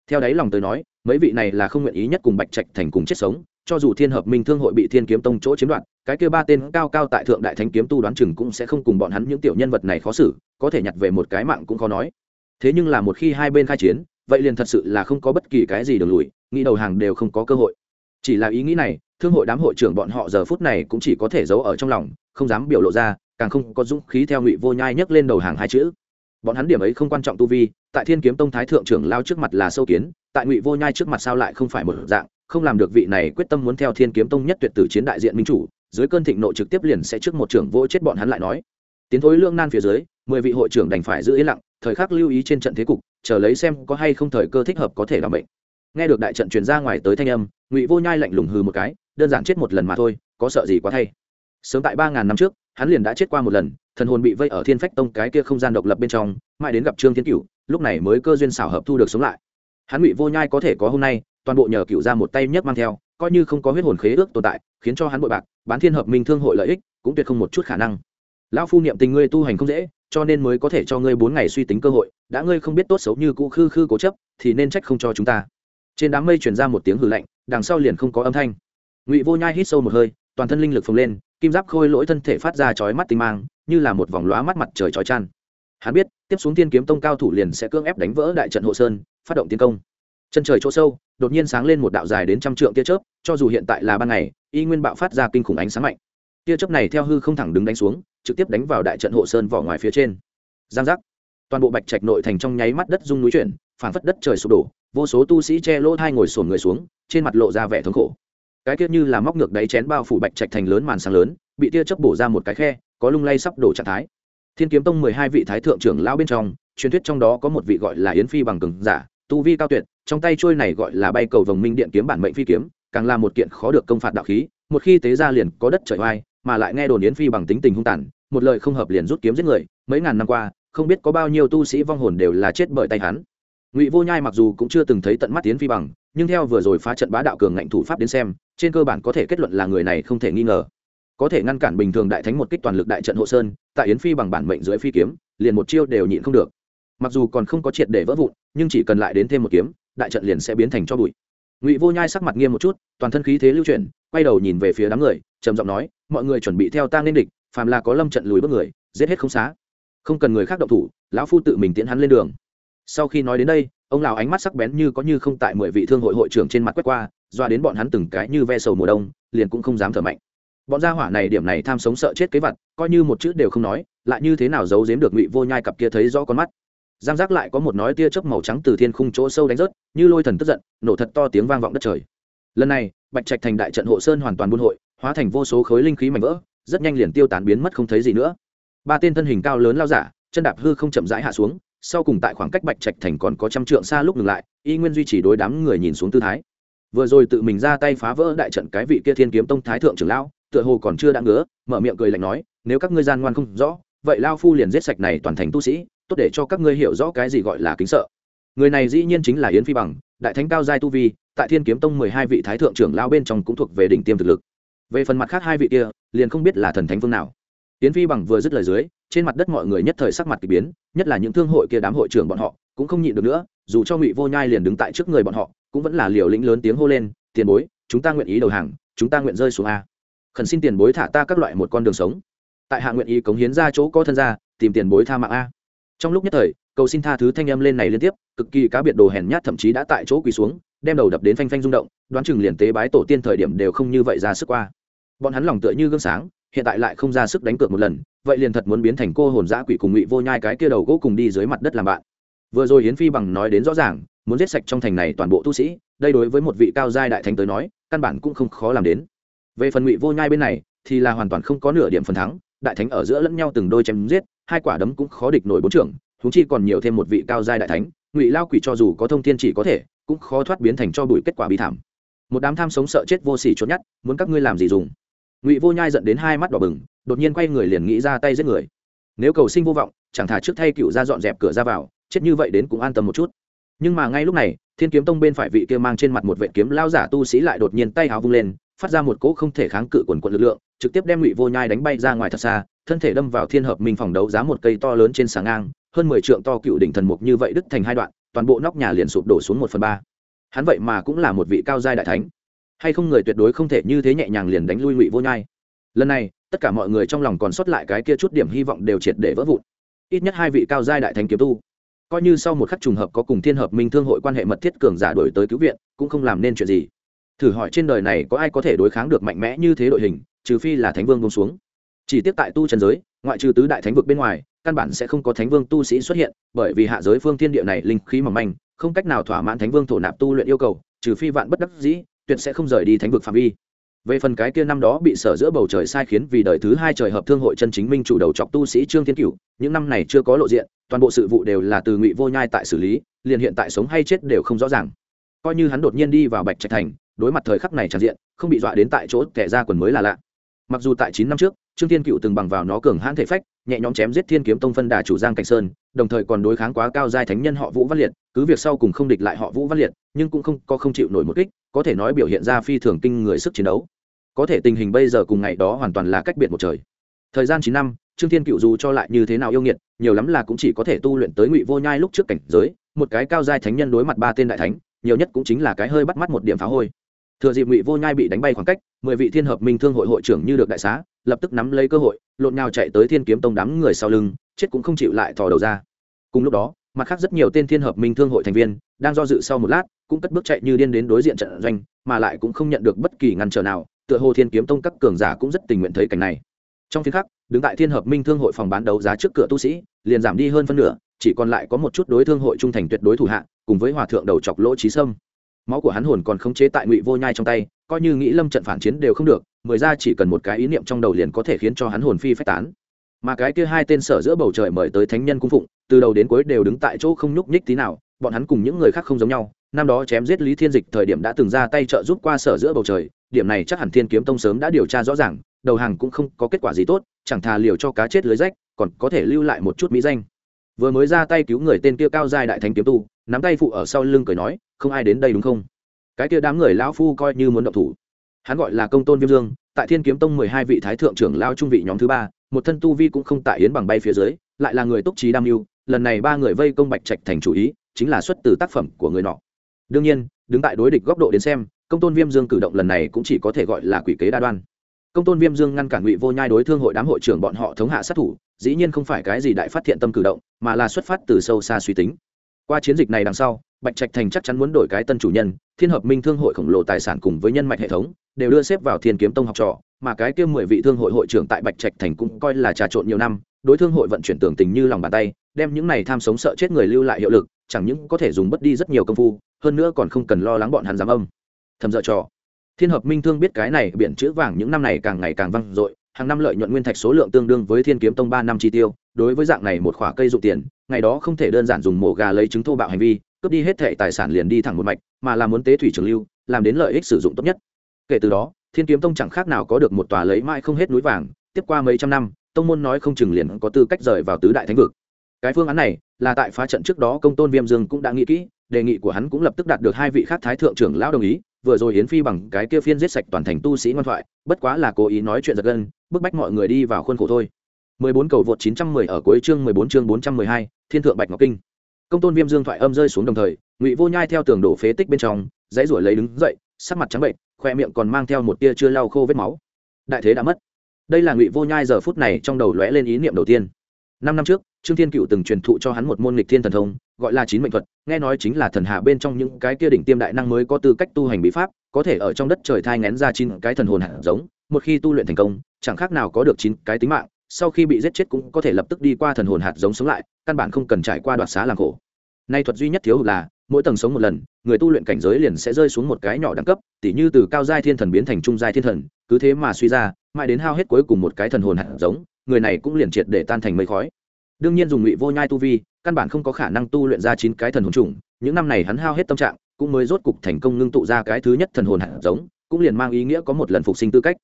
Theo đáy lòng tới nói mấy vị này là không nguyện ý nhất cùng bạch trạch thành cùng chết sống cho dù thiên hợp minh thương hội bị thiên kiếm tông chỗ chiếm đoạt, cái kia ba tên cao cao tại thượng đại thánh kiếm tu đoán chừng cũng sẽ không cùng bọn hắn những tiểu nhân vật này khó xử, có thể nhặt về một cái mạng cũng khó nói. Thế nhưng là một khi hai bên khai chiến, vậy liền thật sự là không có bất kỳ cái gì được lùi, nghĩ đầu hàng đều không có cơ hội. Chỉ là ý nghĩ này, thương hội đám hội trưởng bọn họ giờ phút này cũng chỉ có thể giấu ở trong lòng, không dám biểu lộ ra, càng không có dũng khí theo ngụy vô nhai nhấc lên đầu hàng hai chữ. Bọn hắn điểm ấy không quan trọng tu vi, tại thiên kiếm tông thái thượng trưởng lao trước mặt là sâu kiến, tại ngụy vô nhai trước mặt sao lại không phải một dạng không làm được vị này quyết tâm muốn theo thiên kiếm tông nhất tuyệt tử chiến đại diện minh chủ, dưới cơn thịnh nộ trực tiếp liền sẽ trước một trưởng vô chết bọn hắn lại nói. Tiến thối lương nan phía dưới, mười vị hội trưởng đành phải giữ yên lặng, thời khắc lưu ý trên trận thế cục, chờ lấy xem có hay không thời cơ thích hợp có thể làm bệnh nghe được đại trận truyền ra ngoài tới thanh âm, ngụy vô nhai lạnh lùng hừ một cái, đơn giản chết một lần mà thôi, có sợ gì quá thay. Sớm tại ba ngàn năm trước, hắn liền đã chết qua một lần, thần hồn bị vây ở thiên phách tông cái kia không gian độc lập bên trong, mãi đến gặp trương thiên cửu, lúc này mới cơ duyên xảo hợp thu được sống lại. Hắn ngụy vô nhai có thể có hôm nay toàn bộ nhờ cựu ra một tay nhất mang theo, coi như không có huyết hồn khế ước tồn tại, khiến cho hắn bội bạc, bán thiên hợp minh thương hội lợi ích, cũng tuyệt không một chút khả năng. Lão phu niệm tình ngươi tu hành không dễ, cho nên mới có thể cho ngươi bốn ngày suy tính cơ hội, đã ngươi không biết tốt xấu như cũ khư khư cố chấp, thì nên trách không cho chúng ta. Trên đám mây truyền ra một tiếng hừ lạnh, đằng sau liền không có âm thanh. Ngụy vô nhai hít sâu một hơi, toàn thân linh lực phồng lên, kim giáp khôi lỗi thân thể phát ra chói mắt tinh mang, như là một vòng lóa mắt mặt trời chói chăn hắn biết, tiếp xuống thiên kiếm tông cao thủ liền sẽ cưỡng ép đánh vỡ đại trận hộ sơn, phát động tiến công chân trời chỗ sâu, đột nhiên sáng lên một đạo dài đến trăm trượng tia chớp, cho dù hiện tại là ban ngày, y nguyên bạo phát ra kinh khủng ánh sáng mạnh. Tia chớp này theo hư không thẳng đứng đánh xuống, trực tiếp đánh vào đại trận hộ sơn vỏ ngoài phía trên. Giang giác. Toàn bộ bạch trạch nội thành trong nháy mắt đất rung núi chuyển phản phất đất trời sụp đổ, vô số tu sĩ che lỗ hai ngồi sổn người xuống, trên mặt lộ ra vẻ thống khổ. Cái tiết như là móc ngược đáy chén bao phủ bạch trạch thành lớn màn sáng lớn, bị tia chớp bổ ra một cái khe, có lung lay sắp đổ trạng thái. Thiên kiếm tông mười hai vị thái thượng trưởng lão bên trong, truyền thuyết trong đó có một vị gọi là yến phi bằng cường giả, tu vi cao tuyệt trong tay trôi này gọi là bay cầu vòng minh điện kiếm bản mệnh phi kiếm, càng là một kiện khó được công phạt đạo khí, một khi tế ra liền có đất trời oai, mà lại nghe đồn yến phi bằng tính tình hung tàn, một lời không hợp liền rút kiếm giết người, mấy ngàn năm qua, không biết có bao nhiêu tu sĩ vong hồn đều là chết bởi tay hắn. Ngụy vô nhai mặc dù cũng chưa từng thấy tận mắt yến phi bằng, nhưng theo vừa rồi phá trận bá đạo cường ngạnh thủ pháp đến xem, trên cơ bản có thể kết luận là người này không thể nghi ngờ. Có thể ngăn cản bình thường đại thánh một kích toàn lực đại trận hộ sơn, tại yến phi bằng bản mệnh dưới phi kiếm, liền một chiêu đều nhịn không được. Mặc dù còn không có triệt để vỡ vụn, nhưng chỉ cần lại đến thêm một kiếm đại trận liền sẽ biến thành cho bụi. Ngụy vô nhai sắc mặt nghiêm một chút, toàn thân khí thế lưu chuyển, quay đầu nhìn về phía đám người, trầm giọng nói, mọi người chuẩn bị theo ta nên địch, phàm là có lâm trận lùi bước người, giết hết không xá. Không cần người khác động thủ, lão phu tự mình tiễn hắn lên đường. Sau khi nói đến đây, ông lão ánh mắt sắc bén như có như không tại mười vị thương hội hội trưởng trên mặt quét qua doa đến bọn hắn từng cái như ve sầu mùa đông, liền cũng không dám thở mạnh. Bọn gia hỏa này điểm này tham sống sợ chết kế vật coi như một chữ đều không nói, lại như thế nào giấu giếm được ngụy vô nhai cặp kia thấy rõ con mắt. Giang giác lại có một nói tia chớp màu trắng từ thiên khung chỗ sâu đánh rớt như lôi thần tức giận, nổ thật to tiếng vang vọng đất trời. Lần này, bạch trạch thành đại trận hộ sơn hoàn toàn buôn hội, hóa thành vô số khối linh khí mảnh vỡ, rất nhanh liền tiêu tán biến mất không thấy gì nữa. Ba tên thân hình cao lớn lao giả, chân đạp hư không chậm rãi hạ xuống, sau cùng tại khoảng cách bạch trạch thành còn có trăm trượng xa lúc ngừng lại, y nguyên duy trì đối đám người nhìn xuống tư thái. Vừa rồi tự mình ra tay phá vỡ đại trận cái vị kia thiên kiếm tông thái thượng trưởng lão, tựa hồ còn chưa đã ngứa, mở miệng cười lạnh nói, nếu các ngươi gian ngoan không rõ, vậy lao phu liền giết sạch này toàn thành tu sĩ, tốt để cho các ngươi hiểu rõ cái gì gọi là kính sợ người này dĩ nhiên chính là yến phi bằng, đại thánh cao giai tu vi, tại thiên kiếm tông mười hai vị thái thượng trưởng lao bên trong cũng thuộc về đỉnh tiêm thực lực. Về phần mặt khác hai vị kia, liền không biết là thần thánh phương nào. Yến phi bằng vừa dứt lời dưới, trên mặt đất mọi người nhất thời sắc mặt k ỳ biến, nhất là những thương hội kia đám hội trưởng bọn họ, cũng không nhịn được nữa, dù cho ngụy vô nhai liền đứng tại trước người bọn họ, cũng vẫn là liều lĩnh lớn tiếng hô lên, tiền bối, chúng ta nguyện ý đầu hàng, chúng ta nguyện rơi xuống a. Khẩn xin tiền bối thả ta các loại một con đường sống. Tại hạ nguyện ý cống hiến ra chỗ có thân ra tìm tiền bối tha mạng a trong lúc nhất thời, cầu xin tha thứ thanh âm lên này liên tiếp, cực kỳ cá biệt đồ hèn nhát thậm chí đã tại chỗ quỳ xuống, đem đầu đập đến phanh phanh rung động, đoán chừng liền tế bái tổ tiên thời điểm đều không như vậy ra sức qua. Bọn hắn lòng tựa như gương sáng, hiện tại lại không ra sức đánh cược một lần, vậy liền thật muốn biến thành cô hồn dã quỷ cùng ngụy vô nhai cái kia đầu gỗ cùng đi dưới mặt đất làm bạn. Vừa rồi hiến phi bằng nói đến rõ ràng, muốn giết sạch trong thành này toàn bộ tu sĩ, đây đối với một vị cao giai đại thánh tới nói, căn bản cũng không khó làm đến. Về phần ngụy vô nhai bên này, thì là hoàn toàn không có nửa điểm phần thắng đại thánh ở giữa lẫn nhau từng đôi chém giết, hai quả đấm cũng khó địch nổi bốn trưởng húng chi còn nhiều thêm một vị cao giai đại thánh, ngụy lao quỷ cho dù có thông thiên chỉ có thể, cũng khó thoát biến thành cho bụi kết quả bi thảm. Một đám tham sống sợ chết vô sỉ chốt nhát, muốn các ngươi làm gì dùng? Ngụy vô nhai dẫn đến hai mắt đỏ bừng, đột nhiên quay người liền nghĩ ra tay giết người. Nếu cầu sinh vô vọng, chẳng thà trước thay cựu ra dọn dẹp cửa ra vào, chết như vậy đến cũng an tâm một chút. Nhưng mà ngay lúc này, thiên kiếm tông bên phải vị kia mang trên mặt một vệ kiếm lao giả tu sĩ lại đột nhiên tay háo vung lên phát ra một cỗ không thể kháng cự quần quận lực lượng, trực tiếp đem ngụy vô nhai đánh bay ra ngoài thật xa, thân thể đâm vào thiên hợp minh phòng đấu giá một cây to lớn trên sáng ngang, hơn mười trượng to cựu đỉnh thần mục như vậy đứt thành hai đoạn, toàn bộ nóc nhà liền sụp đổ xuống một phần ba. Hắn vậy mà cũng là một vị cao giai đại thánh. Hay không người tuyệt đối không thể như thế nhẹ nhàng liền đánh lui ngụy vô nhai. Lần này, tất cả mọi người trong lòng còn sót lại cái kia chút điểm hy vọng đều triệt để vỡ vụn. Ít nhất hai vị cao giai đại thánh kiếm tu, coi như sau một khắc trùng hợp có cùng thiên hợp minh thương hội quan hệ mật thiết cường giả đổi tới cứu viện, cũng không làm nên chuyện gì thử hỏi trên đời này có ai có thể đối kháng được mạnh mẽ như thế đội hình, trừ phi là thánh vương bông xuống. Chỉ tiếp tại tu trần giới, ngoại trừ tứ đại thánh vực bên ngoài, căn bản sẽ không có thánh vương tu sĩ xuất hiện, bởi vì hạ giới phương thiên địa này linh khí mỏng manh, không cách nào thỏa mãn thánh vương thổ nạp tu luyện yêu cầu, trừ phi vạn bất đắc dĩ, tuyệt sẽ không rời đi thánh vực phạm vi. Về phần cái kia năm đó bị sở giữa bầu trời sai khiến vì đời thứ hai trời hợp thương hội chân chính minh chủ đầu chọc tu sĩ trương thiên cửu, những năm này chưa có lộ diện, toàn bộ sự vụ đều là từ ngụy vô nhai tại xử lý, liền hiện tại sống hay chết đều không rõ ràng. Coi như hắn đột nhiên đi vào bạch trạch thành đối mặt thời khắc này tràn diện, không bị dọa đến tại chỗ kẻ ra quần mới là lạ. Mặc dù tại chín năm trước, trương thiên cựu từng bằng vào nó cường hãn thể phách, nhẹ nhõm chém giết thiên kiếm tông phân đà chủ giang cảnh sơn, đồng thời còn đối kháng quá cao giai thánh nhân họ vũ văn liệt, cứ việc sau cùng không địch lại họ vũ văn liệt, nhưng cũng không có không chịu nổi một kích, có thể nói biểu hiện ra phi thường kinh người sức chiến đấu. Có thể tình hình bây giờ cùng ngày đó hoàn toàn là cách biệt một trời. Thời gian chín năm, trương thiên cựu dù cho lại như thế nào yêu nghiệt, nhiều lắm là cũng chỉ có thể tu luyện tới ngụy vô nhai lúc trước cảnh giới, một cái cao giai thánh nhân đối mặt ba tên đại thánh, nhiều nhất cũng chính là cái hơi bắt mắt một điểm phá hôi thừa dịp ngụy vô nhai bị đánh bay khoảng cách, mười vị thiên hợp minh thương hội hội trưởng như được đại xá, lập tức nắm lấy cơ hội, lộn nhào chạy tới thiên kiếm tông đám người sau lưng, chết cũng không chịu lại thò đầu ra. Cùng lúc đó, mặt khác rất nhiều tên thiên hợp minh thương hội thành viên, đang do dự sau một lát, cũng cất bước chạy như điên đến đối diện trận doanh, mà lại cũng không nhận được bất kỳ ngăn trở nào, tựa hồ thiên kiếm tông các cường giả cũng rất tình nguyện thấy cảnh này. Trong phiên khắc, đứng tại thiên hợp minh thương hội phòng bán đấu giá trước cửa tu sĩ, liền giảm đi hơn phân nửa, chỉ còn lại có một chút đối thương hội trung thành tuyệt đối thủ hạ, cùng với hòa thượng đầu chọc lỗ trí sâm máu của hắn hồn còn không chế tại ngụy vô nhai trong tay, coi như nghĩ lâm trận phản chiến đều không được, mười ra chỉ cần một cái ý niệm trong đầu liền có thể khiến cho hắn hồn phi phách tán. Mà cái kia hai tên sở giữa bầu trời mời tới thánh nhân cung phụng, từ đầu đến cuối đều đứng tại chỗ không nhúc nhích tí nào, bọn hắn cùng những người khác không giống nhau, năm đó chém giết lý thiên dịch thời điểm đã từng ra tay trợ giúp qua sở giữa bầu trời, điểm này chắc hẳn thiên kiếm tông sớm đã điều tra rõ ràng, đầu hàng cũng không có kết quả gì tốt, chẳng thà liều cho cá chết lưới rách, còn có thể lưu lại một chút mỹ danh vừa mới ra tay cứu người tên kia cao giai đại thánh kiếm tu, nắm tay phụ ở sau lưng cười nói, không ai đến đây đúng không? Cái kia đám người lão phu coi như muốn động thủ. Hắn gọi là công tôn viêm dương, tại thiên kiếm tông mười hai vị thái thượng trưởng lao trung vị nhóm thứ ba, một thân tu vi cũng không tại yến bằng bay phía dưới, lại là người túc trí đam mưu, lần này ba người vây công bạch trạch thành chủ ý, chính là xuất từ tác phẩm của người nọ. Đương nhiên, đứng tại đối địch góc độ đến xem, công tôn viêm dương cử động lần này cũng chỉ có thể gọi là quỷ kế đa đoan. Công tôn viêm dương ngăn cản ngụy vô nhai đối thương hội đám hội trưởng bọn họ thống hạ sát thủ dĩ nhiên không phải cái gì đại phát thiện tâm cử động, mà là xuất phát từ sâu xa suy tính. Qua chiến dịch này đằng sau, bạch trạch thành chắc chắn muốn đổi cái tân chủ nhân, thiên hợp minh thương hội khổng lồ tài sản cùng với nhân mạch hệ thống, đều đưa xếp vào thiên kiếm tông học trò, mà cái kia mười vị thương hội hội trưởng tại bạch trạch thành cũng coi là trà trộn nhiều năm, đối thương hội vận chuyển tưởng tình như lòng bàn tay, đem những này tham sống sợ chết người lưu lại hiệu lực, chẳng những có thể dùng bất đi rất nhiều công phu, hơn nữa còn không cần lo lắng bọn hắn giám âm. Thầm dợ trò. Thiên hợp minh thương biết cái này biển chữ vàng những năm này càng ngày càng văng dội hàng năm lợi nhuận nguyên thạch số lượng tương đương với thiên kiếm tông ba năm chi tiêu, đối với dạng này một khoả cây dụng tiền, ngày đó không thể đơn giản dùng mổ gà lấy trứng thô bạo hành vi, cướp đi hết thệ tài sản liền đi thẳng một mạch, mà là muốn tế thủy trường lưu, làm đến lợi ích sử dụng tốt nhất. Kể từ đó, thiên kiếm tông chẳng khác nào có được một tòa lấy mãi không hết núi vàng, tiếp qua mấy trăm năm, tông môn nói không chừng liền có tư cách rời vào tứ đại thánh vực. Cái phương án này là tại phá trận trước đó công tôn viêm dương cũng đã nghĩ kỹ, đề nghị của hắn cũng lập tức đạt được hai vị khác thái thượng trưởng lão đồng ý, vừa rồi hiến phi bằng cái kia phiên giết sạch toàn thành tu sĩ ngoan thoại, bất quá là cố ý nói chuyện giật gân bức bách mọi người đi vào khuôn khổ thôi 14 cầu vượt 910 ở cuối chương 14 chương 412, Thiên thượng Bạch Ngọc Kinh. Công tôn Viêm Dương thoại âm rơi xuống đồng thời, Ngụy Vô Nhai theo tường đổ phế tích bên trong, dãy rủa lấy đứng dậy, sắc mặt trắng bệnh, khoe miệng còn mang theo một tia chưa lau khô vết máu. Đại thế đã mất. Đây là Ngụy Vô Nhai giờ phút này trong đầu lóe lên ý niệm đầu tiên. Năm năm trước, Trương Thiên Cựu từng truyền thụ cho hắn một môn nghịch thiên thần thông, gọi là chín mệnh thuật, nghe nói chính là thần hạ bên trong những cái kia đỉnh tiêm đại năng mới có tư cách tu hành bí pháp, có thể ở trong đất trời thai ngén ra chín cái thần hồn hạt giống, một khi tu luyện thành công, chẳng khác nào có được chín cái tính mạng, sau khi bị giết chết cũng có thể lập tức đi qua thần hồn hạt giống sống lại căn bản không cần trải qua đoạt xá làm khổ. Nay thuật duy nhất thiếu hụt là mỗi tầng sống một lần người tu luyện cảnh giới liền sẽ rơi xuống một cái nhỏ đẳng cấp tỉ như từ cao giai thiên thần biến thành trung giai thiên thần cứ thế mà suy ra mãi đến hao hết cuối cùng một cái thần hồn hạt giống người này cũng liền triệt để tan thành mây khói. Đương nhiên dùng ngụy vô nhai tu vi căn bản không có khả năng tu luyện ra chín cái thần hồn trùng những năm này hắn hao hết tâm trạng cũng mới rốt cục thành công ngưng tụ ra cái thứ nhất thần hồn hạt giống cũng liền mang ý nghĩa có một lần phục sinh tư cách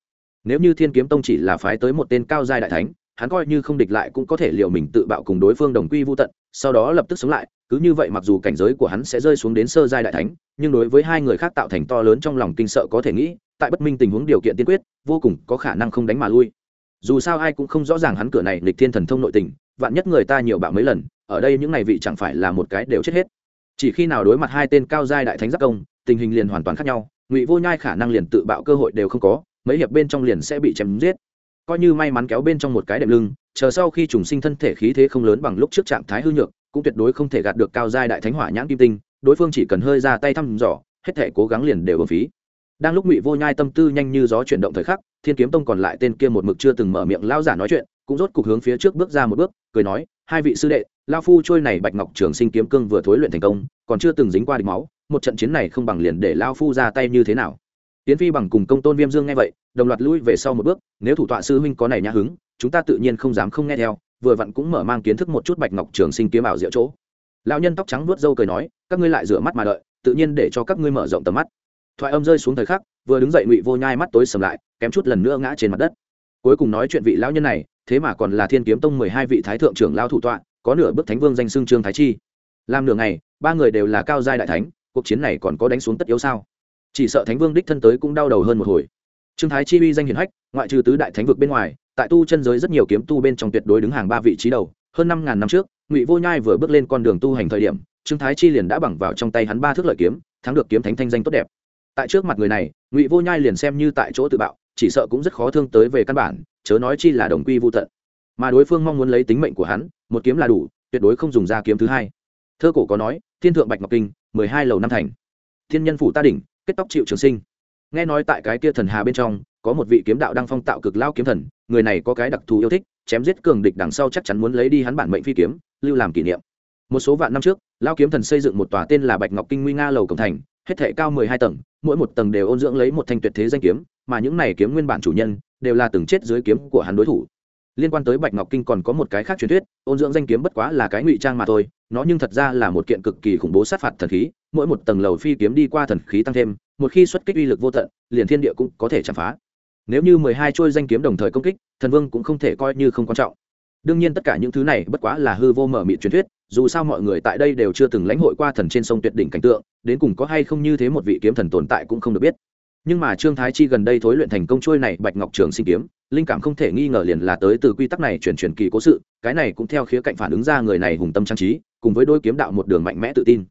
nếu như thiên kiếm tông chỉ là phái tới một tên cao giai đại thánh, hắn coi như không địch lại cũng có thể liệu mình tự bạo cùng đối phương đồng quy vô tận, sau đó lập tức sống lại, cứ như vậy mặc dù cảnh giới của hắn sẽ rơi xuống đến sơ giai đại thánh, nhưng đối với hai người khác tạo thành to lớn trong lòng kinh sợ có thể nghĩ, tại bất minh tình huống điều kiện tiên quyết, vô cùng có khả năng không đánh mà lui. Dù sao ai cũng không rõ ràng hắn cửa này lịch thiên thần thông nội tình, vạn nhất người ta nhiều bạo mấy lần, ở đây những ngày vị chẳng phải là một cái đều chết hết. Chỉ khi nào đối mặt hai tên cao giai đại thánh giác công, tình hình liền hoàn toàn khác nhau, ngụy vô nhai khả năng liền tự bạo cơ hội đều không có mấy hiệp bên trong liền sẽ bị chém giết. Coi như may mắn kéo bên trong một cái đệm lưng, chờ sau khi trùng sinh thân thể khí thế không lớn bằng lúc trước trạng thái hư nhược, cũng tuyệt đối không thể gạt được cao giai đại thánh hỏa nhãn kim tinh, đối phương chỉ cần hơi ra tay thăm dò, hết thể cố gắng liền đều ở phí. Đang lúc ngụy vô nhai tâm tư nhanh như gió chuyển động thời khắc, thiên kiếm tông còn lại tên kia một mực chưa từng mở miệng lao giả nói chuyện, cũng rốt cục hướng phía trước bước ra một bước, cười nói, hai vị sư đệ, lao phu trôi này bạch ngọc trường sinh kiếm cương vừa thối luyện thành công, còn chưa từng dính qua địch máu, một trận chiến này không bằng liền để lao phu ra tay như thế nào tiến phi bằng cùng công tôn viêm dương nghe vậy, đồng loạt lui về sau một bước, nếu thủ tọa sư huynh có này nhã hứng, chúng ta tự nhiên không dám không nghe theo, vừa vặn cũng mở mang kiến thức một chút bạch ngọc trường sinh kiếm ảo diệu chỗ. Lão nhân tóc trắng vuốt râu cười nói, các ngươi lại rửa mắt mà đợi, tự nhiên để cho các ngươi mở rộng tầm mắt. Thoại âm rơi xuống thời khắc, vừa đứng dậy ngụy vô nhai mắt tối sầm lại, kém chút lần nữa ngã trên mặt đất. Cuối cùng nói chuyện vị lão nhân này, thế mà còn là thiên kiếm tông mười hai vị thái thượng trưởng lao thủ tọa, có nửa bước thánh vương danh xưng trương thái chi. Làm nửa ngày, ba người đều là cao giai đại thánh, cuộc chiến này còn có đánh xuống tất yếu sao? Chỉ sợ thánh vương đích thân tới cũng đau đầu hơn một hồi. Trương thái chi uy danh hiển hách, ngoại trừ tứ đại thánh vực bên ngoài, tại tu chân giới rất nhiều kiếm tu bên trong tuyệt đối đứng hàng ba vị trí đầu. Hơn năm ngàn năm trước, ngụy vô nhai vừa bước lên con đường tu hành thời điểm, trương thái chi liền đã bằng vào trong tay hắn ba thước lợi kiếm, thắng được kiếm thánh thanh danh tốt đẹp. Tại trước mặt người này, ngụy vô nhai liền xem như tại chỗ tự bạo, chỉ sợ cũng rất khó thương tới về căn bản, chớ nói chi là đồng quy vô tận. Mà đối phương mong muốn lấy tính mệnh của hắn, một kiếm là đủ, tuyệt đối không dùng ra kiếm thứ hai. Thơ cổ có nói, thiên thượng bạch ngọc kinh, mười hai lầu năm thành. Thiên nhân phủ ta đỉnh kết tóc chịu trường sinh. Nghe nói tại cái kia thần hà bên trong, có một vị kiếm đạo đang phong tạo cực lao kiếm thần, người này có cái đặc thù yêu thích, chém giết cường địch đằng sau chắc chắn muốn lấy đi hắn bản mệnh phi kiếm, lưu làm kỷ niệm. Một số vạn năm trước, lao kiếm thần xây dựng một tòa tên là bạch ngọc kinh nguy nga lầu cổng thành, hết thể cao mười hai tầng, mỗi một tầng đều ôn dưỡng lấy một thanh tuyệt thế danh kiếm, mà những này kiếm nguyên bản chủ nhân, đều là từng chết dưới kiếm của hắn đối thủ liên quan tới bạch ngọc kinh còn có một cái khác truyền thuyết, ôn dưỡng danh kiếm bất quá là cái ngụy trang mà thôi, nó nhưng thật ra là một kiện cực kỳ khủng bố sát phạt thần khí, mỗi một tầng lầu phi kiếm đi qua thần khí tăng thêm, một khi xuất kích uy lực vô tận, liền thiên địa cũng có thể chạm phá. Nếu như mười hai trôi danh kiếm đồng thời công kích, thần vương cũng không thể coi như không quan trọng. Đương nhiên tất cả những thứ này bất quá là hư vô mở mịt truyền thuyết, dù sao mọi người tại đây đều chưa từng lãnh hội qua thần trên sông tuyệt đỉnh cảnh tượng, đến cùng có hay không như thế một vị kiếm thần tồn tại cũng không được biết nhưng mà trương thái chi gần đây thối luyện thành công trôi này, bạch ngọc trường sinh kiếm, linh cảm không thể nghi ngờ liền là tới từ quy tắc này chuyển chuyển kỳ cố sự, cái này cũng theo khía cạnh phản ứng ra người này hùng tâm trang trí, cùng với đôi kiếm đạo một đường mạnh mẽ tự tin.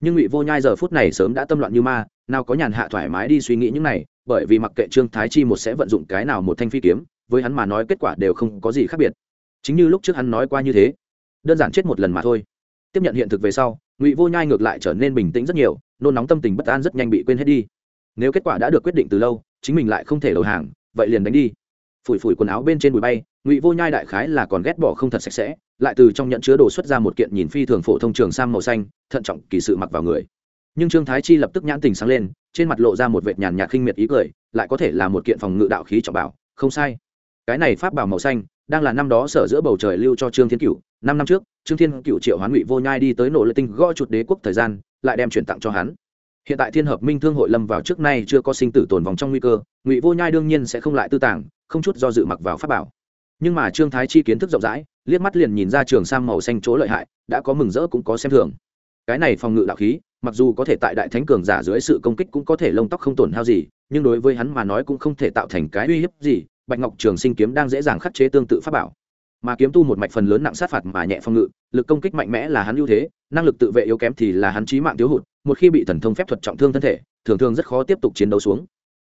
Nhưng ngụy vô nhai giờ phút này sớm đã tâm loạn như ma, nào có nhàn hạ thoải mái đi suy nghĩ những này, bởi vì mặc kệ trương thái chi một sẽ vận dụng cái nào một thanh phi kiếm, với hắn mà nói kết quả đều không có gì khác biệt. Chính như lúc trước hắn nói qua như thế, đơn giản chết một lần mà thôi. Tiếp nhận hiện thực về sau, ngụy vô nhai ngược lại trở nên bình tĩnh rất nhiều, nôn nóng tâm tình bất an rất nhanh bị quên hết đi nếu kết quả đã được quyết định từ lâu, chính mình lại không thể đầu hàng, vậy liền đánh đi. Phủi phủi quần áo bên trên bụi bay, ngụy vô nhai đại khái là còn ghét bỏ không thật sạch sẽ, lại từ trong nhận chứa đồ xuất ra một kiện nhìn phi thường phổ thông trường sam màu xanh, thận trọng kỳ sự mặc vào người. Nhưng trương thái chi lập tức nhãn tình sáng lên, trên mặt lộ ra một vệt nhàn nhạt khinh miệt ý cười, lại có thể là một kiện phòng ngự đạo khí trọng bảo, không sai. Cái này pháp bảo màu xanh, đang là năm đó sở giữa bầu trời lưu cho trương thiên Cửu. năm năm trước, trương thiên Cửu triệu hoán ngụy vô nhai đi tới nổ lợi tinh gõ chuột đế quốc thời gian, lại đem chuyển tặng cho hắn hiện tại thiên hợp minh thương hội lâm vào trước nay chưa có sinh tử tồn vòng trong nguy cơ, ngụy vô nhai đương nhiên sẽ không lại tư tàng, không chút do dự mặc vào pháp bảo. Nhưng mà trương thái chi kiến thức rộng rãi, liếc mắt liền nhìn ra trường sang màu xanh chỗ lợi hại, đã có mừng rỡ cũng có xem thường. Cái này phòng ngự đạo khí, mặc dù có thể tại đại thánh cường giả dưới sự công kích cũng có thể lông tóc không tổn hao gì, nhưng đối với hắn mà nói cũng không thể tạo thành cái uy hiếp gì, bạch ngọc trường sinh kiếm đang dễ dàng khắc chế tương tự pháp bảo mà kiếm tu một mạch phần lớn nặng sát phạt mà nhẹ phòng ngự, lực công kích mạnh mẽ là hắn ưu thế, năng lực tự vệ yếu kém thì là hắn trí mạng thiếu hụt, một khi bị thần thông phép thuật trọng thương thân thể, thường thường rất khó tiếp tục chiến đấu xuống.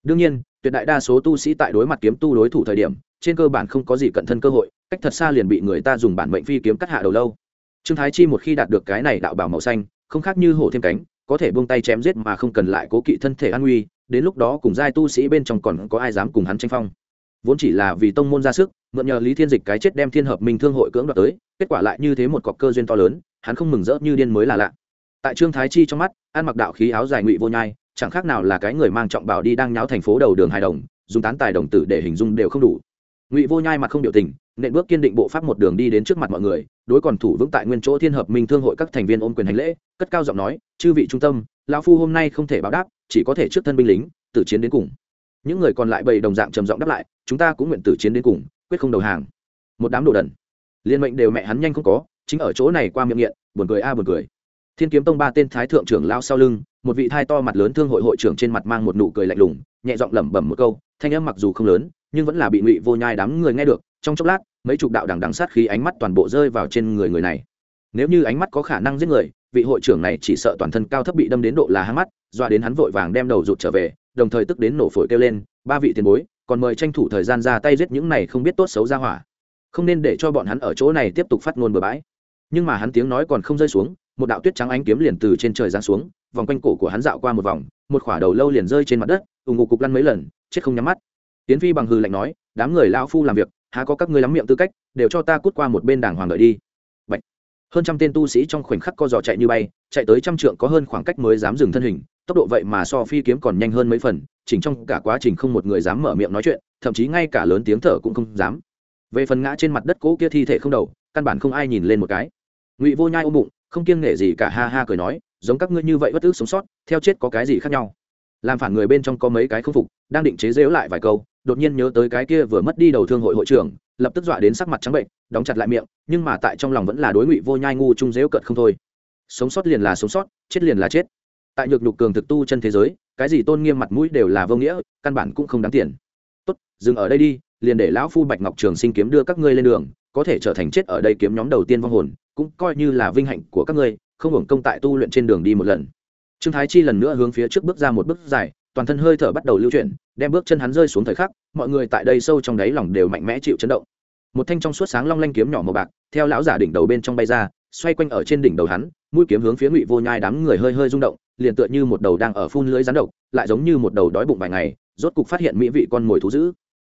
Đương nhiên, tuyệt đại đa số tu sĩ tại đối mặt kiếm tu đối thủ thời điểm, trên cơ bản không có gì cận thân cơ hội, cách thật xa liền bị người ta dùng bản mệnh phi kiếm cắt hạ đầu lâu. Trương thái chi một khi đạt được cái này đạo bảo màu xanh, không khác như hổ thêm cánh, có thể buông tay chém giết mà không cần lại cố kỵ thân thể an nguy, đến lúc đó cùng giai tu sĩ bên trong còn có ai dám cùng hắn tranh phong vốn chỉ là vì tông môn ra sức, mượn nhờ lý thiên dịch cái chết đem thiên hợp minh thương hội cưỡng đoạt tới, kết quả lại như thế một cọc cơ duyên to lớn, hắn không mừng rỡ như điên mới là lạ. Tại trương thái chi trong mắt, ăn mặc đạo khí áo dài ngụy vô nhai, chẳng khác nào là cái người mang trọng bảo đi đang nháo thành phố đầu đường hài đồng, dùng tán tài đồng tử để hình dung đều không đủ. Ngụy vô nhai mặt không biểu tình, nện bước kiên định bộ pháp một đường đi đến trước mặt mọi người, đối còn thủ vững tại nguyên chỗ thiên hợp minh thương hội các thành viên ôm quyền hành lễ, cất cao giọng nói, chư vị trung tâm, lão phu hôm nay không thể báo đáp, chỉ có thể trước thân binh lính, tử chiến đến cùng những người còn lại bầy đồng dạng trầm giọng đáp lại, chúng ta cũng nguyện tử chiến đến cùng, quyết không đầu hàng. Một đám đồ đần. Liên mệnh đều mẹ hắn nhanh không có, chính ở chỗ này qua miệng nghiện, buồn cười a à buồn cười. Thiên kiếm tông ba tên thái thượng trưởng lao sau lưng, một vị thai to mặt lớn thương hội hội trưởng trên mặt mang một nụ cười lạnh lùng, nhẹ giọng lẩm bẩm một câu, thanh âm mặc dù không lớn, nhưng vẫn là bị ngụy vô nhai đám người nghe được, trong chốc lát, mấy chục đạo đằng đằng sát khí ánh mắt toàn bộ rơi vào trên người người này. Nếu như ánh mắt có khả năng giết người vị hội trưởng này chỉ sợ toàn thân cao thấp bị đâm đến độ là há mắt, dọa đến hắn vội vàng đem đầu rụt trở về, đồng thời tức đến nổ phổi kêu lên, ba vị tiền bối, còn mời tranh thủ thời gian ra tay giết những này không biết tốt xấu ra hỏa. Không nên để cho bọn hắn ở chỗ này tiếp tục phát ngôn bừa bãi. Nhưng mà hắn tiếng nói còn không rơi xuống, một đạo tuyết trắng ánh kiếm liền từ trên trời giáng xuống, vòng quanh cổ của hắn dạo qua một vòng, một khỏa đầu lâu liền rơi trên mặt đất ủng ngụ cục lăn mấy lần, chết không nhắm mắt. Tiến phi bằng hư lạnh nói, đám người lao phu làm việc, há có các ngươi lắm miệng tư cách, đều cho ta cút qua một bên đảng hoàng đợi đi hơn trăm tên tu sĩ trong khoảnh khắc co giò chạy như bay, chạy tới trăm trượng có hơn khoảng cách mới dám dừng thân hình, tốc độ vậy mà so phi kiếm còn nhanh hơn mấy phần, chỉnh trong cả quá trình không một người dám mở miệng nói chuyện, thậm chí ngay cả lớn tiếng thở cũng không dám. Về phần ngã trên mặt đất cỗ kia thi thể không đầu, căn bản không ai nhìn lên một cái. Ngụy vô nhai ôm bụng, không kiêng nghệ gì cả ha ha cười nói, giống các ngươi như vậy bất ước sống sót, theo chết có cái gì khác nhau? Làm phản người bên trong có mấy cái không phục, đang định chế dễu lại vài câu, đột nhiên nhớ tới cái kia vừa mất đi đầu thương hội hội trưởng lập tức dọa đến sắc mặt trắng bệnh, đóng chặt lại miệng, nhưng mà tại trong lòng vẫn là đối ngụy vô nhai ngu trung dễu cận không thôi. Sống sót liền là sống sót, chết liền là chết. Tại nhược nhục cường thực tu chân thế giới, cái gì tôn nghiêm mặt mũi đều là vô nghĩa, căn bản cũng không đáng tiền. Tốt, dừng ở đây đi, liền để lão phu bạch ngọc trường sinh kiếm đưa các ngươi lên đường, có thể trở thành chết ở đây kiếm nhóm đầu tiên vong hồn, cũng coi như là vinh hạnh của các ngươi, không hưởng công tại tu luyện trên đường đi một lần. Trương thái chi lần nữa hướng phía trước bước ra một bước dài, toàn thân hơi thở bắt đầu lưu chuyển đem bước chân hắn rơi xuống thời khắc, mọi người tại đây sâu trong đáy lòng đều mạnh mẽ chịu chấn động. Một thanh trong suốt sáng long lanh kiếm nhỏ màu bạc, theo lão giả đỉnh đầu bên trong bay ra, xoay quanh ở trên đỉnh đầu hắn, mũi kiếm hướng phía ngụy vô nhai đám người hơi hơi rung động, liền tựa như một đầu đang ở phun lưới rắn độc, lại giống như một đầu đói bụng vài ngày, rốt cục phát hiện mỹ vị con mồi thú dữ.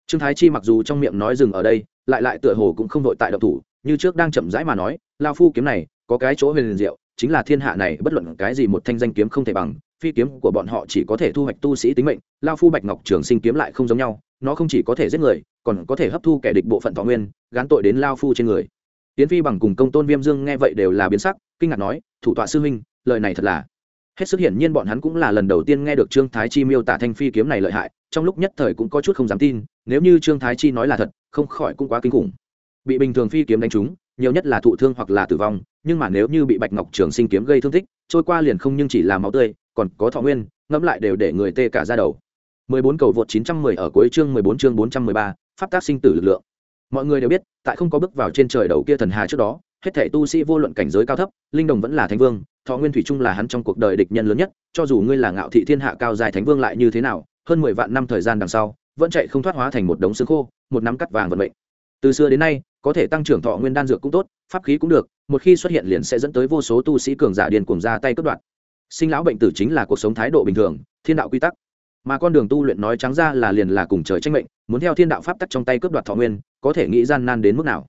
Trương thái chi mặc dù trong miệng nói dừng ở đây, lại lại tựa hồ cũng không vội tại động thủ, như trước đang chậm rãi mà nói lao phu kiếm này, có cái chỗ huyền diệu chính là thiên hạ này, bất luận cái gì một thanh danh kiếm không thể bằng, phi kiếm của bọn họ chỉ có thể thu hoạch tu sĩ tính mệnh, lao phu bạch ngọc trường sinh kiếm lại không giống nhau, nó không chỉ có thể giết người, còn có thể hấp thu kẻ địch bộ phận thọ nguyên, gán tội đến lao phu trên người. Tiến phi bằng cùng công tôn viêm dương nghe vậy đều là biến sắc, kinh ngạc nói, thủ tọa sư huynh, lời này thật là hết sức hiển nhiên bọn hắn cũng là lần đầu tiên nghe được trương thái chi miêu tả thanh phi kiếm này lợi hại, trong lúc nhất thời cũng có chút không dám tin, nếu như trương thái chi nói là thật, không khỏi cũng quá kinh khủng. Bị bình thường phi kiếm đánh trúng, nhiều nhất là thụ thương hoặc là tử vong nhưng mà nếu như bị bạch ngọc trường sinh kiếm gây thương tích trôi qua liền không nhưng chỉ là máu tươi còn có thọ nguyên ngẫm lại đều để người tê cả ra đầu. 14 cầu vượt 910 ở cuối chương 14 chương 413, pháp tác sinh tử lực lượng. Mọi người đều biết tại không có bước vào trên trời đầu kia thần hà trước đó hết thể tu sĩ vô luận cảnh giới cao thấp linh đồng vẫn là thánh vương thọ nguyên thủy trung là hắn trong cuộc đời địch nhân lớn nhất cho dù ngươi là ngạo thị thiên hạ cao dài thánh vương lại như thế nào hơn mười vạn năm thời gian đằng sau vẫn chạy không thoát hóa thành một đống xương khô một nắm cắt vàng vận mệnh từ xưa đến nay, có thể tăng trưởng thọ nguyên đan dược cũng tốt, pháp khí cũng được, một khi xuất hiện liền sẽ dẫn tới vô số tu sĩ cường giả điền cuồng ra tay cướp đoạt. Sinh lão bệnh tử chính là cuộc sống thái độ bình thường, thiên đạo quy tắc. Mà con đường tu luyện nói trắng ra là liền là cùng trời tranh mệnh, muốn theo thiên đạo pháp tắc trong tay cướp đoạt thọ nguyên, có thể nghĩ gian nan đến mức nào.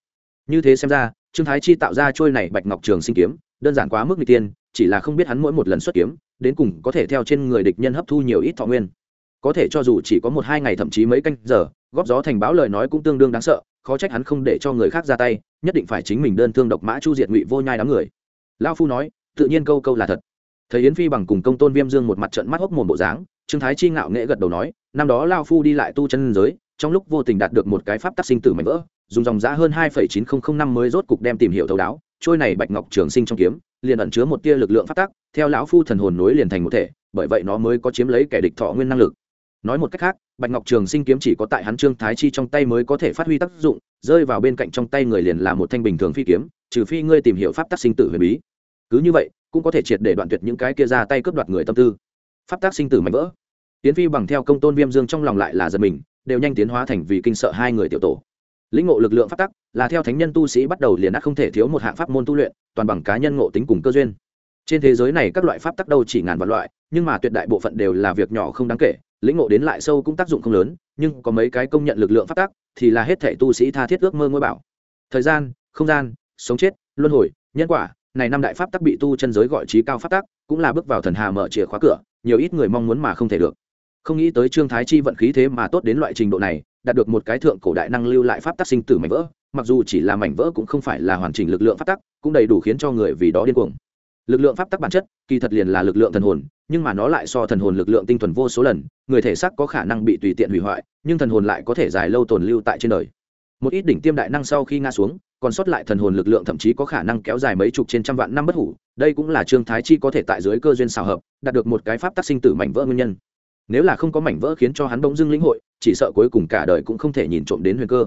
Như thế xem ra, trương thái chi tạo ra trôi này bạch ngọc trường sinh kiếm, đơn giản quá mức người tiên, chỉ là không biết hắn mỗi một lần xuất kiếm, đến cùng có thể theo trên người địch nhân hấp thu nhiều ít thọ nguyên. Có thể cho dù chỉ có một hai ngày thậm chí mấy canh giờ, góp gió thành báo lời nói cũng tương đương đáng sợ khó trách hắn không để cho người khác ra tay, nhất định phải chính mình đơn thương độc mã chu diệt ngụy vô nhai đám người. Lao phu nói, tự nhiên câu câu là thật. Thấy yến phi bằng cùng công tôn viêm dương một mặt trận mắt hốc mồm bộ dáng, trương thái chi ngạo nghệ gật đầu nói, năm đó lao phu đi lại tu chân giới, trong lúc vô tình đạt được một cái pháp tác sinh tử mạnh vỡ, dùng dòng giá hơn hai chín nghìn năm mới rốt cục đem tìm hiểu thấu đáo, trôi này bạch ngọc trường sinh trong kiếm, liền ẩn chứa một tia lực lượng pháp tác theo lão phu thần hồn nối liền thành một thể, bởi vậy nó mới có chiếm lấy kẻ địch thọ nguyên năng lực. Nói một cách khác bạch ngọc trường sinh kiếm chỉ có tại hắn trương thái chi trong tay mới có thể phát huy tác dụng, rơi vào bên cạnh trong tay người liền là một thanh bình thường phi kiếm, trừ phi ngươi tìm hiểu pháp tác sinh tử huyền bí. Cứ như vậy, cũng có thể triệt để đoạn tuyệt những cái kia ra tay cướp đoạt người tâm tư. Pháp tác sinh tử mạnh vỡ. Tiến phi bằng theo công tôn viêm dương trong lòng lại là giật mình, đều nhanh tiến hóa thành vì kinh sợ hai người tiểu tổ. Lĩnh ngộ lực lượng pháp tắc, là theo thánh nhân tu sĩ bắt đầu liền ác không thể thiếu một hạng pháp môn tu luyện, toàn bằng cá nhân ngộ tính cùng cơ duyên. Trên thế giới này các loại pháp tắc đâu chỉ ngàn vạn loại, nhưng mà tuyệt đại bộ phận đều là việc nhỏ không đáng kể lĩnh ngộ đến lại sâu cũng tác dụng không lớn nhưng có mấy cái công nhận lực lượng phát tác, thì là hết thể tu sĩ tha thiết ước mơ ngôi bảo. Thời gian không gian sống chết luân hồi nhân quả này năm đại pháp tắc bị tu chân giới gọi trí cao pháp tắc cũng là bước vào thần hà mở chìa khóa cửa nhiều ít người mong muốn mà không thể được. Không nghĩ tới trương thái chi vận khí thế mà tốt đến loại trình độ này đạt được một cái thượng cổ đại năng lưu lại pháp tắc sinh tử mảnh vỡ mặc dù chỉ là mảnh vỡ cũng không phải là hoàn chỉnh lực lượng pháp tắc cũng đầy đủ khiến cho người vì đó điên cuồng lực lượng pháp tắc bản chất, kỳ thật liền là lực lượng thần hồn, nhưng mà nó lại so thần hồn lực lượng tinh thuần vô số lần, người thể xác có khả năng bị tùy tiện hủy hoại, nhưng thần hồn lại có thể dài lâu tồn lưu tại trên đời. Một ít đỉnh tiêm đại năng sau khi ngã xuống, còn sót lại thần hồn lực lượng thậm chí có khả năng kéo dài mấy chục trên trăm vạn năm bất hủ, đây cũng là trương thái chi có thể tại dưới cơ duyên xào hợp, đạt được một cái pháp tắc sinh tử mảnh vỡ nguyên nhân. Nếu là không có mảnh vỡ khiến cho hắn bỗng dưng lĩnh hội, chỉ sợ cuối cùng cả đời cũng không thể nhìn trộm đến huyền cơ.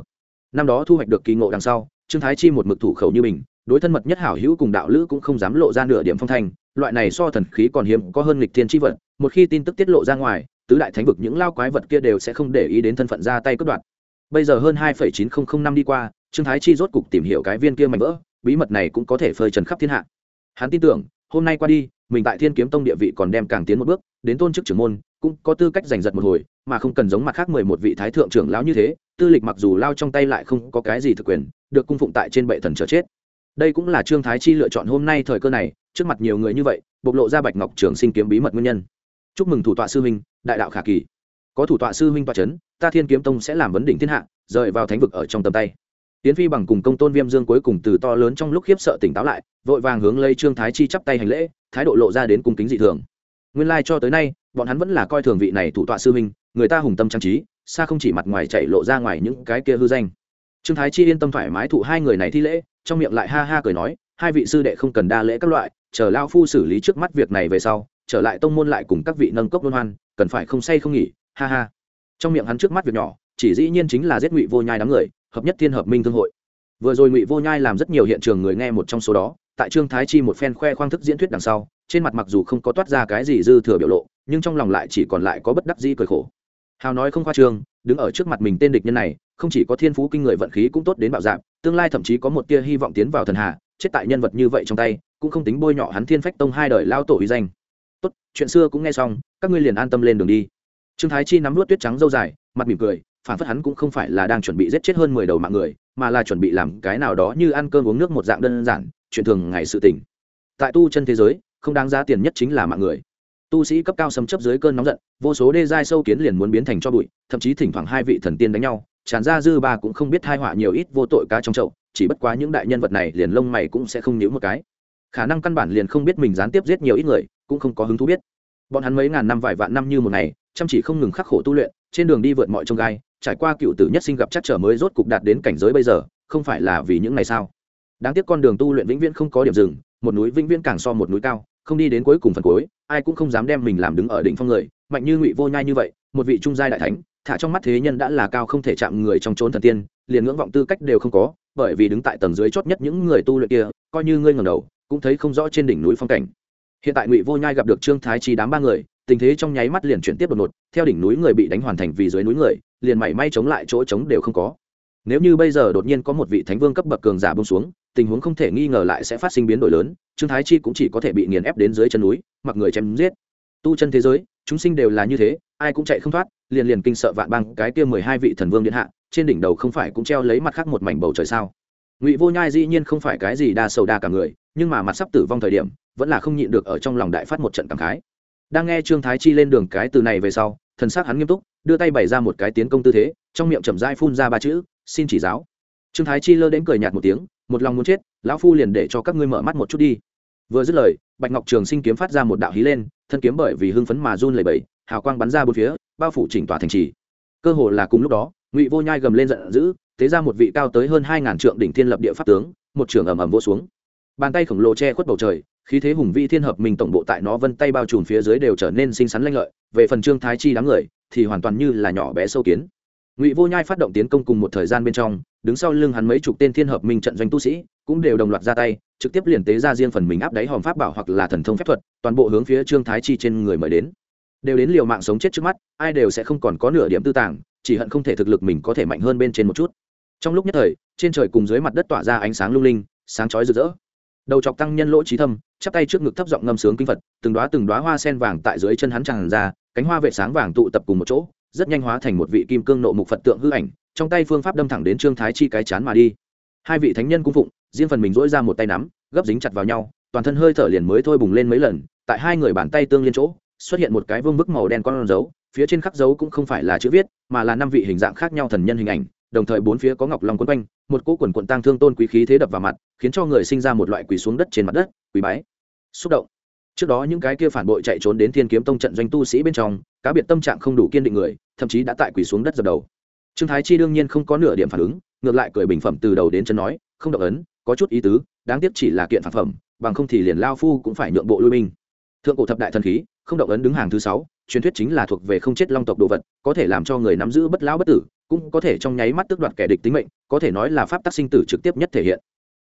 Năm đó thu hoạch được kỳ ngộ đằng sau, trương thái chi một mực thủ khẩu như mình đối thân mật nhất hảo hữu cùng đạo lữ cũng không dám lộ ra nửa điểm phong thanh, loại này so thần khí còn hiếm, có hơn lịch thiên tri vật, một khi tin tức tiết lộ ra ngoài, tứ đại thánh vực những lao quái vật kia đều sẽ không để ý đến thân phận ra tay cướp đoạt. Bây giờ hơn hai chín nghìn năm đi qua, trương thái chi rốt cục tìm hiểu cái viên kia mạnh vỡ, bí mật này cũng có thể phơi trần khắp thiên hạ. Hắn tin tưởng, hôm nay qua đi, mình tại thiên kiếm tông địa vị còn đem càng tiến một bước, đến tôn chức trưởng môn, cũng có tư cách giành giật một hồi, mà không cần giống mặt khác mười một vị thái thượng trưởng lão như thế, tư lịch mặc dù lao trong tay lại không có cái gì thực quyền, được cung phụng tại trên bệ thần chờ chết đây cũng là trương thái chi lựa chọn hôm nay thời cơ này, trước mặt nhiều người như vậy, bộc lộ ra bạch ngọc trường sinh kiếm bí mật nguyên nhân. Chúc mừng thủ tọa sư huynh, đại đạo khả kỳ. Có thủ tọa sư huynh tọa c h ấ n ta thiên kiếm tông sẽ làm vấn đỉnh thiên hạ, rời vào thánh vực ở trong tầm tay. Tiến phi bằng cùng công tôn viêm dương cuối cùng từ to lớn trong lúc khiếp sợ tỉnh táo lại, vội vàng hướng lấy trương thái chi chắp tay hành lễ, thái độ lộ ra đến cung kính dị thường. Nguyên lai、like、cho tới nay, bọn hắn vẫn là coi thường vị này thủ tọa sư huynh, người ta hùng tâm trang trí, xa không chỉ mặt ngoài chạy lộ ra ngoài những cái kia hư danh. Trương thái chi yên tâm thoải mái thụ hai người này thi lễ trong miệng lại ha ha cười nói, hai vị sư đệ không cần đa lễ các loại, chờ lao phu xử lý trước mắt việc này về sau, trở lại tông môn lại cùng các vị nâng cốc luân hoan, cần phải không say không nghỉ, ha ha. Trong miệng hắn trước mắt việc nhỏ, chỉ dĩ nhiên chính là giết ngụy vô nhai đám người, hợp nhất thiên hợp minh thương hội. Vừa rồi ngụy vô nhai làm rất nhiều hiện trường người nghe một trong số đó, tại trương thái chi một phen khoe khoang thức diễn thuyết đằng sau, trên mặt mặc dù không có toát ra cái gì dư thừa biểu lộ, nhưng trong lòng lại chỉ còn lại có bất đắc dĩ cười khổ. Hào nói không khoa trương, đứng ở trước mặt mình tên địch nhân này, không chỉ có thiên phú kinh người vận khí cũng tốt đến bạo dạng tương lai thậm chí có một tia hy vọng tiến vào thần hà, chết tại nhân vật như vậy trong tay, cũng không tính bôi nhọ hắn thiên phách tông hai đời lao tổ uy danh. Tốt, chuyện xưa cũng nghe xong, các ngươi liền an tâm lên đường đi. Trương thái chi nắm luốt tuyết trắng dâu dài, mặt mỉm cười, phản phất hắn cũng không phải là đang chuẩn bị giết chết hơn mười đầu mạng người, mà là chuẩn bị làm cái nào đó như ăn cơm uống nước một dạng đơn giản, chuyện thường ngày sự tỉnh tại tu chân thế giới, không đáng giá tiền nhất chính là mạng người. Tu sĩ cấp cao xâm chấp dưới cơn nóng giận, vô số đê giai sâu kiến liền muốn biến thành cho bụi, thậm chí thỉnh thoảng hai vị thần tiên đánh nhau tràn ra dư ba cũng không biết thai họa nhiều ít vô tội cá trong chậu, chỉ bất quá những đại nhân vật này liền lông mày cũng sẽ không nhíu một cái. Khả năng căn bản liền không biết mình gián tiếp giết nhiều ít người, cũng không có hứng thú biết. Bọn hắn mấy ngàn năm vài vạn năm như một ngày, chăm chỉ không ngừng khắc khổ tu luyện, trên đường đi vượt mọi trông gai, trải qua cựu tử nhất sinh gặp chắc trở mới rốt cục đạt đến cảnh giới bây giờ, không phải là vì những ngày sao đáng tiếc con đường tu luyện vĩnh viễn không có điểm dừng, một núi vĩnh viễn càng so một núi cao, không đi đến cuối cùng phần cuối, ai cũng không dám đem mình làm đứng ở đỉnh phong người, mạnh như ngụy vô nhai như vậy, một vị trung giai đại thánh thả trong mắt thế nhân đã là cao không thể chạm người trong trốn thần tiên, liền ngưỡng vọng tư cách đều không có, bởi vì đứng tại tầng dưới chót nhất những người tu luyện kia, coi như ngươi ngẩng đầu, cũng thấy không rõ trên đỉnh núi phong cảnh. Hiện tại ngụy vô nhai gặp được trương thái chi đám ba người, tình thế trong nháy mắt liền chuyển tiếp đột ngột, theo đỉnh núi người bị đánh hoàn thành vì dưới núi người, liền mảy may chống lại chỗ chống đều không có. Nếu như bây giờ đột nhiên có một vị thánh vương cấp bậc cường giả bông xuống, tình huống không thể nghi ngờ lại sẽ phát sinh biến đổi lớn, trương thái chi cũng chỉ có thể bị nghiền ép đến dưới chân núi, mặc người chém giết. Tu chân thế giới, chúng sinh đều là như thế, ai cũng chạy không thoát liền liền kinh sợ vạn băng cái kia mười hai vị thần vương điện hạ, trên đỉnh đầu không phải cũng treo lấy mặt khác một mảnh bầu trời sao? Ngụy vô nhai dĩ nhiên không phải cái gì đa sầu đa cả người, nhưng mà mặt sắp tử vong thời điểm, vẫn là không nhịn được ở trong lòng đại phát một trận cảm khái. Đang nghe trương thái chi lên đường cái từ này về sau, thần s á c hắn nghiêm túc, đưa tay bày ra một cái tiến công tư thế, trong miệng chậm dai phun ra ba chữ, xin chỉ giáo. Trương thái chi lơ đến cười nhạt một tiếng, một lòng muốn chết, lão phu liền để cho các ngươi mở mắt một chút đi. Vừa dứt lời, bạch ngọc trường sinh kiếm phát ra một đạo hí lên, thân kiếm bởi vì hưng phấn mà run lầy bẩy, hào quang bắn ra bốn phía bao phủ chỉnh tòa thành trì. Cơ hồ là cùng lúc đó, ngụy vô nhai gầm lên giận dữ, thế ra một vị cao tới hơn hai ngàn trượng đỉnh thiên lập địa pháp tướng, một trường ầm ầm vỗ xuống. Bàn tay khổng lồ che khuất bầu trời, khí thế hùng vĩ thiên hợp mình tổng bộ tại nó vân tay bao trùm phía dưới đều trở nên xinh xắn lanh lợi, về phần trương thái chi đám người, thì hoàn toàn như là nhỏ bé sâu kiến. Ngụy vô nhai phát động tiến công cùng một thời gian bên trong, đứng sau lưng hắn mấy chục tên thiên hợp minh trận doanh tu sĩ, cũng đều đồng loạt ra tay, trực tiếp liền tế ra riêng phần mình áp đáy hòm pháp bảo hoặc là thần thông phép thuật, toàn bộ hướng phía trương thái chi trên người mời đến đều đến liều mạng sống chết trước mắt, ai đều sẽ không còn có nửa điểm tư tàng, chỉ hận không thể thực lực mình có thể mạnh hơn bên trên một chút. Trong lúc nhất thời, trên trời cùng dưới mặt đất tỏa ra ánh sáng lung linh, sáng chói rực rỡ. Đầu chọc tăng nhân lỗ trí thâm, chắp tay trước ngực thấp giọng ngâm sướng kinh phật, từng đoá từng đoá hoa sen vàng tại dưới chân hắn tràn ra, cánh hoa vệ sáng vàng tụ tập cùng một chỗ, rất nhanh hóa thành một vị kim cương nộ mục phật tượng hư ảnh, trong tay phương pháp đâm thẳng đến trương thái chi cái chán mà đi. Hai vị thánh nhân cung phụng, riêng phần mình dỗi ra một tay nắm, gấp dính chặt vào nhau, toàn thân hơi thở liền mới thôi bùng lên mấy lần, tại hai người bàn tay tương liên chỗ xuất hiện một cái vương bức màu đen con dấu, phía trên khắc dấu cũng không phải là chữ viết, mà là năm vị hình dạng khác nhau thần nhân hình ảnh, đồng thời bốn phía có ngọc long quấn quanh, một cỗ quần quần tăng thương tôn quý khí thế đập vào mặt, khiến cho người sinh ra một loại quỳ xuống đất trên mặt đất, quỳ bái. Xúc động. Trước đó những cái kia phản bội chạy trốn đến thiên kiếm tông trận doanh tu sĩ bên trong, cá biệt tâm trạng không đủ kiên định người, thậm chí đã tại quỳ xuống đất dập đầu. Trương thái chi đương nhiên không có nửa điểm phản ứng, ngược lại cười bình phẩm từ đầu đến chân nói, không động ấn, có chút ý tứ, đáng tiếc chỉ là kiện phản phẩm, bằng không thì liền lao phu cũng phải nhượng bộ lui binh. Thượng cổ thập đại thần khí không động ấn đứng hàng thứ sáu, truyền thuyết chính là thuộc về không chết long tộc đồ vật, có thể làm cho người nắm giữ bất lão bất tử, cũng có thể trong nháy mắt tước đoạt kẻ địch tính mệnh, có thể nói là pháp tác sinh tử trực tiếp nhất thể hiện.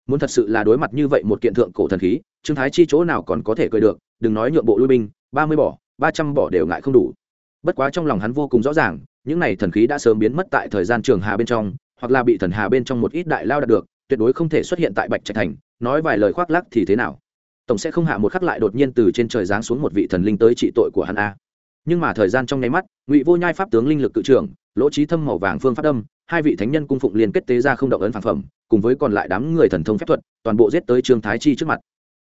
Muốn thật sự là đối mặt như vậy một kiện thượng cổ thần khí, trương thái chi chỗ nào còn có thể cười được, đừng nói nhượng bộ lui binh, ba mươi bỏ ba trăm bỏ đều ngại không đủ. Bất quá trong lòng hắn vô cùng rõ ràng, những này thần khí đã sớm biến mất tại thời gian trường hà bên trong, hoặc là bị thần hà bên trong một ít đại lao đạt được, tuyệt đối không thể xuất hiện tại bạch trạch thành, nói vài lời khoác lắc thì thế nào? Tổng sẽ không hạ một khắc lại đột nhiên từ trên trời giáng xuống một vị thần linh tới trị tội của hắn a. Nhưng mà thời gian trong nháy mắt, ngụy vô nhai pháp tướng linh lực cự trưởng, lỗ trí thâm màu vàng phương pháp đâm, hai vị thánh nhân cung phụng liên kết tế ra không động ấn phản phẩm, cùng với còn lại đám người thần thông phép thuật, toàn bộ giết tới trương thái chi trước mặt.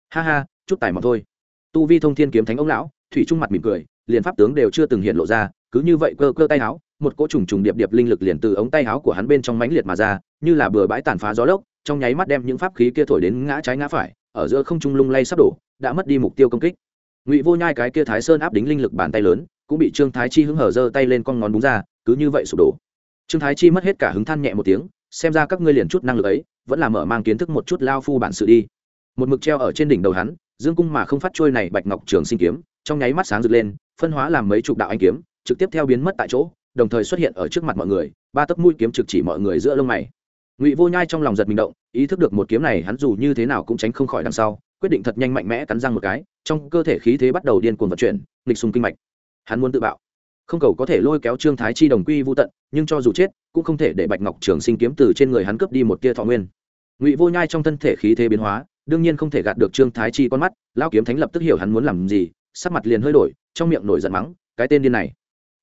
Ha ha, chút tài mọc thôi. Tu vi thông thiên kiếm thánh ông lão, thủy trung mặt mỉm cười, liền pháp tướng đều chưa từng hiện lộ ra, cứ như vậy cơ cơ tay áo, một cỗ trùng trùng điệp điệp linh lực liền từ ống tay áo của hắn bên trong mãnh liệt mà ra, như là bừa bãi tàn phá gió lốc, trong nháy mắt đem những pháp khí kia thổi đến ngã trái ngã phải ở giữa không trung lung lay sắp đổ, đã mất đi mục tiêu công kích. Ngụy vô nhai cái kia thái sơn áp đính linh lực bàn tay lớn, cũng bị trương thái chi hứng hở giơ tay lên con ngón đúng ra, cứ như vậy sụp đổ. Trương thái chi mất hết cả hứng than nhẹ một tiếng, xem ra các ngươi liền chút năng lực ấy, vẫn là mở mang kiến thức một chút lao phu bản sự đi. Một mực treo ở trên đỉnh đầu hắn, dương cung mà không phát trôi này bạch ngọc trường sinh kiếm, trong nháy mắt sáng rực lên, phân hóa làm mấy chục đạo anh kiếm, trực tiếp theo biến mất tại chỗ, đồng thời xuất hiện ở trước mặt mọi người, ba tấc mũi kiếm trực chỉ mọi người giữa lông mày ngụy vô nhai trong lòng giật mình động, ý thức được một kiếm này hắn dù như thế nào cũng tránh không khỏi đằng sau, quyết định thật nhanh mạnh mẽ cắn răng một cái, trong cơ thể khí thế bắt đầu điên cuồng vận chuyển lịch xung kinh mạch. Hắn muốn tự bạo. Không cầu có thể lôi kéo trương thái chi đồng quy vô tận, nhưng cho dù chết, cũng không thể để bạch ngọc trường sinh kiếm từ trên người hắn cướp đi một tia thọ nguyên. Ngụy vô nhai trong thân thể khí thế biến hóa, đương nhiên không thể gạt được trương thái chi con mắt lao kiếm thánh lập tức hiểu hắn muốn làm gì, sắc mặt liền hơi đổi, trong miệng nổi giận mắng, cái tên điên này.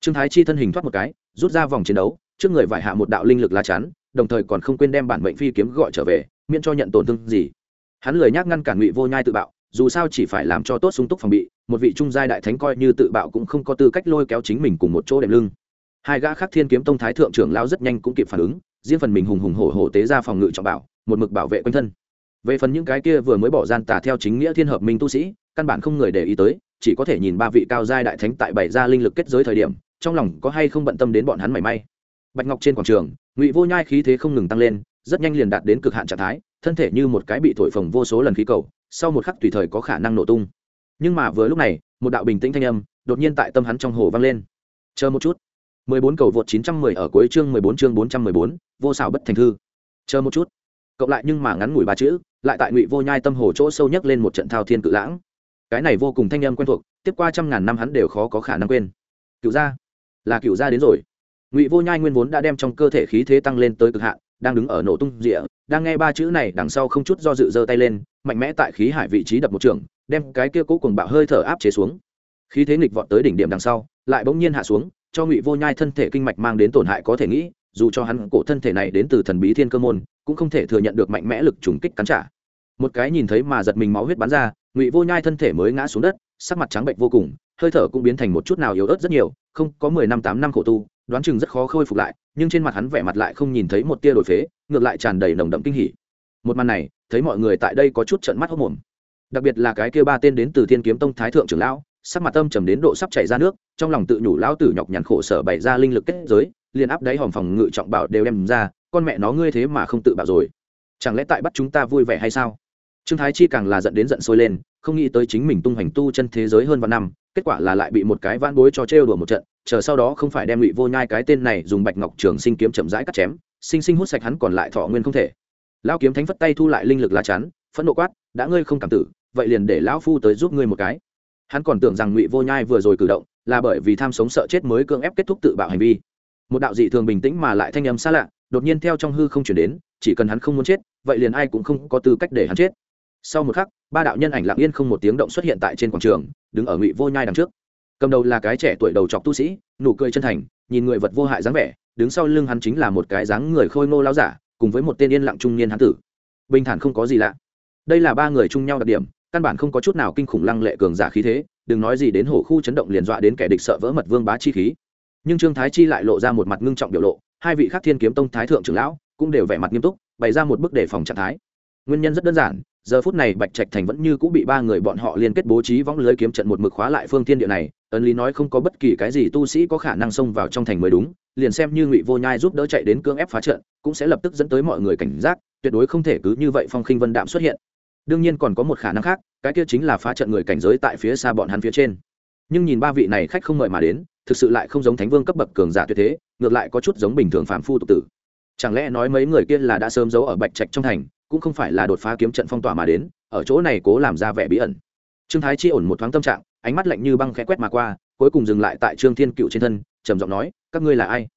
Trương thái chi thân hình thoát một cái, rút ra vòng chiến đấu, trước người vải hạ một đạo linh lực lá chắn đồng thời còn không quên đem bản mệnh phi kiếm gọi trở về, miễn cho nhận tổn thương gì. Hắn lười nhắc ngăn cản ngụy vô nhai tự bạo, dù sao chỉ phải làm cho tốt sung túc phòng bị, một vị trung giai đại thánh coi như tự bạo cũng không có tư cách lôi kéo chính mình cùng một chỗ đệm lưng. Hai gã khác thiên kiếm tông thái thượng trưởng lao rất nhanh cũng kịp phản ứng, riêng phần mình hùng hùng hổ hổ tế ra phòng ngự trọng bảo, một mực bảo vệ quanh thân. Về phần những cái kia vừa mới bỏ gian tà theo chính nghĩa thiên hợp minh tu sĩ, căn bản không người để ý tới, chỉ có thể nhìn ba vị cao giai đại thánh tại bảy gia linh lực kết giới thời điểm, trong lòng có hay không bận tâm đến bọn hắn mảy may. Bạch ngọc trên quảng trường ngụy vô nhai khí thế không ngừng tăng lên rất nhanh liền đạt đến cực hạn trạng thái thân thể như một cái bị thổi phồng vô số lần khí cầu sau một khắc tùy thời có khả năng nổ tung nhưng mà vừa lúc này một đạo bình tĩnh thanh âm đột nhiên tại tâm hắn trong hồ vang lên chờ một chút 14 cầu vượt 910 ở cuối chương 14 chương 414, vô xảo bất thành thư. chờ một chút cộng lại nhưng mà ngắn ngủi ba chữ lại tại ngụy vô nhai tâm hồ chỗ sâu nhất lên một trận thao thiên cự lãng cái này vô cùng thanh âm quen thuộc tiếp qua trăm ngàn năm hắn đều khó có khả năng quên cựu gia là cựu gia đến rồi ngụy vô nhai nguyên vốn đã đem trong cơ thể khí thế tăng lên tới cực hạn đang đứng ở nổ tung rịa đang nghe ba chữ này đằng sau không chút do dự giơ tay lên mạnh mẽ tại khí hải vị trí đập một trường đem cái kia cố cùng bạo hơi thở áp chế xuống khí thế nghịch vọt tới đỉnh điểm đằng sau lại bỗng nhiên hạ xuống cho ngụy vô nhai thân thể kinh mạch mang đến tổn hại có thể nghĩ dù cho hắn cổ thân thể này đến từ thần bí thiên cơ môn cũng không thể thừa nhận được mạnh mẽ lực trùng kích cắn trả một cái nhìn thấy mà giật mình máu huyết bắn ra ngụy vô nhai thân thể mới ngã xuống đất sắc mặt trắng bệnh vô cùng hơi thở cũng biến thành một chút nào yếu ớt rất nhiều không có mười năm tám năm khổ tu đoán chừng rất khó khôi phục lại, nhưng trên mặt hắn vẻ mặt lại không nhìn thấy một tia đổi phế, ngược lại tràn đầy nồng đậm kinh hỉ. Một màn này, thấy mọi người tại đây có chút trận mắt hốc mồm đặc biệt là cái kia ba tên đến từ thiên kiếm tông thái thượng trưởng lão, sắc mặt tâm trầm đến độ sắp chảy ra nước, trong lòng tự nhủ lão tử nhọc nhằn khổ sở bày ra linh lực kết giới, liền áp đáy hòm phòng ngự trọng bảo đều đem ra, con mẹ nó ngươi thế mà không tự bảo rồi. Chẳng lẽ tại bắt chúng ta vui vẻ hay sao? Trương thái chi càng là giận đến giận sôi lên không nghĩ tới chính mình tung hoành tu chân thế giới hơn vạn năm, kết quả là lại bị một cái van bối cho trêu đùa một trận, chờ sau đó không phải đem ngụy vô nhai cái tên này dùng bạch ngọc trường sinh kiếm chậm rãi cắt chém, sinh sinh hút sạch hắn còn lại thọ nguyên không thể. Lão kiếm thánh phất tay thu lại linh lực lá chắn, phẫn nộ quát, đã ngươi không cảm tử, vậy liền để lão phu tới giúp ngươi một cái. Hắn còn tưởng rằng ngụy vô nhai vừa rồi cử động, là bởi vì tham sống sợ chết mới cưỡng ép kết thúc tự bạo hành vi. Một đạo dị thường bình tĩnh mà lại thanh âm xa lạ, đột nhiên theo trong hư không chuyển đến, chỉ cần hắn không muốn chết, vậy liền ai cũng không có tư cách để hắn chết sau một khắc, ba đạo nhân ảnh lặng yên không một tiếng động xuất hiện tại trên quảng trường, đứng ở ngụy vô nhai đằng trước. Cầm đầu là cái trẻ tuổi đầu chọc tu sĩ, nụ cười chân thành, nhìn người vật vô hại dáng vẻ, đứng sau lưng hắn chính là một cái dáng người khôi ngô lao giả, cùng với một tên yên lặng trung niên hán tử. Bình thản không có gì lạ. Đây là ba người chung nhau đặc điểm, căn bản không có chút nào kinh khủng lăng lệ cường giả khí thế, đừng nói gì đến hổ khu chấn động liền dọa đến kẻ địch sợ vỡ mật vương bá chi khí. Nhưng trương thái chi lại lộ ra một mặt ngưng trọng biểu lộ, hai vị khác thiên kiếm tông thái thượng trưởng lão cũng đều vẻ mặt nghiêm túc, bày ra một bức đề phòng trạng thái. Nguyên nhân rất đơn giản giờ phút này bạch trạch thành vẫn như cũng bị ba người bọn họ liên kết bố trí võng lưới kiếm trận một mực khóa lại phương thiên địa này. Ấn lý nói không có bất kỳ cái gì tu sĩ có khả năng xông vào trong thành mới đúng, liền xem như ngụy vô nhai giúp đỡ chạy đến cưỡng ép phá trận, cũng sẽ lập tức dẫn tới mọi người cảnh giác, tuyệt đối không thể cứ như vậy phong khinh vân đạm xuất hiện. Đương nhiên còn có một khả năng khác, cái kia chính là phá trận người cảnh giới tại phía xa bọn hắn phía trên. Nhưng nhìn ba vị này khách không mời mà đến, thực sự lại không giống thánh vương cấp bậc cường giả tuyệt thế, ngược lại có chút giống bình thường phàm phu tục tử. Chẳng lẽ nói mấy người kia là đã sớm giấu ở bạch trạch trong thành cũng không phải là đột phá kiếm trận phong tỏa mà đến, ở chỗ này cố làm ra vẻ bí ẩn. Trương thái chi ổn một thoáng tâm trạng, ánh mắt lạnh như băng khẽ quét mà qua, cuối cùng dừng lại tại trương thiên cựu trên thân, trầm giọng nói, các ngươi là ai?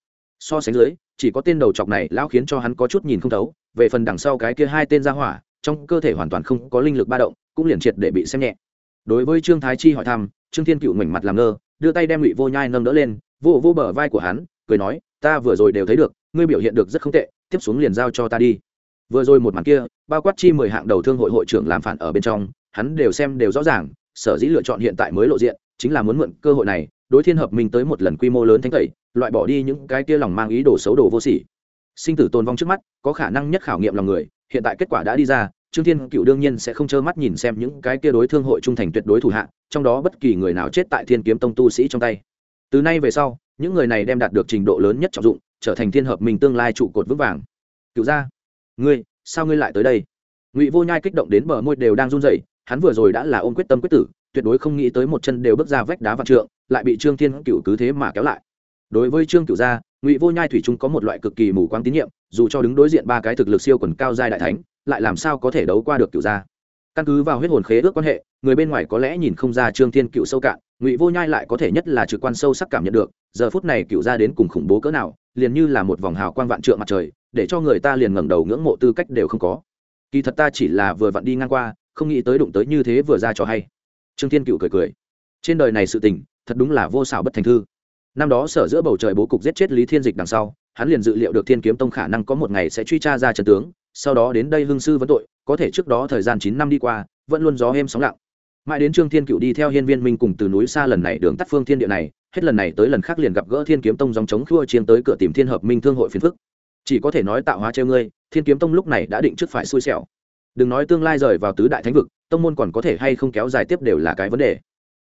So sánh dưới, chỉ có tên đầu chọc này lão khiến cho hắn có chút nhìn không thấu, về phần đằng sau cái kia hai tên ra hỏa, trong cơ thể hoàn toàn không có linh lực ba động, cũng liền triệt để bị xem nhẹ. Đối với trương thái chi hỏi thăm, trương thiên cựu ngoảnh mặt làm ngơ, đưa tay đem ngụy vô nhai nâng đỡ lên, vô vô bờ vai của hắn, cười nói, ta vừa rồi đều thấy được, ngươi biểu hiện được rất không tệ, tiếp xuống liền giao cho ta đi vừa rồi một màn kia, bao quát chi mười hạng đầu thương hội hội trưởng làm phản ở bên trong, hắn đều xem đều rõ ràng, sở dĩ lựa chọn hiện tại mới lộ diện, chính là muốn mượn cơ hội này, đối thiên hợp mình tới một lần quy mô lớn thánh tẩy, loại bỏ đi những cái kia lòng mang ý đồ xấu đồ vô sỉ. Sinh tử tồn vong trước mắt, có khả năng nhất khảo nghiệm lòng người, hiện tại kết quả đã đi ra, trương thiên cựu đương nhiên sẽ không trơ mắt nhìn xem những cái kia đối thương hội trung thành tuyệt đối thủ hạ, trong đó bất kỳ người nào chết tại thiên kiếm tông tu sĩ trong tay. Từ nay về sau, những người này đem đạt được trình độ lớn nhất trọng dụng, trở thành thiên hợp mình tương lai trụ cột vững vàng. Cựu gia ngươi, sao ngươi lại tới đây? Ngụy vô nhai kích động đến bờ môi đều đang run rẩy, hắn vừa rồi đã là ôm quyết tâm quyết tử, tuyệt đối không nghĩ tới một chân đều bước ra vách đá vạn trượng, lại bị trương thiên cựu cứ thế mà kéo lại. Đối với trương cựu gia, ngụy vô nhai thủy trung có một loại cực kỳ mù quáng tín nhiệm, dù cho đứng đối diện ba cái thực lực siêu quần cao giai đại thánh, lại làm sao có thể đấu qua được cựu gia? Căn cứ vào huyết hồn khế ước quan hệ, người bên ngoài có lẽ nhìn không ra trương thiên cựu sâu cạn, ngụy vô nhai lại có thể nhất là trực quan sâu sắc cảm nhận được, giờ phút này cựu gia đến cùng khủng bố cỡ nào, liền như là một vòng hào quang vạn trượng mặt trời để cho người ta liền ngẩng đầu ngưỡng mộ tư cách đều không có. Kỳ thật ta chỉ là vừa vặn đi ngang qua, không nghĩ tới đụng tới như thế vừa ra cho hay. Trương thiên cựu cười cười. Trên đời này sự tình, thật đúng là vô xảo bất thành thư. Năm đó sở giữa bầu trời bố cục giết chết lý thiên dịch đằng sau, hắn liền dự liệu được thiên kiếm tông khả năng có một ngày sẽ truy tra ra trần tướng, sau đó đến đây hương sư vấn tội, có thể trước đó thời gian chín năm đi qua, vẫn luôn gió êm sóng lặng. Mãi đến trương thiên cựu đi theo hiên viên minh cùng từ núi xa lần này đường tắt phương thiên địa này, hết lần này tới lần khác liền gặp gỡ thiên kiếm tông dòng chống khua chiến tới cửa tìm thiên hợp minh thương hội phiền phức chỉ có thể nói tạo hóa treo ngươi, thiên kiếm tông lúc này đã định trước phải xui xẻo. Đừng nói tương lai rời vào tứ đại thánh vực, tông môn còn có thể hay không kéo dài tiếp đều là cái vấn đề.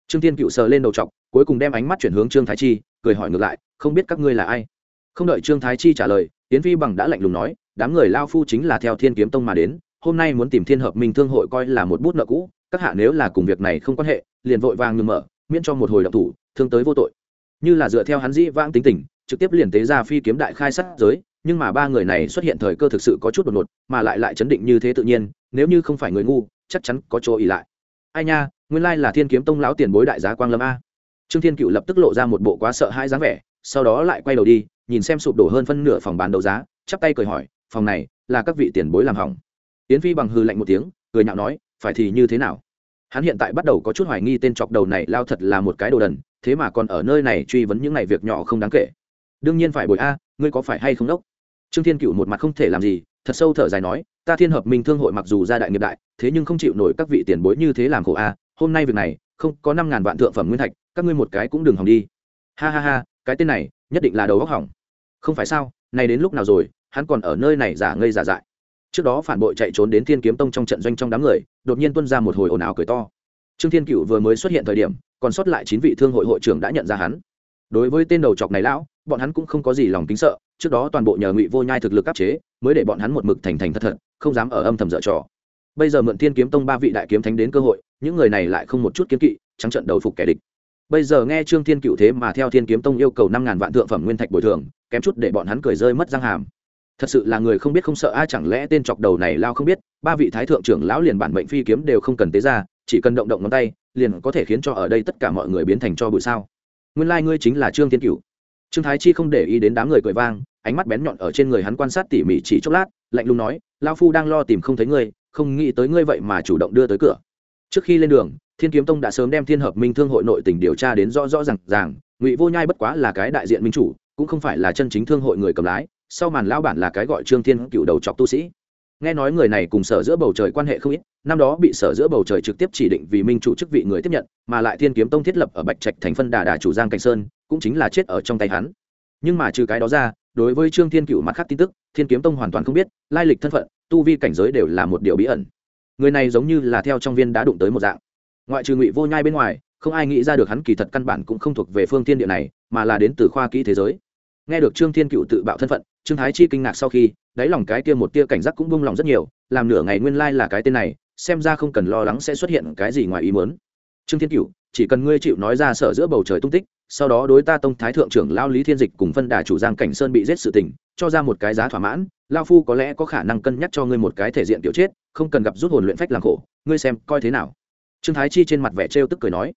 Trương thiên cựu sờ lên đầu t cuối cùng đem ánh mắt chuyển hướng trương thái chi, cười hỏi ngược lại, không biết các ngươi là ai? Không đợi trương thái chi trả lời tiến vi bằng đã lạnh lùng nói, đám người lao phu chính là theo thiên kiếm tông mà đến, hôm nay muốn tìm thiên hợp minh thương hội coi là một bút nợ cũ, các hạ nếu là cùng việc này không quan hệ, liền vội vàng ngừng mở, miễn cho một hồi động thủ, thương tới vô tội. Như là dựa theo hắn dĩ vãng tính tình, trực tiếp liền tế ra phi kiếm đại khai sát giới nhưng mà ba người này xuất hiện thời cơ thực sự có chút đột ngột, mà lại lại chấn định như thế tự nhiên, nếu như không phải người ngu, chắc chắn có chỗ ỉ lại. Ai nha, nguyên lai là thiên kiếm tông lão tiền bối đại giá quang lâm a. Trương thiên cựu lập tức lộ ra một bộ quá sợ hai dáng vẻ, sau đó lại quay đầu đi, nhìn xem sụp đổ hơn phân nửa phòng bán đấu giá, chắp tay cười hỏi, phòng này là các vị tiền bối làm hỏng? Yến phi bằng hư lạnh một tiếng, cười nhạo nói, phải thì như thế nào? Hắn hiện tại bắt đầu có chút hoài nghi tên chọc đầu này lao thật là một cái đồ đần, thế mà còn ở nơi này truy vấn những này việc nhỏ không đáng kể. Đương nhiên phải bồi a, ngươi có phải hay không đốc? Trương thiên cựu một mặt không thể làm gì, thật sâu thở dài nói, ta thiên hợp minh thương hội mặc dù gia đại nghiệp đại, thế nhưng không chịu nổi các vị tiền bối như thế làm khổ a, hôm nay việc này, không, có năm ngàn vạn thượng phẩm nguyên thạch, các ngươi một cái cũng đừng hỏng đi. Ha ha ha, cái tên này, nhất định là đầu góc hỏng. Không phải sao, này đến lúc nào rồi, hắn còn ở nơi này giả ngây giả dại. Trước đó phản bội chạy trốn đến thiên kiếm tông trong trận doanh trong đám người, đột nhiên tuân ra một hồi ồn ào cười to. Trương thiên cựu vừa mới xuất hiện thời điểm, còn sót lại chín vị thương hội hội trưởng đã nhận ra hắn. Đối với tên đầu chọc này lão bọn hắn cũng không có gì lòng kính sợ, trước đó toàn bộ nhờ ngụy vô nhai thực lực áp chế, mới để bọn hắn một mực thành thành thật thật, không dám ở âm thầm dở trò. Bây giờ mượn thiên kiếm tông ba vị đại kiếm thánh đến cơ hội, những người này lại không một chút kiếm kỵ, trắng trận đầu phục kẻ địch. Bây giờ nghe trương thiên cựu thế mà theo thiên kiếm tông yêu cầu năm ngàn vạn thượng phẩm nguyên thạch bồi thường, kém chút để bọn hắn cười rơi mất răng hàm. Thật sự là người không biết không sợ, ai chẳng lẽ tên chọc đầu này lao không biết, ba vị thái thượng trưởng lão liền bản mệnh phi kiếm đều không cần tế ra, chỉ cần động động ngón tay, liền có thể khiến cho ở đây tất cả mọi người biến thành cho bụi sao. Nguyên lai、like、ngươi chính là trương thiên cựu trương thái chi không để ý đến đám người cười vang, ánh mắt bén nhọn ở trên người hắn quan sát tỉ mỉ chỉ chốc lát, lạnh lùng nói lao phu đang lo tìm không thấy ngươi, không nghĩ tới ngươi vậy mà chủ động đưa tới cửa. Trước khi lên đường, thiên kiếm tông đã sớm đem thiên hợp minh thương hội nội tỉnh điều tra đến rõ rõ r à n g ràng, ngụy vô nhai bất quá là cái đại diện minh chủ, cũng không phải là chân chính thương hội người cầm lái, sau màn lao bản là cái gọi trương thiên cựu đầu chọc tu sĩ. Nghe nói người này cùng sở giữa bầu trời quan hệ không ít, năm đó bị sở giữa bầu trời trực tiếp chỉ định vì minh chủ chức vị người tiếp nhận, mà lại thiên kiếm tông thiết lập ở bạch trạch thành phân đà đà chủ giang cảnh sơn cũng chính là chết ở trong tay hắn. Nhưng mà trừ cái đó ra, đối với trương thiên cựu mặt khác tin tức, thiên kiếm tông hoàn toàn không biết, lai lịch thân phận, tu vi cảnh giới đều là một điều bí ẩn. Người này giống như là theo trong viên đã đụng tới một dạng. Ngoại trừ ngụy vô nhai bên ngoài, không ai nghĩ ra được hắn kỳ thật căn bản cũng không thuộc về phương tiên địa này, mà là đến từ khoa kỹ thế giới. Nghe được trương thiên cựu tự bạo thân phận, trương thái chi kinh ngạc sau khi, đáy lòng cái kia một tia cảnh giác cũng bung lòng rất nhiều, làm nửa ngày nguyên lai là cái tên này, xem ra không cần lo lắng sẽ xuất hiện cái gì ngoài ý muốn. Trương thiên cựu chỉ cần ngươi chịu nói ra sở giữa bầu trời tung tích sau đó đối ta tông thái thượng trưởng lao lý thiên dịch cùng phân đà chủ giang cảnh sơn bị giết sự tình, cho ra một cái giá thỏa mãn lao phu có lẽ có khả năng cân nhắc cho ngươi một cái thể diện kiểu chết, không cần gặp rút hồn luyện phách làm khổ, ngươi xem coi thế nào. Trương thái chi trên mặt vẻ trêu tức cười nói,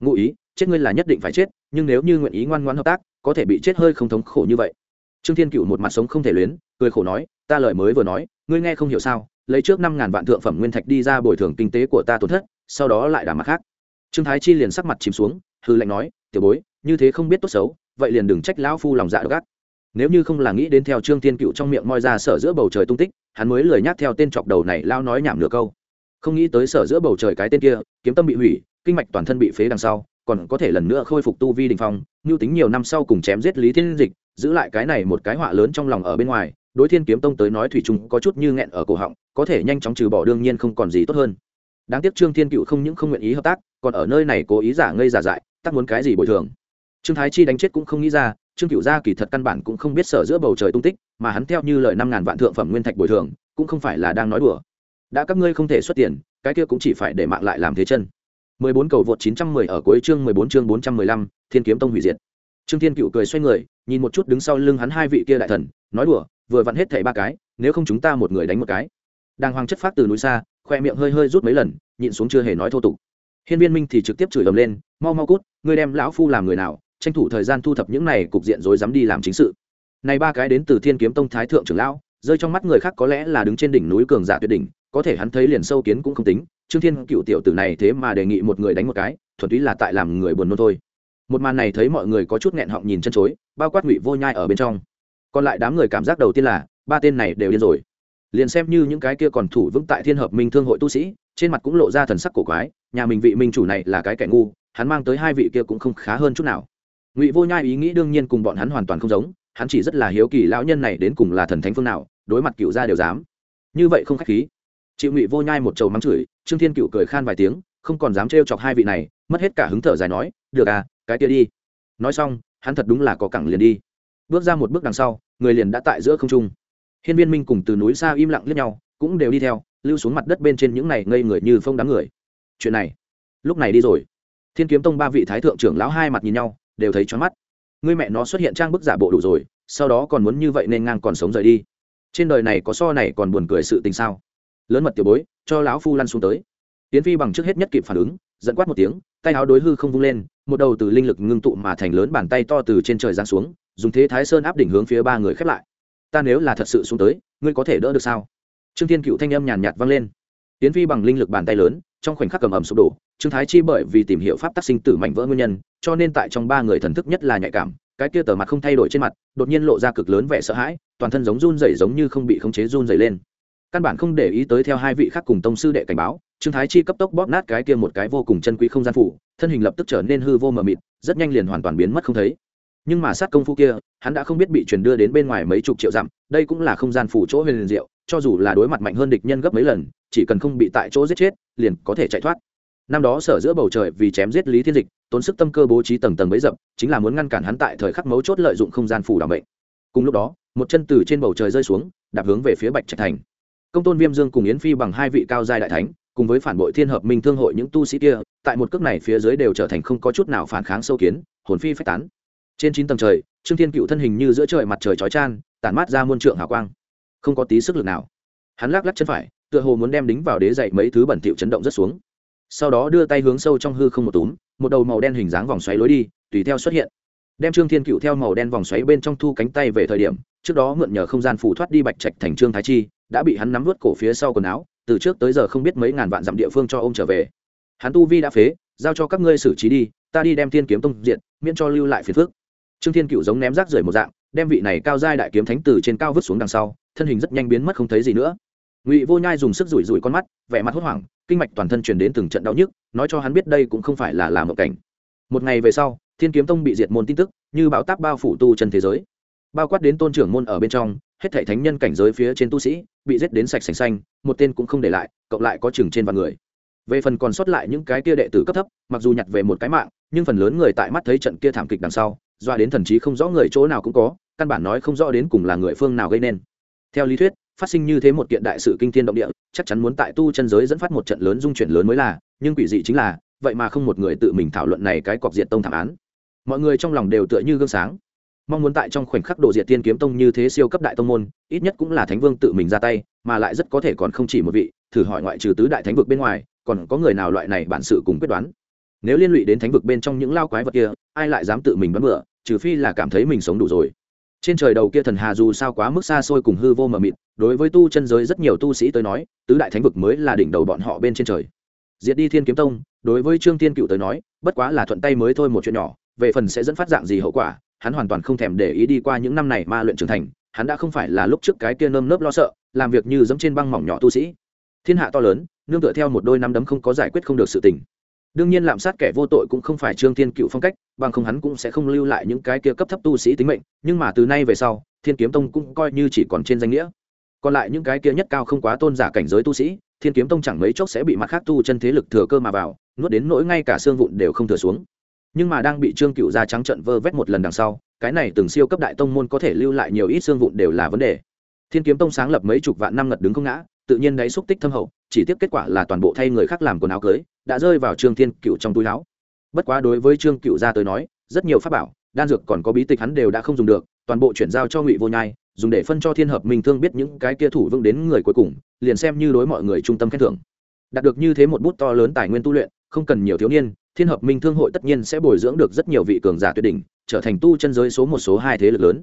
ngụ ý, chết ngươi là nhất định phải chết, nhưng nếu như nguyện ý ngoan ngoãn hợp tác, có thể bị chết hơi không thống khổ như vậy. Trương thiên cựu một mặt sống không thể luyến, cười khổ nói, ta lời mới vừa nói, ngươi nghe không hiểu sao, lấy trước năm ngàn vạn thượng phẩm nguyên thạch đi ra bồi thường kinh tế của ta tổn thất, sau đó lại đàm mặt khác. Trương thái chi liền sắc mặt chìm xuống hư lệnh nói, tiểu bối như thế không biết tốt xấu, vậy liền đừng trách lão phu lòng dạ gắt nếu như không là nghĩ đến theo trương thiên cựu trong miệng moi ra sở giữa bầu trời tung tích, hắn mới lười nhác theo tên chọc đầu này lao nói nhảm nửa câu. Không nghĩ tới sở giữa bầu trời cái tên kia, kiếm tâm bị hủy, kinh mạch toàn thân bị phế đằng sau, còn có thể lần nữa khôi phục tu vi đình phong, như tính nhiều năm sau cùng chém giết lý thiên dịch, giữ lại cái này một cái họa lớn trong lòng ở bên ngoài, đối thiên kiếm tông tới nói thủy trung có chút như nghẹn ở cổ họng, có thể nhanh chóng trừ bỏ đương nhiên không còn gì tốt hơn. Đáng tiếc trương thiên cựu không những không nguyện ý hợp tác, còn ở nơi này cố ý giả ngây giả dại, tắc muốn cái gì bồi thường trương thái chi đánh chết cũng không nghĩ ra trương cựu gia kỳ thật căn bản cũng không biết sở giữa bầu trời tung tích mà hắn theo như lời năm ngàn vạn thượng phẩm nguyên thạch bồi thường cũng không phải là đang nói đùa đã các ngươi không thể xuất tiền cái kia cũng chỉ phải để mạng lại làm thế chân 14 cầu vượt 910 ở cuối chương 14 chương 415, Thiên kiếm tông hủy diệt. Trương Thiên Cựu cười xoay người, nhìn một chút đứng sau lưng hắn hai vị kia đại thần, nói đùa, vừa vặn hết thảy ba cái, nếu không chúng ta một người đánh một cái. Đang hoàng chất phát từ núi xa, khoe miệng hơi hơi rút mấy lần, nhịn xuống chưa hề nói thô tục. Hiên Viên Minh thì trực tiếp chửi ầm lên, mau mau cút, ngươi đem lão phu làm người nào, tranh thủ thời gian thu thập những này cục diện rối dám đi làm chính sự. Này ba cái đến từ Thiên kiếm tông thái thượng trưởng lão, rơi trong mắt người khác có lẽ là đứng trên đỉnh núi cường giả tuyệt đỉnh, có thể hắn thấy liền sâu kiến cũng không tính, trương thiên cựu tiểu tử này thế mà đề nghị một người đánh một cái thuần túy là tại làm người buồn nôn thôi. Một màn này thấy mọi người có chút nghẹn họng nhìn chân chối bao quát ngụy vô nhai ở bên trong. Còn lại đám người cảm giác đầu tiên là ba tên này đều điên rồi. Liền xem như những cái kia còn thủ vững tại thiên hợp minh thương hội tu sĩ trên mặt cũng lộ ra thần sắc cổ quái nhà mình vị minh chủ này là cái kẻ ngu hắn mang tới hai vị kia cũng không khá hơn chút nào ngụy vô nhai ý nghĩ đương nhiên cùng bọn hắn hoàn toàn không giống, hắn chỉ rất là hiếu kỳ lão nhân này đến cùng là thần thánh phương nào, đối mặt cựu gia đều dám. Như vậy không khách khí. Chịu ngụy vô nhai một trầu mắng chửi, trương thiên cựu cười khan vài tiếng, không còn dám trêu chọc hai vị này, mất hết cả hứng thở dài nói, được à cái kia đi. Nói xong, hắn thật đúng là có cẳng liền đi. Bước ra một bước đằng sau, người liền đã tại giữa không trung. Hiên viên minh cùng từ núi xa im lặng lướt nhau, cũng đều đi theo, lưu xuống mặt đất bên trên những này ngây người như phong đám người. Chuyện này, lúc này đi rồi. Thiên kiếm tông ba vị thái thượng trưởng lão hai mặt nhìn nhau đều thấy choáng mắt. Người mẹ nó xuất hiện trang bức giả bộ đủ rồi, sau đó còn muốn như vậy nên ngang còn sống rời đi. Trên đời này có so này còn buồn cười sự tình sao? Lớn mật tiểu bối, cho lão phu lăn xuống tới. Tiến phi bằng trước hết nhất kịp phản ứng dẫn quát một tiếng, tay áo đối hư không vung lên, một đầu từ linh lực ngưng tụ mà thành lớn bàn tay to từ trên trời giáng xuống, dùng thế thái sơn áp đỉnh hướng phía ba người khép lại. Ta nếu là thật sự xuống tới, ngươi có thể đỡ được sao? Trương thiên cựu thanh âm nhàn nhạt vang lên. Tiến phi bằng linh lực bàn tay lớn trong khoảnh khắc cầm ẩm sụp đổ, trương thái chi bởi vì tìm hiểu pháp tác sinh tử mảnh vỡ nguyên nhân, cho nên tại trong ba người thần thức nhất là nhạy cảm, cái kia tờ mặt không thay đổi trên mặt, đột nhiên lộ ra cực lớn vẻ sợ hãi, toàn thân giống run rẩy giống như không bị khống chế run rẩy lên. Căn bản không để ý tới theo hai vị khác cùng tông sư đệ cảnh báo, trương thái chi cấp tốc bóp nát cái kia một cái vô cùng chân quý không gian phủ, thân hình lập tức trở nên hư vô mờ mịt, rất nhanh liền hoàn toàn biến mất không thấy. Nhưng mà sát công phu kia, hắn đã không biết bị truyền đưa đến bên ngoài mấy chục triệu dặm, đây cũng là không gian phủ chỗ huyền liền diệu, cho dù là đối mặt mạnh hơn địch nhân gấp mấy lần chỉ cần không bị tại chỗ giết chết, liền có thể chạy thoát. Năm đó sở giữa bầu trời vì chém giết lý thiên dịch, tốn sức tâm cơ bố trí tầng tầng bấy dập, chính là muốn ngăn cản hắn tại thời khắc mấu chốt lợi dụng không gian phủ đảm bệnh cùng lúc đó, một chân từ trên bầu trời rơi xuống, đạp hướng về phía bạch trạch thành. Công tôn viêm dương cùng yến phi bằng hai vị cao giai đại thánh, cùng với phản bội thiên hợp minh thương hội những tu sĩ kia, tại một cước này phía dưới đều trở thành không có chút nào phản kháng sâu kiến, hồn phi phách tán. Trên chín tầng trời, trương thiên cựu thân hình như giữa trời mặt trời chói chan tản mát ra muôn trượng hào quang. Không có tí sức lực nào. Hắn lắc lắc chân phải tựa hồ muốn đem đính vào đế dậy mấy thứ bẩn thỉu chấn động rất xuống. Sau đó đưa tay hướng sâu trong hư không một túm, một đầu màu đen hình dáng vòng xoáy lối đi, tùy theo xuất hiện. Đem trương thiên cựu theo màu đen vòng xoáy bên trong thu cánh tay về thời điểm, trước đó mượn nhờ không gian phủ thoát đi bạch trạch thành trương thái chi, đã bị hắn nắm vớt cổ phía sau quần áo, từ trước tới giờ không biết mấy ngàn vạn dặm địa phương cho ông trở về. Hắn tu vi đã phế, giao cho các ngươi xử trí đi, ta đi đem thiên kiếm tông diện miễn cho lưu lại phiền phước trương thiên cựu giống ném rác rưởi một dạng, đem vị này cao giai đại kiếm thánh từ trên cao vứt xuống đằng sau, thân hình rất nhanh biến mất không thấy gì nữa ngụy vô nhai dùng sức rủi rủi con mắt vẻ mặt hốt hoảng kinh mạch toàn thân truyền đến từng trận đau nhức nói cho hắn biết đây cũng không phải là làm một cảnh một ngày về sau thiên kiếm tông bị diệt môn tin tức như bão táp bao phủ tu chân thế giới bao quát đến tôn trưởng môn ở bên trong hết thảy thánh nhân cảnh giới phía trên tu sĩ bị giết đến sạch sành xanh một tên cũng không để lại cộng lại có chừng trên vạn người về phần còn sót lại những cái kia đệ tử cấp thấp mặc dù nhặt về một cái mạng nhưng phần lớn người tại mắt thấy trận kia thảm kịch đằng sau doa đến thần trí không rõ người chỗ nào cũng có căn bản nói không rõ đến cùng là người phương nào gây nên theo lý thuyết phát sinh như thế một kiện đại sự kinh thiên động địa, chắc chắn muốn tại tu chân giới dẫn phát một trận lớn dung chuyển lớn mới là, nhưng quỷ dị chính là, vậy mà không một người tự mình thảo luận này cái cọc diện tông thảm án. Mọi người trong lòng đều tựa như gương sáng. Mong muốn tại trong khoảnh khắc độ diệt tiên kiếm tông như thế siêu cấp đại tông môn, ít nhất cũng là thánh vương tự mình ra tay, mà lại rất có thể còn không chỉ một vị, thử hỏi ngoại trừ tứ đại thánh vực bên ngoài, còn có người nào loại này bản sự cùng quyết đoán? Nếu liên lụy đến thánh vực bên trong những lao quái vật kia, ai lại dám tự mình bắn bựa trừ phi là cảm thấy mình sống đủ rồi trên trời đầu kia thần hà dù sao quá mức xa xôi cùng hư vô mờ mịt, đối với tu chân giới rất nhiều tu sĩ tới nói, tứ đại thánh vực mới là đỉnh đầu bọn họ bên trên trời. Diệt đi thiên kiếm tông, đối với trương tiên cựu tới nói, bất quá là thuận tay mới thôi một chuyện nhỏ, về phần sẽ dẫn phát dạng gì hậu quả, hắn hoàn toàn không thèm để ý đi qua những năm này ma luyện trưởng thành, hắn đã không phải là lúc trước cái kia nơm nớp lo sợ, làm việc như dẫm trên băng mỏng nhỏ tu sĩ. Thiên hạ to lớn, nương tựa theo một đôi năm đấm không có giải quyết không được sự tình đương nhiên lạm sát kẻ vô tội cũng không phải trương thiên cựu phong cách, bằng không hắn cũng sẽ không lưu lại những cái kia cấp thấp tu sĩ tính mệnh, nhưng mà từ nay về sau, thiên kiếm tông cũng coi như chỉ còn trên danh nghĩa. Còn lại những cái kia nhất cao không quá tôn giả cảnh giới tu sĩ, thiên kiếm tông chẳng mấy chốc sẽ bị mặt khác tu chân thế lực thừa cơ mà vào, nuốt đến nỗi ngay cả xương vụn đều không thừa xuống. Nhưng mà đang bị trương cựu ra trắng trận vơ vét một lần đằng sau, cái này từng siêu cấp đại tông môn có thể lưu lại nhiều ít xương vụn đều là vấn đề. Thiên kiếm tông sáng lập mấy chục vạn năm ngật đứng không ngã, tự nhiên đáy xúc tích thâm hậu chỉ tiếp kết quả là toàn bộ thay người khác làm quần áo cưới, đã rơi vào trương thiên cựu trong túi áo. Bất quá đối với trương cựu gia tới nói, rất nhiều pháp bảo, đan dược còn có bí tịch hắn đều đã không dùng được, toàn bộ chuyển giao cho ngụy vô nhai, dùng để phân cho thiên hợp minh thương biết những cái kia thủ vững đến người cuối cùng, liền xem như đối mọi người trung tâm khen thưởng. Đạt được như thế một bút to lớn tài nguyên tu luyện, không cần nhiều thiếu niên, thiên hợp minh thương hội tất nhiên sẽ bồi dưỡng được rất nhiều vị cường giả tuyệt đỉnh, trở thành tu chân giới số một số hai thế lực lớn.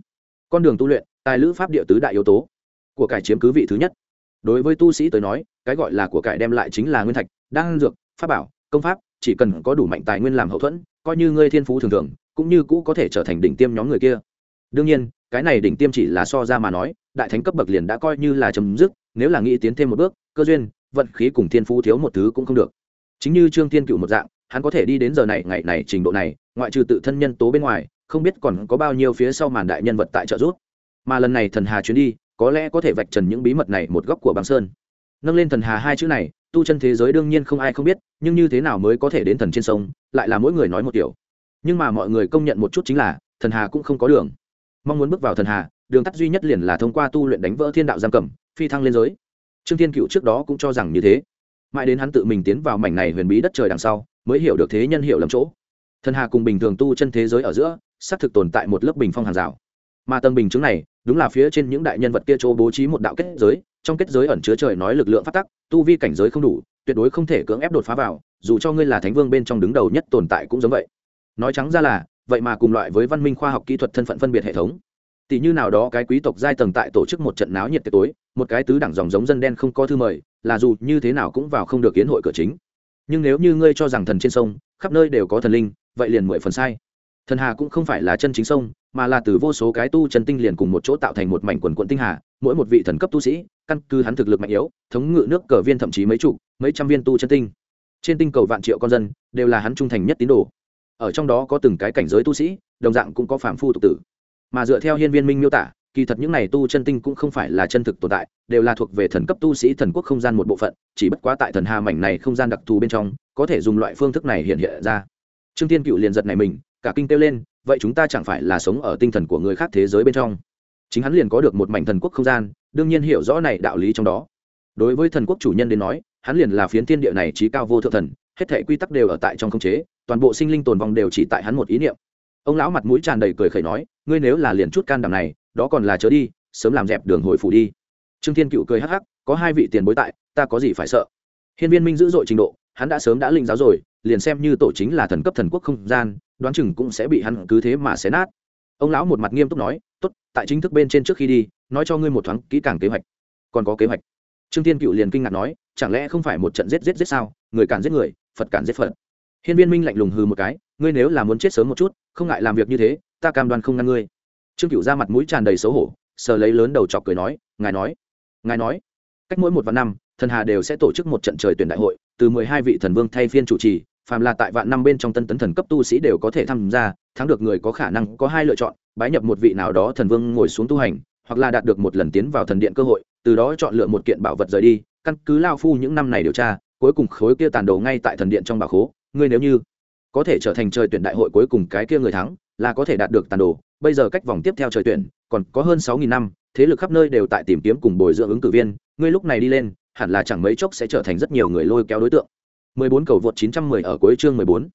Con đường tu luyện, tài lữ pháp địa tứ đại yếu tố của cải chiếm cứ vị thứ nhất đối với tu sĩ tới nói, cái gọi là của cải đem lại chính là nguyên thạch, đan dược, pháp bảo, công pháp, chỉ cần có đủ mạnh tài nguyên làm hậu thuẫn, coi như ngươi thiên phú thường thường, cũng như cũ có thể trở thành đỉnh tiêm nhóm người kia. Đương nhiên, cái này đỉnh tiêm chỉ là so ra mà nói, đại thánh cấp bậc liền đã coi như là chấm dứt, nếu là nghĩ tiến thêm một bước, cơ duyên, vận khí cùng thiên phú thiếu một thứ cũng không được. Chính như trương thiên cựu một dạng, hắn có thể đi đến giờ này, ngày này trình độ này, ngoại trừ tự thân nhân tố bên ngoài, không biết còn có bao nhiêu phía sau màn đại nhân vật tại trợ giúp. Mà lần này thần hà chuyến đi có lẽ có thể vạch trần những bí mật này một góc của băng sơn. Nâng lên thần hà hai chữ này, tu chân thế giới đương nhiên không ai không biết, nhưng như thế nào mới có thể đến thần trên sông, lại là mỗi người nói một kiểu. Nhưng mà mọi người công nhận một chút chính là, thần hà cũng không có đường. Mong muốn bước vào thần hà, đường tắt duy nhất liền là thông qua tu luyện đánh vỡ thiên đạo giam cầm, phi thăng lên giới. Trương thiên cựu trước đó cũng cho rằng như thế. Mãi đến hắn tự mình tiến vào mảnh này huyền bí đất trời đằng sau, mới hiểu được thế nhân hiểu lầm chỗ. Thần hà cùng bình thường tu chân thế giới ở giữa, xác thực tồn tại một lớp bình phong hàng rào. Mà tầng bình chứng này đúng là phía trên những đại nhân vật kia chỗ bố trí một đạo kết giới, trong kết giới ẩn chứa trời nói lực lượng phát tắc, tu vi cảnh giới không đủ, tuyệt đối không thể cưỡng ép đột phá vào, dù cho ngươi là thánh vương bên trong đứng đầu nhất tồn tại cũng giống vậy. Nói trắng ra là, vậy mà cùng loại với văn minh khoa học kỹ thuật thân phận phân biệt hệ thống. Tỷ như nào đó cái quý tộc giai tầng tại tổ chức một trận náo nhiệt tiệc tối, một cái tứ đẳng dòng giống dân đen không có thư mời, là dù như thế nào cũng vào không được kiến hội cửa chính. Nhưng nếu như ngươi cho rằng thần trên sông, khắp nơi đều có thần linh, vậy liền mười phần sai thần hà cũng không phải là chân chính sông, mà là từ vô số cái tu chân tinh liền cùng một chỗ tạo thành một mảnh quần quận tinh hà, mỗi một vị thần cấp tu sĩ, căn cứ hắn thực lực mạnh yếu, thống ngự nước cờ viên thậm chí mấy chục, mấy trăm viên tu chân tinh. Trên tinh cầu vạn triệu con dân, đều là hắn trung thành nhất tín đồ. Ở trong đó có từng cái cảnh giới tu sĩ, đồng dạng cũng có phạm phu tục tử. Mà dựa theo hiên viên minh miêu tả, kỳ thật những này tu chân tinh cũng không phải là chân thực tồn tại, đều là thuộc về thần cấp tu sĩ thần quốc không gian một bộ phận, chỉ bất quá tại thần hà mảnh này không gian đặc thù bên trong, có thể dùng loại phương thức này hiện hiện ra. Trương tiên cựu liền giật này mình cả kinh kêu lên, vậy chúng ta chẳng phải là sống ở tinh thần của người khác thế giới bên trong? Chính hắn liền có được một mảnh thần quốc không gian, đương nhiên hiểu rõ này đạo lý trong đó. Đối với thần quốc chủ nhân đến nói, hắn liền là phiến thiên địa này trí cao vô thượng thần, hết thể quy tắc đều ở tại trong khống chế, toàn bộ sinh linh tồn vong đều chỉ tại hắn một ý niệm. Ông lão mặt mũi tràn đầy cười khẩy nói, ngươi nếu là liền chút can đảm này, đó còn là chớ đi, sớm làm dẹp đường hồi phủ đi. Trương thiên cựu cười hắc hắc, có hai vị tiền bối tại, ta có gì phải sợ? Hiên viên minh dữ dội trình độ, hắn đã sớm đã linh giáo rồi liền xem như tổ chính là thần cấp thần quốc không gian, đoán chừng cũng sẽ bị hắn cứ thế mà xé nát. Ông lão một mặt nghiêm túc nói, tốt, tại chính thức bên trên trước khi đi, nói cho ngươi một thoáng kỹ càng kế hoạch. Còn có kế hoạch? Trương tiên cựu liền kinh ngạc nói, chẳng lẽ không phải một trận giết giết giết sao? Người cản giết người, phật cản giết phật. Hiên viên minh lạnh lùng hừ một cái, ngươi nếu là muốn chết sớm một chút, không ngại làm việc như thế, ta cam đoan không ngăn ngươi. Trương cựu ra mặt mũi tràn đầy xấu hổ, sờ lấy lớn đầu chọc cười nói, ngài nói ngài nói, cách mỗi một vạn năm, thần hà đều sẽ tổ chức một trận trời tuyển đại hội từ mười hai vị thần vương thay phiên chủ trì, phàm là tại vạn năm bên trong tân tấn thần cấp tu sĩ đều có thể tham gia, thắng được người có khả năng có hai lựa chọn, bái nhập một vị nào đó thần vương ngồi xuống tu hành, hoặc là đạt được một lần tiến vào thần điện cơ hội, từ đó chọn lựa một kiện bảo vật rời đi. Căn cứ lao phu những năm này điều tra, cuối cùng khối kia tàn đồ ngay tại thần điện trong bà khố. Ngươi nếu như có thể trở thành trời tuyển đại hội cuối cùng cái kia người thắng, là có thể đạt được tàn đồ. Bây giờ cách vòng tiếp theo trời tuyển, còn có hơn sáu nghìn năm, thế lực khắp nơi đều tại tìm kiếm cùng bồi dưỡng ứng cử viên. Ngươi lúc này đi lên hẳn là chẳng mấy chốc sẽ trở thành rất nhiều người lôi kéo đối tượng. 14 cầu vượt 910 ở cuối chương 14,